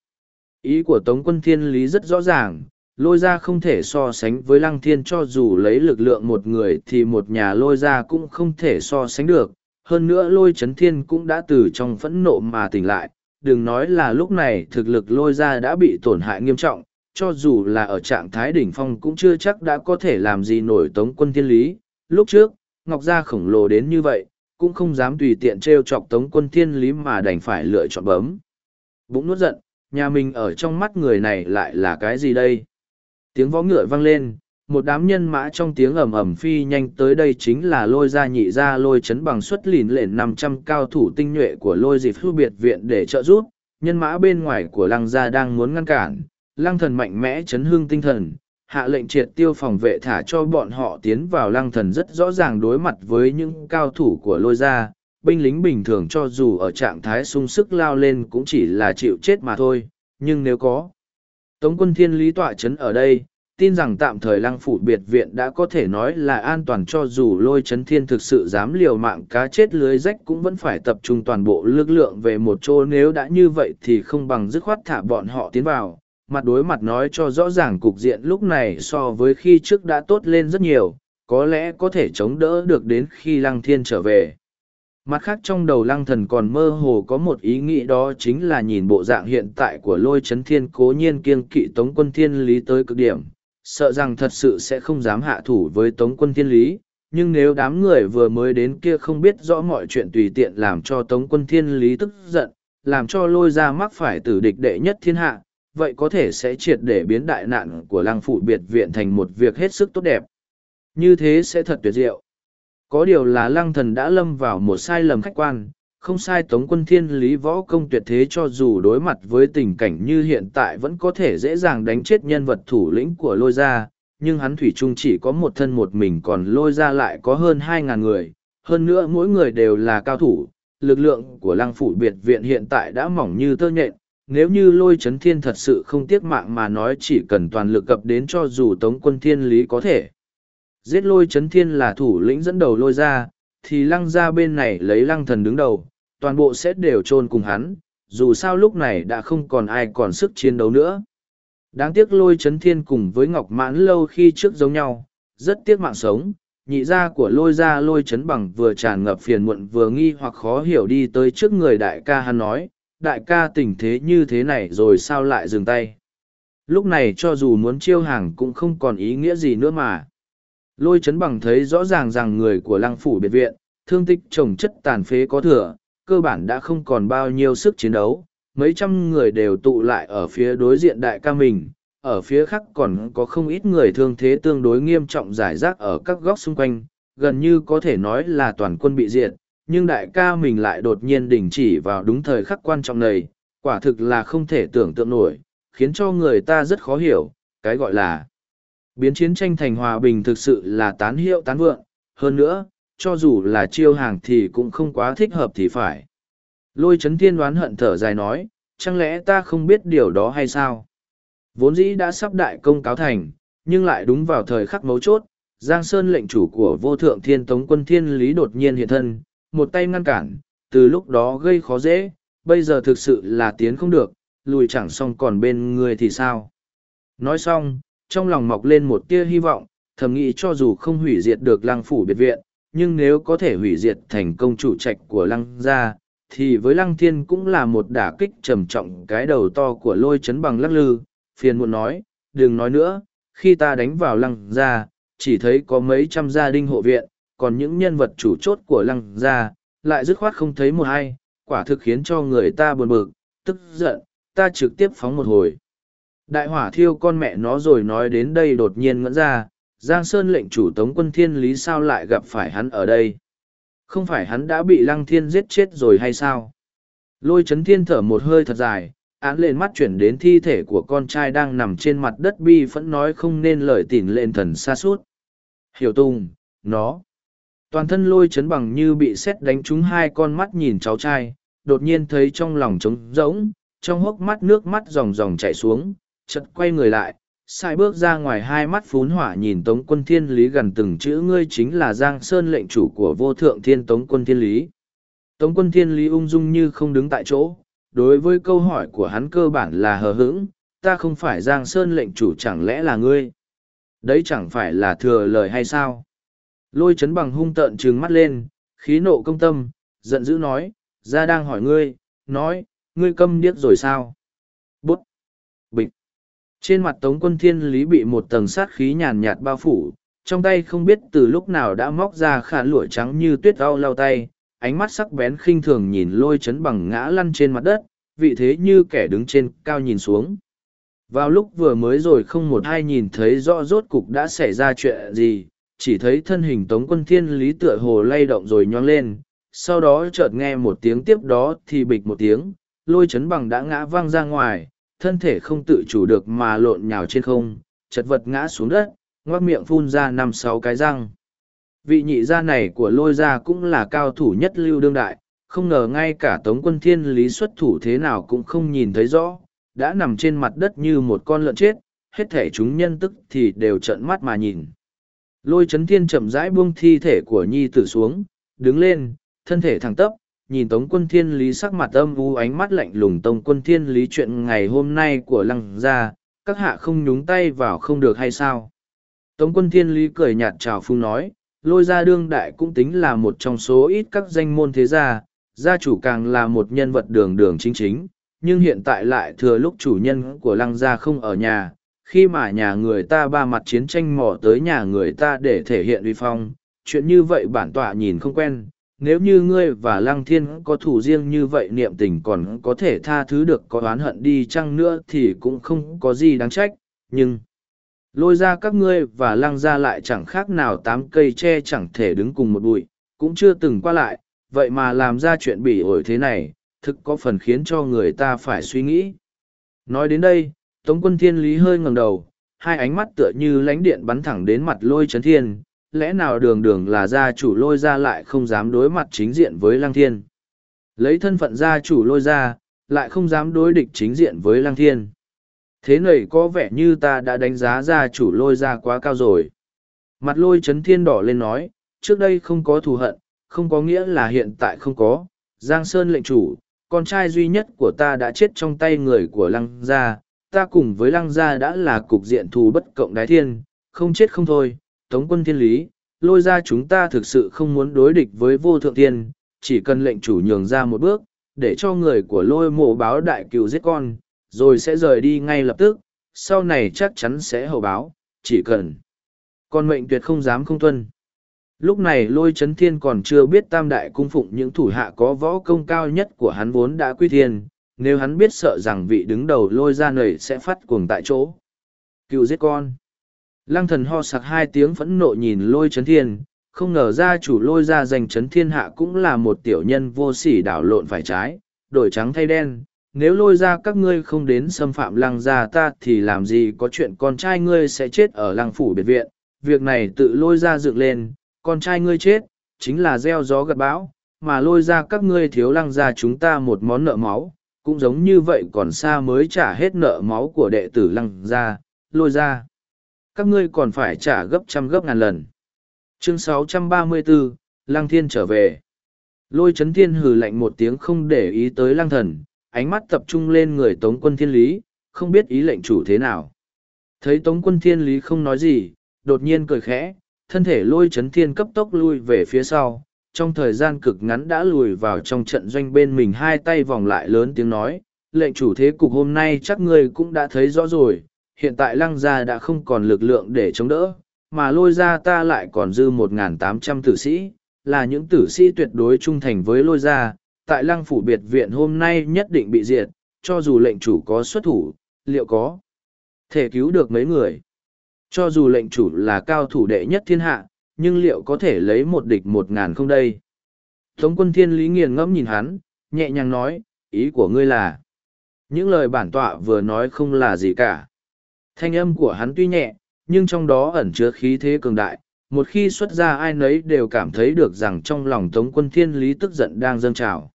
Ý của Tống quân thiên lý rất rõ ràng, lôi ra không thể so sánh với lăng thiên cho dù lấy lực lượng một người thì một nhà lôi ra cũng không thể so sánh được. Hơn nữa lôi chấn thiên cũng đã từ trong phẫn nộ mà tỉnh lại, đừng nói là lúc này thực lực lôi ra đã bị tổn hại nghiêm trọng, cho dù là ở trạng thái đỉnh phong cũng chưa chắc đã có thể làm gì nổi tống quân thiên lý. Lúc trước, Ngọc Gia khổng lồ đến như vậy, cũng không dám tùy tiện t r e o chọc tống quân thiên lý mà đành phải lựa chọn bấm. Bụng nuốt giận, nhà mình ở trong mắt người này lại là cái gì đây? Tiếng võ ngựa vang lên, một đám nhân mã trong tiếng ầm ầm phi nhanh tới đây chính là lôi ra nhị ra lôi chấn bằng suất lìn lện năm trăm cao thủ tinh nhuệ của lôi dịp hưu biệt viện để trợ giúp. Nhân mã bên ngoài của lăng gia đang muốn ngăn cản. Lăng thần mạnh mẽ chấn hương tinh thần. Hạ lệnh triệt tiêu phòng vệ thả cho bọn họ tiến vào lăng thần rất rõ ràng đối mặt với những cao thủ của lôi gia. Binh lính bình thường cho dù ở trạng thái sung sức lao lên cũng chỉ là chịu chết mà thôi. Nhưng nếu có, tống quân thiên lý tọa chấn ở đây tin rằng tạm thời lăng phủ biệt viện đã có thể nói là an toàn cho dù lôi chấn thiên thực sự dám liều mạng cá chết lưới rách cũng vẫn phải tập trung toàn bộ lực lượng về một chỗ. Nếu đã như vậy thì không bằng dứt khoát thả bọn họ tiến vào. Mặt đối mặt nói cho rõ ràng cục diện lúc này so với khi trước đã tốt lên rất nhiều, có lẽ có thể chống đỡ được đến khi lăng thiên trở về. Mặt khác trong đầu lăng thần còn mơ hồ có một ý nghĩ đó chính là nhìn bộ dạng hiện tại của lôi chấn thiên cố nhiên kiên kỵ tống quân thiên lý tới cực điểm sợ rằng thật sự sẽ không dám hạ thủ với Tống quân thiên lý, nhưng nếu đám người vừa mới đến kia không biết rõ mọi chuyện tùy tiện làm cho Tống quân thiên lý tức giận, làm cho lôi ra mắc phải tử địch đệ nhất thiên hạ, vậy có thể sẽ triệt để biến đại nạn của lăng phụ biệt viện thành một việc hết sức tốt đẹp. Như thế sẽ thật tuyệt diệu. Có điều là lăng thần đã lâm vào một sai lầm khách quan, không sai tống quân thiên lý võ công tuyệt thế cho dù đối mặt với tình cảnh như hiện tại vẫn có thể dễ dàng đánh chết nhân vật thủ lĩnh của lôi gia, nhưng hắn thủy trung chỉ có một thân một mình còn lôi ra lại có hơn hai ngàn người, hơn nữa mỗi người đều là cao thủ, lực lượng của lăng phủ biệt viện hiện tại đã mỏng như tơ nhện, nếu như lôi chấn thiên thật sự không tiếc mạng mà nói chỉ cần toàn lực cập đến cho dù tống quân thiên lý có thể. Giết lôi chấn thiên là thủ lĩnh dẫn đầu lôi ra thì lăng ra bên này lấy lăng thần đứng đầu toàn bộ sẽ đều chôn cùng hắn, dù sao lúc này đã không còn ai còn sức chiến đấu nữa. Đáng tiếc lôi chấn thiên cùng với Ngọc Mãn lâu khi trước giống nhau, rất tiếc mạng sống, nhị gia của lôi gia lôi chấn bằng vừa tràn ngập phiền muộn vừa nghi hoặc khó hiểu đi tới trước người đại ca hắn nói, đại ca tình thế như thế này rồi sao lại dừng tay. Lúc này cho dù muốn chiêu hàng cũng không còn ý nghĩa gì nữa mà. Lôi chấn bằng thấy rõ ràng rằng người của lăng phủ biệt viện, thương tích trồng chất tàn phế có thừa, cơ bản đã không còn bao nhiêu sức chiến đấu, mấy trăm người đều tụ lại ở phía đối diện đại ca mình, ở phía khác còn có không ít người thương thế tương đối nghiêm trọng giải rác ở các góc xung quanh, gần như có thể nói là toàn quân bị diệt, nhưng đại ca mình lại đột nhiên đình chỉ vào đúng thời khắc quan trọng này, quả thực là không thể tưởng tượng nổi, khiến cho người ta rất khó hiểu, cái gọi là biến chiến tranh thành hòa bình thực sự là tán hiệu tán vượng, hơn nữa, cho dù là chiêu hàng thì cũng không quá thích hợp thì phải. Lôi chấn thiên đoán hận thở dài nói, chẳng lẽ ta không biết điều đó hay sao? Vốn dĩ đã sắp đại công cáo thành, nhưng lại đúng vào thời khắc mấu chốt, Giang Sơn lệnh chủ của vô thượng thiên tống quân thiên lý đột nhiên hiện thân, một tay ngăn cản, từ lúc đó gây khó dễ, bây giờ thực sự là tiến không được, lùi chẳng xong còn bên người thì sao? Nói xong, trong lòng mọc lên một tia hy vọng, thầm nghĩ cho dù không hủy diệt được lăng phủ biệt viện, nhưng nếu có thể hủy diệt thành công chủ trạch của lăng gia, thì với lăng thiên cũng là một đả kích trầm trọng cái đầu to của lôi chấn bằng lắc lư. Phiền muộn nói, đừng nói nữa, khi ta đánh vào lăng gia, chỉ thấy có mấy trăm gia đình hộ viện, còn những nhân vật chủ chốt của lăng gia, lại dứt khoát không thấy một ai, quả thực khiến cho người ta buồn bực, tức giận, ta trực tiếp phóng một hồi. Đại hỏa thiêu con mẹ nó rồi nói đến đây đột nhiên ngẫn ra, Giang Sơn lệnh chủ tống quân thiên lý sao lại gặp phải hắn ở đây? Không phải hắn đã bị lăng thiên giết chết rồi hay sao? Lôi chấn thiên thở một hơi thật dài, án lên mắt chuyển đến thi thể của con trai đang nằm trên mặt đất bi phẫn nói không nên lời tỉn lên thần xa suốt. Hiểu tung, nó. Toàn thân lôi chấn bằng như bị sét đánh trúng hai con mắt nhìn cháu trai, đột nhiên thấy trong lòng trống rỗng, trong hốc mắt nước mắt ròng ròng chảy xuống, chợt quay người lại, sai bước ra ngoài hai mắt phún hỏa nhìn tống quân thiên lý gần từng chữ ngươi chính là giang sơn lệnh chủ của vô thượng thiên tống quân thiên lý. Tống quân thiên lý ung dung như không đứng tại chỗ, đối với câu hỏi của hắn cơ bản là hờ hững, ta không phải giang sơn lệnh chủ chẳng lẽ là ngươi? Đấy chẳng phải là thừa lời hay sao? Lôi chấn bằng hung tợn trừng mắt lên, khí nộ công tâm, giận dữ nói ra đang hỏi ngươi, nói, ngươi câm điếc rồi sao? Trên mặt Tống quân thiên lý bị một tầng sát khí nhàn nhạt bao phủ, trong tay không biết từ lúc nào đã móc ra khả lụa trắng như tuyết au lau tay, ánh mắt sắc bén khinh thường nhìn lôi chấn bằng ngã lăn trên mặt đất, vị thế như kẻ đứng trên cao nhìn xuống. Vào lúc vừa mới rồi không một ai nhìn thấy rõ rốt cục đã xảy ra chuyện gì, chỉ thấy thân hình tống quân thiên lý tựa hồ lay động rồi nhón lên, sau đó chợt nghe một tiếng tiếp đó thì bịch một tiếng, lôi chấn bằng đã ngã văng ra ngoài, thân thể không tự chủ được mà lộn nhào trên không, chật vật ngã xuống đất, ngoác miệng phun ra năm sáu cái răng. Vị nhị gia này của lôi gia cũng là cao thủ nhất lưu đương đại, không ngờ ngay cả tống quân thiên lý xuất thủ thế nào cũng không nhìn thấy rõ, đã nằm trên mặt đất như một con lợn chết, hết thể chúng nhân tức thì đều trợn mắt mà nhìn. Lôi chấn thiên chậm rãi buông thi thể của nhi tử xuống, đứng lên, thân thể thẳng tắp, nhìn tống quân thiên lý sắc mặt âm u ánh mắt lạnh lùng tống quân thiên lý chuyện ngày hôm nay của lăng gia, các hạ không nhúng tay vào không được hay sao. Tống quân thiên lý cười nhạt chào phung nói, lôi gia đương đại cũng tính là một trong số ít các danh môn thế gia, gia chủ càng là một nhân vật đường đường chính chính, nhưng hiện tại lại thừa lúc chủ nhân của lăng gia không ở nhà, khi mà nhà người ta ba mặt chiến tranh mò tới nhà người ta để thể hiện uy phong, chuyện như vậy bản tọa nhìn không quen. Nếu như ngươi và Lăng Thiên có thủ riêng như vậy niệm tình còn có thể tha thứ được có oán hận đi chăng nữa thì cũng không có gì đáng trách, nhưng lôi ra các ngươi và lăng ra lại chẳng khác nào tám cây tre chẳng thể đứng cùng một bụi, cũng chưa từng qua lại, vậy mà làm ra chuyện bỉ ổi thế này, thực có phần khiến cho người ta phải suy nghĩ. Nói đến đây, Tống quân thiên lý hơi ngẩng đầu, hai ánh mắt tựa như lánh điện bắn thẳng đến mặt lôi Trấn thiên, lẽ nào đường đường là gia chủ lôi ra lại không dám đối mặt chính diện với lăng thiên. Lấy thân phận gia chủ lôi ra, lại không dám đối địch chính diện với lăng thiên. Thế này có vẻ như ta đã đánh giá gia chủ lôi ra quá cao rồi. Mặt lôi chấn thiên đỏ lên nói, trước đây không có thù hận, không có nghĩa là hiện tại không có. Giang Sơn lệnh chủ, con trai duy nhất của ta đã chết trong tay người của lăng gia, ta cùng với lăng gia đã là cục diện thù bất cộng đái thiên, không chết không thôi, tống quân thiên lý, lôi ra chúng ta thực sự không muốn đối địch với vô thượng tiên, chỉ cần lệnh chủ nhường ra một bước, để cho người của lôi mộ báo đại cựu giết con, rồi sẽ rời đi ngay lập tức, sau này chắc chắn sẽ hậu báo, chỉ cần. Con mệnh tuyệt không dám không tuân. Lúc này lôi chấn thiên còn chưa biết tam đại cung phụng những thủ hạ có võ công cao nhất của hắn vốn đã quy thiên, nếu hắn biết sợ rằng vị đứng đầu lôi ra nầy sẽ phát cuồng tại chỗ. Cựu giết con. Lăng thần ho sặc hai tiếng phẫn nộ nhìn lôi chấn thiên, không ngờ ra chủ lôi ra giành chấn thiên hạ cũng là một tiểu nhân vô sỉ đảo lộn phải trái, đổi trắng thay đen. Nếu lôi ra các ngươi không đến xâm phạm lăng gia ta thì làm gì có chuyện con trai ngươi sẽ chết ở lăng phủ biệt viện. Việc này tự lôi ra dựng lên, con trai ngươi chết, chính là gieo gió gặt bão, mà lôi ra các ngươi thiếu lăng gia chúng ta một món nợ máu, cũng giống như vậy còn xa mới trả hết nợ máu của đệ tử lăng gia, lôi ra. Các ngươi còn phải trả gấp trăm gấp ngàn lần. Chương 634, Lăng Thiên trở về. Lôi chấn thiên hừ lạnh một tiếng không để ý tới lăng thần, ánh mắt tập trung lên người tống quân thiên lý, không biết ý lệnh chủ thế nào. Thấy tống quân thiên lý không nói gì, đột nhiên cười khẽ, thân thể lôi chấn thiên cấp tốc lui về phía sau, trong thời gian cực ngắn đã lùi vào trong trận doanh bên mình hai tay vòng lại lớn tiếng nói, lệnh chủ thế cục hôm nay chắc ngươi cũng đã thấy rõ rồi, hiện tại lăng gia đã không còn lực lượng để chống đỡ, mà lôi gia ta lại còn dư 1.800 tử sĩ, là những tử sĩ tuyệt đối trung thành với lôi gia, tại lăng phủ biệt viện hôm nay nhất định bị diệt, cho dù lệnh chủ có xuất thủ, liệu có thể cứu được mấy người. Cho dù lệnh chủ là cao thủ đệ nhất thiên hạ, nhưng liệu có thể lấy một địch một ngàn không đây? Tống quân thiên lý nghiền ngẫm nhìn hắn, nhẹ nhàng nói, ý của ngươi là. Những lời bản tọa vừa nói không là gì cả. Thanh âm của hắn tuy nhẹ, nhưng trong đó ẩn chứa khí thế cường đại. Một khi xuất ra ai nấy đều cảm thấy được rằng trong lòng Tống quân thiên lý tức giận đang dâng trào.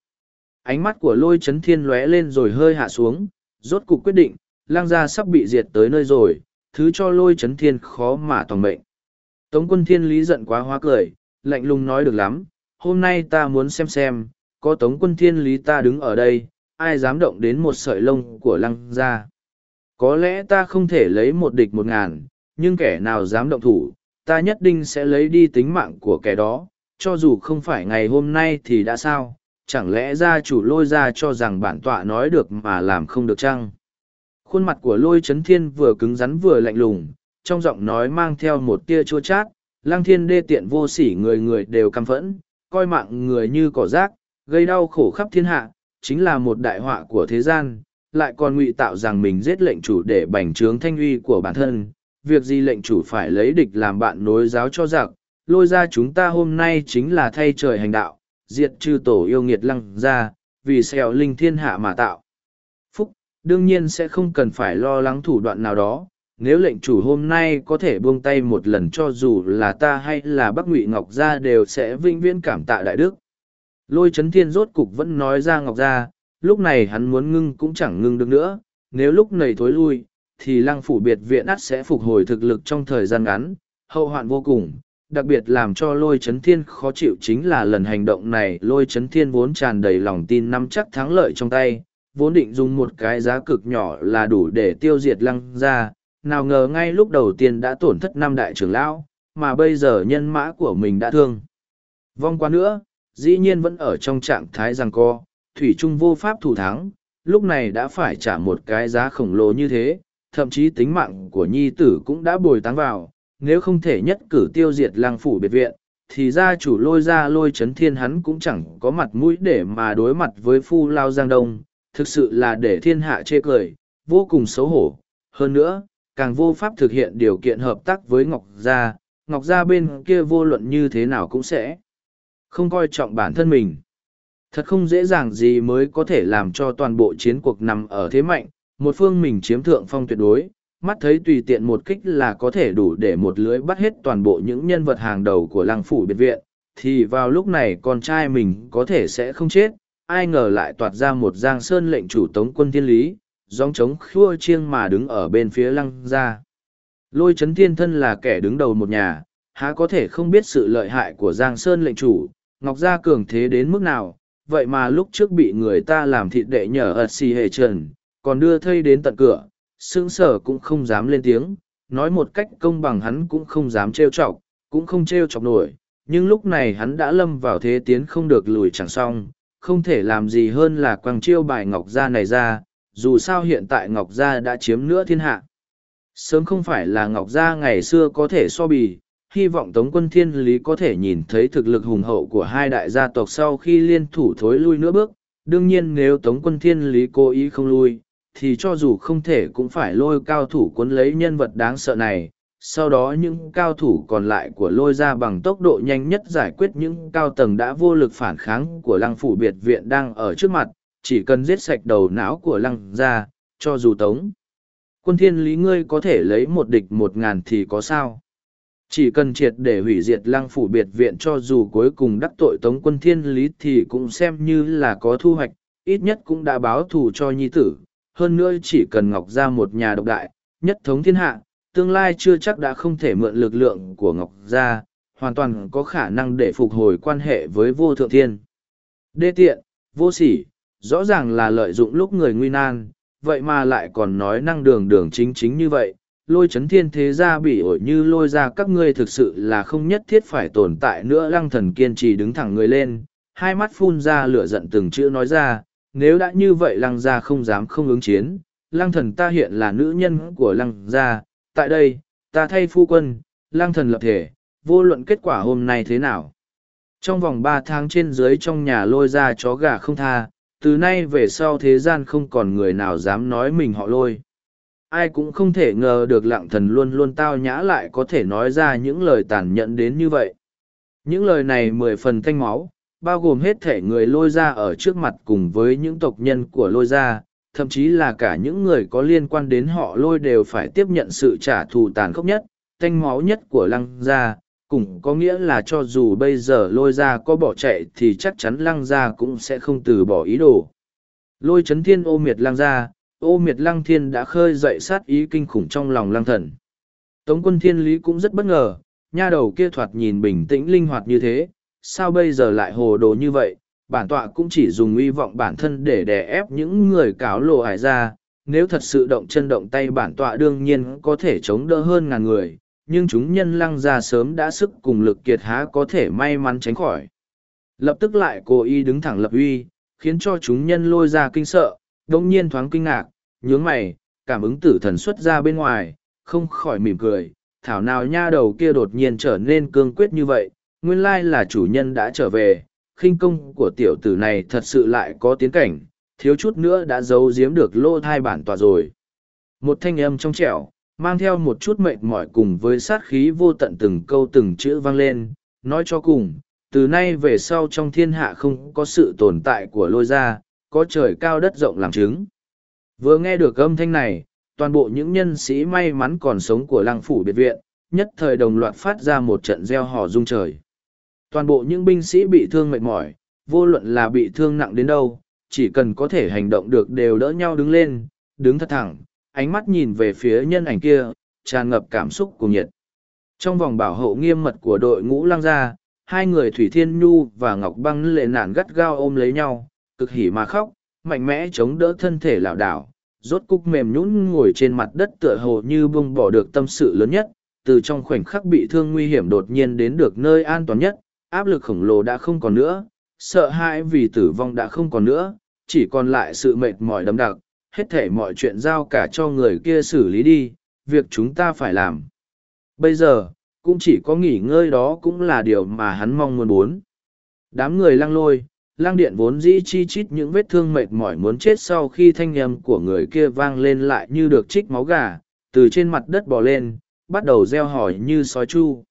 Ánh mắt của lôi chấn thiên lóe lên rồi hơi hạ xuống, rốt cục quyết định, lang gia sắp bị diệt tới nơi rồi, thứ cho lôi chấn thiên khó mà toàn mệnh. Tống quân thiên lý giận quá hóa cười, lạnh lùng nói được lắm, hôm nay ta muốn xem xem, có tống quân thiên lý ta đứng ở đây, ai dám động đến một sợi lông của lăng gia. Có lẽ ta không thể lấy một địch một ngàn, nhưng kẻ nào dám động thủ, ta nhất định sẽ lấy đi tính mạng của kẻ đó, cho dù không phải ngày hôm nay thì đã sao, chẳng lẽ gia chủ lôi ra cho rằng bản tọa nói được mà làm không được chăng? Khuôn mặt của lôi chấn thiên vừa cứng rắn vừa lạnh lùng, trong giọng nói mang theo một tia chua chát, lang thiên đê tiện vô sỉ người người đều căm phẫn, coi mạng người như cỏ rác, gây đau khổ khắp thiên hạ, chính là một đại họa của thế gian, lại còn ngụy tạo rằng mình giết lệnh chủ để bành trướng thanh uy của bản thân. Việc gì lệnh chủ phải lấy địch làm bạn nối giáo cho giặc, lôi ra chúng ta hôm nay chính là thay trời hành đạo, diệt trừ tổ yêu nghiệt lăng ra, vì xèo linh thiên hạ mà tạo. Phúc, đương nhiên sẽ không cần phải lo lắng thủ đoạn nào đó, nếu lệnh chủ hôm nay có thể buông tay một lần cho dù là ta hay là Bắc Ngụy Ngọc Gia đều sẽ vinh viễn cảm tạ đại đức. Lôi chấn thiên rốt cục vẫn nói ra Ngọc Gia, lúc này hắn muốn ngưng cũng chẳng ngưng được nữa, nếu lúc này thối lui, thì lăng phủ biệt viện ắt sẽ phục hồi thực lực trong thời gian ngắn, hậu hoạn vô cùng. Đặc biệt làm cho lôi chấn thiên khó chịu chính là lần hành động này lôi chấn thiên vốn tràn đầy lòng tin nắm chắc thắng lợi trong tay, vốn định dùng một cái giá cực nhỏ là đủ để tiêu diệt lăng ra, nào ngờ ngay lúc đầu tiên đã tổn thất năm đại trưởng lão, mà bây giờ nhân mã của mình đã thương. Vong qua nữa, dĩ nhiên vẫn ở trong trạng thái rằng co, thủy trung vô pháp thủ thắng, lúc này đã phải trả một cái giá khổng lồ như thế, thậm chí tính mạng của nhi tử cũng đã bồi táng vào, nếu không thể nhất cử tiêu diệt Lang phủ biệt viện, thì gia chủ lôi ra lôi chấn thiên hắn cũng chẳng có mặt mũi để mà đối mặt với phu lao giang đông, thực sự là để thiên hạ chê cười, vô cùng xấu hổ. Hơn nữa, càng vô pháp thực hiện điều kiện hợp tác với Ngọc Gia, Ngọc Gia bên kia vô luận như thế nào cũng sẽ không coi trọng bản thân mình. Thật không dễ dàng gì mới có thể làm cho toàn bộ chiến cuộc nằm ở thế mạnh, một phương mình chiếm thượng phong tuyệt đối, mắt thấy tùy tiện một kích là có thể đủ để một lưới bắt hết toàn bộ những nhân vật hàng đầu của làng phủ biệt viện, thì vào lúc này con trai mình có thể sẽ không chết, ai ngờ lại toạt ra một giang sơn lệnh chủ tống quân thiên lý, dòng trống khua chiêng mà đứng ở bên phía lăng ra. Lôi chấn thiên thân là kẻ đứng đầu một nhà, há có thể không biết sự lợi hại của giang sơn lệnh chủ, ngọc gia cường thế đến mức nào, vậy mà lúc trước bị người ta làm thịt đệ nhờ ật xì hệ trần, còn đưa thây đến tận cửa, sững sở cũng không dám lên tiếng, nói một cách công bằng hắn cũng không dám trêu chọc, cũng không trêu chọc nổi, nhưng lúc này hắn đã lâm vào thế tiến không được lùi chẳng xong, không thể làm gì hơn là quăng chiêu bài ngọc gia này ra, dù sao hiện tại ngọc gia đã chiếm nữa thiên hạ. Sớm không phải là ngọc gia ngày xưa có thể so bì, hy vọng Tống quân Thiên Lý có thể nhìn thấy thực lực hùng hậu của hai đại gia tộc sau khi liên thủ thối lui nữa bước. Đương nhiên nếu Tống quân Thiên Lý cố ý không lui, thì cho dù không thể cũng phải lôi cao thủ cuốn lấy nhân vật đáng sợ này. Sau đó những cao thủ còn lại của lôi ra bằng tốc độ nhanh nhất giải quyết những cao tầng đã vô lực phản kháng của lăng phủ biệt viện đang ở trước mặt, chỉ cần giết sạch đầu não của lăng ra, cho dù tống. Quân thiên lý ngươi có thể lấy một địch một ngàn thì có sao? Chỉ cần triệt để hủy diệt lăng phủ biệt viện cho dù cuối cùng đắc tội tống quân thiên lý thì cũng xem như là có thu hoạch, ít nhất cũng đã báo thù cho nhi tử. Hơn nữa chỉ cần Ngọc ra một nhà độc đại, nhất thống thiên hạ, tương lai chưa chắc đã không thể mượn lực lượng của Ngọc gia, hoàn toàn có khả năng để phục hồi quan hệ với vô thượng thiên. Đê tiện, vô sỉ, rõ ràng là lợi dụng lúc người nguy nan, vậy mà lại còn nói năng đường đường chính chính như vậy, lôi chấn thiên thế gia bị ổi như lôi ra các ngươi thực sự là không nhất thiết phải tồn tại nữa lăng thần kiên trì đứng thẳng người lên, hai mắt phun ra lửa giận từng chữ nói ra, nếu đã như vậy lăng gia không dám không ứng chiến, lăng thần ta hiện là nữ nhân của lăng gia, tại đây, ta thay phu quân, lăng thần lập thể, vô luận kết quả hôm nay thế nào. Trong vòng ba tháng trên dưới trong nhà lôi ra chó gà không tha, từ nay về sau thế gian không còn người nào dám nói mình họ lôi. Ai cũng không thể ngờ được lặng thần luôn luôn tao nhã lại có thể nói ra những lời tàn nhẫn đến như vậy. Những lời này mười phần thanh máu, bao gồm hết thể người lôi ra ở trước mặt cùng với những tộc nhân của lôi ra, thậm chí là cả những người có liên quan đến họ lôi đều phải tiếp nhận sự trả thù tàn khốc nhất, thanh máu nhất của lăng gia, cũng có nghĩa là cho dù bây giờ lôi ra có bỏ chạy thì chắc chắn lăng gia cũng sẽ không từ bỏ ý đồ. Lôi chấn thiên ô miệt lăng gia, ô miệt lăng thiên đã khơi dậy sát ý kinh khủng trong lòng lăng thần. Tống quân thiên lý cũng rất bất ngờ, nha đầu kia thoạt nhìn bình tĩnh linh hoạt như thế, sao bây giờ lại hồ đồ như vậy, bản tọa cũng chỉ dùng uy vọng bản thân để đè ép những người cáo lộ hải ra, nếu thật sự động chân động tay bản tọa đương nhiên có thể chống đỡ hơn ngàn người, nhưng chúng nhân lăng ra sớm đã sức cùng lực kiệt há có thể may mắn tránh khỏi. Lập tức lại cô y đứng thẳng lập uy, khiến cho chúng nhân lôi ra kinh sợ, đông nhiên thoáng kinh ngạc, nhướng mày, cảm ứng tử thần xuất ra bên ngoài, không khỏi mỉm cười, thảo nào nha đầu kia đột nhiên trở nên cương quyết như vậy, nguyên lai là chủ nhân đã trở về, khinh công của tiểu tử này thật sự lại có tiến cảnh, thiếu chút nữa đã giấu giếm được lô thai bản tòa rồi. Một thanh âm trong trẻo, mang theo một chút mệt mỏi cùng với sát khí vô tận từng câu từng chữ vang lên, nói cho cùng, từ nay về sau trong thiên hạ không có sự tồn tại của lôi gia, có trời cao đất rộng làm chứng. Vừa nghe được âm thanh này, toàn bộ những nhân sĩ may mắn còn sống của lăng phủ biệt viện, nhất thời đồng loạt phát ra một trận gieo hò rung trời. Toàn bộ những binh sĩ bị thương mệt mỏi, vô luận là bị thương nặng đến đâu, chỉ cần có thể hành động được đều đỡ nhau đứng lên, đứng thật thẳng, ánh mắt nhìn về phía nhân ảnh kia, tràn ngập cảm xúc cùng nhiệt. Trong vòng bảo hộ nghiêm mật của đội ngũ lăng gia, hai người Thủy Thiên Nhu và Ngọc Băng lệ nản gắt gao ôm lấy nhau, cực hỉ mà khóc, mạnh mẽ chống đỡ thân thể lảo đảo, rốt cục mềm nhũn ngồi trên mặt đất tựa hồ như bông bỏ được tâm sự lớn nhất, từ trong khoảnh khắc bị thương nguy hiểm đột nhiên đến được nơi an toàn nhất, áp lực khổng lồ đã không còn nữa, sợ hãi vì tử vong đã không còn nữa, chỉ còn lại sự mệt mỏi đậm đặc, hết thể mọi chuyện giao cả cho người kia xử lý đi, việc chúng ta phải làm. Bây giờ, cũng chỉ có nghỉ ngơi đó cũng là điều mà hắn mong muốn muốn. Đám người lăng lôi, Lang điện vốn dĩ chi chít những vết thương mệt mỏi muốn chết sau khi thanh âm của người kia vang lên lại như được trích máu gà, từ trên mặt đất bò lên, bắt đầu reo hỏi như sói chu.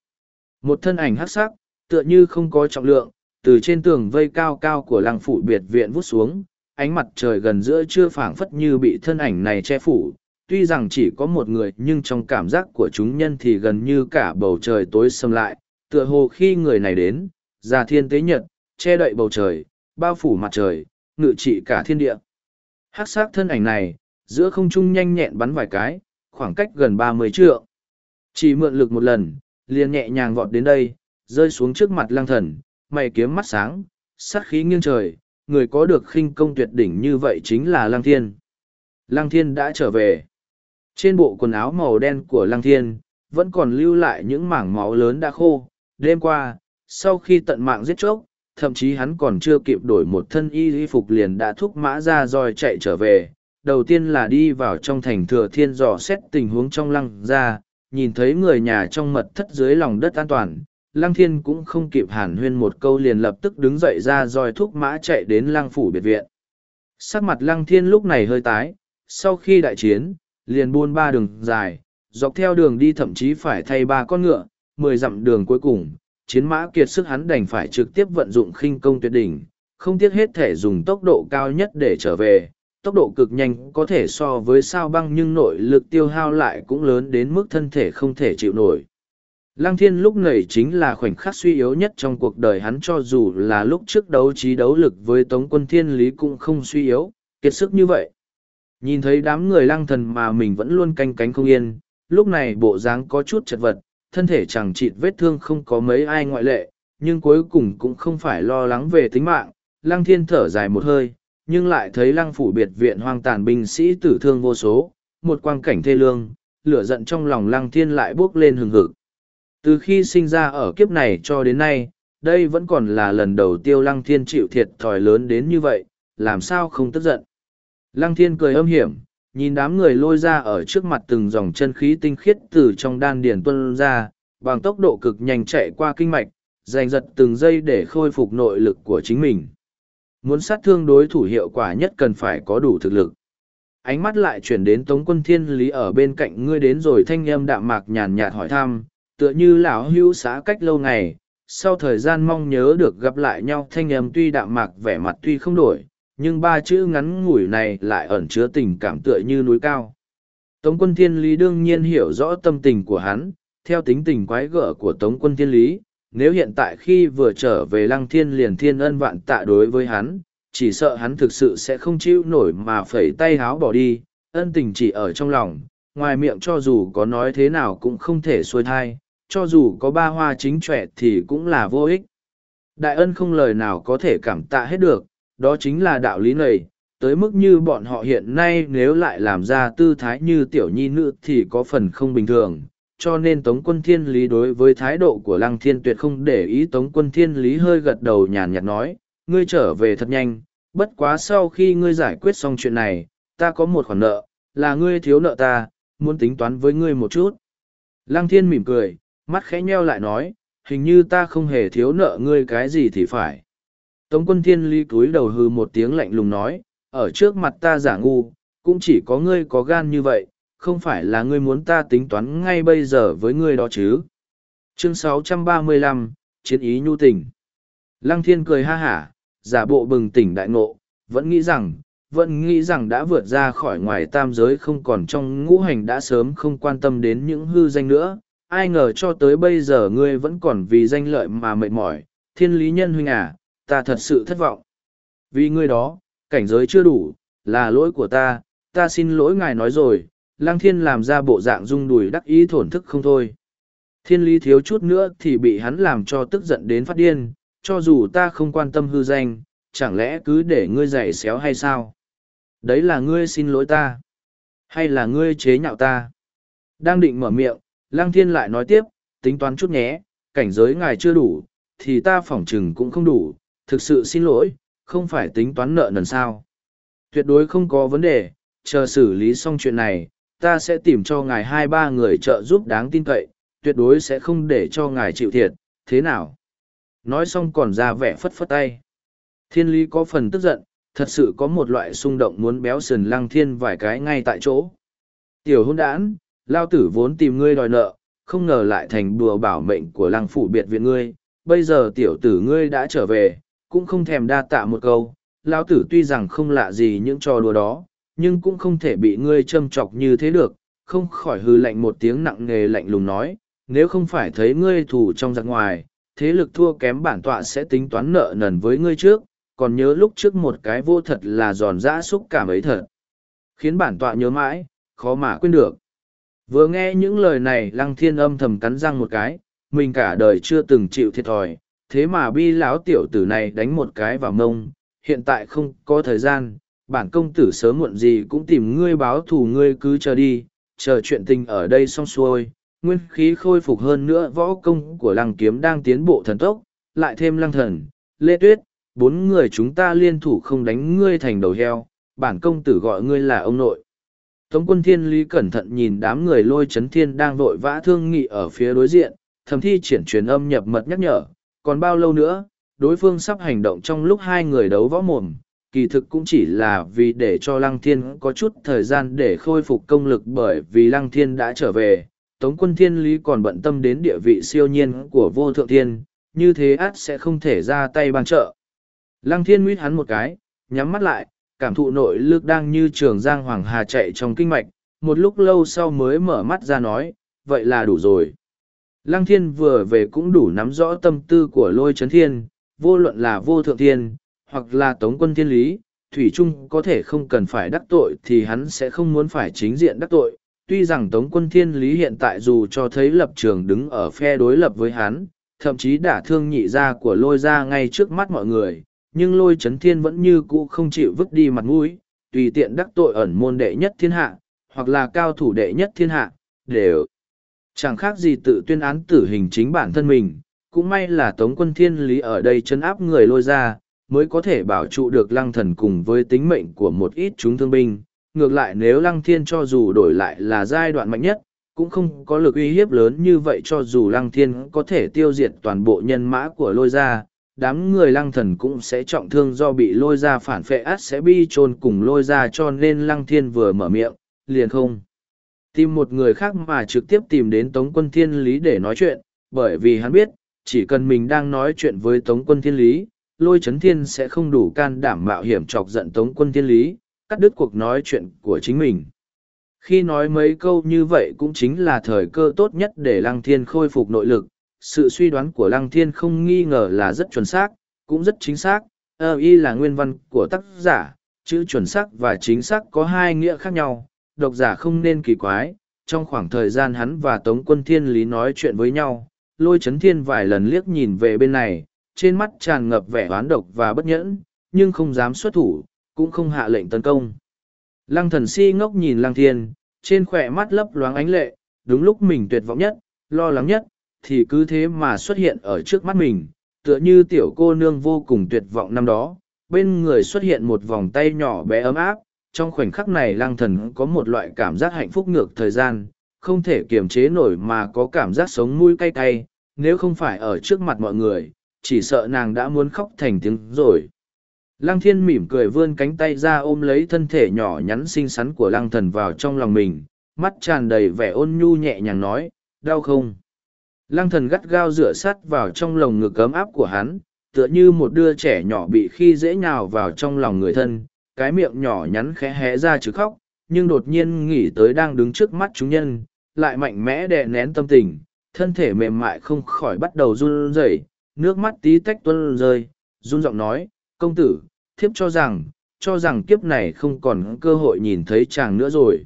Một thân ảnh hắc sắc, tựa như không có trọng lượng, từ trên tường vây cao cao của lăng phủ biệt viện vút xuống, ánh mặt trời gần giữa chưa phảng phất như bị thân ảnh này che phủ. Tuy rằng chỉ có một người nhưng trong cảm giác của chúng nhân thì gần như cả bầu trời tối xâm lại, tựa hồ khi người này đến, già thiên tế nhật, che đậy bầu trời, bao phủ mặt trời, ngự trị cả thiên địa. hắc sát thân ảnh này, giữa không trung nhanh nhẹn bắn vài cái, khoảng cách gần ba mươi trượng. Chỉ mượn lực một lần, liền nhẹ nhàng vọt đến đây, rơi xuống trước mặt lang thần, mày kiếm mắt sáng, sát khí nghiêng trời, người có được khinh công tuyệt đỉnh như vậy chính là lang thiên. Lang thiên đã trở về. Trên bộ quần áo màu đen của lang thiên, vẫn còn lưu lại những mảng máu lớn đã khô. Đêm qua, sau khi tận mạng giết chóc, thậm chí hắn còn chưa kịp đổi một thân y y phục liền đã thúc mã ra roi chạy trở về. Đầu tiên là đi vào trong thành thừa thiên dò xét tình huống trong lăng ra, nhìn thấy người nhà trong mật thất dưới lòng đất an toàn, lăng thiên cũng không kịp hàn huyên một câu liền lập tức đứng dậy ra roi thúc mã chạy đến lăng phủ biệt viện. Sắc mặt lăng thiên lúc này hơi tái, sau khi đại chiến, liền buôn ba đường dài, dọc theo đường đi thậm chí phải thay ba con ngựa, mười dặm đường cuối cùng, chiến mã kiệt sức hắn đành phải trực tiếp vận dụng khinh công tuyệt đỉnh, không tiếc hết thể dùng tốc độ cao nhất để trở về. Tốc độ cực nhanh có thể so với sao băng nhưng nội lực tiêu hao lại cũng lớn đến mức thân thể không thể chịu nổi. Lăng thiên lúc này chính là khoảnh khắc suy yếu nhất trong cuộc đời hắn cho dù là lúc trước đấu trí đấu lực với tống quân thiên lý cũng không suy yếu, kiệt sức như vậy. Nhìn thấy đám người lăng thần mà mình vẫn luôn canh cánh không yên, lúc này bộ dáng có chút chật vật, thân thể chẳng chịt vết thương không có mấy ai ngoại lệ, nhưng cuối cùng cũng không phải lo lắng về tính mạng. Lăng thiên thở dài một hơi, nhưng lại thấy lăng phủ biệt viện hoang tàn binh sĩ tử thương vô số, một quang cảnh thê lương, lửa giận trong lòng lăng thiên lại bốc lên hừng hực. Từ khi sinh ra ở kiếp này cho đến nay, đây vẫn còn là lần đầu tiêu lăng thiên chịu thiệt thòi lớn đến như vậy, làm sao không tức giận. Lăng thiên cười âm hiểm, nhìn đám người lôi ra ở trước mặt từng dòng chân khí tinh khiết từ trong đan điền tuân ra, bằng tốc độ cực nhanh chạy qua kinh mạch, giành giật từng giây để khôi phục nội lực của chính mình. Muốn sát thương đối thủ hiệu quả nhất cần phải có đủ thực lực. Ánh mắt lại chuyển đến Tống quân thiên lý ở bên cạnh ngươi đến rồi thanh âm đạm mạc nhàn nhạt hỏi thăm, tựa như lão hưu xã cách lâu ngày, sau thời gian mong nhớ được gặp lại nhau thanh âm tuy đạm mạc vẻ mặt tuy không đổi, nhưng ba chữ ngắn ngủi này lại ẩn chứa tình cảm tựa như núi cao. Tống quân thiên lý đương nhiên hiểu rõ tâm tình của hắn, theo tính tình quái gở của Tống quân thiên lý, nếu hiện tại khi vừa trở về lăng thiên liền thiên ân vạn tạ đối với hắn, chỉ sợ hắn thực sự sẽ không chịu nổi mà phẩy tay háo bỏ đi, ân tình chỉ ở trong lòng, ngoài miệng cho dù có nói thế nào cũng không thể xuôi thai, cho dù có ba hoa chính trẻ thì cũng là vô ích. Đại ân không lời nào có thể cảm tạ hết được, đó chính là đạo lý này, tới mức như bọn họ hiện nay nếu lại làm ra tư thái như tiểu nhi nữ thì có phần không bình thường. cho nên Tống quân thiên lý đối với thái độ của Lăng Thiên tuyệt không để ý Tống quân thiên lý hơi gật đầu nhàn nhạt nói, ngươi trở về thật nhanh, bất quá sau khi ngươi giải quyết xong chuyện này, ta có một khoản nợ, là ngươi thiếu nợ ta, muốn tính toán với ngươi một chút. Lăng Thiên mỉm cười, mắt khẽ nheo lại nói, hình như ta không hề thiếu nợ ngươi cái gì thì phải. Tống quân thiên lý cúi đầu hư một tiếng lạnh lùng nói, ở trước mặt ta giả ngu, cũng chỉ có ngươi có gan như vậy, không phải là ngươi muốn ta tính toán ngay bây giờ với ngươi đó chứ. Chương 635, Chiến ý nhu tình. Lăng thiên cười ha hả, giả bộ bừng tỉnh đại ngộ, vẫn nghĩ rằng, vẫn nghĩ rằng đã vượt ra khỏi ngoài tam giới không còn trong ngũ hành đã sớm không quan tâm đến những hư danh nữa. Ai ngờ cho tới bây giờ ngươi vẫn còn vì danh lợi mà mệt mỏi, thiên lý nhân huynh à, ta thật sự thất vọng. Vì ngươi đó, cảnh giới chưa đủ, là lỗi của ta, ta xin lỗi ngài nói rồi, lăng thiên làm ra bộ dạng rung đùi đắc ý thổn thức không thôi. Thiên lý thiếu chút nữa thì bị hắn làm cho tức giận đến phát điên, cho dù ta không quan tâm hư danh, chẳng lẽ cứ để ngươi giày xéo hay sao? Đấy là ngươi xin lỗi ta. Hay là ngươi chế nhạo ta? Đang định mở miệng, lăng thiên lại nói tiếp, tính toán chút nhé, cảnh giới ngài chưa đủ, thì ta phỏng chừng cũng không đủ, thực sự xin lỗi, không phải tính toán nợ nần sao. Tuyệt đối không có vấn đề, chờ xử lý xong chuyện này, ta sẽ tìm cho ngài hai ba người trợ giúp đáng tin cậy, tuyệt đối sẽ không để cho ngài chịu thiệt, thế nào? Nói xong còn ra vẻ phất phất tay. Thiên lý có phần tức giận, thật sự có một loại xung động muốn béo sườn lăng thiên vài cái ngay tại chỗ. Tiểu hôn đản, lao tử vốn tìm ngươi đòi nợ, không ngờ lại thành đùa bảo mệnh của lăng phủ biệt viện ngươi, bây giờ tiểu tử ngươi đã trở về, cũng không thèm đa tạ một câu, Lão tử tuy rằng không lạ gì những trò đùa đó, nhưng cũng không thể bị ngươi châm chọc như thế được, không khỏi hư lạnh một tiếng nặng nề lạnh lùng nói, nếu không phải thấy ngươi thủ trong giặc ngoài, thế lực thua kém bản tọa sẽ tính toán nợ nần với ngươi trước, còn nhớ lúc trước một cái vô thật là giòn dã xúc cảm ấy thật. Khiến bản tọa nhớ mãi, khó mà quên được. Vừa nghe những lời này lăng thiên âm thầm cắn răng một cái, mình cả đời chưa từng chịu thiệt thòi, thế mà bi lão tiểu tử này đánh một cái vào mông, hiện tại không có thời gian, bản công tử sớm muộn gì cũng tìm ngươi báo thù ngươi cứ chờ đi, chờ chuyện tình ở đây xong xuôi, nguyên khí khôi phục hơn nữa võ công của lăng kiếm đang tiến bộ thần tốc, lại thêm lăng thần, lê tuyết, bốn người chúng ta liên thủ không đánh ngươi thành đầu heo, bản công tử gọi ngươi là ông nội. Tống quân thiên lý cẩn thận nhìn đám người lôi chấn thiên đang vội vã thương nghị ở phía đối diện, thầm thi triển truyền âm nhập mật nhắc nhở, còn bao lâu nữa, đối phương sắp hành động trong lúc hai người đấu võ mồm, kỳ thực cũng chỉ là vì để cho Lăng Thiên có chút thời gian để khôi phục công lực bởi vì Lăng Thiên đã trở về, Tống quân Thiên Lý còn bận tâm đến địa vị siêu nhiên của vô thượng thiên, như thế át sẽ không thể ra tay ban trợ. Lăng Thiên nguyết hắn một cái, nhắm mắt lại, cảm thụ nội lực đang như trường giang hoàng hà chạy trong kinh mạch, một lúc lâu sau mới mở mắt ra nói, vậy là đủ rồi. Lăng Thiên vừa về cũng đủ nắm rõ tâm tư của lôi chấn thiên, vô luận là vô thượng thiên, hoặc là tống quân thiên lý, Thủy Trung có thể không cần phải đắc tội thì hắn sẽ không muốn phải chính diện đắc tội. Tuy rằng Tống quân thiên lý hiện tại dù cho thấy lập trường đứng ở phe đối lập với hắn, thậm chí đả thương nhị gia của lôi ra ngay trước mắt mọi người, nhưng lôi chấn thiên vẫn như cũ không chịu vứt đi mặt mũi, tùy tiện đắc tội ẩn môn đệ nhất thiên hạ, hoặc là cao thủ đệ nhất thiên hạ, đều chẳng khác gì tự tuyên án tử hình chính bản thân mình. Cũng may là Tống quân thiên lý ở đây chấn áp người lôi ra, mới có thể bảo trụ được lăng thần cùng với tính mệnh của một ít chúng thương binh. Ngược lại nếu lăng thiên cho dù đổi lại là giai đoạn mạnh nhất, cũng không có lực uy hiếp lớn như vậy cho dù lăng thiên có thể tiêu diệt toàn bộ nhân mã của lôi gia, đám người lăng thần cũng sẽ trọng thương do bị lôi ra phản phệ át sẽ bi chôn cùng lôi ra cho nên lăng thiên vừa mở miệng, liền không. Tìm một người khác mà trực tiếp tìm đến Tống quân Thiên Lý để nói chuyện, bởi vì hắn biết, chỉ cần mình đang nói chuyện với Tống quân Thiên Lý, lôi chấn thiên sẽ không đủ can đảm mạo hiểm chọc giận tống quân thiên lý, cắt đứt cuộc nói chuyện của chính mình. Khi nói mấy câu như vậy cũng chính là thời cơ tốt nhất để lăng thiên khôi phục nội lực, sự suy đoán của lăng thiên không nghi ngờ là rất chuẩn xác, cũng rất chính xác, ơ y là nguyên văn của tác giả, chữ chuẩn xác và chính xác có hai nghĩa khác nhau, độc giả không nên kỳ quái, trong khoảng thời gian hắn và Tống quân thiên lý nói chuyện với nhau, lôi chấn thiên vài lần liếc nhìn về bên này, trên mắt tràn ngập vẻ oán độc và bất nhẫn, nhưng không dám xuất thủ, cũng không hạ lệnh tấn công. Lăng thần si ngốc nhìn lăng thiên, trên khỏe mắt lấp loáng ánh lệ, đúng lúc mình tuyệt vọng nhất, lo lắng nhất, thì cứ thế mà xuất hiện ở trước mắt mình, tựa như tiểu cô nương vô cùng tuyệt vọng năm đó, bên người xuất hiện một vòng tay nhỏ bé ấm áp, trong khoảnh khắc này lang thần có một loại cảm giác hạnh phúc ngược thời gian, không thể kiềm chế nổi mà có cảm giác sống mũi cay cay, nếu không phải ở trước mặt mọi người, chỉ sợ nàng đã muốn khóc thành tiếng rồi. Lăng thiên mỉm cười vươn cánh tay ra ôm lấy thân thể nhỏ nhắn xinh xắn của lăng thần vào trong lòng mình, mắt tràn đầy vẻ ôn nhu nhẹ nhàng nói, đau không? Lăng thần gắt gao rửa sắt vào trong lồng ngực ấm áp của hắn, tựa như một đứa trẻ nhỏ bị khi dễ nhào vào trong lòng người thân, cái miệng nhỏ nhắn khẽ hé ra chứ khóc, nhưng đột nhiên nghĩ tới đang đứng trước mắt chúng nhân, lại mạnh mẽ đè nén tâm tình, thân thể mềm mại không khỏi bắt đầu run rẩy, nước mắt tí tách tuôn rơi, run giọng nói, công tử, thiếp cho rằng, cho rằng kiếp này không còn cơ hội nhìn thấy chàng nữa rồi.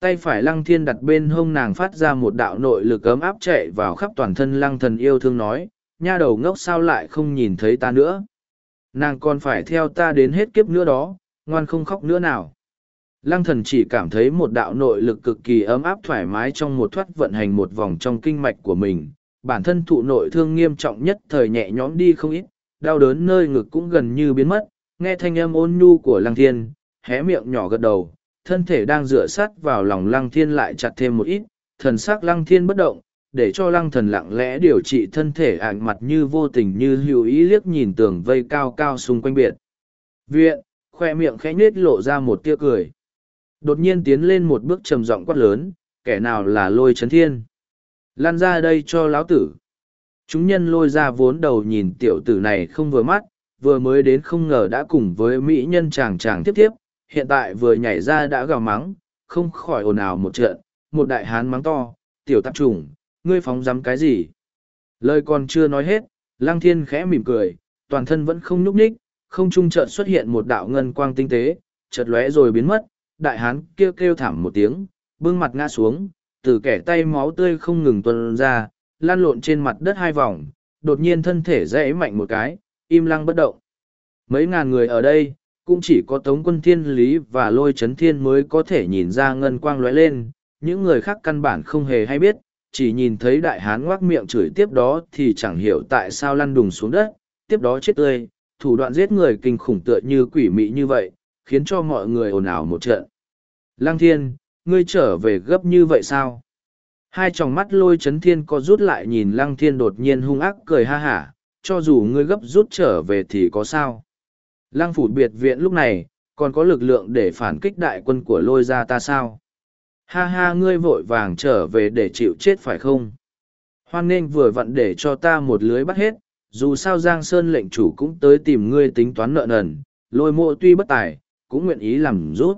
Tay phải lăng thiên đặt bên hông nàng phát ra một đạo nội lực ấm áp chạy vào khắp toàn thân lăng thần yêu thương nói, nha đầu ngốc sao lại không nhìn thấy ta nữa. Nàng còn phải theo ta đến hết kiếp nữa đó, ngoan không khóc nữa nào. Lăng thần chỉ cảm thấy một đạo nội lực cực kỳ ấm áp thoải mái trong một thoát vận hành một vòng trong kinh mạch của mình. Bản thân thụ nội thương nghiêm trọng nhất thời nhẹ nhõm đi không ít, đau đớn nơi ngực cũng gần như biến mất, nghe thanh âm ôn nhu của lăng thiên, hé miệng nhỏ gật đầu, thân thể đang dựa sát vào lòng lăng thiên lại chặt thêm một ít, thần sắc lăng thiên bất động, để cho lăng thần lặng lẽ điều trị thân thể ảnh mặt như vô tình như hữu ý liếc nhìn tường vây cao cao xung quanh biệt. Viện, khoe miệng khẽ nhết lộ ra một tia cười. Đột nhiên tiến lên một bước trầm giọng quát lớn, kẻ nào là lôi chấn thiên. Lan ra đây cho lão tử. Chúng nhân lôi ra vốn đầu nhìn tiểu tử này không vừa mắt, vừa mới đến không ngờ đã cùng với mỹ nhân chàng chàng tiếp tiếp, hiện tại vừa nhảy ra đã gào mắng, không khỏi ồn ào một trận, một đại hán mắng to, tiểu tạp trùng, ngươi phóng dám cái gì? Lời còn chưa nói hết, lăng thiên khẽ mỉm cười, toàn thân vẫn không nhúc nhích, không trung chợt xuất hiện một đạo ngân quang tinh tế, chợt lóe rồi biến mất, đại hán kêu kêu thảm một tiếng, bưng mặt ngã xuống, từ kẻ tay máu tươi không ngừng tuôn ra, lan lộn trên mặt đất hai vòng, đột nhiên thân thể rẽ mạnh một cái, im lặng bất động. Mấy ngàn người ở đây, cũng chỉ có Tống quân thiên lý và lôi chấn thiên mới có thể nhìn ra ngân quang lóe lên, những người khác căn bản không hề hay biết, chỉ nhìn thấy đại hán ngoác miệng chửi tiếp đó thì chẳng hiểu tại sao lăn đùng xuống đất, tiếp đó chết tươi, thủ đoạn giết người kinh khủng tựa như quỷ mị như vậy, khiến cho mọi người ồn ào một trận. Lăng thiên, ngươi trở về gấp như vậy sao? Hai tròng mắt lôi chấn thiên có rút lại nhìn lăng thiên đột nhiên hung ác cười ha hả, cho dù ngươi gấp rút trở về thì có sao? Lăng phủ biệt viện lúc này, còn có lực lượng để phản kích đại quân của lôi ra ta sao? Ha ha ngươi vội vàng trở về để chịu chết phải không? Hoan nên vừa vặn để cho ta một lưới bắt hết, dù sao Giang Sơn lệnh chủ cũng tới tìm ngươi tính toán nợ nần, lôi mộ tuy bất tài, cũng nguyện ý làm rút.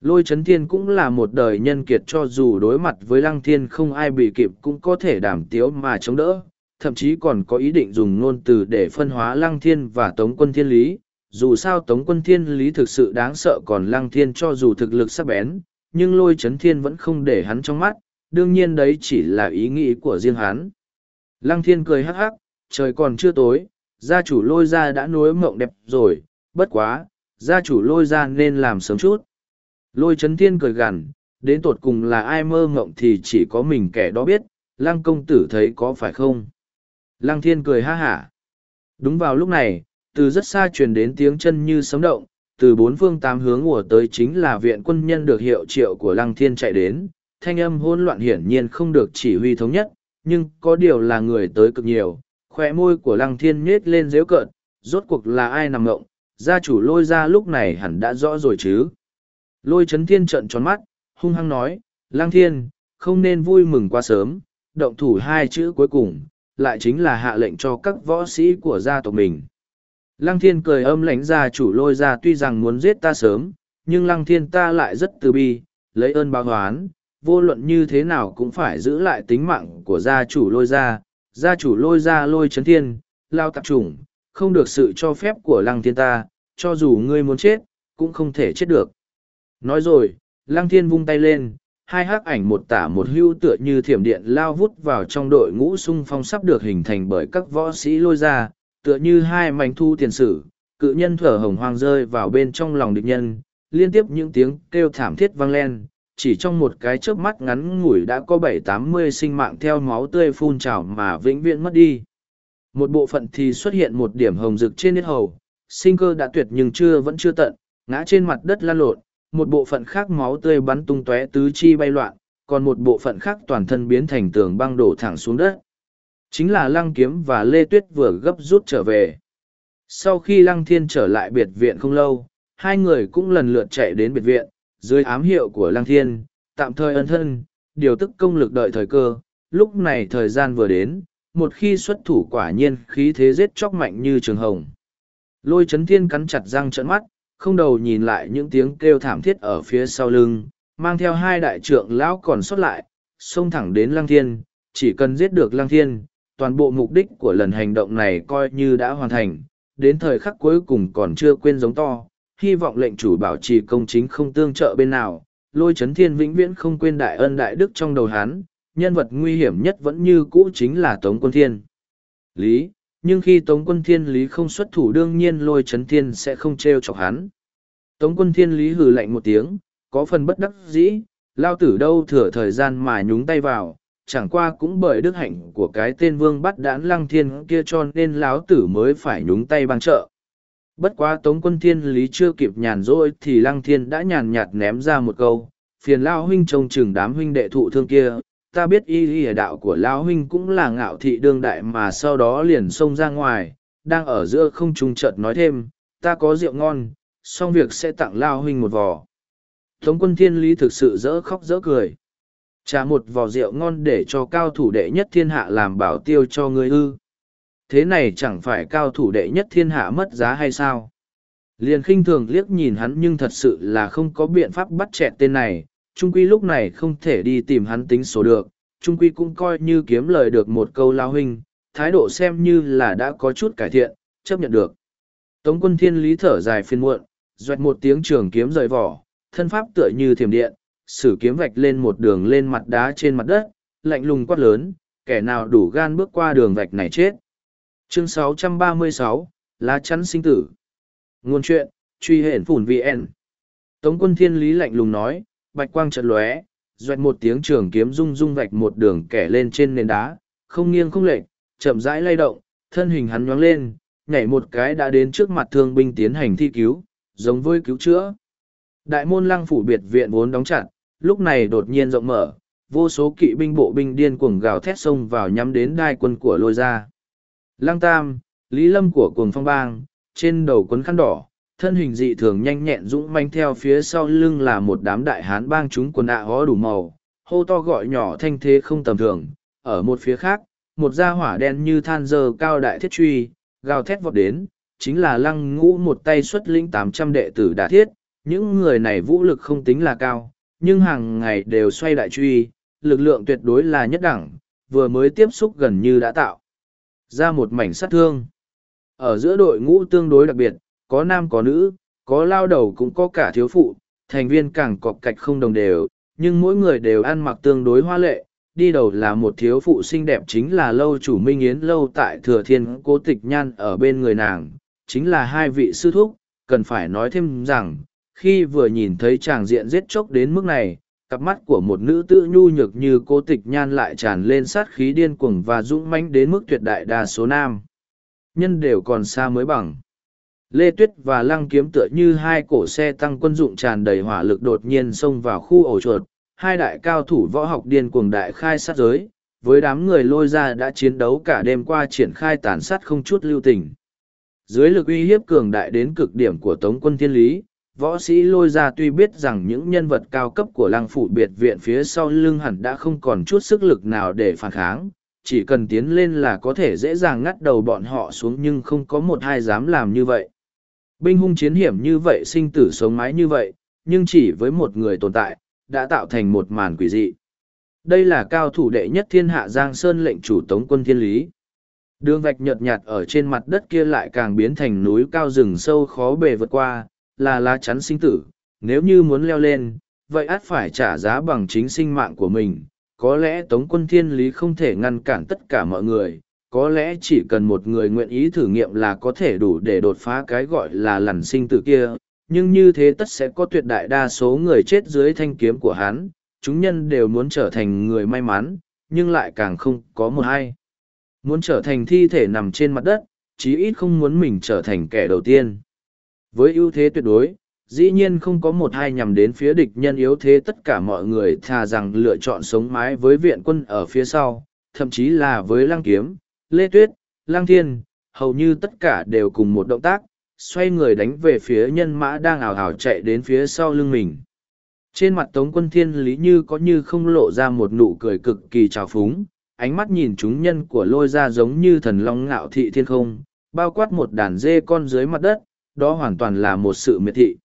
Lôi chấn thiên cũng là một đời nhân kiệt cho dù đối mặt với lăng thiên không ai bị kịp cũng có thể đảm tiếu mà chống đỡ, thậm chí còn có ý định dùng ngôn từ để phân hóa lăng thiên và tống quân thiên lý. Dù sao tống quân thiên lý thực sự đáng sợ còn lăng thiên cho dù thực lực sắc bén, nhưng lôi chấn thiên vẫn không để hắn trong mắt, đương nhiên đấy chỉ là ý nghĩ của riêng hắn. Lăng thiên cười hắc hắc, trời còn chưa tối, gia chủ lôi ra đã nối mộng đẹp rồi, bất quá, gia chủ lôi ra nên làm sớm chút. Lôi chấn thiên cười gằn, đến tột cùng là ai mơ mộng thì chỉ có mình kẻ đó biết, lăng công tử thấy có phải không? Lăng thiên cười ha hả. Đúng vào lúc này, từ rất xa truyền đến tiếng chân như sấm động, từ bốn phương tám hướng ùa tới chính là viện quân nhân được hiệu triệu của lăng thiên chạy đến, thanh âm hỗn loạn hiển nhiên không được chỉ huy thống nhất, nhưng có điều là người tới cực nhiều, khỏe môi của lăng thiên nhết lên dễu cợt, rốt cuộc là ai nằm ngộng, gia chủ lôi ra lúc này hẳn đã rõ rồi chứ. Lôi chấn thiên trận tròn mắt, hung hăng nói, lăng thiên, không nên vui mừng quá sớm, động thủ hai chữ cuối cùng, lại chính là hạ lệnh cho các võ sĩ của gia tộc mình. Lăng thiên cười âm lãnh gia chủ lôi ra tuy rằng muốn giết ta sớm, nhưng lăng thiên ta lại rất từ bi, lấy ơn báo hoán, vô luận như thế nào cũng phải giữ lại tính mạng của gia chủ lôi ra, gia chủ lôi ra lôi chấn thiên, lao tạp chủng, không được sự cho phép của lăng thiên ta, cho dù ngươi muốn chết, cũng không thể chết được. Nói rồi, lăng thiên vung tay lên, hai hắc ảnh một tả một hưu tựa như thiểm điện lao vút vào trong đội ngũ sung phong sắp được hình thành bởi các võ sĩ lôi ra, tựa như hai mảnh thu tiền sử, cự nhân thở hồng hoang rơi vào bên trong lòng địch nhân, liên tiếp những tiếng kêu thảm thiết vang lên, chỉ trong một cái chớp mắt ngắn ngủi đã có bảy tám mươi sinh mạng theo máu tươi phun trào mà vĩnh viễn mất đi. Một bộ phận thì xuất hiện một điểm hồng rực trên nết hầu, sinh cơ đã tuyệt nhưng chưa vẫn chưa tận, ngã trên mặt đất lan lộn, một bộ phận khác máu tươi bắn tung tóe tứ chi bay loạn, còn một bộ phận khác toàn thân biến thành tường băng đổ thẳng xuống đất. Chính là lăng kiếm và lê tuyết vừa gấp rút trở về. Sau khi lăng thiên trở lại biệt viện không lâu, hai người cũng lần lượt chạy đến biệt viện dưới ám hiệu của lăng thiên, tạm thời ân thân, điều tức công lực đợi thời cơ. Lúc này thời gian vừa đến, một khi xuất thủ quả nhiên khí thế giết chóc mạnh như trường hồng. Lôi chấn thiên cắn chặt răng trợn mắt, không đầu nhìn lại những tiếng kêu thảm thiết ở phía sau lưng, mang theo hai đại trượng lão còn sót lại, xông thẳng đến lăng thiên, chỉ cần giết được lăng thiên, toàn bộ mục đích của lần hành động này coi như đã hoàn thành, đến thời khắc cuối cùng còn chưa quên giống to hy vọng lệnh chủ bảo trì công chính không tương trợ bên nào. Lôi chấn thiên vĩnh viễn không quên đại ân đại đức trong đầu hán nhân vật nguy hiểm nhất vẫn như cũ chính là tống quân thiên. Lý, nhưng khi tống quân thiên lý không xuất thủ đương nhiên lôi chấn thiên sẽ không treo chọc hắn. Tống quân thiên lý hừ lạnh một tiếng, có phần bất đắc dĩ, lao tử đâu thừa thời gian mà nhúng tay vào, chẳng qua cũng bởi đức hạnh của cái tên vương bắt đán lăng thiên kia cho nên láo tử mới phải nhúng tay băng trợ bất quá tống quân thiên lý chưa kịp nhàn rỗi thì lăng thiên đã nhàn nhạt ném ra một câu, phiền lao huynh trông chừng đám huynh đệ thụ thương kia, ta biết y y đạo của lao huynh cũng là ngạo thị đương đại mà sau đó liền xông ra ngoài, đang ở giữa không trung chợt nói thêm, ta có rượu ngon, xong việc sẽ tặng lao huynh một vò. Tống quân thiên lý thực sự dỡ khóc dỡ cười. Trả một vò rượu ngon để cho cao thủ đệ nhất thiên hạ làm bảo tiêu cho ngươi ư thế này chẳng phải cao thủ đệ nhất thiên hạ mất giá hay sao? Liền khinh thường liếc nhìn hắn nhưng thật sự là không có biện pháp bắt chẹt tên này, trung quy lúc này không thể đi tìm hắn tính số được, trung quy cũng coi như kiếm lời được một câu lao huynh, thái độ xem như là đã có chút cải thiện, chấp nhận được. Tống quân thiên lý thở dài phiên muộn doẹt một tiếng trường kiếm rời vỏ, thân pháp tựa như thiềm điện, sử kiếm vạch lên một đường lên mặt đá trên mặt đất, lạnh lùng quát lớn, kẻ nào đủ gan bước qua đường vạch này chết chương 636, lá chắn sinh tử. Nguồn chuyện truy hển phủn vn tống quân thiên lý lạnh lùng nói bạch quang trận lóe doẹt một tiếng trường kiếm rung rung vạch một đường kẻ lên trên nền đá không nghiêng không lệch chậm rãi lay động thân hình hắn nhoáng lên nhảy một cái đã đến trước mặt thương binh tiến hành thi cứu giống với cứu chữa. Đại môn lăng phủ biệt viện vốn đóng chặt lúc này đột nhiên rộng mở vô số kỵ binh bộ binh điên cuồng gào thét xông vào nhắm đến đai quân của lôi gia lăng tam, lý lâm của cuồng phong bang, trên đầu quấn khăn đỏ, thân hình dị thường nhanh nhẹn dũng manh theo phía sau lưng là một đám đại hán bang chúng quần ạ hó đủ màu, hô to gọi nhỏ thanh thế không tầm thường. Ở một phía khác, một da hỏa đen như than dơ cao đại thiết truy, gào thét vọt đến, chính là lăng ngũ một tay xuất lĩnh tám trăm đệ tử đả thiết. Những người này vũ lực không tính là cao, nhưng hàng ngày đều xoay đại truy, lực lượng tuyệt đối là nhất đẳng, vừa mới tiếp xúc gần như đã tạo ra một mảnh sát thương. Ở giữa đội ngũ tương đối đặc biệt, có nam có nữ, có lao đầu cũng có cả thiếu phụ, thành viên càng cọp cạch không đồng đều, nhưng mỗi người đều ăn mặc tương đối hoa lệ. Đi đầu là một thiếu phụ xinh đẹp chính là lâu chủ minh yến, lâu tại thừa thiên, cố tịch nhan ở bên người nàng, chính là hai vị sư thúc. Cần phải nói thêm rằng, khi vừa nhìn thấy chàng diện giết chóc đến mức này cặp mắt của một nữ tử nhu nhược như cô tịch nhan lại tràn lên sát khí điên cuồng và dũng mãnh đến mức tuyệt đại đa số nam. Nhân đều còn xa mới bằng. Lê tuyết và lăng kiếm tựa như hai cổ xe tăng quân dụng tràn đầy hỏa lực đột nhiên xông vào khu ổ chuột. Hai đại cao thủ võ học điên cuồng đại khai sát giới, với đám người lôi ra đã chiến đấu cả đêm qua triển khai tàn sát không chút lưu tình. Dưới lực uy hiếp cường đại đến cực điểm của tống quân thiên lý võ sĩ lôi ra tuy biết rằng những nhân vật cao cấp của lăng phủ biệt viện phía sau lưng hẳn đã không còn chút sức lực nào để phản kháng, chỉ cần tiến lên là có thể dễ dàng ngắt đầu bọn họ xuống nhưng không có một ai dám làm như vậy. Binh hung chiến hiểm như vậy, sinh tử sống mái như vậy, nhưng chỉ với một người tồn tại, đã tạo thành một màn quỷ dị. Đây là cao thủ đệ nhất thiên hạ giang sơn lệnh chủ tống quân thiên lý. Đường vạch nhợt nhạt ở trên mặt đất kia lại càng biến thành núi cao rừng sâu khó bề vượt qua là lá chắn sinh tử, nếu như muốn leo lên, vậy át phải trả giá bằng chính sinh mạng của mình. Có lẽ Tống quân Thiên Lý không thể ngăn cản tất cả mọi người, có lẽ chỉ cần một người nguyện ý thử nghiệm là có thể đủ để đột phá cái gọi là lằn sinh tử kia, nhưng như thế tất sẽ có tuyệt đại đa số người chết dưới thanh kiếm của hắn, chúng nhân đều muốn trở thành người may mắn, nhưng lại càng không có một ai. Muốn trở thành thi thể nằm trên mặt đất, chí ít không muốn mình trở thành kẻ đầu tiên. Với ưu thế tuyệt đối, dĩ nhiên không có một hai nhằm đến phía địch nhân yếu thế tất cả mọi người thà rằng lựa chọn sống mái với viện quân ở phía sau, thậm chí là với lăng kiếm, lê tuyết, lăng thiên, hầu như tất cả đều cùng một động tác, xoay người đánh về phía nhân mã đang ảo ảo chạy đến phía sau lưng mình. Trên mặt Tống quân thiên lý như có như không lộ ra một nụ cười cực kỳ trào phúng, ánh mắt nhìn chúng nhân của lôi ra giống như thần long ngạo thị thiên không, bao quát một đàn dê con dưới mặt đất, đó hoàn toàn là một sự miệt thị.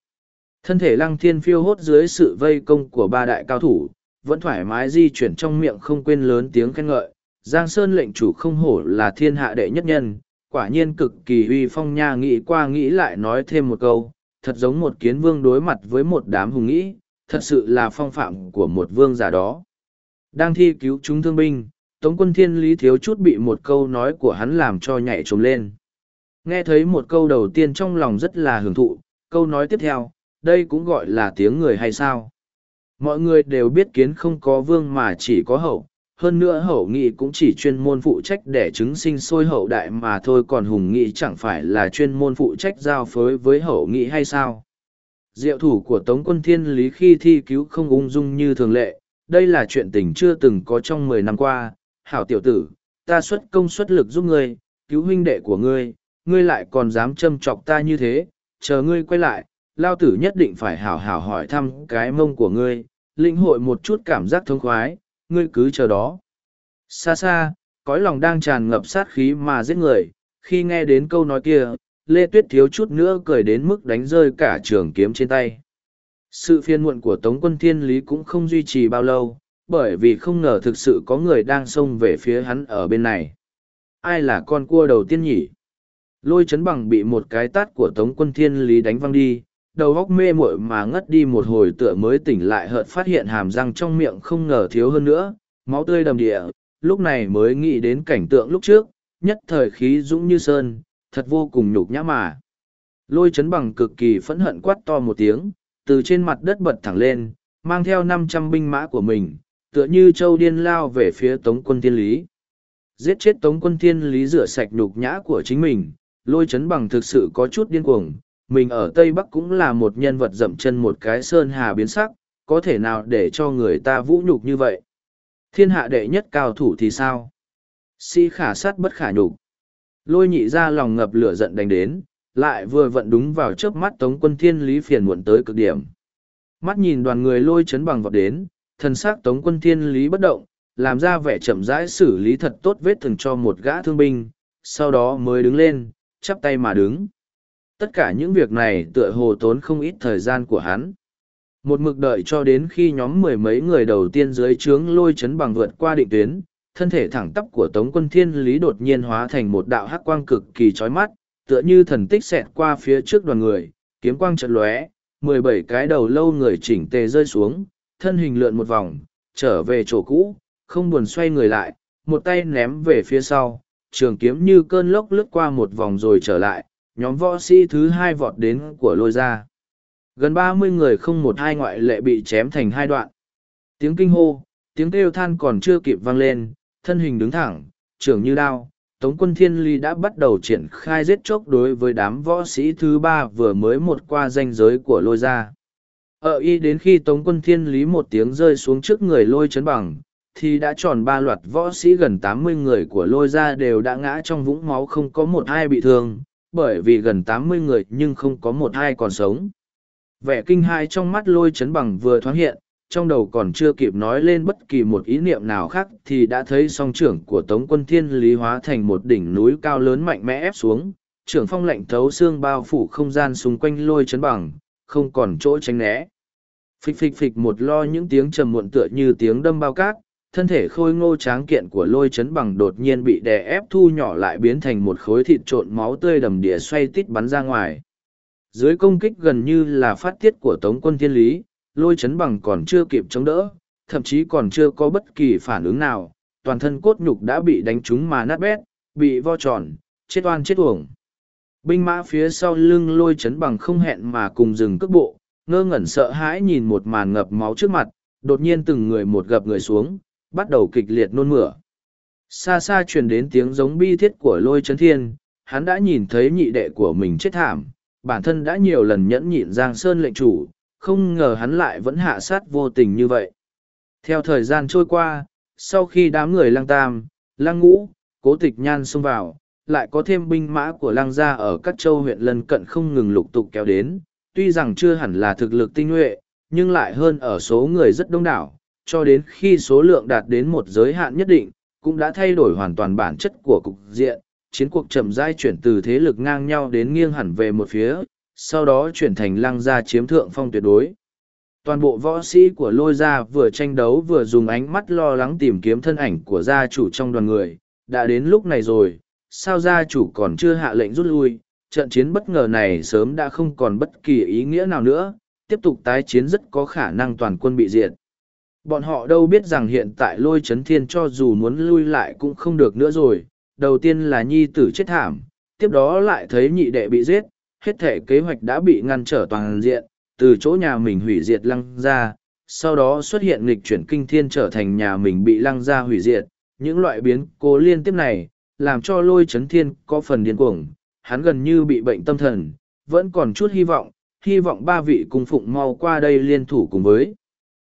Thân thể lăng thiên phiêu hốt dưới sự vây công của ba đại cao thủ, vẫn thoải mái di chuyển trong miệng không quên lớn tiếng khen ngợi. Giang Sơn lệnh chủ không hổ là thiên hạ đệ nhất nhân, quả nhiên cực kỳ uy phong nha nghĩ qua nghĩ lại nói thêm một câu, thật giống một kiến vương đối mặt với một đám hùng nghĩ, thật sự là phong phạm của một vương giả đó. Đang thi cứu chúng thương binh, Tống quân thiên lý thiếu chút bị một câu nói của hắn làm cho nhảy trống lên. Nghe thấy một câu đầu tiên trong lòng rất là hưởng thụ, câu nói tiếp theo, đây cũng gọi là tiếng người hay sao. Mọi người đều biết kiến không có vương mà chỉ có hậu, hơn nữa hậu nghị cũng chỉ chuyên môn phụ trách để chứng sinh sôi hậu đại mà thôi còn hùng nghị chẳng phải là chuyên môn phụ trách giao phối với hậu nghị hay sao. Diệu thủ của Tống quân thiên lý khi thi cứu không ung dung như thường lệ, đây là chuyện tình chưa từng có trong mười năm qua. Hảo tiểu tử, ta xuất công suất lực giúp ngươi, cứu huynh đệ của ngươi, ngươi lại còn dám châm chọc ta như thế, chờ ngươi quay lại, lao tử nhất định phải hảo hảo hỏi thăm cái mông của ngươi, lĩnh hội một chút cảm giác thông khoái, ngươi cứ chờ đó. Xa xa, cõi lòng đang tràn ngập sát khí mà giết người, khi nghe đến câu nói kia, Lê Tuyết thiếu chút nữa cười đến mức đánh rơi cả trường kiếm trên tay. Sự phiên muộn của Tống quân Thiên Lý cũng không duy trì bao lâu, bởi vì không ngờ thực sự có người đang xông về phía hắn ở bên này. Ai là con cua đầu tiên nhỉ? Lôi chấn bằng bị một cái tát của Tống quân Thiên Lý đánh văng đi, đầu góc mê mội mà ngất đi một hồi tựa mới tỉnh lại hợt phát hiện hàm răng trong miệng không ngờ thiếu hơn nữa, máu tươi đầm địa, lúc này mới nghĩ đến cảnh tượng lúc trước, nhất thời khí dũng như sơn, thật vô cùng nhục nhã mà. Lôi chấn bằng cực kỳ phẫn hận quát to một tiếng, từ trên mặt đất bật thẳng lên, mang theo năm trăm binh mã của mình, tựa như châu điên lao về phía tống quân thiên lý. Giết chết tống quân thiên lý rửa sạch nhục nhã của chính mình, lôi chấn bằng thực sự có chút điên cuồng, mình ở Tây Bắc cũng là một nhân vật dậm chân một cái sơn hà biến sắc, có thể nào để cho người ta vũ nhục như vậy. Thiên hạ đệ nhất cao thủ thì sao? Si khả sát bất khả nhục. Lôi nhị ra lòng ngập lửa giận đánh đến, lại vừa vận đúng vào trước mắt tống quân thiên lý phiền muộn tới cực điểm. Mắt nhìn đoàn người lôi chấn bằng vọt đến, thân xác tống quân thiên lý bất động, làm ra vẻ chậm rãi xử lý thật tốt vết thương cho một gã thương binh, sau đó mới đứng lên, chắp tay mà đứng. Tất cả những việc này tựa hồ tốn không ít thời gian của hắn. Một mực đợi cho đến khi nhóm mười mấy người đầu tiên dưới trướng lôi chấn bằng vượt qua định tuyến, thân thể thẳng tắp của tống quân thiên lý đột nhiên hóa thành một đạo hắc quang cực kỳ chói mắt, tựa như thần tích xẹt qua phía trước đoàn người, kiếm quang trận lóe, mười bảy cái đầu lâu người chỉnh tề rơi xuống, thân hình lượn một vòng, trở về chỗ cũ, không buồn xoay người lại, một tay ném về phía sau trường kiếm như cơn lốc lướt qua một vòng rồi trở lại nhóm võ sĩ thứ hai vọt đến của lôi ra. Gần ba mươi người không một hai ngoại lệ bị chém thành hai đoạn. Tiếng kinh hô, tiếng kêu than còn chưa kịp vang lên, thân hình đứng thẳng, trưởng như đao. Tống quân thiên ly đã bắt đầu triển khai giết chóc đối với đám võ sĩ thứ ba vừa mới một qua danh giới của lôi ra. Ở ờ, y đến khi tống quân thiên lý một tiếng rơi xuống trước người lôi chấn bằng, thì đã tròn ba loạt võ sĩ gần tám mươi người của lôi ra đều đã ngã trong vũng máu không có một ai bị thương, bởi vì gần tám mươi người nhưng không có một ai còn sống. Vẻ kinh hai trong mắt lôi chấn bằng vừa thoáng hiện, trong đầu còn chưa kịp nói lên bất kỳ một ý niệm nào khác thì đã thấy song trưởng của Tống quân thiên lý hóa thành một đỉnh núi cao lớn mạnh mẽ ép xuống, trưởng phong lạnh thấu xương bao phủ không gian xung quanh lôi chấn bằng, không còn chỗ tránh né. Phịch phịch phịch một lo những tiếng trầm muộn tựa như tiếng đâm bao cát, thân thể khôi ngô tráng kiện của lôi chấn bằng đột nhiên bị đè ép thu nhỏ lại biến thành một khối thịt trộn máu tươi đầm đìa xoay tít bắn ra ngoài. Dưới công kích gần như là phát tiết của Tống quân thiên lý, lôi chấn bằng còn chưa kịp chống đỡ, thậm chí còn chưa có bất kỳ phản ứng nào, toàn thân cốt nhục đã bị đánh trúng mà nát bét, bị vo tròn, chết oan chết uổng. Binh mã phía sau lưng lôi chấn bằng không hẹn mà cùng dừng cước bộ, ngơ ngẩn sợ hãi nhìn một màn ngập máu trước mặt, đột nhiên từng người một gập người xuống, bắt đầu kịch liệt nôn mửa. Xa xa truyền đến tiếng giống bi thiết của lôi chấn thiên, hắn đã nhìn thấy nhị đệ của mình chết thảm, bản thân đã nhiều lần nhẫn nhịn Giang Sơn lệnh chủ, không ngờ hắn lại vẫn hạ sát vô tình như vậy. Theo thời gian trôi qua, sau khi đám người Lang tam, Lang ngũ, cố tịch nhan xông vào, lại có thêm binh mã của Lang gia ở các châu huyện lân cận không ngừng lục tục kéo đến, tuy rằng chưa hẳn là thực lực tinh nhuệ, nhưng lại hơn ở số người rất đông đảo, cho đến khi số lượng đạt đến một giới hạn nhất định, cũng đã thay đổi hoàn toàn bản chất của cục diện, chiến cuộc chậm rãi chuyển từ thế lực ngang nhau đến nghiêng hẳn về một phía, sau đó chuyển thành lăng gia chiếm thượng phong tuyệt đối. Toàn bộ võ sĩ của lôi gia vừa tranh đấu vừa dùng ánh mắt lo lắng tìm kiếm thân ảnh của gia chủ trong đoàn người, đã đến lúc này rồi, sao gia chủ còn chưa hạ lệnh rút lui, trận chiến bất ngờ này sớm đã không còn bất kỳ ý nghĩa nào nữa, tiếp tục tái chiến rất có khả năng toàn quân bị diệt. Bọn họ đâu biết rằng hiện tại lôi chấn thiên cho dù muốn lui lại cũng không được nữa rồi, đầu tiên là nhi tử chết thảm, tiếp đó lại thấy nhị đệ bị giết, hết thể kế hoạch đã bị ngăn trở toàn diện, từ chỗ nhà mình hủy diệt lăng ra, sau đó xuất hiện nghịch chuyển kinh thiên trở thành nhà mình bị lăng ra hủy diệt, những loại biến cố liên tiếp này, làm cho lôi chấn thiên có phần điên cuồng, hắn gần như bị bệnh tâm thần, vẫn còn chút hy vọng, hy vọng ba vị cung phụng mau qua đây liên thủ cùng với.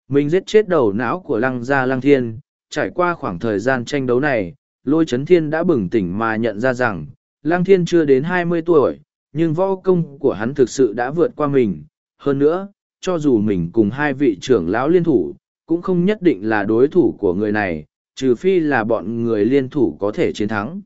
Mình giết chết đầu não của lăng gia lăng thiên, trải qua khoảng thời gian tranh đấu này, lôi chấn thiên đã bừng tỉnh mà nhận ra rằng, lăng thiên chưa đến hai mươi tuổi, nhưng võ công của hắn thực sự đã vượt qua mình. Hơn nữa, cho dù mình cùng hai vị trưởng lão liên thủ, cũng không nhất định là đối thủ của người này, trừ phi là bọn người liên thủ có thể chiến thắng.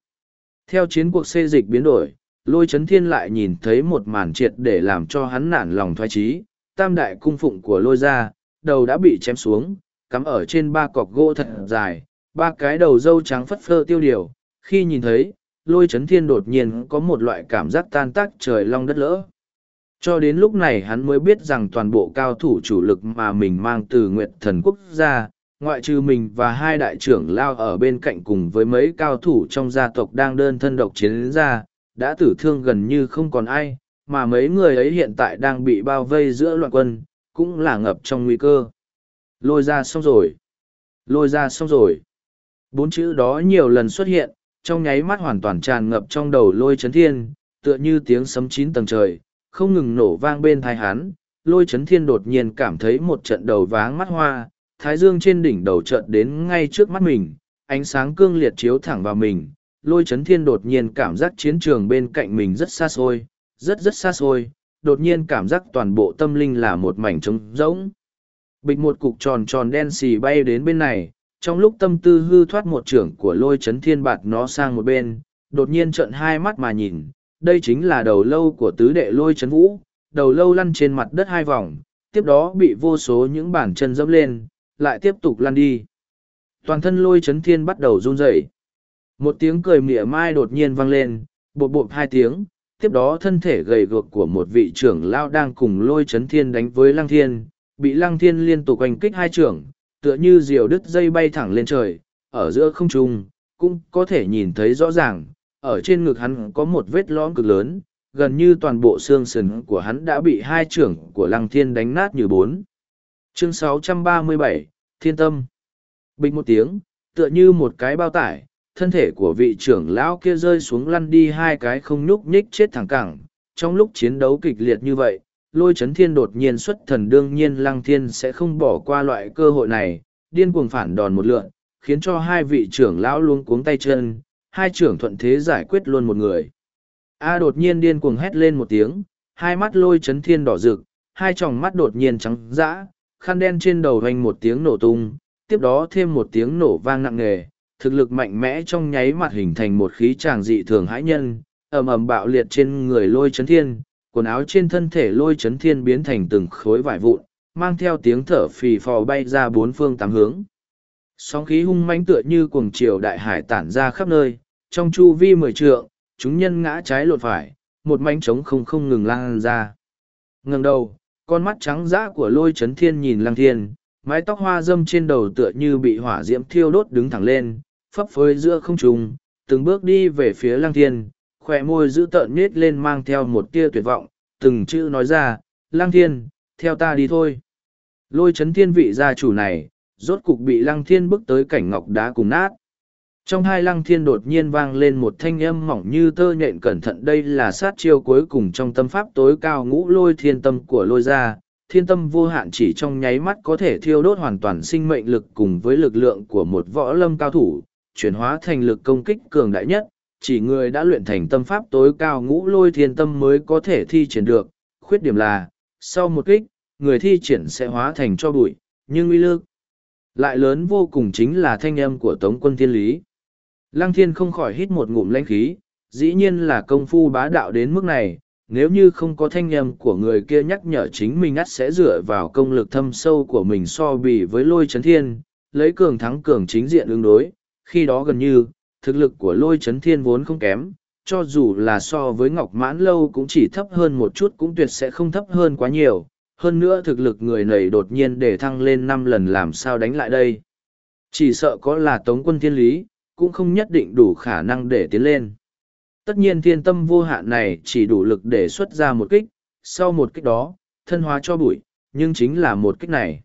Theo chiến cuộc xê dịch biến đổi, lôi chấn thiên lại nhìn thấy một màn triệt để làm cho hắn nản lòng thoái trí, tam đại cung phụng của lôi ra, đầu đã bị chém xuống, cắm ở trên ba cọc gỗ thật dài, ba cái đầu dâu trắng phất phơ tiêu điều, khi nhìn thấy, lôi chấn thiên đột nhiên có một loại cảm giác tan tác trời long đất lỡ. Cho đến lúc này hắn mới biết rằng toàn bộ cao thủ chủ lực mà mình mang từ Nguyệt Thần Quốc ra, ngoại trừ mình và hai đại trưởng lao ở bên cạnh cùng với mấy cao thủ trong gia tộc đang đơn thân độc chiến ra, đã tử thương gần như không còn ai, mà mấy người ấy hiện tại đang bị bao vây giữa loạn quân, cũng là ngập trong nguy cơ. Lôi ra xong rồi. Lôi ra xong rồi. Bốn chữ đó nhiều lần xuất hiện, trong nháy mắt hoàn toàn tràn ngập trong đầu lôi chấn thiên, tựa như tiếng sấm chín tầng trời, không ngừng nổ vang bên thai hắn. Lôi chấn thiên đột nhiên cảm thấy một trận đầu váng mắt hoa, thái dương trên đỉnh đầu trận đến ngay trước mắt mình, ánh sáng cương liệt chiếu thẳng vào mình. Lôi chấn thiên đột nhiên cảm giác chiến trường bên cạnh mình rất xa xôi, rất rất xa xôi, đột nhiên cảm giác toàn bộ tâm linh là một mảnh trống rỗng. Bịch một cục tròn tròn đen xì bay đến bên này, trong lúc tâm tư hư thoát một trưởng của lôi chấn thiên bạt nó sang một bên, đột nhiên trợn hai mắt mà nhìn, đây chính là đầu lâu của tứ đệ lôi chấn vũ, đầu lâu lăn trên mặt đất hai vòng, tiếp đó bị vô số những bàn chân dẫm lên, lại tiếp tục lăn đi. Toàn thân lôi chấn thiên bắt đầu run rẩy. Một tiếng cười mỉa mai đột nhiên vang lên, bột bột hai tiếng, tiếp đó thân thể gầy guộc của một vị trưởng lao đang cùng lôi chấn thiên đánh với lăng thiên, bị lăng thiên liên tục oanh kích hai trưởng, tựa như diều đứt dây bay thẳng lên trời, ở giữa không trung, cũng có thể nhìn thấy rõ ràng, ở trên ngực hắn có một vết lõm cực lớn, gần như toàn bộ xương sườn của hắn đã bị hai trưởng của lăng thiên đánh nát như bốn. Chương 637, Thiên Tâm Bình một tiếng, tựa như một cái bao tải, thân thể của vị trưởng lão kia rơi xuống lăn đi hai cái không nhúc nhích chết thẳng cẳng. Trong lúc chiến đấu kịch liệt như vậy, lôi chấn thiên đột nhiên xuất thần đương nhiên lăng thiên sẽ không bỏ qua loại cơ hội này, điên cuồng phản đòn một lượn, khiến cho hai vị trưởng lão luôn cuống tay chân, hai trưởng thuận thế giải quyết luôn một người. A đột nhiên điên cuồng hét lên một tiếng, hai mắt lôi chấn thiên đỏ rực, hai tròng mắt đột nhiên trắng dã, khăn đen trên đầu hoành một tiếng nổ tung, tiếp đó thêm một tiếng nổ vang nặng nề, thực lực mạnh mẽ trong nháy mặt hình thành một khí tràng dị thường hãi nhân, ầm ầm bạo liệt trên người lôi chấn thiên, quần áo trên thân thể lôi chấn thiên biến thành từng khối vải vụn, mang theo tiếng thở phì phò bay ra bốn phương tám hướng. Sóng khí hung mãnh tựa như cuồng chiều đại hải tản ra khắp nơi, trong chu vi mười trượng, chúng nhân ngã trái lột phải, một mảnh trống không không ngừng lan ra. Ngừng đầu, con mắt trắng dã của lôi chấn thiên nhìn lăng thiên, mái tóc hoa dâm trên đầu tựa như bị hỏa diễm thiêu đốt đứng thẳng lên, phấp phới giữa không trùng, từng bước đi về phía lăng thiên, khoe môi giữ tợn nết lên mang theo một tia tuyệt vọng, từng chữ nói ra, Lăng Thiên, theo ta đi thôi. Lôi chấn thiên vị gia chủ này, rốt cục bị Lăng Thiên bước tới cảnh ngọc đá cùng nát. Trong hai lăng thiên đột nhiên vang lên một thanh âm mỏng như tơ nhện cẩn thận đây là sát chiêu cuối cùng trong tâm pháp tối cao ngũ lôi thiên tâm của lôi gia. Thiên tâm vô hạn chỉ trong nháy mắt có thể thiêu đốt hoàn toàn sinh mệnh lực cùng với lực lượng của một võ lâm cao thủ, chuyển hóa thành lực công kích cường đại nhất, chỉ người đã luyện thành tâm pháp tối cao ngũ lôi thiên tâm mới có thể thi triển được. Khuyết điểm là, sau một kích, người thi triển sẽ hóa thành cho bụi, nhưng uy lực lại lớn vô cùng chính là thanh âm của Tống quân Thiên Lý. Lăng thiên không khỏi hít một ngụm lãnh khí, dĩ nhiên là công phu bá đạo đến mức này, nếu như không có thanh âm của người kia nhắc nhở chính mình ắt sẽ dựa vào công lực thâm sâu của mình so bì với lôi chấn thiên, lấy cường thắng cường chính diện ứng đối, khi đó gần như, thực lực của lôi chấn thiên vốn không kém, cho dù là so với ngọc mãn lâu cũng chỉ thấp hơn một chút cũng tuyệt sẽ không thấp hơn quá nhiều, hơn nữa thực lực người này đột nhiên để thăng lên năm lần làm sao đánh lại đây. Chỉ sợ có là tống quân thiên lý, cũng không nhất định đủ khả năng để tiến lên. Tất nhiên thiên tâm vô hạn này chỉ đủ lực để xuất ra một kích, sau một kích đó, thân hóa cho bụi, nhưng chính là một kích này.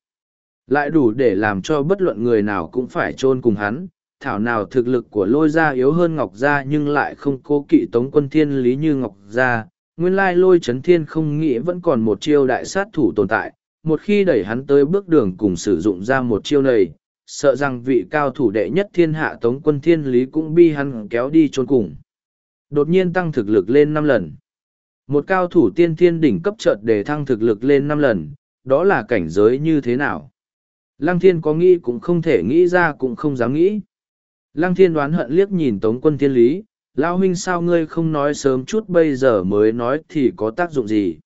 Lại đủ để làm cho bất luận người nào cũng phải chôn cùng hắn, thảo nào thực lực của lôi gia yếu hơn ngọc gia nhưng lại không cố kỵ tống quân thiên lý như ngọc gia. Nguyên lai lôi chấn thiên không nghĩ vẫn còn một chiêu đại sát thủ tồn tại, một khi đẩy hắn tới bước đường cùng sử dụng ra một chiêu này, sợ rằng vị cao thủ đệ nhất thiên hạ tống quân thiên lý cũng bi hắn kéo đi trốn cùng. Đột nhiên tăng thực lực lên năm lần. Một cao thủ tiên thiên đỉnh cấp chợt để thăng thực lực lên năm lần, đó là cảnh giới như thế nào? Lăng thiên có nghĩ cũng không thể nghĩ ra cũng không dám nghĩ. Lăng thiên đoán hận liếc nhìn tống quân thiên lý, lao huynh sao ngươi không nói sớm chút bây giờ mới nói thì có tác dụng gì?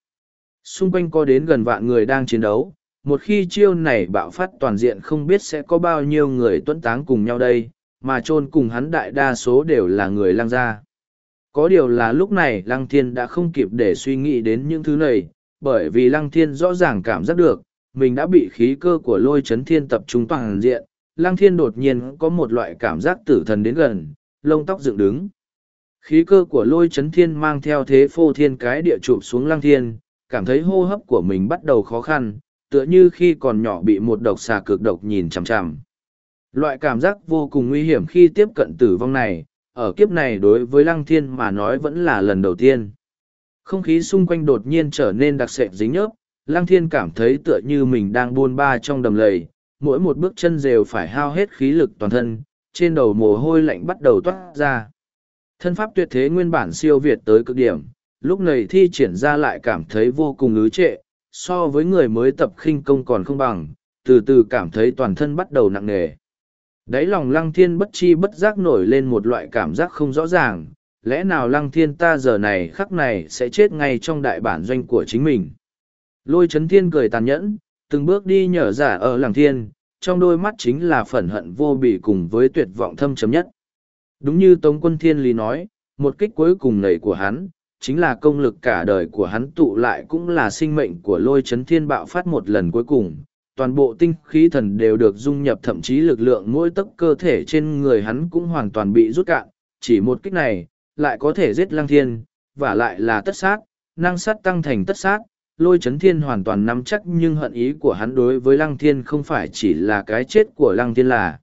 Xung quanh có đến gần vạn người đang chiến đấu, một khi chiêu này bạo phát toàn diện không biết sẽ có bao nhiêu người tuẫn táng cùng nhau đây mà chôn cùng hắn đại đa số đều là người lăng gia có điều là lúc này lăng thiên đã không kịp để suy nghĩ đến những thứ này bởi vì lăng thiên rõ ràng cảm giác được mình đã bị khí cơ của lôi chấn thiên tập trung toàn diện lăng thiên đột nhiên có một loại cảm giác tử thần đến gần lông tóc dựng đứng khí cơ của lôi chấn thiên mang theo thế phô thiên cái địa chụp xuống lăng thiên cảm thấy hô hấp của mình bắt đầu khó khăn tựa như khi còn nhỏ bị một độc xà cực độc nhìn chằm chằm. Loại cảm giác vô cùng nguy hiểm khi tiếp cận tử vong này, ở kiếp này đối với lăng thiên mà nói vẫn là lần đầu tiên. Không khí xung quanh đột nhiên trở nên đặc sệt dính nhớp, lăng thiên cảm thấy tựa như mình đang buôn ba trong đầm lầy, mỗi một bước chân đều phải hao hết khí lực toàn thân, trên đầu mồ hôi lạnh bắt đầu toát ra. Thân pháp tuyệt thế nguyên bản siêu việt tới cực điểm, lúc này thi triển ra lại cảm thấy vô cùng ứ trệ, so với người mới tập khinh công còn không bằng, từ từ cảm thấy toàn thân bắt đầu nặng nề. Đáy lòng lăng thiên bất chi bất giác nổi lên một loại cảm giác không rõ ràng, lẽ nào lăng thiên ta giờ này khắc này sẽ chết ngay trong đại bản doanh của chính mình. Lôi chấn thiên cười tàn nhẫn, từng bước đi nhở giả ở lăng thiên, trong đôi mắt chính là phẫn hận vô bỉ cùng với tuyệt vọng thâm chấm nhất. Đúng như Tống quân thiên lý nói, một kích cuối cùng nảy của hắn, chính là công lực cả đời của hắn tụ lại cũng là sinh mệnh của lôi chấn thiên bạo phát một lần cuối cùng. Toàn bộ tinh khí thần đều được dung nhập thậm chí lực lượng mỗi tấc cơ thể trên người hắn cũng hoàn toàn bị rút cạn. Chỉ một kích này, lại có thể giết lăng thiên, và lại là tất sát, năng sát tăng thành tất sát. Lôi chấn thiên hoàn toàn nắm chắc nhưng hận ý của hắn đối với lăng thiên không phải chỉ là cái chết của lăng thiên là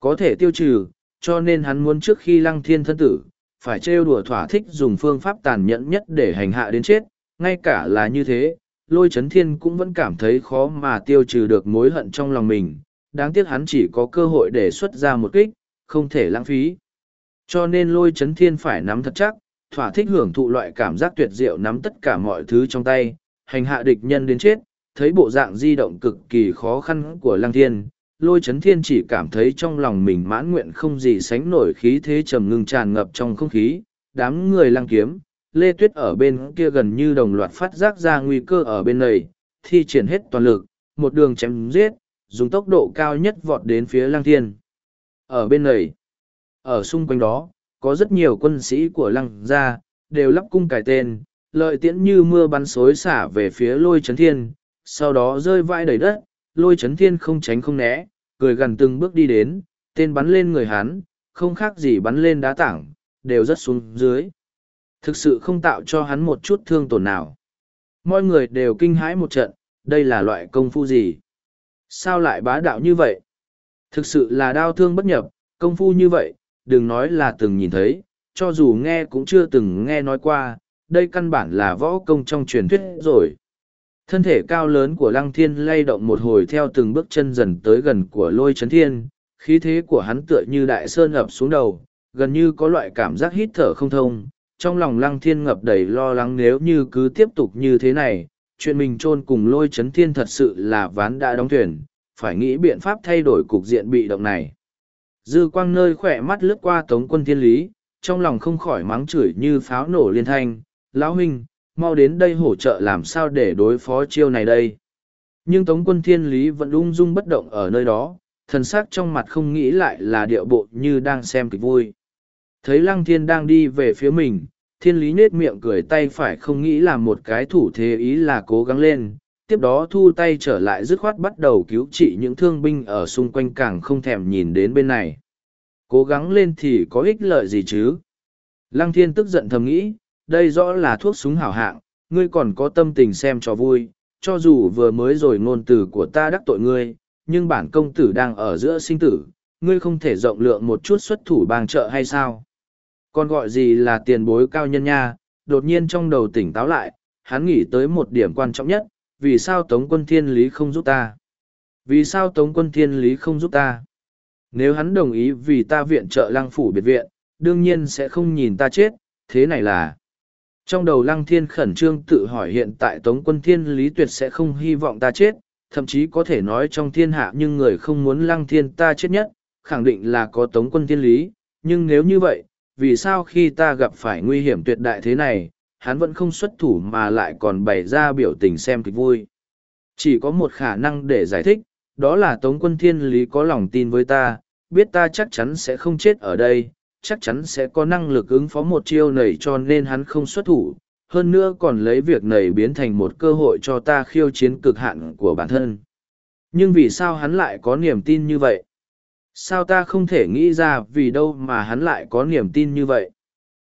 có thể tiêu trừ, cho nên hắn muốn trước khi lăng thiên thân tử, phải trêu đùa thỏa thích dùng phương pháp tàn nhẫn nhất để hành hạ đến chết, ngay cả là như thế, lôi chấn thiên cũng vẫn cảm thấy khó mà tiêu trừ được mối hận trong lòng mình, đáng tiếc hắn chỉ có cơ hội để xuất ra một kích, không thể lãng phí. Cho nên lôi chấn thiên phải nắm thật chắc, thỏa thích hưởng thụ loại cảm giác tuyệt diệu nắm tất cả mọi thứ trong tay, hành hạ địch nhân đến chết, thấy bộ dạng di động cực kỳ khó khăn của lăng thiên, lôi chấn thiên chỉ cảm thấy trong lòng mình mãn nguyện không gì sánh nổi khí thế trầm ngưng tràn ngập trong không khí đám người lăng kiếm lê tuyết ở bên kia gần như đồng loạt phát giác ra nguy cơ ở bên này thi triển hết toàn lực một đường chém giết dùng tốc độ cao nhất vọt đến phía lăng thiên. Ở bên này ở xung quanh đó có rất nhiều quân sĩ của lăng gia đều lắp cung cải tên lợi tiễn như mưa bắn xối xả về phía lôi chấn thiên sau đó rơi vãi đầy đất lôi chấn thiên không tránh không né, cười gần từng bước đi đến, tên bắn lên người hắn, không khác gì bắn lên đá tảng, đều rất xuống dưới. Thực sự không tạo cho hắn một chút thương tổn nào. Mọi người đều kinh hãi một trận, đây là loại công phu gì? Sao lại bá đạo như vậy? Thực sự là đau thương bất nhập, công phu như vậy, đừng nói là từng nhìn thấy, cho dù nghe cũng chưa từng nghe nói qua, đây căn bản là võ công trong truyền thuyết rồi. Thân thể cao lớn của lăng thiên lay động một hồi theo từng bước chân dần tới gần của lôi chấn thiên, khí thế của hắn tựa như đại sơn ập xuống đầu, gần như có loại cảm giác hít thở không thông. Trong lòng lăng thiên ngập đầy lo lắng nếu như cứ tiếp tục như thế này, chuyện mình chôn cùng lôi chấn thiên thật sự là ván đã đóng thuyền, phải nghĩ biện pháp thay đổi cục diện bị động này. Dư quang nơi khỏe mắt lướt qua tống quân thiên lý, trong lòng không khỏi mắng chửi như pháo nổ liên thanh, lão huynh, mau đến đây hỗ trợ làm sao để đối phó chiêu này đây. Nhưng tống quân thiên lý vẫn ung dung bất động ở nơi đó, thần sắc trong mặt không nghĩ lại là điệu bộ như đang xem kịch vui. Thấy lăng thiên đang đi về phía mình, thiên lý nết miệng cười tay phải không nghĩ là một cái thủ thế ý là cố gắng lên, tiếp đó thu tay trở lại dứt khoát bắt đầu cứu trị những thương binh ở xung quanh càng không thèm nhìn đến bên này. Cố gắng lên thì có ích lợi gì chứ? Lăng thiên tức giận thầm nghĩ, đây rõ là thuốc súng hảo hạng, ngươi còn có tâm tình xem cho vui, cho dù vừa mới rồi ngôn từ của ta đắc tội ngươi, nhưng bản công tử đang ở giữa sinh tử, ngươi không thể rộng lượng một chút xuất thủ bang trợ hay sao? Còn gọi gì là tiền bối cao nhân nha, đột nhiên trong đầu tỉnh táo lại, hắn nghĩ tới một điểm quan trọng nhất, vì sao Tống quân thiên lý không giúp ta? Vì sao Tống quân thiên lý không giúp ta? Nếu hắn đồng ý vì ta viện trợ lăng phủ biệt viện, đương nhiên sẽ không nhìn ta chết, thế này là... Trong đầu lăng thiên khẩn trương tự hỏi hiện tại Tống quân thiên lý tuyệt sẽ không hy vọng ta chết, thậm chí có thể nói trong thiên hạ nhưng người không muốn lăng thiên ta chết nhất, khẳng định là có Tống quân thiên lý, nhưng nếu như vậy, vì sao khi ta gặp phải nguy hiểm tuyệt đại thế này, hắn vẫn không xuất thủ mà lại còn bày ra biểu tình xem kịch vui. Chỉ có một khả năng để giải thích, đó là Tống quân thiên lý có lòng tin với ta, biết ta chắc chắn sẽ không chết ở đây, chắc chắn sẽ có năng lực ứng phó một chiêu nầy cho nên hắn không xuất thủ, hơn nữa còn lấy việc nầy biến thành một cơ hội cho ta khiêu chiến cực hạn của bản thân. Nhưng vì sao hắn lại có niềm tin như vậy? Sao ta không thể nghĩ ra vì đâu mà hắn lại có niềm tin như vậy?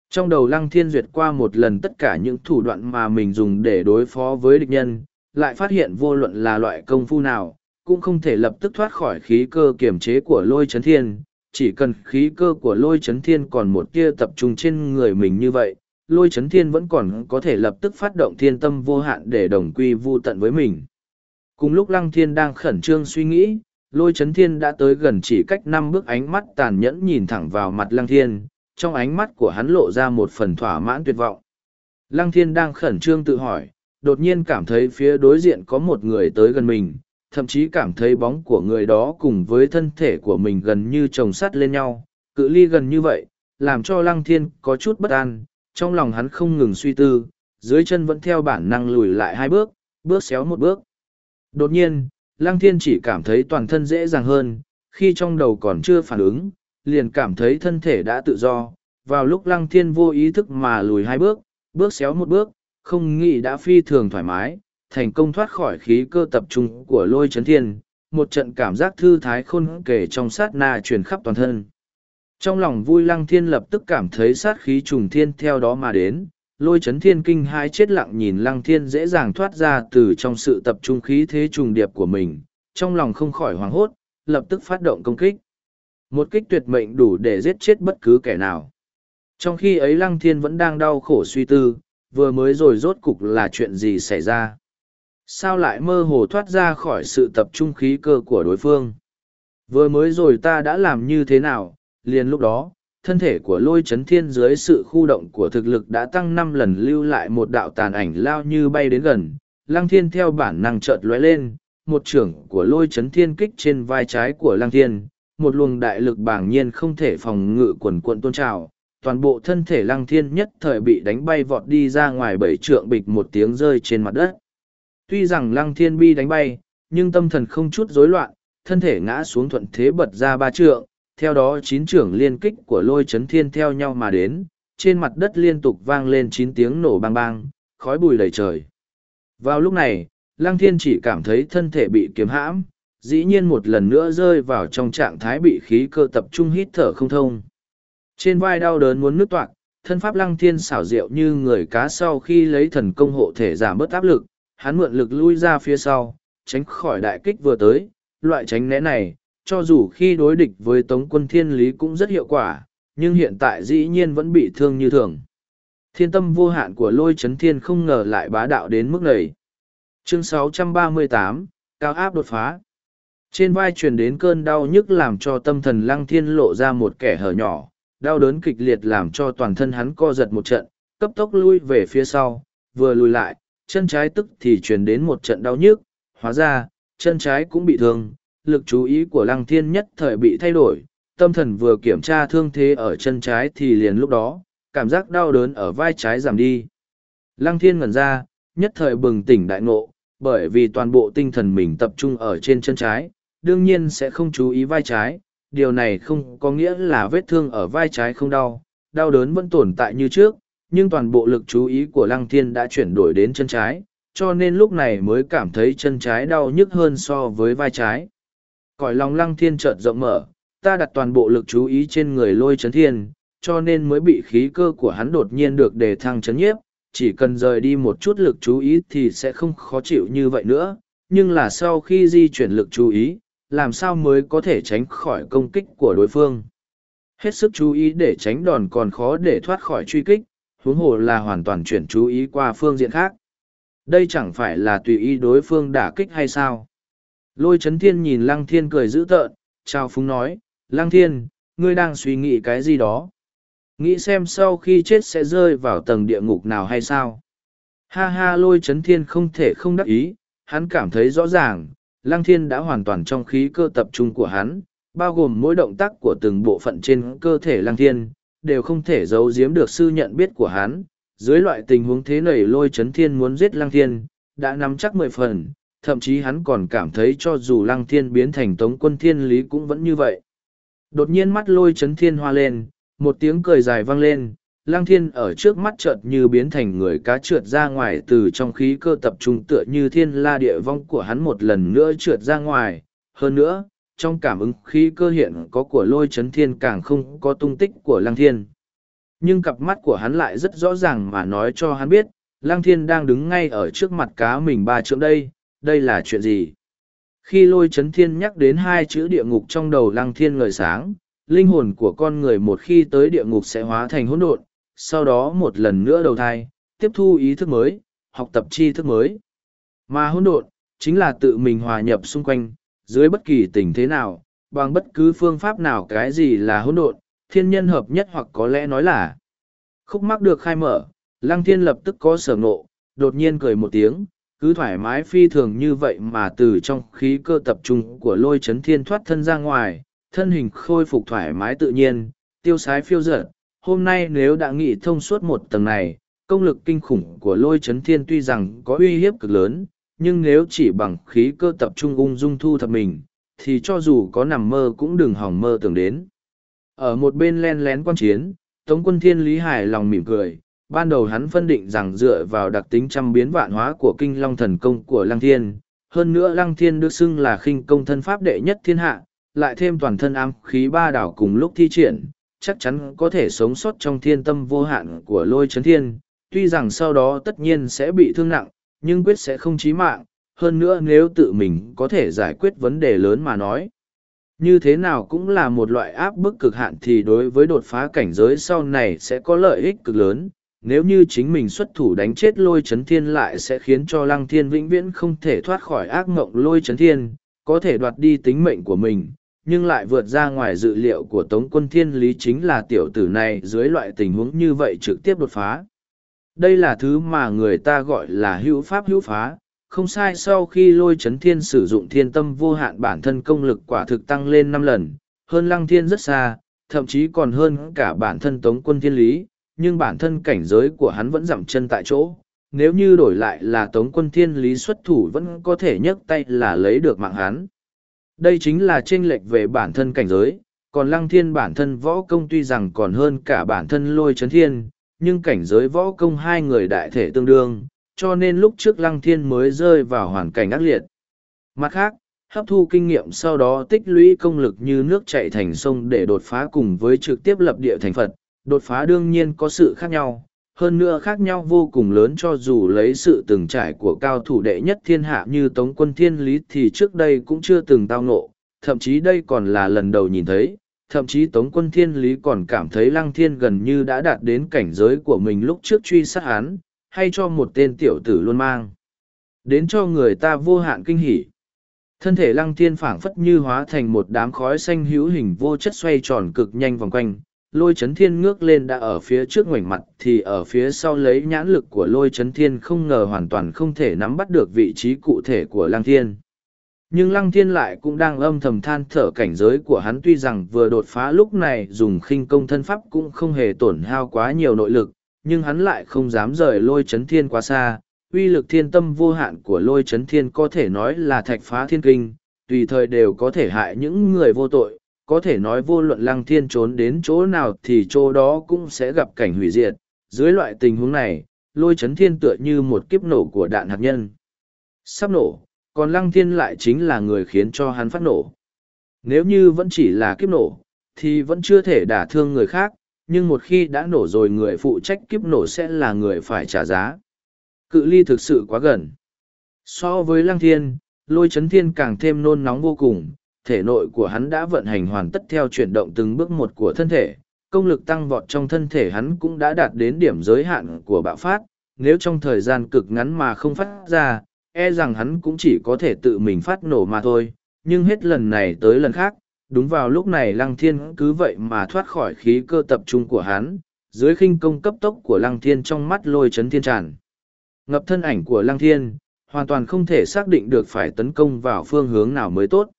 Trong đầu Lăng Thiên duyệt qua một lần tất cả những thủ đoạn mà mình dùng để đối phó với địch nhân, lại phát hiện vô luận là loại công phu nào, cũng không thể lập tức thoát khỏi khí cơ kiểm chế của lôi chấn thiên. Chỉ cần khí cơ của lôi chấn thiên còn một tia tập trung trên người mình như vậy, lôi chấn thiên vẫn còn có thể lập tức phát động thiên tâm vô hạn để đồng quy vu tận với mình. Cùng lúc lăng thiên đang khẩn trương suy nghĩ, lôi chấn thiên đã tới gần chỉ cách năm bước ánh mắt tàn nhẫn nhìn thẳng vào mặt lăng thiên, trong ánh mắt của hắn lộ ra một phần thỏa mãn tuyệt vọng. Lăng thiên đang khẩn trương tự hỏi, đột nhiên cảm thấy phía đối diện có một người tới gần mình, thậm chí cảm thấy bóng của người đó cùng với thân thể của mình gần như chồng sắt lên nhau, cự ly gần như vậy, làm cho lăng thiên có chút bất an, trong lòng hắn không ngừng suy tư, dưới chân vẫn theo bản năng lùi lại hai bước, bước xéo một bước. Đột nhiên, lăng thiên chỉ cảm thấy toàn thân dễ dàng hơn, khi trong đầu còn chưa phản ứng, liền cảm thấy thân thể đã tự do. Vào lúc lăng thiên vô ý thức mà lùi hai bước, bước xéo một bước, không nghĩ đã phi thường thoải mái, thành công thoát khỏi khí cơ tập trung của lôi chấn thiên, một trận cảm giác thư thái khôn kể trong sát na truyền khắp toàn thân. Trong lòng vui lăng thiên lập tức cảm thấy sát khí trùng thiên theo đó mà đến, lôi chấn thiên kinh hai chết lặng nhìn lăng thiên dễ dàng thoát ra từ trong sự tập trung khí thế trùng điệp của mình, trong lòng không khỏi hoảng hốt, lập tức phát động công kích. Một kích tuyệt mệnh đủ để giết chết bất cứ kẻ nào. Trong khi ấy lăng thiên vẫn đang đau khổ suy tư, vừa mới rồi rốt cục là chuyện gì xảy ra. Sao lại mơ hồ thoát ra khỏi sự tập trung khí cơ của đối phương? Vừa mới rồi ta đã làm như thế nào, liền lúc đó, thân thể của lôi chấn thiên dưới sự khu động của thực lực đã tăng năm lần lưu lại một đạo tàn ảnh lao như bay đến gần. Lăng thiên theo bản năng chợt lóe lên, một trưởng của lôi chấn thiên kích trên vai trái của lăng thiên, một luồng đại lực bảng nhiên không thể phòng ngự quần quận tôn trào. Toàn bộ thân thể lăng thiên nhất thời bị đánh bay vọt đi ra ngoài bảy trượng bịch một tiếng rơi trên mặt đất. Tuy rằng lăng thiên bi đánh bay, nhưng tâm thần không chút rối loạn, thân thể ngã xuống thuận thế bật ra ba trượng, theo đó chín trưởng liên kích của lôi chấn thiên theo nhau mà đến, trên mặt đất liên tục vang lên chín tiếng nổ bang bang, khói bùi đầy trời. Vào lúc này, lăng thiên chỉ cảm thấy thân thể bị kiếm hãm, dĩ nhiên một lần nữa rơi vào trong trạng thái bị khí cơ tập trung hít thở không thông. Trên vai đau đớn muốn nứt toạc, thân pháp lăng thiên xảo diệu như người cá sau khi lấy thần công hộ thể giảm bớt áp lực, hắn mượn lực lui ra phía sau, tránh khỏi đại kích vừa tới, loại tránh né này, cho dù khi đối địch với tống quân thiên lý cũng rất hiệu quả, nhưng hiện tại dĩ nhiên vẫn bị thương như thường. Thiên tâm vô hạn của lôi chấn thiên không ngờ lại bá đạo đến mức này. Chương 638, Cao áp đột phá. Trên vai truyền đến cơn đau nhức làm cho tâm thần lăng thiên lộ ra một kẻ hở nhỏ, đau đớn kịch liệt làm cho toàn thân hắn co giật một trận, cấp tốc lui về phía sau, vừa lùi lại, chân trái tức thì truyền đến một trận đau nhức, hóa ra, chân trái cũng bị thương, lực chú ý của lăng thiên nhất thời bị thay đổi, tâm thần vừa kiểm tra thương thế ở chân trái thì liền lúc đó, cảm giác đau đớn ở vai trái giảm đi. Lăng thiên ngẩn ra, nhất thời bừng tỉnh đại ngộ, bởi vì toàn bộ tinh thần mình tập trung ở trên chân trái, đương nhiên sẽ không chú ý vai trái. Điều này không có nghĩa là vết thương ở vai trái không đau, đau đớn vẫn tồn tại như trước, nhưng toàn bộ lực chú ý của lăng thiên đã chuyển đổi đến chân trái, cho nên lúc này mới cảm thấy chân trái đau nhức hơn so với vai trái. Cõi lòng lăng thiên chợt rộng mở, ta đặt toàn bộ lực chú ý trên người lôi chấn thiên, cho nên mới bị khí cơ của hắn đột nhiên được đề thăng chấn nhiếp, chỉ cần rời đi một chút lực chú ý thì sẽ không khó chịu như vậy nữa, nhưng là sau khi di chuyển lực chú ý, làm sao mới có thể tránh khỏi công kích của đối phương. Hết sức chú ý để tránh đòn còn khó để thoát khỏi truy kích, huống hồ là hoàn toàn chuyển chú ý qua phương diện khác. Đây chẳng phải là tùy ý đối phương đả kích hay sao? Lôi chấn thiên nhìn lăng thiên cười dữ tợn, chào phúng nói, lăng thiên, ngươi đang suy nghĩ cái gì đó? Nghĩ xem sau khi chết sẽ rơi vào tầng địa ngục nào hay sao? Ha ha lôi chấn thiên không thể không đắc ý, hắn cảm thấy rõ ràng, lăng thiên đã hoàn toàn trong khí cơ tập trung của hắn, bao gồm mỗi động tác của từng bộ phận trên cơ thể lăng thiên, đều không thể giấu giếm được sư nhận biết của hắn. Dưới loại tình huống thế này lôi chấn thiên muốn giết lăng thiên, đã nắm chắc mười phần, thậm chí hắn còn cảm thấy cho dù lăng thiên biến thành tống quân thiên lý cũng vẫn như vậy. Đột nhiên mắt lôi chấn thiên hoa lên, một tiếng cười dài vang lên, lăng thiên ở trước mắt chợt như biến thành người cá trượt ra ngoài từ trong khí cơ tập trung tựa như thiên la địa vong của hắn một lần nữa trượt ra ngoài. Hơn nữa, trong cảm ứng khí cơ hiện có của lôi chấn thiên càng không có tung tích của lăng thiên. Nhưng cặp mắt của hắn lại rất rõ ràng mà nói cho hắn biết, lăng thiên đang đứng ngay ở trước mặt cá mình ba trượng đây, đây là chuyện gì? Khi lôi chấn thiên nhắc đến hai chữ địa ngục trong đầu lăng thiên ngời sáng, linh hồn của con người một khi tới địa ngục sẽ hóa thành hỗn độn, sau đó một lần nữa đầu thai, tiếp thu ý thức mới, học tập tri thức mới. Mà hỗn độn, chính là tự mình hòa nhập xung quanh, dưới bất kỳ tình thế nào, bằng bất cứ phương pháp nào cái gì là hỗn độn, thiên nhân hợp nhất hoặc có lẽ nói là. Khúc mắc được khai mở, lăng thiên lập tức có sở ngộ, đột nhiên cười một tiếng, cứ thoải mái phi thường như vậy mà từ trong khí cơ tập trung của lôi chấn thiên thoát thân ra ngoài, thân hình khôi phục thoải mái tự nhiên, tiêu sái phiêu dở. Hôm nay nếu đã nghĩ thông suốt một tầng này, công lực kinh khủng của lôi chấn thiên tuy rằng có uy hiếp cực lớn, nhưng nếu chỉ bằng khí cơ tập trung ung dung thu thập mình, thì cho dù có nằm mơ cũng đừng hỏng mơ tưởng đến. Ở một bên len lén quan chiến, Tống quân thiên lý hải lòng mỉm cười, ban đầu hắn phân định rằng dựa vào đặc tính trăm biến vạn hóa của kinh long thần công của lăng thiên, hơn nữa lăng thiên được xưng là khinh công thân pháp đệ nhất thiên hạ, lại thêm toàn thân ám khí ba đảo cùng lúc thi triển, chắc chắn có thể sống sót trong thiên tâm vô hạn của lôi chấn thiên, tuy rằng sau đó tất nhiên sẽ bị thương nặng, nhưng quyết sẽ không chí mạng, hơn nữa nếu tự mình có thể giải quyết vấn đề lớn mà nói. Như thế nào cũng là một loại áp bức cực hạn thì đối với đột phá cảnh giới sau này sẽ có lợi ích cực lớn. Nếu như chính mình xuất thủ đánh chết lôi chấn thiên lại sẽ khiến cho lăng thiên vĩnh viễn không thể thoát khỏi ác mộng lôi chấn thiên, có thể đoạt đi tính mệnh của mình, nhưng lại vượt ra ngoài dự liệu của Tống quân thiên lý chính là tiểu tử này dưới loại tình huống như vậy trực tiếp đột phá. Đây là thứ mà người ta gọi là hữu pháp hữu phá, không sai sau khi lôi chấn thiên sử dụng thiên tâm vô hạn bản thân công lực quả thực tăng lên năm lần, hơn lăng thiên rất xa, thậm chí còn hơn cả bản thân tống quân thiên lý, nhưng bản thân cảnh giới của hắn vẫn giảm chân tại chỗ. Nếu như đổi lại là tống quân thiên lý xuất thủ vẫn có thể nhấc tay là lấy được mạng hắn. Đây chính là tranh lệch về bản thân cảnh giới, còn lăng thiên bản thân võ công tuy rằng còn hơn cả bản thân lôi chấn thiên, nhưng cảnh giới võ công hai người đại thể tương đương, cho nên lúc trước lăng thiên mới rơi vào hoàn cảnh ác liệt. Mặt khác, hấp thu kinh nghiệm sau đó tích lũy công lực như nước chạy thành sông để đột phá cùng với trực tiếp lập địa thành Phật, đột phá đương nhiên có sự khác nhau, hơn nữa khác nhau vô cùng lớn cho dù lấy sự từng trải của cao thủ đệ nhất thiên hạ như Tống quân Thiên Lý thì trước đây cũng chưa từng tao ngộ, thậm chí đây còn là lần đầu nhìn thấy, thậm chí Tống quân Thiên Lý còn cảm thấy Lăng Thiên gần như đã đạt đến cảnh giới của mình lúc trước truy sát hắn, hay cho một tên tiểu tử luôn mang. Đến cho người ta vô hạn kinh hỉ. Thân thể Lăng Thiên phảng phất như hóa thành một đám khói xanh hữu hình vô chất xoay tròn cực nhanh vòng quanh, lôi chấn thiên ngước lên đã ở phía trước ngoảnh mặt thì ở phía sau lấy nhãn lực của lôi chấn thiên không ngờ hoàn toàn không thể nắm bắt được vị trí cụ thể của Lang thiên nhưng lăng thiên lại cũng đang âm thầm than thở cảnh giới của hắn tuy rằng vừa đột phá lúc này dùng khinh công thân pháp cũng không hề tổn hao quá nhiều nội lực nhưng hắn lại không dám rời lôi chấn thiên quá xa uy lực thiên tâm vô hạn của lôi chấn thiên có thể nói là thạch phá thiên kinh tùy thời đều có thể hại những người vô tội có thể nói vô luận lăng thiên trốn đến chỗ nào thì chỗ đó cũng sẽ gặp cảnh hủy diệt. Dưới loại tình huống này, lôi chấn thiên tựa như một kiếp nổ của đạn hạt nhân. Sắp nổ, còn lăng thiên lại chính là người khiến cho hắn phát nổ. Nếu như vẫn chỉ là kiếp nổ, thì vẫn chưa thể đả thương người khác, nhưng một khi đã nổ rồi người phụ trách kiếp nổ sẽ là người phải trả giá. Cự ly thực sự quá gần. So với lăng thiên, lôi chấn thiên càng thêm nôn nóng vô cùng, thể nội của hắn đã vận hành hoàn tất theo chuyển động từng bước một của thân thể, công lực tăng vọt trong thân thể hắn cũng đã đạt đến điểm giới hạn của bạo phát, nếu trong thời gian cực ngắn mà không phát ra, e rằng hắn cũng chỉ có thể tự mình phát nổ mà thôi, nhưng hết lần này tới lần khác, đúng vào lúc này lăng thiên cứ vậy mà thoát khỏi khí cơ tập trung của hắn, dưới khinh công cấp tốc của lăng thiên trong mắt lôi chấn thiên tràn. Ngập thân ảnh của lăng thiên, hoàn toàn không thể xác định được phải tấn công vào phương hướng nào mới tốt.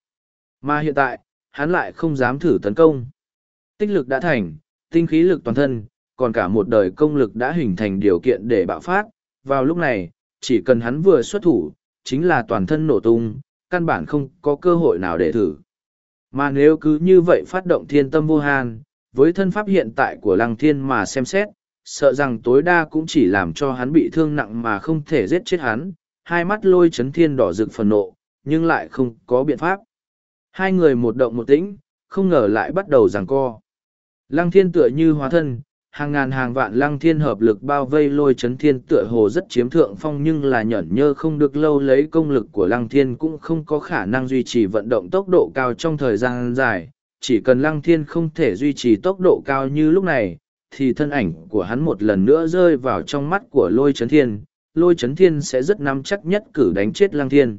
Mà hiện tại, hắn lại không dám thử tấn công. Tích lực đã thành, tinh khí lực toàn thân, còn cả một đời công lực đã hình thành điều kiện để bạo phát. Vào lúc này, chỉ cần hắn vừa xuất thủ, chính là toàn thân nổ tung, căn bản không có cơ hội nào để thử. Mà nếu cứ như vậy phát động thiên tâm vô hàn, với thân pháp hiện tại của lăng thiên mà xem xét, sợ rằng tối đa cũng chỉ làm cho hắn bị thương nặng mà không thể giết chết hắn, hai mắt lôi chấn thiên đỏ rực phần nộ, nhưng lại không có biện pháp. Hai người một động một tĩnh, không ngờ lại bắt đầu giằng co. Lăng thiên tựa như hóa thân, hàng ngàn hàng vạn lăng thiên hợp lực bao vây lôi chấn thiên tựa hồ rất chiếm thượng phong nhưng là nhẫn nhơ không được lâu lấy công lực của lăng thiên cũng không có khả năng duy trì vận động tốc độ cao trong thời gian dài. Chỉ cần lăng thiên không thể duy trì tốc độ cao như lúc này, thì thân ảnh của hắn một lần nữa rơi vào trong mắt của lôi chấn thiên, lôi chấn thiên sẽ rất nắm chắc nhất cử đánh chết lăng thiên.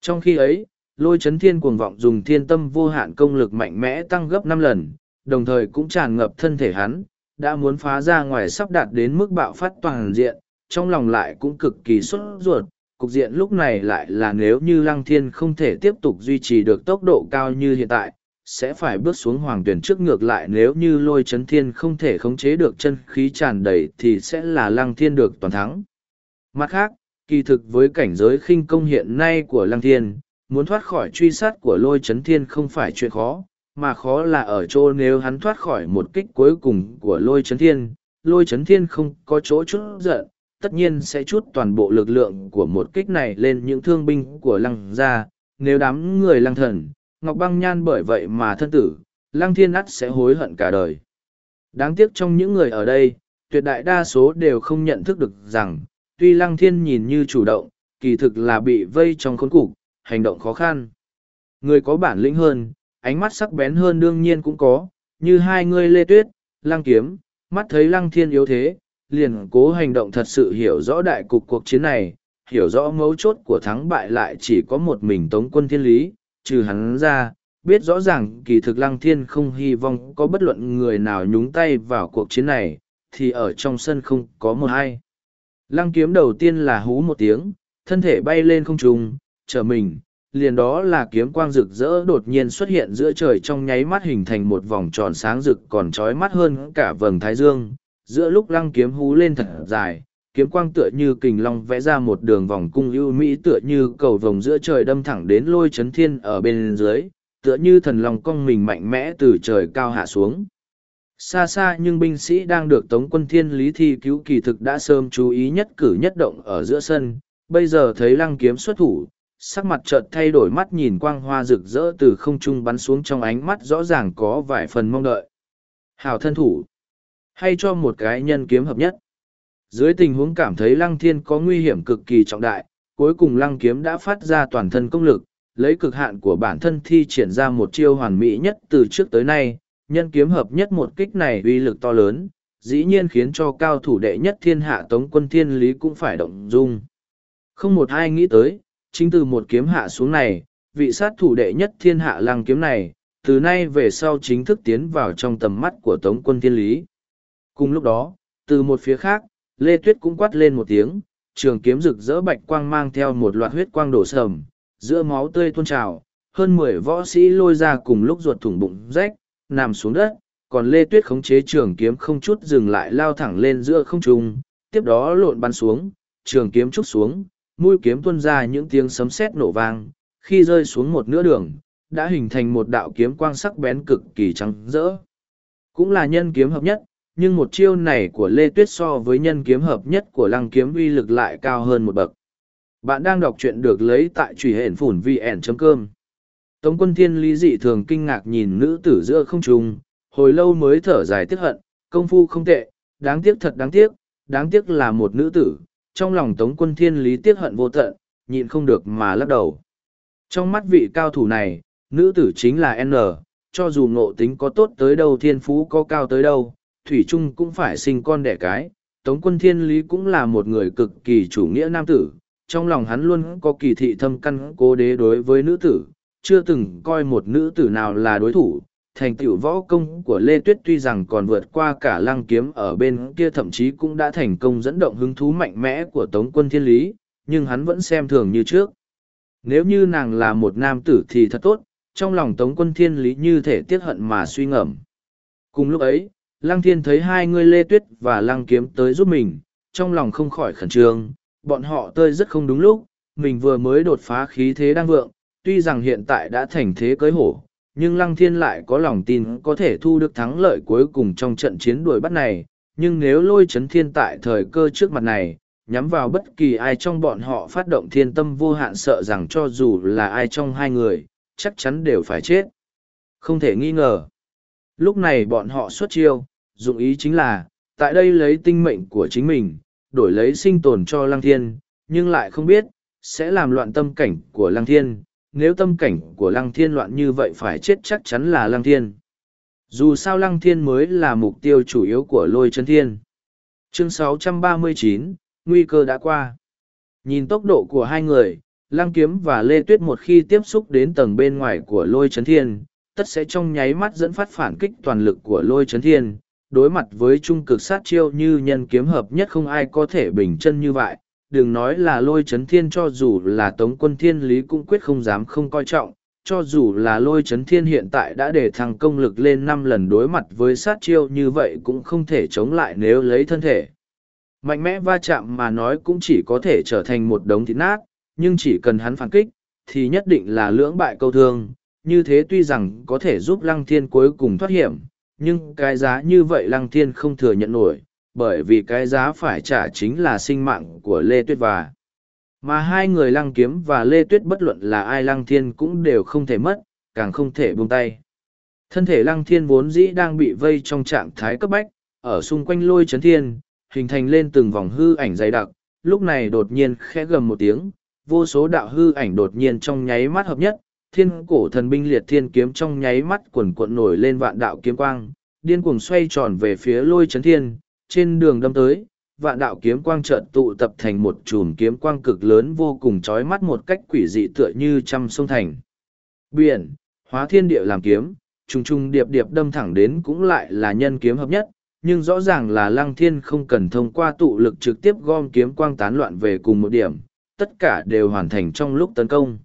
Trong khi ấy, lôi chấn thiên cuồng vọng dùng thiên tâm vô hạn công lực mạnh mẽ tăng gấp năm lần, đồng thời cũng tràn ngập thân thể hắn, đã muốn phá ra ngoài sắp đạt đến mức bạo phát toàn diện, trong lòng lại cũng cực kỳ sốt ruột. Cục diện lúc này lại là nếu như lăng thiên không thể tiếp tục duy trì được tốc độ cao như hiện tại, sẽ phải bước xuống hoàng tuyển trước ngược lại nếu như lôi chấn thiên không thể khống chế được chân khí tràn đầy thì sẽ là lăng thiên được toàn thắng. Mặt khác, kỳ thực với cảnh giới khinh công hiện nay của lăng thiên, muốn thoát khỏi truy sát của lôi chấn thiên không phải chuyện khó, mà khó là ở chỗ nếu hắn thoát khỏi một kích cuối cùng của lôi chấn thiên, lôi chấn thiên không có chỗ chút giận, tất nhiên sẽ chút toàn bộ lực lượng của một kích này lên những thương binh của lăng gia, nếu đám người lăng thần, Ngọc Băng Nhan bởi vậy mà thân tử, lăng thiên ắt sẽ hối hận cả đời. Đáng tiếc trong những người ở đây, tuyệt đại đa số đều không nhận thức được rằng, tuy lăng thiên nhìn như chủ động, kỳ thực là bị vây trong khốn cục, hành động khó khăn. Người có bản lĩnh hơn, ánh mắt sắc bén hơn đương nhiên cũng có, như hai người lê tuyết, lăng kiếm, mắt thấy lăng thiên yếu thế, liền cố hành động thật sự hiểu rõ đại cục cuộc chiến này, hiểu rõ mấu chốt của thắng bại lại chỉ có một mình tống quân thiên lý, trừ hắn ra, biết rõ ràng kỳ thực lăng thiên không hy vọng có bất luận người nào nhúng tay vào cuộc chiến này, thì ở trong sân không có một ai. Lăng kiếm đầu tiên là hú một tiếng, thân thể bay lên không trung, trở mình, liền đó là kiếm quang rực rỡ đột nhiên xuất hiện giữa trời trong nháy mắt hình thành một vòng tròn sáng rực còn trói mắt hơn cả vầng thái dương. Giữa lúc lăng kiếm hú lên thật dài, kiếm quang tựa như kình long vẽ ra một đường vòng cung ưu mỹ tựa như cầu vồng giữa trời đâm thẳng đến lôi chấn thiên ở bên dưới, tựa như thần lòng cong mình mạnh mẽ từ trời cao hạ xuống. Xa xa nhưng binh sĩ đang được Tống quân thiên lý thi cứu kỳ thực đã sớm chú ý nhất cử nhất động ở giữa sân, bây giờ thấy lăng kiếm xuất thủ, sắc mặt chợt thay đổi mắt nhìn quang hoa rực rỡ từ không trung bắn xuống trong ánh mắt rõ ràng có vài phần mong đợi. Hào thân thủ. hay cho một cái nhân kiếm hợp nhất. Dưới tình huống cảm thấy lăng thiên có nguy hiểm cực kỳ trọng đại, cuối cùng lăng kiếm đã phát ra toàn thân công lực, lấy cực hạn của bản thân thi triển ra một chiêu hoàn mỹ nhất từ trước tới nay, nhân kiếm hợp nhất một kích này uy lực to lớn, dĩ nhiên khiến cho cao thủ đệ nhất thiên hạ tống quân thiên lý cũng phải động dung. Không một ai nghĩ tới, chính từ một kiếm hạ xuống này, vị sát thủ đệ nhất thiên hạ lăng kiếm này, từ nay về sau chính thức tiến vào trong tầm mắt của tống quân thiên lý. Cùng lúc đó, từ một phía khác, Lê Tuyết cũng quát lên một tiếng, trường kiếm rực rỡ bạch quang mang theo một loạt huyết quang đổ sầm, giữa máu tươi tuôn trào, hơn mười võ sĩ lôi ra cùng lúc ruột thủng bụng rách, nằm xuống đất, còn Lê Tuyết khống chế trường kiếm không chút dừng lại lao thẳng lên giữa không trung, tiếp đó lộn bắn xuống, trường kiếm trúc xuống, mũi kiếm tuôn ra những tiếng sấm sét nổ vang, khi rơi xuống một nửa đường, đã hình thành một đạo kiếm quang sắc bén cực kỳ trắng rỡ. Cũng là nhân kiếm hợp nhất, nhưng một chiêu này của Lê Tuyết so với nhân kiếm hợp nhất của Lăng kiếm uy lực lại cao hơn một bậc. Bạn đang đọc truyện được lấy tại truy hển phủn vn.com. Tống quân thiên lý dị thường kinh ngạc nhìn nữ tử giữa không trung, hồi lâu mới thở dài tiếc hận, công phu không tệ, đáng tiếc thật đáng tiếc, đáng tiếc là một nữ tử, trong lòng tống quân thiên lý tiếc hận vô tận, nhịn không được mà lắc đầu. Trong mắt vị cao thủ này, nữ tử chính là N, cho dù ngộ tính có tốt tới đâu thiên phú có cao tới đâu, Thủy Trung cũng phải sinh con đẻ cái. Tống quân thiên lý cũng là một người cực kỳ chủ nghĩa nam tử, trong lòng hắn luôn có kỳ thị thâm căn cố đế đối với nữ tử, chưa từng coi một nữ tử nào là đối thủ. Thành tựu võ công của Lê Tuyết tuy rằng còn vượt qua cả lăng kiếm ở bên kia thậm chí cũng đã thành công dẫn động hứng thú mạnh mẽ của Tống quân thiên lý, nhưng hắn vẫn xem thường như trước. Nếu như nàng là một nam tử thì thật tốt, trong lòng Tống quân thiên lý như thể tiếc hận mà suy ngẫm. Cùng lúc ấy, Lăng Thiên thấy hai người Lê Tuyết và Lăng Kiếm tới giúp mình, trong lòng không khỏi khẩn trương, bọn họ tơi rất không đúng lúc, mình vừa mới đột phá khí thế đang vượng, tuy rằng hiện tại đã thành thế cưới hổ, nhưng Lăng Thiên lại có lòng tin có thể thu được thắng lợi cuối cùng trong trận chiến đuổi bắt này, nhưng nếu lôi chấn thiên tại thời cơ trước mặt này, nhắm vào bất kỳ ai trong bọn họ phát động thiên tâm vô hạn sợ rằng cho dù là ai trong hai người, chắc chắn đều phải chết. Không thể nghi ngờ. Lúc này bọn họ xuất chiêu, dụng ý chính là, tại đây lấy tinh mệnh của chính mình, đổi lấy sinh tồn cho lăng thiên, nhưng lại không biết, sẽ làm loạn tâm cảnh của lăng thiên, nếu tâm cảnh của lăng thiên loạn như vậy phải chết chắc chắn là lăng thiên. Dù sao lăng thiên mới là mục tiêu chủ yếu của lôi chân thiên. Chương 639, Nguy cơ đã qua. Nhìn tốc độ của hai người, lăng kiếm và lê tuyết một khi tiếp xúc đến tầng bên ngoài của lôi chấn thiên, tất sẽ trong nháy mắt dẫn phát phản kích toàn lực của lôi chấn thiên, đối mặt với trung cực sát chiêu như nhân kiếm hợp nhất không ai có thể bình chân như vậy. Đừng nói là lôi chấn thiên cho dù là tống quân thiên lý cũng quyết không dám không coi trọng, cho dù là lôi chấn thiên hiện tại đã để thằng công lực lên năm lần đối mặt với sát chiêu như vậy cũng không thể chống lại nếu lấy thân thể. Mạnh mẽ va chạm mà nói cũng chỉ có thể trở thành một đống thịt nát, nhưng chỉ cần hắn phản kích, thì nhất định là lưỡng bại câu thương. Như thế tuy rằng có thể giúp lăng thiên cuối cùng thoát hiểm, nhưng cái giá như vậy lăng thiên không thừa nhận nổi, bởi vì cái giá phải trả chính là sinh mạng của Lê Tuyết và. Mà hai người lăng kiếm và Lê Tuyết bất luận là ai lăng thiên cũng đều không thể mất, càng không thể buông tay. Thân thể lăng thiên vốn dĩ đang bị vây trong trạng thái cấp bách, ở xung quanh lôi chấn thiên, hình thành lên từng vòng hư ảnh dày đặc, lúc này đột nhiên khẽ gầm một tiếng, vô số đạo hư ảnh đột nhiên trong nháy mắt hợp nhất, thiên cổ thần binh liệt thiên kiếm trong nháy mắt quần cuộn nổi lên vạn đạo kiếm quang, điên cuồng xoay tròn về phía lôi chấn thiên, trên đường đâm tới, vạn đạo kiếm quang chợt tụ tập thành một chùm kiếm quang cực lớn vô cùng chói mắt một cách quỷ dị tựa như trăm sông thành. Biển, hóa thiên địa làm kiếm, trùng trùng điệp điệp đâm thẳng đến cũng lại là nhân kiếm hợp nhất, nhưng rõ ràng là lăng thiên không cần thông qua tụ lực trực tiếp gom kiếm quang tán loạn về cùng một điểm, tất cả đều hoàn thành trong lúc tấn công.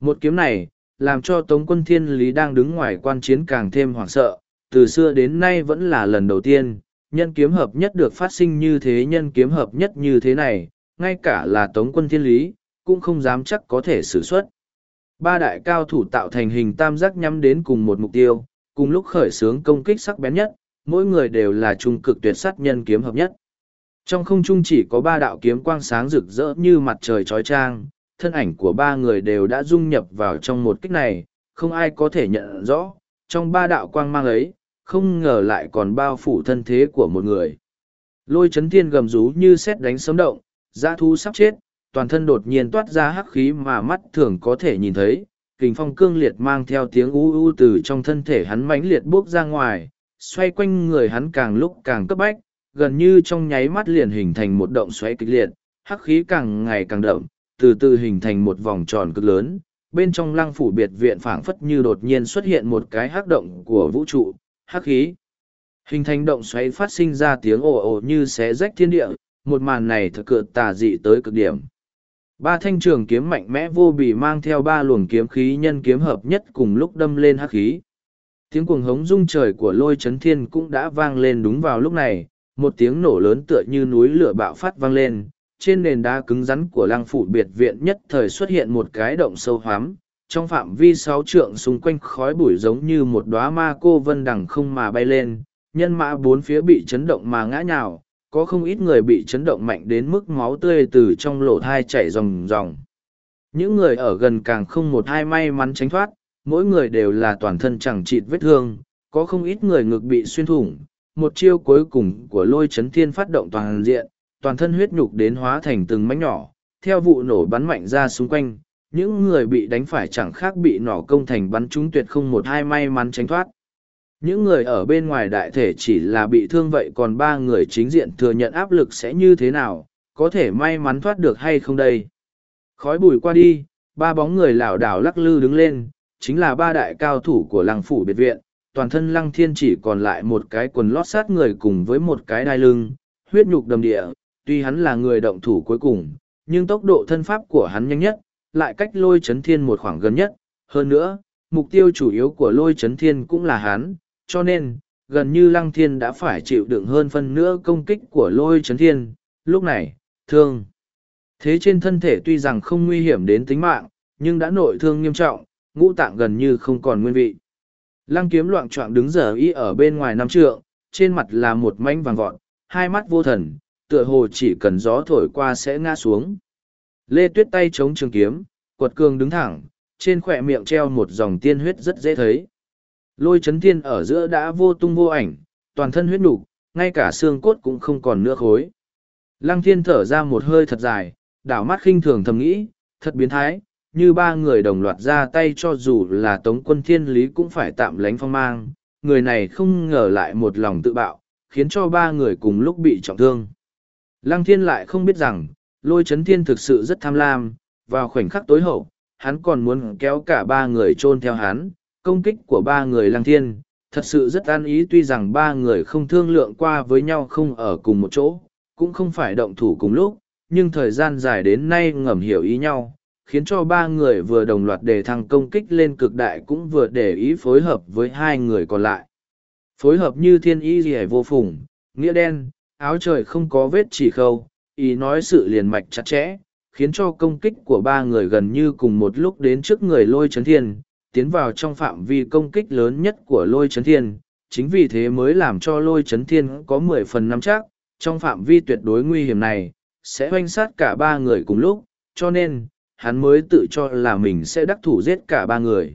Một kiếm này, làm cho Tống quân thiên lý đang đứng ngoài quan chiến càng thêm hoảng sợ, từ xưa đến nay vẫn là lần đầu tiên, nhân kiếm hợp nhất được phát sinh như thế nhân kiếm hợp nhất như thế này, ngay cả là Tống quân thiên lý, cũng không dám chắc có thể xử xuất. Ba đại cao thủ tạo thành hình tam giác nhắm đến cùng một mục tiêu, cùng lúc khởi xướng công kích sắc bén nhất, mỗi người đều là trung cực tuyệt sát nhân kiếm hợp nhất. Trong không trung chỉ có ba đạo kiếm quang sáng rực rỡ như mặt trời trói trang, thân ảnh của ba người đều đã dung nhập vào trong một kích này, không ai có thể nhận rõ, trong ba đạo quang mang ấy, không ngờ lại còn bao phủ thân thế của một người. Lôi chấn thiên gầm rú như xét đánh sấm động, dã thu sắp chết, toàn thân đột nhiên toát ra hắc khí mà mắt thường có thể nhìn thấy, kình phong cương liệt mang theo tiếng u u từ trong thân thể hắn mãnh liệt bước ra ngoài, xoay quanh người hắn càng lúc càng cấp bách, gần như trong nháy mắt liền hình thành một động xoáy kịch liệt, hắc khí càng ngày càng đậm, từ từ hình thành một vòng tròn cực lớn. Bên trong lăng phủ biệt viện phảng phất như đột nhiên xuất hiện một cái hắc động của vũ trụ, hắc khí. Hình thành động xoáy phát sinh ra tiếng ồ ồ như xé rách thiên địa, một màn này thật cự tà dị tới cực điểm. Ba thanh trường kiếm mạnh mẽ vô bì mang theo ba luồng kiếm khí nhân kiếm hợp nhất cùng lúc đâm lên hắc khí. Tiếng cuồng hống rung trời của lôi chấn thiên cũng đã vang lên đúng vào lúc này, một tiếng nổ lớn tựa như núi lửa bạo phát vang lên, trên nền đá cứng rắn của lăng phủ biệt viện nhất thời xuất hiện một cái động sâu hoắm, trong phạm vi sáu trượng xung quanh khói bụi giống như một đóa ma cô vân đằng không mà bay lên, nhân mã bốn phía bị chấn động mà ngã nhào, có không ít người bị chấn động mạnh đến mức máu tươi từ trong lỗ thai chảy ròng ròng. Những người ở gần càng không một hai may mắn tránh thoát, mỗi người đều là toàn thân chẳng chịt vết thương, có không ít người ngực bị xuyên thủng. Một chiêu cuối cùng của lôi chấn thiên phát động toàn diện, toàn thân huyết nhục đến hóa thành từng mảnh nhỏ, theo vụ nổ bắn mạnh ra xung quanh, những người bị đánh phải chẳng khác bị nỏ công thành bắn trúng tuyệt không một hai may mắn tránh thoát. Những người ở bên ngoài đại thể chỉ là bị thương vậy còn ba người chính diện thừa nhận áp lực sẽ như thế nào, có thể may mắn thoát được hay không đây. Khói bùi qua đi, ba bóng người lảo đảo lắc lư đứng lên, chính là ba đại cao thủ của lăng phủ biệt viện, toàn thân lăng thiên chỉ còn lại một cái quần lót sát người cùng với một cái đai lưng, huyết nhục đầm địa, tuy hắn là người động thủ cuối cùng, nhưng tốc độ thân pháp của hắn nhanh nhất, lại cách lôi chấn thiên một khoảng gần nhất, hơn nữa, mục tiêu chủ yếu của lôi chấn thiên cũng là hắn, cho nên, gần như lăng thiên đã phải chịu đựng hơn phân nữa công kích của lôi chấn thiên, lúc này, thương. Thế trên thân thể tuy rằng không nguy hiểm đến tính mạng, nhưng đã nội thương nghiêm trọng, ngũ tạng gần như không còn nguyên vị. Lăng kiếm loạn trọng đứng giờ y ở bên ngoài năm trượng, trên mặt là một manh vàng vọt, hai mắt vô thần, tựa hồ chỉ cần gió thổi qua sẽ ngã xuống. Lê Tuyết tay chống trường kiếm, quật cường đứng thẳng, trên khỏe miệng treo một dòng tiên huyết rất dễ thấy. Lôi chấn thiên ở giữa đã vô tung vô ảnh, toàn thân huyết nục, ngay cả xương cốt cũng không còn nữa khối. Lăng thiên thở ra một hơi thật dài, đảo mắt khinh thường thầm nghĩ, thật biến thái, như ba người đồng loạt ra tay cho dù là tống quân thiên lý cũng phải tạm lánh phong mang, người này không ngờ lại một lòng tự bạo, khiến cho ba người cùng lúc bị trọng thương. Lăng thiên lại không biết rằng, lôi chấn thiên thực sự rất tham lam, vào khoảnh khắc tối hậu, hắn còn muốn kéo cả ba người chôn theo hắn, công kích của ba người lăng thiên, thật sự rất an ý tuy rằng ba người không thương lượng qua với nhau không ở cùng một chỗ, cũng không phải động thủ cùng lúc, nhưng thời gian dài đến nay ngầm hiểu ý nhau, khiến cho ba người vừa đồng loạt đề thăng công kích lên cực đại cũng vừa để ý phối hợp với hai người còn lại. Phối hợp như thiên ý gì vô phùng, nghĩa đen, áo trời không có vết chỉ khâu, ý nói sự liền mạch chặt chẽ, khiến cho công kích của ba người gần như cùng một lúc đến trước người lôi chấn thiên, tiến vào trong phạm vi công kích lớn nhất của lôi chấn thiên. Chính vì thế mới làm cho lôi chấn thiên có mười phần năm chắc, trong phạm vi tuyệt đối nguy hiểm này, sẽ oanh sát cả ba người cùng lúc, cho nên, hắn mới tự cho là mình sẽ đắc thủ giết cả ba người.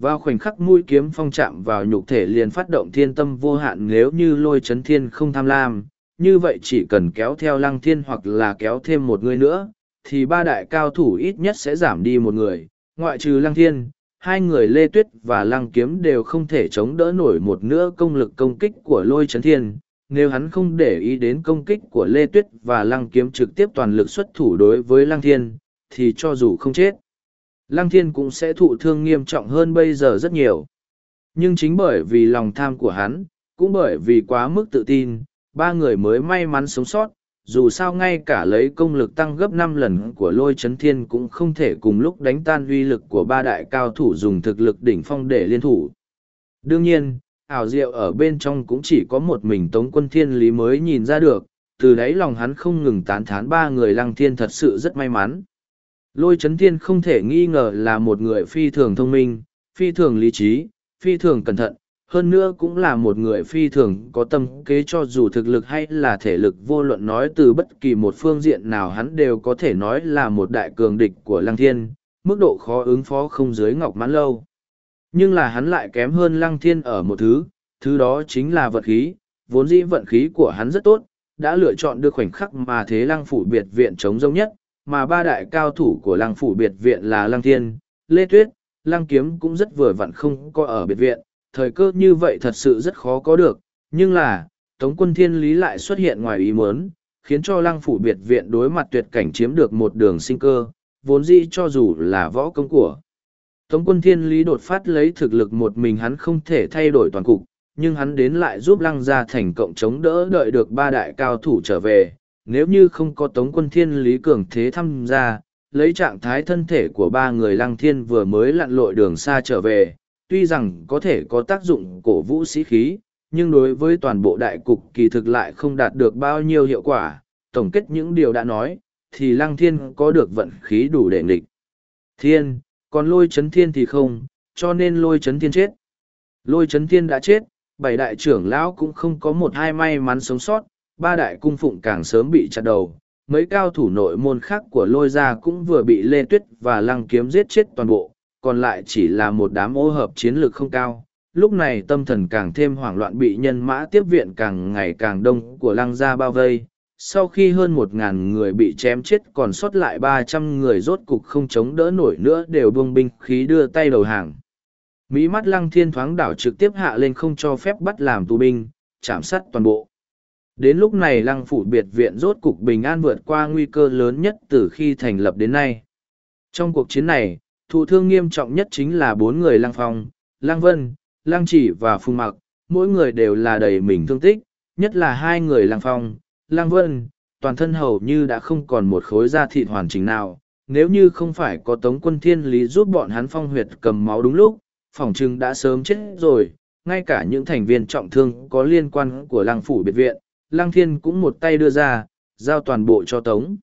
Vào khoảnh khắc mũi kiếm phong chạm vào nhục thể liền phát động thiên tâm vô hạn nếu như lôi chấn thiên không tham lam, như vậy chỉ cần kéo theo lăng thiên hoặc là kéo thêm một người nữa, thì ba đại cao thủ ít nhất sẽ giảm đi một người, ngoại trừ lăng thiên, hai người Lê Tuyết và Lăng Kiếm đều không thể chống đỡ nổi một nữa công lực công kích của lôi chấn thiên. Nếu hắn không để ý đến công kích của Lê Tuyết và Lăng Kiếm trực tiếp toàn lực xuất thủ đối với Lăng Thiên, thì cho dù không chết, Lăng Thiên cũng sẽ thụ thương nghiêm trọng hơn bây giờ rất nhiều. Nhưng chính bởi vì lòng tham của hắn, cũng bởi vì quá mức tự tin, ba người mới may mắn sống sót, dù sao ngay cả lấy công lực tăng gấp năm lần của lôi chấn thiên cũng không thể cùng lúc đánh tan uy lực của ba đại cao thủ dùng thực lực đỉnh phong để liên thủ. Đương nhiên, ảo diệu ở bên trong cũng chỉ có một mình tống quân thiên lý mới nhìn ra được, từ đấy lòng hắn không ngừng tán thán ba người lăng thiên thật sự rất may mắn. Lôi chấn thiên không thể nghi ngờ là một người phi thường thông minh, phi thường lý trí, phi thường cẩn thận, hơn nữa cũng là một người phi thường có tâm kế cho dù thực lực hay là thể lực vô luận nói từ bất kỳ một phương diện nào hắn đều có thể nói là một đại cường địch của lăng thiên mức độ khó ứng phó không dưới ngọc mãn lâu. Nhưng là hắn lại kém hơn lăng thiên ở một thứ thứ đó chính là vận khí, vốn dĩ vận khí của hắn rất tốt, đã lựa chọn được khoảnh khắc mà thế lăng phủ biệt viện chống giống nhất, mà ba đại cao thủ của lăng phủ biệt viện là lăng thiên, lê tuyết, lăng kiếm cũng rất vừa vặn không có ở biệt viện, thời cơ như vậy thật sự rất khó có được, nhưng là, Tống quân thiên lý lại xuất hiện ngoài ý muốn, khiến cho lăng phủ biệt viện đối mặt tuyệt cảnh chiếm được một đường sinh cơ, vốn dĩ cho dù là võ công của. Tống quân thiên lý đột phát lấy thực lực một mình hắn không thể thay đổi toàn cục, nhưng hắn đến lại giúp lăng gia thành cộng chống đỡ đợi được ba đại cao thủ trở về. Nếu như không có tống quân thiên lý cường thế tham gia, lấy trạng thái thân thể của ba người lăng thiên vừa mới lặn lội đường xa trở về, tuy rằng có thể có tác dụng cổ vũ sĩ khí, nhưng đối với toàn bộ đại cục kỳ thực lại không đạt được bao nhiêu hiệu quả. Tổng kết những điều đã nói, thì lăng thiên có được vận khí đủ để nghịch. Thiên, còn lôi chấn thiên thì không, cho nên lôi chấn thiên chết. Lôi chấn thiên đã chết, bảy đại trưởng lão cũng không có một hai may mắn sống sót, ba đại cung phụng càng sớm bị chặt đầu. Mấy cao thủ nội môn khác của lôi gia cũng vừa bị Lê Tuyết và Lăng Kiếm giết chết toàn bộ, còn lại chỉ là một đám ô hợp chiến lược không cao. Lúc này tâm thần càng thêm hoảng loạn bị nhân mã tiếp viện càng ngày càng đông của Lăng gia bao vây, sau khi hơn một ngàn người bị chém chết còn sót lại ba trăm người rốt cục không chống đỡ nổi nữa đều buông binh khí đưa tay đầu hàng. Mỹ mắt lăng thiên thoáng đảo trực tiếp hạ lên không cho phép bắt làm tù binh chạm sát toàn bộ. Đến lúc này lăng phủ biệt viện rốt cục bình an vượt qua nguy cơ lớn nhất từ khi thành lập đến nay. Trong cuộc chiến này thụ thương nghiêm trọng nhất chính là bốn người Lang phong Lang vân Lang chỉ và Phùng mặc mỗi người đều là đầy mình thương tích nhất là hai người Lang phong Lang Vân, toàn thân hầu như đã không còn một khối da thịt hoàn chỉnh nào. Nếu như không phải có Tống quân thiên lý giúp bọn hắn phong huyệt cầm máu đúng lúc, phỏng chừng đã sớm chết rồi. Ngay cả những thành viên trọng thương có liên quan của Lang phủ biệt viện, Lang thiên cũng một tay đưa ra, giao toàn bộ cho Tống.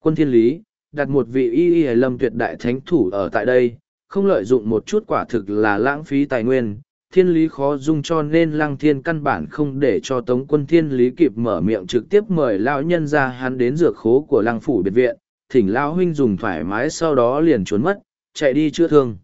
Quân thiên lý, đặt một vị y y lâm tuyệt đại thánh thủ ở tại đây, không lợi dụng một chút quả thực là lãng phí tài nguyên, thiên lý khó dung cho nên lăng thiên căn bản không để cho tống quân thiên lý kịp mở miệng trực tiếp mời lão nhân ra hắn đến dược khố của lăng phủ biệt viện. Thỉnh lão huynh dùng thoải mái sau đó liền trốn mất chạy đi chữa thương.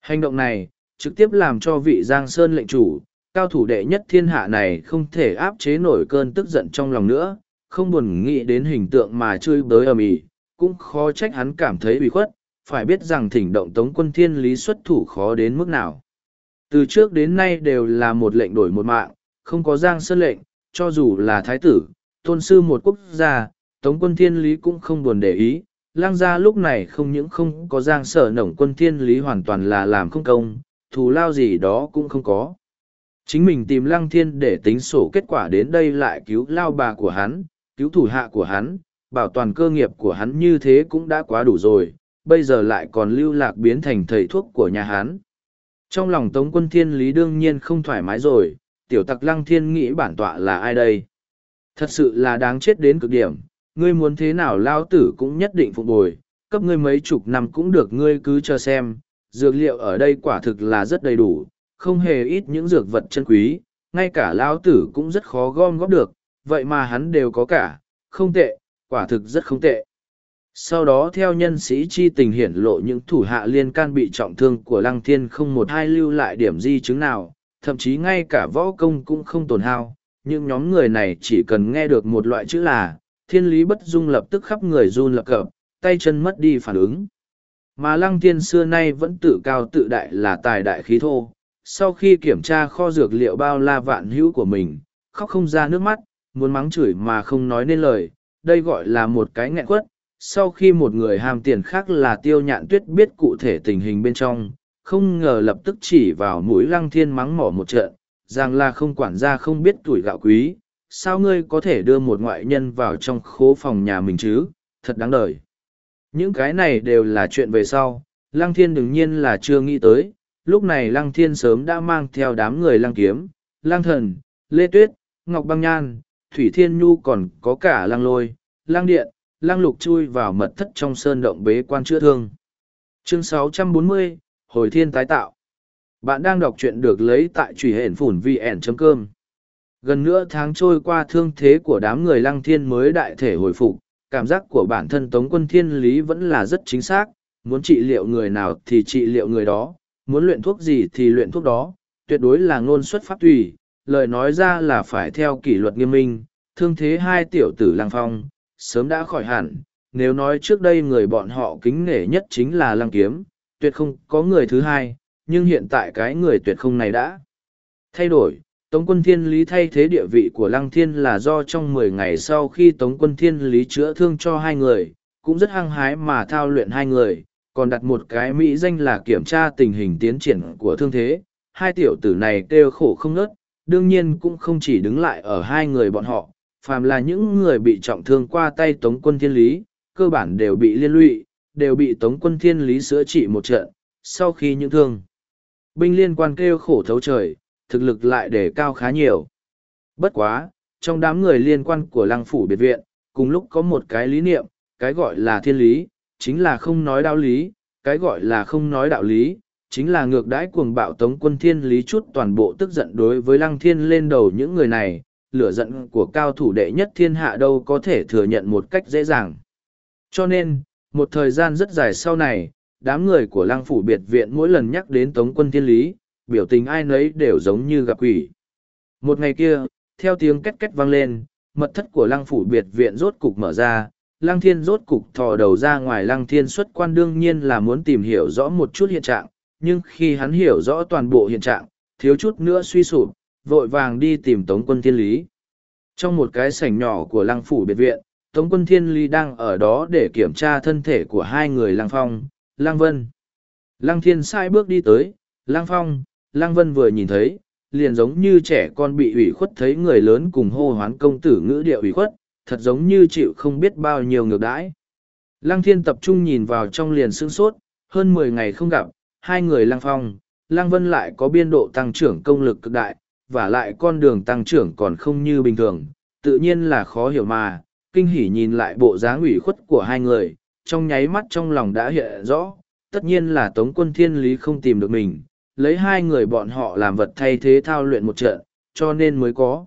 Hành động này trực tiếp làm cho vị giang sơn lệnh chủ cao thủ đệ nhất thiên hạ này không thể áp chế nổi cơn tức giận trong lòng nữa không buồn nghĩ đến hình tượng mà chơi bới ầm ĩ cũng khó trách hắn cảm thấy bị khuất phải biết rằng thỉnh động tống quân thiên lý xuất thủ khó đến mức nào từ trước đến nay đều là một lệnh đổi một mạng, không có giang sơn lệnh, cho dù là thái tử, tôn sư một quốc gia, tống quân thiên lý cũng không buồn để ý. Lang gia lúc này không những không có giang sở nổng quân thiên lý hoàn toàn là làm không công, thù lao gì đó cũng không có. Chính mình tìm lăng thiên để tính sổ kết quả đến đây lại cứu lao bà của hắn, cứu thủ hạ của hắn, bảo toàn cơ nghiệp của hắn như thế cũng đã quá đủ rồi, bây giờ lại còn lưu lạc biến thành thầy thuốc của nhà hắn. Trong lòng Tống quân thiên lý đương nhiên không thoải mái rồi, tiểu tặc lăng thiên nghĩ bản tọa là ai đây? Thật sự là đáng chết đến cực điểm, ngươi muốn thế nào lao tử cũng nhất định phục bồi, cấp ngươi mấy chục năm cũng được ngươi cứ cho xem, dược liệu ở đây quả thực là rất đầy đủ, không hề ít những dược vật chân quý, ngay cả lao tử cũng rất khó gom góp được, vậy mà hắn đều có cả, không tệ, quả thực rất không tệ. Sau đó theo nhân sĩ chi tình hiển lộ những thủ hạ liên can bị trọng thương của lăng thiên không một hai lưu lại điểm di chứng nào, thậm chí ngay cả võ công cũng không tổn hao. Những nhóm người này chỉ cần nghe được một loại chữ là, thiên lý bất dung lập tức khắp người run lập cập, tay chân mất đi phản ứng. Mà lăng thiên xưa nay vẫn tự cao tự đại là tài đại khí thô. Sau khi kiểm tra kho dược liệu bao la vạn hữu của mình, khóc không ra nước mắt, muốn mắng chửi mà không nói nên lời đây gọi là một cái nghẹn quất sau khi một người ham tiền khác là tiêu nhạn tuyết biết cụ thể tình hình bên trong, không ngờ lập tức chỉ vào mũi lăng thiên mắng mỏ một trận, rằng là không quản gia không biết tuổi gạo quý, sao ngươi có thể đưa một ngoại nhân vào trong khố phòng nhà mình chứ, thật đáng đời. Những cái này đều là chuyện về sau, lăng thiên đương nhiên là chưa nghĩ tới, lúc này lăng thiên sớm đã mang theo đám người lăng kiếm, lăng thần, lê tuyết, ngọc băng nhan, thủy thiên nhu còn có cả lăng lôi Lang điện lang lục chui vào mật thất trong sơn động bế quan chữa thương. Chương 640, Hồi thiên tái tạo. Bạn đang đọc truyện được lấy tại truy hển phủn vn.com. Gần nửa tháng trôi qua thương thế của đám người lăng thiên mới đại thể hồi phục, cảm giác của bản thân Tống quân thiên lý vẫn là rất chính xác, muốn trị liệu người nào thì trị liệu người đó, muốn luyện thuốc gì thì luyện thuốc đó, tuyệt đối là ngôn xuất pháp tùy, lời nói ra là phải theo kỷ luật nghiêm minh, thương thế hai tiểu tử Lang phong, sớm đã khỏi hẳn, nếu nói trước đây người bọn họ kính nể nhất chính là lăng kiếm, tuyệt không có người thứ hai, nhưng hiện tại cái người tuyệt không này đã thay đổi. Tống quân thiên lý thay thế địa vị của lăng thiên là do trong mười ngày sau khi tống quân thiên lý chữa thương cho hai người, cũng rất hăng hái mà thao luyện hai người, còn đặt một cái mỹ danh là kiểm tra tình hình tiến triển của thương thế. Hai tiểu tử này kêu khổ không ngớt, đương nhiên cũng không chỉ đứng lại ở hai người bọn họ, phàm là những người bị trọng thương qua tay tống quân thiên lý, cơ bản đều bị liên lụy, đều bị tống quân thiên lý sửa trị một trận, sau khi những thương. Binh liên quan kêu khổ thấu trời, thực lực lại để cao khá nhiều. Bất quá, trong đám người liên quan của lăng phủ biệt viện, cùng lúc có một cái lý niệm, cái gọi là thiên lý, chính là không nói đạo lý, cái gọi là không nói đạo lý, chính là ngược đãi cuồng bạo tống quân thiên lý chút toàn bộ tức giận đối với lăng thiên lên đầu những người này, lửa giận của cao thủ đệ nhất thiên hạ đâu có thể thừa nhận một cách dễ dàng. Cho nên, một thời gian rất dài sau này, đám người của lăng phủ biệt viện mỗi lần nhắc đến tống quân thiên lý, biểu tình ai nấy đều giống như gặp quỷ. Một ngày kia, theo tiếng két két vang lên, mật thất của lăng phủ biệt viện rốt cục mở ra, lăng thiên rốt cục thò đầu ra ngoài lăng thiên xuất quan đương nhiên là muốn tìm hiểu rõ một chút hiện trạng, nhưng khi hắn hiểu rõ toàn bộ hiện trạng, thiếu chút nữa suy sụp, vội vàng đi tìm Tống quân Thiên Lý. Trong một cái sảnh nhỏ của lăng phủ biệt viện, Tống quân Thiên Lý đang ở đó để kiểm tra thân thể của hai người lăng phong, lăng vân. Lăng thiên sai bước đi tới, lăng phong, lăng vân vừa nhìn thấy, liền giống như trẻ con bị ủy khuất thấy người lớn cùng hô hoán công tử ngữ điệu ủy khuất, thật giống như chịu không biết bao nhiêu ngược đãi. Lăng thiên tập trung nhìn vào trong liền sương sốt, hơn mười ngày không gặp, hai người lăng phong, lăng vân lại có biên độ tăng trưởng công lực cực đại, và lại con đường tăng trưởng còn không như bình thường, tự nhiên là khó hiểu mà, kinh hỉ nhìn lại bộ dáng ủy khuất của hai người, trong nháy mắt trong lòng đã hiện rõ, tất nhiên là Tống quân thiên lý không tìm được mình, lấy hai người bọn họ làm vật thay thế thao luyện một trận, cho nên mới có.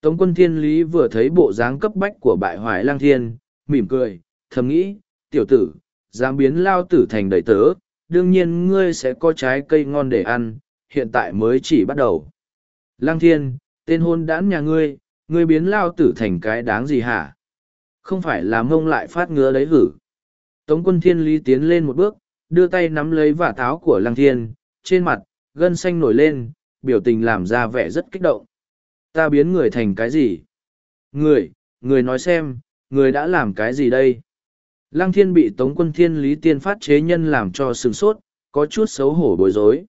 Tống quân thiên lý vừa thấy bộ dáng cấp bách của bại hoài lang thiên, mỉm cười, thầm nghĩ, tiểu tử, dám biến lao tử thành đầy tớ, đương nhiên ngươi sẽ có trái cây ngon để ăn, hiện tại mới chỉ bắt đầu. Lang thiên, tên hôn đản nhà ngươi, ngươi biến lao tử thành cái đáng gì hả? Không phải là mông lại phát ngứa đấy hử. Tống quân thiên lý tiến lên một bước, đưa tay nắm lấy vả táo của lăng thiên, trên mặt, gân xanh nổi lên, biểu tình làm ra vẻ rất kích động. Ta biến người thành cái gì? Người, người nói xem, người đã làm cái gì đây? Lăng thiên bị Tống quân thiên lý tiên phát chế nhân làm cho sừng sốt, có chút xấu hổ bối rối.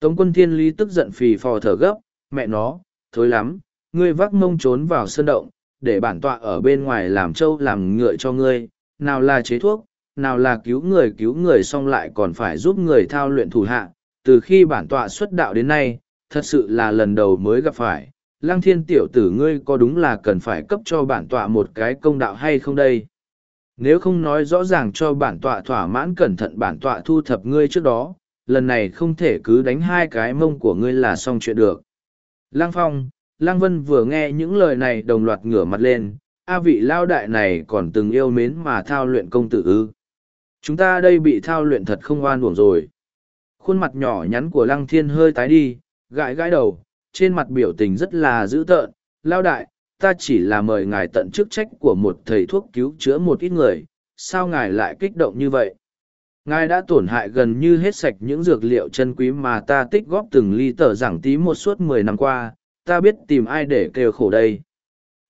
Tống quân thiên lý tức giận phì phò thở gấp, mẹ nó, thối lắm, ngươi vác mông trốn vào sân động, để bản tọa ở bên ngoài làm trâu làm ngựa cho ngươi, nào là chế thuốc, nào là cứu người cứu người xong lại còn phải giúp người thao luyện thủ hạ. Từ khi bản tọa xuất đạo đến nay, thật sự là lần đầu mới gặp phải, lăng thiên tiểu tử ngươi có đúng là cần phải cấp cho bản tọa một cái công đạo hay không đây? Nếu không nói rõ ràng cho bản tọa thỏa mãn cẩn thận bản tọa thu thập ngươi trước đó, lần này không thể cứ đánh hai cái mông của ngươi là xong chuyện được. Lăng Phong, Lăng Vân vừa nghe những lời này đồng loạt ngửa mặt lên, A vị lao đại này còn từng yêu mến mà thao luyện công tử ư. Chúng ta đây bị thao luyện thật không oan uổng rồi. Khuôn mặt nhỏ nhắn của Lăng Thiên hơi tái đi, gãi gãi đầu, trên mặt biểu tình rất là dữ tợn. Lao đại, ta chỉ là mời ngài tận chức trách của một thầy thuốc cứu chữa một ít người, sao ngài lại kích động như vậy? Ngài đã tổn hại gần như hết sạch những dược liệu chân quý mà ta tích góp từng ly tờ giảng tí một suốt mười năm qua, ta biết tìm ai để kêu khổ đây.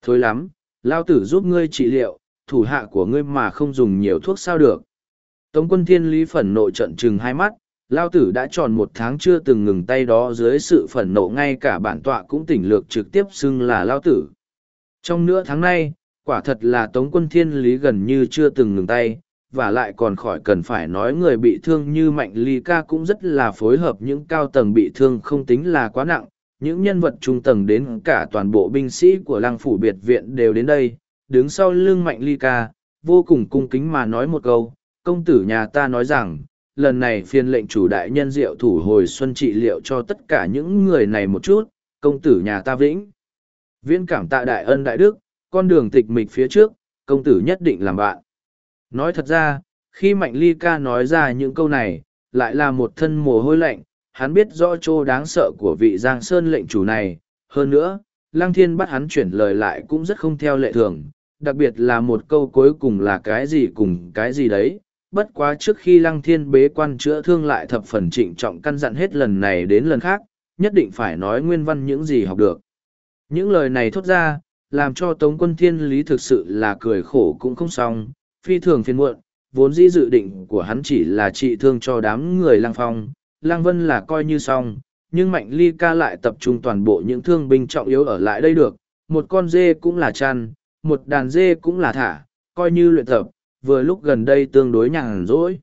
Thôi lắm, lao tử giúp ngươi trị liệu, thủ hạ của ngươi mà không dùng nhiều thuốc sao được. Tống quân thiên lý phẫn nộ trận chừng hai mắt, lao tử đã tròn một tháng chưa từng ngừng tay đó dưới sự phẫn nộ ngay cả bản tọa cũng tỉnh lược trực tiếp xưng là lao tử. Trong nửa tháng nay, quả thật là tống quân thiên lý gần như chưa từng ngừng tay, và lại còn khỏi cần phải nói người bị thương như mạnh ly ca cũng rất là phối hợp những cao tầng bị thương không tính là quá nặng, những nhân vật trung tầng đến cả toàn bộ binh sĩ của lăng phủ biệt viện đều đến đây, đứng sau lưng mạnh ly ca, vô cùng cung kính mà nói một câu, công tử nhà ta nói rằng, lần này phiên lệnh chủ đại nhân diệu thủ hồi xuân trị liệu cho tất cả những người này một chút, công tử nhà ta vĩnh. Viễn cảm tạ đại ân đại đức, con đường tịch mịch phía trước, công tử nhất định làm bạn. Nói thật ra, khi Mạnh Ly ca nói ra những câu này, lại là một thân mồ hôi lạnh, hắn biết rõ chỗ đáng sợ của vị Giang Sơn lệnh chủ này. Hơn nữa, Lăng Thiên bắt hắn chuyển lời lại cũng rất không theo lệ thường, đặc biệt là một câu cuối cùng là cái gì cùng cái gì đấy. Bất quá trước khi Lăng Thiên bế quan chữa thương lại thập phần trịnh trọng căn dặn hết lần này đến lần khác, nhất định phải nói nguyên văn những gì học được. Những lời này thốt ra, làm cho Tống quân thiên lý thực sự là cười khổ cũng không xong, phi thường phiền muộn, vốn dĩ dự định của hắn chỉ là trị thương cho đám người lang phong, lang vân là coi như xong, nhưng mạnh ly ca lại tập trung toàn bộ những thương binh trọng yếu ở lại đây được, một con dê cũng là chăn, một đàn dê cũng là thả, coi như luyện tập, vừa lúc gần đây tương đối nhàn rỗi.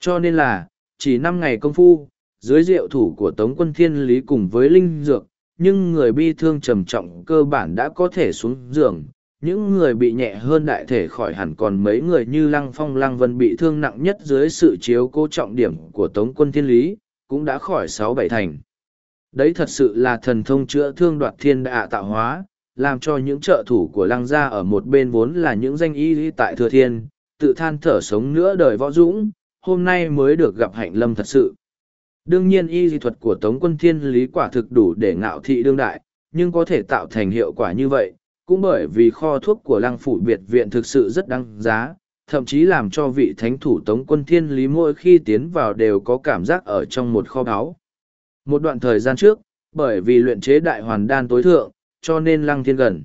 Cho nên là, chỉ năm ngày công phu, dưới diệu thủ của Tống quân thiên lý cùng với Linh Dược, nhưng người bi thương trầm trọng cơ bản đã có thể xuống giường. Những người bị nhẹ hơn đại thể khỏi hẳn còn mấy người như Lăng Phong Lăng Vân bị thương nặng nhất dưới sự chiếu cố trọng điểm của Tống quân Thiên Lý, cũng đã khỏi sáu bảy thành. Đấy thật sự là thần thông chữa thương đoạt thiên đạ tạo hóa, làm cho những trợ thủ của Lăng gia ở một bên vốn là những danh y tại Thừa Thiên, tự than thở sống nữa đời võ dũng, hôm nay mới được gặp hạnh lâm thật sự. Đương nhiên y dị thuật của Tống quân thiên lý quả thực đủ để ngạo thị đương đại, nhưng có thể tạo thành hiệu quả như vậy, cũng bởi vì kho thuốc của lăng phủ biệt viện thực sự rất đáng giá, thậm chí làm cho vị thánh thủ Tống quân thiên lý mỗi khi tiến vào đều có cảm giác ở trong một kho báu. Một đoạn thời gian trước, bởi vì luyện chế đại hoàn đan tối thượng, cho nên lăng thiên gần.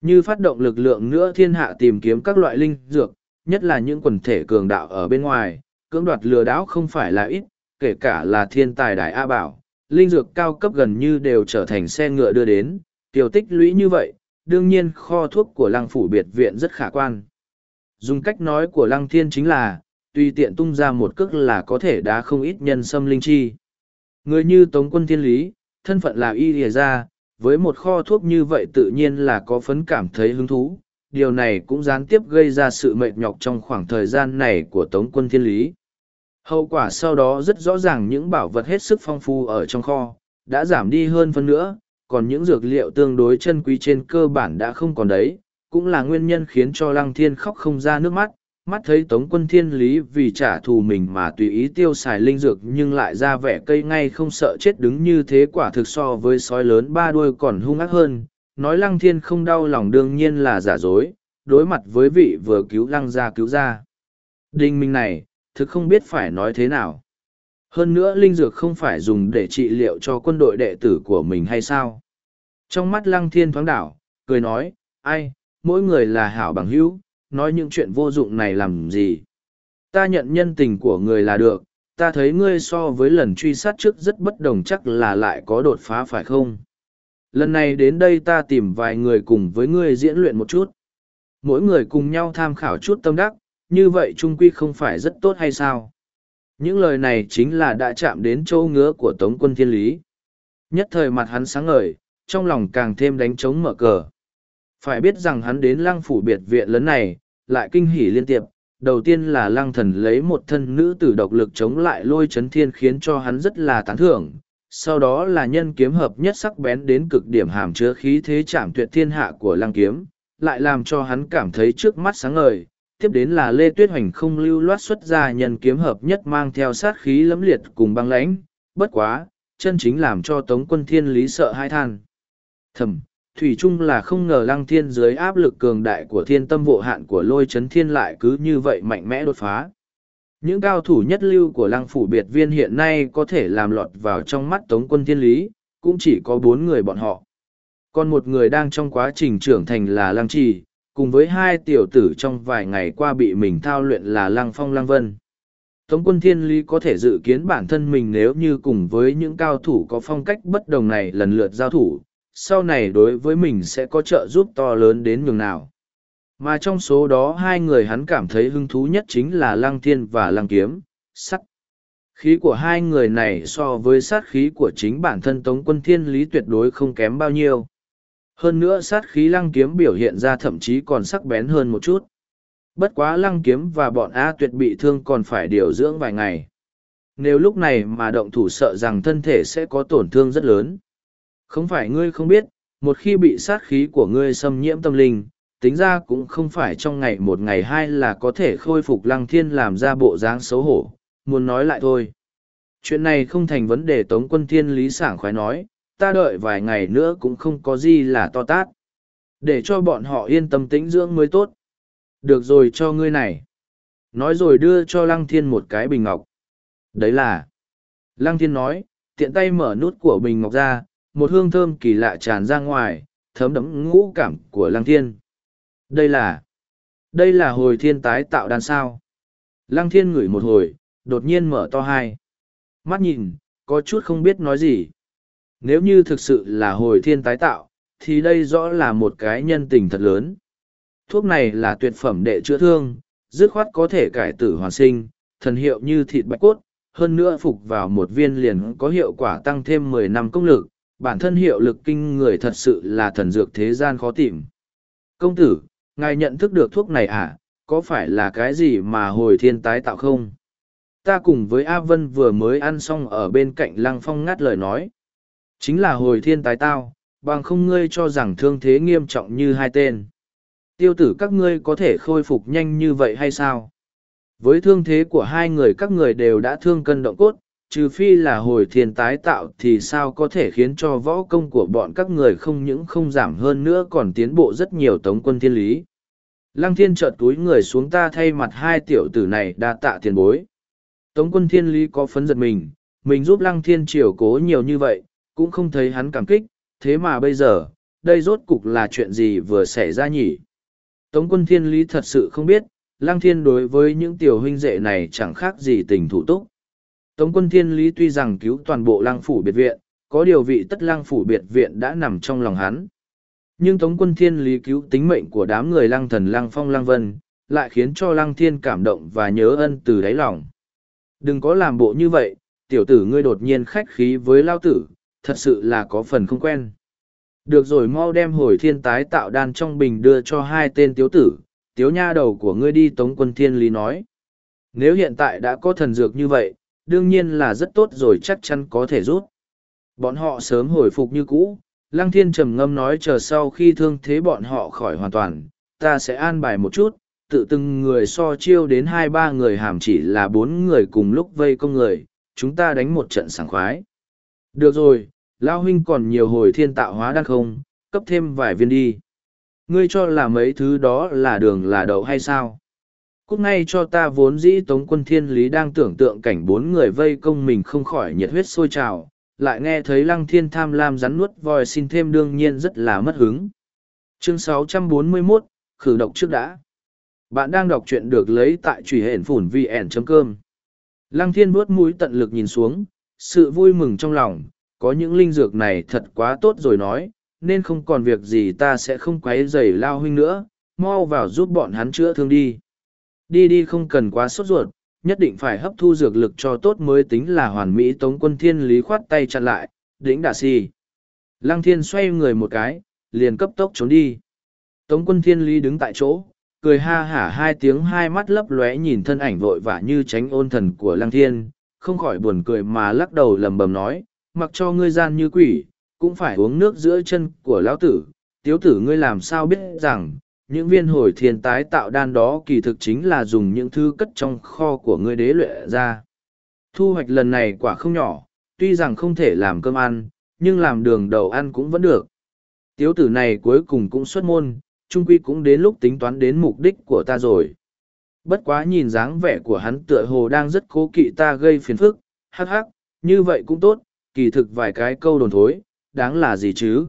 Như phát động lực lượng nữa thiên hạ tìm kiếm các loại linh dược, nhất là những quần thể cường đạo ở bên ngoài, cưỡng đoạt lừa đảo không phải là ít, kể cả là thiên tài đại A Bảo, linh dược cao cấp gần như đều trở thành xe ngựa đưa đến, tiểu tích lũy như vậy, đương nhiên kho thuốc của lăng phủ biệt viện rất khả quan. Dùng cách nói của lăng thiên chính là, tùy tiện tung ra một cước là có thể đá không ít nhân xâm linh chi. Người như Tống quân thiên lý, thân phận là y lìa ra, với một kho thuốc như vậy tự nhiên là có phấn cảm thấy hứng thú. Điều này cũng gián tiếp gây ra sự mệt nhọc trong khoảng thời gian này của Tống quân thiên lý. Hậu quả sau đó rất rõ ràng những bảo vật hết sức phong phú ở trong kho, đã giảm đi hơn phân nữa, còn những dược liệu tương đối chân quý trên cơ bản đã không còn đấy, cũng là nguyên nhân khiến cho Lăng Thiên khóc không ra nước mắt, mắt thấy Tống quân thiên lý vì trả thù mình mà tùy ý tiêu xài linh dược nhưng lại ra vẻ cây ngay không sợ chết đứng như thế quả thực so với sói lớn ba đuôi còn hung ác hơn, nói Lăng Thiên không đau lòng đương nhiên là giả dối, đối mặt với vị vừa cứu Lăng ra cứu ra. Đinh minh này, thực không biết phải nói thế nào. Hơn nữa linh dược không phải dùng để trị liệu cho quân đội đệ tử của mình hay sao? Trong mắt lăng thiên thoáng đảo, cười nói, ai, mỗi người là hảo bằng hữu, nói những chuyện vô dụng này làm gì? Ta nhận nhân tình của người là được, ta thấy ngươi so với lần truy sát trước rất bất đồng chắc là lại có đột phá phải không? Lần này đến đây ta tìm vài người cùng với ngươi diễn luyện một chút. Mỗi người cùng nhau tham khảo chút tâm đắc, như vậy trung quy không phải rất tốt hay sao? Những lời này chính là đã chạm đến châu ngứa của Tống quân thiên lý. Nhất thời mặt hắn sáng ngời, trong lòng càng thêm đánh trống mở cờ. Phải biết rằng hắn đến lăng phủ biệt viện lớn này, lại kinh hỉ liên tiếp. Đầu tiên là lăng thần lấy một thân nữ tử độc lực chống lại lôi chấn thiên khiến cho hắn rất là tán thưởng. Sau đó là nhân kiếm hợp nhất sắc bén đến cực điểm hàm chứa khí thế chạm tuyệt thiên hạ của lăng kiếm, lại làm cho hắn cảm thấy trước mắt sáng ngời, tiếp đến là Lê Tuyết Hoành không lưu loát xuất ra nhân kiếm hợp nhất mang theo sát khí lẫm liệt cùng băng lãnh, bất quá, chân chính làm cho Tống quân thiên lý sợ hai than. Thầm, Thủy Trung là không ngờ lăng thiên dưới áp lực cường đại của thiên tâm vô hạn của lôi chấn thiên lại cứ như vậy mạnh mẽ đột phá. Những cao thủ nhất lưu của lăng phủ biệt viên hiện nay có thể làm lọt vào trong mắt Tống quân thiên lý, cũng chỉ có bốn người bọn họ. Còn một người đang trong quá trình trưởng thành là lăng trì, cùng với hai tiểu tử trong vài ngày qua bị mình thao luyện là Lăng Phong Lăng Vân. Tống quân thiên lý có thể dự kiến bản thân mình nếu như cùng với những cao thủ có phong cách bất đồng này lần lượt giao thủ, sau này đối với mình sẽ có trợ giúp to lớn đến nhường nào. Mà trong số đó hai người hắn cảm thấy hứng thú nhất chính là Lăng Thiên và Lăng Kiếm, sắt. Khí của hai người này so với sát khí của chính bản thân Tống quân thiên lý tuyệt đối không kém bao nhiêu. Hơn nữa sát khí lăng kiếm biểu hiện ra thậm chí còn sắc bén hơn một chút. Bất quá lăng kiếm và bọn A tuyệt bị thương còn phải điều dưỡng vài ngày. Nếu lúc này mà động thủ sợ rằng thân thể sẽ có tổn thương rất lớn. Không phải ngươi không biết, một khi bị sát khí của ngươi xâm nhiễm tâm linh, tính ra cũng không phải trong ngày một ngày hai là có thể khôi phục lăng thiên làm ra bộ dáng xấu hổ, muốn nói lại thôi. Chuyện này không thành vấn đề Tống quân thiên lý sảng khoái nói, ta đợi vài ngày nữa cũng không có gì là to tát. Để cho bọn họ yên tâm tĩnh dưỡng mới tốt. Được rồi cho ngươi này. Nói rồi đưa cho Lăng Thiên một cái bình ngọc. Đấy là. Lăng Thiên nói, tiện tay mở nút của bình ngọc ra, một hương thơm kỳ lạ tràn ra ngoài, thấm đẫm ngũ cảm của Lăng Thiên. Đây là. Đây là hồi thiên tái tạo đan sao. Lăng Thiên ngửi một hồi, đột nhiên mở to hai. Mắt nhìn, có chút không biết nói gì. Nếu như thực sự là hồi thiên tái tạo, thì đây rõ là một cái nhân tình thật lớn. Thuốc này là tuyệt phẩm đệ chữa thương, dứt khoát có thể cải tử hoàn sinh, thần hiệu như thịt bạch cốt, hơn nữa phục vào một viên liền có hiệu quả tăng thêm mười năm công lực, bản thân hiệu lực kinh người thật sự là thần dược thế gian khó tìm. Công tử, ngài nhận thức được thuốc này à, có phải là cái gì mà hồi thiên tái tạo không? Ta cùng với A Vân vừa mới ăn xong ở bên cạnh Lăng Phong ngắt lời nói. Chính là hồi thiên tái tao, bằng không ngươi cho rằng thương thế nghiêm trọng như hai tên. Tiêu tử các ngươi có thể khôi phục nhanh như vậy hay sao? Với thương thế của hai người các người đều đã thương cân động cốt, trừ phi là hồi thiên tái tạo thì sao có thể khiến cho võ công của bọn các người không những không giảm hơn nữa còn tiến bộ rất nhiều tống quân thiên lý. Lăng thiên trợt túi người xuống ta thay mặt hai tiểu tử này đa tạ tiền bối. Tống quân thiên lý có phấn giật mình, mình giúp lăng thiên triều cố nhiều như vậy, cũng không thấy hắn cảm kích, thế mà bây giờ, đây rốt cục là chuyện gì vừa xảy ra nhỉ? Tống quân thiên lý thật sự không biết, lăng thiên đối với những tiểu huynh đệ này chẳng khác gì tình thủ túc. Tống quân thiên lý tuy rằng cứu toàn bộ lăng phủ biệt viện, có điều vị tất lăng phủ biệt viện đã nằm trong lòng hắn. Nhưng Tống quân thiên lý cứu tính mệnh của đám người lăng thần lăng phong lăng vân, lại khiến cho lăng thiên cảm động và nhớ ân từ đáy lòng. Đừng có làm bộ như vậy, tiểu tử ngươi đột nhiên khách khí với lao tử, thật sự là có phần không quen. Được rồi mau đem hồi thiên tái tạo đan trong bình đưa cho hai tên tiếu tử, tiếu nha đầu của ngươi đi tống quân thiên lý nói. Nếu hiện tại đã có thần dược như vậy, đương nhiên là rất tốt rồi chắc chắn có thể rút. Bọn họ sớm hồi phục như cũ, lăng thiên trầm ngâm nói chờ sau khi thương thế bọn họ khỏi hoàn toàn, ta sẽ an bài một chút, tự từng người so chiêu đến hai ba người hàm chỉ là bốn người cùng lúc vây công người, chúng ta đánh một trận sảng khoái. Được rồi, Lao huynh còn nhiều hồi thiên tạo hóa đan không, cấp thêm vài viên đi. Ngươi cho là mấy thứ đó là đường là đậu hay sao? Cút ngay cho ta vốn dĩ tống quân thiên lý đang tưởng tượng cảnh bốn người vây công mình không khỏi nhiệt huyết sôi trào, lại nghe thấy lăng thiên tham lam rắn nuốt voi xin thêm đương nhiên rất là mất hứng. Chương 641, khử độc trước đã. Bạn đang đọc truyện được lấy tại truy hển phủn vn.com. Lăng thiên bước mũi tận lực nhìn xuống, sự vui mừng trong lòng, có những linh dược này thật quá tốt rồi nói, nên không còn việc gì ta sẽ không quấy rầy lao huynh nữa, mau vào giúp bọn hắn chữa thương đi. Đi đi không cần quá sốt ruột, nhất định phải hấp thu dược lực cho tốt mới tính là hoàn mỹ tống quân thiên lý khoát tay chặn lại, đỉnh đạ si. Lăng thiên xoay người một cái, liền cấp tốc trốn đi. Tống quân thiên lý đứng tại chỗ, cười ha hả hai tiếng hai mắt lấp lóe nhìn thân ảnh vội vã như tránh ôn thần của lăng thiên, không khỏi buồn cười mà lắc đầu lầm bầm nói, mặc cho ngươi gian như quỷ, cũng phải uống nước giữa chân của lão tử. Tiếu tử ngươi làm sao biết rằng, những viên hồi thiên tái tạo đan đó kỳ thực chính là dùng những thứ cất trong kho của ngươi đế luyện ra. Thu hoạch lần này quả không nhỏ, tuy rằng không thể làm cơm ăn, nhưng làm đường đầu ăn cũng vẫn được. Tiếu tử này cuối cùng cũng xuất môn, trung quy cũng đến lúc tính toán đến mục đích của ta rồi. Bất quá nhìn dáng vẻ của hắn tựa hồ đang rất cố kỵ ta gây phiền phức, hắc hắc, như vậy cũng tốt, kỳ thực vài cái câu đồn thối, đáng là gì chứ?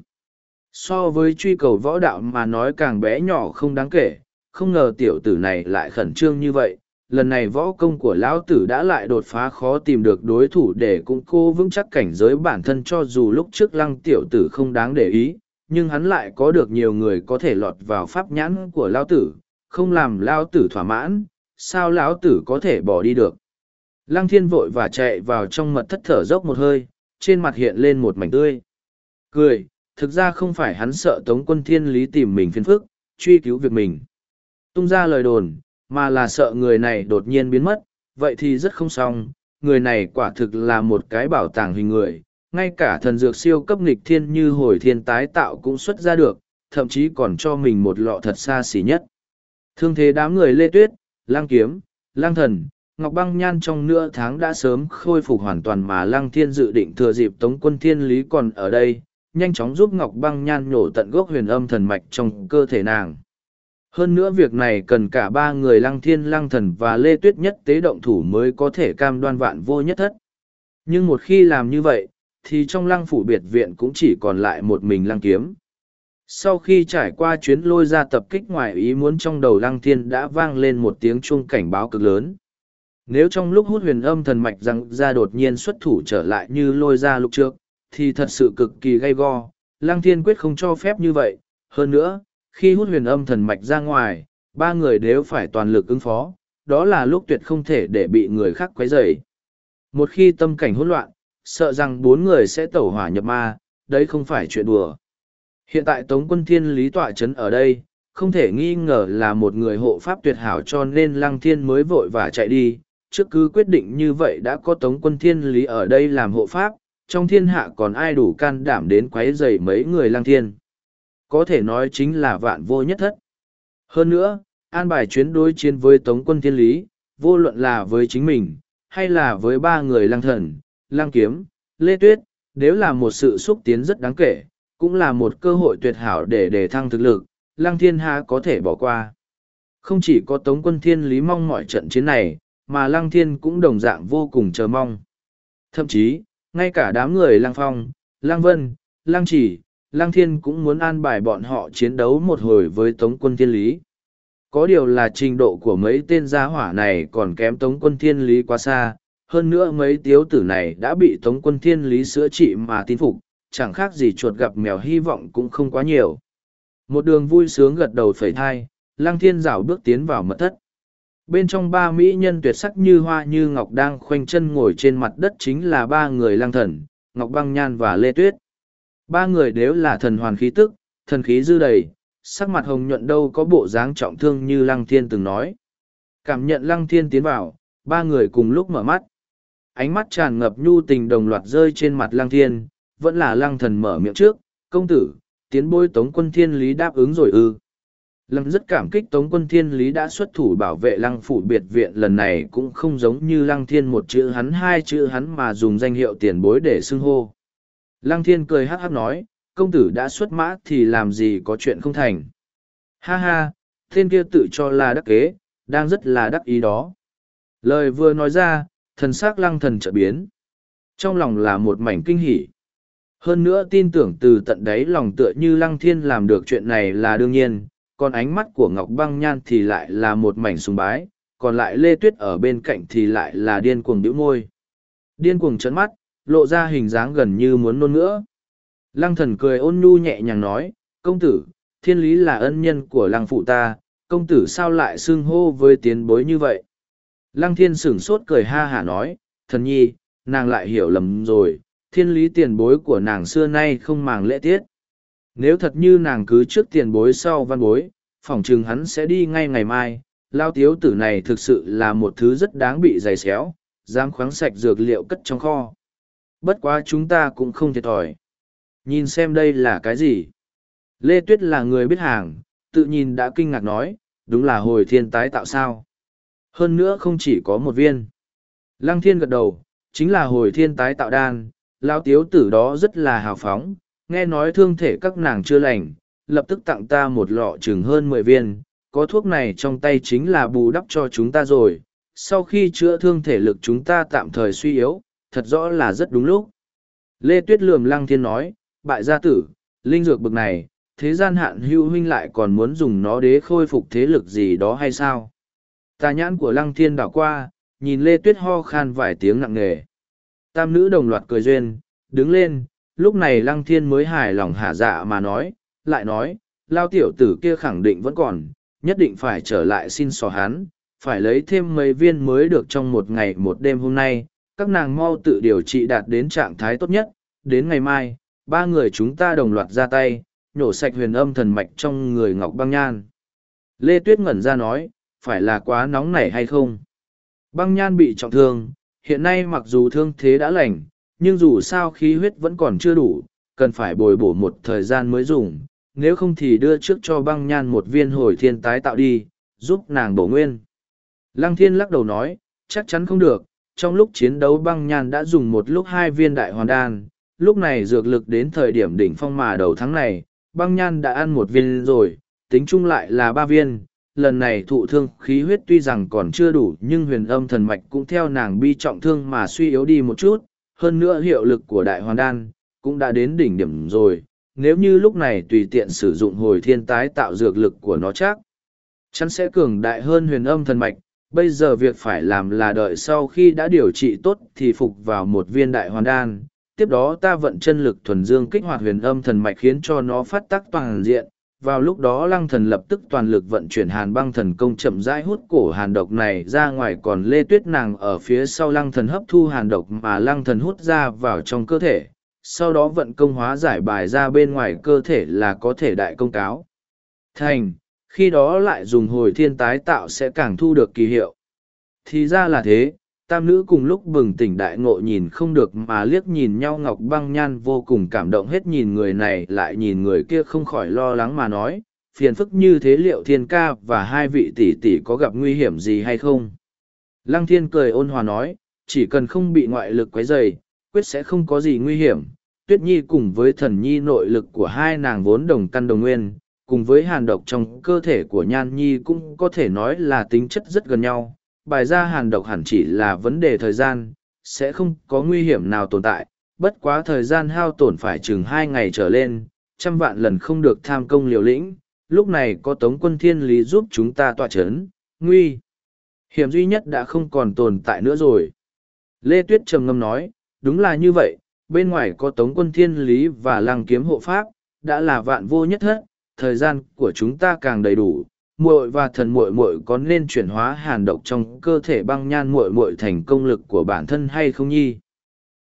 So với truy cầu võ đạo mà nói càng bé nhỏ không đáng kể, không ngờ tiểu tử này lại khẩn trương như vậy. Lần này võ công của lão tử đã lại đột phá khó tìm được đối thủ để cũng cố vững chắc cảnh giới bản thân cho dù lúc trước lăng tiểu tử không đáng để ý, nhưng hắn lại có được nhiều người có thể lọt vào pháp nhãn của lão tử, không làm lão tử thỏa mãn, sao lão tử có thể bỏ đi được. Lăng thiên vội và chạy vào trong mật thất thở dốc một hơi, trên mặt hiện lên một mảnh tươi. Cười, thực ra không phải hắn sợ Tống quân thiên lý tìm mình phiền phức, truy cứu việc mình. Tung ra lời đồn, mà là sợ người này đột nhiên biến mất, vậy thì rất không xong, người này quả thực là một cái bảo tàng hình người, ngay cả thần dược siêu cấp nghịch thiên như hồi thiên tái tạo cũng xuất ra được, thậm chí còn cho mình một lọ thật xa xỉ nhất. Thương thế đám người lê tuyết, lang kiếm, lang thần, Ngọc Băng Nhan trong nửa tháng đã sớm khôi phục hoàn toàn mà Lăng Thiên dự định thừa dịp Tống quân Thiên Lý còn ở đây, nhanh chóng giúp Ngọc Băng Nhan nhổ tận gốc huyền âm thần mạch trong cơ thể nàng. Hơn nữa việc này cần cả ba người Lăng Thiên Lăng Thần và Lê Tuyết Nhất tế động thủ mới có thể cam đoan vạn vô nhất thất. Nhưng một khi làm như vậy, thì trong lăng phủ biệt viện cũng chỉ còn lại một mình lăng kiếm. Sau khi trải qua chuyến lôi ra tập kích ngoài ý muốn trong đầu lăng thiên đã vang lên một tiếng chuông cảnh báo cực lớn. Nếu trong lúc hút huyền âm thần mạch rằng ra đột nhiên xuất thủ trở lại như lôi ra lúc trước, thì thật sự cực kỳ gay go, lăng thiên quyết không cho phép như vậy. Hơn nữa, khi hút huyền âm thần mạch ra ngoài, ba người đều phải toàn lực ứng phó, đó là lúc tuyệt không thể để bị người khác quấy rầy. Một khi tâm cảnh hỗn loạn, sợ rằng bốn người sẽ tẩu hỏa nhập ma, đây không phải chuyện đùa. Hiện tại Tống quân thiên lý tọa chấn ở đây, không thể nghi ngờ là một người hộ pháp tuyệt hảo cho nên lăng thiên mới vội và chạy đi. Trước cứ quyết định như vậy đã có Tống quân thiên lý ở đây làm hộ pháp, trong thiên hạ còn ai đủ can đảm đến quấy rầy mấy người lăng thiên. Có thể nói chính là vạn vô nhất thất. Hơn nữa, an bài chuyến đối chiến với Tống quân thiên lý, vô luận là với chính mình, hay là với ba người lăng thần, lăng kiếm, lê tuyết, nếu là một sự xúc tiến rất đáng kể, cũng là một cơ hội tuyệt hảo để đề thăng thực lực, lăng thiên ha có thể bỏ qua. Không chỉ có tống quân thiên lý mong mọi trận chiến này, mà lăng thiên cũng đồng dạng vô cùng chờ mong. Thậm chí, ngay cả đám người lăng phong, lăng vân, lăng chỉ, lăng thiên cũng muốn an bài bọn họ chiến đấu một hồi với tống quân thiên lý. Có điều là trình độ của mấy tên gia hỏa này còn kém tống quân thiên lý quá xa, hơn nữa mấy tiếu tử này đã bị tống quân thiên lý sữa trị mà tin phục, chẳng khác gì chuột gặp mèo hy vọng cũng không quá nhiều. Một đường vui sướng gật đầu phẩy thai, lăng thiên rảo bước tiến vào mật thất. Bên trong ba mỹ nhân tuyệt sắc như hoa như ngọc đang khoanh chân ngồi trên mặt đất chính là ba người lăng thần, Ngọc Băng Nhan và Lê Tuyết. Ba người đều là thần hoàn khí tức, thần khí dư đầy, sắc mặt hồng nhuận đâu có bộ dáng trọng thương như lăng thiên từng nói. Cảm nhận lăng thiên tiến vào, ba người cùng lúc mở mắt ánh mắt tràn ngập nhu tình đồng loạt rơi trên mặt lăng thiên, vẫn là lăng thần mở miệng trước, công tử, tiến bôi tống quân thiên lý đáp ứng rồi ư. Lăng rất cảm kích tống quân thiên lý đã xuất thủ bảo vệ lăng phủ biệt viện lần này cũng không giống như lăng thiên một chữ hắn hai chữ hắn mà dùng danh hiệu tiền bối để xưng hô. Lăng thiên cười hắc hắc nói, công tử đã xuất mã thì làm gì có chuyện không thành. Ha ha, thiên kia tự cho là đắc kế, đang rất là đắc ý đó. Lời vừa nói ra, thần xác lăng thần trợ biến trong lòng là một mảnh kinh hỉ hơn nữa tin tưởng từ tận đáy lòng tựa như lăng thiên làm được chuyện này là đương nhiên còn ánh mắt của ngọc băng nhan thì lại là một mảnh sùng bái còn lại lê tuyết ở bên cạnh thì lại là điên cuồng đĩu môi. Điên cuồng trấn mắt lộ ra hình dáng gần như muốn nôn nữa lăng thần cười ôn nhu nhẹ nhàng nói công tử thiên lý là ân nhân của lăng phụ ta công tử sao lại xưng hô với tiến bối như vậy? Lăng thiên sửng sốt cười ha hả nói, thần nhi, nàng lại hiểu lầm rồi, thiên lý tiền bối của nàng xưa nay không màng lễ tiết. Nếu thật như nàng cứ trước tiền bối sau văn bối, phỏng chừng hắn sẽ đi ngay ngày mai, lao tiếu tử này thực sự là một thứ rất đáng bị dày xéo, dám khoáng sạch dược liệu cất trong kho. Bất quá chúng ta cũng không thiệt thòi. Nhìn xem đây là cái gì? Lê Tuyết là người biết hàng, tự nhìn đã kinh ngạc nói, đúng là hồi thiên tái tạo sao. Hơn nữa không chỉ có một viên. Lăng thiên gật đầu, chính là hồi thiên tái tạo đan, lao tiếu tử đó rất là hào phóng, nghe nói thương thể các nàng chưa lành, lập tức tặng ta một lọ chừng hơn mười viên, có thuốc này trong tay chính là bù đắp cho chúng ta rồi, sau khi chữa thương thể lực chúng ta tạm thời suy yếu, thật rõ là rất đúng lúc. Lê Tuyết lườm lăng thiên nói, bại gia tử, linh dược bực này, thế gian hạn hưu huynh lại còn muốn dùng nó để khôi phục thế lực gì đó hay sao? Tà nhãn của lăng thiên đảo qua, nhìn Lê Tuyết ho khan vài tiếng nặng nề. Tam nữ đồng loạt cười duyên, đứng lên, lúc này lăng thiên mới hài lòng hả dạ mà nói, lại nói, lao tiểu tử kia khẳng định vẫn còn, nhất định phải trở lại xin xò hắn, phải lấy thêm mấy viên mới được trong một ngày một đêm hôm nay, các nàng mau tự điều trị đạt đến trạng thái tốt nhất, đến ngày mai, ba người chúng ta đồng loạt ra tay, nhổ sạch huyền âm thần mạch trong người Ngọc Băng Nhan. Lê Tuyết ngẩn ra nói, phải là quá nóng nảy hay không? Băng nhan bị trọng thương, hiện nay mặc dù thương thế đã lành, nhưng dù sao khí huyết vẫn còn chưa đủ, cần phải bồi bổ một thời gian mới dùng, nếu không thì đưa trước cho băng nhan một viên hồi thiên tái tạo đi, giúp nàng bổ nguyên. Lăng thiên lắc đầu nói, chắc chắn không được. Trong lúc chiến đấu băng nhan đã dùng một lúc hai viên đại hoàn đan, lúc này dược lực đến thời điểm đỉnh phong mà đầu tháng này, băng nhan đã ăn một viên rồi, tính chung lại là ba viên. Lần này thụ thương khí huyết tuy rằng còn chưa đủ nhưng huyền âm thần mạch cũng theo nàng bi trọng thương mà suy yếu đi một chút, hơn nữa hiệu lực của đại hoàn đan cũng đã đến đỉnh điểm rồi. Nếu như lúc này tùy tiện sử dụng hồi thiên tái tạo dược lực của nó chắc, chắn sẽ cường đại hơn huyền âm thần mạch. Bây giờ việc phải làm là đợi sau khi đã điều trị tốt thì phục vào một viên đại hoàn đan, tiếp đó ta vận chân lực thuần dương kích hoạt huyền âm thần mạch khiến cho nó phát tác toàn diện. Vào lúc đó lăng thần lập tức toàn lực vận chuyển hàn băng thần công chậm rãi hút cổ hàn độc này ra ngoài còn lê tuyết nàng ở phía sau lăng thần hấp thu hàn độc mà lăng thần hút ra vào trong cơ thể. Sau đó vận công hóa giải bài ra bên ngoài cơ thể là có thể đại công cáo. Thành, khi đó lại dùng hồi thiên tái tạo sẽ càng thu được kỳ hiệu. Thì ra là thế, tam nữ cùng lúc bừng tỉnh đại ngộ nhìn không được mà liếc nhìn nhau ngọc băng nhan vô cùng cảm động hết nhìn người này, lại nhìn người kia không khỏi lo lắng mà nói, phiền phức như thế liệu thiên ca và hai vị tỷ tỷ có gặp nguy hiểm gì hay không? Lăng thiên cười ôn hòa nói, chỉ cần không bị ngoại lực quấy dày quyết sẽ không có gì nguy hiểm. Tuyết nhi cùng với thần nhi nội lực của hai nàng vốn đồng căn đồng nguyên, cùng với hàn độc trong cơ thể của nhan nhi cũng có thể nói là tính chất rất gần nhau bài ra hàn độc hẳn chỉ là vấn đề thời gian, sẽ không có nguy hiểm nào tồn tại, bất quá thời gian hao tổn phải chừng hai ngày trở lên, trăm vạn lần không được tham công liều lĩnh, lúc này có tống quân thiên lý giúp chúng ta tọa chấn, nguy. Hiểm duy nhất đã không còn tồn tại nữa rồi. Lê Tuyết trầm ngâm nói, đúng là như vậy, bên ngoài có tống quân thiên lý và lăng kiếm hộ pháp, đã là vạn vô nhất hết, thời gian của chúng ta càng đầy đủ, muội và thần muội muội có nên chuyển hóa hàn độc trong cơ thể băng nhan muội muội thành công lực của bản thân hay không nhi?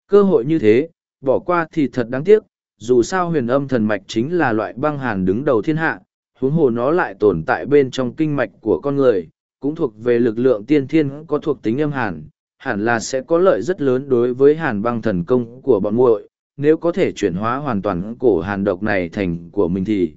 Cơ hội như thế, bỏ qua thì thật đáng tiếc, dù sao huyền âm thần mạch chính là loại băng hàn đứng đầu thiên hạ, huống hồ nó lại tồn tại bên trong kinh mạch của con người, cũng thuộc về lực lượng tiên thiên có thuộc tính âm hàn, hẳn là sẽ có lợi rất lớn đối với hàn băng thần công của bọn muội, nếu có thể chuyển hóa hoàn toàn cổ hàn độc này thành của mình thì.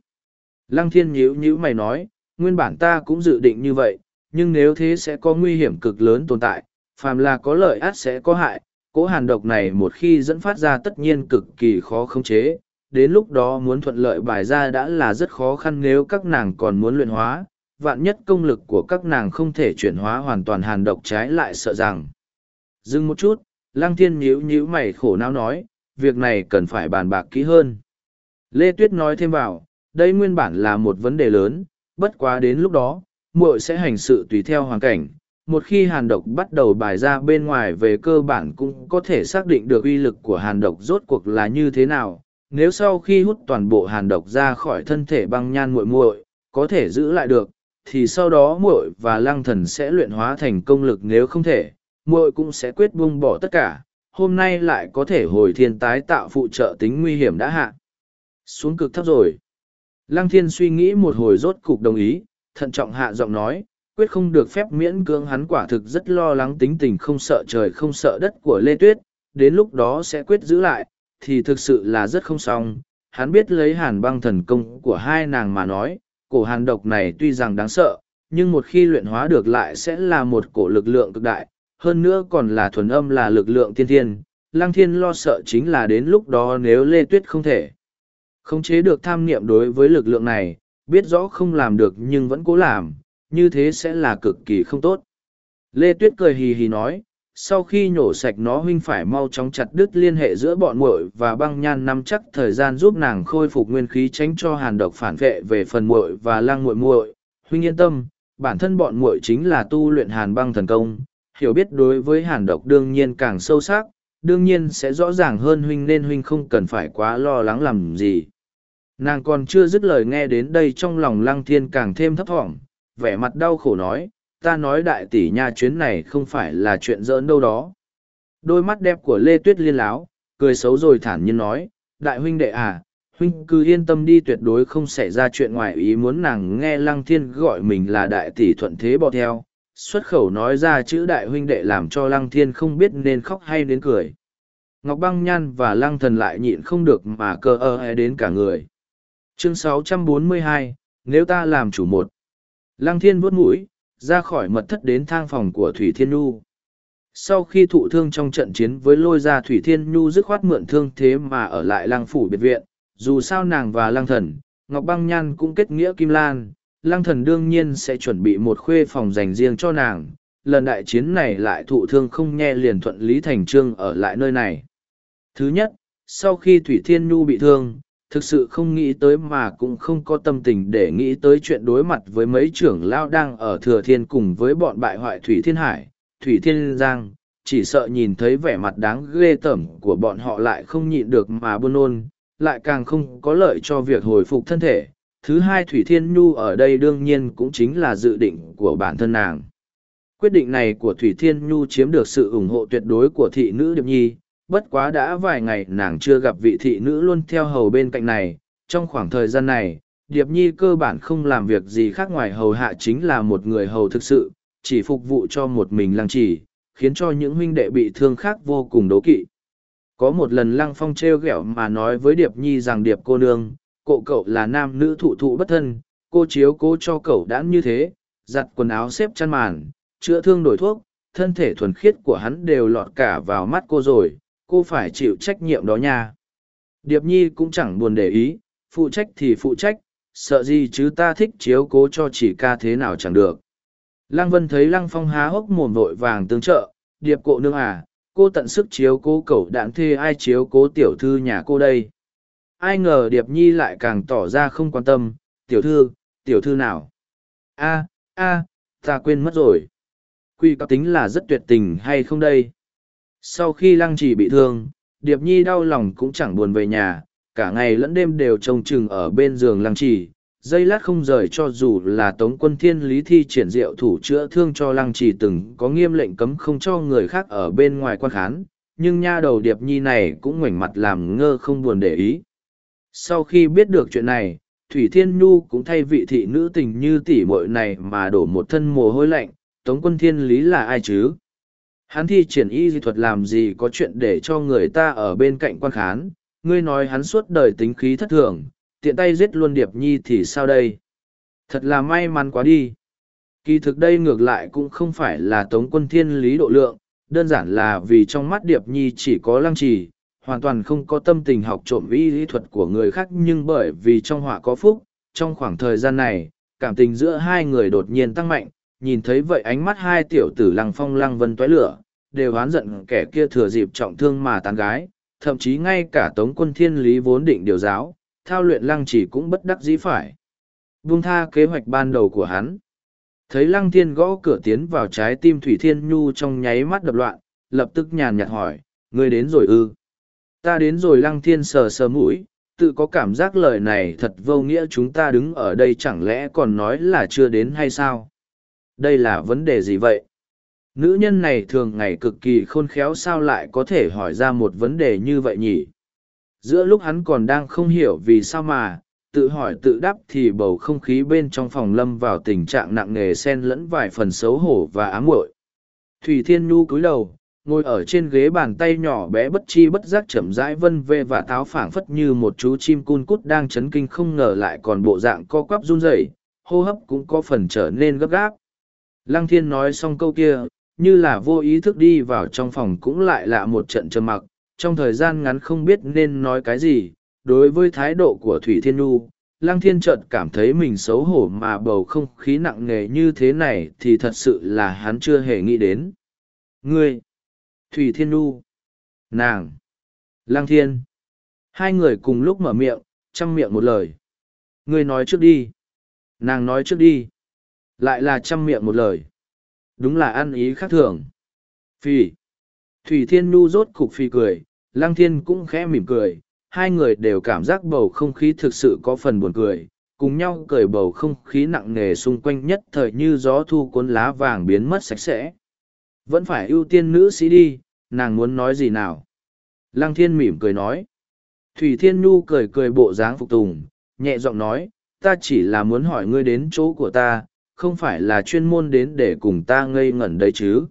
Lăng thiên nhíu nhíu mày nói nguyên bản ta cũng dự định như vậy, nhưng nếu thế sẽ có nguy hiểm cực lớn tồn tại, phàm là có lợi át sẽ có hại, cỗ hàn độc này một khi dẫn phát ra tất nhiên cực kỳ khó khống chế, đến lúc đó muốn thuận lợi bài ra đã là rất khó khăn nếu các nàng còn muốn luyện hóa, vạn nhất công lực của các nàng không thể chuyển hóa hoàn toàn hàn độc trái lại sợ rằng. Dừng một chút, Lăng Thiên nhíu nhíu mày khổ não nói, việc này cần phải bàn bạc kỹ hơn. Lê Tuyết nói thêm vào, đây nguyên bản là một vấn đề lớn, bất quá đến lúc đó, muội sẽ hành sự tùy theo hoàn cảnh. Một khi hàn độc bắt đầu bài ra bên ngoài về cơ bản cũng có thể xác định được uy lực của hàn độc rốt cuộc là như thế nào. Nếu sau khi hút toàn bộ hàn độc ra khỏi thân thể băng nhan muội muội, có thể giữ lại được, thì sau đó muội và lăng thần sẽ luyện hóa thành công lực nếu không thể. Muội cũng sẽ quyết buông bỏ tất cả. Hôm nay lại có thể hồi thiên tái tạo phụ trợ tính nguy hiểm đã hạ. Xuống cực thấp rồi. Lăng thiên suy nghĩ một hồi rốt cục đồng ý, thận trọng hạ giọng nói, quyết không được phép miễn cưỡng hắn quả thực rất lo lắng tính tình không sợ trời không sợ đất của Lê Tuyết, đến lúc đó sẽ quyết giữ lại, thì thực sự là rất không xong. Hắn biết lấy hàn băng thần công của hai nàng mà nói, cổ hàn độc này tuy rằng đáng sợ, nhưng một khi luyện hóa được lại sẽ là một cổ lực lượng cực đại, hơn nữa còn là thuần âm là lực lượng tiên thiên. Lăng thiên lo sợ chính là đến lúc đó nếu Lê Tuyết không thể Khống chế được tham niệm đối với lực lượng này, biết rõ không làm được nhưng vẫn cố làm, như thế sẽ là cực kỳ không tốt. Lê Tuyết cười hì hì nói, sau khi nhổ sạch nó huynh phải mau chóng chặt đứt liên hệ giữa bọn muội và băng nhan nắm chắc thời gian giúp nàng khôi phục nguyên khí tránh cho hàn độc phản vệ về phần muội và lang muội muội huynh yên tâm bản thân bọn muội chính là tu luyện hàn băng thần công hiểu biết đối với hàn độc đương nhiên càng sâu sắc đương nhiên sẽ rõ ràng hơn huynh nên huynh không cần phải quá lo lắng làm gì nàng còn chưa dứt lời nghe đến đây trong lòng lăng thiên càng thêm thấp thỏm, vẻ mặt đau khổ nói, ta nói đại tỷ nha, chuyến này không phải là chuyện giỡn đâu đó. Đôi mắt đẹp của lê tuyết liên láo, cười xấu rồi thản nhiên nói, đại huynh đệ à huynh cứ yên tâm đi, tuyệt đối không xảy ra chuyện ngoài ý muốn. Nàng nghe lăng thiên gọi mình là đại tỷ thuận thế bỏ theo, xuất khẩu nói ra chữ đại huynh đệ làm cho lăng thiên không biết nên khóc hay đến cười. Ngọc băng nhan và lăng thần lại nhịn không được mà cơ ơ e đến cả người chương 642, nếu ta làm chủ một. Lăng thiên vuốt mũi ra khỏi mật thất đến thang phòng của thủy thiên nhu. Sau khi thụ thương trong trận chiến với lôi gia Thủy Thiên Nhu dứt khoát mượn thương thế mà ở lại lăng phủ biệt viện, dù sao nàng và lăng thần, Ngọc Băng Nhan cũng kết nghĩa Kim Lan, lăng thần đương nhiên sẽ chuẩn bị một khuê phòng dành riêng cho nàng, lần đại chiến này lại thụ thương không nghe liền thuận lý thành trương ở lại nơi này. Thứ nhất, sau khi Thủy Thiên Nhu bị thương, thực sự không nghĩ tới mà cũng không có tâm tình để nghĩ tới chuyện đối mặt với mấy trưởng lao đang ở thừa thiên cùng với bọn bại hoại Thủy Thiên Hải, Thủy Thiên Giang, chỉ sợ nhìn thấy vẻ mặt đáng ghê tởm của bọn họ lại không nhịn được mà buôn nôn, lại càng không có lợi cho việc hồi phục thân thể. Thứ hai Thủy Thiên Nhu ở đây đương nhiên cũng chính là dự định của bản thân nàng. Quyết định này của Thủy Thiên Nhu chiếm được sự ủng hộ tuyệt đối của thị nữ Điệp Nhi, bất quá đã vài ngày nàng chưa gặp vị thị nữ luôn theo hầu bên cạnh này. Trong khoảng thời gian này, Điệp Nhi cơ bản không làm việc gì khác ngoài hầu hạ chính là một người hầu thực sự, chỉ phục vụ cho một mình lăng chỉ, khiến cho những huynh đệ bị thương khác vô cùng đố kỵ. Có một lần lăng phong treo ghẹo mà nói với Điệp Nhi rằng Điệp cô nương, cậu cậu là nam nữ thụ thụ bất thân, cô chiếu cố cho cậu đãn như thế, giặt quần áo xếp chăn màn, chữa thương đổi thuốc, thân thể thuần khiết của hắn đều lọt cả vào mắt cô rồi, cô phải chịu trách nhiệm đó nha. Điệp Nhi cũng chẳng buồn để ý, phụ trách thì phụ trách, sợ gì chứ ta thích chiếu cố cho chỉ ca thế nào chẳng được. Lăng Vân thấy Lăng Phong há hốc mồm vội vàng tương trợ, điệp cộ nương à, cô tận sức chiếu cố cậu đạn thê ai chiếu cố tiểu thư nhà cô đây. Ai ngờ Điệp Nhi lại càng tỏ ra không quan tâm, tiểu thư, tiểu thư nào? a a ta quên mất rồi. Quy có tính là rất tuyệt tình hay không đây? Sau khi Lăng Chỉ bị thương, Điệp Nhi đau lòng cũng chẳng buồn về nhà, cả ngày lẫn đêm đều trông chừng ở bên giường Lăng Chỉ, dây lát không rời cho dù là tống quân thiên lý thi triển diệu thủ chữa thương cho lăng trì từng có nghiêm lệnh cấm không cho người khác ở bên ngoài quan khán nhưng nha đầu điệp nhi này cũng ngoảnh mặt làm ngơ không buồn để ý. Sau khi biết được chuyện này thủy thiên nhu cũng thay vị thị nữ tình như tỷ muội này mà đổ một thân mồ hôi lạnh tống quân thiên lý là ai chứ? Hắn thi triển y di thuật làm gì có chuyện để cho người ta ở bên cạnh quan khán ngươi nói hắn suốt đời tính khí thất thường tiện tay giết luôn Điệp Nhi thì sao đây? Thật là may mắn quá đi. Kỳ thực đây ngược lại cũng không phải là tống quân thiên lý độ lượng, đơn giản là vì trong mắt Điệp Nhi chỉ có lăng trì, hoàn toàn không có tâm tình học trộm y lý thuật của người khác nhưng bởi vì trong họa có phúc, trong khoảng thời gian này, cảm tình giữa hai người đột nhiên tăng mạnh, nhìn thấy vậy ánh mắt hai tiểu tử lăng phong lăng vân toái lửa, đều oán giận kẻ kia thừa dịp trọng thương mà tán gái, thậm chí ngay cả tống quân thiên lý vốn định điều giáo, thao luyện lăng chỉ cũng bất đắc dĩ phải. Buông tha kế hoạch ban đầu của hắn. Thấy lăng thiên gõ cửa tiến vào trái tim Thủy Thiên Nhu trong nháy mắt đập loạn, lập tức nhàn nhạt hỏi, ngươi đến rồi ư? Ta đến rồi lăng thiên sờ sờ mũi, tự có cảm giác lời này thật vô nghĩa chúng ta đứng ở đây chẳng lẽ còn nói là chưa đến hay sao? Đây là vấn đề gì vậy? Nữ nhân này thường ngày cực kỳ khôn khéo sao lại có thể hỏi ra một vấn đề như vậy nhỉ? giữa lúc hắn còn đang không hiểu vì sao mà, tự hỏi tự đáp thì bầu không khí bên trong phòng lâm vào tình trạng nặng nề xen lẫn vài phần xấu hổ và ám muội thủy thiên nhu cúi đầu, ngồi ở trên ghế bàn tay nhỏ bé bất chi bất giác chậm rãi vân vê và táo phảng phất như một chú chim cun cút đang chấn kinh không ngờ lại còn bộ dạng co quắp run rẩy, hô hấp cũng có phần trở nên gấp gáp lăng thiên nói xong câu kia, như là vô ý thức đi vào trong phòng cũng lại là một trận trầm mặc, trong thời gian ngắn không biết nên nói cái gì. Đối với thái độ của thủy thiên nhu, lăng thiên chợt cảm thấy mình xấu hổ mà bầu không khí nặng nề như thế này thì thật sự là hắn chưa hề nghĩ đến. Ngươi, thủy thiên nhu, nàng, lăng thiên. Hai người cùng lúc mở miệng, chăm miệng một lời. Ngươi nói trước đi. Nàng nói trước đi lại là chăm miệng một lời đúng là ăn ý khác thường phi thủy thiên nhu rốt cục phi cười Lăng Thiên cũng khẽ mỉm cười, hai người đều cảm giác bầu không khí thực sự có phần buồn cười, cùng nhau cười bầu không khí nặng nề xung quanh nhất thời như gió thu cuốn lá vàng biến mất sạch sẽ. Vẫn phải ưu tiên nữ sĩ đi, nàng muốn nói gì nào? Lăng Thiên mỉm cười nói. Thủy Thiên Nhu cười cười bộ dáng phục tùng, nhẹ giọng nói, ta chỉ là muốn hỏi ngươi đến chỗ của ta, không phải là chuyên môn đến để cùng ta ngây ngẩn đấy chứ.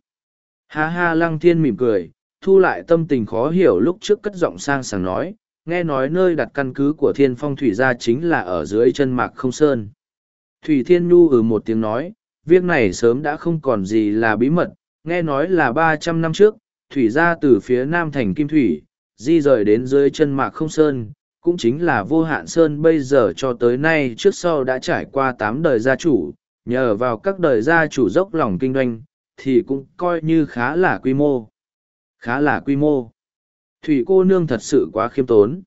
Ha ha Lăng Thiên mỉm cười, thu lại tâm tình khó hiểu lúc trước cất giọng sang sảng nói, nghe nói nơi đặt căn cứ của thiên phong thủy gia chính là ở dưới chân mạc không sơn. Thủy Thiên Nhu ừ một tiếng nói, việc này sớm đã không còn gì là bí mật, Nghe nói là ba trăm năm trước, thủy gia từ phía nam thành Kim Thủy, di rời đến dưới chân mạc không sơn, cũng chính là vô hạn sơn bây giờ cho tới nay trước sau đã trải qua tám đời gia chủ, nhờ vào các đời gia chủ dốc lòng kinh doanh, thì cũng coi như khá là quy mô. Khá là quy mô. Thủy cô nương thật sự quá khiêm tốn.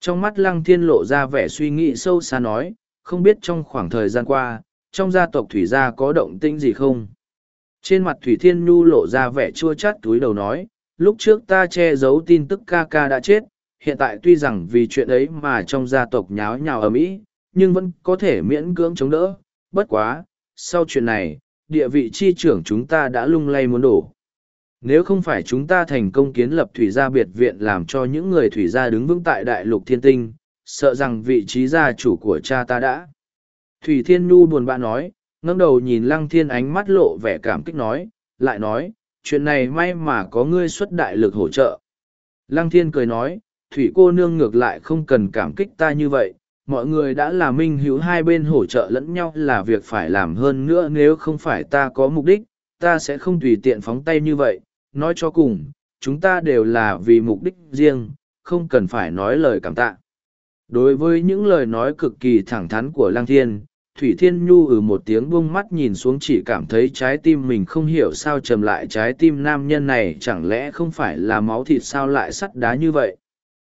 Trong mắt lăng thiên lộ ra vẻ suy nghĩ sâu xa nói, không biết trong khoảng thời gian qua, trong gia tộc Thủy gia có động tĩnh gì không? Trên mặt Thủy Thiên Nhu lộ ra vẻ chua chát túi đầu nói, lúc trước ta che giấu tin tức ca ca đã chết, hiện tại tuy rằng vì chuyện ấy mà trong gia tộc nháo nhào ở Mỹ, nhưng vẫn có thể miễn cưỡng chống đỡ. Bất quá, sau chuyện này, địa vị chi trưởng chúng ta đã lung lay muốn đổ. Nếu không phải chúng ta thành công kiến lập thủy gia biệt viện làm cho những người thủy gia đứng vững tại đại lục thiên tinh, sợ rằng vị trí gia chủ của cha ta đã. Thủy Thiên Nhu buồn bã nói, ngẩng đầu nhìn Lăng Thiên ánh mắt lộ vẻ cảm kích nói, lại nói, chuyện này may mà có ngươi xuất đại lực hỗ trợ. Lăng Thiên cười nói, Thủy cô nương ngược lại không cần cảm kích ta như vậy, mọi người đã là minh hữu hai bên hỗ trợ lẫn nhau là việc phải làm hơn nữa nếu không phải ta có mục đích, ta sẽ không tùy tiện phóng tay như vậy, nói cho cùng, chúng ta đều là vì mục đích riêng, không cần phải nói lời cảm tạ. Đối với những lời nói cực kỳ thẳng thắn của Lăng Thiên, Thủy Thiên Nhu ừ một tiếng buông mắt nhìn xuống chỉ cảm thấy trái tim mình không hiểu sao trầm lại trái tim nam nhân này chẳng lẽ không phải là máu thịt sao lại sắt đá như vậy.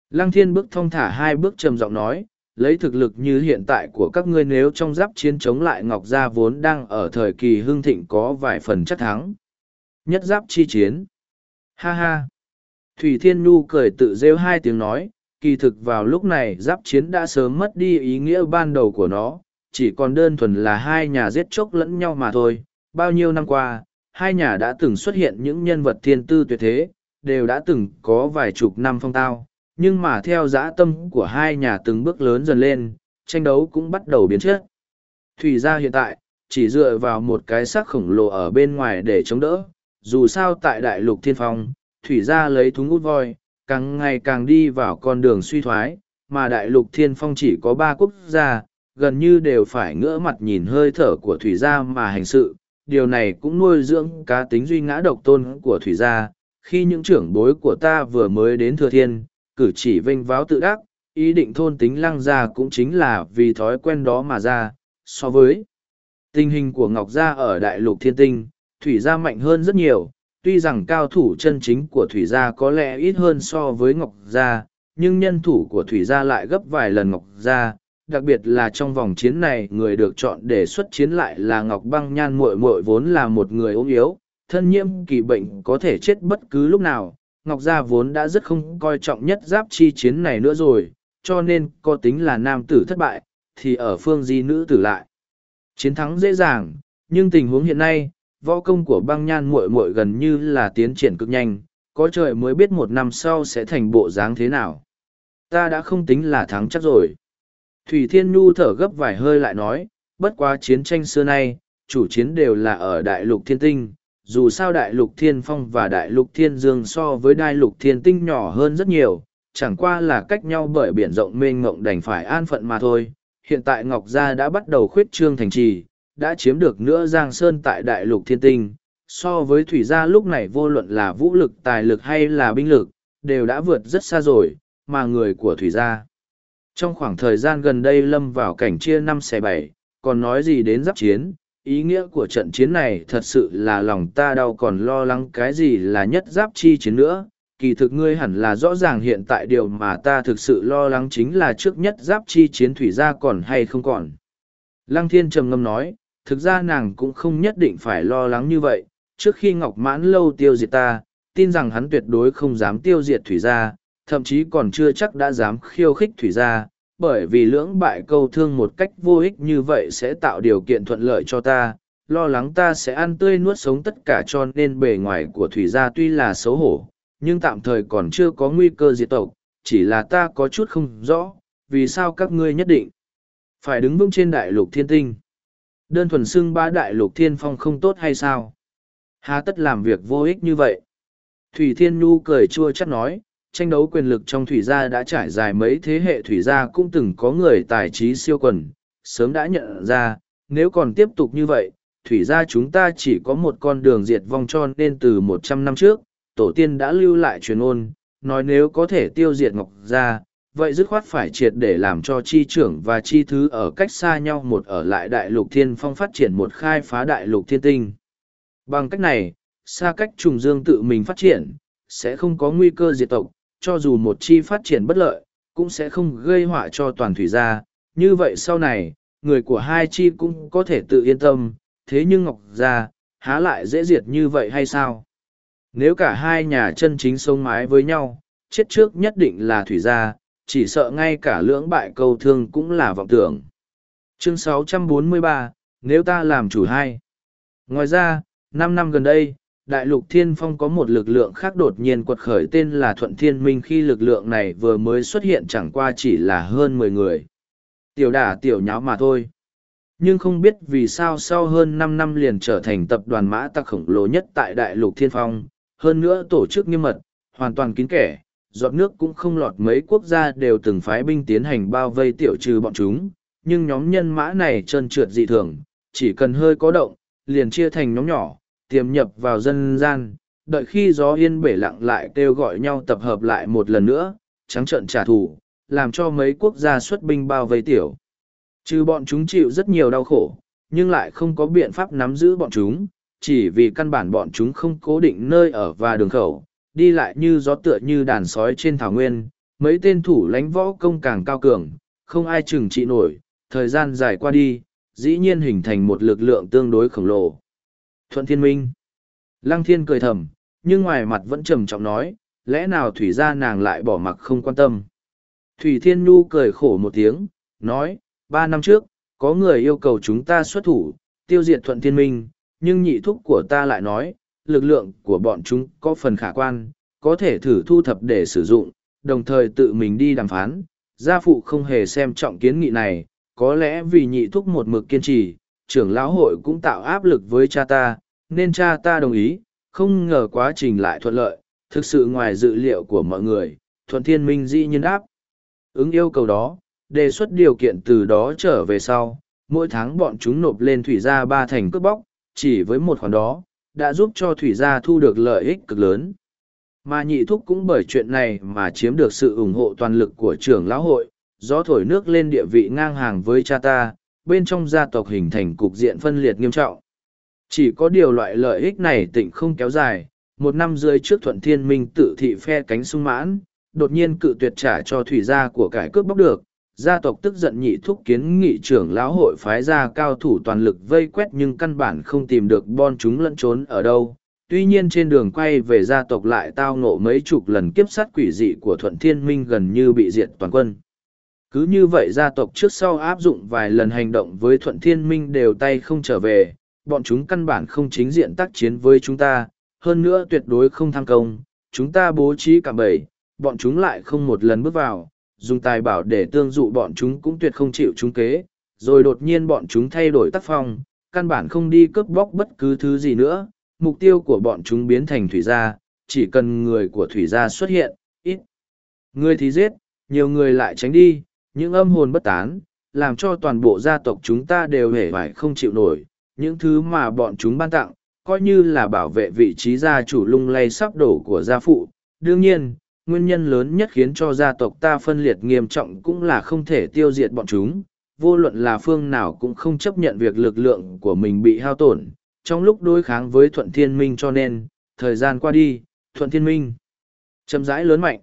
Lăng Thiên bước thong thả hai bước trầm giọng nói, lấy thực lực như hiện tại của các ngươi nếu trong giáp chiến chống lại Ngọc Gia vốn đang ở thời kỳ hưng thịnh có vài phần chắc thắng. Nhất giáp chi chiến. Ha ha. Thủy Thiên Nhu cười tự rêu hai tiếng nói, kỳ thực vào lúc này giáp chiến đã sớm mất đi ý nghĩa ban đầu của nó, chỉ còn đơn thuần là hai nhà giết chóc lẫn nhau mà thôi. Bao nhiêu năm qua, hai nhà đã từng xuất hiện những nhân vật thiên tư tuyệt thế, đều đã từng có vài chục năm phong tao, nhưng mà theo dã tâm của hai nhà từng bước lớn dần lên, tranh đấu cũng bắt đầu biến chất. Thủy gia hiện tại, chỉ dựa vào một cái xác khổng lồ ở bên ngoài để chống đỡ, dù sao tại đại lục thiên phong, Thủy gia lấy thúng út voi, càng ngày càng đi vào con đường suy thoái, mà đại lục thiên phong chỉ có ba quốc gia, gần như đều phải ngỡ mặt nhìn hơi thở của Thủy gia mà hành sự. Điều này cũng nuôi dưỡng cá tính duy ngã độc tôn của Thủy gia. Khi những trưởng bối của ta vừa mới đến thừa thiên, cử chỉ vênh váo tự đắc, ý định thôn tính lăng gia cũng chính là vì thói quen đó mà ra, so với tình hình của Ngọc Gia ở đại lục thiên tinh, Thủy Gia mạnh hơn rất nhiều, tuy rằng cao thủ chân chính của Thủy Gia có lẽ ít hơn so với Ngọc Gia, nhưng nhân thủ của Thủy Gia lại gấp vài lần Ngọc Gia, đặc biệt là trong vòng chiến này người được chọn để xuất chiến lại là Ngọc Băng Nhan muội muội vốn là một người ốm yếu, thân nhiễm kỳ bệnh có thể chết bất cứ lúc nào, Ngọc Gia vốn đã rất không coi trọng nhất giáp chi chiến này nữa rồi, cho nên có tính là nam tử thất bại, thì ở phương di nữ tử lại. Chiến thắng dễ dàng, nhưng tình huống hiện nay, võ công của băng nhan muội muội gần như là tiến triển cực nhanh, có trời mới biết một năm sau sẽ thành bộ dáng thế nào. Ta đã không tính là thắng chắc rồi. Thủy Thiên Nhu thở gấp vài hơi lại nói, bất quá chiến tranh xưa nay, chủ chiến đều là ở đại lục thiên tinh, dù sao đại lục thiên phong và đại lục thiên dương so với đại lục thiên tinh nhỏ hơn rất nhiều, chẳng qua là cách nhau bởi biển rộng mênh mộng đành phải an phận mà thôi. Hiện tại ngọc gia đã bắt đầu khuyết trương thành trì, đã chiếm được nữa giang sơn tại đại lục thiên tinh. So với thủy gia lúc này vô luận là vũ lực, tài lực hay là binh lực, đều đã vượt rất xa rồi, mà người của thủy gia. Trong khoảng thời gian gần đây lâm vào cảnh chia năm xẻ bảy, còn nói gì đến giáp chiến ý nghĩa của trận chiến này thật sự là lòng ta đau còn lo lắng cái gì là nhất giáp chi chiến nữa. Kỳ thực ngươi hẳn là rõ ràng hiện tại điều mà ta thực sự lo lắng chính là trước nhất giáp chi chiến thủy gia còn hay không còn. Lăng thiên trầm ngâm nói, thực ra nàng cũng không nhất định phải lo lắng như vậy. Trước khi ngọc mãn lâu tiêu diệt ta, tin rằng hắn tuyệt đối không dám tiêu diệt thủy gia thậm chí còn chưa chắc đã dám khiêu khích thủy gia bởi vì lưỡng bại câu thương một cách vô ích như vậy sẽ tạo điều kiện thuận lợi cho ta, lo lắng ta sẽ ăn tươi nuốt sống tất cả cho nên bề ngoài của thủy gia tuy là xấu hổ, nhưng tạm thời còn chưa có nguy cơ diệt tộc, chỉ là ta có chút không rõ, vì sao các ngươi nhất định phải đứng vững trên đại lục thiên tinh? Đơn thuần xưng ba đại lục thiên phong không tốt hay sao? Hà tất làm việc vô ích như vậy. Thủy thiên nhu cười chua chắc nói tranh đấu quyền lực trong thủy gia đã trải dài mấy thế hệ thủy gia cũng từng có người tài trí siêu quần, sớm đã nhận ra, nếu còn tiếp tục như vậy, thủy gia chúng ta chỉ có một con đường diệt vong tròn nên từ một trăm năm trước, tổ tiên đã lưu lại truyền ôn, nói nếu có thể tiêu diệt ngọc gia, vậy dứt khoát phải triệt để làm cho chi trưởng và chi thứ ở cách xa nhau một ở lại đại lục thiên phong phát triển một khai phá đại lục thiên tinh. Bằng cách này, xa cách trùng dương tự mình phát triển, sẽ không có nguy cơ diệt tộc, cho dù một chi phát triển bất lợi, cũng sẽ không gây họa cho toàn thủy gia. Như vậy sau này, người của hai chi cũng có thể tự yên tâm, thế nhưng Ngọc Gia, há lại dễ diệt như vậy hay sao? Nếu cả hai nhà chân chính sống mái với nhau, chết trước nhất định là thủy gia, chỉ sợ ngay cả lưỡng bại câu thương cũng là vọng tưởng. Chương 643, nếu ta làm chủ hai. Ngoài ra, năm năm gần đây, Đại lục Thiên Phong có một lực lượng khác đột nhiên quật khởi tên là Thuận Thiên Minh khi lực lượng này vừa mới xuất hiện chẳng qua chỉ là hơn mười người. Tiểu đả tiểu nháo mà thôi. Nhưng không biết vì sao sau hơn năm năm liền trở thành tập đoàn mã tặc khổng lồ nhất tại Đại lục Thiên Phong, hơn nữa tổ chức nghiêm mật, hoàn toàn kín kẻ, giọt nước cũng không lọt mấy quốc gia đều từng phái binh tiến hành bao vây tiểu trừ bọn chúng, nhưng nhóm nhân mã này trơn trượt dị thường, chỉ cần hơi có động, liền chia thành nhóm nhỏ, tiềm nhập vào dân gian, đợi khi gió yên bể lặng lại kêu gọi nhau tập hợp lại một lần nữa, trắng trợn trả thù, làm cho mấy quốc gia xuất binh bao vây tiểu. Trừ bọn chúng chịu rất nhiều đau khổ, nhưng lại không có biện pháp nắm giữ bọn chúng, chỉ vì căn bản bọn chúng không cố định nơi ở và đường khẩu, đi lại như gió tựa như đàn sói trên thảo nguyên, mấy tên thủ lãnh võ công càng cao cường, không ai chừng trị nổi, thời gian dài qua đi, dĩ nhiên hình thành một lực lượng tương đối khổng lồ. Thuận Thiên Minh Lăng Thiên cười thầm, nhưng ngoài mặt vẫn trầm trọng nói, lẽ nào Thủy gia nàng lại bỏ mặc không quan tâm. Thủy Thiên Nhu cười khổ một tiếng, nói, ba năm trước, có người yêu cầu chúng ta xuất thủ, tiêu diệt Thuận Thiên Minh, nhưng nhị thúc của ta lại nói, lực lượng của bọn chúng có phần khả quan, có thể thử thu thập để sử dụng, đồng thời tự mình đi đàm phán. Gia phụ không hề xem trọng kiến nghị này, có lẽ vì nhị thúc một mực kiên trì, trưởng lão hội cũng tạo áp lực với cha ta, nên cha ta đồng ý, không ngờ quá trình lại thuận lợi, thực sự ngoài dự liệu của mọi người, thuận thiên minh dĩ nhiên đáp. Ứng yêu cầu đó, đề xuất điều kiện từ đó trở về sau, mỗi tháng bọn chúng nộp lên thủy gia ba thành cướp bóc, chỉ với một khoản đó, đã giúp cho thủy gia thu được lợi ích cực lớn. Mà nhị thúc cũng bởi chuyện này mà chiếm được sự ủng hộ toàn lực của trưởng lão hội, gió thổi nước lên địa vị ngang hàng với cha ta, bên trong gia tộc hình thành cục diện phân liệt nghiêm trọng. Chỉ có điều loại lợi ích này tỉnh không kéo dài, một năm rưỡi trước thuận thiên minh tự thị phe cánh sung mãn, đột nhiên cự tuyệt trả cho thủy gia của cải cướp bóc được. Gia tộc tức giận nhị thúc kiến nghị trưởng lão hội phái ra cao thủ toàn lực vây quét nhưng căn bản không tìm được bon chúng lẫn trốn ở đâu. Tuy nhiên trên đường quay về gia tộc lại tao ngộ mấy chục lần kiếp sát quỷ dị của thuận thiên minh gần như bị diệt toàn quân. Cứ như vậy gia tộc trước sau áp dụng vài lần hành động với thuận thiên minh đều tay không trở về, bọn chúng căn bản không chính diện tác chiến với chúng ta, hơn nữa tuyệt đối không tham công, chúng ta bố trí cả bầy, bọn chúng lại không một lần bước vào, dùng tài bảo để tương dụ bọn chúng cũng tuyệt không chịu chúng kế, rồi đột nhiên bọn chúng thay đổi tác phong, căn bản không đi cướp bóc bất cứ thứ gì nữa, mục tiêu của bọn chúng biến thành thủy gia, chỉ cần người của thủy gia xuất hiện, ít. Người thì giết, nhiều người lại tránh đi, những âm hồn bất tán, làm cho toàn bộ gia tộc chúng ta đều hề vải không chịu nổi, những thứ mà bọn chúng ban tặng, coi như là bảo vệ vị trí gia chủ lung lay sắp đổ của gia phụ. Đương nhiên, nguyên nhân lớn nhất khiến cho gia tộc ta phân liệt nghiêm trọng cũng là không thể tiêu diệt bọn chúng, vô luận là phương nào cũng không chấp nhận việc lực lượng của mình bị hao tổn, trong lúc đối kháng với Thuận Thiên Minh cho nên, thời gian qua đi, Thuận Thiên Minh chậm rãi lớn mạnh.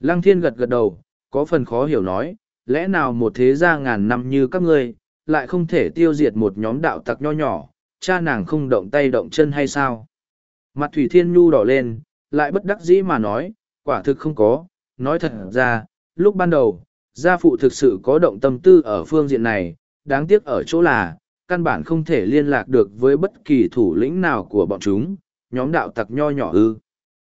Lăng Thiên gật gật đầu, có phần khó hiểu nói, lẽ nào một thế gia ngàn năm như các ngươi, lại không thể tiêu diệt một nhóm đạo tặc nho nhỏ, cha nàng không động tay động chân hay sao? Mặt Thủy Thiên Nhu đỏ lên, lại bất đắc dĩ mà nói, quả thực không có, nói thật ra, lúc ban đầu, gia phụ thực sự có động tâm tư ở phương diện này, đáng tiếc ở chỗ là, căn bản không thể liên lạc được với bất kỳ thủ lĩnh nào của bọn chúng, nhóm đạo tặc nho nhỏ ư.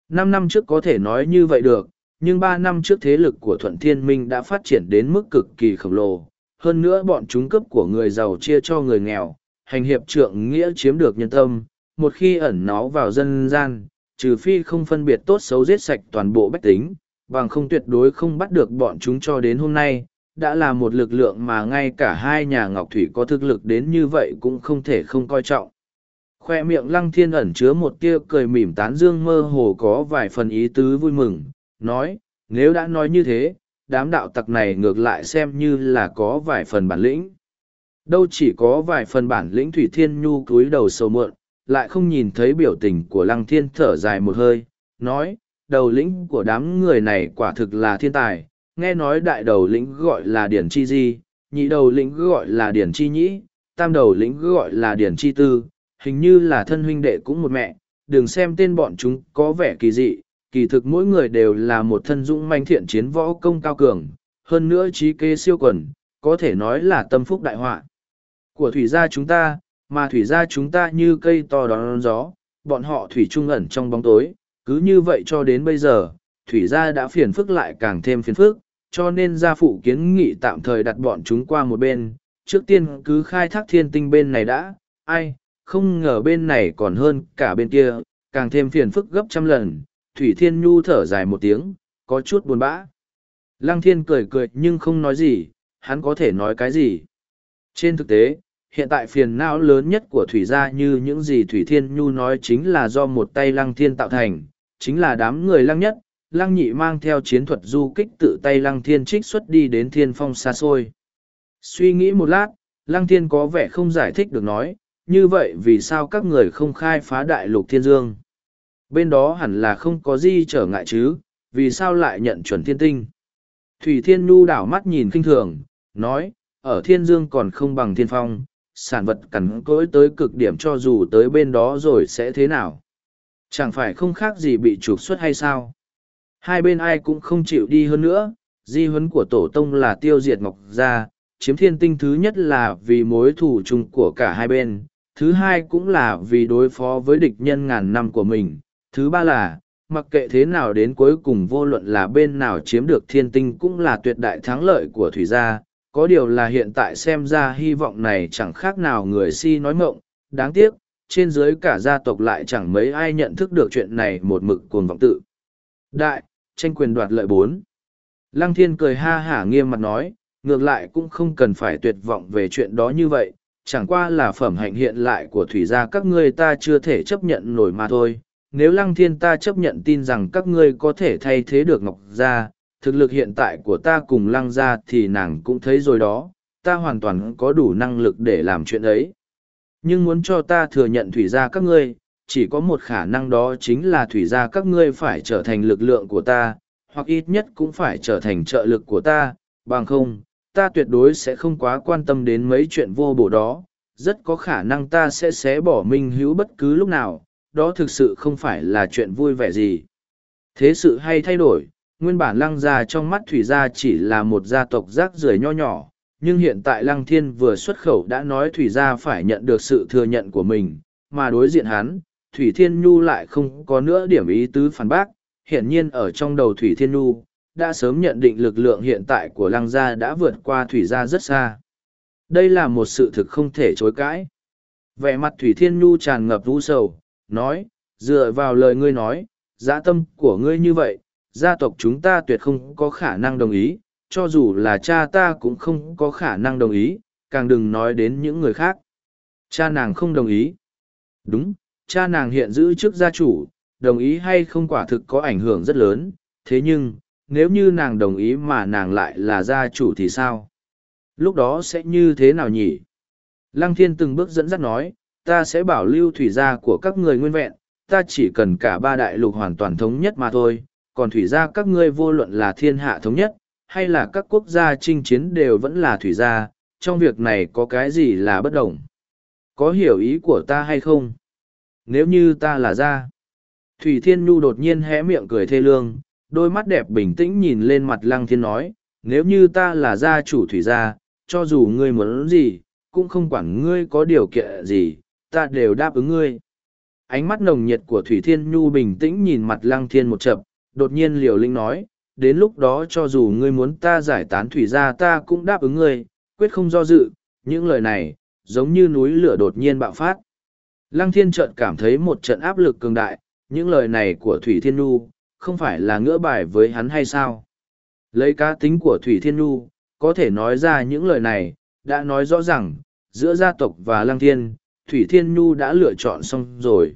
Năm năm trước có thể nói như vậy được, nhưng ba năm trước thế lực của Thuận Thiên Minh đã phát triển đến mức cực kỳ khổng lồ, hơn nữa bọn chúng cướp của người giàu chia cho người nghèo, hành hiệp trượng nghĩa chiếm được nhân tâm, một khi ẩn nó vào dân gian, trừ phi không phân biệt tốt xấu giết sạch toàn bộ bách tính, bằng không tuyệt đối không bắt được bọn chúng cho đến hôm nay, đã là một lực lượng mà ngay cả hai nhà ngọc thủy có thực lực đến như vậy cũng không thể không coi trọng. Khoe miệng lăng thiên ẩn chứa một tia cười mỉm tán dương mơ hồ có vài phần ý tứ vui mừng nói nếu đã nói như thế đám đạo tặc này ngược lại xem như là có vài phần bản lĩnh. Đâu chỉ có vài phần bản lĩnh thủy thiên nhu cúi đầu sầu muộn, lại không nhìn thấy biểu tình của lăng thiên thở dài một hơi, nói, đầu lĩnh của đám người này quả thực là thiên tài, nghe nói đại đầu lĩnh gọi là điển chi di, nhị đầu lĩnh gọi là điển chi nhĩ, tam đầu lĩnh gọi là điển chi tư, hình như là thân huynh đệ cũng một mẹ, đừng xem tên bọn chúng có vẻ kỳ dị kỳ thực mỗi người đều là một thân dũng manh thiện chiến võ công cao cường, hơn nữa trí kế siêu quần, có thể nói là tâm phúc đại họa. Của thủy gia chúng ta, mà thủy gia chúng ta như cây to đón gió, bọn họ thủy trung ẩn trong bóng tối, cứ như vậy cho đến bây giờ, thủy gia đã phiền phức lại càng thêm phiền phức, cho nên gia phụ kiến nghị tạm thời đặt bọn chúng qua một bên, trước tiên cứ khai thác thiên tinh bên này đã, ai, không ngờ bên này còn hơn cả bên kia, càng thêm phiền phức gấp trăm lần thủy thiên nhu thở dài một tiếng, có chút buồn bã. Lăng thiên cười cười nhưng không nói gì, hắn có thể nói cái gì? Trên thực tế, hiện tại phiền não lớn nhất của thủy gia như những gì thủy thiên nhu nói chính là do một tay lăng thiên tạo thành, chính là đám người lăng nhất. Lăng nhị mang theo chiến thuật du kích tự tay lăng thiên trích xuất đi đến thiên phong xa xôi. Suy nghĩ một lát, lăng thiên có vẻ không giải thích được nói, như vậy vì sao các người không khai phá đại lục thiên dương? Bên đó hẳn là không có gì trở ngại chứ, vì sao lại nhận chuẩn thiên tinh? Thủy thiên nhu đảo mắt nhìn kinh thường, nói, ở thiên dương còn không bằng thiên phong, sản vật cắn cỗi tới cực điểm cho dù tới bên đó rồi sẽ thế nào? Chẳng phải không khác gì bị trục xuất hay sao? Hai bên ai cũng không chịu đi hơn nữa, di huấn của tổ tông là tiêu diệt ngọc gia, chiếm thiên tinh thứ nhất là vì mối thù chung của cả hai bên, thứ hai cũng là vì đối phó với địch nhân ngàn năm của mình thứ ba là, mặc kệ thế nào đến cuối cùng vô luận là bên nào chiếm được thiên tinh cũng là tuyệt đại thắng lợi của thủy gia. Có điều là hiện tại xem ra hy vọng này chẳng khác nào người si nói mộng. Đáng tiếc, trên dưới cả gia tộc lại chẳng mấy ai nhận thức được chuyện này một mực cuồng vọng tự. Đại, tranh quyền đoạt lợi bốn. Lăng thiên cười ha hả nghiêm mặt nói, ngược lại cũng không cần phải tuyệt vọng về chuyện đó như vậy. Chẳng qua là phẩm hạnh hiện lại của thủy gia các ngươi ta chưa thể chấp nhận nổi mà thôi nếu lăng thiên ta chấp nhận tin rằng các ngươi có thể thay thế được ngọc gia, thực lực hiện tại của ta cùng lăng gia thì nàng cũng thấy rồi đó, ta hoàn toàn có đủ năng lực để làm chuyện ấy. Nhưng muốn cho ta thừa nhận thủy gia các ngươi, chỉ có một khả năng đó chính là thủy gia các ngươi phải trở thành lực lượng của ta, hoặc ít nhất cũng phải trở thành trợ lực của ta, bằng không, ta tuyệt đối sẽ không quá quan tâm đến mấy chuyện vô bổ đó. Rất có khả năng ta sẽ xé bỏ minh hữu bất cứ lúc nào đó thực sự không phải là chuyện vui vẻ gì. Thế sự hay thay đổi, nguyên bản lăng gia trong mắt thủy gia chỉ là một gia tộc rác rưởi nho nhỏ, nhưng hiện tại lăng thiên vừa xuất khẩu đã nói thủy gia phải nhận được sự thừa nhận của mình, mà đối diện hắn, thủy thiên nhu lại không có nữa điểm ý tứ phản bác. Hiển nhiên ở trong đầu thủy thiên nhu, đã sớm nhận định lực lượng hiện tại của lăng gia đã vượt qua thủy gia rất xa. Đây là một sự thực không thể chối cãi. Vẻ mặt thủy thiên nhu tràn ngập vũ sầu nói, dựa vào lời ngươi nói dã tâm của ngươi như vậy, gia tộc chúng ta tuyệt không có khả năng đồng ý, cho dù là cha ta cũng không có khả năng đồng ý, càng đừng nói đến những người khác. Cha nàng không đồng ý. Đúng, cha nàng hiện giữ chức gia chủ, đồng ý hay không quả thực có ảnh hưởng rất lớn, thế nhưng, nếu như nàng đồng ý mà nàng lại là gia chủ thì sao? Lúc đó sẽ như thế nào nhỉ? Lăng thiên từng bước dẫn dắt nói ta sẽ bảo lưu thủy gia của các người nguyên vẹn, ta chỉ cần cả ba đại lục hoàn toàn thống nhất mà thôi, còn thủy gia các ngươi vô luận là thiên hạ thống nhất, hay là các quốc gia chinh chiến đều vẫn là thủy gia, trong việc này có cái gì là bất đồng? Có hiểu ý của ta hay không? Nếu như ta là gia, thủy thiên nhu đột nhiên hé miệng cười thê lương, đôi mắt đẹp bình tĩnh nhìn lên mặt lăng thiên nói, nếu như ta là gia chủ thủy gia, cho dù ngươi muốn gì, cũng không quản ngươi có điều kiện gì ta đều đáp ứng ngươi. Ánh mắt nồng nhiệt của thủy thiên nhu bình tĩnh nhìn mặt lăng thiên một chập đột nhiên liều linh nói đến lúc đó cho dù ngươi muốn ta giải tán thủy gia ta cũng đáp ứng ngươi quyết không do dự những lời này giống như núi lửa đột nhiên bạo phát. Lăng thiên trợn cảm thấy một trận áp lực cường đại những lời này của thủy thiên nhu không phải là ngỡ bài với hắn hay sao? Lấy cá tính của thủy thiên nhu có thể nói ra những lời này, đã nói rõ rằng, giữa gia tộc và Lăng Thiên, Thủy Thiên Nhu đã lựa chọn xong rồi.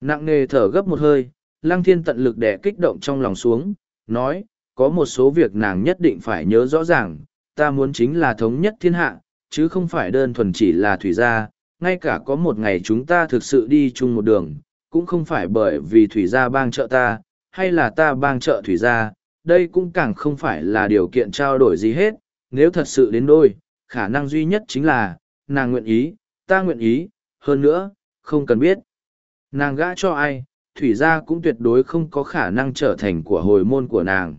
Nặng nề thở gấp một hơi, Lăng Thiên tận lực đè kích động trong lòng xuống, nói, có một số việc nàng nhất định phải nhớ rõ ràng, ta muốn chính là thống nhất thiên hạ, chứ không phải đơn thuần chỉ là thủy gia, ngay cả có một ngày chúng ta thực sự đi chung một đường, cũng không phải bởi vì thủy gia bang trợ ta, hay là ta bang trợ thủy gia, đây cũng càng không phải là điều kiện trao đổi gì hết, nếu thật sự đến đôi, khả năng duy nhất chính là, nàng nguyện ý, ta nguyện ý, hơn nữa, không cần biết. Nàng gã cho ai, thủy gia cũng tuyệt đối không có khả năng trở thành của hồi môn của nàng.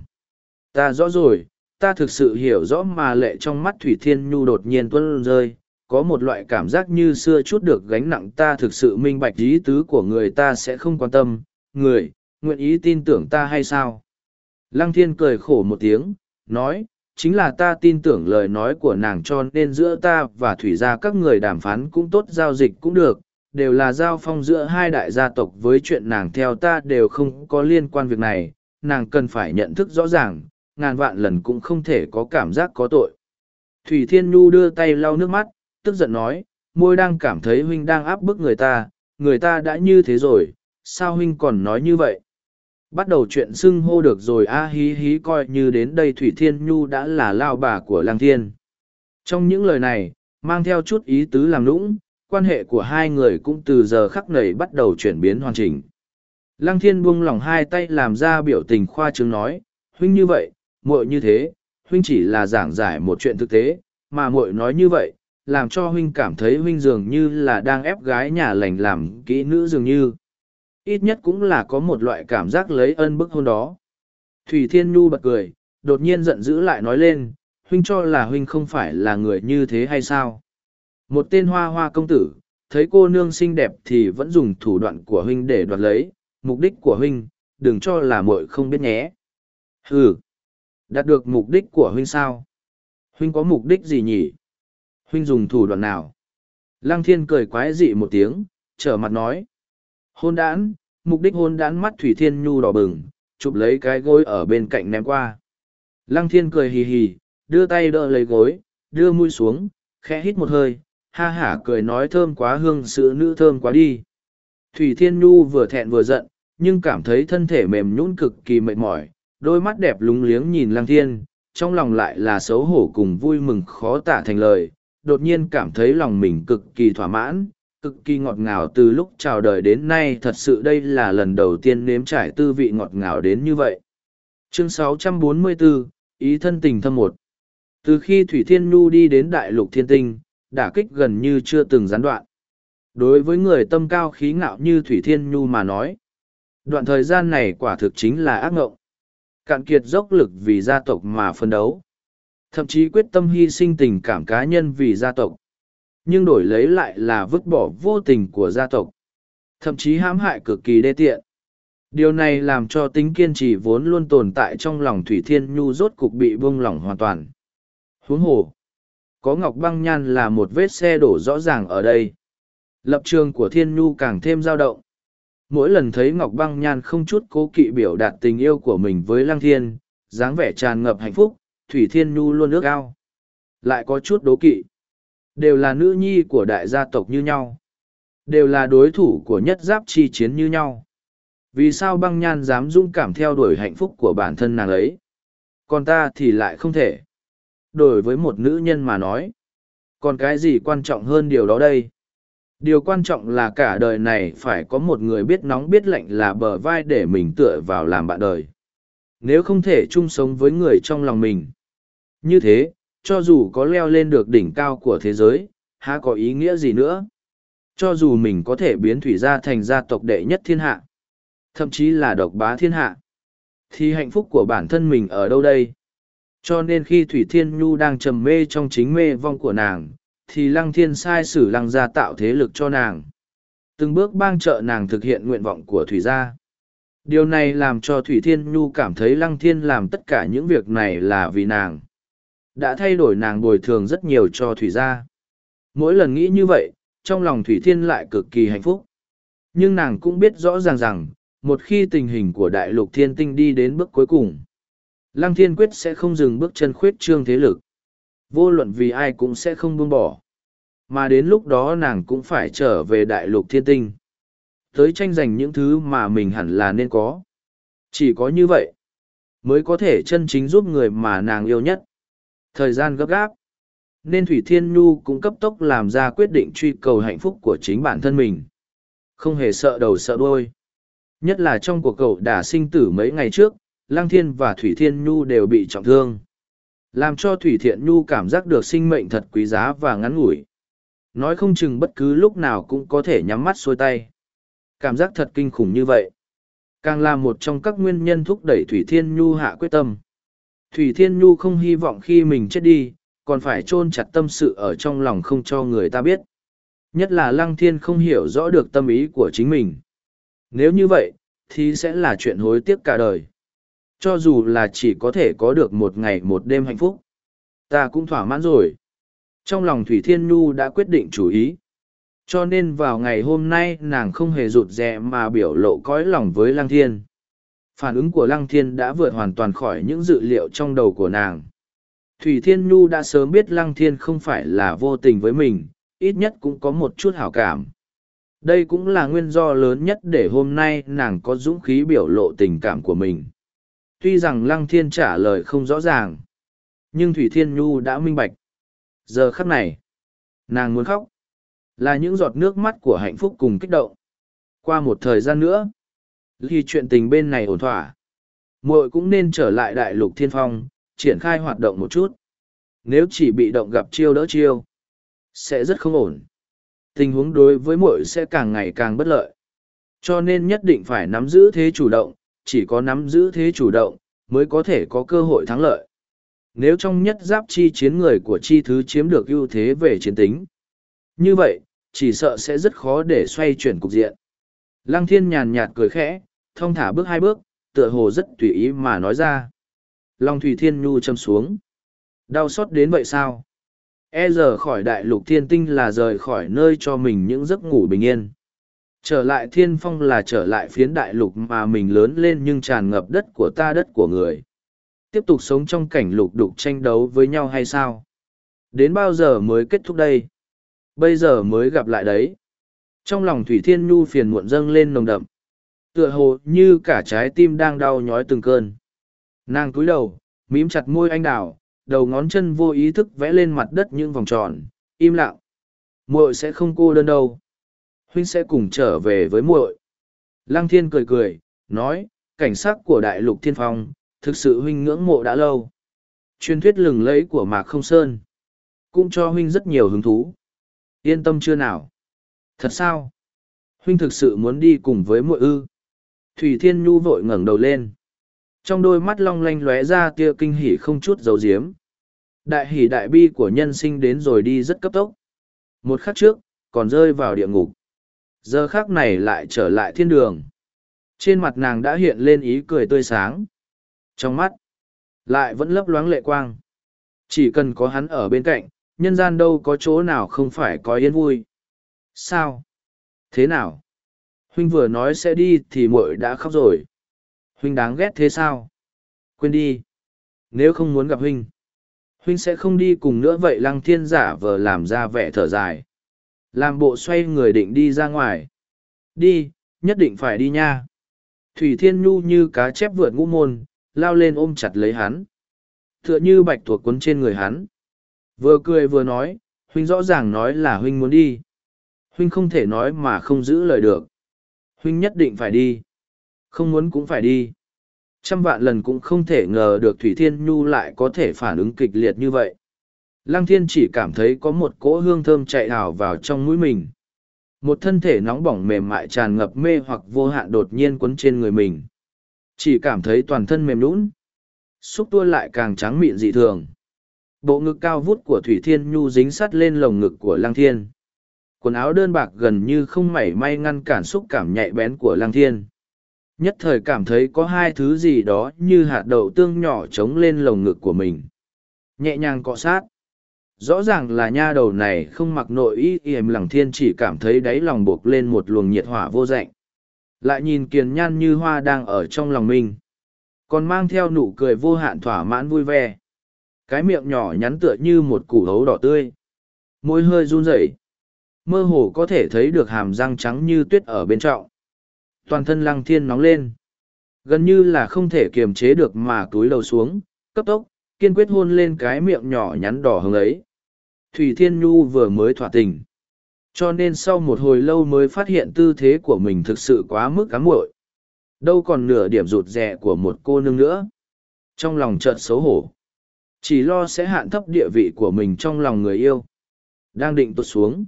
Ta rõ rồi, ta thực sự hiểu rõ mà lệ trong mắt Thủy Thiên Nhu đột nhiên tuân rơi, có một loại cảm giác như xưa chút được gánh nặng ta thực sự minh bạch ý tứ của người ta sẽ không quan tâm, người, nguyện ý tin tưởng ta hay sao? Lăng Thiên cười khổ một tiếng, nói, chính là ta tin tưởng lời nói của nàng cho nên giữa ta và Thủy gia các người đàm phán cũng tốt giao dịch cũng được, đều là giao phong giữa hai đại gia tộc với chuyện nàng theo ta đều không có liên quan việc này, nàng cần phải nhận thức rõ ràng, ngàn vạn lần cũng không thể có cảm giác có tội. Thủy Thiên Nhu đưa tay lau nước mắt, tức giận nói, môi đang cảm thấy huynh đang áp bức người ta, người ta đã như thế rồi, sao huynh còn nói như vậy? Bắt đầu chuyện xưng hô được rồi a hí hí coi như đến đây Thủy Thiên Nhu đã là lao bà của Lang Thiên. Trong những lời này, mang theo chút ý tứ làm nũng, quan hệ của hai người cũng từ giờ khắc này bắt đầu chuyển biến hoàn chỉnh. Lăng thiên buông lỏng hai tay làm ra biểu tình khoa trương nói, huynh như vậy, muội như thế, huynh chỉ là giảng giải một chuyện thực tế, mà muội nói như vậy, làm cho huynh cảm thấy huynh dường như là đang ép gái nhà lành làm kỹ nữ dường như. Ít nhất cũng là có một loại cảm giác lấy ân bức hôn đó. Thủy Thiên Nhu bật cười, đột nhiên giận dữ lại nói lên, huynh cho là huynh không phải là người như thế hay sao? Một tên hoa hoa công tử, thấy cô nương xinh đẹp thì vẫn dùng thủ đoạn của huynh để đoạt lấy, mục đích của huynh, đừng cho là muội không biết nhé. Hừ, đạt được mục đích của huynh sao? Huynh có mục đích gì nhỉ? Huynh dùng thủ đoạn nào? Lăng thiên cười quái dị một tiếng, trở mặt nói. Hôn đản, mục đích hôn đán mắt Thủy Thiên Nhu đỏ bừng, chụp lấy cái gối ở bên cạnh ném qua. Lăng thiên cười hì hì, đưa tay đỡ lấy gối, đưa mũi xuống, khẽ hít một hơi, ha hả cười nói thơm quá hương sữa nữ thơm quá đi. Thủy Thiên Nhu vừa thẹn vừa giận, nhưng cảm thấy thân thể mềm nhũn cực kỳ mệt mỏi, đôi mắt đẹp lúng liếng nhìn Lăng Thiên, trong lòng lại là xấu hổ cùng vui mừng khó tả thành lời, đột nhiên cảm thấy lòng mình cực kỳ thỏa mãn, cực kỳ ngọt ngào từ lúc chào đời đến nay thật sự đây là lần đầu tiên nếm trải tư vị ngọt ngào đến như vậy. Chương 644, Ý thân tình thâm một Từ khi Thủy Thiên Nhu đi đến Đại lục Thiên Tinh, đả kích gần như chưa từng gián đoạn. Đối với người tâm cao khí ngạo như Thủy Thiên Nhu mà nói, đoạn thời gian này quả thực chính là ác ngộng. Cạn kiệt dốc lực vì gia tộc mà phân đấu. Thậm chí quyết tâm hy sinh tình cảm cá nhân vì gia tộc. Nhưng đổi lấy lại là vứt bỏ vô tình của gia tộc. Thậm chí hãm hại cực kỳ đê tiện. Điều này làm cho tính kiên trì vốn luôn tồn tại trong lòng Thủy Thiên Nhu rốt cục bị buông lỏng hoàn toàn. Huống hồ, có ngọc băng nhan là một vết xe đổ rõ ràng ở đây. Lập trường của Thiên Nhu càng thêm dao động. Mỗi lần thấy Ngọc Băng Nhan không chút cố kỵ biểu đạt tình yêu của mình với Lăng Thiên, dáng vẻ tràn ngập hạnh phúc, Thủy Thiên Nhu luôn ước ao. Lại có chút đố kỵ. Đều là nữ nhi của đại gia tộc như nhau. Đều là đối thủ của nhất giáp chi chiến như nhau. Vì sao băng nhan dám dũng cảm theo đuổi hạnh phúc của bản thân nàng ấy? Còn ta thì lại không thể. Đổi với một nữ nhân mà nói. Còn cái gì quan trọng hơn điều đó đây? Điều quan trọng là cả đời này phải có một người biết nóng biết lạnh là bờ vai để mình tựa vào làm bạn đời. Nếu không thể chung sống với người trong lòng mình. Như thế, cho dù có leo lên được đỉnh cao của thế giới, há có ý nghĩa gì nữa? Cho dù mình có thể biến thủy gia thành gia tộc đệ nhất thiên hạ, thậm chí là độc bá thiên hạ, thì hạnh phúc của bản thân mình ở đâu đây? Cho nên khi Thủy Thiên Nhu đang trầm mê trong chính mê vong của nàng, thì lăng thiên sai sử lăng gia tạo thế lực cho nàng. Từng bước bang trợ nàng thực hiện nguyện vọng của Thủy gia. Điều này làm cho Thủy Thiên Nhu cảm thấy lăng thiên làm tất cả những việc này là vì nàng. Đã thay đổi nàng bồi thường rất nhiều cho Thủy gia. Mỗi lần nghĩ như vậy, trong lòng Thủy Thiên lại cực kỳ hạnh phúc. Nhưng nàng cũng biết rõ ràng rằng, một khi tình hình của đại lục thiên tinh đi đến bước cuối cùng, Lăng Thiên Quyết sẽ không dừng bước chân khuyết trương thế lực. Vô luận vì ai cũng sẽ không buông bỏ. Mà đến lúc đó nàng cũng phải trở về đại lục thiên tinh. Tới tranh giành những thứ mà mình hẳn là nên có. Chỉ có như vậy, mới có thể chân chính giúp người mà nàng yêu nhất. Thời gian gấp gáp, nên Thủy Thiên Nhu cũng cấp tốc làm ra quyết định truy cầu hạnh phúc của chính bản thân mình. Không hề sợ đầu sợ đuôi. Nhất là trong cuộc cậu đả sinh tử mấy ngày trước, Lăng Thiên và Thủy Thiên Nhu đều bị trọng thương. Làm cho Thủy Thiện Nhu cảm giác được sinh mệnh thật quý giá và ngắn ngủi. Nói không chừng bất cứ lúc nào cũng có thể nhắm mắt xuôi tay. Cảm giác thật kinh khủng như vậy. Càng là một trong các nguyên nhân thúc đẩy Thủy Thiên Nhu hạ quyết tâm. Thủy Thiên Nhu không hy vọng khi mình chết đi, còn phải chôn chặt tâm sự ở trong lòng không cho người ta biết. Nhất là Lăng Thiên không hiểu rõ được tâm ý của chính mình. Nếu như vậy, thì sẽ là chuyện hối tiếc cả đời. Cho dù là chỉ có thể có được một ngày một đêm hạnh phúc. Ta cũng thỏa mãn rồi. Trong lòng Thủy Thiên Nhu đã quyết định chủ ý. Cho nên vào ngày hôm nay nàng không hề rụt rè mà biểu lộ cõi lòng với Lăng Thiên. Phản ứng của Lăng Thiên đã vượt hoàn toàn khỏi những dự liệu trong đầu của nàng. Thủy Thiên Nhu đã sớm biết Lăng Thiên không phải là vô tình với mình, ít nhất cũng có một chút hảo cảm. Đây cũng là nguyên do lớn nhất để hôm nay nàng có dũng khí biểu lộ tình cảm của mình. Tuy rằng Lăng Thiên trả lời không rõ ràng, nhưng Thủy Thiên Nhu đã minh bạch. Giờ khắc này, nàng muốn khóc. Là những giọt nước mắt của hạnh phúc cùng kích động. Qua một thời gian nữa, khi chuyện tình bên này ổn thỏa, muội cũng nên trở lại đại lục thiên phong, triển khai hoạt động một chút. Nếu chỉ bị động gặp chiêu đỡ chiêu, sẽ rất không ổn. Tình huống đối với muội sẽ càng ngày càng bất lợi. Cho nên nhất định phải nắm giữ thế chủ động, chỉ có nắm giữ thế chủ động, mới có thể có cơ hội thắng lợi. Nếu trong nhất giáp chi chiến người của chi thứ chiếm được ưu thế về chiến tính, như vậy, chỉ sợ sẽ rất khó để xoay chuyển cục diện. Lăng thiên nhàn nhạt cười khẽ, thong thả bước hai bước, tựa hồ rất tùy ý mà nói ra. Long Thủy Thiên Nhu châm xuống. Đau xót đến vậy sao? E giờ khỏi đại lục thiên tinh là rời khỏi nơi cho mình những giấc ngủ bình yên. Trở lại thiên phong là trở lại phiến đại lục mà mình lớn lên nhưng tràn ngập đất của ta đất của người. Tiếp tục sống trong cảnh lục đục tranh đấu với nhau hay sao? Đến bao giờ mới kết thúc đây? Bây giờ mới gặp lại đấy. Trong lòng Thủy Thiên Nhu phiền muộn dâng lên nồng đậm. Tựa hồ như cả trái tim đang đau nhói từng cơn. Nàng cúi đầu, mím chặt môi anh đào, đầu ngón chân vô ý thức vẽ lên mặt đất những vòng tròn, im lặng. Muội sẽ không cô đơn đâu. Huynh sẽ cùng trở về với muội. Lăng Thiên cười cười, nói, cảnh sắc của đại lục thiên phong, thực sự huynh ngưỡng mộ đã lâu. Truyền thuyết lừng lẫy của Mạc Không Sơn, cũng cho huynh rất nhiều hứng thú. Yên tâm chưa nào? Thật sao? Huynh thực sự muốn đi cùng với muội ư? Thủy Thiên Nhu vội ngẩng đầu lên. Trong đôi mắt long lanh lóe ra tia kinh hỉ không chút giấu giếm. Đại hỉ đại bi của nhân sinh đến rồi đi rất cấp tốc. Một khắc trước, còn rơi vào địa ngục. Giờ khắc này lại trở lại thiên đường. Trên mặt nàng đã hiện lên ý cười tươi sáng. Trong mắt, lại vẫn lấp loáng lệ quang. Chỉ cần có hắn ở bên cạnh, nhân gian đâu có chỗ nào không phải có yên vui. Sao? Thế nào? Huynh vừa nói sẽ đi thì muội đã khóc rồi. Huynh đáng ghét thế sao? Quên đi. Nếu không muốn gặp huynh, huynh sẽ không đi cùng nữa vậy lăng thiên giả vờ làm ra vẻ thở dài. Làm bộ xoay người định đi ra ngoài. Đi, nhất định phải đi nha. Thủy Thiên Nhu như cá chép vượt ngũ môn, lao lên ôm chặt lấy hắn. Tựa như bạch tuộc quấn trên người hắn. Vừa cười vừa nói, huynh rõ ràng nói là huynh muốn đi. Huynh không thể nói mà không giữ lời được. Huynh nhất định phải đi. Không muốn cũng phải đi. Trăm vạn lần cũng không thể ngờ được Thủy Thiên Nhu lại có thể phản ứng kịch liệt như vậy. Lăng Thiên chỉ cảm thấy có một cỗ hương thơm chạy ảo vào trong mũi mình. Một thân thể nóng bỏng mềm mại tràn ngập mê hoặc vô hạn đột nhiên quấn trên người mình. Chỉ cảm thấy toàn thân mềm nũng. Xúc tua lại càng trắng mịn dị thường. Bộ ngực cao vút của Thủy Thiên Nhu dính sắt lên lồng ngực của Lăng Thiên. Quần áo đơn bạc gần như không mảy may ngăn cản xúc cảm nhạy bén của Lăng Thiên. Nhất thời cảm thấy có hai thứ gì đó như hạt đậu tương nhỏ trống lên lồng ngực của mình. Nhẹ nhàng cọ sát. Rõ ràng là nha đầu này không mặc nội y em lăng thiên chỉ cảm thấy đáy lòng buộc lên một luồng nhiệt hỏa vô dạnh. Lại nhìn kiền nhan như hoa đang ở trong lòng mình. Còn mang theo nụ cười vô hạn thỏa mãn vui vẻ Cái miệng nhỏ nhắn tựa như một củ hấu đỏ tươi. Môi hơi run rẩy, Mơ hồ có thể thấy được hàm răng trắng như tuyết ở bên trọng. Toàn thân lăng thiên nóng lên. Gần như là không thể kiềm chế được mà túi đầu xuống, cấp tốc, kiên quyết hôn lên cái miệng nhỏ nhắn đỏ hứng ấy. Thủy Thiên Nhu vừa mới thỏa tình. Cho nên sau một hồi lâu mới phát hiện tư thế của mình thực sự quá mức cám muội đâu còn nửa điểm rụt rè của một cô nương nữa trong lòng chợt xấu hổ chỉ lo sẽ hạn thấp địa vị của mình trong lòng người yêu đang định tụt xuống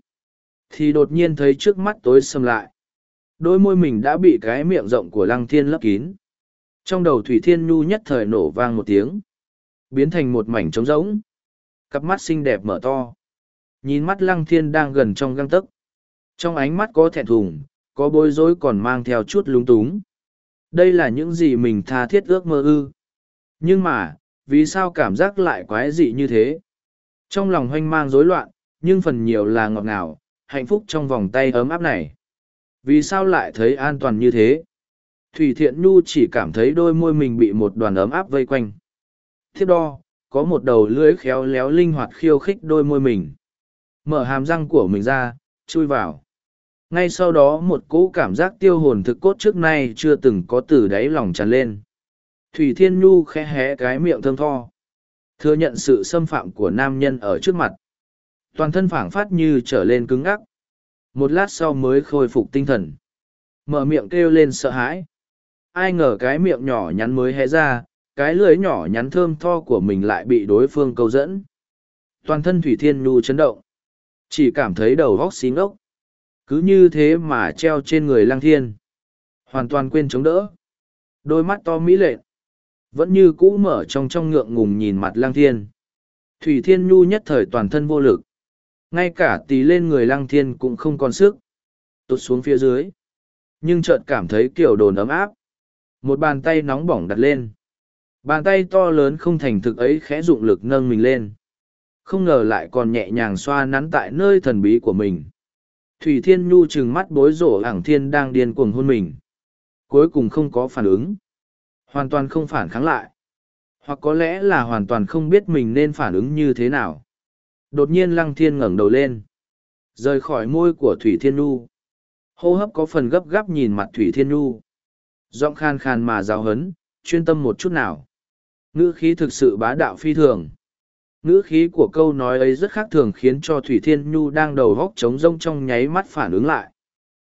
thì đột nhiên thấy trước mắt tối xâm lại. Đôi môi mình đã bị cái miệng rộng của lăng thiên lấp kín. Trong đầu thủy thiên nhu nhất thời nổ vang một tiếng. Biến thành một mảnh trống rỗng. Cặp mắt xinh đẹp mở to. Nhìn mắt lăng thiên đang gần trong găng tấc. Trong ánh mắt có thẹn thùng, có bối rối còn mang theo chút lúng túng. Đây là những gì mình tha thiết ước mơ ư. Nhưng mà, vì sao cảm giác lại quái dị như thế? Trong lòng hoanh mang rối loạn, nhưng phần nhiều là ngọt ngào hạnh phúc trong vòng tay ấm áp này. Vì sao lại thấy an toàn như thế? Thủy thiện nhu chỉ cảm thấy đôi môi mình bị một đoàn ấm áp vây quanh. Tiếp đo có một đầu lưỡi khéo léo linh hoạt khiêu khích đôi môi mình. Mở hàm răng của mình ra, chui vào. Ngay sau đó một cỗ cảm giác tiêu hồn thực cốt trước nay chưa từng có từ đáy lòng tràn lên. Thủy thiên nhu khẽ hé cái miệng thơm tho. Thừa nhận sự xâm phạm của nam nhân ở trước mặt toàn thân phảng phát như trở lên cứng ngắc. Một lát sau mới khôi phục tinh thần. Mở miệng kêu lên sợ hãi. Ai ngờ cái miệng nhỏ nhắn mới hé ra, cái lưới nhỏ nhắn thơm tho của mình lại bị đối phương câu dẫn. Toàn thân thủy thiên nhu chấn động. Chỉ cảm thấy đầu vóc xí ngốc. Cứ như thế mà treo trên người Lang thiên. Hoàn toàn quên chống đỡ. Đôi mắt to mỹ lệ. Vẫn như cũ mở trong trong ngượng ngùng nhìn mặt Lang thiên. Thủy thiên nhu nhất thời toàn thân vô lực ngay cả tì lên người lăng thiên cũng không còn sức tụt xuống phía dưới nhưng chợt cảm thấy kiểu đồn ấm áp một bàn tay nóng bỏng đặt lên bàn tay to lớn không thành thực ấy khẽ dụng lực nâng mình lên không ngờ lại còn nhẹ nhàng xoa nắn tại nơi thần bí của mình Thủy Thiên Nhu chừng mắt bối rổ ảng thiên đang điên cuồng hôn mình. Cuối cùng không có phản ứng. Hoàn toàn không phản kháng lại. Hoặc có lẽ là hoàn toàn không biết mình nên phản ứng như thế nào. Đột nhiên Lăng Thiên ngẩng đầu lên. Rời khỏi môi của Thủy Thiên Nhu. Hô hấp có phần gấp gáp nhìn mặt Thủy Thiên Nhu. Giọng khan khan mà giáo hấn, chuyên tâm một chút nào. Ngữ khí thực sự bá đạo phi thường ngữ khí của câu nói ấy rất khác thường khiến cho thủy thiên nhu đang đầu góc trống rông trong nháy mắt phản ứng lại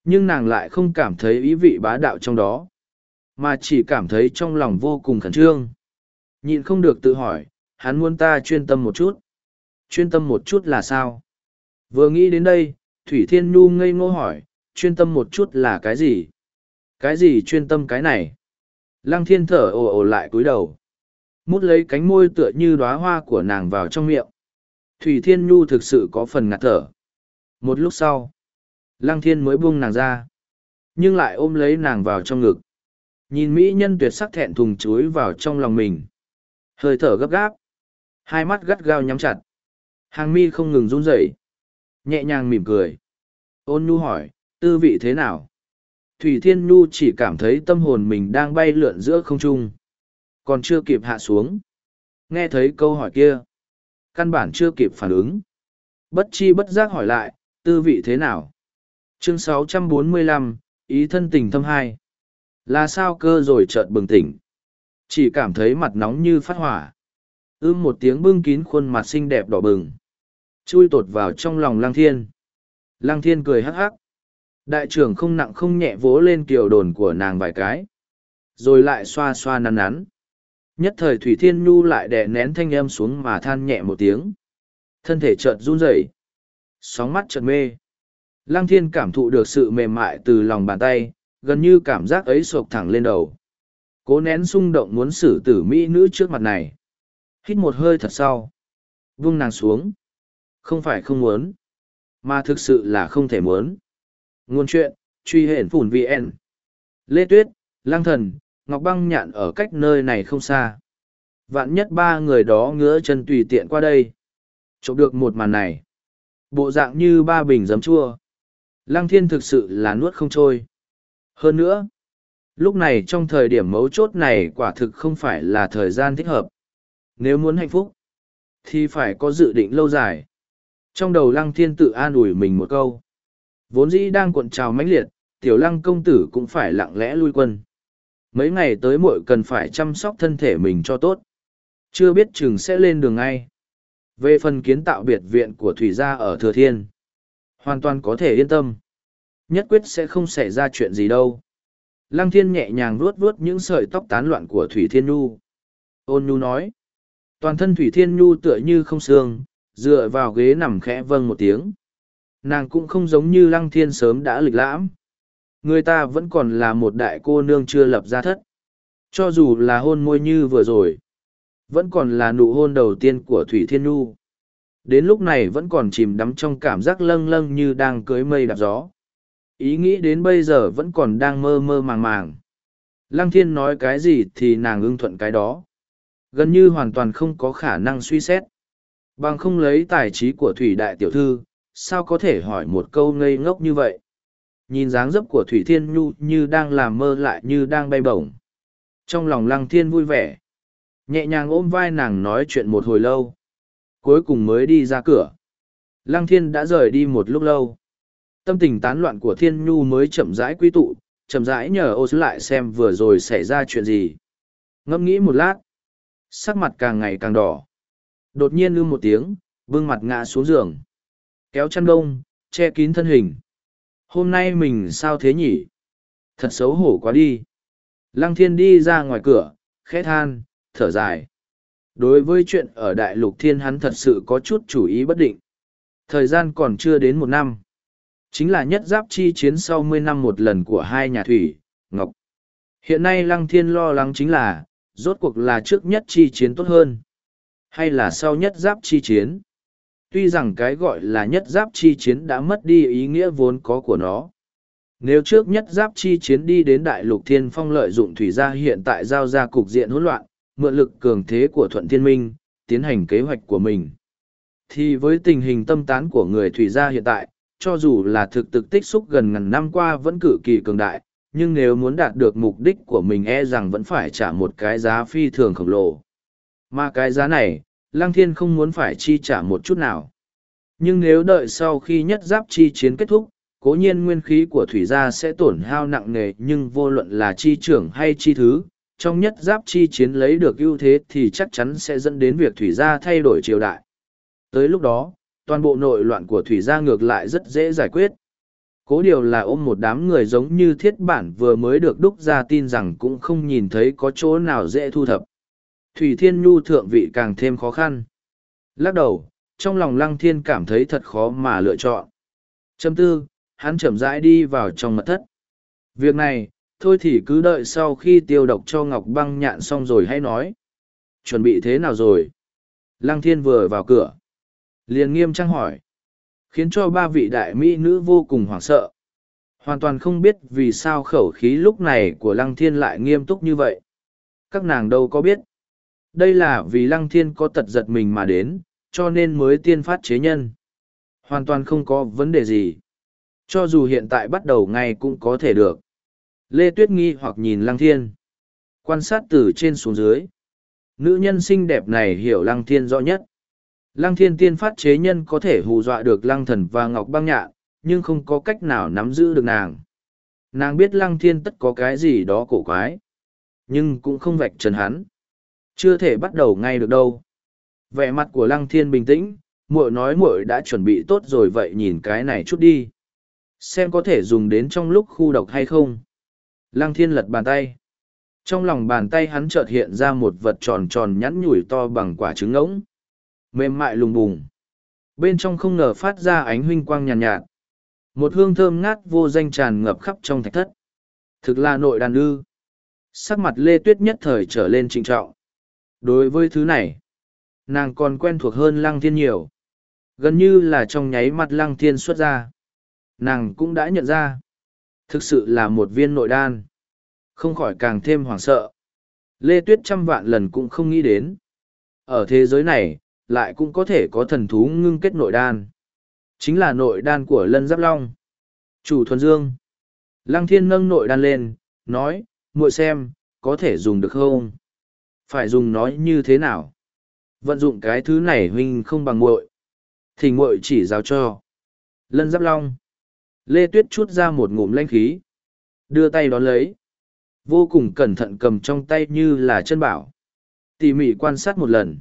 nhưng nàng lại không cảm thấy ý vị bá đạo trong đó mà chỉ cảm thấy trong lòng vô cùng khẩn trương nhịn không được tự hỏi hắn muốn ta chuyên tâm một chút chuyên tâm một chút là sao? Vừa nghĩ đến đây, thủy thiên nhu ngây ngô hỏi, chuyên tâm một chút là cái gì? Cái gì chuyên tâm cái này? Lăng thiên thở ồ ồ lại cúi đầu. Mút lấy cánh môi tựa như đoá hoa của nàng vào trong miệng. Thủy thiên nhu thực sự có phần ngạt thở. Một lúc sau, lăng thiên mới buông nàng ra, nhưng lại ôm lấy nàng vào trong ngực. Nhìn mỹ nhân tuyệt sắc thẹn thùng chuối vào trong lòng mình. Hơi thở gấp gáp. Hai mắt gắt gao nhắm chặt hàng mi không ngừng run rẩy nhẹ nhàng mỉm cười ôn nhu hỏi tư vị thế nào thủy thiên nhu chỉ cảm thấy tâm hồn mình đang bay lượn giữa không trung còn chưa kịp hạ xuống. Nghe thấy câu hỏi kia, căn bản chưa kịp phản ứng. Bất chi bất giác hỏi lại, tư vị thế nào? Chương 645, ý thân tình thâm hai. Là sao cơ rồi chợt bừng tỉnh. Chỉ cảm thấy mặt nóng như phát hỏa. Ưm một tiếng bưng kín khuôn mặt xinh đẹp đỏ bừng. Chui tột vào trong lòng lăng thiên. Lăng thiên cười hắc hắc. Đại trưởng không nặng không nhẹ vỗ lên kiều đồn của nàng vài cái. Rồi lại xoa xoa nắn nắn. Nhất thời Thủy Thiên Nhu lại đè nén thanh âm xuống mà than nhẹ một tiếng. Thân thể chợt run rẩy, sóng mắt chợt mê. Lăng Thiên cảm thụ được sự mềm mại từ lòng bàn tay, gần như cảm giác ấy sộp thẳng lên đầu. Cố nén xung động muốn xử tử mỹ nữ trước mặt này. Hít một hơi thật sau. Vung nàng xuống. Không phải không muốn, mà thực sự là không thể muốn. Nguồn chuyện, truy hển phủn VN. Lê Tuyết, lang Thần, Ngọc Băng nhạn ở cách nơi này không xa. Vạn nhất ba người đó ngứa chân tùy tiện qua đây. Chụp được một màn này. Bộ dạng như ba bình giấm chua. Lăng thiên thực sự là nuốt không trôi. Hơn nữa, lúc này trong thời điểm mấu chốt này quả thực không phải là thời gian thích hợp. Nếu muốn hạnh phúc, thì phải có dự định lâu dài. Trong đầu lăng thiên tự an ủi mình một câu. Vốn dĩ đang cuộn trào mãnh liệt, tiểu lăng công tử cũng phải lặng lẽ lui quân. Mấy ngày tới muội cần phải chăm sóc thân thể mình cho tốt. Chưa biết chừng sẽ lên đường ngay. Về phần kiến tạo biệt viện của Thủy Gia ở Thừa Thiên, hoàn toàn có thể yên tâm. Nhất quyết sẽ không xảy ra chuyện gì đâu. Lăng Thiên nhẹ nhàng vuốt vuốt những sợi tóc tán loạn của Thủy Thiên Nhu. Ôn Nhu nói. Toàn thân Thủy Thiên Nhu tựa như không xương, dựa vào ghế nằm khẽ vâng một tiếng. Nàng cũng không giống như Lăng Thiên sớm đã lịch lãm. Người ta vẫn còn là một đại cô nương chưa lập ra thất. Cho dù là hôn môi như vừa rồi, vẫn còn là nụ hôn đầu tiên của Thủy Thiên Nhu. Đến lúc này vẫn còn chìm đắm trong cảm giác lâng lâng như đang cưới mây đạp gió. Ý nghĩ đến bây giờ vẫn còn đang mơ mơ màng màng. Lăng Thiên nói cái gì thì nàng ưng thuận cái đó. Gần như hoàn toàn không có khả năng suy xét. Bằng không lấy tài trí của Thủy Đại Tiểu Thư, sao có thể hỏi một câu ngây ngốc như vậy? Nhìn dáng dấp của Thủy Thiên Nhu như đang làm mơ lại như đang bay bổng. Trong lòng Lăng Thiên vui vẻ. Nhẹ nhàng ôm vai nàng nói chuyện một hồi lâu. Cuối cùng mới đi ra cửa. Lăng Thiên đã rời đi một lúc lâu. Tâm tình tán loạn của Thiên Nhu mới chậm rãi quy tụ, chậm rãi nhờ ô lại xem vừa rồi xảy ra chuyện gì. Ngẫm nghĩ một lát. Sắc mặt càng ngày càng đỏ. Đột nhiên ư một tiếng, vương mặt ngã xuống giường. Kéo chăn đông, che kín thân hình. Hôm nay mình sao thế nhỉ? Thật xấu hổ quá đi. Lăng thiên đi ra ngoài cửa, khẽ than, thở dài. Đối với chuyện ở đại lục thiên hắn thật sự có chút chủ ý bất định. Thời gian còn chưa đến một năm. Chính là nhất giáp chi chiến sau mươi năm một lần của hai nhà thủy, Ngọc. Hiện nay Lăng Thiên lo lắng chính là, rốt cuộc là trước nhất chi chiến tốt hơn, hay là sau nhất giáp chi chiến. Tuy rằng cái gọi là nhất giáp chi chiến đã mất đi ý nghĩa vốn có của nó. Nếu trước nhất giáp chi chiến đi đến đại lục thiên phong lợi dụng thủy gia hiện tại giao ra cục diện hỗn loạn, mượn lực cường thế của thuận thiên minh, tiến hành kế hoạch của mình. Thì với tình hình tâm tán của người thủy gia hiện tại, cho dù là thực thực tích xúc gần ngàn năm qua vẫn cử kỳ cường đại, nhưng nếu muốn đạt được mục đích của mình e rằng vẫn phải trả một cái giá phi thường khổng lồ. Mà cái giá này, Lăng Thiên không muốn phải chi trả một chút nào. Nhưng nếu đợi sau khi nhất giáp chi chiến kết thúc, cố nhiên nguyên khí của thủy gia sẽ tổn hao nặng nề nhưng vô luận là chi trưởng hay chi thứ, trong nhất giáp chi chiến lấy được ưu thế thì chắc chắn sẽ dẫn đến việc thủy gia thay đổi triều đại. Tới lúc đó, toàn bộ nội loạn của thủy gia ngược lại rất dễ giải quyết. Cố điều là ôm một đám người giống như thiết bản vừa mới được đúc ra tin rằng cũng không nhìn thấy có chỗ nào dễ thu thập. Thủy Thiên Nhu thượng vị càng thêm khó khăn. Lắc đầu, trong lòng Lăng Thiên cảm thấy thật khó mà lựa chọn. Châm tư, hắn chậm rãi đi vào trong mật thất. Việc này, thôi thì cứ đợi sau khi tiêu độc cho Ngọc băng nhạn xong rồi hãy nói. Chuẩn bị thế nào rồi? Lăng Thiên vừa vào cửa. Liền nghiêm trang hỏi. Khiến cho ba vị đại mỹ nữ vô cùng hoảng sợ. Hoàn toàn không biết vì sao khẩu khí lúc này của Lăng Thiên lại nghiêm túc như vậy. Các nàng đâu có biết. Đây là vì Lăng Thiên có tật giật mình mà đến, cho nên mới tiên phát chế nhân. Hoàn toàn không có vấn đề gì. Cho dù hiện tại bắt đầu ngay cũng có thể được. Lê Tuyết nghi hoặc nhìn Lăng Thiên. Quan sát từ trên xuống dưới. Nữ nhân xinh đẹp này hiểu Lăng Thiên rõ nhất. Lăng Thiên tiên phát chế nhân có thể hù dọa được Lăng Thần và Ngọc Băng nhạ, nhưng không có cách nào nắm giữ được nàng. Nàng biết Lăng Thiên tất có cái gì đó cổ quái. Nhưng cũng không vạch trần hắn. Chưa thể bắt đầu ngay được đâu. Vẻ mặt của Lăng Thiên bình tĩnh, muội nói muội đã chuẩn bị tốt rồi vậy nhìn cái này chút đi. Xem có thể dùng đến trong lúc khu độc hay không. Lăng Thiên lật bàn tay. Trong lòng bàn tay hắn chợt hiện ra một vật tròn tròn nhắn nhủi to bằng quả trứng ngỗng. Mềm mại lùng bùng. Bên trong không ngờ phát ra ánh huynh quang nhàn nhạt, nhạt. Một hương thơm ngát vô danh tràn ngập khắp trong thạch thất. Thực là nội đàn ư. Sắc mặt Lê Tuyết nhất thời trở lên trịnh trọng. Đối với thứ này, nàng còn quen thuộc hơn Lăng Thiên nhiều. Gần như là trong nháy mặt Lăng Thiên xuất ra. Nàng cũng đã nhận ra. Thực sự là một viên nội đan. Không khỏi càng thêm hoảng sợ. Lê Tuyết trăm vạn lần cũng không nghĩ đến. Ở thế giới này, lại cũng có thể có thần thú ngưng kết nội đan. Chính là nội đan của Lân Giáp Long. Chủ thuần dương. Lăng thiên nâng nội đan lên, nói, muội xem, có thể dùng được không? Phải dùng nó như thế nào? vận dụng cái thứ này huynh không bằng muội. Thì muội chỉ giáo cho. Lân giáp long. Lê tuyết chút ra một ngụm lanh khí. Đưa tay đón lấy. Vô cùng cẩn thận cầm trong tay như là chân bảo. Tỉ mỉ quan sát một lần.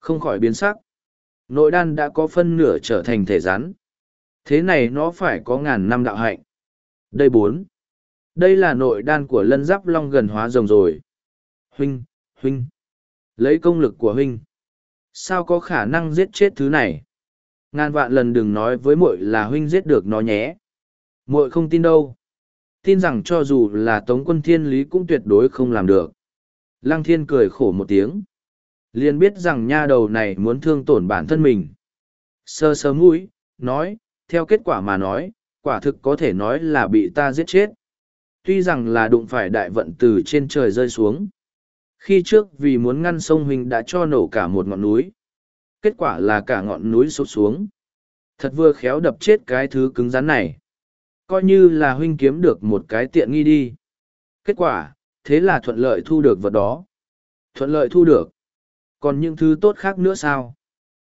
Không khỏi biến sắc. Nội đan đã có phân nửa trở thành thể rắn. Thế này nó phải có ngàn năm đạo hạnh. Đây bốn. Đây là nội đan của lân giáp long gần hóa rồng rồi. Huynh huynh. Lấy công lực của huynh. Sao có khả năng giết chết thứ này? Ngàn vạn lần đừng nói với muội là huynh giết được nó nhé. Muội không tin đâu. Tin rằng cho dù là tống quân thiên lý cũng tuyệt đối không làm được. Lăng thiên cười khổ một tiếng. Liền biết rằng nha đầu này muốn thương tổn bản thân mình. Sơ sơ mũi, nói, theo kết quả mà nói, quả thực có thể nói là bị ta giết chết. Tuy rằng là đụng phải đại vận từ trên trời rơi xuống khi trước vì muốn ngăn sông huynh đã cho nổ cả một ngọn núi. Kết quả là cả ngọn núi sụp xuống. Thật vừa khéo đập chết cái thứ cứng rắn này. Coi như là huynh kiếm được một cái tiện nghi đi. Kết quả, thế là thuận lợi thu được vật đó. Thuận lợi thu được. Còn những thứ tốt khác nữa sao?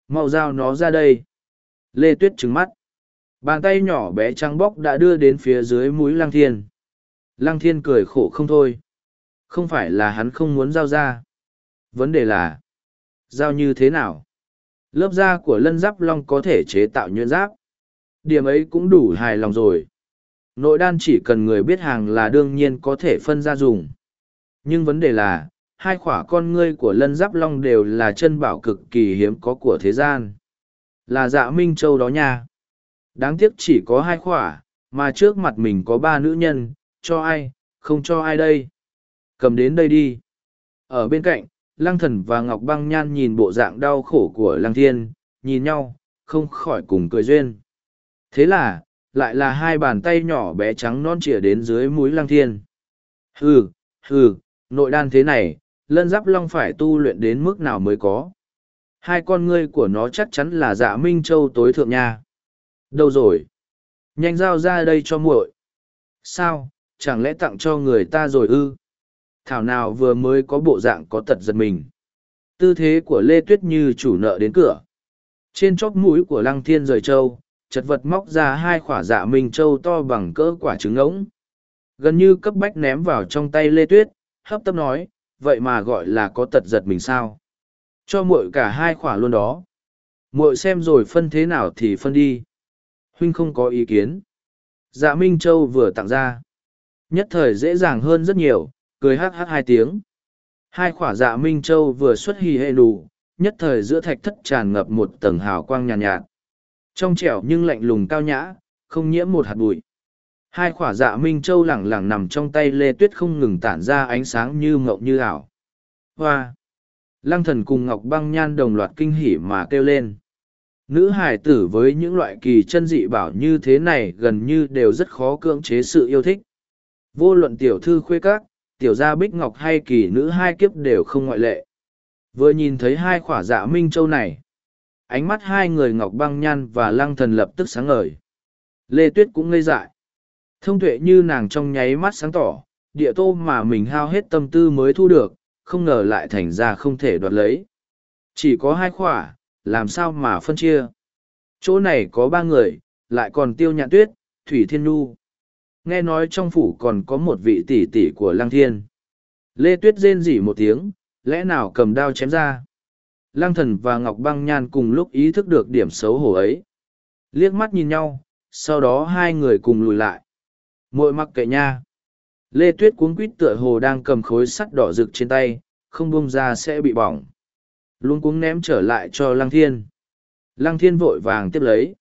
Mau giao nó ra đây. Lê tuyết trứng mắt. Bàn tay nhỏ bé trắng bóc đã đưa đến phía dưới mũi lăng thiên. Lăng thiên cười khổ không thôi không phải là hắn không muốn giao ra. Vấn đề là, giao như thế nào? Lớp da của lân giáp long có thể chế tạo nhuyễn giáp. Điểm ấy cũng đủ hài lòng rồi. Nội đan chỉ cần người biết hàng là đương nhiên có thể phân ra dùng. Nhưng vấn đề là, hai khỏa con ngươi của lân giáp long đều là chân bảo cực kỳ hiếm có của thế gian. Là dạ minh châu đó nha. Đáng tiếc chỉ có hai khỏa, mà trước mặt mình có ba nữ nhân, cho ai, không cho ai đây cầm đến đây đi. Ở bên cạnh, lăng thần và ngọc băng nhan nhìn bộ dạng đau khổ của lăng thiên, nhìn nhau, không khỏi cùng cười duyên. Thế là, lại là hai bàn tay nhỏ bé trắng non chĩa đến dưới mũi lăng thiên. Hừ hừ, nội đan thế này, lân giáp long phải tu luyện đến mức nào mới có? Hai con ngươi của nó chắc chắn là dạ minh châu tối thượng nha. Đâu rồi? Nhanh giao ra đây cho muội. Sao? Chẳng lẽ tặng cho người ta rồi ư? Thảo nào vừa mới có bộ dạng có tật giật mình. Tư thế của lê tuyết như chủ nợ đến cửa. Trên chóp mũi của lăng thiên rời châu chật vật móc ra hai khỏa dạ minh châu to bằng cỡ quả trứng ngỗng. Gần như cấp bách ném vào trong tay lê tuyết, hấp tấp nói, vậy mà gọi là có tật giật mình sao? Cho muội cả hai khỏa luôn đó. Muội xem rồi phân thế nào thì phân đi. Huynh không có ý kiến. Dạ minh châu vừa tặng ra. Nhất thời dễ dàng hơn rất nhiều cười hắc hắc hai tiếng. Hai khỏa dạ minh châu vừa xuất hì hệ đủ nhất thời giữa thạch thất tràn ngập một tầng hào quang nhàn nhạt, nhạt. Trong trẻo nhưng lạnh lùng cao nhã không nhiễm một hạt bụi. Hai khỏa dạ minh châu lẳng lẳng nằm trong tay lê tuyết không ngừng tản ra ánh sáng như mộng như ảo. Hoa! Lăng thần cùng ngọc băng nhan đồng loạt kinh hỉ mà kêu lên. Nữ hải tử với những loại kỳ chân dị bảo như thế này gần như đều rất khó cưỡng chế sự yêu thích. Vô luận tiểu thư khuê các tiểu gia bích ngọc hay kỳ nữ hai kiếp đều không ngoại lệ. Vừa nhìn thấy hai khỏa dạ minh châu này, ánh mắt hai người ngọc băng nhan và lăng thần lập tức sáng ngời. Lê tuyết cũng ngây dại. Thông tuệ như nàng trong nháy mắt sáng tỏ, địa tô mà mình hao hết tâm tư mới thu được, không ngờ lại thành ra không thể đoạt lấy. Chỉ có hai khỏa, làm sao mà phân chia? Chỗ này có ba người, lại còn tiêu nhạn tuyết, thủy thiên nhu nghe nói trong phủ còn có một vị tỷ tỷ của lăng thiên. Lê tuyết rên rỉ một tiếng, lẽ nào cầm đao chém ra? Lăng thần và ngọc băng nhan cùng lúc ý thức được điểm xấu hổ ấy. Liếc mắt nhìn nhau, sau đó hai người cùng lùi lại. Mội mặc kệ nha. Lê tuyết cuống quít tựa hồ đang cầm khối sắt đỏ rực trên tay, không bông ra sẽ bị bỏng. Luôn cuống ném trở lại cho lăng thiên. Lăng thiên vội vàng tiếp lấy.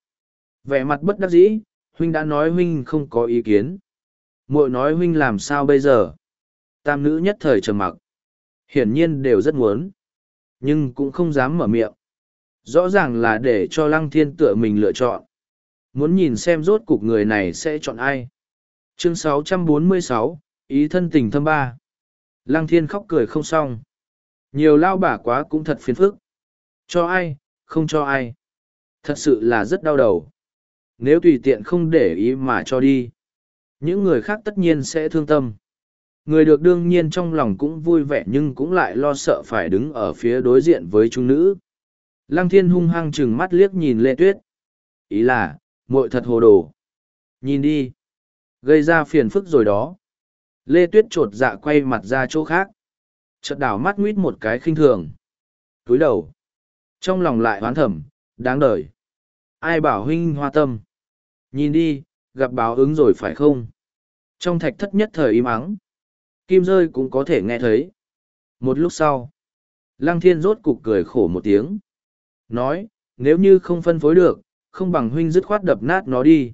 Vẻ mặt bất đắc dĩ huynh đã nói huynh không có ý kiến. Muội nói huynh làm sao bây giờ? Tam nữ nhất thời trầm mặc. Hiển nhiên đều rất muốn. Nhưng cũng không dám mở miệng. Rõ ràng là để cho lăng thiên tựa mình lựa chọn. Muốn nhìn xem rốt cục người này sẽ chọn ai. Chương 646, ý thân tình thâm ba. Lăng thiên khóc cười không xong. Nhiều lao bả quá cũng thật phiền phức. Cho ai không cho ai. Thật sự là rất đau đầu nếu tùy tiện không để ý mà cho đi những người khác tất nhiên sẽ thương tâm Người được đương nhiên trong lòng cũng vui vẻ nhưng cũng lại lo sợ phải đứng ở phía đối diện với trung nữ. Lăng thiên hung hăng chừng mắt liếc nhìn Lê Tuyết. Ý là, muội thật hồ đồ. Nhìn đi. Gây ra phiền phức rồi đó. Lê Tuyết trột dạ quay mặt ra chỗ khác. Chợt đảo mắt nguyết một cái khinh thường. Túi đầu. Trong lòng lại hoán thầm, đáng đời. Ai bảo huynh hoa tâm. Nhìn đi, gặp báo ứng rồi phải không? Trong thạch thất nhất thời im ắng. Kim rơi cũng có thể nghe thấy. Một lúc sau. Lăng thiên rốt cục cười khổ một tiếng. Nói, nếu như không phân phối được, không bằng huynh dứt khoát đập nát nó đi.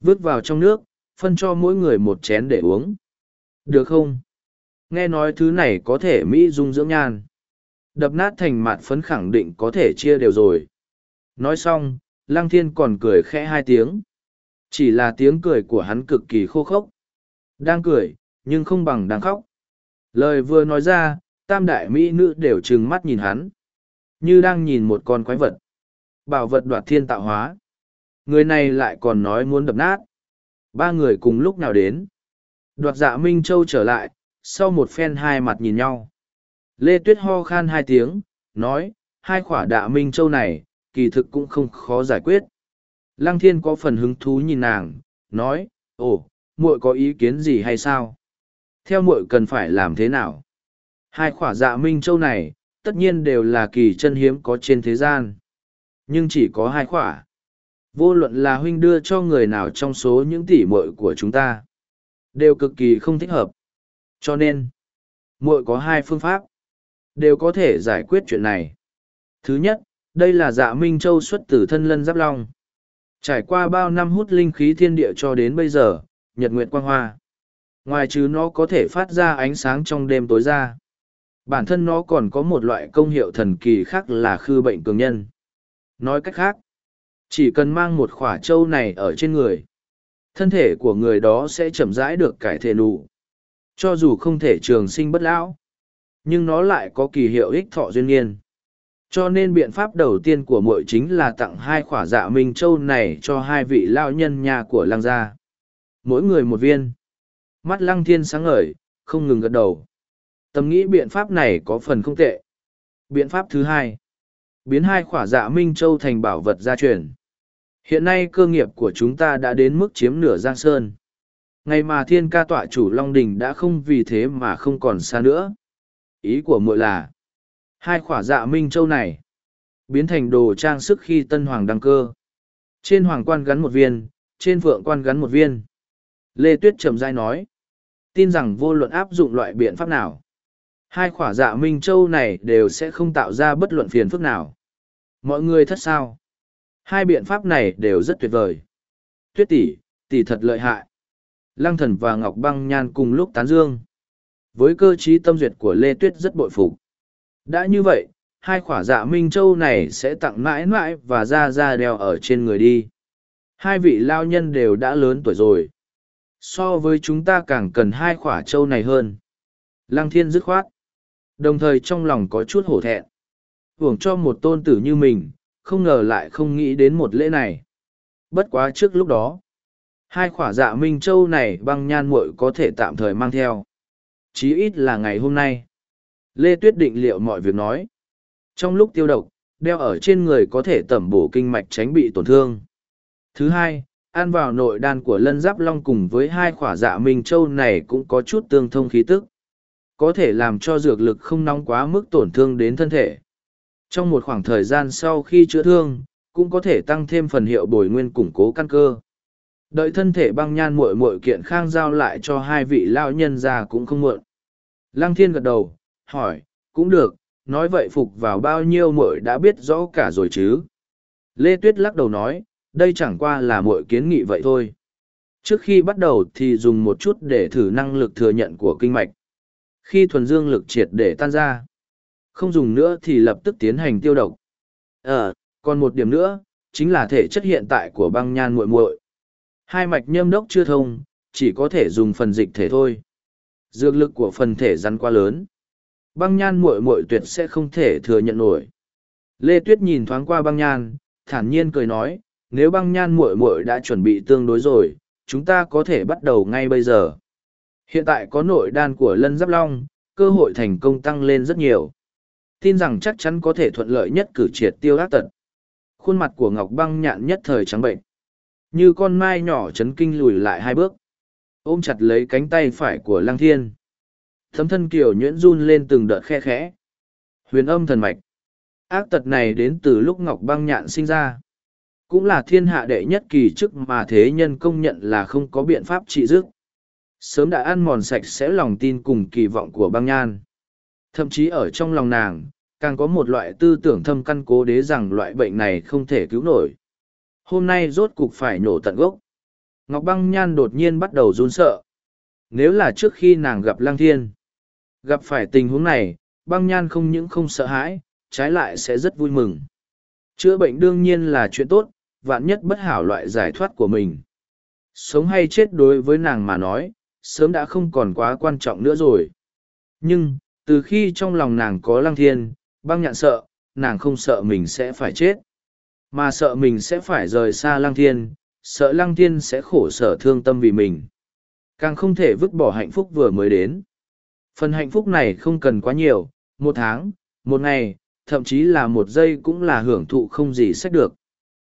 Vứt vào trong nước, phân cho mỗi người một chén để uống. Được không? Nghe nói thứ này có thể Mỹ dung dưỡng nhan. Đập nát thành mạt phấn khẳng định có thể chia đều rồi. Nói xong, Lăng Thiên còn cười khẽ hai tiếng. Chỉ là tiếng cười của hắn cực kỳ khô khốc. Đang cười, nhưng không bằng đang khóc. Lời vừa nói ra, tam đại mỹ nữ đều trừng mắt nhìn hắn. Như đang nhìn một con quái vật. Bảo vật đoạt thiên tạo hóa. Người này lại còn nói muốn đập nát. Ba người cùng lúc nào đến. Đoạt dạ Minh Châu trở lại, sau một phen hai mặt nhìn nhau. Lê Tuyết ho khan hai tiếng, nói, hai khỏa đạ Minh Châu này, kỳ thực cũng không khó giải quyết. Lăng Thiên có phần hứng thú nhìn nàng, nói, ồ, muội có ý kiến gì hay sao? Theo muội cần phải làm thế nào? Hai khỏa dạ Minh Châu này, tất nhiên đều là kỳ chân hiếm có trên thế gian. Nhưng chỉ có hai khỏa. Vô luận là huynh đưa cho người nào trong số những tỷ muội của chúng ta, đều cực kỳ không thích hợp. Cho nên, muội có hai phương pháp, đều có thể giải quyết chuyện này. Thứ nhất, đây là dạ Minh Châu xuất từ thân lân giáp long. Trải qua bao năm hút linh khí thiên địa cho đến bây giờ, nhật nguyệt quang hoa. Ngoài chứ nó có thể phát ra ánh sáng trong đêm tối ra. Bản thân nó còn có một loại công hiệu thần kỳ khác là khư bệnh cường nhân. Nói cách khác, chỉ cần mang một khỏa trâu này ở trên người, thân thể của người đó sẽ chậm rãi được cải thể nụ. Cho dù không thể trường sinh bất lão, nhưng nó lại có kỳ hiệu ích thọ duyên nghiên. Cho nên biện pháp đầu tiên của muội chính là tặng hai khỏa dạ minh châu này cho hai vị lao nhân nhà của lăng gia. Mỗi người một viên. Mắt lăng thiên sáng ngời, không ngừng gật đầu. Tâm nghĩ biện pháp này có phần không tệ. Biện pháp thứ hai. Biến hai khỏa dạ minh châu thành bảo vật gia truyền. Hiện nay cơ nghiệp của chúng ta đã đến mức chiếm nửa giang sơn. Ngày mà thiên ca tọa chủ Long Đình đã không vì thế mà không còn xa nữa. Ý của muội là, hai khỏa dạ minh châu này, biến thành đồ trang sức khi tân hoàng đăng cơ. Trên hoàng quan gắn một viên, trên phượng quan gắn một viên. Lê Tuyết trầm dai nói, tin rằng vô luận áp dụng loại biện pháp nào, hai khỏa dạ minh châu này đều sẽ không tạo ra bất luận phiền phức nào. Mọi người thất sao? Hai biện pháp này đều rất tuyệt vời. Tuyết tỷ, tỷ thật lợi hại. Lăng thần và Ngọc Băng Nhan cùng lúc tán dương. Với cơ trí tâm duyệt của Lê Tuyết rất bội phục. Đã như vậy, hai khỏa dạ Minh Châu này sẽ tặng mãi mãi và ra ra đeo ở trên người đi. Hai vị lao nhân đều đã lớn tuổi rồi. So với chúng ta càng cần hai khỏa châu này hơn. Lăng thiên dứt khoát. Đồng thời trong lòng có chút hổ thẹn. Hưởng cho một tôn tử như mình, không ngờ lại không nghĩ đến một lễ này. Bất quá trước lúc đó, hai khỏa dạ Minh Châu này băng nhan muội có thể tạm thời mang theo. Chí ít là ngày hôm nay. Lê Tuyết định liệu mọi việc nói. Trong lúc tiêu độc, đeo ở trên người có thể tẩm bổ kinh mạch tránh bị tổn thương. Thứ hai, ăn vào nội đan của lân giáp long cùng với hai khỏa dạ Minh Châu này cũng có chút tương thông khí tức. Có thể làm cho dược lực không nóng quá mức tổn thương đến thân thể. Trong một khoảng thời gian sau khi chữa thương, cũng có thể tăng thêm phần hiệu bồi nguyên củng cố căn cơ. Đợi thân thể băng nhan muội muội kiện khang giao lại cho hai vị lao nhân già cũng không muộn. Lăng thiên gật đầu, hỏi, cũng được, nói vậy phục vào bao nhiêu muội đã biết rõ cả rồi chứ. Lê Tuyết lắc đầu nói, đây chẳng qua là muội kiến nghị vậy thôi. Trước khi bắt đầu thì dùng một chút để thử năng lực thừa nhận của kinh mạch. Khi thuần dương lực triệt để tan ra, không dùng nữa thì lập tức tiến hành tiêu độc. Ờ, còn một điểm nữa, chính là thể chất hiện tại của băng nhan muội muội. Hai mạch nhâm đốc chưa thông, chỉ có thể dùng phần dịch thể thôi. Dược lực của phần thể rắn quá lớn. Băng nhan muội muội tuyệt sẽ không thể thừa nhận nổi. Lê Tuyết nhìn thoáng qua băng nhan, thản nhiên cười nói, nếu băng nhan muội muội đã chuẩn bị tương đối rồi, chúng ta có thể bắt đầu ngay bây giờ. Hiện tại có nội đan của lân giáp long, cơ hội thành công tăng lên rất nhiều. Tin rằng chắc chắn có thể thuận lợi nhất cử triệt tiêu ác tật. Khuôn mặt của Ngọc Băng nhạn nhất thời trắng bệnh. Như con mai nhỏ chấn kinh lùi lại hai bước. Ôm chặt lấy cánh tay phải của Lăng Thiên. Thấm thân kiểu nhuyễn run lên từng đợt khe khẽ. Huyền âm thần mạch. Ác tật này đến từ lúc Ngọc Băng nhạn sinh ra. Cũng là thiên hạ đệ nhất kỳ chức mà thế nhân công nhận là không có biện pháp trị dứt sớm đã ăn mòn sạch sẽ lòng tin cùng kỳ vọng của băng nhan thậm chí ở trong lòng nàng, càng có một loại tư tưởng thâm căn cố đế rằng loại bệnh này không thể cứu nổi hôm nay rốt cục phải nổ tận gốc ngọc băng nhan đột nhiên bắt đầu run sợ nếu là trước khi nàng gặp lang thiên gặp phải tình huống này băng nhan không những không sợ hãi trái lại sẽ rất vui mừng chữa bệnh đương nhiên là chuyện tốt vạn nhất bất hảo loại giải thoát của mình sống hay chết đối với nàng mà nói sớm đã không còn quá quan trọng nữa rồi. Nhưng, từ khi trong lòng nàng có lăng thiên, băng nhạn sợ, nàng không sợ mình sẽ phải chết, mà sợ mình sẽ phải rời xa lăng thiên, sợ lăng thiên sẽ khổ sở thương tâm vì mình. Càng không thể vứt bỏ hạnh phúc vừa mới đến. Phần hạnh phúc này không cần quá nhiều, một tháng, một ngày, thậm chí là một giây cũng là hưởng thụ không gì sách được.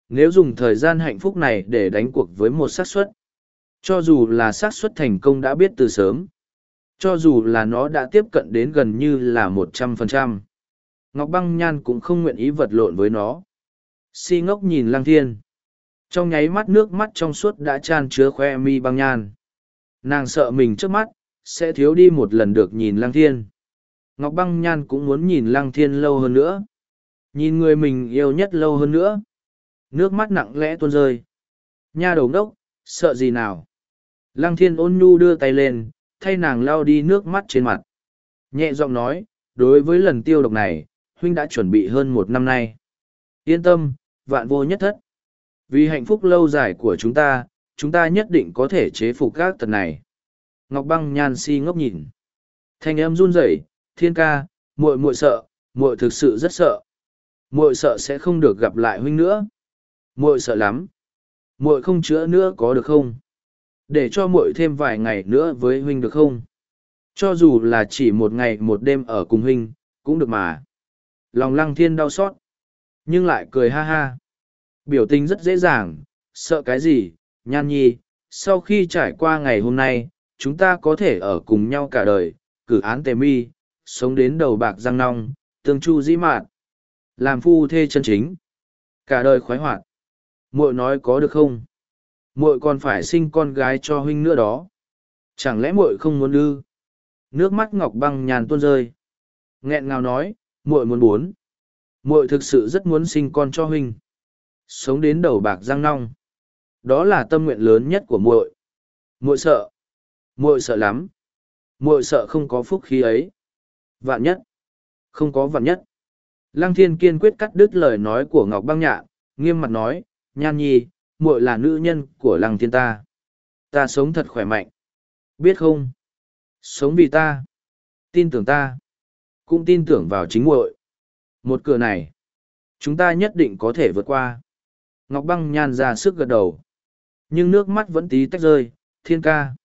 Nếu dùng thời gian hạnh phúc này để đánh cuộc với một xác suất, cho dù là xác suất thành công đã biết từ sớm, cho dù là nó đã tiếp cận đến gần như là một trăm phần trăm, Ngọc Băng Nhan cũng không nguyện ý vật lộn với nó. Si ngốc nhìn Lăng Thiên. Trong nháy mắt nước mắt trong suốt đã tràn chứa khoe mi băng nhan. Nàng sợ mình trước mắt, sẽ thiếu đi một lần được nhìn Lăng Thiên. Ngọc Băng Nhan cũng muốn nhìn Lăng Thiên lâu hơn nữa. Nhìn người mình yêu nhất lâu hơn nữa. Nước mắt nặng lẽ tuôn rơi. Nha đầu đốc, sợ gì nào? Lăng thiên ôn nhu đưa tay lên, thay nàng lau đi nước mắt trên mặt. Nhẹ giọng nói, đối với lần tiêu độc này, huynh đã chuẩn bị hơn một năm nay. Yên tâm, vạn vô nhất thất. Vì hạnh phúc lâu dài của chúng ta, chúng ta nhất định có thể chế phục các tật này. Ngọc băng nhan si ngốc nhìn. Thanh âm run rẩy, thiên ca, muội muội sợ, muội thực sự rất sợ. Muội sợ sẽ không được gặp lại huynh nữa. Muội sợ lắm. Muội không chữa nữa có được không? để cho muội thêm vài ngày nữa với huynh được không cho dù là chỉ một ngày một đêm ở cùng huynh cũng được mà lòng lăng thiên đau xót nhưng lại cười ha ha biểu tình rất dễ dàng sợ cái gì nhan nhi, sau khi trải qua ngày hôm nay, chúng ta có thể ở cùng nhau cả đời, cử án tề mi, sống đến đầu bạc răng nong, tương chu dĩ mạn, làm phu thê chân chính. Cả đời khoái hoạt. Muội nói có được không? Muội còn phải sinh con gái cho huynh nữa đó. Chẳng lẽ muội không muốn ư? Nước mắt ngọc băng nhàn tuôn rơi. Nghẹn ngào nói, muội muốn bốn muội thực sự rất muốn sinh con cho huynh. Sống đến đầu bạc răng nong đó là tâm nguyện lớn nhất của muội muội sợ muội sợ lắm muội sợ không có phúc khí ấy vạn nhất không có vạn nhất lăng thiên kiên quyết cắt đứt lời nói của ngọc băng nhạn nghiêm mặt nói nhan nhi muội là nữ nhân của lăng thiên ta. Ta sống thật khỏe mạnh. Biết không? Sống vì ta. Tin tưởng ta. Cũng tin tưởng vào chính muội. Một cửa này, chúng ta nhất định có thể vượt qua. Ngọc băng nhan ra sức gật đầu. Nhưng nước mắt vẫn tí tách rơi, thiên ca.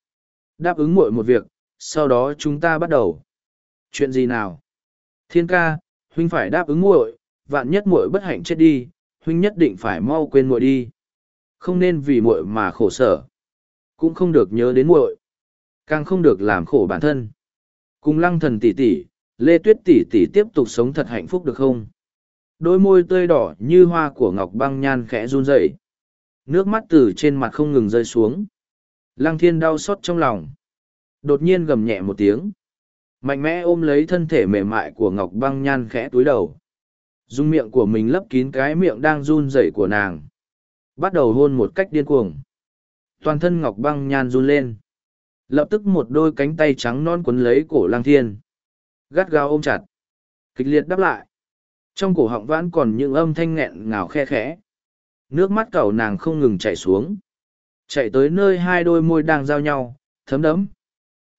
Đáp ứng muội một việc, sau đó chúng ta bắt đầu. Chuyện gì nào? Thiên ca, huynh phải đáp ứng muội, vạn nhất muội bất hạnh chết đi, huynh nhất định phải mau quên muội đi không nên vì muội mà khổ sở cũng không được nhớ đến muội càng không được làm khổ bản thân cùng lăng thần tỷ tỷ lê tuyết tỷ tỷ tiếp tục sống thật hạnh phúc được không đôi môi tươi đỏ như hoa của ngọc băng nhan khẽ run rẩy nước mắt từ trên mặt không ngừng rơi xuống. Lăng thiên đau xót trong lòng. Đột nhiên gầm nhẹ một tiếng. Mạnh mẽ ôm lấy thân thể mềm mại của ngọc băng nhan khẽ túi đầu. Dùng miệng của mình lấp kín cái miệng đang run rẩy của nàng. Bắt đầu hôn một cách điên cuồng. Toàn thân ngọc băng nhan run lên. Lập tức một đôi cánh tay trắng non quấn lấy cổ lang thiên. Gắt gao ôm chặt. Kịch liệt đáp lại. Trong cổ họng vãn còn những âm thanh nghẹn ngào khe khẽ nước mắt cầu nàng không ngừng chảy xuống chạy tới nơi hai đôi môi đang giao nhau thấm đẫm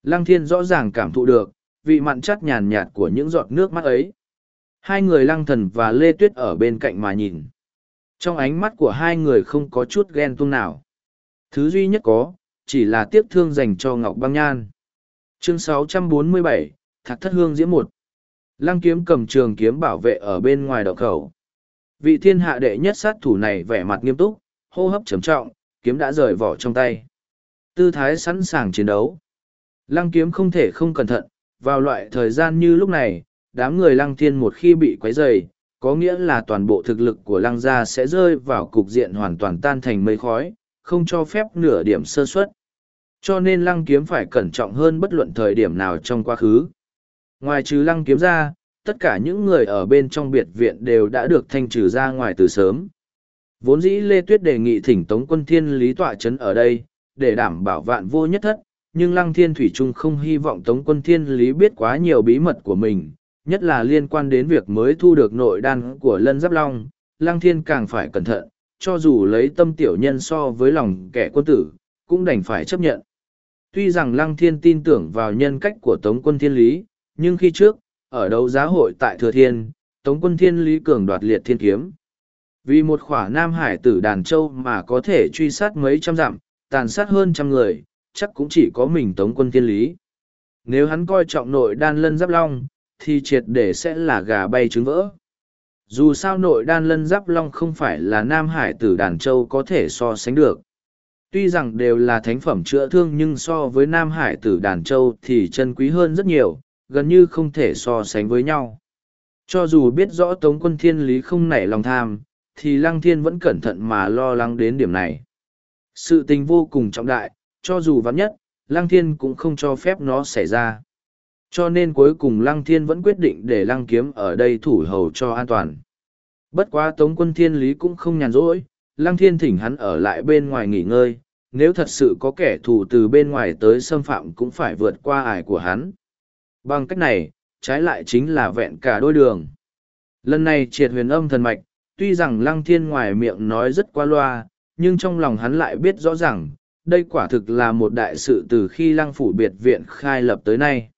lăng thiên rõ ràng cảm thụ được vị mặn chắt nhàn nhạt của những giọt nước mắt ấy hai người lăng thần và lê tuyết ở bên cạnh mà nhìn trong ánh mắt của hai người không có chút ghen tuông nào. Thứ duy nhất có, chỉ là tiếc thương dành cho Ngọc Băng Nhan. chương 647, Thạc Thất Hương Diễm một Lăng kiếm cầm trường kiếm bảo vệ ở bên ngoài đậu khẩu. Vị thiên hạ đệ nhất sát thủ này vẻ mặt nghiêm túc, hô hấp trầm trọng, kiếm đã rời vỏ trong tay. Tư thái sẵn sàng chiến đấu. Lăng kiếm không thể không cẩn thận, vào loại thời gian như lúc này, đám người lăng thiên một khi bị quấy rầy, có nghĩa là toàn bộ thực lực của lăng gia sẽ rơi vào cục diện hoàn toàn tan thành mây khói, không cho phép nửa điểm sơ suất. Cho nên lăng kiếm phải cẩn trọng hơn bất luận thời điểm nào trong quá khứ. Ngoài trừ lăng kiếm ra, tất cả những người ở bên trong biệt viện đều đã được thanh trừ ra ngoài từ sớm. Vốn dĩ Lê Tuyết đề nghị thỉnh Tống quân thiên lý tọa chấn ở đây, để đảm bảo vạn vô nhất thất, nhưng Lăng Thiên Thủy Trung không hy vọng Tống quân thiên lý biết quá nhiều bí mật của mình, nhất là liên quan đến việc mới thu được nội đan của Lân Giáp Long, Lăng Thiên càng phải cẩn thận, cho dù lấy tâm tiểu nhân so với lòng kẻ quân tử, cũng đành phải chấp nhận. Tuy rằng Lăng Thiên tin tưởng vào nhân cách của Tống quân thiên lý, nhưng khi trước, ở đấu giá hội tại Thừa Thiên, Tống quân thiên lý cường đoạt liệt thiên kiếm. Vì một khỏa Nam Hải tử đàn châu mà có thể truy sát mấy trăm dặm, tàn sát hơn trăm người, chắc cũng chỉ có mình Tống quân thiên lý. Nếu hắn coi trọng nội đan lân giáp long, thì triệt để sẽ là gà bay trứng vỡ. Dù sao nội đan lân giáp long không phải là Nam Hải tử đàn châu có thể so sánh được. Tuy rằng đều là thánh phẩm chữa thương nhưng so với Nam Hải tử đàn châu thì chân quý hơn rất nhiều, gần như không thể so sánh với nhau. Cho dù biết rõ Tống quân thiên lý không nảy lòng tham, thì Lăng Thiên vẫn cẩn thận mà lo lắng đến điểm này. Sự tình vô cùng trọng đại, cho dù vắn nhất, Lăng Thiên cũng không cho phép nó xảy ra. Cho nên cuối cùng Lăng Thiên vẫn quyết định để Lăng Kiếm ở đây thủ hầu cho an toàn. Bất quá Tống quân thiên lý cũng không nhàn rỗi, Lăng Thiên thỉnh hắn ở lại bên ngoài nghỉ ngơi, nếu thật sự có kẻ thù từ bên ngoài tới xâm phạm cũng phải vượt qua ải của hắn. Bằng cách này, trái lại chính là vẹn cả đôi đường. Lần này triệt huyền âm thần mạch, tuy rằng lăng thiên ngoài miệng nói rất qua loa, nhưng trong lòng hắn lại biết rõ ràng, đây quả thực là một đại sự từ khi lăng phủ biệt viện khai lập tới nay.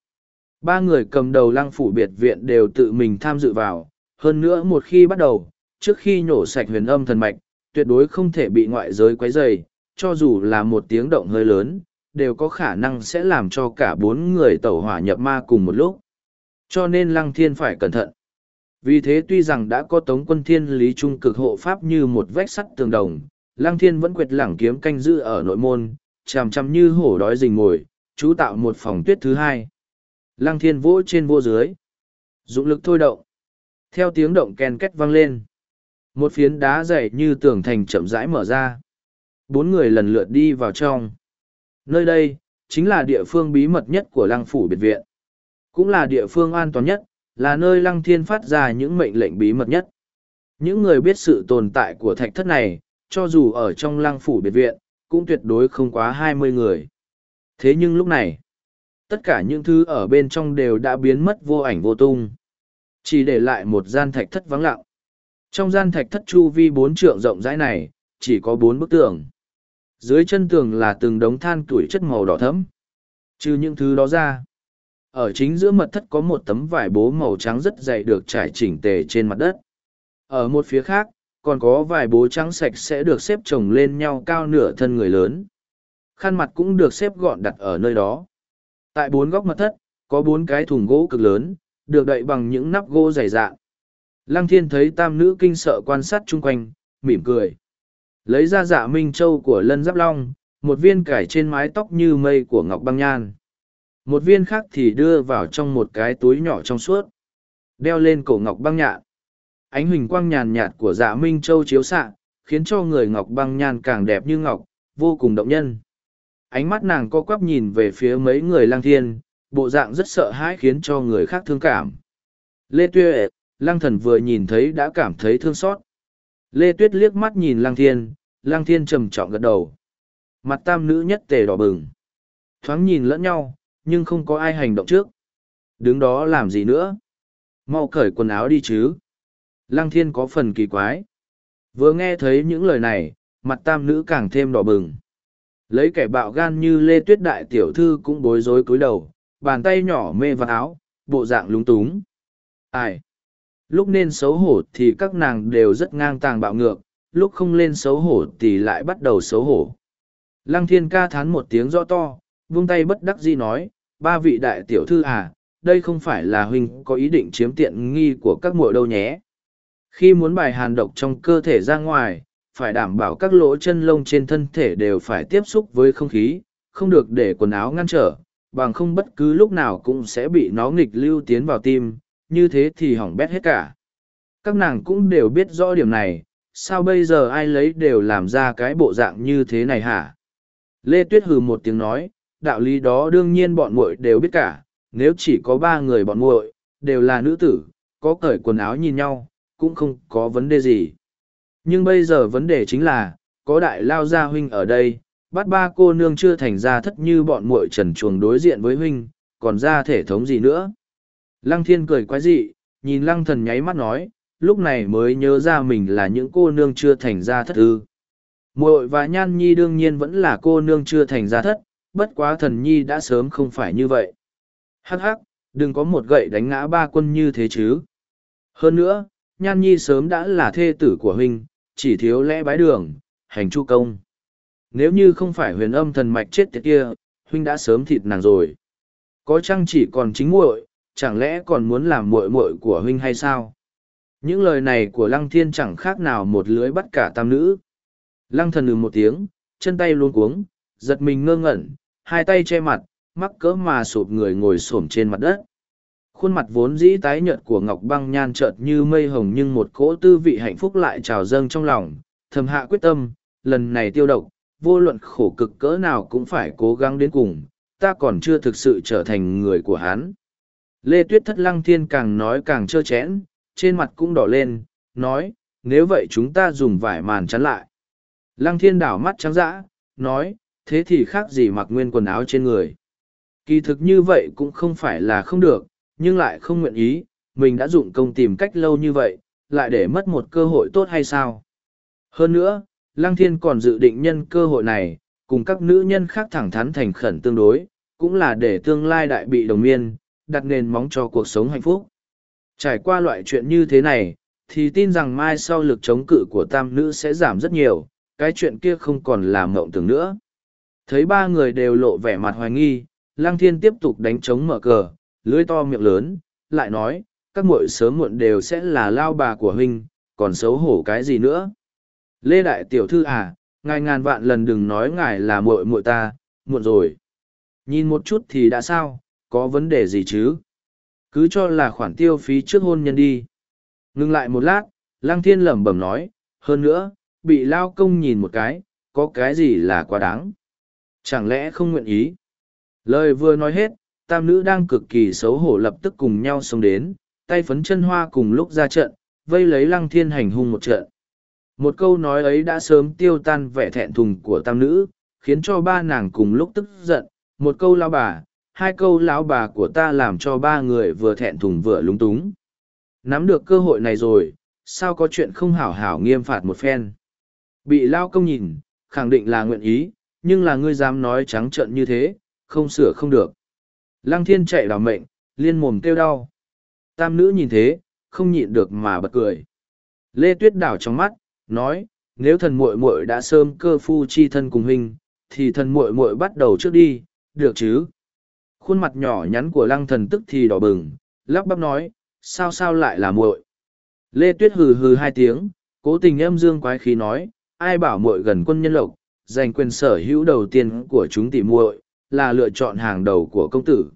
Ba người cầm đầu lăng phủ biệt viện đều tự mình tham dự vào, hơn nữa một khi bắt đầu, trước khi nhổ sạch huyền âm thần mạch, tuyệt đối không thể bị ngoại giới quấy rầy, cho dù là một tiếng động hơi lớn, đều có khả năng sẽ làm cho cả bốn người tẩu hỏa nhập ma cùng một lúc. Cho nên lăng thiên phải cẩn thận. Vì thế tuy rằng đã có tống quân thiên lý trung cực hộ pháp như một vách sắt tường đồng, lăng thiên vẫn quyệt lẳng kiếm canh giữ ở nội môn, chằm chằm như hổ đói rình mồi, chú tạo một phòng tuyết thứ hai. Lăng thiên vỗ trên vô dưới. Dụng lực thôi động. Theo tiếng động ken két vang lên. Một phiến đá dày như tường thành chậm rãi mở ra. Bốn người lần lượt đi vào trong. Nơi đây, chính là địa phương bí mật nhất của lăng phủ biệt viện. Cũng là địa phương an toàn nhất, là nơi lăng thiên phát ra những mệnh lệnh bí mật nhất. Những người biết sự tồn tại của thạch thất này, cho dù ở trong lăng phủ biệt viện, cũng tuyệt đối không quá hai mươi người. Thế nhưng lúc này, tất cả những thứ ở bên trong đều đã biến mất vô ảnh vô tung. Chỉ để lại một gian thạch thất vắng lặng. Trong gian thạch thất chu vi bốn trượng rộng rãi này, chỉ có bốn bức tường. Dưới chân tường là từng đống than tuổi chất màu đỏ thẫm. Trừ những thứ đó ra, ở chính giữa mật thất có một tấm vải bố màu trắng rất dày được trải chỉnh tề trên mặt đất. Ở một phía khác, còn có vài bố trắng sạch sẽ được xếp chồng lên nhau cao nửa thân người lớn. Khăn mặt cũng được xếp gọn đặt ở nơi đó. Tại bốn góc mật thất, có bốn cái thùng gỗ cực lớn, được đậy bằng những nắp gỗ dày dạn. Lăng thiên thấy tam nữ kinh sợ quan sát chung quanh, mỉm cười. Lấy ra dạ minh châu của lân giáp long, một viên cải trên mái tóc như mây của ngọc băng nhan. Một viên khác thì đưa vào trong một cái túi nhỏ trong suốt. Đeo lên cổ ngọc băng nhạn. Ánh huỳnh quang nhàn nhạt của dạ minh châu chiếu xạ, khiến cho người ngọc băng nhan càng đẹp như ngọc, vô cùng động nhân. Ánh mắt nàng co quắp nhìn về phía mấy người lang thiên, bộ dạng rất sợ hãi khiến cho người khác thương cảm. Lê Tuệ, lang thần vừa nhìn thấy đã cảm thấy thương xót. Lê Tuyết liếc mắt nhìn lang thiên, lang thiên trầm trọng gật đầu. Mặt tam nữ nhất tề đỏ bừng. Thoáng nhìn lẫn nhau, nhưng không có ai hành động trước. Đứng đó làm gì nữa? Mau cởi quần áo đi chứ. Lăng thiên có phần kỳ quái. Vừa nghe thấy những lời này, mặt tam nữ càng thêm đỏ bừng. Lấy kẻ bạo gan như Lê Tuyết Đại tiểu thư cũng bối rối cúi đầu, bàn tay nhỏ mê vào áo, bộ dạng lúng túng. Ai? Lúc nên xấu hổ thì các nàng đều rất ngang tàng bạo ngược, lúc không lên xấu hổ thì lại bắt đầu xấu hổ. Lăng thiên ca thán một tiếng rõ to, vung tay bất đắc dĩ nói, ba vị đại tiểu thư à, đây không phải là huynh có ý định chiếm tiện nghi của các muội đâu nhé. Khi muốn bài hàn độc trong cơ thể ra ngoài, phải đảm bảo các lỗ chân lông trên thân thể đều phải tiếp xúc với không khí, không được để quần áo ngăn trở, bằng không bất cứ lúc nào cũng sẽ bị nó nghịch lưu tiến vào tim, như thế thì hỏng bét hết cả. Các nàng cũng đều biết rõ điểm này, sao bây giờ ai lấy đều làm ra cái bộ dạng như thế này hả? Lê Tuyết hừ một tiếng nói, đạo lý đó đương nhiên bọn muội đều biết cả, nếu chỉ có ba người bọn muội đều là nữ tử, có cởi quần áo nhìn nhau, cũng không có vấn đề gì. Nhưng bây giờ vấn đề chính là, có đại lao gia huynh ở đây, bắt ba cô nương chưa thành ra thất như bọn muội trần chuồng đối diện với huynh, còn ra thể thống gì nữa. Lăng thiên cười quái dị, nhìn lăng thần nháy mắt nói, lúc này mới nhớ ra mình là những cô nương chưa thành ra thất ư. muội và nhan nhi đương nhiên vẫn là cô nương chưa thành ra thất, bất quá thần nhi đã sớm không phải như vậy. Hắc hắc, đừng có một gậy đánh ngã ba quân như thế chứ. Hơn nữa, nhan nhi sớm đã là thê tử của huynh, chỉ thiếu lẽ bái đường, hành chu công. Nếu như không phải huyền âm thần mạch chết tiệt kia, huynh đã sớm thịt nàng rồi. Có chăng chỉ còn chính muội, chẳng lẽ còn muốn làm muội muội của huynh hay sao? Những lời này của lăng thiên chẳng khác nào một lưới bắt cả tam nữ. Lăng thần ừ một tiếng, chân tay luôn cuống, giật mình ngơ ngẩn, hai tay che mặt, mắc cỡ mà sụp người ngồi xổm trên mặt đất. Khuôn mặt vốn dĩ tái nhợt của Ngọc Băng nhan chợt như mây hồng nhưng một cỗ tư vị hạnh phúc lại trào dâng trong lòng, thầm hạ quyết tâm, lần này tiêu độc, vô luận khổ cực cỡ nào cũng phải cố gắng đến cùng, ta còn chưa thực sự trở thành người của hắn. Lê Tuyết Thất Lăng Thiên càng nói càng trơ chẽn, trên mặt cũng đỏ lên, nói, nếu vậy chúng ta dùng vải màn chắn lại. Lăng Thiên đảo mắt trắng dã, nói, thế thì khác gì mặc nguyên quần áo trên người. Kỳ thực như vậy cũng không phải là không được, nhưng lại không nguyện ý, mình đã dụng công tìm cách lâu như vậy, lại để mất một cơ hội tốt hay sao? Hơn nữa, Lăng Thiên còn dự định nhân cơ hội này, cùng các nữ nhân khác thẳng thắn thành khẩn tương đối, cũng là để tương lai đại bị đồng miên, đặt nền móng cho cuộc sống hạnh phúc. Trải qua loại chuyện như thế này, thì tin rằng mai sau lực chống cự của tam nữ sẽ giảm rất nhiều, cái chuyện kia không còn là mộng tưởng nữa. Thấy ba người đều lộ vẻ mặt hoài nghi, Lăng Thiên tiếp tục đánh trống mở cờ, lưỡi to miệng lớn, lại nói, các muội sớm muộn đều sẽ là lao bà của huynh, còn xấu hổ cái gì nữa. Lê Đại Tiểu Thư à, ngài ngàn vạn lần đừng nói ngài là muội muội ta, muộn rồi. Nhìn một chút thì đã sao, có vấn đề gì chứ? Cứ cho là khoản tiêu phí trước hôn nhân đi. Ngưng lại một lát, Lăng Thiên lẩm bẩm nói, hơn nữa, bị lao công nhìn một cái, có cái gì là quá đáng. Chẳng lẽ không nguyện ý? Lời vừa nói hết, tam nữ đang cực kỳ xấu hổ lập tức cùng nhau xông đến, tay phấn chân hoa cùng lúc ra trận, vây lấy lăng thiên hành hung một trận. Một câu nói ấy đã sớm tiêu tan vẻ thẹn thùng của tam nữ, khiến cho ba nàng cùng lúc tức giận, một câu lao bà, hai câu lão bà của ta làm cho ba người vừa thẹn thùng vừa lúng túng. Nắm được cơ hội này rồi, sao có chuyện không hảo hảo nghiêm phạt một phen. Bị lao công nhìn, khẳng định là nguyện ý, nhưng là ngươi dám nói trắng trợn như thế, không sửa không được. Lăng thiên chạy đào mệnh, liên mồm kêu đau. Tam nữ nhìn thế, không nhịn được mà bật cười. Lê Tuyết đảo trong mắt, nói, nếu thần muội muội đã sớm cơ phu chi thân cùng hình, thì thần muội muội bắt đầu trước đi, được chứ? Khuôn mặt nhỏ nhắn của lăng thần tức thì đỏ bừng, lắp bắp nói, sao sao lại là muội? Lê Tuyết hừ hừ hai tiếng, cố tình âm dương quái khí nói, ai bảo muội gần quân nhân lộc, giành quyền sở hữu đầu tiên của chúng tỷ muội, là lựa chọn hàng đầu của công tử.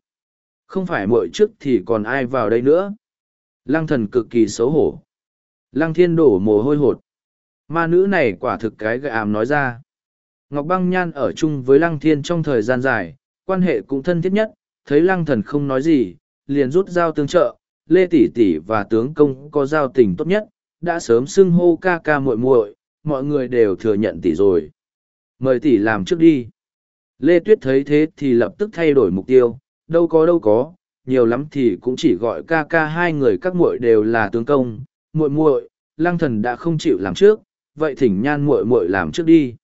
Không phải muội trước thì còn ai vào đây nữa. Lăng thần cực kỳ xấu hổ. Lăng thiên đổ mồ hôi hột. Ma nữ này quả thực cái gợi ảm nói ra. Ngọc băng nhan ở chung với lăng thiên trong thời gian dài, quan hệ cũng thân thiết nhất, thấy lăng thần không nói gì, liền rút dao tương trợ, lê tỷ tỷ và tướng công có giao tình tốt nhất, đã sớm xưng hô ca ca muội muội, mọi người đều thừa nhận tỷ rồi. Mời tỷ làm trước đi. Lê Tuyết thấy thế thì lập tức thay đổi mục tiêu, đâu có đâu có, nhiều lắm thì cũng chỉ gọi ca ca hai người các muội đều là tướng công, muội muội, lăng thần đã không chịu làm trước, vậy thỉnh nhan muội muội làm trước đi.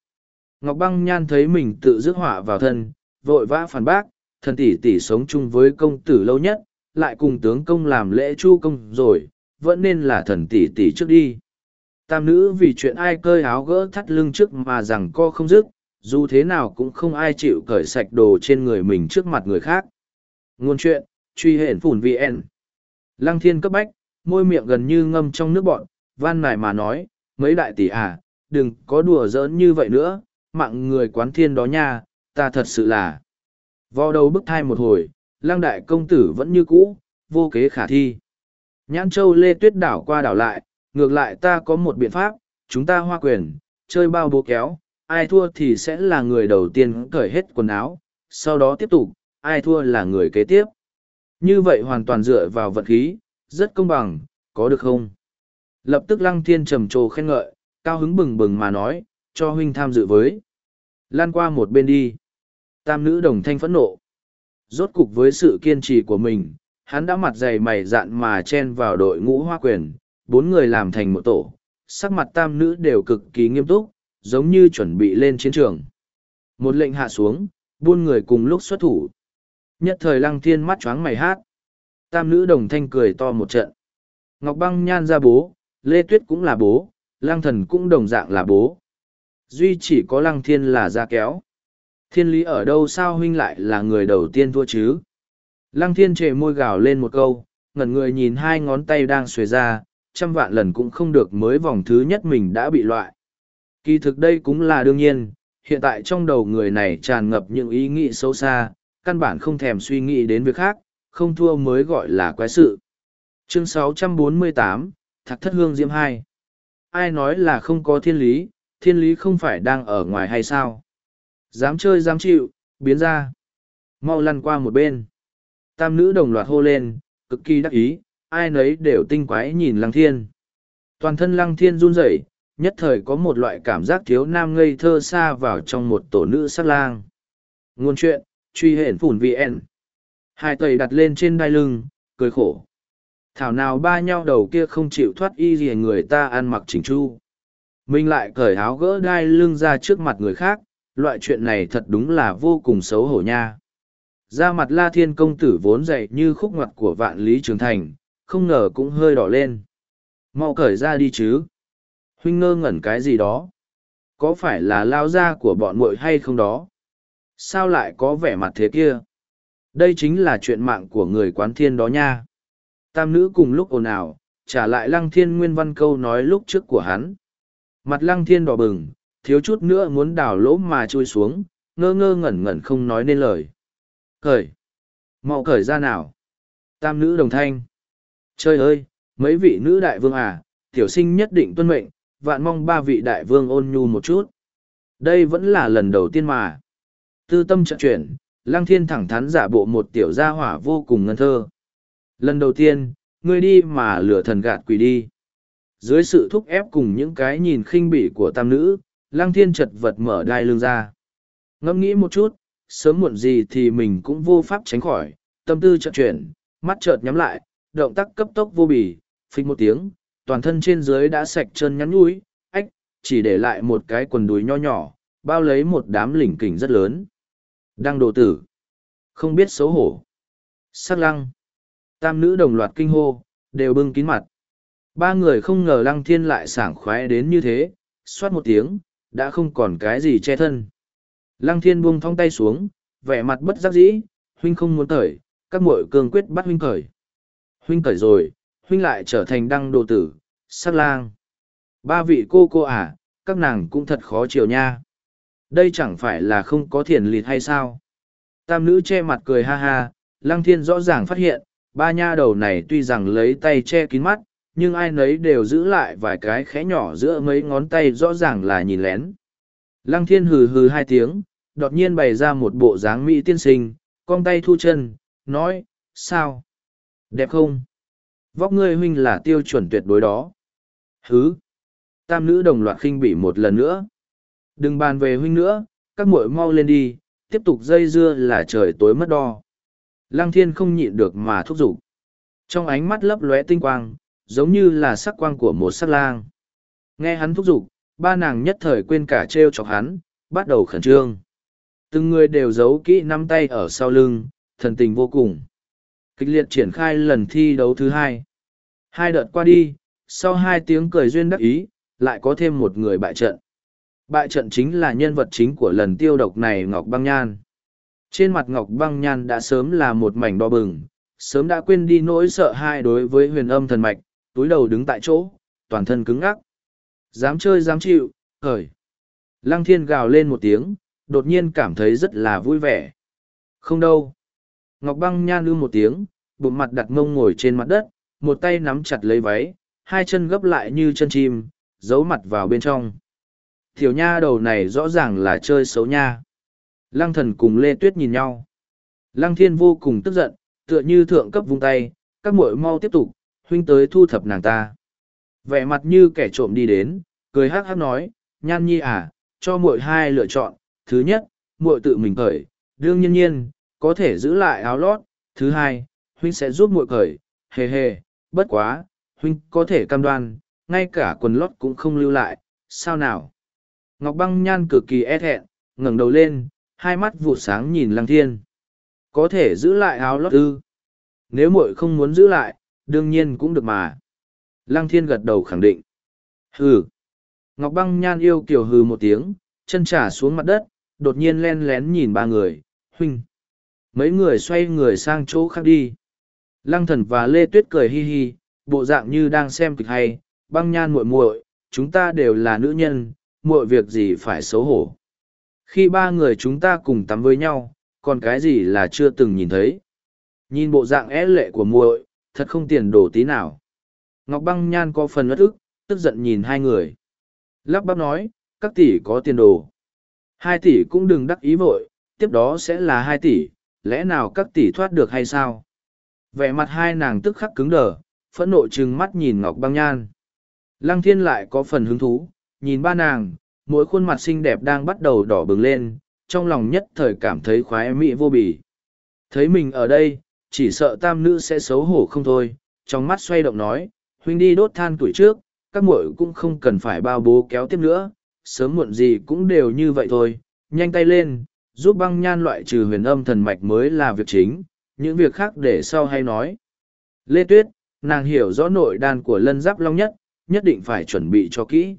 Ngọc băng nhan thấy mình tự rước họa vào thân, vội vã phản bác, thần tỷ tỷ sống chung với công tử lâu nhất, lại cùng tướng công làm lễ chu công rồi, vẫn nên là thần tỷ tỷ trước đi. Tam nữ vì chuyện ai cơi áo gỡ thắt lưng trước mà rằng co không dứt, dù thế nào cũng không ai chịu cởi sạch đồ trên người mình trước mặt người khác. Nguồn chuyện, truy hển phủn VN. Lăng thiên cấp bách, môi miệng gần như ngâm trong nước bọn, van nài mà nói, mấy đại tỷ à, đừng có đùa giỡn như vậy nữa, mạng người quán thiên đó nha, ta thật sự là. Vò đầu bức thai một hồi, lăng đại công tử vẫn như cũ, vô kế khả thi. Nhãn châu lê tuyết đảo qua đảo lại, ngược lại ta có một biện pháp, chúng ta hoa quyền, chơi bao bố kéo, ai thua thì sẽ là người đầu tiên cởi hết quần áo, sau đó tiếp tục, ai thua là người kế tiếp. Như vậy hoàn toàn dựa vào vật khí, rất công bằng, có được không? Lập tức lăng thiên trầm trồ khen ngợi, cao hứng bừng bừng mà nói, cho huynh tham dự với. Lan qua một bên đi. Tam nữ đồng thanh phẫn nộ. Rốt cục với sự kiên trì của mình, hắn đã mặt dày mày dạn mà chen vào đội ngũ hoa quyền, bốn người làm thành một tổ, sắc mặt tam nữ đều cực kỳ nghiêm túc, giống như chuẩn bị lên chiến trường. Một lệnh hạ xuống, buôn người cùng lúc xuất thủ. Nhất thời lăng thiên mắt choáng mày hát. Tam nữ đồng thanh cười to một trận. Ngọc băng nhan ra bố, Lê Tuyết cũng là bố, lăng thần cũng đồng dạng là bố. Duy chỉ có lăng thiên là ra kéo. Thiên lý ở đâu sao huynh lại là người đầu tiên thua chứ? Lăng thiên trề môi gào lên một câu, ngẩn người nhìn hai ngón tay đang xuề ra, trăm vạn lần cũng không được mới vòng thứ nhất mình đã bị loại. Kỳ thực đây cũng là đương nhiên, hiện tại trong đầu người này tràn ngập những ý nghĩ sâu xa, căn bản không thèm suy nghĩ đến việc khác, không thua mới gọi là quái sự. Chương 648, Thạc Thất Hương Diễm 2 Ai nói là không có thiên lý, thiên lý không phải đang ở ngoài hay sao? Dám chơi dám chịu, biến ra. Mau lăn qua một bên. Tam nữ đồng loạt hô lên, cực kỳ đắc ý, ai nấy đều tinh quái nhìn lăng thiên. Toàn thân lăng thiên run rẩy, nhất thời có một loại cảm giác thiếu nam ngây thơ xa vào trong một tổ nữ sát lang. Nguồn chuyện, truy hển phủn VN. Hai tẩy đặt lên trên đai lưng, cười khổ. Thảo nào ba nhau đầu kia không chịu thoát y gì người ta ăn mặc chỉnh chu. Mình lại cởi áo gỡ đai lưng ra trước mặt người khác, loại chuyện này thật đúng là vô cùng xấu hổ nha. Ra mặt la thiên công tử vốn dậy như khúc ngoặt của vạn lý trường thành, không ngờ cũng hơi đỏ lên. Mau cởi ra đi chứ. Huynh ngơ ngẩn cái gì đó. Có phải là lao ra của bọn muội hay không đó? Sao lại có vẻ mặt thế kia? Đây chính là chuyện mạng của người quán thiên đó nha. Tam nữ cùng lúc ồn ào, trả lại lăng thiên nguyên văn câu nói lúc trước của hắn. Mặt lăng thiên đỏ bừng, thiếu chút nữa muốn đào lỗ mà trôi xuống, ngơ ngơ ngẩn ngẩn không nói nên lời. Khởi! mau khởi ra nào! Tam nữ đồng thanh. Trời ơi, mấy vị nữ đại vương à, tiểu sinh nhất định tuân mệnh, vạn mong ba vị đại vương ôn nhu một chút. Đây vẫn là lần đầu tiên mà. Tư tâm trận chuyển, lăng thiên thẳng thắn giả bộ một tiểu gia hỏa vô cùng ngân thơ. Lần đầu tiên, ngươi đi mà lửa thần gạt quỷ đi. Dưới sự thúc ép cùng những cái nhìn khinh bỉ của tam nữ, lăng thiên chật vật mở đai lưng ra. Ngẫm nghĩ một chút, sớm muộn gì thì mình cũng vô pháp tránh khỏi, tâm tư chợt chuyển, mắt chợt nhắm lại, động tác cấp tốc vô bì, phịch một tiếng, toàn thân trên dưới đã sạch chân nhắn nhúi, ách, chỉ để lại một cái quần đùi nho nhỏ, bao lấy một đám lỉnh kỉnh rất lớn. đang đồ tử. Không biết xấu hổ. sắc lăng. Tam nữ đồng loạt kinh hô, đều bưng kín mặt. Ba người không ngờ lăng thiên lại sảng khoái đến như thế, xoát một tiếng, đã không còn cái gì che thân. Lăng thiên buông thong tay xuống, vẻ mặt bất giác dĩ, huynh không muốn cởi, các muội cương quyết bắt huynh cởi. Huynh cởi rồi, huynh lại trở thành đăng đồ tử, sát lang. Ba vị cô cô à, các nàng cũng thật khó chịu nha. Đây chẳng phải là không có thiền lịt hay sao? Tam nữ che mặt cười ha ha, lăng thiên rõ ràng phát hiện, ba nha đầu này tuy rằng lấy tay che kín mắt, nhưng ai nấy đều giữ lại vài cái khẽ nhỏ giữa mấy ngón tay rõ ràng là nhìn lén. Lăng thiên hừ hừ hai tiếng, đột nhiên bày ra một bộ dáng mỹ tiên sinh, cong tay thu chân, nói, sao? Đẹp không? Vóc ngươi huynh là tiêu chuẩn tuyệt đối đó. Hứ! Tam nữ đồng loạt khinh bỉ một lần nữa. Đừng bàn về huynh nữa, các muội mau lên đi, tiếp tục dây dưa là trời tối mất đo. Lăng thiên không nhịn được mà thúc giục. Trong ánh mắt lấp lóe tinh quang, giống như là sắc quang của một sắc lang. Nghe hắn thúc giục, ba nàng nhất thời quên cả trêu chọc hắn, bắt đầu khẩn trương. Từng người đều giấu kỹ năm tay ở sau lưng, thần tình vô cùng. Kịch liệt triển khai lần thi đấu thứ hai. Hai đợt qua đi, sau hai tiếng cười duyên đắc ý, lại có thêm một người bại trận. Bại trận chính là nhân vật chính của lần tiêu độc này Ngọc Băng Nhan. Trên mặt Ngọc Băng Nhan đã sớm là một mảnh đo bừng, sớm đã quên đi nỗi sợ hãi đối với huyền âm thần mạch, túi đầu đứng tại chỗ, toàn thân cứng ngắc. Dám chơi dám chịu, khởi. Lăng thiên gào lên một tiếng, đột nhiên cảm thấy rất là vui vẻ. Không đâu. Ngọc băng nhan ư một tiếng, bụng mặt đặt mông ngồi trên mặt đất, một tay nắm chặt lấy váy, hai chân gấp lại như chân chim, giấu mặt vào bên trong. Tiểu nha đầu này rõ ràng là chơi xấu nha. Lăng thần cùng Lê Tuyết nhìn nhau. Lăng thiên vô cùng tức giận, tựa như thượng cấp vung tay, các muội mau tiếp tục, huynh tới thu thập nàng ta. Vẻ mặt như kẻ trộm đi đến, cười hắc hắc nói, nhan nhi à, cho muội hai lựa chọn, thứ nhất, muội tự mình cởi, đương nhiên nhiên, có thể giữ lại áo lót, thứ hai, huynh sẽ giúp muội cởi, hề hề, bất quá, huynh có thể cam đoan, ngay cả quần lót cũng không lưu lại, sao nào? Ngọc băng nhan cực kỳ e thẹn, ngẩng đầu lên, hai mắt vụt sáng nhìn lăng thiên. Có thể giữ lại áo lót ư? Nếu muội không muốn giữ lại, đương nhiên cũng được mà. Lăng thiên gật đầu khẳng định. Hừ. Ngọc băng nhan yêu kiểu hừ một tiếng, chân trả xuống mặt đất, đột nhiên len lén nhìn ba người, huynh. Mấy người xoay người sang chỗ khác đi. Lăng thần và Lê Tuyết cười hi hi, bộ dạng như đang xem kịch hay, băng nhan muội muội, chúng ta đều là nữ nhân, muội việc gì phải xấu hổ. Khi ba người chúng ta cùng tắm với nhau, còn cái gì là chưa từng nhìn thấy. Nhìn bộ dạng é lệ của muội, thật không tiền đồ tí nào. Ngọc băng nhan có phần ớt ức, tức giận nhìn hai người. Lắp bắp nói, các tỷ có tiền đồ. Hai tỷ cũng đừng đắc ý vội, tiếp đó sẽ là hai tỷ, lẽ nào các tỷ thoát được hay sao? Vẻ mặt hai nàng tức khắc cứng đờ, phẫn nộ trừng mắt nhìn Ngọc băng nhan. Lăng thiên lại có phần hứng thú, nhìn ba nàng, mỗi khuôn mặt xinh đẹp đang bắt đầu đỏ bừng lên, trong lòng nhất thời cảm thấy khoái mỹ vô bì. Thấy mình ở đây, chỉ sợ tam nữ sẽ xấu hổ không thôi, trong mắt xoay động nói, huynh đi đốt than tuổi trước, các muội cũng không cần phải bao bố kéo tiếp nữa, sớm muộn gì cũng đều như vậy thôi, nhanh tay lên, giúp băng nhan loại trừ huyền âm thần mạch mới là việc chính, những việc khác để sau hay nói. Lê Tuyết, nàng hiểu rõ nội đan của lân giáp long nhất, nhất định phải chuẩn bị cho kỹ.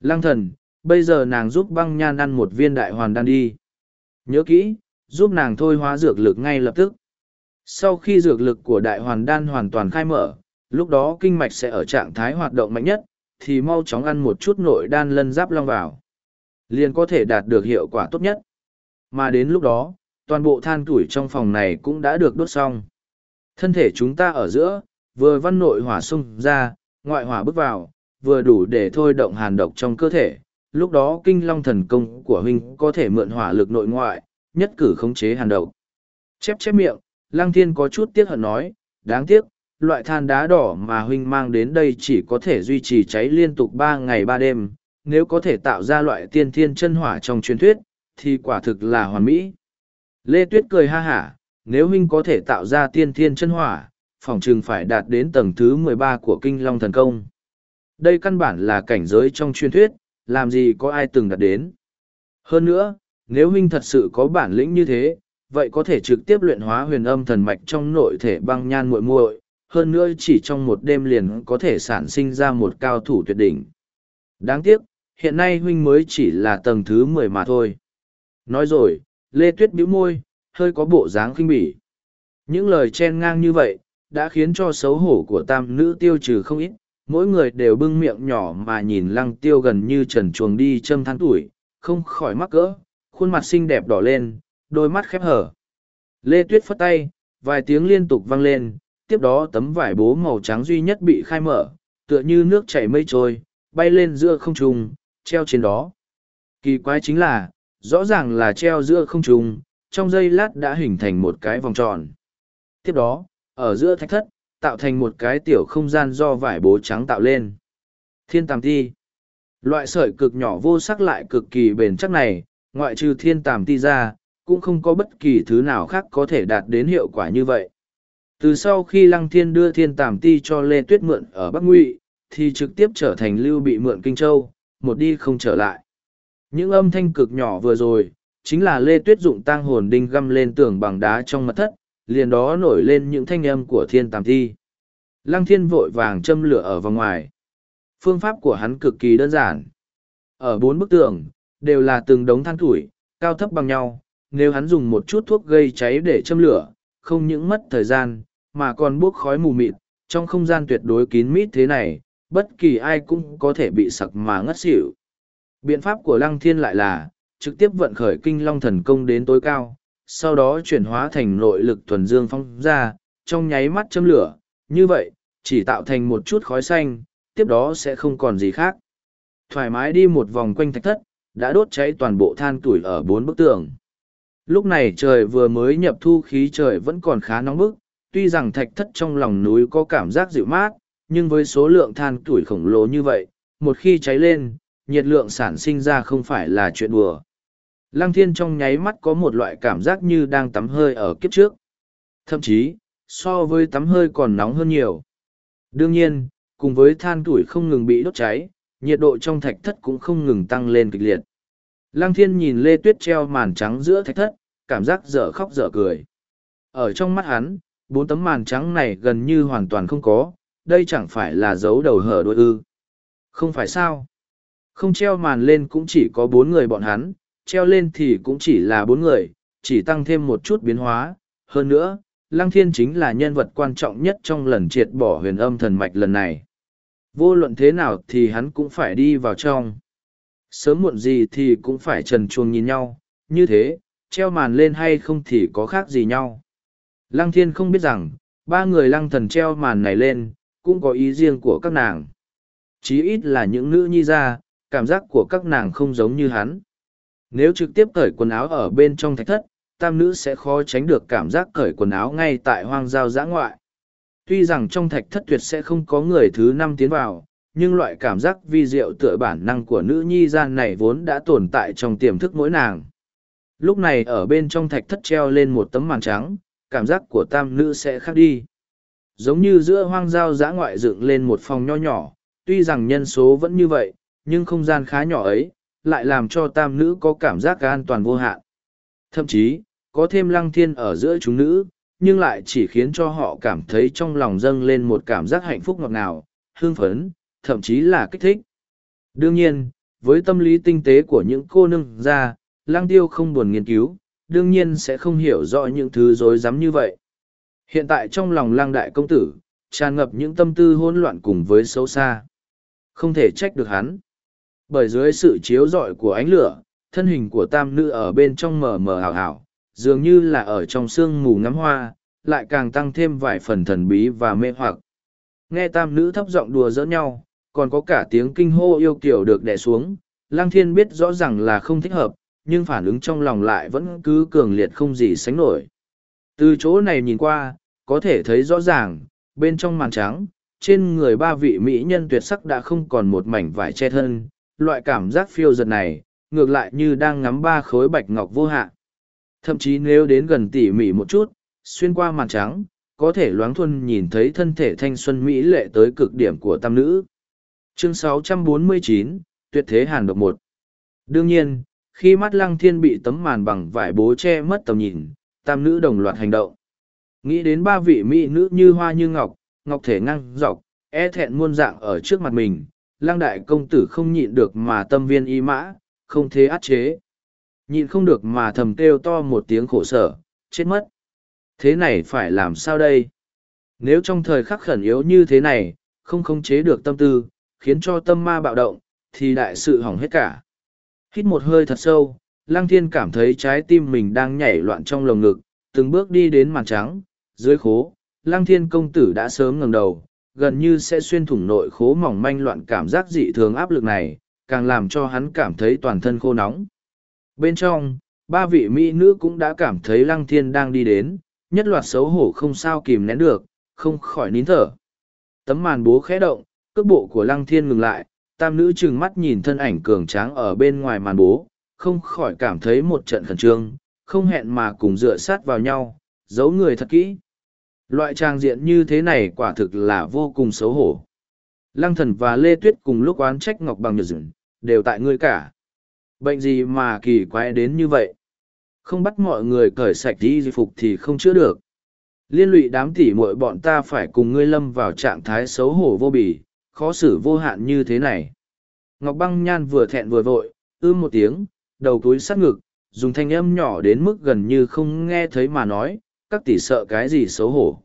Lăng thần, bây giờ nàng giúp băng nhan ăn một viên đại hoàn đan đi. Nhớ kỹ, giúp nàng thôi hóa dược lực ngay lập tức. Sau khi dược lực của đại hoàn đan hoàn toàn khai mở, lúc đó kinh mạch sẽ ở trạng thái hoạt động mạnh nhất, thì mau chóng ăn một chút nội đan lân giáp long vào. Liền có thể đạt được hiệu quả tốt nhất. Mà đến lúc đó, toàn bộ than tuổi trong phòng này cũng đã được đốt xong. Thân thể chúng ta ở giữa, vừa văn nội hỏa xung ra, ngoại hỏa bước vào, vừa đủ để thôi động hàn độc trong cơ thể. Lúc đó kinh long thần công của huynh có thể mượn hỏa lực nội ngoại, nhất cử khống chế hàn độc. Chép chép miệng, lăng thiên có chút tiếc hận nói, đáng tiếc, loại than đá đỏ mà huynh mang đến đây chỉ có thể duy trì cháy liên tục ba ngày ba đêm, nếu có thể tạo ra loại tiên thiên chân hỏa trong truyền thuyết, thì quả thực là hoàn mỹ. Lê Tuyết cười ha hả, nếu huynh có thể tạo ra tiên thiên chân hỏa, phòng chừng phải đạt đến tầng thứ mười ba của kinh long thần công. Đây căn bản là cảnh giới trong truyền thuyết, làm gì có ai từng đạt đến. Hơn nữa, nếu huynh thật sự có bản lĩnh như thế, vậy có thể trực tiếp luyện hóa huyền âm thần mạch trong nội thể băng nhan muội muội, hơn nữa chỉ trong một đêm liền có thể sản sinh ra một cao thủ tuyệt đỉnh. Đáng tiếc, hiện nay huynh mới chỉ là tầng thứ mười mà thôi. Nói rồi, Lê Tuyết bĩu môi, hơi có bộ dáng khinh bỉ. Những lời chen ngang như vậy, đã khiến cho xấu hổ của tam nữ tiêu trừ không ít, mỗi người đều bưng miệng nhỏ mà nhìn lăng tiêu gần như trần chuồng đi châm than tuổi, không khỏi mắc cỡ, khuôn mặt xinh đẹp đỏ lên, đôi mắt khép hở. Lê Tuyết phất tay, vài tiếng liên tục vang lên, tiếp đó tấm vải bố màu trắng duy nhất bị khai mở, tựa như nước chảy mây trôi, bay lên giữa không trung, treo trên đó. Kỳ quái chính là, rõ ràng là treo giữa không trung, trong giây lát đã hình thành một cái vòng tròn. Tiếp đó, ở giữa thạch thất, tạo thành một cái tiểu không gian do vải bố trắng tạo lên. Thiên tàm ti. Loại sợi cực nhỏ vô sắc lại cực kỳ bền chắc này, ngoại trừ thiên tàm ti ra, cũng không có bất kỳ thứ nào khác có thể đạt đến hiệu quả như vậy. Từ sau khi lăng thiên đưa thiên tàm ti cho lê tuyết mượn ở bắc ngụy, thì trực tiếp trở thành lưu bị mượn kinh châu, một đi không trở lại. Những âm thanh cực nhỏ vừa rồi, chính là lê tuyết dụng tang hồn đinh găm lên tường bằng đá trong mật thất, liền đó nổi lên những thanh âm của thiên tàm ti. Lăng thiên vội vàng châm lửa ở vòng ngoài. Phương pháp của hắn cực kỳ đơn giản. Ở bốn bức tường, đều là từng đống than thủi cao thấp bằng nhau nếu hắn dùng một chút thuốc gây cháy để châm lửa, không những mất thời gian, mà còn bốc khói mù mịt, trong không gian tuyệt đối kín mít thế này, bất kỳ ai cũng có thể bị sặc mà ngất xỉu. Biện pháp của Lăng Thiên lại là, trực tiếp vận khởi kinh long thần công đến tối cao, sau đó chuyển hóa thành nội lực thuần dương phong ra, trong nháy mắt châm lửa, như vậy, chỉ tạo thành một chút khói xanh, tiếp đó sẽ không còn gì khác. Thoải mái đi một vòng quanh thạch thất, đã đốt cháy toàn bộ than tuổi ở bốn bức tường. Lúc này trời vừa mới nhập thu khí trời vẫn còn khá nóng bức, tuy rằng thạch thất trong lòng núi có cảm giác dịu mát, nhưng với số lượng than tuổi khổng lồ như vậy, một khi cháy lên, nhiệt lượng sản sinh ra không phải là chuyện đùa. Lăng thiên trong nháy mắt có một loại cảm giác như đang tắm hơi ở kiếp trước. Thậm chí, so với tắm hơi còn nóng hơn nhiều. Đương nhiên, cùng với than tuổi không ngừng bị đốt cháy, nhiệt độ trong thạch thất cũng không ngừng tăng lên kịch liệt. Lăng thiên nhìn Lê Tuyết treo màn trắng giữa thạch thất, cảm giác dở khóc dở cười. Ở trong mắt hắn, bốn tấm màn trắng này gần như hoàn toàn không có, đây chẳng phải là dấu đầu hở đôi ư. Không phải sao? Không treo màn lên cũng chỉ có bốn người bọn hắn, treo lên thì cũng chỉ là bốn người, chỉ tăng thêm một chút biến hóa. Hơn nữa, Lăng Thiên chính là nhân vật quan trọng nhất trong lần triệt bỏ huyền âm thần mạch lần này. Vô luận thế nào thì hắn cũng phải đi vào trong. Sớm muộn gì thì cũng phải trần chuồng nhìn nhau, như thế, treo màn lên hay không thì có khác gì nhau. Lăng Thiên không biết rằng, ba người lăng thần treo màn này lên, cũng có ý riêng của các nàng. Chí ít là những nữ nhi ra, cảm giác của các nàng không giống như hắn. Nếu trực tiếp cởi quần áo ở bên trong thạch thất, tam nữ sẽ khó tránh được cảm giác cởi quần áo ngay tại hoang giao giã ngoại. Tuy rằng trong thạch thất tuyệt sẽ không có người thứ năm tiến vào, nhưng loại cảm giác vi diệu tựa bản năng của nữ nhi gian này vốn đã tồn tại trong tiềm thức mỗi nàng. Lúc này ở bên trong thạch thất treo lên một tấm màn trắng, cảm giác của tam nữ sẽ khác đi. Giống như giữa hoang giao giã ngoại dựng lên một phòng nho nhỏ, tuy rằng nhân số vẫn như vậy, nhưng không gian khá nhỏ ấy, lại làm cho tam nữ có cảm giác an toàn vô hạn. Thậm chí, có thêm lăng thiên ở giữa chúng nữ, nhưng lại chỉ khiến cho họ cảm thấy trong lòng dâng lên một cảm giác hạnh phúc ngọt ngào, hương phấn, thậm chí là kích thích. Đương nhiên, với tâm lý tinh tế của những cô nương ra, lăng tiêu không buồn nghiên cứu, đương nhiên sẽ không hiểu rõ những thứ dối rắm như vậy. Hiện tại trong lòng lăng đại công tử, tràn ngập những tâm tư hỗn loạn cùng với xấu xa. Không thể trách được hắn. Bởi dưới sự chiếu rọi của ánh lửa, thân hình của tam nữ ở bên trong mờ mờ hào hào, dường như là ở trong sương mù ngắm hoa, lại càng tăng thêm vài phần thần bí và mê hoặc. Nghe tam nữ thấp giọng đùa giỡn nhau, còn có cả tiếng kinh hô yêu kiểu được đè xuống, Lăng Thiên biết rõ ràng là không thích hợp, nhưng phản ứng trong lòng lại vẫn cứ cường liệt không gì sánh nổi. Từ chỗ này nhìn qua, có thể thấy rõ ràng, bên trong màn trắng, trên người ba vị mỹ nhân tuyệt sắc đã không còn một mảnh vải che thân, loại cảm giác phiêu giật này, ngược lại như đang ngắm ba khối bạch ngọc vô hạn. Thậm chí nếu đến gần tỉ mỉ một chút, xuyên qua màn trắng, có thể loáng thuần nhìn thấy thân thể thanh xuân mỹ lệ tới cực điểm của tam nữ. Chương 649, Tuyệt thế hàn độc một. Đương nhiên, khi mắt lăng thiên bị tấm màn bằng vải bố che mất tầm nhìn, tam nữ đồng loạt hành động. Nghĩ đến ba vị mỹ nữ như hoa như ngọc, ngọc thể ngang dọc, e thẹn muôn dạng ở trước mặt mình, lăng đại công tử không nhịn được mà tâm viên y mã, không thế át chế. Nhịn không được mà thầm kêu to một tiếng khổ sở, chết mất. Thế này phải làm sao đây? Nếu trong thời khắc khẩn yếu như thế này, không khống chế được tâm tư, khiến cho tâm ma bạo động, thì đại sự hỏng hết cả. Hít một hơi thật sâu, Lăng Thiên cảm thấy trái tim mình đang nhảy loạn trong lồng ngực, từng bước đi đến màn trắng, dưới khố, Lăng Thiên công tử đã sớm ngẩng đầu, gần như sẽ xuyên thủng nội khố mỏng manh loạn cảm giác dị thường áp lực này, càng làm cho hắn cảm thấy toàn thân khô nóng. Bên trong, ba vị mỹ nữ cũng đã cảm thấy Lăng Thiên đang đi đến, nhất loạt xấu hổ không sao kìm nén được, không khỏi nín thở. Tấm màn bố khẽ động, cước bộ của Lăng Thiên ngừng lại, tam nữ trừng mắt nhìn thân ảnh cường tráng ở bên ngoài màn bố, không khỏi cảm thấy một trận khẩn trương, không hẹn mà cùng dựa sát vào nhau, giấu người thật kỹ. Loại trang diện như thế này quả thực là vô cùng xấu hổ. Lăng thần và Lê Tuyết cùng lúc oán trách Ngọc Bằng nhật dừng, đều tại ngươi cả. Bệnh gì mà kỳ quái đến như vậy? Không bắt mọi người cởi sạch đi phục thì không chữa được. Liên lụy đám tỉ muội bọn ta phải cùng ngươi lâm vào trạng thái xấu hổ vô bỉ khó xử vô hạn như thế này. Ngọc băng nhan vừa thẹn vừa vội, ưm một tiếng, đầu túi sát ngực, dùng thanh âm nhỏ đến mức gần như không nghe thấy mà nói, các tỷ sợ cái gì xấu hổ.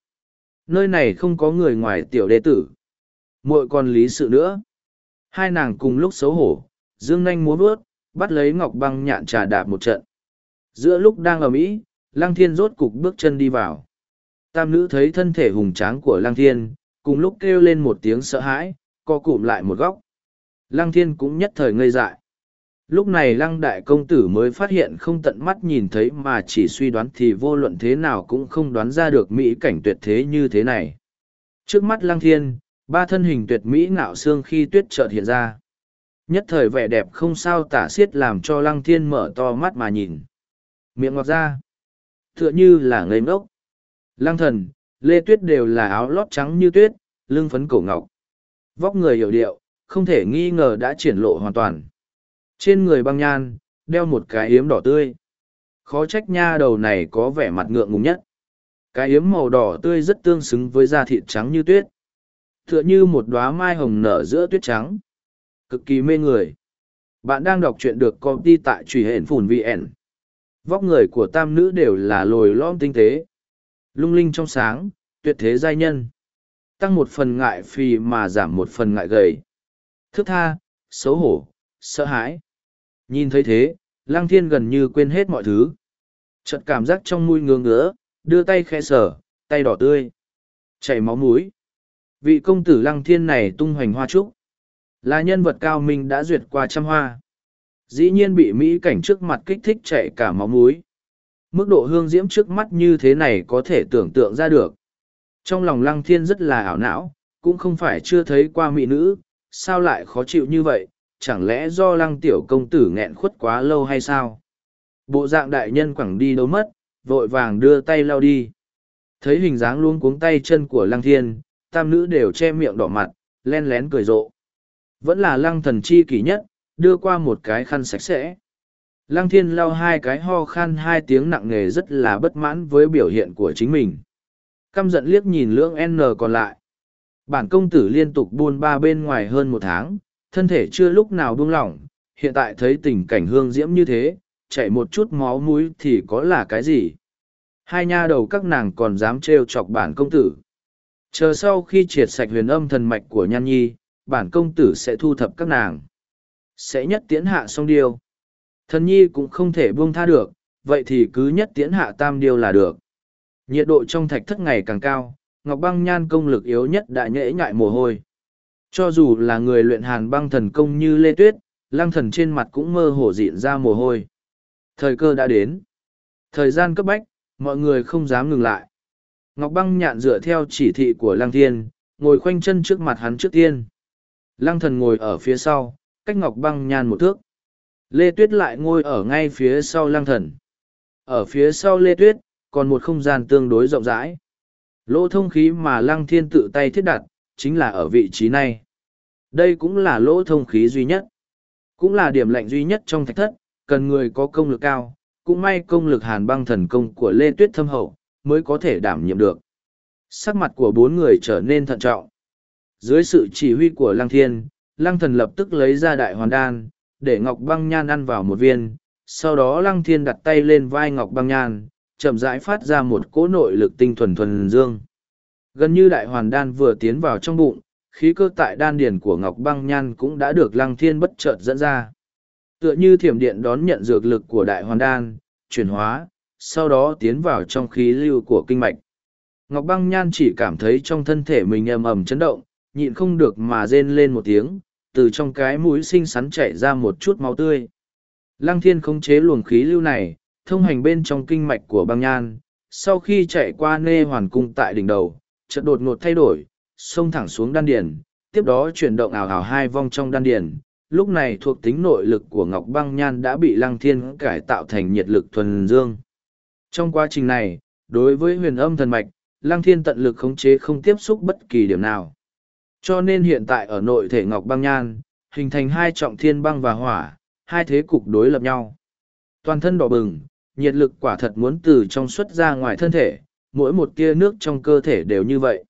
Nơi này không có người ngoài tiểu đệ tử. muội còn lý sự nữa. Hai nàng cùng lúc xấu hổ, dương nanh múa bước, bắt lấy ngọc băng nhạn trà đạp một trận. Giữa lúc đang ở mỹ, lăng thiên rốt cục bước chân đi vào. Tam nữ thấy thân thể hùng tráng của lăng thiên, cùng lúc kêu lên một tiếng sợ hãi, co cụm lại một góc. Lăng thiên cũng nhất thời ngây dại. Lúc này lăng đại công tử mới phát hiện không tận mắt nhìn thấy mà chỉ suy đoán thì vô luận thế nào cũng không đoán ra được mỹ cảnh tuyệt thế như thế này. Trước mắt lăng thiên, ba thân hình tuyệt mỹ ngạo xương khi tuyết chợt hiện ra. Nhất thời vẻ đẹp không sao tả xiết làm cho lăng thiên mở to mắt mà nhìn. Miệng ngọt ra. Tựa như là ngây ngốc. Lăng thần, lê tuyết đều là áo lót trắng như tuyết, lưng phấn cổ ngọc. Vóc người hiểu điệu, không thể nghi ngờ đã triển lộ hoàn toàn. Trên người băng nhan, đeo một cái yếm đỏ tươi. Khó trách nha đầu này có vẻ mặt ngượng ngùng nhất. Cái yếm màu đỏ tươi rất tương xứng với da thịt trắng như tuyết. Tựa như một đóa mai hồng nở giữa tuyết trắng. Cực kỳ mê người. Bạn đang đọc truyện được công ty tại truy hển phùn VN. Vóc người của tam nữ đều là lồi lõm tinh tế. Lung linh trong sáng, tuyệt thế giai nhân. Tăng một phần ngại phì mà giảm một phần ngại gầy. Thức tha, xấu hổ, sợ hãi. Nhìn thấy thế, Lăng Thiên gần như quên hết mọi thứ. Chợt cảm giác trong mũi ngứa ngứa, đưa tay khẽ sở, tay đỏ tươi. Chảy máu mũi. Vị công tử Lăng Thiên này tung hoành hoa trúc. Là nhân vật cao minh đã duyệt qua trăm hoa. Dĩ nhiên bị Mỹ cảnh trước mặt kích thích chạy cả máu mũi. Mức độ hương diễm trước mắt như thế này có thể tưởng tượng ra được. Trong lòng Lăng Thiên rất là ảo não, cũng không phải chưa thấy qua mỹ nữ, sao lại khó chịu như vậy, chẳng lẽ do lăng tiểu công tử nghẹn khuất quá lâu hay sao? Bộ dạng đại nhân quẳng đi đâu mất, vội vàng đưa tay lao đi. Thấy hình dáng luôn cuống tay chân của lăng thiên, tam nữ đều che miệng đỏ mặt, len lén cười rộ. Vẫn là lăng thần chi kỷ nhất, đưa qua một cái khăn sạch sẽ. Lăng thiên lao hai cái ho khan hai tiếng nặng nề rất là bất mãn với biểu hiện của chính mình. Căm giận liếc nhìn lưỡng N còn lại. Bản công tử liên tục buôn ba bên ngoài hơn một tháng, thân thể chưa lúc nào buông lỏng, hiện tại thấy tình cảnh hương diễm như thế, chạy một chút máu mũi thì có là cái gì? Hai nha đầu các nàng còn dám trêu chọc bản công tử. Chờ sau khi triệt sạch huyền âm thần mạch của Nhan Nhi, bản công tử sẽ thu thập các nàng. Sẽ nhất tiến hạ song điêu. Thần Nhi cũng không thể buông tha được, vậy thì cứ nhất tiến hạ tam điêu là được. Nhiệt độ trong thạch thất ngày càng cao, Ngọc Băng Nhan công lực yếu nhất đã nhễ nhại mồ hôi. Cho dù là người luyện hàn băng thần công như Lê Tuyết, lăng thần trên mặt cũng mơ hồ dịn ra mồ hôi. Thời cơ đã đến. Thời gian cấp bách, mọi người không dám ngừng lại. Ngọc băng nhạn dựa theo chỉ thị của lăng thiên, ngồi khoanh chân trước mặt hắn trước tiên. Lăng thần ngồi ở phía sau, cách ngọc băng nhan một thước. Lê Tuyết lại ngồi ở ngay phía sau lăng thần. Ở phía sau Lê Tuyết, còn một không gian tương đối rộng rãi. Lỗ thông khí mà lăng thiên tự tay thiết đặt, chính là ở vị trí này. Đây cũng là lỗ thông khí duy nhất. Cũng là điểm lạnh duy nhất trong thạch thất, cần người có công lực cao, cũng may công lực hàn băng thần công của Lê Tuyết thâm hậu, mới có thể đảm nhiệm được. Sắc mặt của bốn người trở nên thận trọng. Dưới sự chỉ huy của Lăng Thiên, Lăng Thần lập tức lấy ra đại hoàn đan, để Ngọc Băng Nhan ăn vào một viên. Sau đó Lăng Thiên đặt tay lên vai Ngọc Băng Nhan, chậm rãi phát ra một cỗ nội lực tinh thuần thuần dương. Gần như đại hoàn đan vừa tiến vào trong bụng, khí cơ tại đan điền của Ngọc Băng Nhan cũng đã được Lăng Thiên bất chợt dẫn ra. Tựa như thiểm điện đón nhận dược lực của đại hoàn đan, chuyển hóa, sau đó tiến vào trong khí lưu của kinh mạch. Ngọc Băng Nhan chỉ cảm thấy trong thân thể mình ầm ầm chấn động, nhịn không được mà rên lên một tiếng, từ trong cái mũi xinh xắn chảy ra một chút máu tươi. Lăng Thiên khống chế luồng khí lưu này, thông hành bên trong kinh mạch của băng nhan, sau khi chạy qua nê hoàn cung tại đỉnh đầu, chợt đột ngột thay đổi, xông thẳng xuống đan điền, tiếp đó chuyển động ảo ảo hai vong trong đan điền. Lúc này thuộc tính nội lực của Ngọc Băng Nhan đã bị Lăng Thiên cải tạo thành nhiệt lực thuần dương. Trong quá trình này, đối với huyền âm thần mạch, Lăng Thiên tận lực khống chế không tiếp xúc bất kỳ điểm nào. Cho nên hiện tại ở nội thể Ngọc Băng Nhan, hình thành hai trọng thiên băng và hỏa, hai thế cục đối lập nhau. Toàn thân đỏ bừng, nhiệt lực quả thật muốn từ trong xuất ra ngoài thân thể, mỗi một tia nước trong cơ thể đều như vậy.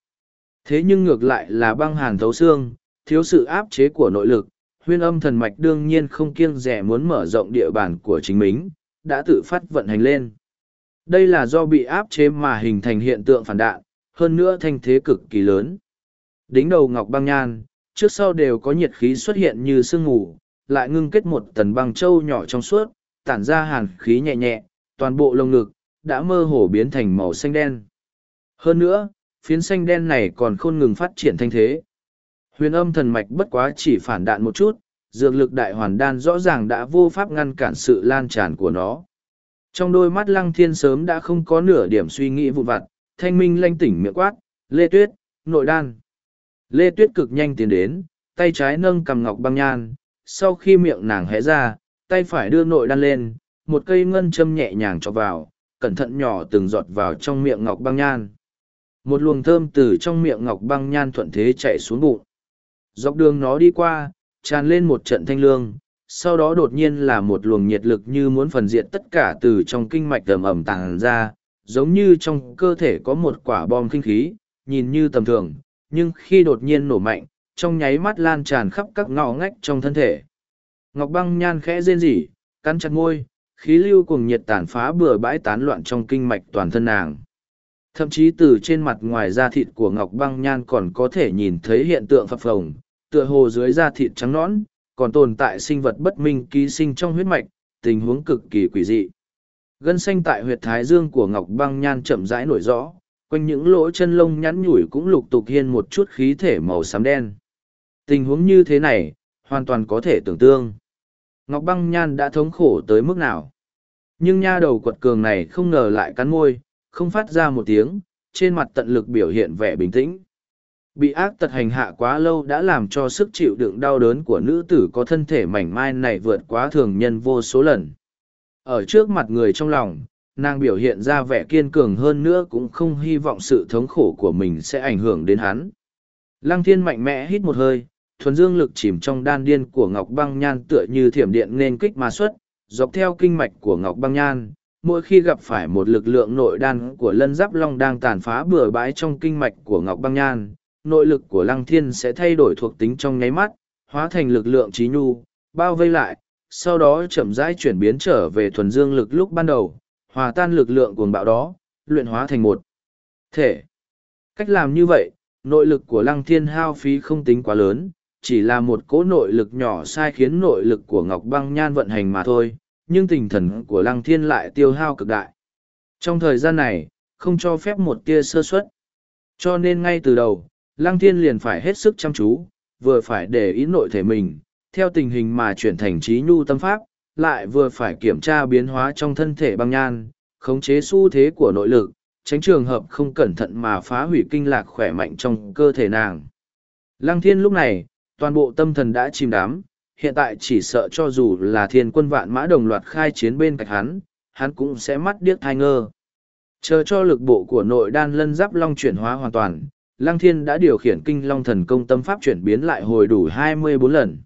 Thế nhưng ngược lại là băng hàn thấu xương, thiếu sự áp chế của nội lực, huyên âm thần mạch đương nhiên không kiêng rẻ muốn mở rộng địa bàn của chính mình, đã tự phát vận hành lên. Đây là do bị áp chế mà hình thành hiện tượng phản đạn, hơn nữa thanh thế cực kỳ lớn. Đính đầu ngọc băng nhan, trước sau đều có nhiệt khí xuất hiện như sương ngủ, lại ngưng kết một tần băng châu nhỏ trong suốt, tản ra hàn khí nhẹ nhẹ, toàn bộ lồng ngực, đã mơ hồ biến thành màu xanh đen. Hơn nữa, phiến xanh đen này còn không ngừng phát triển thanh thế. Huyền âm thần mạch bất quá chỉ phản đạn một chút, dược lực đại hoàn đan rõ ràng đã vô pháp ngăn cản sự lan tràn của nó. Trong đôi mắt lăng thiên sớm đã không có nửa điểm suy nghĩ vụn vặt, thanh minh lanh tỉnh miệng quát, lê tuyết, nội đan. Lê tuyết cực nhanh tiến đến, tay trái nâng cầm ngọc băng nhan, sau khi miệng nàng hé ra, tay phải đưa nội đan lên, một cây ngân châm nhẹ nhàng cho vào, cẩn thận nhỏ từng giọt vào trong miệng ngọc băng nhan. Một luồng thơm từ trong miệng ngọc băng nhan thuận thế chạy xuống bụng. Dọc đường nó đi qua, tràn lên một trận thanh lương, sau đó đột nhiên là một luồng nhiệt lực như muốn phần diện tất cả từ trong kinh mạch ẩm ẩm tàng ra, giống như trong cơ thể có một quả bom kinh khí, nhìn như tầm thường, nhưng khi đột nhiên nổ mạnh, trong nháy mắt lan tràn khắp các ngõ ngách trong thân thể. Ngọc băng nhan khẽ rên rỉ, cắn chặt môi, khí lưu cùng nhiệt tàn phá bừa bãi tán loạn trong kinh mạch toàn thân nàng. Thậm chí từ trên mặt ngoài da thịt của Ngọc băng nhan còn có thể nhìn thấy hiện tượng phập phồng, tựa hồ dưới da thịt trắng nõn, còn tồn tại sinh vật bất minh ký sinh trong huyết mạch, tình huống cực kỳ quỷ dị. Gân xanh tại huyệt thái dương của Ngọc băng nhan chậm rãi nổi rõ, quanh những lỗ chân lông nhắn nhủi cũng lục tục hiên một chút khí thể màu xám đen. Tình huống như thế này, hoàn toàn có thể tưởng tượng. Ngọc băng nhan đã thống khổ tới mức nào. Nhưng nha đầu quật cường này không ngờ lại cắn môi, không phát ra một tiếng, trên mặt tận lực biểu hiện vẻ bình tĩnh. Bị ác tật hành hạ quá lâu đã làm cho sức chịu đựng đau đớn của nữ tử có thân thể mảnh mai này vượt quá thường nhân vô số lần. Ở trước mặt người trong lòng, nàng biểu hiện ra vẻ kiên cường hơn nữa cũng không hy vọng sự thống khổ của mình sẽ ảnh hưởng đến hắn. Lăng thiên mạnh mẽ hít một hơi, thuần dương lực chìm trong đan điên của ngọc băng nhan tựa như thiểm điện nên kích mà xuất, dọc theo kinh mạch của ngọc băng nhan. Mỗi khi gặp phải một lực lượng nội đan của lân giáp long đang tàn phá bừa bãi trong kinh mạch của ngọc băng nhan, nội lực của lăng thiên sẽ thay đổi thuộc tính trong nháy mắt, hóa thành lực lượng trí nhu, bao vây lại, sau đó chậm rãi chuyển biến trở về thuần dương lực lúc ban đầu, hòa tan lực lượng cuồng bạo đó, luyện hóa thành một thể. Cách làm như vậy, nội lực của lăng thiên hao phí không tính quá lớn, chỉ là một cỗ nội lực nhỏ sai khiến nội lực của Ngọc Băng Nhan vận hành mà thôi, nhưng tinh thần của lăng thiên lại tiêu hao cực đại. Trong thời gian này, không cho phép một tia sơ suất. Cho nên ngay từ đầu, lăng thiên liền phải hết sức chăm chú, vừa phải để ý nội thể mình, theo tình hình mà chuyển thành trí nhu tâm pháp, lại vừa phải kiểm tra biến hóa trong thân thể băng nhan, khống chế xu thế của nội lực, tránh trường hợp không cẩn thận mà phá hủy kinh lạc khỏe mạnh trong cơ thể nàng. Lăng thiên lúc này, toàn bộ tâm thần đã chìm đắm, hiện tại chỉ sợ cho dù là thiên quân vạn mã đồng loạt khai chiến bên cạnh hắn, hắn cũng sẽ mắt điếc thai ngơ. Chờ cho lực bộ của nội đan lân giáp long chuyển hóa hoàn toàn, Lăng Thiên đã điều khiển kinh long thần công tâm pháp chuyển biến lại hồi đủ 24 lần.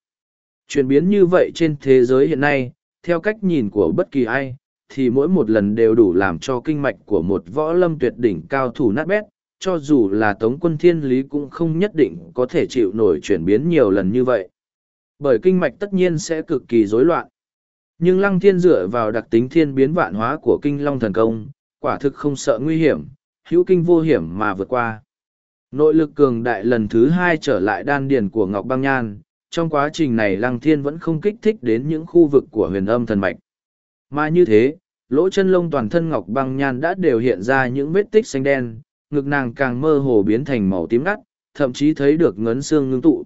Chuyển biến như vậy trên thế giới hiện nay, theo cách nhìn của bất kỳ ai, thì mỗi một lần đều đủ làm cho kinh mạch của một võ lâm tuyệt đỉnh cao thủ nát bét, cho dù là tống quân thiên lý cũng không nhất định có thể chịu nổi chuyển biến nhiều lần như vậy. Bởi kinh mạch tất nhiên sẽ cực kỳ rối loạn. Nhưng lăng thiên dựa vào đặc tính thiên biến vạn hóa của kinh long thần công, quả thực không sợ nguy hiểm, hữu kinh vô hiểm mà vượt qua. Nội lực cường đại lần thứ hai trở lại đan điền của Ngọc Băng Nhan, trong quá trình này Lăng Thiên vẫn không kích thích đến những khu vực của huyền âm thần mạch. Mà như thế, lỗ chân lông toàn thân Ngọc Băng Nhan đã đều hiện ra những vết tích xanh đen, ngực nàng càng mơ hồ biến thành màu tím ngắt, thậm chí thấy được ngấn xương ngưng tụ.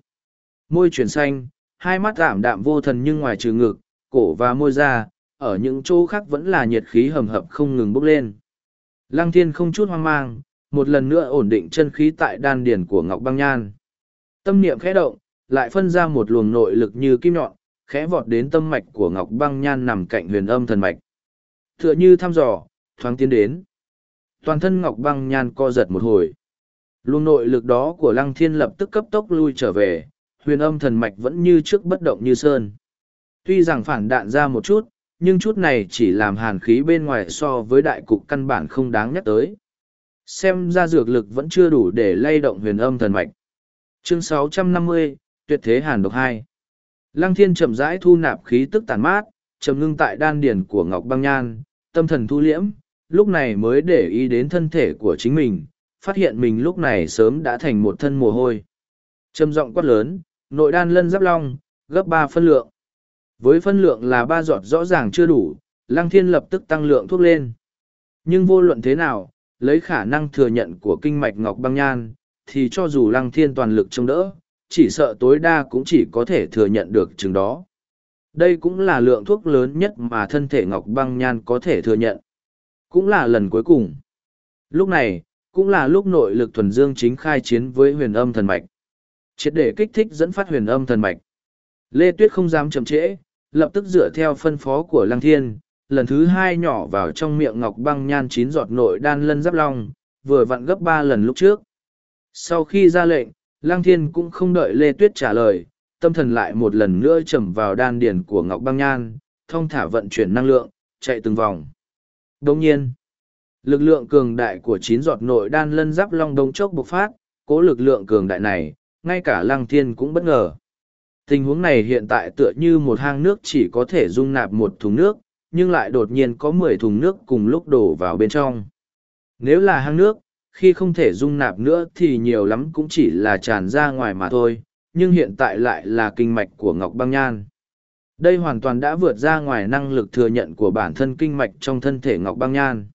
Môi chuyển xanh, hai mắt ảm đạm vô thần nhưng ngoài trừ ngực, cổ và môi ra, ở những chỗ khác vẫn là nhiệt khí hầm hập không ngừng bốc lên. Lăng thiên không chút hoang mang, một lần nữa ổn định chân khí tại đan điển của Ngọc Băng Nhan. Tâm niệm khẽ động, lại phân ra một luồng nội lực như kim nhọn, khẽ vọt đến tâm mạch của Ngọc Băng Nhan nằm cạnh huyền âm thần mạch. Tựa như thăm dò, thoáng tiến đến toàn thân ngọc băng nhan co giật một hồi. Luồng nội lực đó của lăng thiên lập tức cấp tốc lui trở về huyền âm thần mạch vẫn như trước bất động như sơn. Tuy rằng phản đạn ra một chút nhưng chút này chỉ làm hàn khí bên ngoài so với đại cục căn bản không đáng nhắc tới. Xem ra dược lực vẫn chưa đủ để lay động huyền âm thần mạch. Chương 650, tuyệt thế hàn độc hai. Lăng thiên chậm rãi thu nạp khí tức tàn mát trầm ngưng tại đan điển của Ngọc Băng Nhan, tâm thần thu liễm, lúc này mới để ý đến thân thể của chính mình, phát hiện mình lúc này sớm đã thành một thân mồ hôi. Trầm giọng quát lớn, nội đan lân giáp long, gấp ba phân lượng. Với phân lượng là ba giọt rõ ràng chưa đủ, Lăng Thiên lập tức tăng lượng thuốc lên. Nhưng vô luận thế nào, lấy khả năng thừa nhận của kinh mạch Ngọc Băng Nhan, thì cho dù Lăng Thiên toàn lực chống đỡ, chỉ sợ tối đa cũng chỉ có thể thừa nhận được chừng đó. Đây cũng là lượng thuốc lớn nhất mà thân thể Ngọc Băng Nhan có thể thừa nhận. Cũng là lần cuối cùng. Lúc này, cũng là lúc nội lực thuần dương chính khai chiến với huyền âm thần mạch. Triệt để kích thích dẫn phát huyền âm thần mạch. Lê Tuyết không dám chậm trễ, lập tức dựa theo phân phó của Lăng Thiên, lần thứ hai nhỏ vào trong miệng Ngọc Băng Nhan chín giọt nội đan lân giáp long, vừa vặn gấp ba lần lúc trước. Sau khi ra lệnh, Lăng Thiên cũng không đợi Lê Tuyết trả lời, tâm thần lại một lần nữa trầm vào đan điền của Ngọc Băng Nhan, thông thả vận chuyển năng lượng, chạy từng vòng. Đồng nhiên, lực lượng cường đại của chín giọt nội đan lân giáp long đông chốc bộc phát, cố lực lượng cường đại này, ngay cả Lăng Thiên cũng bất ngờ. Tình huống này hiện tại tựa như một hang nước chỉ có thể dung nạp một thùng nước, nhưng lại đột nhiên có mười thùng nước cùng lúc đổ vào bên trong. Nếu là hang nước, khi không thể dung nạp nữa thì nhiều lắm cũng chỉ là tràn ra ngoài mà thôi, nhưng hiện tại lại là kinh mạch của Ngọc Băng Nhan. Đây hoàn toàn đã vượt ra ngoài năng lực thừa nhận của bản thân kinh mạch trong thân thể Ngọc Băng Nhan.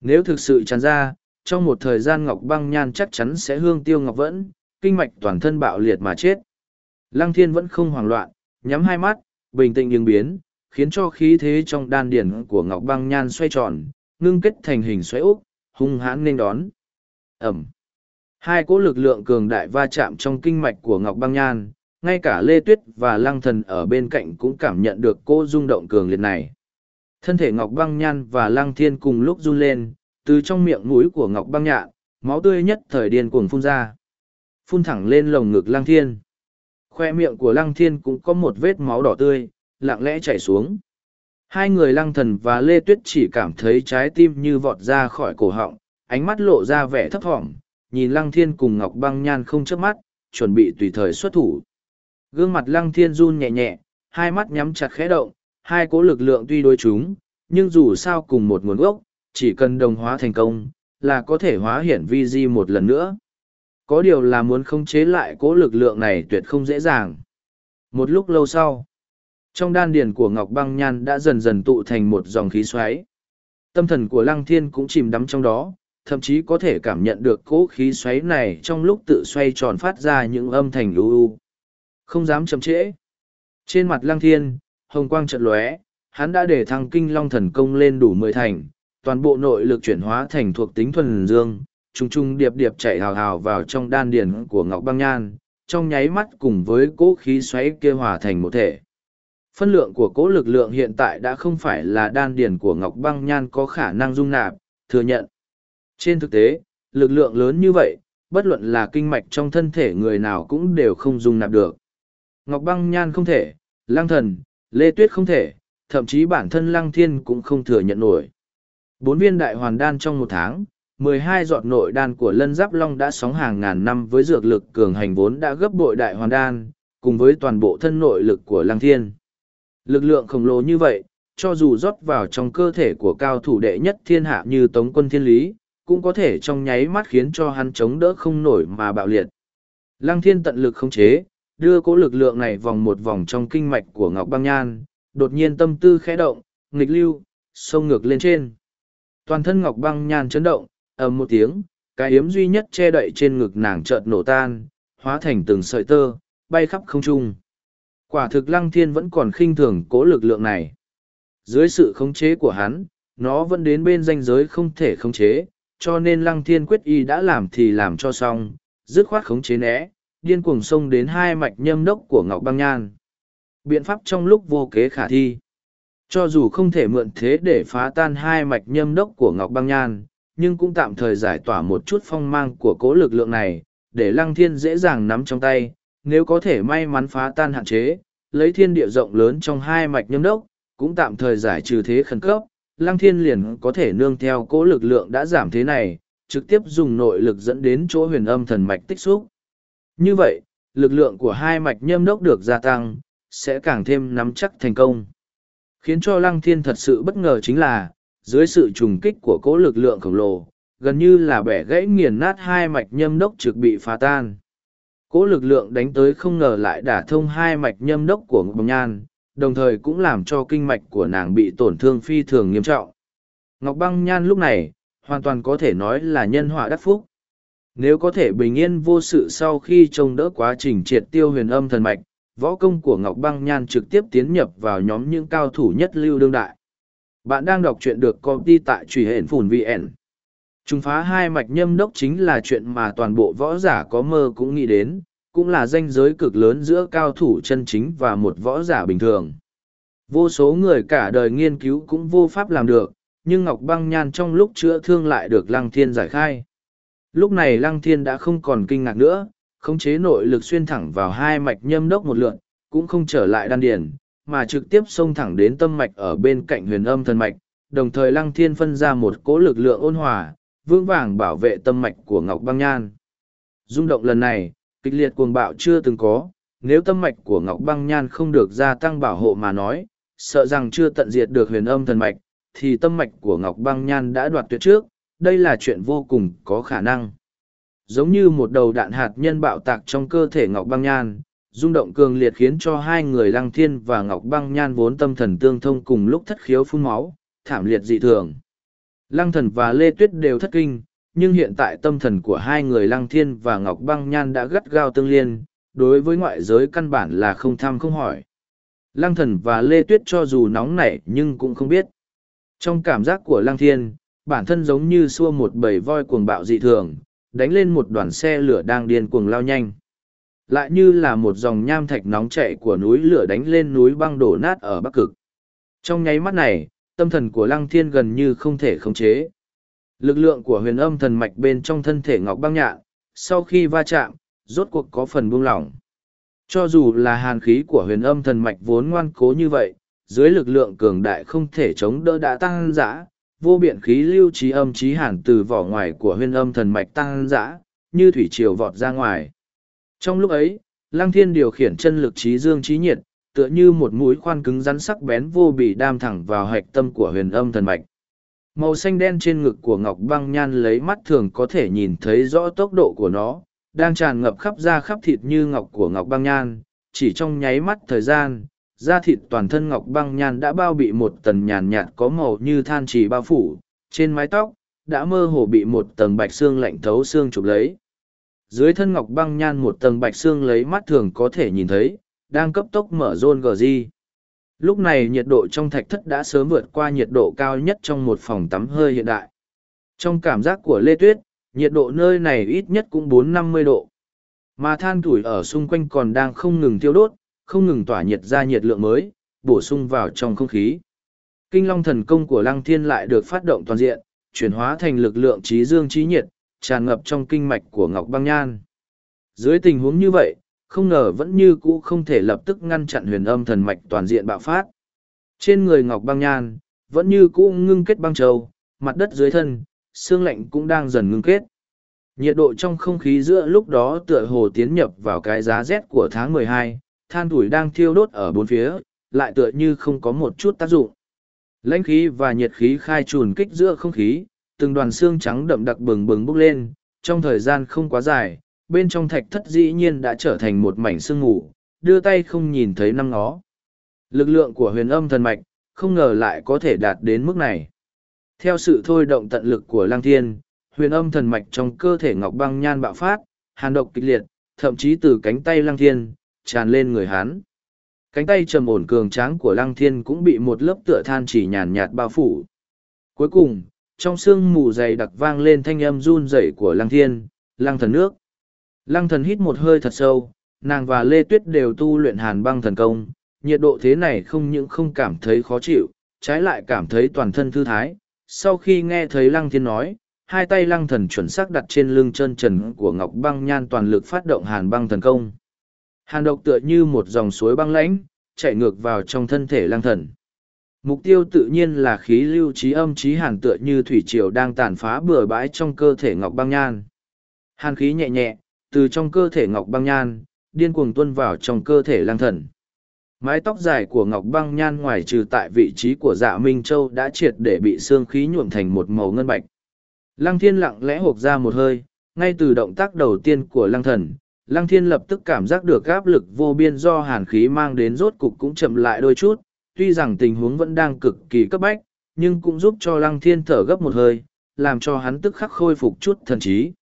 Nếu thực sự tràn ra, trong một thời gian Ngọc Băng Nhan chắc chắn sẽ hương tiêu Ngọc Vẫn, kinh mạch toàn thân bạo liệt mà chết. Lăng Thiên vẫn không hoảng loạn, nhắm hai mắt, bình tĩnh nhưng biến, khiến cho khí thế trong đan điển của Ngọc Băng Nhan xoay tròn, ngưng kết thành hình xoáy úc, hung hãn nên đón. Ẩm. Hai cỗ lực lượng cường đại va chạm trong kinh mạch của Ngọc Băng Nhan, ngay cả Lê Tuyết và Lăng Thần ở bên cạnh cũng cảm nhận được cô rung động cường liệt này. Thân thể Ngọc Băng Nhan và Lăng Thiên cùng lúc run lên, từ trong miệng mũi của Ngọc Băng Nhạn, máu tươi nhất thời điên cuồng phun ra. Phun thẳng lên lồng ngực Lăng Thiên. Khoe miệng của Lăng Thiên cũng có một vết máu đỏ tươi, lặng lẽ chảy xuống. Hai người Lăng Thần và Lê Tuyết chỉ cảm thấy trái tim như vọt ra khỏi cổ họng, ánh mắt lộ ra vẻ thấp thỏm, nhìn Lăng Thiên cùng Ngọc Băng Nhan không chớp mắt, chuẩn bị tùy thời xuất thủ. Gương mặt Lăng Thiên run nhẹ nhẹ, hai mắt nhắm chặt khẽ động, hai cố lực lượng tuy đối chúng, nhưng dù sao cùng một nguồn gốc, chỉ cần đồng hóa thành công, là có thể hóa hiển vi di một lần nữa. Có điều là muốn khống chế lại cố lực lượng này tuyệt không dễ dàng. Một lúc lâu sau, trong đan điền của Ngọc Băng Nhan đã dần dần tụ thành một dòng khí xoáy. Tâm thần của Lăng Thiên cũng chìm đắm trong đó, thậm chí có thể cảm nhận được cỗ khí xoáy này trong lúc tự xoay tròn phát ra những âm thanh lưu u. Không dám chậm trễ. Trên mặt Lăng Thiên, hồng quang trận lóe, hắn đã để thăng kinh long thần công lên đủ mười thành, toàn bộ nội lực chuyển hóa thành thuộc tính thuần dương, trùng trùng điệp điệp chạy hào hào vào trong đan điền của Ngọc Băng Nhan, trong nháy mắt cùng với cỗ khí xoáy kia hòa thành một thể. Phân lượng của cỗ lực lượng hiện tại đã không phải là đan điền của Ngọc Băng Nhan có khả năng dung nạp, thừa nhận. Trên thực tế, lực lượng lớn như vậy, bất luận là kinh mạch trong thân thể người nào cũng đều không dung nạp được. Ngọc Băng Nhan không thể, Lăng Thần, Lê Tuyết không thể, thậm chí bản thân Lăng Thiên cũng không thừa nhận nổi. Bốn viên đại hoàn đan trong một tháng, mười hai giọt nội đan của lân giáp long đã sóng hàng ngàn năm với dược lực cường hành vốn đã gấp bội đại hoàn đan, cùng với toàn bộ thân nội lực của Lăng Thiên. Lực lượng khổng lồ như vậy, cho dù rót vào trong cơ thể của cao thủ đệ nhất thiên hạ như Tống quân Thiên Lý, cũng có thể trong nháy mắt khiến cho hắn chống đỡ không nổi mà bạo liệt. Lăng Thiên tận lực khống chế, đưa cố lực lượng này vòng một vòng trong kinh mạch của Ngọc Băng Nhan, đột nhiên tâm tư khẽ động, nghịch lưu, sông ngược lên trên. Toàn thân Ngọc Băng Nhan chấn động, ầm một tiếng, cái yếm duy nhất che đậy trên ngực nàng chợt nổ tan, hóa thành từng sợi tơ, bay khắp không trung. Quả thực Lăng Thiên vẫn còn khinh thường cố lực lượng này. Dưới sự khống chế của hắn, nó vẫn đến bên danh giới không thể khống chế, cho nên Lăng Thiên quyết y đã làm thì làm cho xong, dứt khoát khống chế né, điên cuồng xông đến hai mạch nhâm đốc của Ngọc Băng Nhan. Biện pháp trong lúc vô kế khả thi. Cho dù không thể mượn thế để phá tan hai mạch nhâm đốc của Ngọc Băng Nhan, nhưng cũng tạm thời giải tỏa một chút phong mang của cố lực lượng này, để Lăng Thiên dễ dàng nắm trong tay, nếu có thể may mắn phá tan hạn chế, lấy thiên địa rộng lớn trong hai mạch nhâm đốc, cũng tạm thời giải trừ thế khẩn cấp, Lăng Thiên liền có thể nương theo cố lực lượng đã giảm thế này, trực tiếp dùng nội lực dẫn đến chỗ huyền âm thần mạch tích xúc. Như vậy, lực lượng của hai mạch nhâm đốc được gia tăng, sẽ càng thêm nắm chắc thành công. Khiến cho lăng thiên thật sự bất ngờ chính là, dưới sự trùng kích của cỗ lực lượng khổng lồ, gần như là bẻ gãy nghiền nát hai mạch nhâm đốc trực bị phá tan. Cỗ lực lượng đánh tới không ngờ lại đả thông hai mạch nhâm đốc của Ngọc Nhan, đồng thời cũng làm cho kinh mạch của nàng bị tổn thương phi thường nghiêm trọng. Ngọc Băng Nhan lúc này, hoàn toàn có thể nói là nhân họa đắc phúc. Nếu có thể bình yên vô sự sau khi trông đỡ quá trình triệt tiêu huyền âm thần mạch, võ công của Ngọc Băng Nhan trực tiếp tiến nhập vào nhóm những cao thủ nhất lưu đương đại. Bạn đang đọc truyện được công ty tại truy hển phùn VN. Trùng phá hai mạch nhâm đốc chính là chuyện mà toàn bộ võ giả có mơ cũng nghĩ đến, cũng là danh giới cực lớn giữa cao thủ chân chính và một võ giả bình thường. Vô số người cả đời nghiên cứu cũng vô pháp làm được, nhưng Ngọc Băng Nhan trong lúc chữa thương lại được Lăng Thiên giải khai. Lúc này Lăng Thiên đã không còn kinh ngạc nữa, khống chế nội lực xuyên thẳng vào hai mạch nhâm đốc một lượn, cũng không trở lại đan điền, mà trực tiếp xông thẳng đến tâm mạch ở bên cạnh huyền âm thần mạch, đồng thời Lăng Thiên phân ra một cỗ lực lượng ôn hòa, vững vàng bảo vệ tâm mạch của Ngọc Băng Nhan. Dung động lần này, kịch liệt cuồng bạo chưa từng có, nếu tâm mạch của Ngọc Băng Nhan không được gia tăng bảo hộ mà nói, sợ rằng chưa tận diệt được huyền âm thần mạch, thì tâm mạch của Ngọc Băng Nhan đã đoạt tuyệt trước, đây là chuyện vô cùng có khả năng. Giống như một đầu đạn hạt nhân bạo tạc trong cơ thể Ngọc Băng Nhan, rung động cường liệt khiến cho hai người Lăng Thiên và Ngọc Băng Nhan vốn tâm thần tương thông cùng lúc thất khiếu phun máu, thảm liệt dị thường. Lăng thần và Lê Tuyết đều thất kinh, nhưng hiện tại tâm thần của hai người Lăng Thiên và Ngọc Băng Nhan đã gắt gao tương liên, đối với ngoại giới căn bản là không tham không hỏi. Lăng thần và Lê Tuyết cho dù nóng nảy nhưng cũng không biết. Trong cảm giác của Lăng Thiên, bản thân giống như xua một bầy voi cuồng bạo dị thường, đánh lên một đoàn xe lửa đang điên cuồng lao nhanh. Lại như là một dòng nham thạch nóng chảy của núi lửa đánh lên núi băng đổ nát ở Bắc Cực. Trong nháy mắt này, tâm thần của Lăng Thiên gần như không thể khống chế. Lực lượng của huyền âm thần mạch bên trong thân thể Ngọc Băng Nhạn, sau khi va chạm, rốt cuộc có phần buông lỏng. Cho dù là hàn khí của huyền âm thần mạch vốn ngoan cố như vậy, dưới lực lượng cường đại không thể chống đỡ đã tăng dã, vô biện khí lưu trí âm trí hàn từ vỏ ngoài của huyền âm thần mạch tăng dã, như thủy triều vọt ra ngoài. Trong lúc ấy, Lăng Thiên điều khiển chân lực trí dương trí nhiệt, tựa như một mũi khoan cứng rắn sắc bén vô bị đam thẳng vào hạch tâm của huyền âm thần mạch. Màu xanh đen trên ngực của Ngọc Băng Nhan lấy mắt thường có thể nhìn thấy rõ tốc độ của nó, đang tràn ngập khắp da khắp thịt như ngọc của Ngọc Băng Nhan, chỉ trong nháy mắt thời gian, da thịt toàn thân Ngọc Băng Nhan đã bao bị một tầng nhàn nhạt có màu như than trì bao phủ, trên mái tóc, đã mơ hồ bị một tầng bạch xương lạnh thấu xương chụp lấy. Dưới thân Ngọc Băng Nhan một tầng bạch xương lấy mắt thường có thể nhìn thấy, đang cấp tốc mở rôn gờ di. Lúc này nhiệt độ trong thạch thất đã sớm vượt qua nhiệt độ cao nhất trong một phòng tắm hơi hiện đại. Trong cảm giác của Lê Tuyết, nhiệt độ nơi này ít nhất cũng bốn năm mươi độ. Mà than tuổi ở xung quanh còn đang không ngừng tiêu đốt, không ngừng tỏa nhiệt ra nhiệt lượng mới, bổ sung vào trong không khí. Kinh long thần công của Lăng Thiên lại được phát động toàn diện, chuyển hóa thành lực lượng trí dương trí nhiệt, tràn ngập trong kinh mạch của Ngọc Băng Nhan. Dưới tình huống như vậy, không ngờ vẫn như cũ không thể lập tức ngăn chặn huyền âm thần mạch toàn diện bạo phát. Trên người Ngọc Băng Nhan, vẫn như cũ ngưng kết băng châu, mặt đất dưới thân, xương lạnh cũng đang dần ngưng kết. Nhiệt độ trong không khí giữa lúc đó tựa hồ tiến nhập vào cái giá rét của tháng mười hai, than tuổi đang thiêu đốt ở bốn phía, lại tựa như không có một chút tác dụng. Lãnh khí và nhiệt khí khai trùn kích giữa không khí, từng đoàn xương trắng đậm đặc bừng bừng bốc lên, trong thời gian không quá dài, bên trong thạch thất dĩ nhiên đã trở thành một mảnh sương ngủ, đưa tay không nhìn thấy năm ngó. Lực lượng của huyền âm thần mạch, không ngờ lại có thể đạt đến mức này. Theo sự thôi động tận lực của Lang Thiên, huyền âm thần mạch trong cơ thể Ngọc Băng Nhan bạo phát, hàn độc kịch liệt, thậm chí từ cánh tay Lang Thiên, tràn lên người hắn. Cánh tay trầm ổn cường tráng của Lăng Thiên cũng bị một lớp tựa than chỉ nhàn nhạt bao phủ. Cuối cùng, trong sương mù dày đặc vang lên thanh âm run rẩy của Lăng Thiên, Lăng thần nước. Lăng thần hít một hơi thật sâu, nàng và Lê Tuyết đều tu luyện hàn băng thần công, nhiệt độ thế này không những không cảm thấy khó chịu, trái lại cảm thấy toàn thân thư thái. Sau khi nghe thấy Lăng Thiên nói, hai tay Lăng thần chuẩn xác đặt trên lưng chân trần của Ngọc băng nhan toàn lực phát động hàn băng thần công. Hàn độc tựa như một dòng suối băng lãnh, chạy ngược vào trong thân thể Lang thần. Mục tiêu tự nhiên là khí lưu trí âm trí hàn tựa như thủy triều đang tàn phá bừa bãi trong cơ thể Ngọc băng nhan. Hàn khí nhẹ nhẹ, từ trong cơ thể ngọc băng nhan, điên cuồng tuân vào trong cơ thể lang thần. Mái tóc dài của Ngọc Băng Nhan ngoài trừ tại vị trí của dạ Minh Châu đã triệt để bị xương khí nhuộm thành một màu ngân bạch. Lăng thiên lặng lẽ hộp ra một hơi, ngay từ động tác đầu tiên của lăng thần, lăng thiên lập tức cảm giác được áp lực vô biên do hàn khí mang đến rốt cục cũng chậm lại đôi chút, tuy rằng tình huống vẫn đang cực kỳ cấp bách, nhưng cũng giúp cho lăng thiên thở gấp một hơi, làm cho hắn tức khắc khôi phục chút thần trí.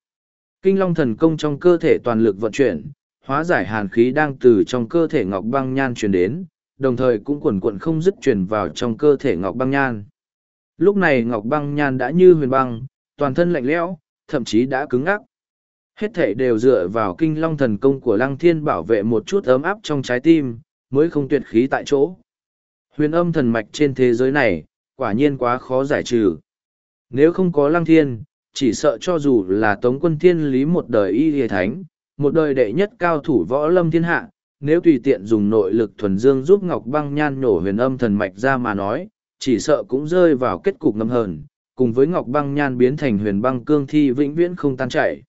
Kinh long thần công trong cơ thể toàn lực vận chuyển, hóa giải hàn khí đang từ trong cơ thể ngọc băng nhan truyền đến, đồng thời cũng quần quận không dứt truyền vào trong cơ thể ngọc băng nhan. Lúc này ngọc băng nhan đã như huyền băng, toàn thân lạnh lẽo, thậm chí đã cứng ngắc. Hết thể đều dựa vào kinh long thần công của lăng thiên bảo vệ một chút ấm áp trong trái tim, mới không tuyệt khí tại chỗ. Huyền âm thần mạch trên thế giới này, quả nhiên quá khó giải trừ. Nếu không có lăng thiên, chỉ sợ cho dù là tống quân thiên lý một đời y hề thánh, một đời đệ nhất cao thủ võ lâm thiên hạ, nếu tùy tiện dùng nội lực thuần dương giúp Ngọc Băng Nhan nổ huyền âm thần mạch ra mà nói, chỉ sợ cũng rơi vào kết cục ngâm hờn, cùng với Ngọc Băng Nhan biến thành huyền băng cương thi vĩnh viễn không tan chảy.